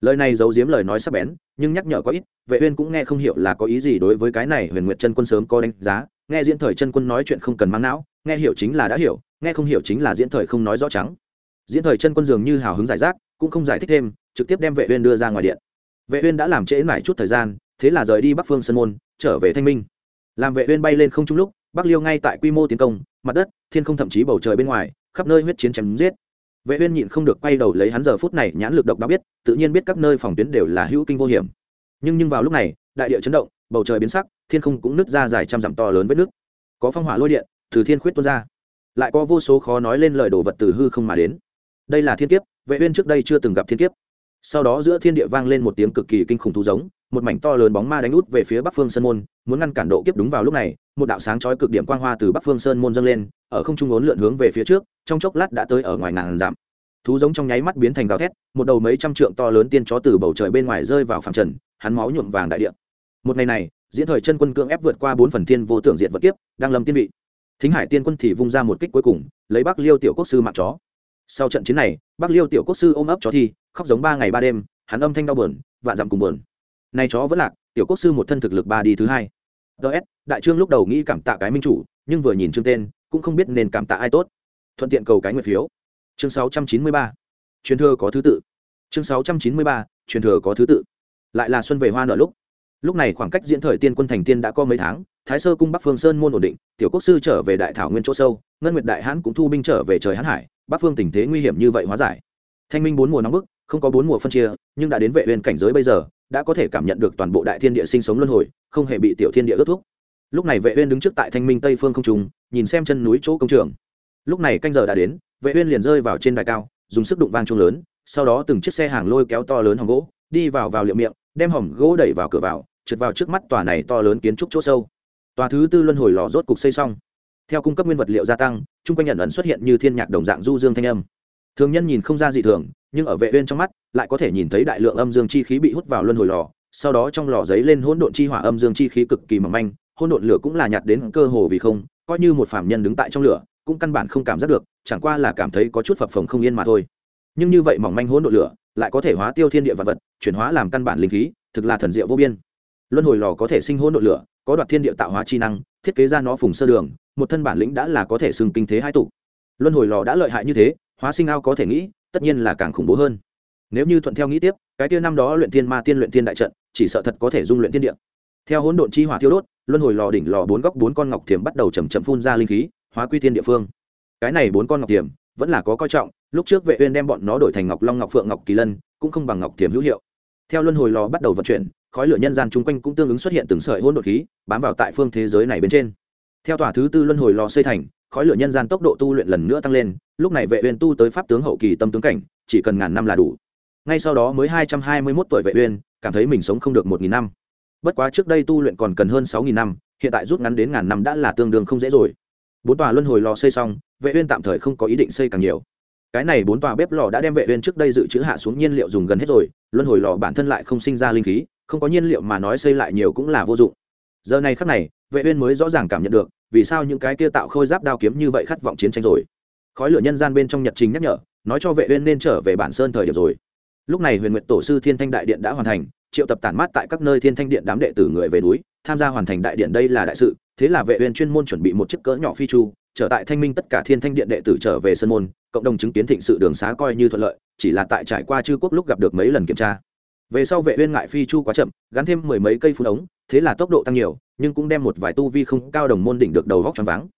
A: Lời này giấu giếm lời nói sắc bén, nhưng nhắc nhở có ít, vệ uyên cũng nghe không hiểu là có ý gì đối với cái này huyền nguyệt chân quân sớm có đánh giá. Nghe diễn thời chân quân nói chuyện không cần mang não, nghe hiểu chính là đã hiểu, nghe không hiểu chính là diễn thời không nói rõ trắng. Diễn thời chân quân dường như hào hứng giải rác, cũng không giải thích thêm, trực tiếp đem vệ uyên đưa ra ngoài điện vệ uyên đã làm trễ nải chút thời gian, thế là rời đi bắc phương sơn môn, trở về thanh minh. Làm vệ uyên bay lên không trung lúc, bắc liêu ngay tại quy mô tiến công, mặt đất, thiên không thậm chí bầu trời bên ngoài, khắp nơi huyết chiến chém giết. Vệ uyên nhịn không được quay đầu lấy hắn giờ phút này nhãn lực độc đáo biết, tự nhiên biết các nơi phòng tuyến đều là hữu kinh vô hiểm. Nhưng nhưng vào lúc này, đại địa chấn động, bầu trời biến sắc, thiên không cũng nứt ra dài trăm dặm to lớn vết nước có phong hỏa lôi điện, từ thiên khuyết tuôn ra. Lại có vô số khó nói lên lời đồ vật từ hư không mà đến. Đây là thiên kiếp, vệ uyên trước đây chưa từng gặp thiên kiếp sau đó giữa thiên địa vang lên một tiếng cực kỳ kinh khủng thú giống, một mảnh to lớn bóng ma đánh út về phía bắc phương sơn môn, muốn ngăn cản độ kiếp đúng vào lúc này, một đạo sáng chói cực điểm quang hoa từ bắc phương sơn môn dâng lên, ở không trung ốn lượn hướng về phía trước, trong chốc lát đã tới ở ngoài ngàn dặm. Thú giống trong nháy mắt biến thành gào thét, một đầu mấy trăm trượng to lớn tiên chó từ bầu trời bên ngoài rơi vào phẳng trần, hắn máu nhuộm vàng đại địa. Một ngày này, diễn thời chân quân cưỡng ép vượt qua bốn phần thiên vô tưởng diện vật kiếp, đang lâm tiên vị. Thính hải tiên quân thì vung ra một kích cuối cùng, lấy bắc liêu tiểu quốc sư mạng chó sau trận chiến này, bắc liêu tiểu quốc sư ôm ấp chó thi, khóc giống ba ngày ba đêm, hắn âm thanh đau buồn, vạn dặm cùng buồn. Nay chó vẫn lạc, tiểu quốc sư một thân thực lực ba đi thứ hai. Ts đại trương lúc đầu nghĩ cảm tạ cái minh chủ, nhưng vừa nhìn chương tên, cũng không biết nên cảm tạ ai tốt. Thuận tiện cầu cái nguyện phiếu. Chương 693. truyền thừa có thứ tự. Chương 693. truyền thừa có thứ tự. Lại là xuân về hoa nở lúc. Lúc này khoảng cách diễn thời tiên quân thành tiên đã có mấy tháng, thái sơ cung bắc phương sơn môn ổn định, tiểu quốc sư trở về đại thảo nguyên chỗ sâu, ngân nguyệt đại hãn cũng thu binh trở về trời hãn hải bắc phương tình thế nguy hiểm như vậy hóa giải. Thanh minh bốn mùa nóng bức, không có bốn mùa phân chia, nhưng đã đến vệ uyên cảnh giới bây giờ, đã có thể cảm nhận được toàn bộ đại thiên địa sinh sống luân hồi, không hề bị tiểu thiên địa ước thúc. lúc này vệ uyên đứng trước tại thanh minh tây phương không trung, nhìn xem chân núi chỗ công trường. Lúc này canh giờ đã đến, vệ uyên liền rơi vào trên đài cao, dùng sức đụng vang trung lớn, sau đó từng chiếc xe hàng lôi kéo to lớn hòm gỗ, đi vào vào liệu miệng, đem hòm gỗ đẩy vào cửa vào, trượt vào trước mắt tòa này to lớn kiến trúc chỗ sâu. Tòa thứ tư luân hồi lò rốt cục xây xong theo cung cấp nguyên vật liệu gia tăng trung quanh nhận ẩn xuất hiện như thiên nhạc đồng dạng du dương thanh âm. Thường nhân nhìn không ra gì thường, nhưng ở vệ uyên trong mắt, lại có thể nhìn thấy đại lượng âm dương chi khí bị hút vào luân hồi lò, sau đó trong lò giấy lên hỗn độn chi hỏa âm dương chi khí cực kỳ mỏng manh, hỗn độn lửa cũng là nhạt đến cơ hồ vì không, coi như một phàm nhân đứng tại trong lửa, cũng căn bản không cảm giác được, chẳng qua là cảm thấy có chút phập phồng không yên mà thôi. Nhưng như vậy mỏng manh hỗn độn lửa, lại có thể hóa tiêu thiên địa vật vật, chuyển hóa làm căn bản linh khí, thực là thần diệu vô biên. Luân hồi lò có thể sinh hỗn độn lửa, có đoạt thiên địa tạo hóa chi năng thiết kế ra nó phùng sơ đường, một thân bản lĩnh đã là có thể xưng kinh thế hai tụ. Luân hồi lò đã lợi hại như thế, hóa sinh ao có thể nghĩ, tất nhiên là càng khủng bố hơn. Nếu như thuận theo nghĩ tiếp, cái kia năm đó luyện thiên ma tiên luyện thiên đại trận, chỉ sợ thật có thể dung luyện thiên địa. Theo hỗn độn chi hỏa thiêu đốt, luân hồi lò đỉnh lò bốn góc bốn con ngọc thiềm bắt đầu chầm chậm phun ra linh khí, hóa quy thiên địa phương. Cái này bốn con ngọc thiềm vẫn là có coi trọng, lúc trước vệ uyên đem bọn nó đổi thành ngọc long ngọc phượng ngọc kỳ lân, cũng không bằng ngọc thiềm hữu hiệu. Theo luân hồi lò bắt đầu vận chuyển khói lửa nhân gian chung quanh cũng tương ứng xuất hiện từng sợi hỗn độn khí, bám vào tại phương thế giới này bên trên. Theo tòa thứ tư luân hồi lò xây thành, khói lửa nhân gian tốc độ tu luyện lần nữa tăng lên, lúc này vệ uyên tu tới pháp tướng hậu kỳ tâm tướng cảnh, chỉ cần ngàn năm là đủ. Ngay sau đó mới 221 tuổi vệ uyên, cảm thấy mình sống không được một nghìn năm. Bất quá trước đây tu luyện còn cần hơn sáu nghìn năm, hiện tại rút ngắn đến ngàn năm đã là tương đương không dễ rồi. Bốn tòa luân hồi lò xây xong, vệ uyên tạm thời không có ý định xây càng nhiều. Cái này bốn tòa bếp lò đã đem vệ uyên trước đây dự trữ hạ xuống nhiên liệu dùng gần hết rồi, luân hồi lò bản thân lại không sinh ra linh khí không có nhiên liệu mà nói xây lại nhiều cũng là vô dụng. Giờ này khắc này, vệ uyên mới rõ ràng cảm nhận được, vì sao những cái kia tạo khôi giáp đao kiếm như vậy khát vọng chiến tranh rồi. Khói lửa nhân gian bên trong nhật trình nhắc nhở, nói cho vệ uyên nên trở về bản sơn thời điểm rồi. Lúc này huyền nguyệt tổ sư thiên thanh đại điện đã hoàn thành, triệu tập tản mát tại các nơi thiên thanh điện đám đệ tử người về núi, tham gia hoàn thành đại điện đây là đại sự, thế là vệ uyên chuyên môn chuẩn bị một chiếc cỡ nhỏ phi chu, trở tại thanh minh tất cả thiên thanh điện đệ tử trở về sân môn, cộng đồng chứng kiến thịnh sự đường xá coi như thuận lợi, chỉ là tại trải qua chư quốc lúc gặp được mấy lần kiểm tra về sau vệ uyên ngại phi chu quá chậm, gắn thêm mười mấy cây phun ống, thế là tốc độ tăng nhiều, nhưng cũng đem một vài tu vi không cao đồng môn đỉnh được đầu vóc tròn váng.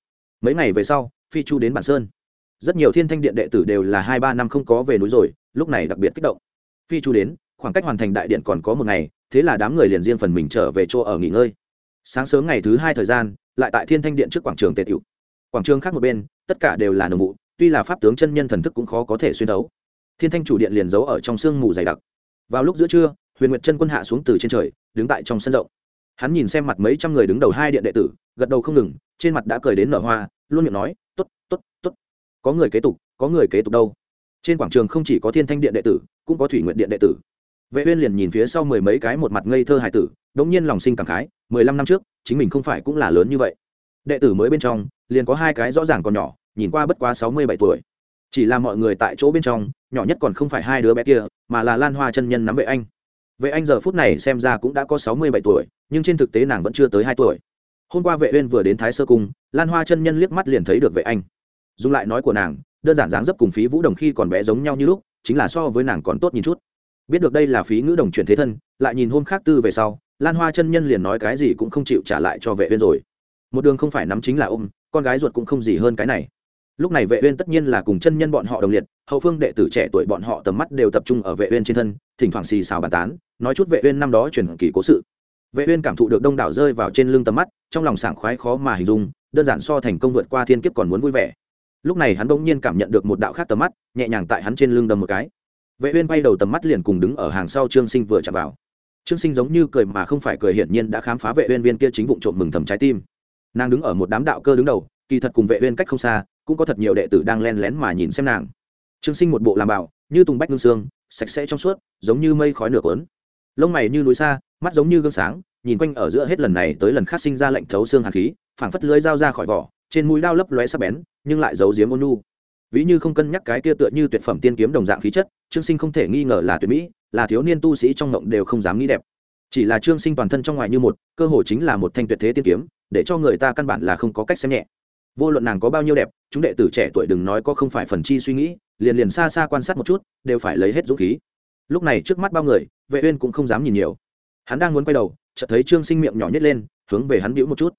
A: Mấy ngày về sau, phi chu đến bản sơn. Rất nhiều thiên thanh điện đệ tử đều là hai ba năm không có về núi rồi, lúc này đặc biệt kích động. Phi chu đến, khoảng cách hoàn thành đại điện còn có một ngày, thế là đám người liền riêng phần mình trở về chỗ ở nghỉ ngơi. Sáng sớm ngày thứ hai thời gian, lại tại thiên thanh điện trước quảng trường tề tiểu quảng trường khác một bên, tất cả đều là nồng vụ, tuy là pháp tướng chân nhân thần thức cũng khó có thể xuyên đấu thiên thanh chủ điện liền giấu ở trong sương mù dày đặc vào lúc giữa trưa, huyền nguyệt chân quân hạ xuống từ trên trời, đứng tại trong sân rộng. Hắn nhìn xem mặt mấy trăm người đứng đầu hai điện đệ tử, gật đầu không ngừng, trên mặt đã cười đến nở hoa, luôn miệng nói t ố t t ố t t ố t có người kế tục, có người kế tục đâu. Trên quảng trường không chỉ có thiên thanh điện đệ tử, cũng có thủy nguyện điện đệ tử. Vệ uyên liền nhìn phía sau mười mấy cái một mặt ngây thơ hải tử đống nhiên lòng sinh cảm khái, mười lăm năm trước, chính mình không phải cũng là lớn như vậy. Đệ tử mới bên trong, liền có hai cái rõ ràng còn nhỏ, nhìn qua bất quá sáu mươi bảy tuổi chỉ là mọi người tại chỗ bên trong, nhỏ nhất còn không phải hai đứa bé kia, mà là lan hoa chân nhân nắm vệ anh. Vệ anh giờ phút này xem ra cũng đã có sáu mươi bảy tuổi, nhưng trên thực tế nàng vẫn chưa tới hai tuổi. Hôm qua vệ uyên vừa đến thái sơ cung, lan hoa chân nhân liếc mắt liền thấy được vệ anh. Dùng lại nói của nàng, đơn giản dáng dấp cùng phí vũ đồng khi còn bé giống nhau như lúc, chính là so với nàng còn tốt nhìn chút. Biết được đây là phí ngữ đồng chuyển thế thân, lại nhìn hôm khác tư về sau, lan hoa chân nhân liền nói cái gì cũng không chịu trả lại cho vệ uyên rồi. Một đường không phải nắm chính là ôm, con gái ruột cũng không gì hơn cái này lúc này vệ uyên tất nhiên là cùng chân nhân bọn họ đồng liệt, hậu phương đệ tử trẻ tuổi bọn họ tầm mắt đều tập trung ở vệ uyên trên thân, thỉnh thoảng xì xào bàn tán, nói chút vệ uyên năm đó truyền kỳ cố sự. Vệ uyên cảm thụ được đông đảo rơi vào trên lưng tầm mắt, trong lòng sảng khoái khó mà hình dung, đơn giản so thành công vượt qua thiên kiếp còn muốn vui vẻ. Lúc này hắn đung nhiên cảm nhận được một đạo khác tầm mắt, nhẹ nhàng tại hắn trên lưng đâm một cái. Vệ uyên bay đầu tầm mắt liền cùng đứng ở hàng sau trương sinh vừa chạm vào. Trương sinh giống như cười mà không phải cười hiển nhiên đã khám phá vệ uyên viên kia chính vụng trộm mừng thầm trái tim. Nàng đứng ở một đám đạo cơ đứng đầu kỳ thật cùng vệ uyên cách không xa, cũng có thật nhiều đệ tử đang len lén mà nhìn xem nàng. Trương sinh một bộ làm bảo, như tùng bách ngưng xương, sạch sẽ trong suốt, giống như mây khói nửa cuốn. Lông mày như núi xa, mắt giống như gương sáng, nhìn quanh ở giữa hết lần này tới lần khác sinh ra lạnh thấu xương hàn khí, phảng phất lưỡi dao ra khỏi vỏ, trên mũi đao lấp lóe sắc bén, nhưng lại giấu giếm ôn nhu. Ví như không cân nhắc cái kia tựa như tuyệt phẩm tiên kiếm đồng dạng khí chất, trương sinh không thể nghi ngờ là tuyệt mỹ, là thiếu niên tu sĩ trong ngộng đều không dám nghĩ đẹp. Chỉ là trương sinh toàn thân trong ngoài như một, cơ hội chính là một thanh tuyệt thế tiên kiếm, để cho người ta căn bản là không có cách xem nhẹ vô luận nàng có bao nhiêu đẹp, chúng đệ tử trẻ tuổi đừng nói có không phải phần chi suy nghĩ, liền liền xa xa quan sát một chút, đều phải lấy hết dũng khí. Lúc này trước mắt bao người, vệ uyên cũng không dám nhìn nhiều. Hắn đang muốn quay đầu, chợt thấy trương sinh miệng nhỏ nhất lên, hướng về hắn bĩu một chút.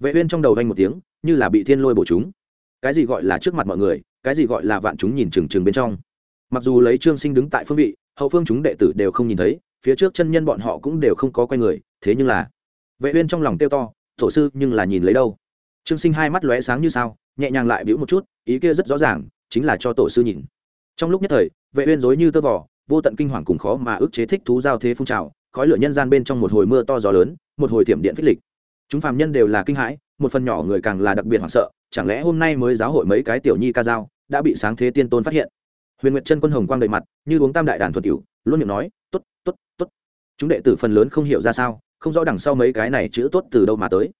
A: Vệ uyên trong đầu vang một tiếng, như là bị thiên lôi bổ chúng. Cái gì gọi là trước mặt mọi người, cái gì gọi là vạn chúng nhìn chừng chừng bên trong. Mặc dù lấy trương sinh đứng tại phương vị, hậu phương chúng đệ tử đều không nhìn thấy, phía trước chân nhân bọn họ cũng đều không có quay người, thế nhưng là, vệ uyên trong lòng tiêu to, tổ sư, nhưng là nhìn lấy đâu? Trương sinh hai mắt lóe sáng như sao, nhẹ nhàng lại biểu một chút, ý kia rất rõ ràng, chính là cho tổ sư nhìn. Trong lúc nhất thời, vệ uyên rối như tơ vò, vô tận kinh hoàng cùng khó mà ức chế thích thú giao thế phun trào, khói lửa nhân gian bên trong một hồi mưa to gió lớn, một hồi thiểm điện phích lịch. Chúng phàm nhân đều là kinh hãi, một phần nhỏ người càng là đặc biệt hoảng sợ, chẳng lẽ hôm nay mới giáo hội mấy cái tiểu nhi ca dao đã bị sáng thế tiên tôn phát hiện? Huyền nguyệt chân quân hồng quang đầy mặt, như uống tam đại đàn thuần tiểu luôn miệng nói, tốt tốt tốt. Chúng đệ tử phần lớn không hiểu ra sao, không rõ đằng sau mấy cái này chữ tốt từ đâu mà tới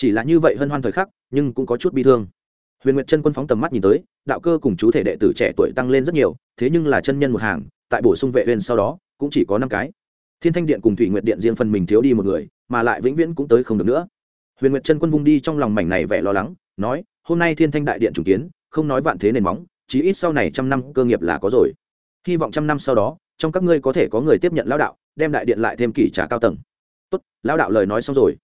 A: chỉ là như vậy hân hoan thời khắc, nhưng cũng có chút bi thương. Huyền nguyệt chân quân phóng tầm mắt nhìn tới, đạo cơ cùng chú thể đệ tử trẻ tuổi tăng lên rất nhiều, thế nhưng là chân nhân một hàng, tại bổ sung vệ huyền sau đó, cũng chỉ có năm cái. Thiên thanh điện cùng thủy nguyệt điện riêng phần mình thiếu đi một người, mà lại vĩnh viễn cũng tới không được nữa. Huyền nguyệt chân quân vung đi trong lòng mảnh này vẻ lo lắng, nói, hôm nay thiên thanh đại điện chủ kiến, không nói vạn thế nền móng, chí ít sau này trăm năm cơ nghiệp là có rồi. Hy vọng trăm năm sau đó, trong các ngươi có thể có người tiếp nhận lão đạo, đem đại điện lại thêm kỷ trả cao tầng. Tốt, lão đạo lời nói xong rồi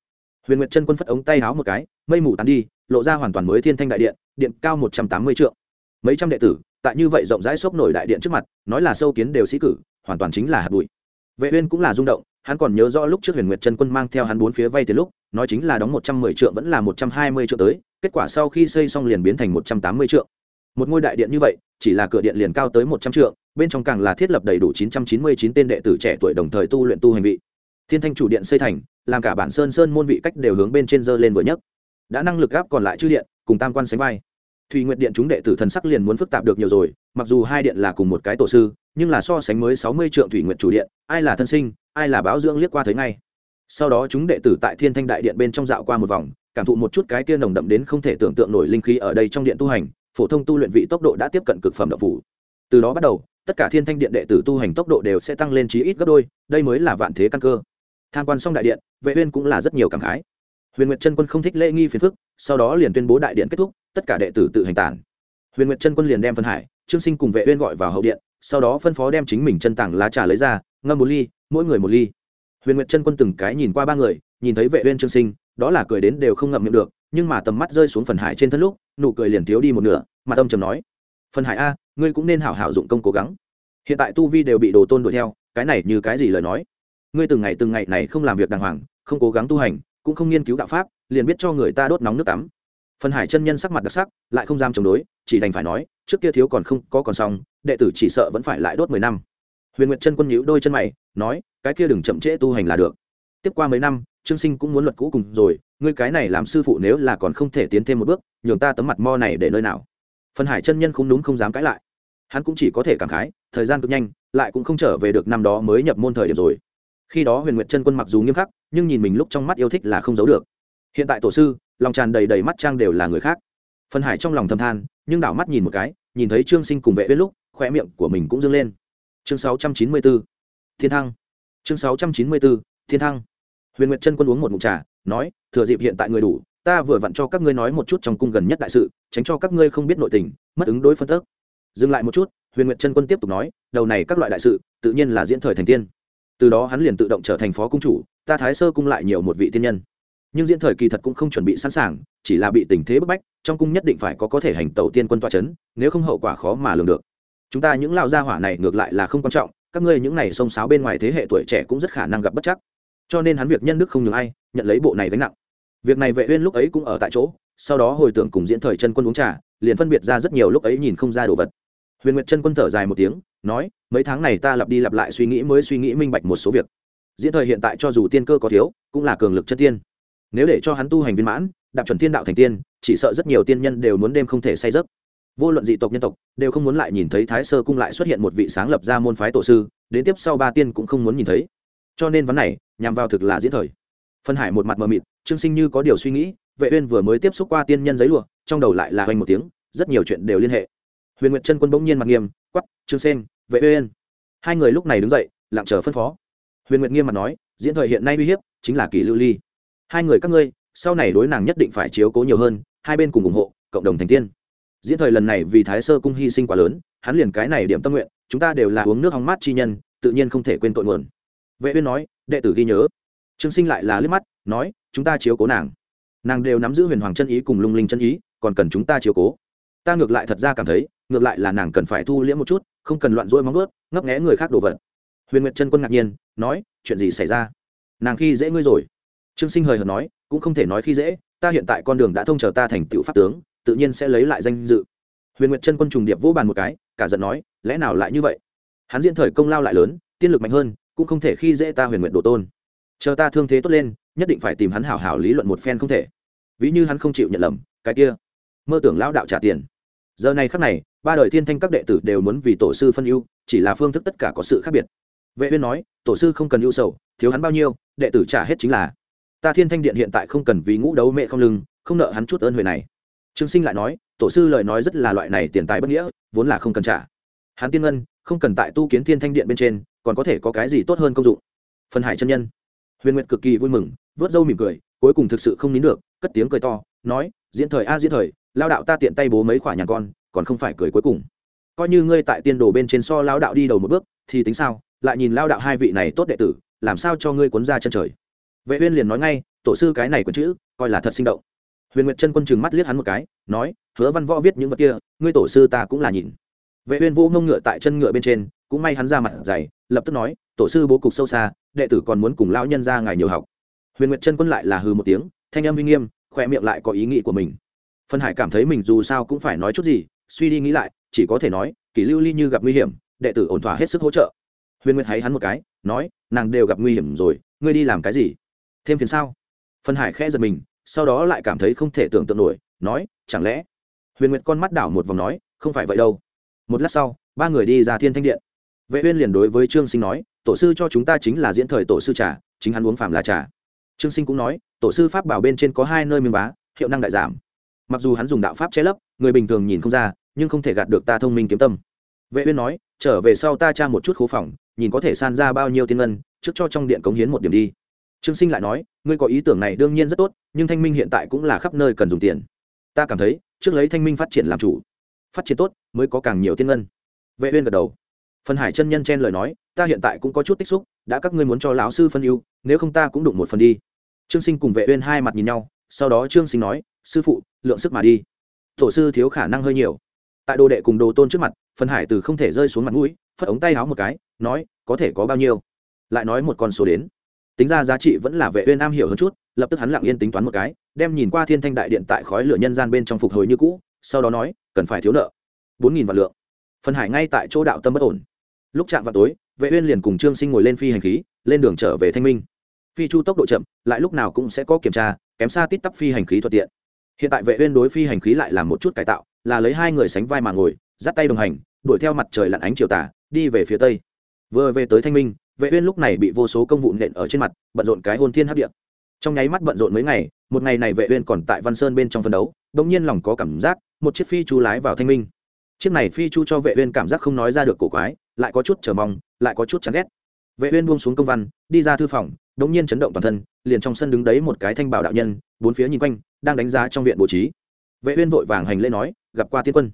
A: huyền nguyệt chân quân phất ống tay háo một cái, mây mù tán đi, lộ ra hoàn toàn mới thiên thanh đại điện điện cao một trăm tám mươi triệu mấy trăm đệ tử, tại như vậy rộng rãi xốc nổi đại điện trước mặt, nói là sâu kiến đều sĩ cử, hoàn toàn chính là hạt bụi. Vệ uyên cũng là rung động, hắn còn nhớ rõ lúc trước huyền nguyệt chân quân mang theo hắn bốn phía vay tiền lúc, nói chính là đóng một trăm mười triệu vẫn là một trăm hai mươi triệu tới, kết quả sau khi xây xong liền biến thành một trăm tám mươi triệu một ngôi đại điện như vậy, chỉ là cửa điện liền cao tới một trăm triệu bên trong càng là thiết lập đầy đủ chín trăm chín mươi chín tên đệ tử trẻ tuổi đồng thời tu luyện tu hành vị thiên thanh chủ điện xây thành, làm cả bản sơn sơn môn vị cách đều hướng bên trên dơ lên vừa nhất đã năng lực gáp còn lại chư điện, cùng tam quan sánh vai. Thùy Nguyện điện chúng đệ tử thần sắc liền muốn phức tạp được nhiều rồi, mặc dù hai điện là cùng một cái tổ sư, nhưng là so sánh mới sáu mươi trượng thủy Nguyện chủ điện, ai là thân sinh, ai là báo dưỡng liếc qua thấy ngay. Sau đó chúng đệ tử tại thiên thanh đại điện bên trong dạo qua một vòng, cảm thụ một chút cái kia nồng đậm đến không thể tưởng tượng nổi linh khí ở đây trong điện tu hành, phổ thông tu luyện vị tốc độ đã tiếp cận cực phẩm đậm phủ. Từ đó bắt đầu, tất cả thiên thanh điện đệ tử tu hành tốc độ đều sẽ tăng lên chí ít gấp đôi, đây mới là vạn thế căn cơ tham quan xong đại điện, vệ uyên cũng là rất nhiều cảm khái. Huyền nguyệt chân quân không thích lễ nghi phiền phức, sau đó liền tuyên bố đại điện kết thúc, tất cả đệ tử tự hành tản. Huyền nguyệt chân quân liền đem phân hải, trương sinh cùng vệ uyên gọi vào hậu điện, sau đó phân phó đem chính mình chân tảng lá trà lấy ra, ngâm một ly, mỗi người một ly. Huyền nguyệt chân quân từng cái nhìn qua ba người, nhìn thấy vệ uyên trương sinh, đó là cười đến đều không ngậm miệng được, nhưng mà tầm mắt rơi xuống phần hải trên thân lúc, nụ cười liền thiếu đi một nửa, mà tâm trầm nói, phần hải a, ngươi cũng nên hảo hảo dụng công cố gắng. Hiện tại tu vi đều bị đồ tôn đuổi theo, cái này như cái gì lời nói? Ngươi từng ngày từng ngày này không làm việc đàng hoàng, không cố gắng tu hành, cũng không nghiên cứu đạo pháp, liền biết cho người ta đốt nóng nước tắm. Phần hải chân nhân sắc mặt đặc sắc, lại không dám chống đối, chỉ đành phải nói, trước kia thiếu còn không có còn xong, đệ tử chỉ sợ vẫn phải lại đốt mười năm. Huyền nguyệt chân quân nhíu đôi chân mày, nói, cái kia đừng chậm trễ tu hành là được. Tiếp qua mấy năm, trương sinh cũng muốn luật cũ cùng rồi, ngươi cái này làm sư phụ nếu là còn không thể tiến thêm một bước, nhường ta tấm mặt mo này để nơi nào. Phần hải chân nhân không đúng không dám cãi lại. Hắn cũng chỉ có thể cảm khái, thời gian cực nhanh, lại cũng không trở về được năm đó mới nhập môn thời điểm rồi khi đó huyền nguyệt chân quân mặc dù nghiêm khắc, nhưng nhìn mình lúc trong mắt yêu thích là không giấu được. Hiện tại tổ sư, lòng tràn đầy đầy mắt trang đều là người khác. Phân hải trong lòng thầm than, nhưng đảo mắt nhìn một cái, nhìn thấy trương sinh cùng vệ uyên lúc khoe miệng của mình cũng dâng lên. Chương 694 thiên thăng. Chương 694 thiên thăng. Huyền nguyệt chân quân uống một ngụm trà, nói, thừa dịp hiện tại người đủ, ta vừa vặn cho các ngươi nói một chút trong cung gần nhất đại sự, tránh cho các ngươi không biết nội tình, mất ứng đối phân tức. Dừng lại một chút, huyền nguyệt chân quân tiếp tục nói, đầu này các loại đại sự, tự nhiên là diễn thời thành tiên từ đó hắn liền tự động trở thành phó cung chủ, ta thái sơ cung lại nhiều một vị tiên nhân. Nhưng diễn thời kỳ thật cũng không chuẩn bị sẵn sàng, chỉ là bị tình thế bức bách, trong cung nhất định phải có có thể hành tẩu tiên quân toa c h ấ n nếu không hậu quả khó mà lường được. Chúng ta những lao gia hỏa này ngược lại là không quan trọng, các ngươi những này xông xáo bên ngoài thế hệ tuổi trẻ cũng rất khả năng gặp bất chắc. Cho nên hắn việc nhân đức không nhường ai, nhận lấy bộ này gánh nặng. Việc này vệ uyên lúc ấy cũng ở tại chỗ, sau đó hồi tưởng cùng diễn thời chân quân uống trà, liền phân biệt ra rất nhiều lúc ấy nhìn không ra đồ vật huyền nguyệt chân quân thở dài một tiếng, nói, mấy tháng này ta lặp đi lặp lại suy nghĩ mới suy nghĩ minh bạch một số việc. Diễn thời hiện tại cho dù tiên cơ có thiếu, cũng là cường lực chân tiên. Nếu để cho hắn tu hành viên mãn, đạp chuẩn thiên đạo thành tiên, chỉ sợ rất nhiều tiên nhân đều muốn đêm không thể say giấc. Vô luận dị tộc, nhân tộc, đều không muốn lại nhìn thấy thái sơ cung lại xuất hiện một vị sáng lập ra môn phái tổ sư, đến tiếp sau ba tiên cũng không muốn nhìn thấy. Cho nên vấn này, nhằm vào thực là diễn thời. Phân hải một mặt mờ mịt, trương sinh như có điều suy nghĩ, vệ uyên vừa mới tiếp xúc qua tiên nhân giấy lụa, trong đầu lại là hoành một tiếng, rất nhiều chuyện đều liên hệ huyền nguyệt chân quân bỗng nhiên mặt nghiêm quắp trương sen, vệ uyên. Hai người lúc này đứng dậy, lặng chờ phân phó. Huyền nguyệt nghiêm mặt nói, diễn thời hiện nay uy hiếp chính là kỳ lưu ly. Hai người các ngươi, sau này đối nàng nhất định phải chiếu cố nhiều hơn, hai bên cùng ủng hộ, cộng đồng thành tiên. Diễn thời lần này vì thái sơ cung hy sinh quá lớn, hắn liền cái này điểm tâm nguyện, chúng ta đều là uống nước hóng mát chi nhân, tự nhiên không thể quên tội nguồn. Vệ uyên nói, đệ tử ghi nhớ. Trương sinh lại là liếc mắt, nói, chúng ta chiếu cố nàng. Nàng đều nắm giữ huyền hoàng chân ý cùng lung linh chân ý, còn cần chúng ta chiếu cố. Ta ngược lại thật ra cảm thấy ngược lại là nàng cần phải thu liễm một chút, không cần loạn rỗi móng ướt ngấp nghé người khác đồ vật. Huyền nguyệt chân quân ngạc nhiên, nói, chuyện gì xảy ra? Nàng khi dễ ngươi rồi. Trương sinh hời hợt nói, cũng không thể nói khi dễ, ta hiện tại con đường đã thông chờ ta thành tựu pháp tướng, tự nhiên sẽ lấy lại danh dự. Huyền nguyệt chân quân trùng điệp vỗ bàn một cái, cả giận nói, lẽ nào lại như vậy? Hắn diễn thời công lao lại lớn, tiên lực mạnh hơn, cũng không thể khi dễ ta huyền nguyệt đồ tôn. Chờ ta thương thế tốt lên, nhất định phải tìm hắn hảo hảo lý luận một phen không thể. Ví như hắn không chịu nhận lầm, cái kia, mơ tưởng lão đạo trả tiền. Giờ này khắc này ba đời thiên thanh các đệ tử đều muốn vì tổ sư phân ưu, chỉ là phương thức tất cả có sự khác biệt. Vệ uyên nói, tổ sư không cần ưu sầu, thiếu hắn bao nhiêu, đệ tử trả hết chính là. Ta thiên thanh điện hiện tại không cần vì ngũ đấu mẹ không lưng, không nợ hắn chút ơn huệ này. Trương sinh lại nói, tổ sư lời nói rất là loại này tiền tài bất nghĩa, vốn là không cần trả. Hắn tiên ngân, không cần tại tu kiến thiên thanh điện bên trên, còn có thể có cái gì tốt hơn công dụng? Phần hải chân nhân. Huyền nguyệt cực kỳ vui mừng, vớt râu mỉm cười, cuối cùng thực sự không nín được, cất tiếng cười to, nói, diễn thời a diễn thời, lao đạo ta tiện tay bố mấy khoả nhà con còn không phải cười cuối cùng. Coi như ngươi tại tiên đồ bên trên so lao đạo đi đầu một bước, thì tính sao? Lại nhìn lao đạo hai vị này tốt đệ tử, làm sao cho ngươi cuốn ra chân trời? Vệ uyên liền nói ngay, tổ sư cái này quần chữ, coi là thật sinh động. Huyền nguyệt chân quân chừng mắt liếc hắn một cái, nói, hứa văn võ viết những vật kia, ngươi tổ sư ta cũng là nhìn. Vệ uyên vô ngông ngựa tại chân ngựa bên trên, cũng may hắn ra mặt dày, lập tức nói, tổ sư bố cục sâu xa, đệ tử còn muốn cùng lão nhân ra ngài nhiều học. Huyền nguyệt chân quân lại là hừ một tiếng, thanh âm uy nghiêm khoe miệng lại có ý nghĩ của mình. Phân hải cảm thấy mình dù sao cũng phải nói chút gì suy đi nghĩ lại, chỉ có thể nói, kỷ lưu ly như gặp nguy hiểm, đệ tử ổn thỏa hết sức hỗ trợ. Huyền nguyệt hay hắn một cái, nói, nàng đều gặp nguy hiểm rồi, ngươi đi làm cái gì? Thêm phiền sao? Phân hải khẽ giật mình, sau đó lại cảm thấy không thể tưởng tượng nổi, nói, chẳng lẽ? Huyền nguyệt con mắt đảo một vòng nói, không phải vậy đâu. Một lát sau, ba người đi ra thiên thanh điện. Vệ uyên liền đối với trương sinh nói, tổ sư cho chúng ta chính là diễn thời tổ sư trà, chính hắn uống phàm là trà. Trương sinh cũng nói, tổ sư pháp bảo bên trên có hai nơi miếng vá, hiệu năng đại giảm. Mặc dù hắn dùng đạo pháp che lấp người bình thường nhìn không ra, nhưng không thể gạt được ta thông minh kiếm tâm. Vệ uyên nói, trở về sau ta tra một chút khố phòng, nhìn có thể san ra bao nhiêu tiền ngân, trước cho trong điện cống hiến một điểm đi. Trương sinh lại nói, ngươi có ý tưởng này đương nhiên rất tốt, nhưng thanh minh hiện tại cũng là khắp nơi cần dùng tiền. Ta cảm thấy, trước lấy thanh minh phát triển làm chủ, phát triển tốt mới có càng nhiều tiên ngân. Vệ uyên gật đầu. Phần hải chân nhân chen lời nói, ta hiện tại cũng có chút tích xúc, đã các ngươi muốn cho lão sư phân ưu, nếu không ta cũng đụng một phần đi. Trương sinh cùng vệ uyên hai mặt nhìn nhau, sau đó trương sinh nói, sư phụ, lượng sức mà đi tổ sư thiếu khả năng hơi nhiều. Tại đồ đệ cùng đồ tôn trước mặt Phân hải từ không thể rơi xuống mặt mũi, phất ống tay áo một cái, nói, có thể có bao nhiêu? Lại nói một con số đến. Tính ra giá trị vẫn là vệ uyên am hiểu hơn chút, lập tức hắn lặng yên tính toán một cái, đem nhìn qua thiên thanh đại điện tại khói lửa nhân gian bên trong phục hồi như cũ, sau đó nói, cần phải thiếu nợ. Bốn nghìn vạn lượng. Phân hải ngay tại chỗ đạo tâm bất ổn. Lúc chạm vào tối, vệ uyên liền cùng trương sinh ngồi lên phi hành khí, lên đường trở về thanh minh. Phi chu tốc độ chậm, lại lúc nào cũng sẽ có kiểm tra, kém xa tít tắp phi hành khí thuận tiện hiện tại vệ uyên đối phi hành khí lại làm một chút cải tạo, là lấy hai người sánh vai mà ngồi, dắt tay đồng hành, đuổi theo mặt trời lặn ánh chiều tà, đi về phía tây. Vừa về tới thanh minh, vệ uyên lúc này bị vô số công vụ nện ở trên mặt, bận rộn cái hôn thiên hấp điện. trong nháy mắt bận rộn mấy ngày, một ngày này vệ uyên còn tại văn sơn bên trong phân đấu, đống nhiên lòng có cảm giác, một chiếc phi chu lái vào thanh minh. Chiếc này phi chu cho vệ uyên cảm giác không nói ra được cổ quái, lại có chút chờ mong, lại có chút chán ghét. Vệ uyên buông xuống công văn, đi ra thư phòng, đống nhiên chấn động toàn thân, liền trong sân đứng đấy một cái thanh bảo đạo nhân, bốn phía nhìn quanh đang đánh giá trong viện bố trí. Vệ uyên vội vàng hành lễ nói, gặp qua tiên quân.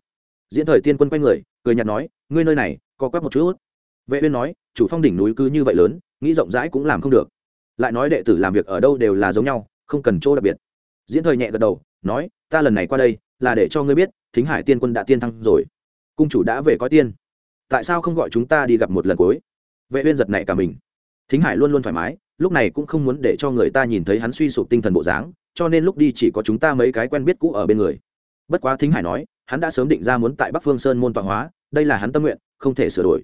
A: Diễn thời tiên quân quay người, cười nhạt nói, ngươi nơi này có quét một chút. Vệ uyên nói, chủ phong đỉnh núi cứ như vậy lớn, nghĩ rộng rãi cũng làm không được. Lại nói đệ tử làm việc ở đâu đều là giống nhau, không cần chỗ đặc biệt. Diễn thời nhẹ gật đầu, nói, ta lần này qua đây, là để cho ngươi biết, thính hải tiên quân đã tiên thăng rồi. Cung chủ đã về coi tiên. Tại sao không gọi chúng ta đi gặp một lần cuối? Vệ uyên giật nảy cả mình. Thính hải luôn luôn thoải mái, lúc này cũng không muốn để cho người ta nhìn thấy hắn suy sụp tinh thần bộ dáng cho nên lúc đi chỉ có chúng ta mấy cái quen biết cũ ở bên người. Bất quá thính hải nói, hắn đã sớm định ra muốn tại bắc phương sơn môn tọa hóa, đây là hắn tâm nguyện, không thể sửa đổi.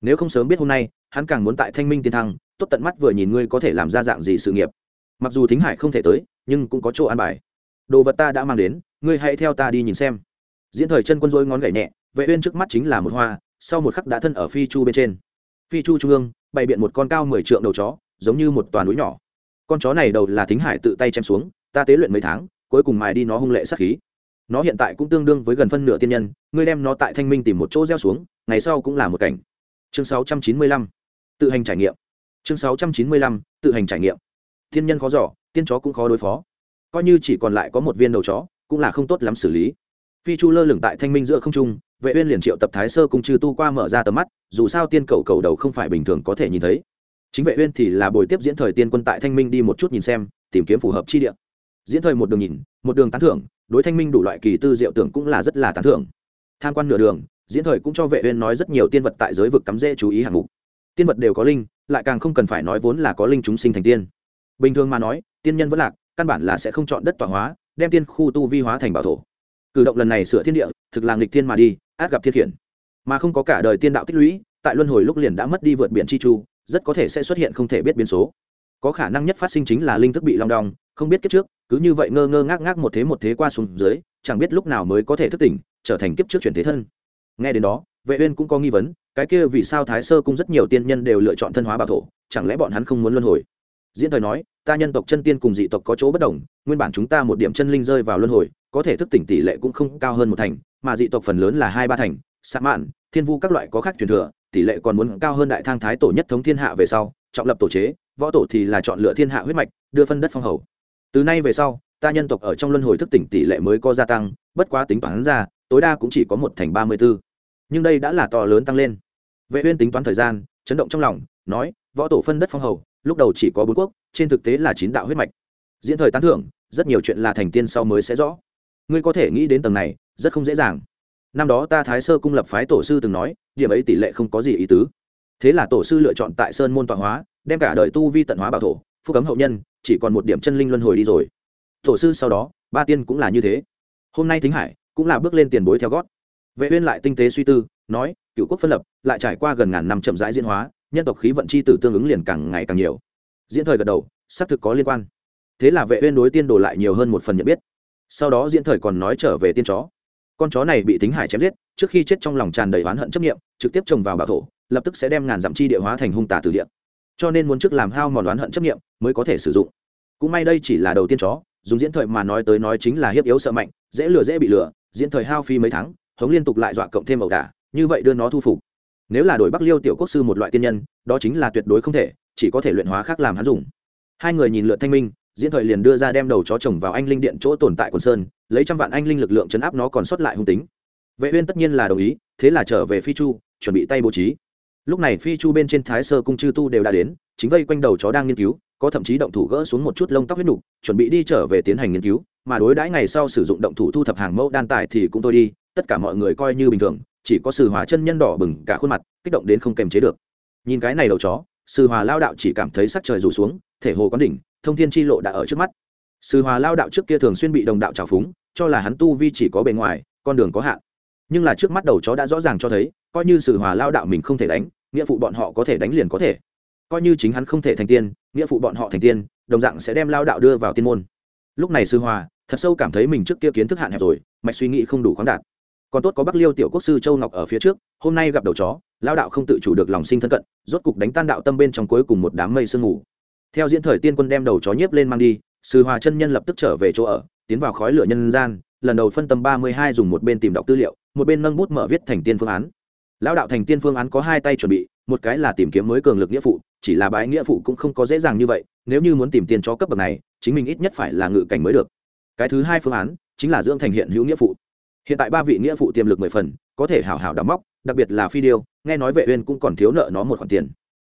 A: Nếu không sớm biết hôm nay, hắn càng muốn tại thanh minh tiên thăng, tốt tận mắt vừa nhìn ngươi có thể làm ra dạng gì sự nghiệp. Mặc dù thính hải không thể tới, nhưng cũng có chỗ an bài. Đồ vật ta đã mang đến, ngươi hãy theo ta đi nhìn xem. Diễn thời chân quân dối ngón gậy nhẹ, vệ uyên trước mắt chính là một hoa, sau một khắc đã thân ở phi chu bên trên. Phi chu trung ương, bày biện một con cao mười trượng đầu chó, giống như một toàn núi nhỏ. Con chó này đầu là thính hải tự tay chém xuống ta tế luyện mấy tháng, cuối cùng mài đi nó hung lệ sát khí. Nó hiện tại cũng tương đương với gần phân nửa tiên nhân, ngươi đem nó tại thanh minh tìm một chỗ gieo xuống, ngày sau cũng là một cảnh. Chương 695 tự hành trải nghiệm. Chương 695 tự hành trải nghiệm. Thiên nhân khó giỏ tiên chó cũng khó đối phó. Coi như chỉ còn lại có một viên đầu chó, cũng là không tốt lắm xử lý. Phi chu lơ lửng tại thanh minh giữa không trung, vệ uyên liền triệu tập thái sơ cung chư tu qua mở ra tầm mắt, dù sao tiên cầu cầu đầu không phải bình thường có thể nhìn thấy. Chính vệ uyên thì là buổi tiếp diễn thời tiên quân tại thanh minh đi một chút nhìn xem, tìm kiếm phù hợp chi địa diễn thời một đường nhìn, một đường tán thưởng, đối thanh minh đủ loại kỳ tư diệu tưởng cũng là rất là tán thưởng. Tham quan nửa đường, diễn thời cũng cho vệ uyên nói rất nhiều tiên vật tại giới vực cắm dễ chú ý hạng mục. Tiên vật đều có linh, lại càng không cần phải nói vốn là có linh chúng sinh thành tiên. Bình thường mà nói, tiên nhân vẫn lạc, căn bản là sẽ không chọn đất tọa hóa, đem tiên khu tu vi hóa thành bảo thổ. Cử động lần này sửa thiên địa, thực là nghịch thiên mà đi, át gặp thiên khiển. Mà không có cả đời tiên đạo tích lũy, tại luân hồi lúc liền đã mất đi vượt biển chi chu, rất có thể sẽ xuất hiện không thể biết biến số có khả năng nhất phát sinh chính là linh thức bị long đong, không biết kiếp trước, cứ như vậy ngơ ngơ ngác ngác một thế một thế qua xuống dưới, chẳng biết lúc nào mới có thể thức tỉnh, trở thành kiếp trước chuyển thế thân. Nghe đến đó, vệ uyên cũng có nghi vấn, cái kia vì sao thái sơ cung rất nhiều tiên nhân đều lựa chọn thân hóa bảo thổ, chẳng lẽ bọn hắn không muốn luân hồi? Diễn thời nói, ta nhân tộc chân tiên cùng dị tộc có chỗ bất đồng, nguyên bản chúng ta một điểm chân linh rơi vào luân hồi, có thể thức tỉnh tỷ lệ cũng không cao hơn một thành, mà dị tộc phần lớn là hai ba thành sạ mạn, thiên vu các loại có khác truyền thừa, tỷ lệ còn muốn cao hơn đại thang thái tổ nhất thống thiên hạ về sau, trọng lập tổ chế võ tổ thì là chọn lựa thiên hạ huyết mạch, đưa phân đất phong hầu. Từ nay về sau, ta nhân tộc ở trong luân hồi thức tỉnh tỷ lệ mới có gia tăng, bất quá tính toán ra, tối đa cũng chỉ có một thành ba mươi b ố nhưng đây đã là to lớn tăng lên. Vệ uyên tính toán thời gian, chấn động trong lòng, nói, võ tổ phân đất phong hầu, lúc đầu chỉ có bốn quốc, trên thực tế là chín đạo huyết mạch. Diễn thời tán thưởng, rất nhiều chuyện là thành tiên sau mới sẽ rõ. Ngươi có thể nghĩ đến tầng này, rất không dễ dàng. Năm đó ta thái sơ cung lập phái tổ sư từng nói, điểm ấy tỷ lệ không có gì ý tứ. Thế là tổ sư lựa chọn tại sơn môn tọa hóa đem cả đời tu vi tận hóa bảo thổ, phúc cấm hậu nhân, chỉ còn một điểm chân linh luân hồi đi rồi. Tổ sư sau đó, ba tiên cũng là như thế. Hôm nay thính hải cũng là bước lên tiền bối theo gót. Vệ uyên lại tinh tế suy tư, nói, cựu quốc phân lập, lại trải qua gần ngàn năm chậm rãi diễn hóa, nhân tộc khí vận chi tử tương ứng liền càng ngày càng nhiều. Diễn thời gật đầu, xác thực có liên quan. Thế là vệ uyên đối tiên đồ lại nhiều hơn một phần nhận biết. Sau đó diễn thời còn nói trở về tiên chó. Con chó này bị tính hải chém giết, trước khi chết trong lòng tràn đầy oán hận chấp niệm, trực tiếp trồng vào bảo thổ, lập tức sẽ đem ngàn dặm chi địa hóa thành hung tà tử địa cho nên muốn trước làm hao mòn đoán hận chấp niệm mới có thể sử dụng. Cũng may đây chỉ là đầu tiên chó, dùng diễn thời mà nói tới nói chính là hiếp yếu sợ mạnh, dễ lừa dễ bị lừa, diễn thời hao phi mấy tháng, hống liên tục lại dọa cộng thêm ẩu đả, như vậy đưa nó thu phục. Nếu là đổi bắc liêu tiểu quốc sư một loại tiên nhân, đó chính là tuyệt đối không thể, chỉ có thể luyện hóa khác làm hắn dùng. Hai người nhìn lượn thanh minh, diễn thời liền đưa ra đem đầu chó trồng vào anh linh điện chỗ tồn tại quần sơn, lấy trăm vạn anh linh lực lượng chấn áp nó còn sót lại hung tính. Vệ uyên tất nhiên là đồng ý, thế là trở về phi chu, chuẩn bị tay bố trí lúc này phi chu bên trên thái sơ cung chư tu đều đã đến, chính vây quanh đầu chó đang nghiên cứu, có thậm chí động thủ gỡ xuống một chút lông tóc huyết nục, chuẩn bị đi trở về tiến hành nghiên cứu, mà đối đãi ngày sau sử dụng động thủ thu thập hàng mẫu đan tài thì cũng thôi đi, tất cả mọi người coi như bình thường, chỉ có sử hòa chân nhân đỏ bừng cả khuôn mặt, kích động đến không kềm chế được. Nhìn cái này đầu chó, sư hòa lao đạo chỉ cảm thấy sắc trời rủ xuống, thể hồ quán đỉnh, thông thiên chi lộ đã ở trước mắt. Sư hòa lao đạo trước kia thường xuyên bị đồng đạo trào phúng, cho là hắn tu vi chỉ có bề ngoài, con đường có hạn. Nhưng là trước mắt đầu chó đã rõ ràng cho thấy, coi như sư hòa lao đạo mình không thể đánh nghĩa phụ bọn họ có thể đánh liền có thể. Coi như chính hắn không thể thành tiên, nghĩa phụ bọn họ thành tiên, đồng dạng sẽ đem lao đạo đưa vào tiên môn. Lúc này sư hòa, thật sâu cảm thấy mình trước kia kiến thức hạn hẹp rồi, mạch suy nghĩ không đủ khoáng đạt. Còn tốt có bắc liêu tiểu quốc sư châu ngọc ở phía trước, hôm nay gặp đầu chó, lao đạo không tự chủ được lòng sinh thân cận, rốt cục đánh tan đạo tâm bên trong cuối cùng một đám mây sương ngủ theo diễn thời tiên quân đem đầu chó nhiếp lên mang đi, sư hòa chân nhân lập tức trở về chỗ ở, tiến vào khói lửa nhân gian, lần đầu phân tâm ba mươi hai dùng một bên tìm đọc tư liệu, một bên nâng bút mở viết thành tiên phương án lão đạo thành tiên phương án có hai tay chuẩn bị, một cái là tìm kiếm mới cường lực nghĩa phụ, chỉ là bái nghĩa phụ cũng không có dễ dàng như vậy, nếu như muốn tìm tiền cho cấp bậc này, chính mình ít nhất phải là ngự cảnh mới được. Cái thứ hai phương án chính là dưỡng thành hiện hữu nghĩa phụ. Hiện tại ba vị nghĩa phụ tiềm lực mười phần, có thể hảo hảo đắm móc, đặc biệt là phi điêu, nghe nói vệ uyên cũng còn thiếu nợ nó một khoản tiền.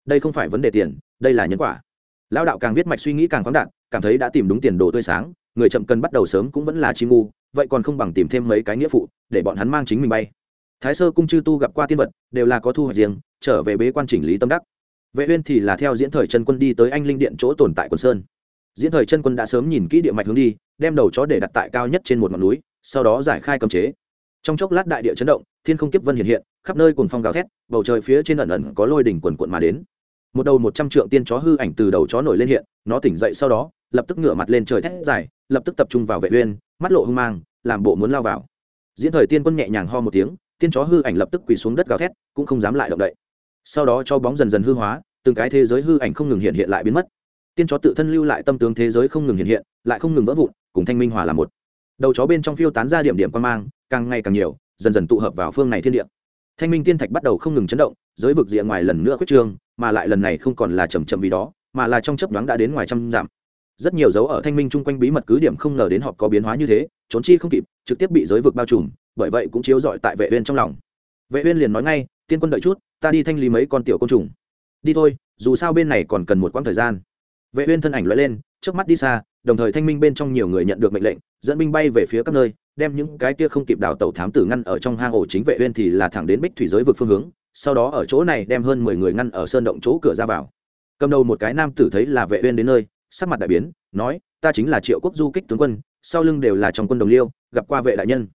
A: Đây không phải vấn đề tiền, đây là nhân quả. Lão đạo càng viết mạch suy nghĩ càng khoáng đạt, cảm thấy đã tìm đúng tiền đồ tươi sáng, người chậm cần bắt đầu sớm cũng vẫn là chi ngu, vậy còn không bằng tìm thêm mấy cái nghĩa phụ, để bọn hắn mang chính mình bay thái sơ cung chư tu gặp qua tiên vật, đều là có thu hoạch riêng, trở về bế quan chỉnh lý tâm đắc. Vệ uyên thì là theo diễn thời chân quân đi tới anh linh điện chỗ tồn tại quần sơn. Diễn thời chân quân đã sớm nhìn kỹ địa mạch hướng đi, đem đầu chó để đặt tại cao nhất trên một ngọn núi, sau đó giải khai cấm chế. Trong chốc lát đại địa chấn động, thiên không kiếp vân hiện hiện, khắp nơi cuồng phong gào thét, bầu trời phía trên ẩn ẩn có lôi đỉnh quần cuộn mà đến. Một đầu một trăm trượng tiên chó hư ảnh từ đầu chó nổi lên hiện, nó tỉnh dậy sau đó, lập tức ngửa mặt lên trời thét dài, lập tức tập trung vào vệ uyên, mắt lộ hung mang, làm bộ muốn lao vào. Diễn thời tiên quân nhẹ nhàng ho một tiếng tiên chó hư ảnh lập tức quỳ xuống đất gào thét, cũng không dám lại động đậy. Sau đó cho bóng dần dần hư hóa, từng cái thế giới hư ảnh không ngừng hiện hiện lại biến mất. Tiên chó tự thân lưu lại tâm tướng thế giới không ngừng hiện hiện, lại không ngừng vỡ vụn, cùng thanh minh hòa là một. Đầu chó bên trong phiêu tán ra điểm điểm quan mang, càng ngày càng nhiều, dần dần tụ hợp vào phương này thiên địa. Thanh minh tiên thạch bắt đầu không ngừng chấn động, giới vực rìa ngoài lần nữa quyết trương, mà lại lần này không còn là chầm chậm vì đó, mà là trong chấp nhoáng đã đến ngoài trăm dặm. Rất nhiều dấu ở thanh minh chung quanh bí mật cứ điểm không ngờ đến họ có biến hóa như thế, trốn chi không kịp, trực tiếp bị giới vực bao trùm bởi vậy cũng chiếu rọi tại vệ uyên trong lòng. Vệ uyên liền nói ngay, tiên quân đợi chút, ta đi thanh lý mấy con tiểu côn trùng. Đi thôi, dù sao bên này còn cần một quãng thời gian. Vệ uyên thân ảnh lóe lên trước mắt đi xa, đồng thời thanh minh bên trong nhiều người nhận được mệnh lệnh, dẫn binh bay về phía các nơi, đem những cái kia không kịp đào tẩu thám tử ngăn ở trong hang ổ chính vệ uyên thì là thẳng đến bích thủy giới vực phương hướng, sau đó ở chỗ này đem hơn 10 người ngăn ở sơn động chỗ cửa ra vào. Cầm đầu một cái nam tử thấy là vệ uyên đến nơi, sắc mặt đại biến, nói, ta chính là triệu quốc du kích tướng quân, sau lưng đều là trong quân đồng liêu, gặp qua vệ đại nhân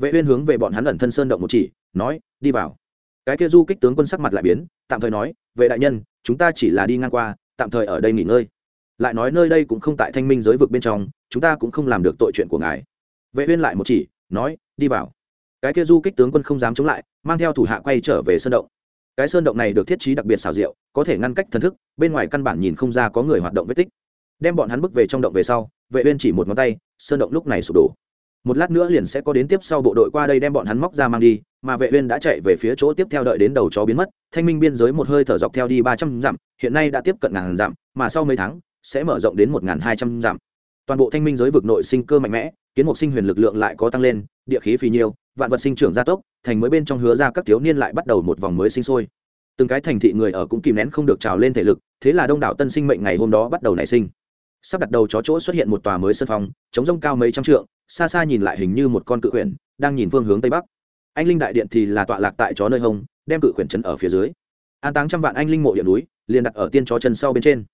A: vệ uyên hướng về bọn hắn ẩn thân sơn động một chỉ, nói, đi vào. Cái kia du kích tướng quân sắc mặt lại biến, tạm thời nói, vệ đại nhân, chúng ta chỉ là đi ngang qua, tạm thời ở đây nghỉ ngơi. Lại nói nơi đây cũng không tại thanh minh giới vực bên trong, chúng ta cũng không làm được tội chuyện của ngài. Vệ uyên lại một chỉ, nói, đi vào. Cái kia du kích tướng quân không dám chống lại, mang theo thủ hạ quay trở về sơn động. Cái sơn động này được thiết trí đặc biệt xảo diệu, có thể ngăn cách thần thức, bên ngoài căn bản nhìn không ra có người hoạt động vết tích. Đem bọn hắn bước về trong động về sau, vệ uyên chỉ một ngón tay, sơn động lúc này sụp đổ một lát nữa liền sẽ có đến tiếp sau bộ đội qua đây đem bọn hắn móc ra mang đi, mà vệ uyên đã chạy về phía chỗ tiếp theo đợi đến đầu chó biến mất, thanh minh biên giới một hơi thở dọc theo đi ba trăm dặm, hiện nay đã tiếp cận ngàn dặm, mà sau mấy tháng, sẽ mở rộng đến một hai trăm dặm. Toàn bộ thanh minh giới vực nội sinh cơ mạnh mẽ, kiến mục sinh huyền lực lượng lại có tăng lên, địa khí phì nhiêu, vạn vật sinh trưởng gia tốc, thành mới bên trong hứa ra các thiếu niên lại bắt đầu một vòng mới sinh sôi. Từng cái thành thị người ở cũng kìm nén không được trào lên thể lực, thế là đông đảo tân sinh mệnh ngày hôm đó bắt đầu nảy sinh sắp đặt đầu chó chỗ xuất hiện một tòa mới sân phòng chống rông cao mấy trăm trượng, xa xa nhìn lại hình như một con cự quyển đang nhìn phương hướng tây bắc. Anh linh đại điện thì là tọa lạc tại chó nơi hông, đem cự quyển trấn ở phía dưới. An táng trăm vạn anh linh mộ điện núi, liền đặt ở tiên chó chân sau bên trên.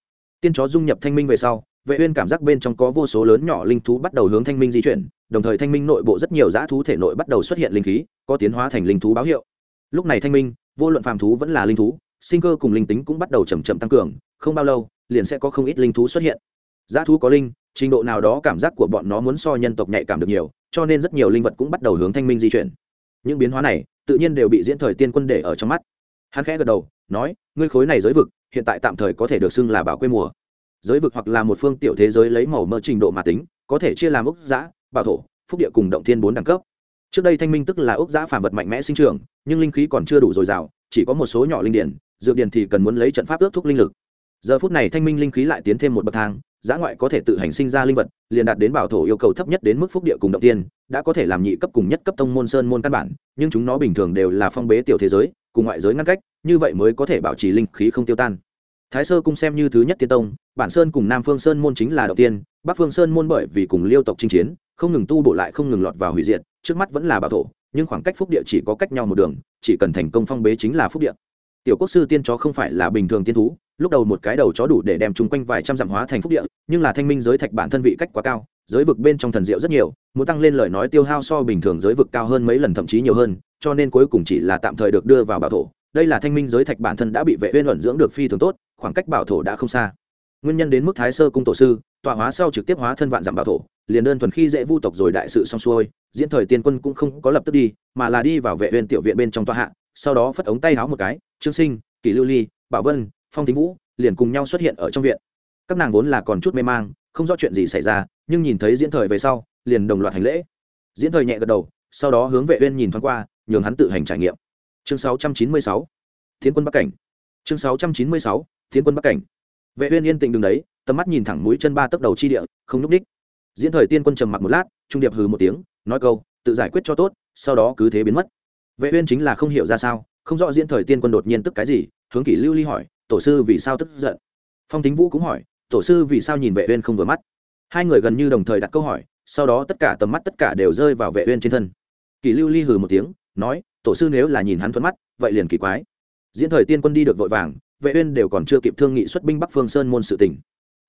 A: Tiên chó dung nhập thanh minh về sau, vệ uyên cảm giác bên trong có vô số lớn nhỏ linh thú bắt đầu hướng thanh minh di chuyển, đồng thời thanh minh nội bộ rất nhiều dã thú thể nội bắt đầu xuất hiện linh khí, có tiến hóa thành linh thú báo hiệu. Lúc này thanh minh, vô luận phàm thú vẫn là linh thú, sinh cơ cùng linh tính cũng bắt đầu chậm chậm tăng cường, không bao lâu, liền sẽ có không ít linh thú xuất hiện. Giá thú có linh, trình độ nào đó cảm giác của bọn nó muốn so nhân tộc nhạy cảm được nhiều, cho nên rất nhiều linh vật cũng bắt đầu hướng thanh minh di chuyển. Những biến hóa này tự nhiên đều bị diễn thời tiên quân để ở trong mắt. Hắn khẽ gật đầu, nói, ngươi khối này giới vực, hiện tại tạm thời có thể được xưng là bảo quê mùa. Giới vực hoặc là một phương tiểu thế giới lấy màu mỡ trình độ mà tính, có thể chia làm ốc giã, bảo thổ, phúc địa cùng động thiên bốn đẳng cấp. Trước đây thanh minh tức là ốc giã phản vật mạnh mẽ sinh trưởng, nhưng linh khí còn chưa đủ dồi dào, chỉ có một số nhỏ linh điển, dược điển thì cần muốn lấy trận pháp ước thúc linh lực. Giờ phút này thanh minh linh khí lại tiến thêm một bậc thang giã ngoại có thể tự hành sinh ra linh vật, liền đạt đến bảo thổ yêu cầu thấp nhất đến mức phúc địa cùng động tiên, đã có thể làm nhị cấp cùng nhất cấp tông môn sơn môn căn bản, nhưng chúng nó bình thường đều là phong bế tiểu thế giới, cùng ngoại giới ngăn cách, như vậy mới có thể bảo trì linh khí không tiêu tan. Thái sơ cung xem như thứ nhất tiên tông, bản sơn cùng nam phương sơn môn chính là đầu tiên, bắc phương sơn môn bởi vì cùng liêu tộc chinh chiến, không ngừng tu bổ lại không ngừng lọt vào hủy diệt, trước mắt vẫn là bảo thổ, nhưng khoảng cách phúc địa chỉ có cách nhau một đường, chỉ cần thành công phong bế chính là phúc địa tiểu quốc sư tiên chó không phải là bình thường tiên thú, lúc đầu một cái đầu chó đủ để đem chung quanh vài trăm dặm hóa thành phúc địa, nhưng là thanh minh giới thạch bản thân vị cách quá cao, giới vực bên trong thần diệu rất nhiều, muốn tăng lên lời nói tiêu hao so bình thường giới vực cao hơn mấy lần thậm chí nhiều hơn, cho nên cuối cùng chỉ là tạm thời được đưa vào bảo thổ. Đây là thanh minh giới thạch bản thân đã bị vệ uyên luận dưỡng được phi thường tốt, khoảng cách bảo thổ đã không xa. Nguyên nhân đến mức thái sơ cung tổ sư, tọa hóa sau trực tiếp hóa thân vạn giảm bảo thổ, liền đơn thuần khi dễ vu tộc rồi đại sự xong xuôi, diễn thời tiên quân cũng không có lập tức đi, mà là đi vào vệ uyên tiểu viện bên trong tòa hạ sau đó phất ống tay háo một cái, trương sinh, kỷ lưu ly, bảo vân, phong thính vũ, liền cùng nhau xuất hiện ở trong viện. Các nàng vốn là còn chút mê mang, không rõ chuyện gì xảy ra, nhưng nhìn thấy diễn thời về sau, liền đồng loạt hành lễ. Diễn thời nhẹ gật đầu, sau đó hướng vệ uyên nhìn thoáng qua, nhường hắn tự hành trải nghiệm. Chương 696 thiên quân bắc cảnh. Chương 696 thiên quân bắc cảnh. Vệ uyên yên tĩnh đứng đấy, tầm mắt nhìn thẳng mũi chân ba tấc đầu chi địa, không núp đích diễn thời tiên quân trầm mặc một lát, trung điệp hừ một tiếng, nói câu, tự giải quyết cho tốt, sau đó cứ thế biến mất vệ uyên chính là không hiểu ra sao, không rõ diễn thời tiên quân đột nhiên tức cái gì, hướng kỷ lưu ly hỏi, tổ sư vì sao tức giận? Phong tính vũ cũng hỏi, tổ sư vì sao nhìn vệ uyên không vừa mắt? Hai người gần như đồng thời đặt câu hỏi, sau đó tất cả tầm mắt tất cả đều rơi vào vệ uyên trên thân. Kỷ lưu ly hừ một tiếng, nói, tổ sư nếu là nhìn hắn thuận mắt, vậy liền kỳ quái. Diễn thời tiên quân đi được vội vàng, vệ uyên đều còn chưa kịp thương nghị xuất binh bắc phương sơn môn sự tình.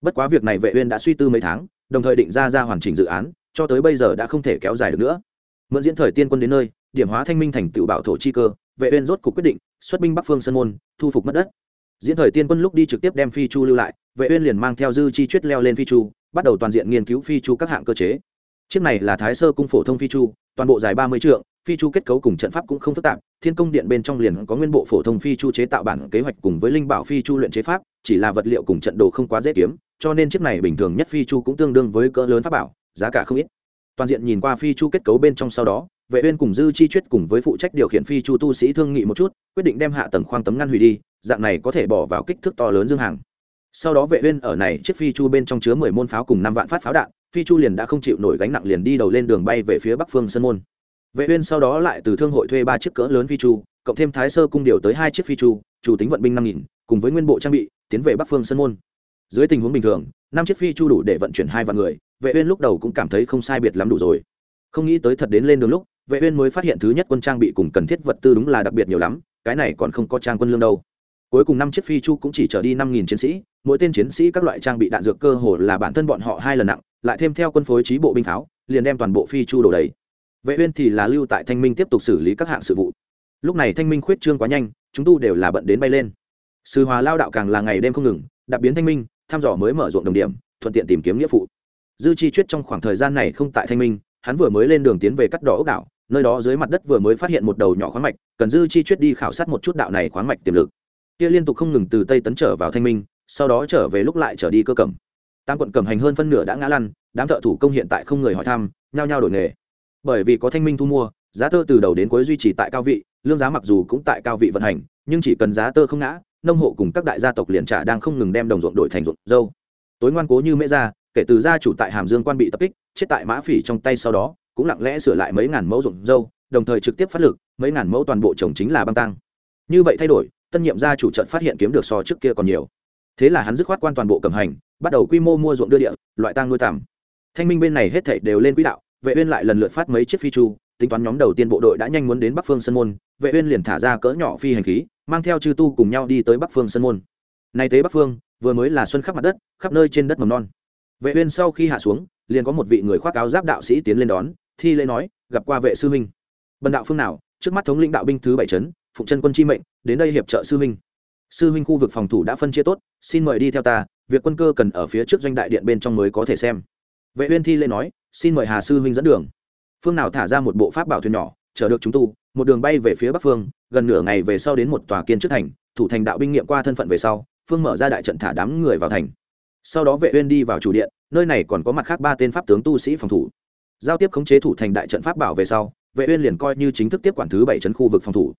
A: Bất quá việc này vệ uyên đã suy tư mấy tháng, đồng thời định ra ra hoàn chỉnh dự án, cho tới bây giờ đã không thể kéo dài được nữa. Mượn diễn thời tiên quân đến nơi điểm hóa thanh minh thành tựu bảo thổ chi cơ, vệ uyên rốt cục quyết định, xuất binh bắc phương sơn môn, thu phục mất đất. Diễn thời tiên quân lúc đi trực tiếp đem phi chu lưu lại, vệ uyên liền mang theo dư chi chuyết leo lên phi chu, bắt đầu toàn diện nghiên cứu phi chu các hạng cơ chế. Chiếc này là thái sơ cung phổ thông phi chu, toàn bộ dài 30 trượng, phi chu kết cấu cùng trận pháp cũng không phức tạp, thiên công điện bên trong liền có nguyên bộ phổ thông phi chu chế tạo bản kế hoạch cùng với linh bảo phi chu luyện chế pháp, chỉ là vật liệu cùng trận đồ không quá dễ kiếm, cho nên chiếc này bình thường nhất phi chu cũng tương đương với cỡ lớn pháp bảo, giá cả không ít. Toàn diện nhìn qua phi chu kết cấu bên trong sau đó vệ uyên cùng dư chi chuyết cùng với phụ trách điều khiển phi chu tu sĩ thương nghị một chút, quyết định đem hạ tầng khoang tấm ngăn hủy đi, dạng này có thể bỏ vào kích thước to lớn dương hàng. Sau đó vệ uyên ở này chiếc phi chu bên trong chứa 10 môn pháo cùng 5 vạn phát pháo đạn, phi chu liền đã không chịu nổi gánh nặng liền đi đầu lên đường bay về phía bắc phương sơn môn. Vệ uyên sau đó lại từ thương hội thuê ba chiếc cỡ lớn phi chu, cộng thêm thái sơ cung điều tới hai chiếc phi chu, chủ tính vận binh năm nghìn, cùng với nguyên bộ trang bị, tiến về bắc phương sơn môn. Dưới tình huống bình thường, năm chiếc phi chu đủ để vận chuyển hai vạn người, vệ uyên lúc đầu cũng cảm thấy không sai biệt lắm đủ rồi. Không nghĩ tới thật đến lên đường lúc vệ uyên mới phát hiện thứ nhất quân trang bị cùng cần thiết vật tư đúng là đặc biệt nhiều lắm, cái này còn không có trang quân lương đâu. Cuối cùng năm chiếc phi chu cũng chỉ chở đi năm nghìn chiến sĩ, mỗi tên chiến sĩ các loại trang bị đạn dược cơ hồ là bản thân bọn họ hai lần nặng, lại thêm theo quân phối trí bộ binh pháo, liền đem toàn bộ phi chu đổ đầy. Vệ uyên thì là lưu tại thanh minh tiếp tục xử lý các hạng sự vụ. Lúc này thanh minh khuyết trương quá nhanh, chúng tu đều là bận đến bay lên. Sư hòa lao đạo càng là ngày đêm không ngừng, đặc biến thanh minh, thăm dò mới mở ruộng đồng điểm, thuận tiện tìm kiếm nghĩa phụ. Dư chi chuyết trong khoảng thời gian này không tại thanh minh, hắn vừa mới lên đường tiến về cắt đỏ ốc đảo nơi đó dưới mặt đất vừa mới phát hiện một đầu nhỏ khoáng mạch, cần dư chi chuyết đi khảo sát một chút đạo này khoáng mạch tiềm lực. Kia liên tục không ngừng từ tây tấn trở vào thanh minh, sau đó trở về lúc lại trở đi cơ cẩm. Tam quận cẩm hành hơn phân nửa đã ngã lăn, đám thợ thủ công hiện tại không người hỏi thăm, nhao nhao đổi nghề. Bởi vì có thanh minh thu mua, giá tơ từ đầu đến cuối duy trì tại cao vị, lương giá mặc dù cũng tại cao vị vận hành, nhưng chỉ cần giá tơ không ngã, nông hộ cùng các đại gia tộc liền trả đang không ngừng đem đồng ruộng đổi thành ruộng dâu. Tối ngoan cố như mễ gia kể từ gia chủ tại hàm dương quan bị tập kích, chết tại mã phỉ trong tay sau đó cũng lặng lẽ sửa lại mấy ngàn mẫu ruộng dâu, đồng thời trực tiếp phát lực, mấy ngàn mẫu toàn bộ trồng chính là băng tăng như vậy thay đổi, tân nhiệm gia chủ trận phát hiện kiếm được so trước kia còn nhiều. Thế là hắn dứt khoát quan toàn bộ cầm hành, bắt đầu quy mô mua ruộng đưa địa, loại tăng nuôi tằm. Thanh minh bên này hết thảy đều lên quỹ đạo, vệ uyên lại lần lượt phát mấy chiếc phi chu, tính toán nhóm đầu tiên bộ đội đã nhanh muốn đến bắc phương sơn môn, vệ uyên liền thả ra cỡ nhỏ phi hành khí, mang theo chư tu cùng nhau đi tới bắc phương sơn môn. Nay tế bắc phương, vừa mới là xuân khắp mặt đất, khắp nơi trên đất mầm non. Vệ uyên sau khi hạ xuống, liền có một vị người khoác áo giáp đạo sĩ tiến lên đón thi lễ nói, gặp qua vệ sư huynh. Bần đạo phương nào, trước mắt thống lĩnh đạo binh thứ bảy trấn phụng chân quân chi mệnh, đến đây hiệp trợ sư huynh. Sư huynh khu vực phòng thủ đã phân chia tốt, xin mời đi theo ta, việc quân cơ cần ở phía trước doanh đại điện bên trong mới có thể xem. Vệ uyên thi lễ nói, xin mời hà sư huynh dẫn đường. Phương nào thả ra một bộ pháp bảo thuyền nhỏ, chở được chúng tu, một đường bay về phía bắc phương, gần nửa ngày về sau đến một tòa kiên trước thành, thủ thành đạo binh nghiệm qua thân phận về sau, phương mở ra đại trận thả đám người vào thành. Sau đó vệ uyên đi vào chủ điện, nơi này còn có mặt khác ba tên pháp tướng tu sĩ phòng thủ giao tiếp khống chế thủ thành đại trận pháp bảo về sau, vệ uyên liền coi như chính thức tiếp quản thứ bảy trấn khu vực phòng thủ.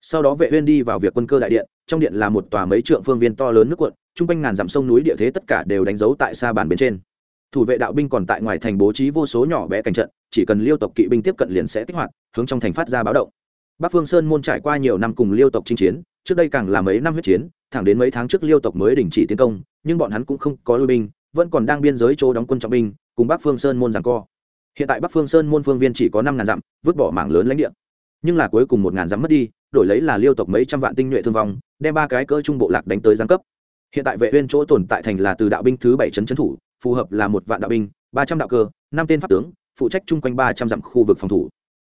A: Sau đó vệ uyên đi vào việc quân cơ đại điện, trong điện là một tòa mấy trượng phương viên to lớn nước cuộn trung quanh ngàn dặm sông núi địa thế tất cả đều đánh dấu tại xa bản bên trên. Thủ vệ đạo binh còn tại ngoài thành bố trí vô số nhỏ bé cảnh trận, chỉ cần liêu tộc kỵ binh tiếp cận liền sẽ kích hoạt, hướng trong thành phát ra báo động. Bắc phương sơn môn trải qua nhiều năm cùng liêu tộc chinh chiến, trước đây càng là mấy năm huyết chiến, thẳng đến mấy tháng trước liêu tộc mới đình chỉ tiến công, nhưng bọn hắn cũng không có lui binh, vẫn còn đang biên giới chỗ đóng quân trọng binh, cùng bắc phương sơn môn giằng co hiện tại bắc phương sơn môn phương viên chỉ có năm ngàn dặm, vứt bỏ mảng lớn lãnh địa. Nhưng là cuối cùng một ngàn dặm mất đi, đổi lấy là liêu tộc mấy trăm vạn tinh nhuệ thương vong, đem ba cái cỡ trung bộ lạc đánh tới giáng cấp. Hiện tại vệ uyên chỗ tồn tại thành là từ đạo binh thứ bảy chấn chấn thủ, phù hợp là một vạn đạo binh, ba trăm đạo cơ, năm tên pháp tướng, phụ trách chung quanh ba trăm dặm khu vực phòng thủ.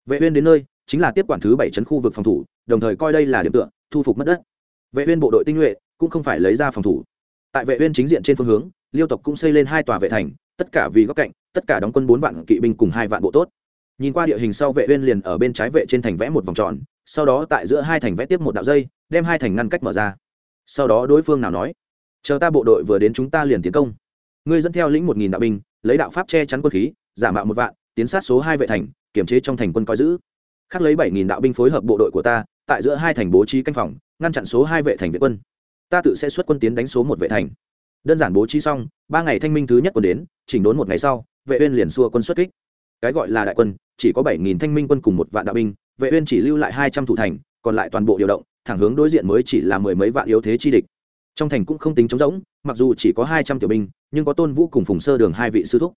A: Vệ uyên đến nơi, chính là tiếp quản thứ bảy chấn khu vực phòng thủ, đồng thời coi đây là điểm tựa, thu phục mất đất. Vệ uyên bộ đội tinh nhuệ cũng không phải lấy ra phòng thủ. Tại vệ uyên chính diện trên phương hướng, liêu tộc cũng xây lên hai tòa vệ thành tất cả vì góc cạnh, tất cả đóng quân bốn vạn kỵ binh cùng hai vạn bộ tốt. Nhìn qua địa hình sau vệ uyên liền ở bên trái vệ trên thành vẽ một vòng tròn, sau đó tại giữa hai thành vẽ tiếp một đạo dây, đem hai thành ngăn cách mở ra. Sau đó đối phương nào nói, chờ ta bộ đội vừa đến chúng ta liền tiến công. Ngươi dẫn theo lĩnh một nghìn đạo binh, lấy đạo pháp che chắn quân khí, giả mạo một vạn, tiến sát số hai vệ thành, kiểm chế trong thành quân coi giữ. Khác lấy bảy nghìn đạo binh phối hợp bộ đội của ta, tại giữa hai thành bố trí canh phòng, ngăn chặn số hai vệ thành vệ quân. Ta tự sẽ xuất quân tiến đánh số một vệ thành đơn giản bố trí xong, ba ngày thanh minh thứ nhất quân đến, chỉnh đốn một ngày sau, vệ uyên liền xua quân xuất kích. Cái gọi là đại quân, chỉ có bảy nghìn thanh minh quân cùng một vạn đạo binh, vệ uyên chỉ lưu lại hai trăm thủ thành, còn lại toàn bộ điều động, thẳng hướng đối diện mới chỉ là mười mấy vạn yếu thế chi địch. Trong thành cũng không tính chống rỗng, mặc dù chỉ có hai trăm tiểu binh, nhưng có tôn vũ cùng phùng sơ đường hai vị sư thúc.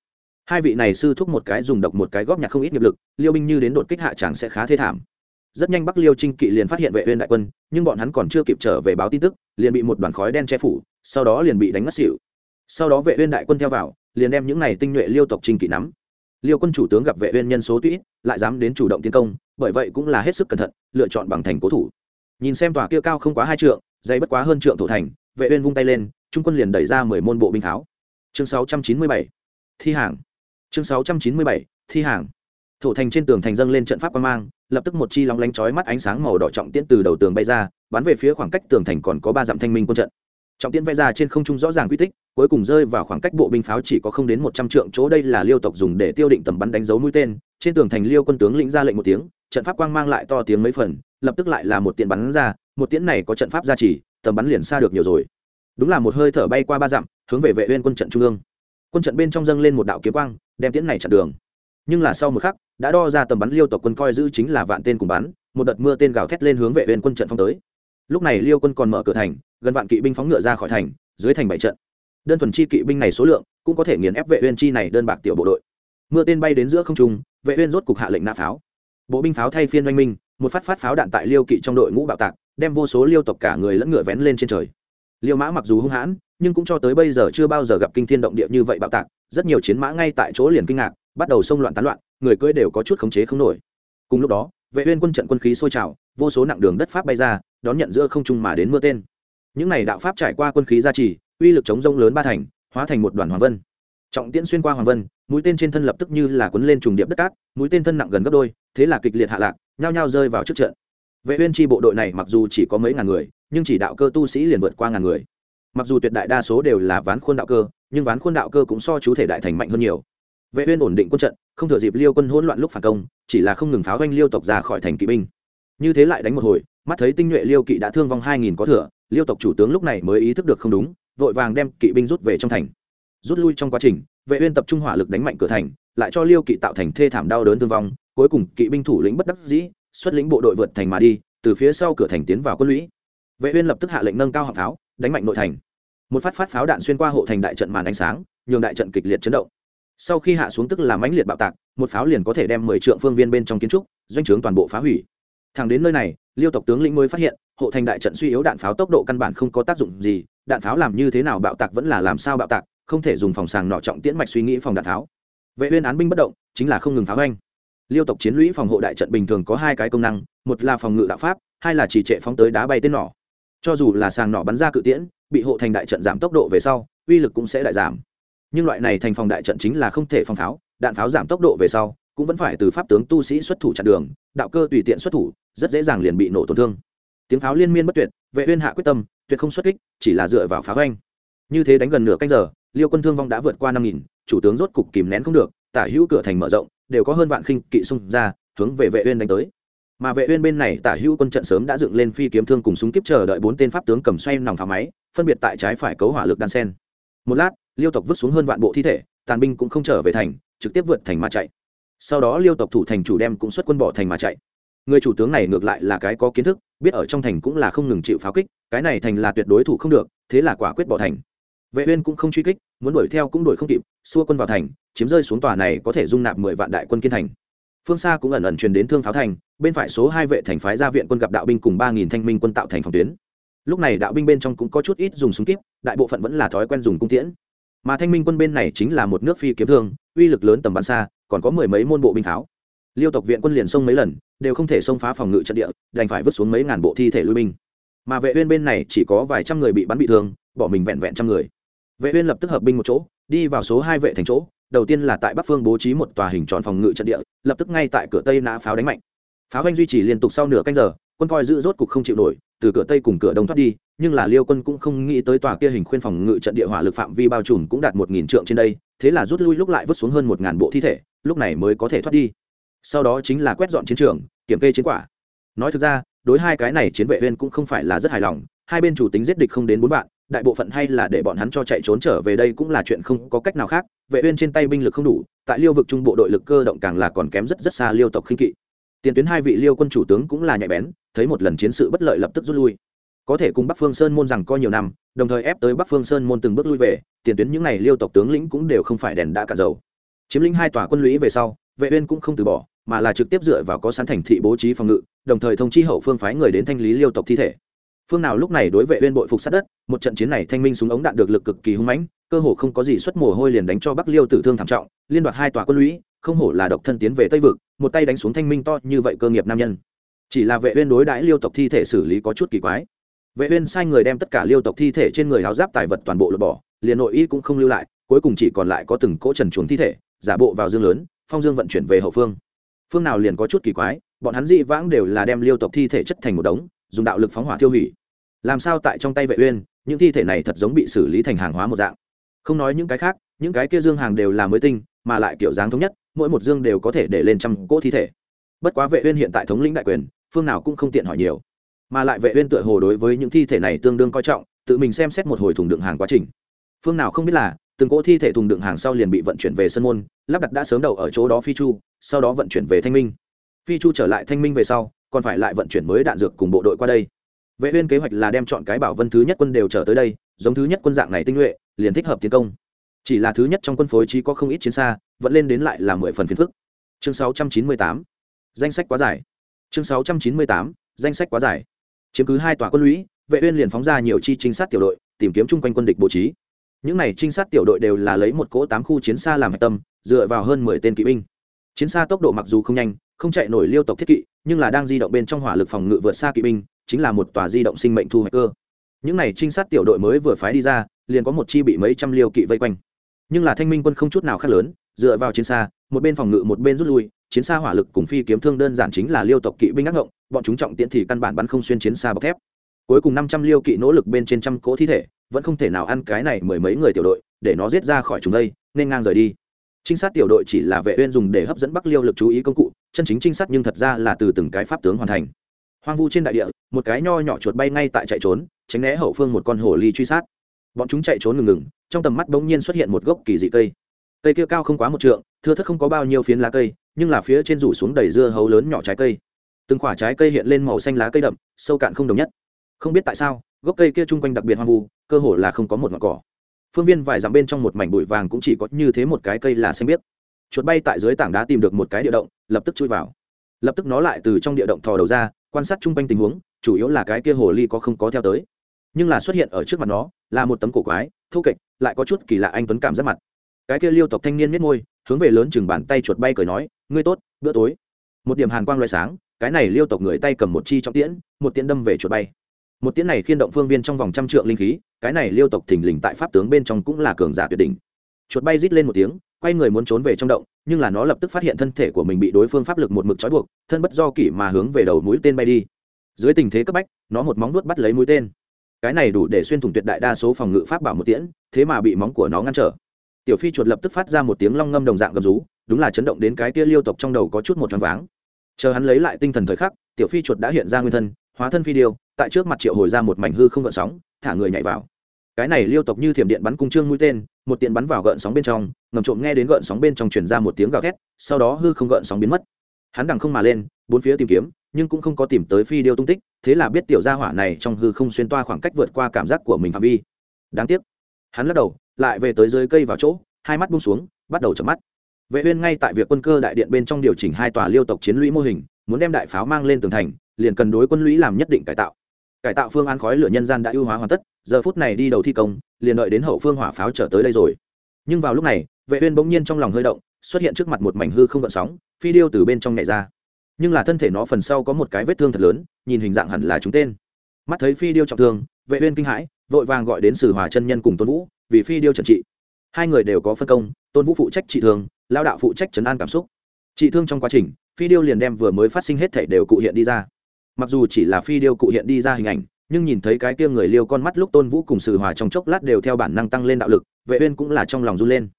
A: Hai vị này sư thúc một cái dùng độc một cái góp nhặt không ít nghiệp lực, liêu binh như đến đột kích hạ tràng sẽ khá thê thảm. Rất nhanh bắc liêu trinh kỵ liền phát hiện vệ uyên đại quân, nhưng bọn hắn còn chưa kịp trở về báo tin tức, liền bị một đoàn khói đen che phủ sau đó liền bị đánh ngất xỉu. Sau đó vệ uyên đại quân theo vào, liền đem những này tinh nhuệ liêu tộc trình kỵ nắm. Liêu quân chủ tướng gặp vệ uyên nhân số tuy lại dám đến chủ động tiến công, bởi vậy cũng là hết sức cẩn thận, lựa chọn bằng thành cố thủ. Nhìn xem tòa kia cao không quá hai trượng dày bất quá hơn trượng thổ thành, vệ uyên vung tay lên, trung quân liền đẩy ra mười môn bộ binh tháo chương 697 thi hàng. Chương 697 thi hàng. Thổ thành trên tường thành dâng lên trận pháp quan mang, lập tức một chi lóng lánh chói mắt ánh sáng màu đỏ trọng tiễn từ đầu tường bay ra, bắn về phía khoảng cách tường thành còn có ba dặm thanh minh quân trận trọng tiễn vẽ ra trên không trung rõ ràng quy tích, cuối cùng rơi vào khoảng cách bộ binh pháo chỉ có không đến một trăm trượng chỗ đây là liêu tộc dùng để tiêu định tầm bắn đánh dấu mũi tên. Trên tường thành liêu quân tướng lĩnh ra lệnh một tiếng, trận pháp quang mang lại to tiếng mấy phần, lập tức lại là một tiện bắn ra. Một tiễn này có trận pháp gia trì, tầm bắn liền xa được nhiều rồi. Đúng là một hơi thở bay qua ba dặm, hướng về vệ uyên quân trận trung ương. Quân trận bên trong dâng lên một đạo kiếm quang, đem tiễn này chặn đường. Nhưng là sau một khắc, đã đo ra tầm bắn liêu tộc quân coi giữ chính là vạn tên cùng bắn, một đợt mưa tên gào thét lên hướng vệ uyên quân trận phong tới. Lúc này liêu quân còn mở cửa thành gần vạn kỵ binh phóng ngựa ra khỏi thành, dưới thành bảy trận. Đơn thuần chi kỵ binh này số lượng cũng có thể nghiền ép vệ uyên chi này đơn bạc tiểu bộ đội. Mưa tên bay đến giữa không trung, vệ uyên rốt cục hạ lệnh nã pháo. Bộ binh pháo thay phiên oanh minh, một phát phát pháo đạn tại liêu kỵ trong đội ngũ bạo tạc, đem vô số liêu tộc cả người lẫn ngựa vén lên trên trời. Liêu mã mặc dù hung hãn, nhưng cũng cho tới bây giờ chưa bao giờ gặp kinh thiên động địa như vậy bạo tạc, rất nhiều chiến mã ngay tại chỗ liền kinh ngạc, bắt đầu xông loạn tán loạn, người cưỡi đều có chút khống chế không nổi. Cùng lúc đó, vệ uyên quân trận quân khí sôi trào, vô số nặng đường đất pháp bay ra, đón nhận giữa không trung mà đến mưa tên những này đạo pháp trải qua quân khí gia trì, uy lực chống rông lớn ba thành, hóa thành một đoàn hoàng vân. Trọng tiễn xuyên qua hoàng vân, mũi tên trên thân lập tức như là cuốn lên trùng điệp đất cát, mũi tên thân nặng gần gấp đôi, thế là kịch liệt hạ lạc, nhao nhao rơi vào trước trận. Vệ uyên chi bộ đội này mặc dù chỉ có mấy ngàn người, nhưng chỉ đạo cơ tu sĩ liền vượt qua ngàn người. Mặc dù tuyệt đại đa số đều là ván khuôn đạo cơ, nhưng ván khuôn đạo cơ cũng so chú thể đại thành mạnh hơn nhiều. Vệ uyên ổn định quân trận, không thừa dịp liêu quân hỗn loạn lúc phản công, chỉ là không ngừng pháo vang liêu tộc ra khỏi thành kỵ binh. Như thế lại đánh một hồi, mắt thấy tinh nhuệ liêu kỵ đã thương vong hai nghìn có thừa liêu tộc chủ tướng lúc này mới ý thức được không đúng, vội vàng đem kỵ binh rút về trong thành. Rút lui trong quá trình, vệ uyên tập trung hỏa lực đánh mạnh cửa thành, lại cho liêu kỵ tạo thành thê thảm đau đớn thương vong, cuối cùng kỵ binh thủ lĩnh bất đắc dĩ, xuất lĩnh bộ đội vượt thành mà đi, từ phía sau cửa thành tiến vào quân lũy. Vệ uyên lập tức hạ lệnh nâng cao hỏa pháo, đánh mạnh nội thành. Một phát phát pháo đạn xuyên qua hộ thành đại trận màn ánh sáng, nhường đại trận kịch liệt chấn động. Sau khi hạ xuống tức là mãnh liệt bạo tạc, một pháo liền có thể đem mười trượng phương viên bên trong kiến trúc, doanh trướng toàn bộ phá hủy. Thẳng đến nơi này liêu tộc tướng lĩnh mới phát hiện, hộ thành đại trận suy yếu đạn pháo tốc độ căn bản không có tác dụng gì, đạn pháo làm như thế nào bạo tạc vẫn là làm sao bạo tạc, không thể dùng phòng sàng nọ trọng tiễn mạch suy nghĩ phòng đạn pháo. Vệ uyên án binh bất động, chính là không ngừng pháo anh liêu tộc chiến lũy phòng hộ đại trận bình thường có hai cái công năng, một là phòng ngự đạo pháp, hai là chỉ trệ phóng tới đá bay tên nỏ. Cho dù là sàng nỏ bắn ra cự tiễn, bị hộ thành đại trận giảm tốc độ về sau, uy lực cũng sẽ đại giảm. Nhưng loại này thành phòng đại trận chính là không thể phòng pháo, đạn pháo giảm tốc độ về sau cũng vẫn phải từ pháp tướng tu sĩ xuất thủ chặn đường, đạo cơ tùy tiện xuất thủ, rất dễ dàng liền bị nổ tổn thương. Tiếng pháo liên miên bất tuyệt, vệ uyên hạ quyết tâm, tuyệt không xuất kích, chỉ là dựa vào pháo anh như thế đánh gần nửa canh giờ, liêu quân thương vong đã vượt qua năm nghìn, chủ tướng rốt cục kìm nén không được, tả hữu cửa thành mở rộng, đều có hơn vạn khinh kỵ xung ra, hướng về vệ uyên đánh tới. Mà vệ uyên bên này tả hữu quân trận sớm đã dựng lên phi kiếm thương cùng súng kiếp chờ đợi bốn tên pháp tướng cầm xoay nòng pháo máy, phân biệt tại trái phải cấu hỏa lực đan sen. Một lát, liêu tộc vứt xuống hơn vạn bộ thi thể, tàn binh cũng không trở về thành, trực tiếp vượt thành mà chạy sau đó liêu tộc thủ thành chủ đem cũng xuất quân bỏ thành mà chạy. Người chủ tướng này ngược lại là cái có kiến thức, biết ở trong thành cũng là không ngừng chịu pháo kích, cái này thành là tuyệt đối thủ không được, thế là quả quyết bỏ thành. Vệ uyên cũng không truy kích, muốn đuổi theo cũng đuổi không kịp, xua quân vào thành, chiếm rơi xuống tòa này có thể dung nạp mười vạn đại quân kiên thành. Phương xa cũng ẩn ẩn truyền đến thương pháo thành, bên phải số hai vệ thành phái ra viện quân gặp đạo binh cùng ba nghìn thanh minh quân tạo thành phòng tuyến. Lúc này đạo binh bên trong cũng có chút ít dùng súng kíp, đại bộ phận vẫn là thói quen dùng cung tiễn. Mà thanh minh quân bên này chính là một nước phi kiếm thương uy lực lớn tầm bắn xa, còn có mười mấy môn bộ binh pháo. Liêu tộc viện quân liền xông mấy lần, đều không thể xông phá phòng ngự trận địa, đành phải vứt xuống mấy ngàn bộ thi thể lui binh. Mà vệ uyên bên này chỉ có vài trăm người bị bắn bị thương, bỏ mình vẹn vẹn trăm người. Vệ uyên lập tức hợp binh một chỗ, đi vào số hai vệ thành chỗ, đầu tiên là tại bắc phương bố trí một tòa hình tròn phòng ngự trận địa, lập tức ngay tại cửa tây nã pháo đánh mạnh. Pháo anh duy trì liên tục sau nửa canh giờ quân coi giữ rốt cục không chịu nổi, từ cửa tây cùng cửa đông thoát đi, nhưng là liêu quân cũng không nghĩ tới tòa kia hình khuyên phòng ngự trận địa hỏa lực phạm vi bao trùm cũng đạt một nghìn trượng trên đây, thế là rút lui lúc lại vứt xuống hơn một ngàn bộ thi thể, lúc này mới có thể thoát đi. Sau đó chính là quét dọn chiến trường, kiểm kê chiến quả. Nói thực ra, đối hai cái này chiến vệ viên cũng không phải là rất hài lòng, hai bên chủ tính giết địch không đến bốn vạn, đại bộ phận hay là để bọn hắn cho chạy trốn trở về đây cũng là chuyện không có cách nào khác, vệ uyên trên tay binh lực không đủ, tại liêu vực trung bộ đội lực cơ động càng là còn kém rất rất xa liêu tộc khinh kỵ. Tiền tuyến hai vị liêu quân chủ tướng cũng là nhạy bén thấy một lần chiến sự bất lợi lập tức rút lui. Có thể cùng bắc phương sơn môn rằng coi nhiều năm, đồng thời ép tới bắc phương sơn môn từng bước lui về, tiền tuyến những ngày liêu tộc tướng lĩnh cũng đều không phải đèn đã cả dầu. Chiếm lĩnh hai tòa quân lũy về sau, vệ uyên cũng không từ bỏ, mà là trực tiếp dựa vào có sẵn thành thị bố trí phòng ngự, đồng thời thông chi hậu phương phái người đến thanh lý liêu tộc thi thể. Phương nào lúc này đối vệ uyên bội phục sát đất, một trận chiến này thanh minh súng ống đạn được lực cực kỳ hung mãnh, cơ hồ không có gì xuất mồ hôi liền đánh cho bắc liêu tử thương thảm trọng, liên đoạt hai tòa quân lũy, không hổ là độc thân tiến về tây vực, một tay đánh xuống thanh minh to như vậy cơ nghiệp nam nhân chỉ là vệ uyên đối đãi liêu tộc thi thể xử lý có chút kỳ quái. Vệ uyên sai người đem tất cả liêu tộc thi thể trên người áo giáp tài vật toàn bộ lột bỏ, liền nội y cũng không lưu lại, cuối cùng chỉ còn lại có từng cỗ trần chuồng thi thể, giả bộ vào dương lớn, phong dương vận chuyển về hậu phương. Phương nào liền có chút kỳ quái, bọn hắn dị vãng đều là đem liêu tộc thi thể chất thành một đống, dùng đạo lực phóng hỏa tiêu hủy. Làm sao tại trong tay vệ uyên, những thi thể này thật giống bị xử lý thành hàng hóa một dạng? Không nói những cái khác, những cái kia dương hàng đều là mới tinh, mà lại kiểu dáng thống nhất, mỗi một dương đều có thể để lên trăm cỗ thi thể. Bất quá vệ uyên hiện tại thống lĩnh đại quyền phương nào cũng không tiện hỏi nhiều. Mà lại vệ uyên tựa hồ đối với những thi thể này tương đương coi trọng, tự mình xem xét một hồi thùng đựng hàng quá trình. Phương nào không biết là, từng cỗ thi thể thùng đựng hàng sau liền bị vận chuyển về sân môn, lắp đặt đã sớm đầu ở chỗ đó phi chu, sau đó vận chuyển về thanh minh. Phi chu trở lại thanh minh về sau, còn phải lại vận chuyển mới đạn dược cùng bộ đội qua đây. Vệ uyên kế hoạch là đem chọn cái bảo vân thứ nhất quân đều trở tới đây, giống thứ nhất quân dạng này tinh nhuệ, liền thích hợp tiến công. Chỉ là thứ nhất trong quân phối trí có không ít chiến xa, vẫn lên đến lại là mười phần phiền phức. Chương 698 danh sách quá dài chương 698 danh sách quá dài. Chiếm cứ hai tòa quân lũy, vệ uyên liền phóng ra nhiều chi trinh sát tiểu đội, tìm kiếm chung quanh quân địch bố trí. Những này trinh sát tiểu đội đều là lấy một cỗ tám khu chiến xa làm hạch tâm, dựa vào hơn mười tên kỵ binh. Chiến xa tốc độ mặc dù không nhanh, không chạy nổi liêu tộc thiết kỵ, nhưng là đang di động bên trong hỏa lực phòng ngự vượt xa kỵ binh, chính là một tòa di động sinh mệnh thu hoạch cơ. Những này trinh sát tiểu đội mới vừa phái đi ra, liền có một chi bị mấy trăm liêu kỵ vây quanh. Nhưng là thanh minh quân không chút nào khác lớn, dựa vào chiến xa, một bên phòng ngự một bên rút lui chiến xa hỏa lực cùng phi kiếm thương đơn giản chính là liêu tộc kỵ binh ác ngộng, bọn chúng trọng tiễn thì căn bản bắn không xuyên chiến xa bọc thép. Cuối cùng năm trăm liêu kỵ nỗ lực bên trên trăm cỗ thi thể, vẫn không thể nào ăn cái này mười mấy người tiểu đội, để nó giết ra khỏi chúng đây, nên ngang rời đi. Trinh sát tiểu đội chỉ là vệ uyên dùng để hấp dẫn bắc liêu lực chú ý công cụ, chân chính trinh sát nhưng thật ra là từ từng cái pháp tướng hoàn thành. Hoang vu trên đại địa, một cái nho nhỏ chuột bay ngay tại chạy trốn, tránh né hậu phương một con hổ ly truy sát. Bọn chúng chạy trốn ngừng ngừng, trong tầm mắt bỗng nhiên xuất hiện một gốc kỳ dị cây. Cây kia cao không quá một trượng, thưa thất không có bao nhiêu phiến lá cây nhưng là phía trên rủ xuống đầy dưa hấu lớn nhỏ trái cây. Từng quả trái cây hiện lên màu xanh lá cây đậm, sâu cạn không đồng nhất. Không biết tại sao, gốc cây kia chung quanh đặc biệt hoang vu, cơ hồ là không có một ngọn cỏ. Phương viên vài dặm bên trong một mảnh bụi vàng cũng chỉ có như thế một cái cây là xanh biếc. Chuột bay tại dưới tảng đá tìm được một cái địa động, lập tức chui vào. Lập tức nó lại từ trong địa động thò đầu ra, quan sát chung quanh tình huống, chủ yếu là cái kia hồ ly có không có theo tới. Nhưng là xuất hiện ở trước mặt nó, là một tấm cổ quái, thô kệch, lại có chút kỳ lạ anh tuấn cảm giác mặt. Cái kia liêu tộc thanh niên miết môi hướng về lớn chừng bàn tay chuột bay cười nói, ngươi tốt, bữa tối. Một điểm hàn quang loại sáng, cái này liêu tộc người tay cầm một chi trong tiễn, một tiễn đâm về chuột bay. Một tiễn này khiên động phương viên trong vòng trăm trượng linh khí, cái này liêu tộc thình lình tại pháp tướng bên trong cũng là cường giả tuyệt đỉnh. Chuột bay rít lên một tiếng, quay người muốn trốn về trong động, nhưng là nó lập tức phát hiện thân thể của mình bị đối phương pháp lực một mực trói buộc, thân bất do kỷ mà hướng về đầu mũi tên bay đi. Dưới tình thế cấp bách, nó một móng nuốt bắt lấy mũi tên. Cái này đủ để xuyên thủng tuyệt đại đa số phòng ngự pháp bảo một tiễn, thế mà bị móng của nó ngăn trở tiểu phi chuột lập tức phát ra một tiếng long ngâm đồng dạng gầm rú, đúng là chấn động đến cái kia liêu tộc trong đầu có chút một choáng váng. Chờ hắn lấy lại tinh thần thời khắc, tiểu phi chuột đã hiện ra nguyên thân, hóa thân phi điêu, tại trước mặt triệu hồi ra một mảnh hư không gợn sóng, thả người nhảy vào. Cái này liêu tộc như thiểm điện bắn cung trương mũi tên, một tiện bắn vào gợn sóng bên trong, ngầm trộm nghe đến gợn sóng bên trong truyền ra một tiếng gào thét, sau đó hư không gợn sóng biến mất. Hắn đằng không mà lên, bốn phía tìm kiếm, nhưng cũng không có tìm tới phi điêu tung tích, thế là biết tiểu gia hỏa này trong hư không xuyên toa khoảng cách vượt qua cảm giác của mình phạm vi. Đáng tiếc hắn lắc đầu, lại về tới dưới cây vào chỗ, hai mắt buông xuống, bắt đầu chậm mắt. Vệ uyên ngay tại việc quân cơ đại điện bên trong điều chỉnh hai tòa liêu tộc chiến lũy mô hình, muốn đem đại pháo mang lên tường thành, liền cần đối quân lũy làm nhất định cải tạo. Cải tạo phương án khói lửa nhân gian đã ưu hóa hoàn tất, giờ phút này đi đầu thi công, liền đợi đến hậu phương hỏa pháo trở tới đây rồi. Nhưng vào lúc này, vệ uyên bỗng nhiên trong lòng hơi động, xuất hiện trước mặt một mảnh hư không gợn sóng, phi điêu từ bên trong nhảy ra. Nhưng là thân thể nó phần sau có một cái vết thương thật lớn, nhìn hình dạng hẳn là chúng tên. Mắt thấy phi điêu trọng thương vệ uyên kinh hãi, vội vàng gọi đến sử hòa chân nhân cùng tôn vũ, vì phi điêu trần trị. Hai người đều có phân công, tôn vũ phụ trách trị thương lao đạo phụ trách trấn an cảm xúc. Trị thương trong quá trình, phi điêu liền đem vừa mới phát sinh hết thể đều cụ hiện đi ra. Mặc dù chỉ là phi điêu cụ hiện đi ra hình ảnh, nhưng nhìn thấy cái kia người liêu con mắt lúc tôn vũ cùng sử hòa trong chốc lát đều theo bản năng tăng lên đạo lực, vệ uyên cũng là trong lòng run lên.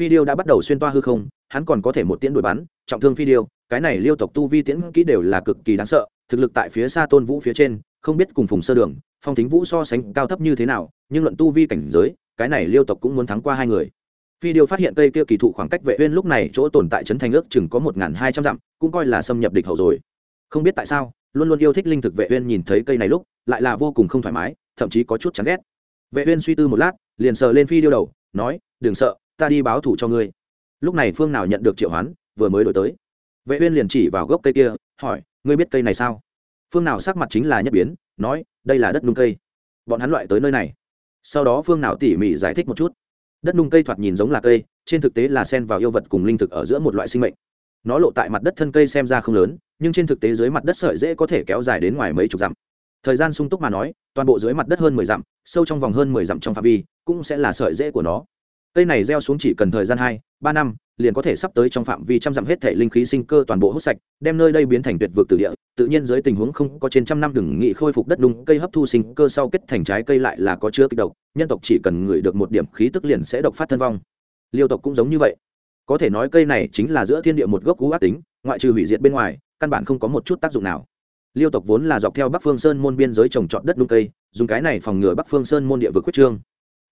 A: Phi điêu đã bắt đầu xuyên toa hư không, hắn còn có thể một tiễn đuổi bắn, trọng thương phi điêu, cái này liêu tộc tu vi tiễn kỹ đều là cực kỳ đáng sợ, thực lực tại phía xa tôn vũ phía trên không biết cùng phùng sơ đường, phong Thính vũ so sánh cao thấp như thế nào, nhưng luận tu vi cảnh giới, cái này liêu tộc cũng muốn thắng qua hai người. Phi điều phát hiện cây kia kỳ thụ khoảng cách vệ uyên lúc này chỗ tồn tại trấn thành ước chừng có một hai trăm dặm, cũng coi là xâm nhập địch hậu rồi. Không biết tại sao, luôn luôn yêu thích linh thực vệ uyên nhìn thấy cây này lúc, lại là vô cùng không thoải mái, thậm chí có chút chán ghét. Vệ uyên suy tư một lát, liền sờ lên phi điêu đầu, nói, đừng sợ, ta đi báo thủ cho ngươi. Lúc này phương nào nhận được triệu hoán, vừa mới đổi tới. Vệ uyên liền chỉ vào gốc cây kia, hỏi, ngươi biết cây này sao? Phương nào sắc mặt chính là nhất biến, nói, đây là đất nung cây. Bọn hắn loại tới nơi này. Sau đó phương nào tỉ mỉ giải thích một chút. Đất nung cây thoạt nhìn giống là cây, trên thực tế là sen vào yêu vật cùng linh thực ở giữa một loại sinh mệnh. Nó lộ tại mặt đất thân cây xem ra không lớn, nhưng trên thực tế dưới mặt đất sợi dễ có thể kéo dài đến ngoài mấy chục dặm. Thời gian sung túc mà nói, toàn bộ dưới mặt đất hơn mười dặm, sâu trong vòng hơn mười dặm trong phạm vi, cũng sẽ là sợi dễ của nó. Cây này gieo xuống chỉ cần thời gian hai, ba năm liền có thể sắp tới trong phạm vi trăm dặm hết thể linh khí sinh cơ toàn bộ hút sạch, đem nơi đây biến thành tuyệt vực tử địa. Tự nhiên dưới tình huống không có trên trăm năm đừng nghị khôi phục đất đung cây hấp thu sinh cơ sau kết thành trái cây lại là có chứa kịch độc. Nhân tộc chỉ cần ngửi được một điểm khí tức liền sẽ độc phát thân vong. Liêu tộc cũng giống như vậy. Có thể nói cây này chính là giữa thiên địa một gốc cú ác tính, ngoại trừ hủy diệt bên ngoài, căn bản không có một chút tác dụng nào. Liêu tộc vốn là dọc theo bắc phương sơn môn biên giới trồng trọt đất đung cây, dùng cái này phòng ngừa bắc phương sơn môn địa vực quyết trương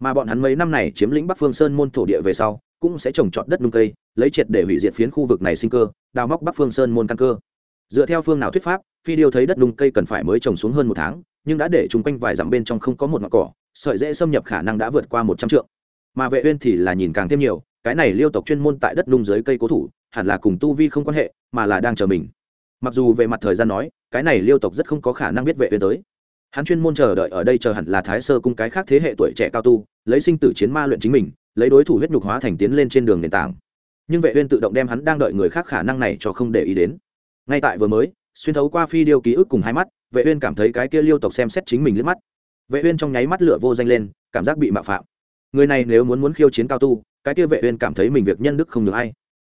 A: mà bọn hắn mấy năm này chiếm lĩnh bắc phương sơn môn thổ địa về sau, cũng sẽ trồng trọt đất nung cây, lấy triệt để hủy diệt phiến khu vực này sinh cơ, đào móc bắc phương sơn môn căn cơ. Dựa theo phương nào thuyết pháp, phi điêu thấy đất nung cây cần phải mới trồng xuống hơn một tháng, nhưng đã để chung quanh vài dặm bên trong không có một ngọn cỏ, sợi dễ xâm nhập khả năng đã vượt qua một trăm trượng. Mà vệ uyên thì là nhìn càng thêm nhiều, cái này liêu tộc chuyên môn tại đất nung dưới cây cố thủ, hẳn là cùng tu vi không quan hệ, mà là đang chờ mình. Mặc dù về mặt thời gian nói, cái này liêu tộc rất không có khả năng biết vệ uyên tới hắn chuyên môn chờ đợi ở đây chờ hẳn là thái sơ cung cái khác thế hệ tuổi trẻ cao tu, lấy sinh tử chiến ma luyện chính mình, lấy đối thủ huyết nhục hóa thành tiến lên trên đường nền tảng. Nhưng vệ uyên tự động đem hắn đang đợi người khác khả năng này cho không để ý đến. Ngay tại vừa mới, xuyên thấu qua phi điêu ký ức cùng hai mắt, vệ uyên cảm thấy cái kia liêu tộc xem xét chính mình liếc mắt. Vệ uyên trong nháy mắt lửa vô danh lên, cảm giác bị mạo phạm. Người này nếu muốn muốn khiêu chiến cao tu, cái kia vệ uyên cảm thấy mình việc nhân đức không được ai.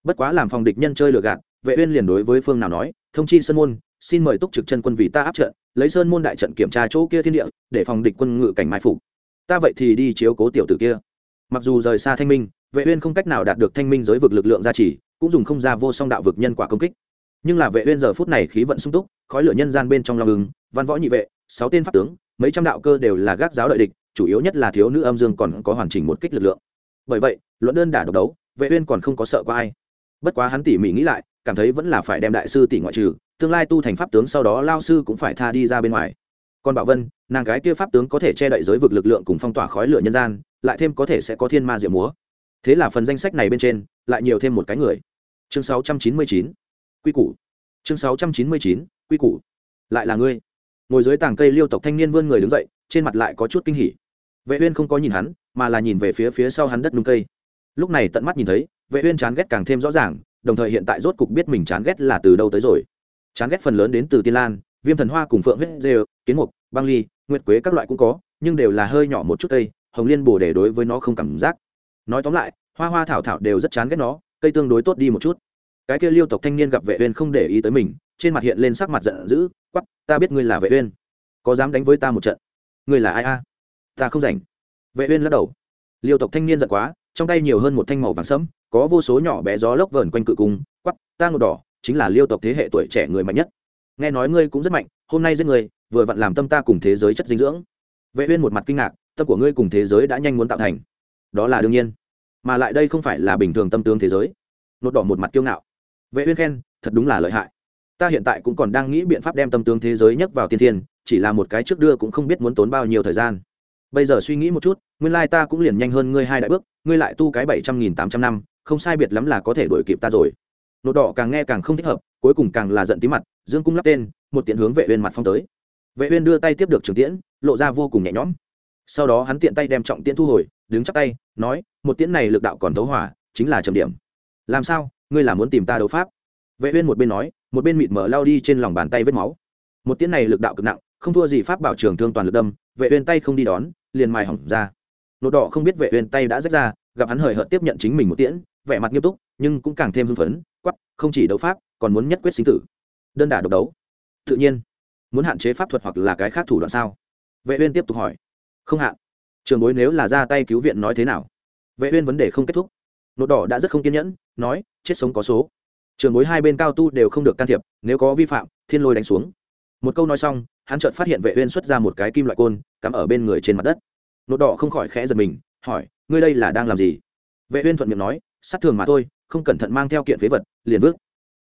A: Bất quá làm phòng địch nhân chơi lừa gạt, vệ uyên liền đối với phương nào nói, thông chi sân môn xin mời túc trực chân quân vì ta áp trận, lấy sơn môn đại trận kiểm tra chỗ kia thiên địa, để phòng địch quân ngự cảnh mai phục. Ta vậy thì đi chiếu cố tiểu tử kia. Mặc dù rời xa thanh minh, vệ uyên không cách nào đạt được thanh minh giới vực lực lượng gia trì, cũng dùng không ra vô song đạo vực nhân quả công kích. Nhưng là vệ uyên giờ phút này khí vận sung túc, khói lửa nhân gian bên trong long ứng văn võ nhị vệ, sáu tên pháp tướng, mấy trăm đạo cơ đều là gác giáo đợi địch, chủ yếu nhất là thiếu nữ âm dương còn có hoàn chỉnh một kích lực lượng. Bởi vậy, luận đơn đả độc đấu, vệ uyên còn không có sợ qua ai. Bất quá hắn tỉ mỉ nghĩ lại cảm thấy vẫn là phải đem đại sư tỷ ngoại trừ, tương lai tu thành pháp tướng sau đó lao sư cũng phải tha đi ra bên ngoài. Còn bảo vân, nàng gái kia pháp tướng có thể che đậy giới vực lực lượng cùng phong tỏa khói lửa nhân gian, lại thêm có thể sẽ có thiên ma diệu múa. Thế là phần danh sách này bên trên, lại nhiều thêm một cái người. Chương 699 quy củ. Chương 699 quy củ. Lại là ngươi. Ngồi dưới tảng cây liêu tộc thanh niên vươn người đứng dậy, trên mặt lại có chút kinh hỉ. Vệ uyên không có nhìn hắn, mà là nhìn về phía phía sau hắn đất nung cây. Lúc này tận mắt nhìn thấy, vệ uyên chán ghét càng thêm rõ ràng đồng thời hiện tại rốt cục biết mình chán ghét là từ đâu tới rồi. Chán ghét phần lớn đến từ tiên lan, viêm thần hoa cùng phượng huyết dê, kiến mục, băng ly, nguyệt quế các loại cũng có, nhưng đều là hơi nhỏ một chút cây, hồng liên bồ để đối với nó không cảm giác. Nói tóm lại, hoa hoa thảo thảo đều rất chán ghét nó, cây tương đối tốt đi một chút. Cái kia liêu tộc thanh niên gặp vệ uyên không để ý tới mình, trên mặt hiện lên sắc mặt giận dữ, quắc, ta biết ngươi là vệ uyên, có dám đánh với ta một trận? Ngươi là ai a? Ta không rảnh. Vệ uyên lắc đầu. Liêu tộc thanh niên giận quá trong tay nhiều hơn một thanh màu vàng sẫm, có vô số nhỏ bé gió lốc vờn quanh cự cung quắp ta ngột đỏ, chính là liêu tộc thế hệ tuổi trẻ người mạnh nhất. Nghe nói ngươi cũng rất mạnh, hôm nay giết người vừa vặn làm tâm ta cùng thế giới chất dinh dưỡng. Vệ uyên một mặt kinh ngạc, tâm của ngươi cùng thế giới đã nhanh muốn tạo thành. Đó là đương nhiên, mà lại đây không phải là bình thường tâm tướng thế giới. Nốt đỏ một mặt kiêu ngạo. Vệ uyên khen, thật đúng là lợi hại. Ta hiện tại cũng còn đang nghĩ biện pháp đem tâm tướng thế giới nhấc vào tiên thiên, chỉ là một cái trước đưa cũng không biết muốn tốn bao nhiêu thời gian bây giờ suy nghĩ một chút, nguyên lai ta cũng liền nhanh hơn ngươi hai đại bước, ngươi lại tu cái bảy trăm nghìn tám trăm năm, không sai biệt lắm là có thể đuổi kịp ta rồi. Nốt đỏ càng nghe càng không thích hợp, cuối cùng càng là giận tí mặt, dương cung lắp tên, một tiện hướng vệ uyên mặt phong tới. Vệ uyên đưa tay tiếp được trường tiễn, lộ ra vô cùng nhẹ nhõm. Sau đó hắn tiện tay đem trọng tiễn thu hồi, đứng chắp tay, nói, một tiễn này lực đạo còn thấu hỏa chính là trầm điểm. Làm sao? Ngươi là muốn tìm ta đấu pháp? Vệ uyên một bên nói, một bên mịt mở lao đi trên lòng bàn tay vết máu. Một tiễn này lực đạo cực nặng, không thua gì pháp bảo trường thương toàn lực đâm. Vệ uyên tay không đi đón liền mài hỏng ra. Nốt đỏ không biết vệ uyên tay đã rách ra, gặp hắn hời hợt tiếp nhận chính mình một tiễn, vẻ mặt nghiêm túc, nhưng cũng càng thêm hưng phấn, quắc, không chỉ đấu pháp, còn muốn nhất quyết sinh tử. Đơn đả độc đấu. Tự nhiên. Muốn hạn chế pháp thuật hoặc là cái khác thủ đoạn sao? Vệ uyên tiếp tục hỏi. Không hạn. Trường bối nếu là ra tay cứu viện nói thế nào? Vệ uyên vấn đề không kết thúc. Nốt đỏ đã rất không kiên nhẫn, nói, chết sống có số. Trường bối hai bên cao tu đều không được can thiệp, nếu có vi phạm, thiên lôi đánh xuống một câu nói xong, hắn chợt phát hiện vệ uyên xuất ra một cái kim loại côn, cắm ở bên người trên mặt đất. Nốt đỏ không khỏi khẽ giật mình, hỏi, ngươi đây là đang làm gì? Vệ uyên thuận miệng nói, sát thường mà thôi, không cẩn thận mang theo kiện phế vật, liền vứt.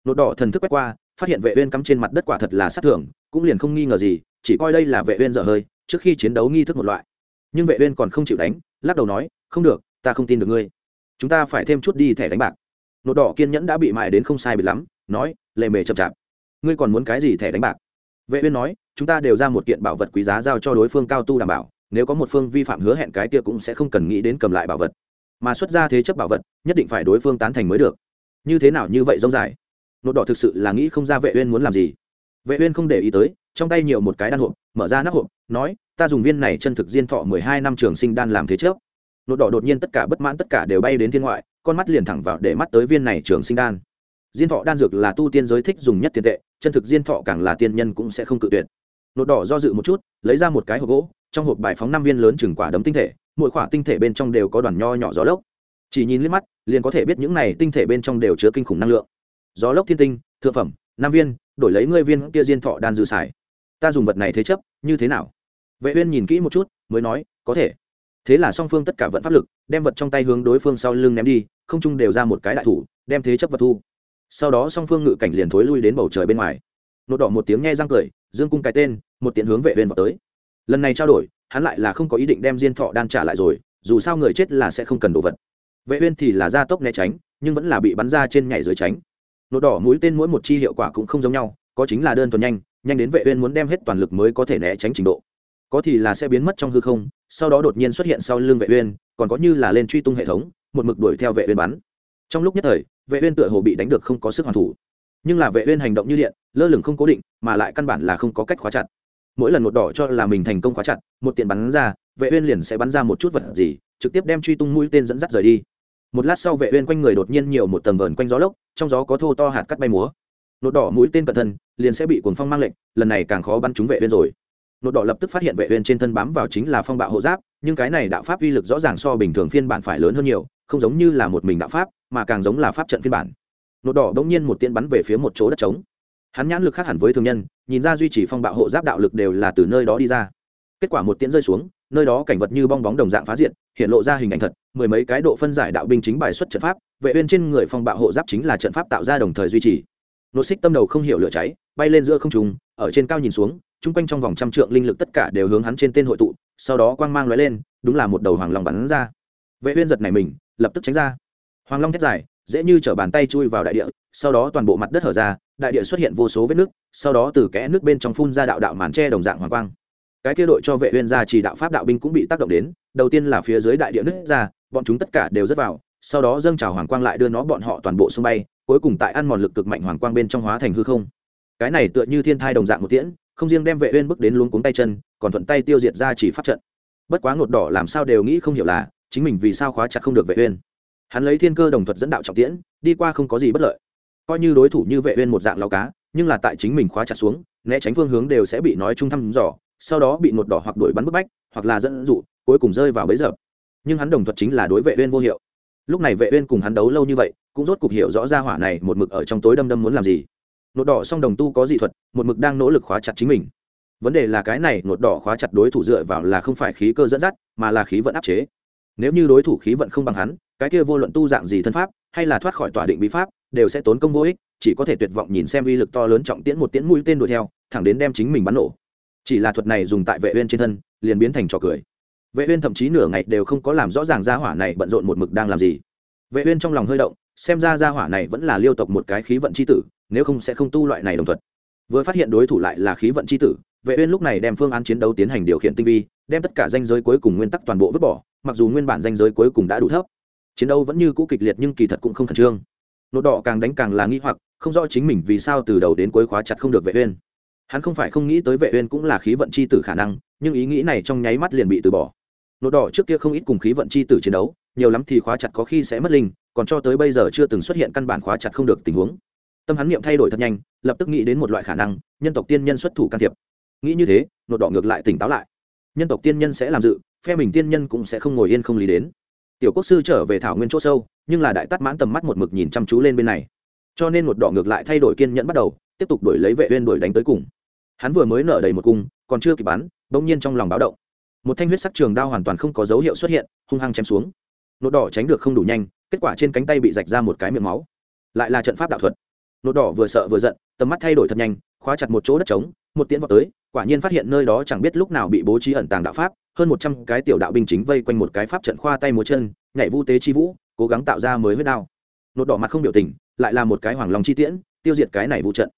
A: Nốt đỏ thần thức quét qua, phát hiện vệ uyên cắm trên mặt đất quả thật là sát thường cũng liền không nghi ngờ gì, chỉ coi đây là vệ uyên dở hơi, trước khi chiến đấu nghi thức một loại. Nhưng vệ uyên còn không chịu đánh, lắc đầu nói, không được, ta không tin được ngươi. Chúng ta phải thêm chút đi thẻ đánh bạc. Nốt đỏ kiên nhẫn đã bị mài đến không sai biệt lắm, nói lề mề chậm chạp. Ngươi còn muốn cái gì thẻ đánh bạc? Vệ uyên nói, chúng ta đều ra một kiện bảo vật quý giá giao cho đối phương cao tu đảm bảo, nếu có một phương vi phạm hứa hẹn cái kia cũng sẽ không cần nghĩ đến cầm lại bảo vật. Mà xuất ra thế chấp bảo vật, nhất định phải đối phương tán thành mới được. Như thế nào như vậy rông dài? Nốt đỏ thực sự là nghĩ không ra vệ uyên muốn làm gì. Vệ uyên không để ý tới, trong tay nhiều một cái đan hộp, mở ra nắp hộp, nói, ta dùng viên này chân thực diên thọ 12 năm trường sinh đan làm thế chấp. Nốt đỏ đột nhiên tất cả bất mãn tất cả đều bay đến thiên ngoại, con mắt liền thẳng vào để mắt tới viên này trường sinh đan. Diên thọ đan dược là tu tiên giới thích dùng nhất tiền tệ chân thực diên thọ càng là tiên nhân cũng sẽ không cự tuyệt. Nốt đỏ do dự một chút, lấy ra một cái hộp gỗ, trong hộp bài phóng năm viên lớn chừng quả đấm tinh thể, mỗi quả tinh thể bên trong đều có đoàn nho nhỏ gió lốc. Chỉ nhìn liếc mắt, liền có thể biết những này tinh thể bên trong đều chứa kinh khủng năng lượng. Gió lốc thiên tinh, thượng phẩm, năm viên, đổi lấy ngươi viên kia diên thọ đan dư xài. Ta dùng vật này thế chấp, như thế nào? Vệ uyên nhìn kỹ một chút, mới nói, có thể. Thế là song phương tất cả vận pháp lực, đem vật trong tay hướng đối phương sau lưng ném đi, không chung đều ra một cái đại thủ, đem thế chấp vật thu sau đó song phương ngự cảnh liền thối lui đến bầu trời bên ngoài. Nốt đỏ một tiếng nghe răng cười, dương cung cái tên, một tiện hướng vệ uyên vào tới. Lần này trao đổi, hắn lại là không có ý định đem diên thọ đan trả lại rồi, dù sao người chết là sẽ không cần đồ vật. Vệ uyên thì là ra tốc né tránh, nhưng vẫn là bị bắn ra trên nhảy dưới tránh. Nốt đỏ mũi tên mỗi một chi hiệu quả cũng không giống nhau, có chính là đơn thuần nhanh nhanh đến vệ uyên muốn đem hết toàn lực mới có thể né tránh trình độ. Có thì là sẽ biến mất trong hư không, sau đó đột nhiên xuất hiện sau lưng vệ uyên còn có như là lên truy tung hệ thống, một mực đuổi theo vệ uyên bắn. Trong lúc nhất thời vệ uyên tựa hồ bị đánh được không có sức hoàn thủ. Nhưng là vệ uyên hành động như điện, lơ lửng không cố định, mà lại căn bản là không có cách khóa chặt. Mỗi lần một đỏ cho là mình thành công khóa chặt, một tiện bắn ra, vệ uyên liền sẽ bắn ra một chút vật gì, trực tiếp đem truy tung mũi tên dẫn dắt rời đi. Một lát sau vệ uyên quanh người đột nhiên nhiều một tầng vờn quanh gió lốc, trong gió có thô to hạt cắt bay múa. Nốt đỏ mũi tên cẩn thân liền sẽ bị cuồng phong mang lệnh, lần này càng khó bắn trúng vệ uyên rồi. Nội đỏ lập tức phát hiện vệ uyên trên thân bám vào chính là phong bạo hộ giáp, nhưng cái này đạo pháp uy lực rõ ràng so bình thường phiên bản phải lớn hơn nhiều, không giống như là một mình đạo pháp, mà càng giống là pháp trận phiên bản. Nột đỏ đống nhiên một tiễn bắn về phía một chỗ đất trống. Hắn nhãn lực khác hẳn với thường nhân, nhìn ra duy trì phong bạo hộ giáp đạo lực đều là từ nơi đó đi ra. Kết quả một tiễn rơi xuống, nơi đó cảnh vật như bong bóng đồng dạng phá diện hiện lộ ra hình ảnh thật, mười mấy cái độ phân giải đạo binh chính bài xuất trận pháp, vệ uyên trên người phong bạo hộ giáp chính là trận pháp tạo ra đồng thời duy trì. Nốt xích tâm đầu không hiểu lửa cháy, bay lên giữa không trung, ở trên cao nhìn xuống trung quanh trong vòng trăm trượng linh lực tất cả đều hướng hắn trên tên hội tụ, sau đó quang mang lóe lên, đúng là một đầu hoàng long bắn ra. Vệ uyên giật này mình, lập tức tránh ra. Hoàng long thét dài, dễ như trở bàn tay chui vào đại địa, sau đó toàn bộ mặt đất hở ra, đại địa xuất hiện vô số vết nước, sau đó từ kẽ nước bên trong phun ra đạo đạo màn tre đồng dạng hoàng quang. Cái kia đội cho vệ uyên ra chỉ đạo pháp đạo binh cũng bị tác động đến, đầu tiên là phía dưới đại địa nứt ra, bọn chúng tất cả đều rớt vào, sau đó dâng trào hoàng quang lại đưa nó bọn họ toàn bộ xung bay, cuối cùng tại ăn mòn lực cực mạnh hoàng quang bên trong hóa thành hư không. Cái này tựa như thiên thai đồng dạng một tiễn không riêng đem vệ uyên bước đến luống cuống tay chân, còn thuận tay tiêu diệt ra chỉ pháp trận. Bất quá ngột đỏ làm sao đều nghĩ không hiểu là, chính mình vì sao khóa chặt không được vệ uyên. Hắn lấy thiên cơ đồng thuật dẫn đạo trọng tiễn, đi qua không có gì bất lợi. Coi như đối thủ như vệ uyên một dạng lao cá, nhưng là tại chính mình khóa chặt xuống, né tránh phương hướng đều sẽ bị nói trung thăm dò, sau đó bị ngột đỏ hoặc đuổi bắn bức bách, hoặc là dẫn dụ, cuối cùng rơi vào bẫy dập. nhưng hắn đồng thuật chính là đối vệ uyên vô hiệu. Lúc này vệ uyên cùng hắn đấu lâu như vậy, cũng rốt cục hiểu rõ ra hỏa này một mực ở trong tối đâm đâm muốn làm gì nột đỏ song đồng tu có dị thuật, một mực đang nỗ lực khóa chặt chính mình. Vấn đề là cái này nột đỏ khóa chặt đối thủ dựa vào là không phải khí cơ dẫn dắt, mà là khí vận áp chế. Nếu như đối thủ khí vận không bằng hắn, cái kia vô luận tu dạng gì thân pháp, hay là thoát khỏi tòa định bí pháp, đều sẽ tốn công vô ích, chỉ có thể tuyệt vọng nhìn xem uy lực to lớn trọng tiễn một tiễn mũi tên đuổi theo, thẳng đến đem chính mình bắn nổ. Chỉ là thuật này dùng tại vệ uyên trên thân, liền biến thành trò cười. Vệ uyên thậm chí nửa ngày đều không có làm rõ ràng gia hỏa này bận rộn một mực đang làm gì. Vệ uyên trong lòng hơi động xem ra gia hỏa này vẫn là liêu tộc một cái khí vận chi tử, nếu không sẽ không tu loại này đồng thuật. Vừa phát hiện đối thủ lại là khí vận chi tử, vệ uyên lúc này đem phương án chiến đấu tiến hành điều khiển tinh vi, đem tất cả danh giới cuối cùng nguyên tắc toàn bộ vứt bỏ, mặc dù nguyên bản danh giới cuối cùng đã đủ thấp. Chiến đấu vẫn như cũ kịch liệt nhưng kỳ thật cũng không khẩn trương. Nốt đỏ càng đánh càng là nghi hoặc, không rõ chính mình vì sao từ đầu đến cuối khóa chặt không được vệ uyên. Hắn không phải không nghĩ tới vệ uyên cũng là khí vận chi tử khả năng, nhưng ý nghĩ này trong nháy mắt liền bị từ bỏ. Nốt đỏ trước kia không ít cùng khí vận chi tử chiến đấu, nhiều lắm thì khóa chặt có khi sẽ mất linh còn cho tới bây giờ chưa từng xuất hiện căn bản khóa chặt không được tình huống. Tâm hắn niệm thay đổi thật nhanh, lập tức nghĩ đến một loại khả năng, nhân tộc tiên nhân xuất thủ can thiệp. Nghĩ như thế, nột đỏ ngược lại tỉnh táo lại. Nhân tộc tiên nhân sẽ làm dự, phe mình tiên nhân cũng sẽ không ngồi yên không lý đến. Tiểu quốc sư trở về thảo nguyên chỗ sâu, nhưng là đại tắt mãn tầm mắt một mực nhìn chăm chú lên bên này. Cho nên một đỏ ngược lại thay đổi kiên nhẫn bắt đầu, tiếp tục đổi lấy vệ uyên đuổi đánh tới cùng. Hắn vừa mới nở đầy một cung, còn chưa kịp bắn, bỗng nhiên trong lòng báo động. Một thanh huyết sắc trường đao hoàn toàn không có dấu hiệu xuất hiện, hung hăng chém xuống. Nốt đỏ tránh được không đủ nhanh kết quả trên cánh tay bị rạch ra một cái miệng máu. Lại là trận pháp đạo thuật. Nốt đỏ vừa sợ vừa giận, tầm mắt thay đổi thật nhanh, khóa chặt một chỗ đất trống, một tiễn vào tới, quả nhiên phát hiện nơi đó chẳng biết lúc nào bị bố trí ẩn tàng đạo pháp, hơn một trăm cái tiểu đạo binh chính vây quanh một cái pháp trận khoa tay múa chân, nhảy vu tế chi vũ, cố gắng tạo ra mới huyết đao. Nốt đỏ mặt không biểu tình, lại là một cái hoàng lòng chi tiễn, tiêu diệt cái này vụ trận.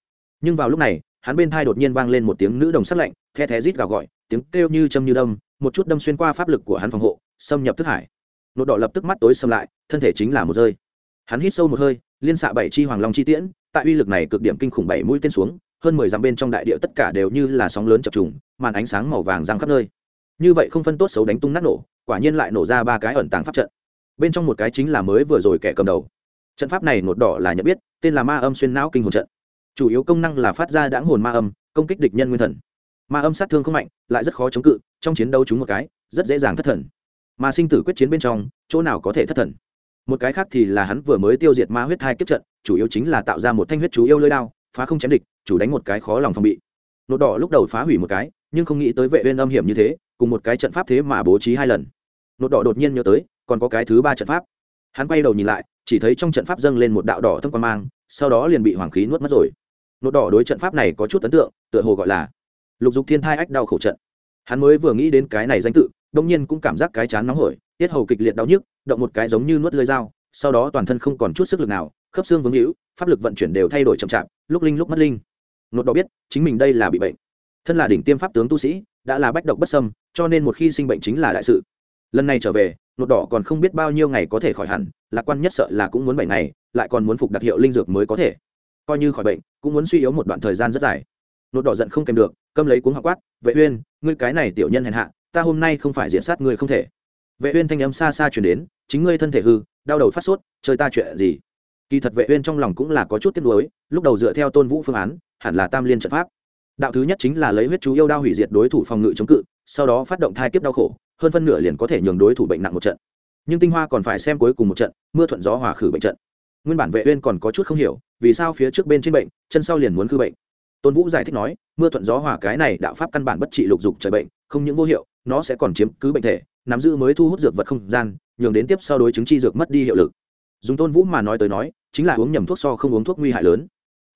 A: Nhưng vào lúc này, hắn bên thai đột nhiên vang lên một tiếng nữ đồng sắc lạnh, the thé rít gào gọi, tiếng kêu như châm như đâm, một chút đâm xuyên qua pháp lực của hắn phòng hộ, xâm nhập thức hải nốt đỏ lập tức mắt tối xâm lại, thân thể chính là một rơi. Hắn hít sâu một hơi, liên xạ bảy chi hoàng long chi tiễn, tại uy lực này cực điểm kinh khủng bảy mũi tên xuống, hơn mười dặm bên trong đại địa tất cả đều như là sóng lớn chập trùng, màn ánh sáng màu vàng răng khắp nơi. Như vậy không phân tốt xấu đánh tung nát nổ, quả nhiên lại nổ ra ba cái ẩn tàng pháp trận. Bên trong một cái chính là mới vừa rồi kẻ cầm đầu. Trận pháp này nột đỏ là nhận biết, tên là ma âm xuyên não kinh hồn trận. Chủ yếu công năng là phát ra đáng hồn ma âm, công kích địch nhân nguyên thần. Ma âm sát thương không mạnh, lại rất khó chống cự, trong chiến đấu chúng một cái, rất dễ dàng thất thần mà sinh tử quyết chiến bên trong, chỗ nào có thể thất thần? Một cái khác thì là hắn vừa mới tiêu diệt ma huyết hai kiếp trận, chủ yếu chính là tạo ra một thanh huyết chú yêu lơi đao, phá không chém địch, chủ đánh một cái khó lòng phòng bị. Nốt đỏ lúc đầu phá hủy một cái, nhưng không nghĩ tới vệ uyên âm hiểm như thế, cùng một cái trận pháp thế mà bố trí hai lần. Nốt đỏ đột nhiên nhớ tới, còn có cái thứ ba trận pháp. Hắn quay đầu nhìn lại, chỉ thấy trong trận pháp dâng lên một đạo đỏ thâm quan mang, sau đó liền bị hoàng khí nuốt mất rồi. Nốt đỏ đối trận pháp này có chút ấn tượng, tựa hồ gọi là lục dục thiên thai ách đau khổ trận. Hắn mới vừa nghĩ đến cái này danh tự đông nhiên cũng cảm giác cái chán nóng hổi, tiết hầu kịch liệt đau nhức, động một cái giống như nuốt lưỡi dao, sau đó toàn thân không còn chút sức lực nào, khớp xương vướng hữu pháp lực vận chuyển đều thay đổi chậm chạp, lúc linh lúc mất linh. Nốt đỏ biết, chính mình đây là bị bệnh. Thân là đỉnh tiêm pháp tướng tu sĩ, đã là bách độc bất sâm cho nên một khi sinh bệnh chính là đại sự. Lần này trở về nốt đỏ còn không biết bao nhiêu ngày có thể khỏi hẳn, lạc quan nhất sợ là cũng muốn bảy ngày, lại còn muốn phục đặc hiệu linh dược mới có thể. Coi như khỏi bệnh, cũng muốn suy yếu một đoạn thời gian rất dài. Nốt đỏ giận không kèm được câm lấy cuống học quát, vệ uyên, ngươi cái này tiểu nhân hèn hạ ta hôm nay không phải diện sát ngươi không thể. Vệ uyên thanh âm xa xa truyền đến, chính ngươi thân thể hư, đau đầu phát sốt, chơi ta chuyện gì? Kỳ thật vệ uyên trong lòng cũng là có chút tiếc nuối, lúc đầu dựa theo tôn vũ phương án, hẳn là tam liên trận pháp. Đạo thứ nhất chính là lấy huyết chú yêu đao hủy diệt đối thủ phòng ngự chống cự, sau đó phát động thai kiếp đau khổ, hơn phân nửa liền có thể nhường đối thủ bệnh nặng một trận. Nhưng tinh hoa còn phải xem cuối cùng một trận, mưa thuận gió hòa khử bệnh trận. Nguyên bản vệ uyên còn có chút không hiểu, vì sao phía trước bên trên bệnh, chân sau liền muốn khử bệnh. Tôn vũ giải thích nói, mưa thuận gió hòa cái này đạo pháp căn bản bất trị lục dục trời bệnh không những vô hiệu, nó sẽ còn chiếm cứ bệnh thể, nắm giữ mới thu hút dược vật không gian, nhường đến tiếp sau đối chứng chi dược mất đi hiệu lực. Dùng tôn vũ mà nói tới nói, chính là uống nhầm thuốc so không uống thuốc nguy hại lớn.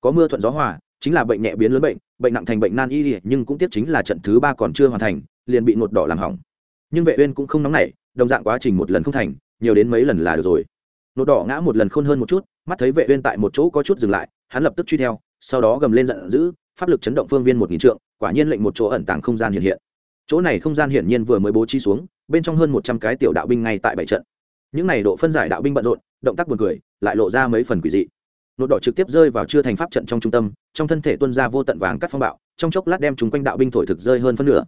A: Có mưa thuận gió hòa, chính là bệnh nhẹ biến lớn bệnh bệnh nặng thành bệnh nan y, nhưng cũng tiếp chính là trận thứ ba còn chưa hoàn thành, liền bị nột đỏ làm hỏng. Nhưng vệ uyên cũng không nóng nảy, đồng dạng quá trình một lần không thành, nhiều đến mấy lần là được rồi. Nột đỏ ngã một lần khôn hơn một chút, mắt thấy vệ uyên tại một chỗ có chút dừng lại, hắn lập tức truy theo, sau đó gầm lên giận dữ, pháp lực chấn động phương viên một nghìn trượng, quả nhiên lệnh một chỗ ẩn tàng không gian hiện hiện chỗ này không gian hiển nhiên vừa mới bố trí xuống, bên trong hơn một trăm cái tiểu đạo binh ngay tại bảy trận. Những này độ phân giải đạo binh bận rộn, động tác buồn cười, lại lộ ra mấy phần quỷ dị. Nốt đỏ trực tiếp rơi vào chưa thành pháp trận trong trung tâm, trong thân thể tuân ra vô tận vàng cắt phong bạo, trong chốc lát đem chúng quanh đạo binh thổi thực rơi hơn phân nửa.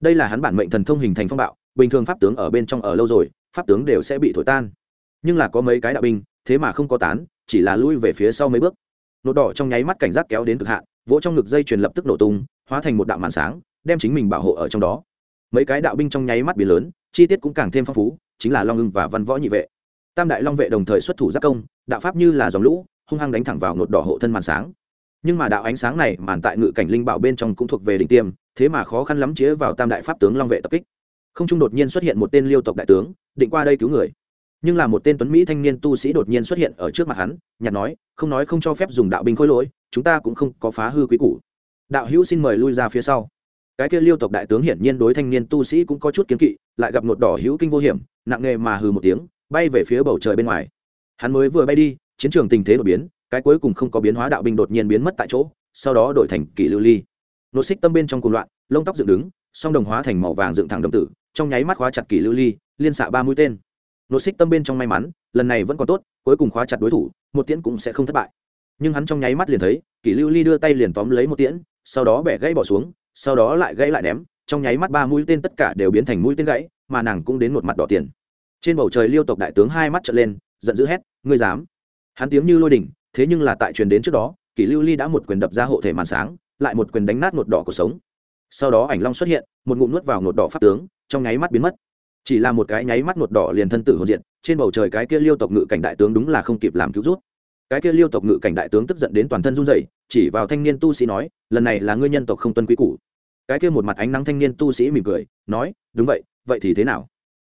A: Đây là hắn bản mệnh thần thông hình thành phong bạo, bình thường pháp tướng ở bên trong ở lâu rồi, pháp tướng đều sẽ bị thổi tan. Nhưng là có mấy cái đạo binh, thế mà không có tán, chỉ là lui về phía sau mấy bước. Nốt đỏ trong nháy mắt cảnh giác kéo đến cực hạn, vỗ trong ngực dây truyền lập tức nổ tung, hóa thành một đạo màn sáng đem chính mình bảo hộ ở trong đó. Mấy cái đạo binh trong nháy mắt biến lớn, chi tiết cũng càng thêm phong phú, chính là long ưng và văn võ nhị vệ. Tam đại long vệ đồng thời xuất thủ giác công, đạo pháp như là dòng lũ, hung hăng đánh thẳng vào nột đỏ hộ thân màn sáng. Nhưng mà đạo ánh sáng này, màn tại ngự cảnh linh bảo bên trong cũng thuộc về đỉnh tiêm, thế mà khó khăn lắm chĩa vào tam đại pháp tướng long vệ tập kích. Không trung đột nhiên xuất hiện một tên liêu tộc đại tướng, định qua đây cứu người. Nhưng là một tên tuấn mỹ thanh niên tu sĩ đột nhiên xuất hiện ở trước mặt hắn nhặt nói, không nói không cho phép dùng đạo binh khôi lỗi, chúng ta cũng không có phá hư quý củ. Đạo hữu xin mời lui ra phía sau cái kia liêu tộc đại tướng hiển nhiên đối thanh niên tu sĩ cũng có chút kiến kỵ, lại gặp nột đỏ hữu kinh vô hiểm, nặng nghề mà hừ một tiếng, bay về phía bầu trời bên ngoài. Hắn mới vừa bay đi, chiến trường tình thế đột biến, cái cuối cùng không có biến hóa đạo binh đột nhiên biến mất tại chỗ, sau đó đổi thành kỷ lưu ly. Nô xích tâm bên trong cùng loạn, lông tóc dựng đứng, song đồng hóa thành màu vàng dựng thẳng đồng tử, trong nháy mắt khóa chặt kỷ lưu ly, liên xạ ba mũi tên. Nô xích tâm bên trong may mắn, lần này vẫn còn tốt, cuối cùng khóa chặt đối thủ, một tiễn cũng sẽ không thất bại. Nhưng hắn trong nháy mắt liền thấy, kỷ lưu ly đưa tay liền tóm lấy một tiễn, sau đó bẻ gãy bỏ xuống sau đó lại gãy lại ném, trong nháy mắt ba mũi tên tất cả đều biến thành mũi tên gãy, mà nàng cũng đến một mặt đỏ tiền. Trên bầu trời liêu tộc đại tướng hai mắt trợn lên, giận dữ hét, ngươi dám? Hắn tiếng như lôi đỉnh, thế nhưng là tại truyền đến trước đó, kỷ lưu ly đã một quyền đập ra hộ thể màn sáng, lại một quyền đánh nát một đỏ cuộc sống. Sau đó ảnh long xuất hiện, một ngụm nuốt vào nột đỏ pháp tướng, trong nháy mắt biến mất. Chỉ là một cái nháy mắt nột đỏ liền thân tử hồn diện trên bầu trời cái kia liêu tộc ngự cảnh đại tướng đúng là không kịp làm cứu rút cái kia liêu tộc ngự cảnh đại tướng tức giận đến toàn thân run rẩy, chỉ vào thanh niên tu sĩ nói, lần này là ngươi nhân tộc không tuân quý cũ cái kia một mặt ánh nắng thanh niên tu sĩ mỉm cười, nói, đúng vậy vậy thì thế nào?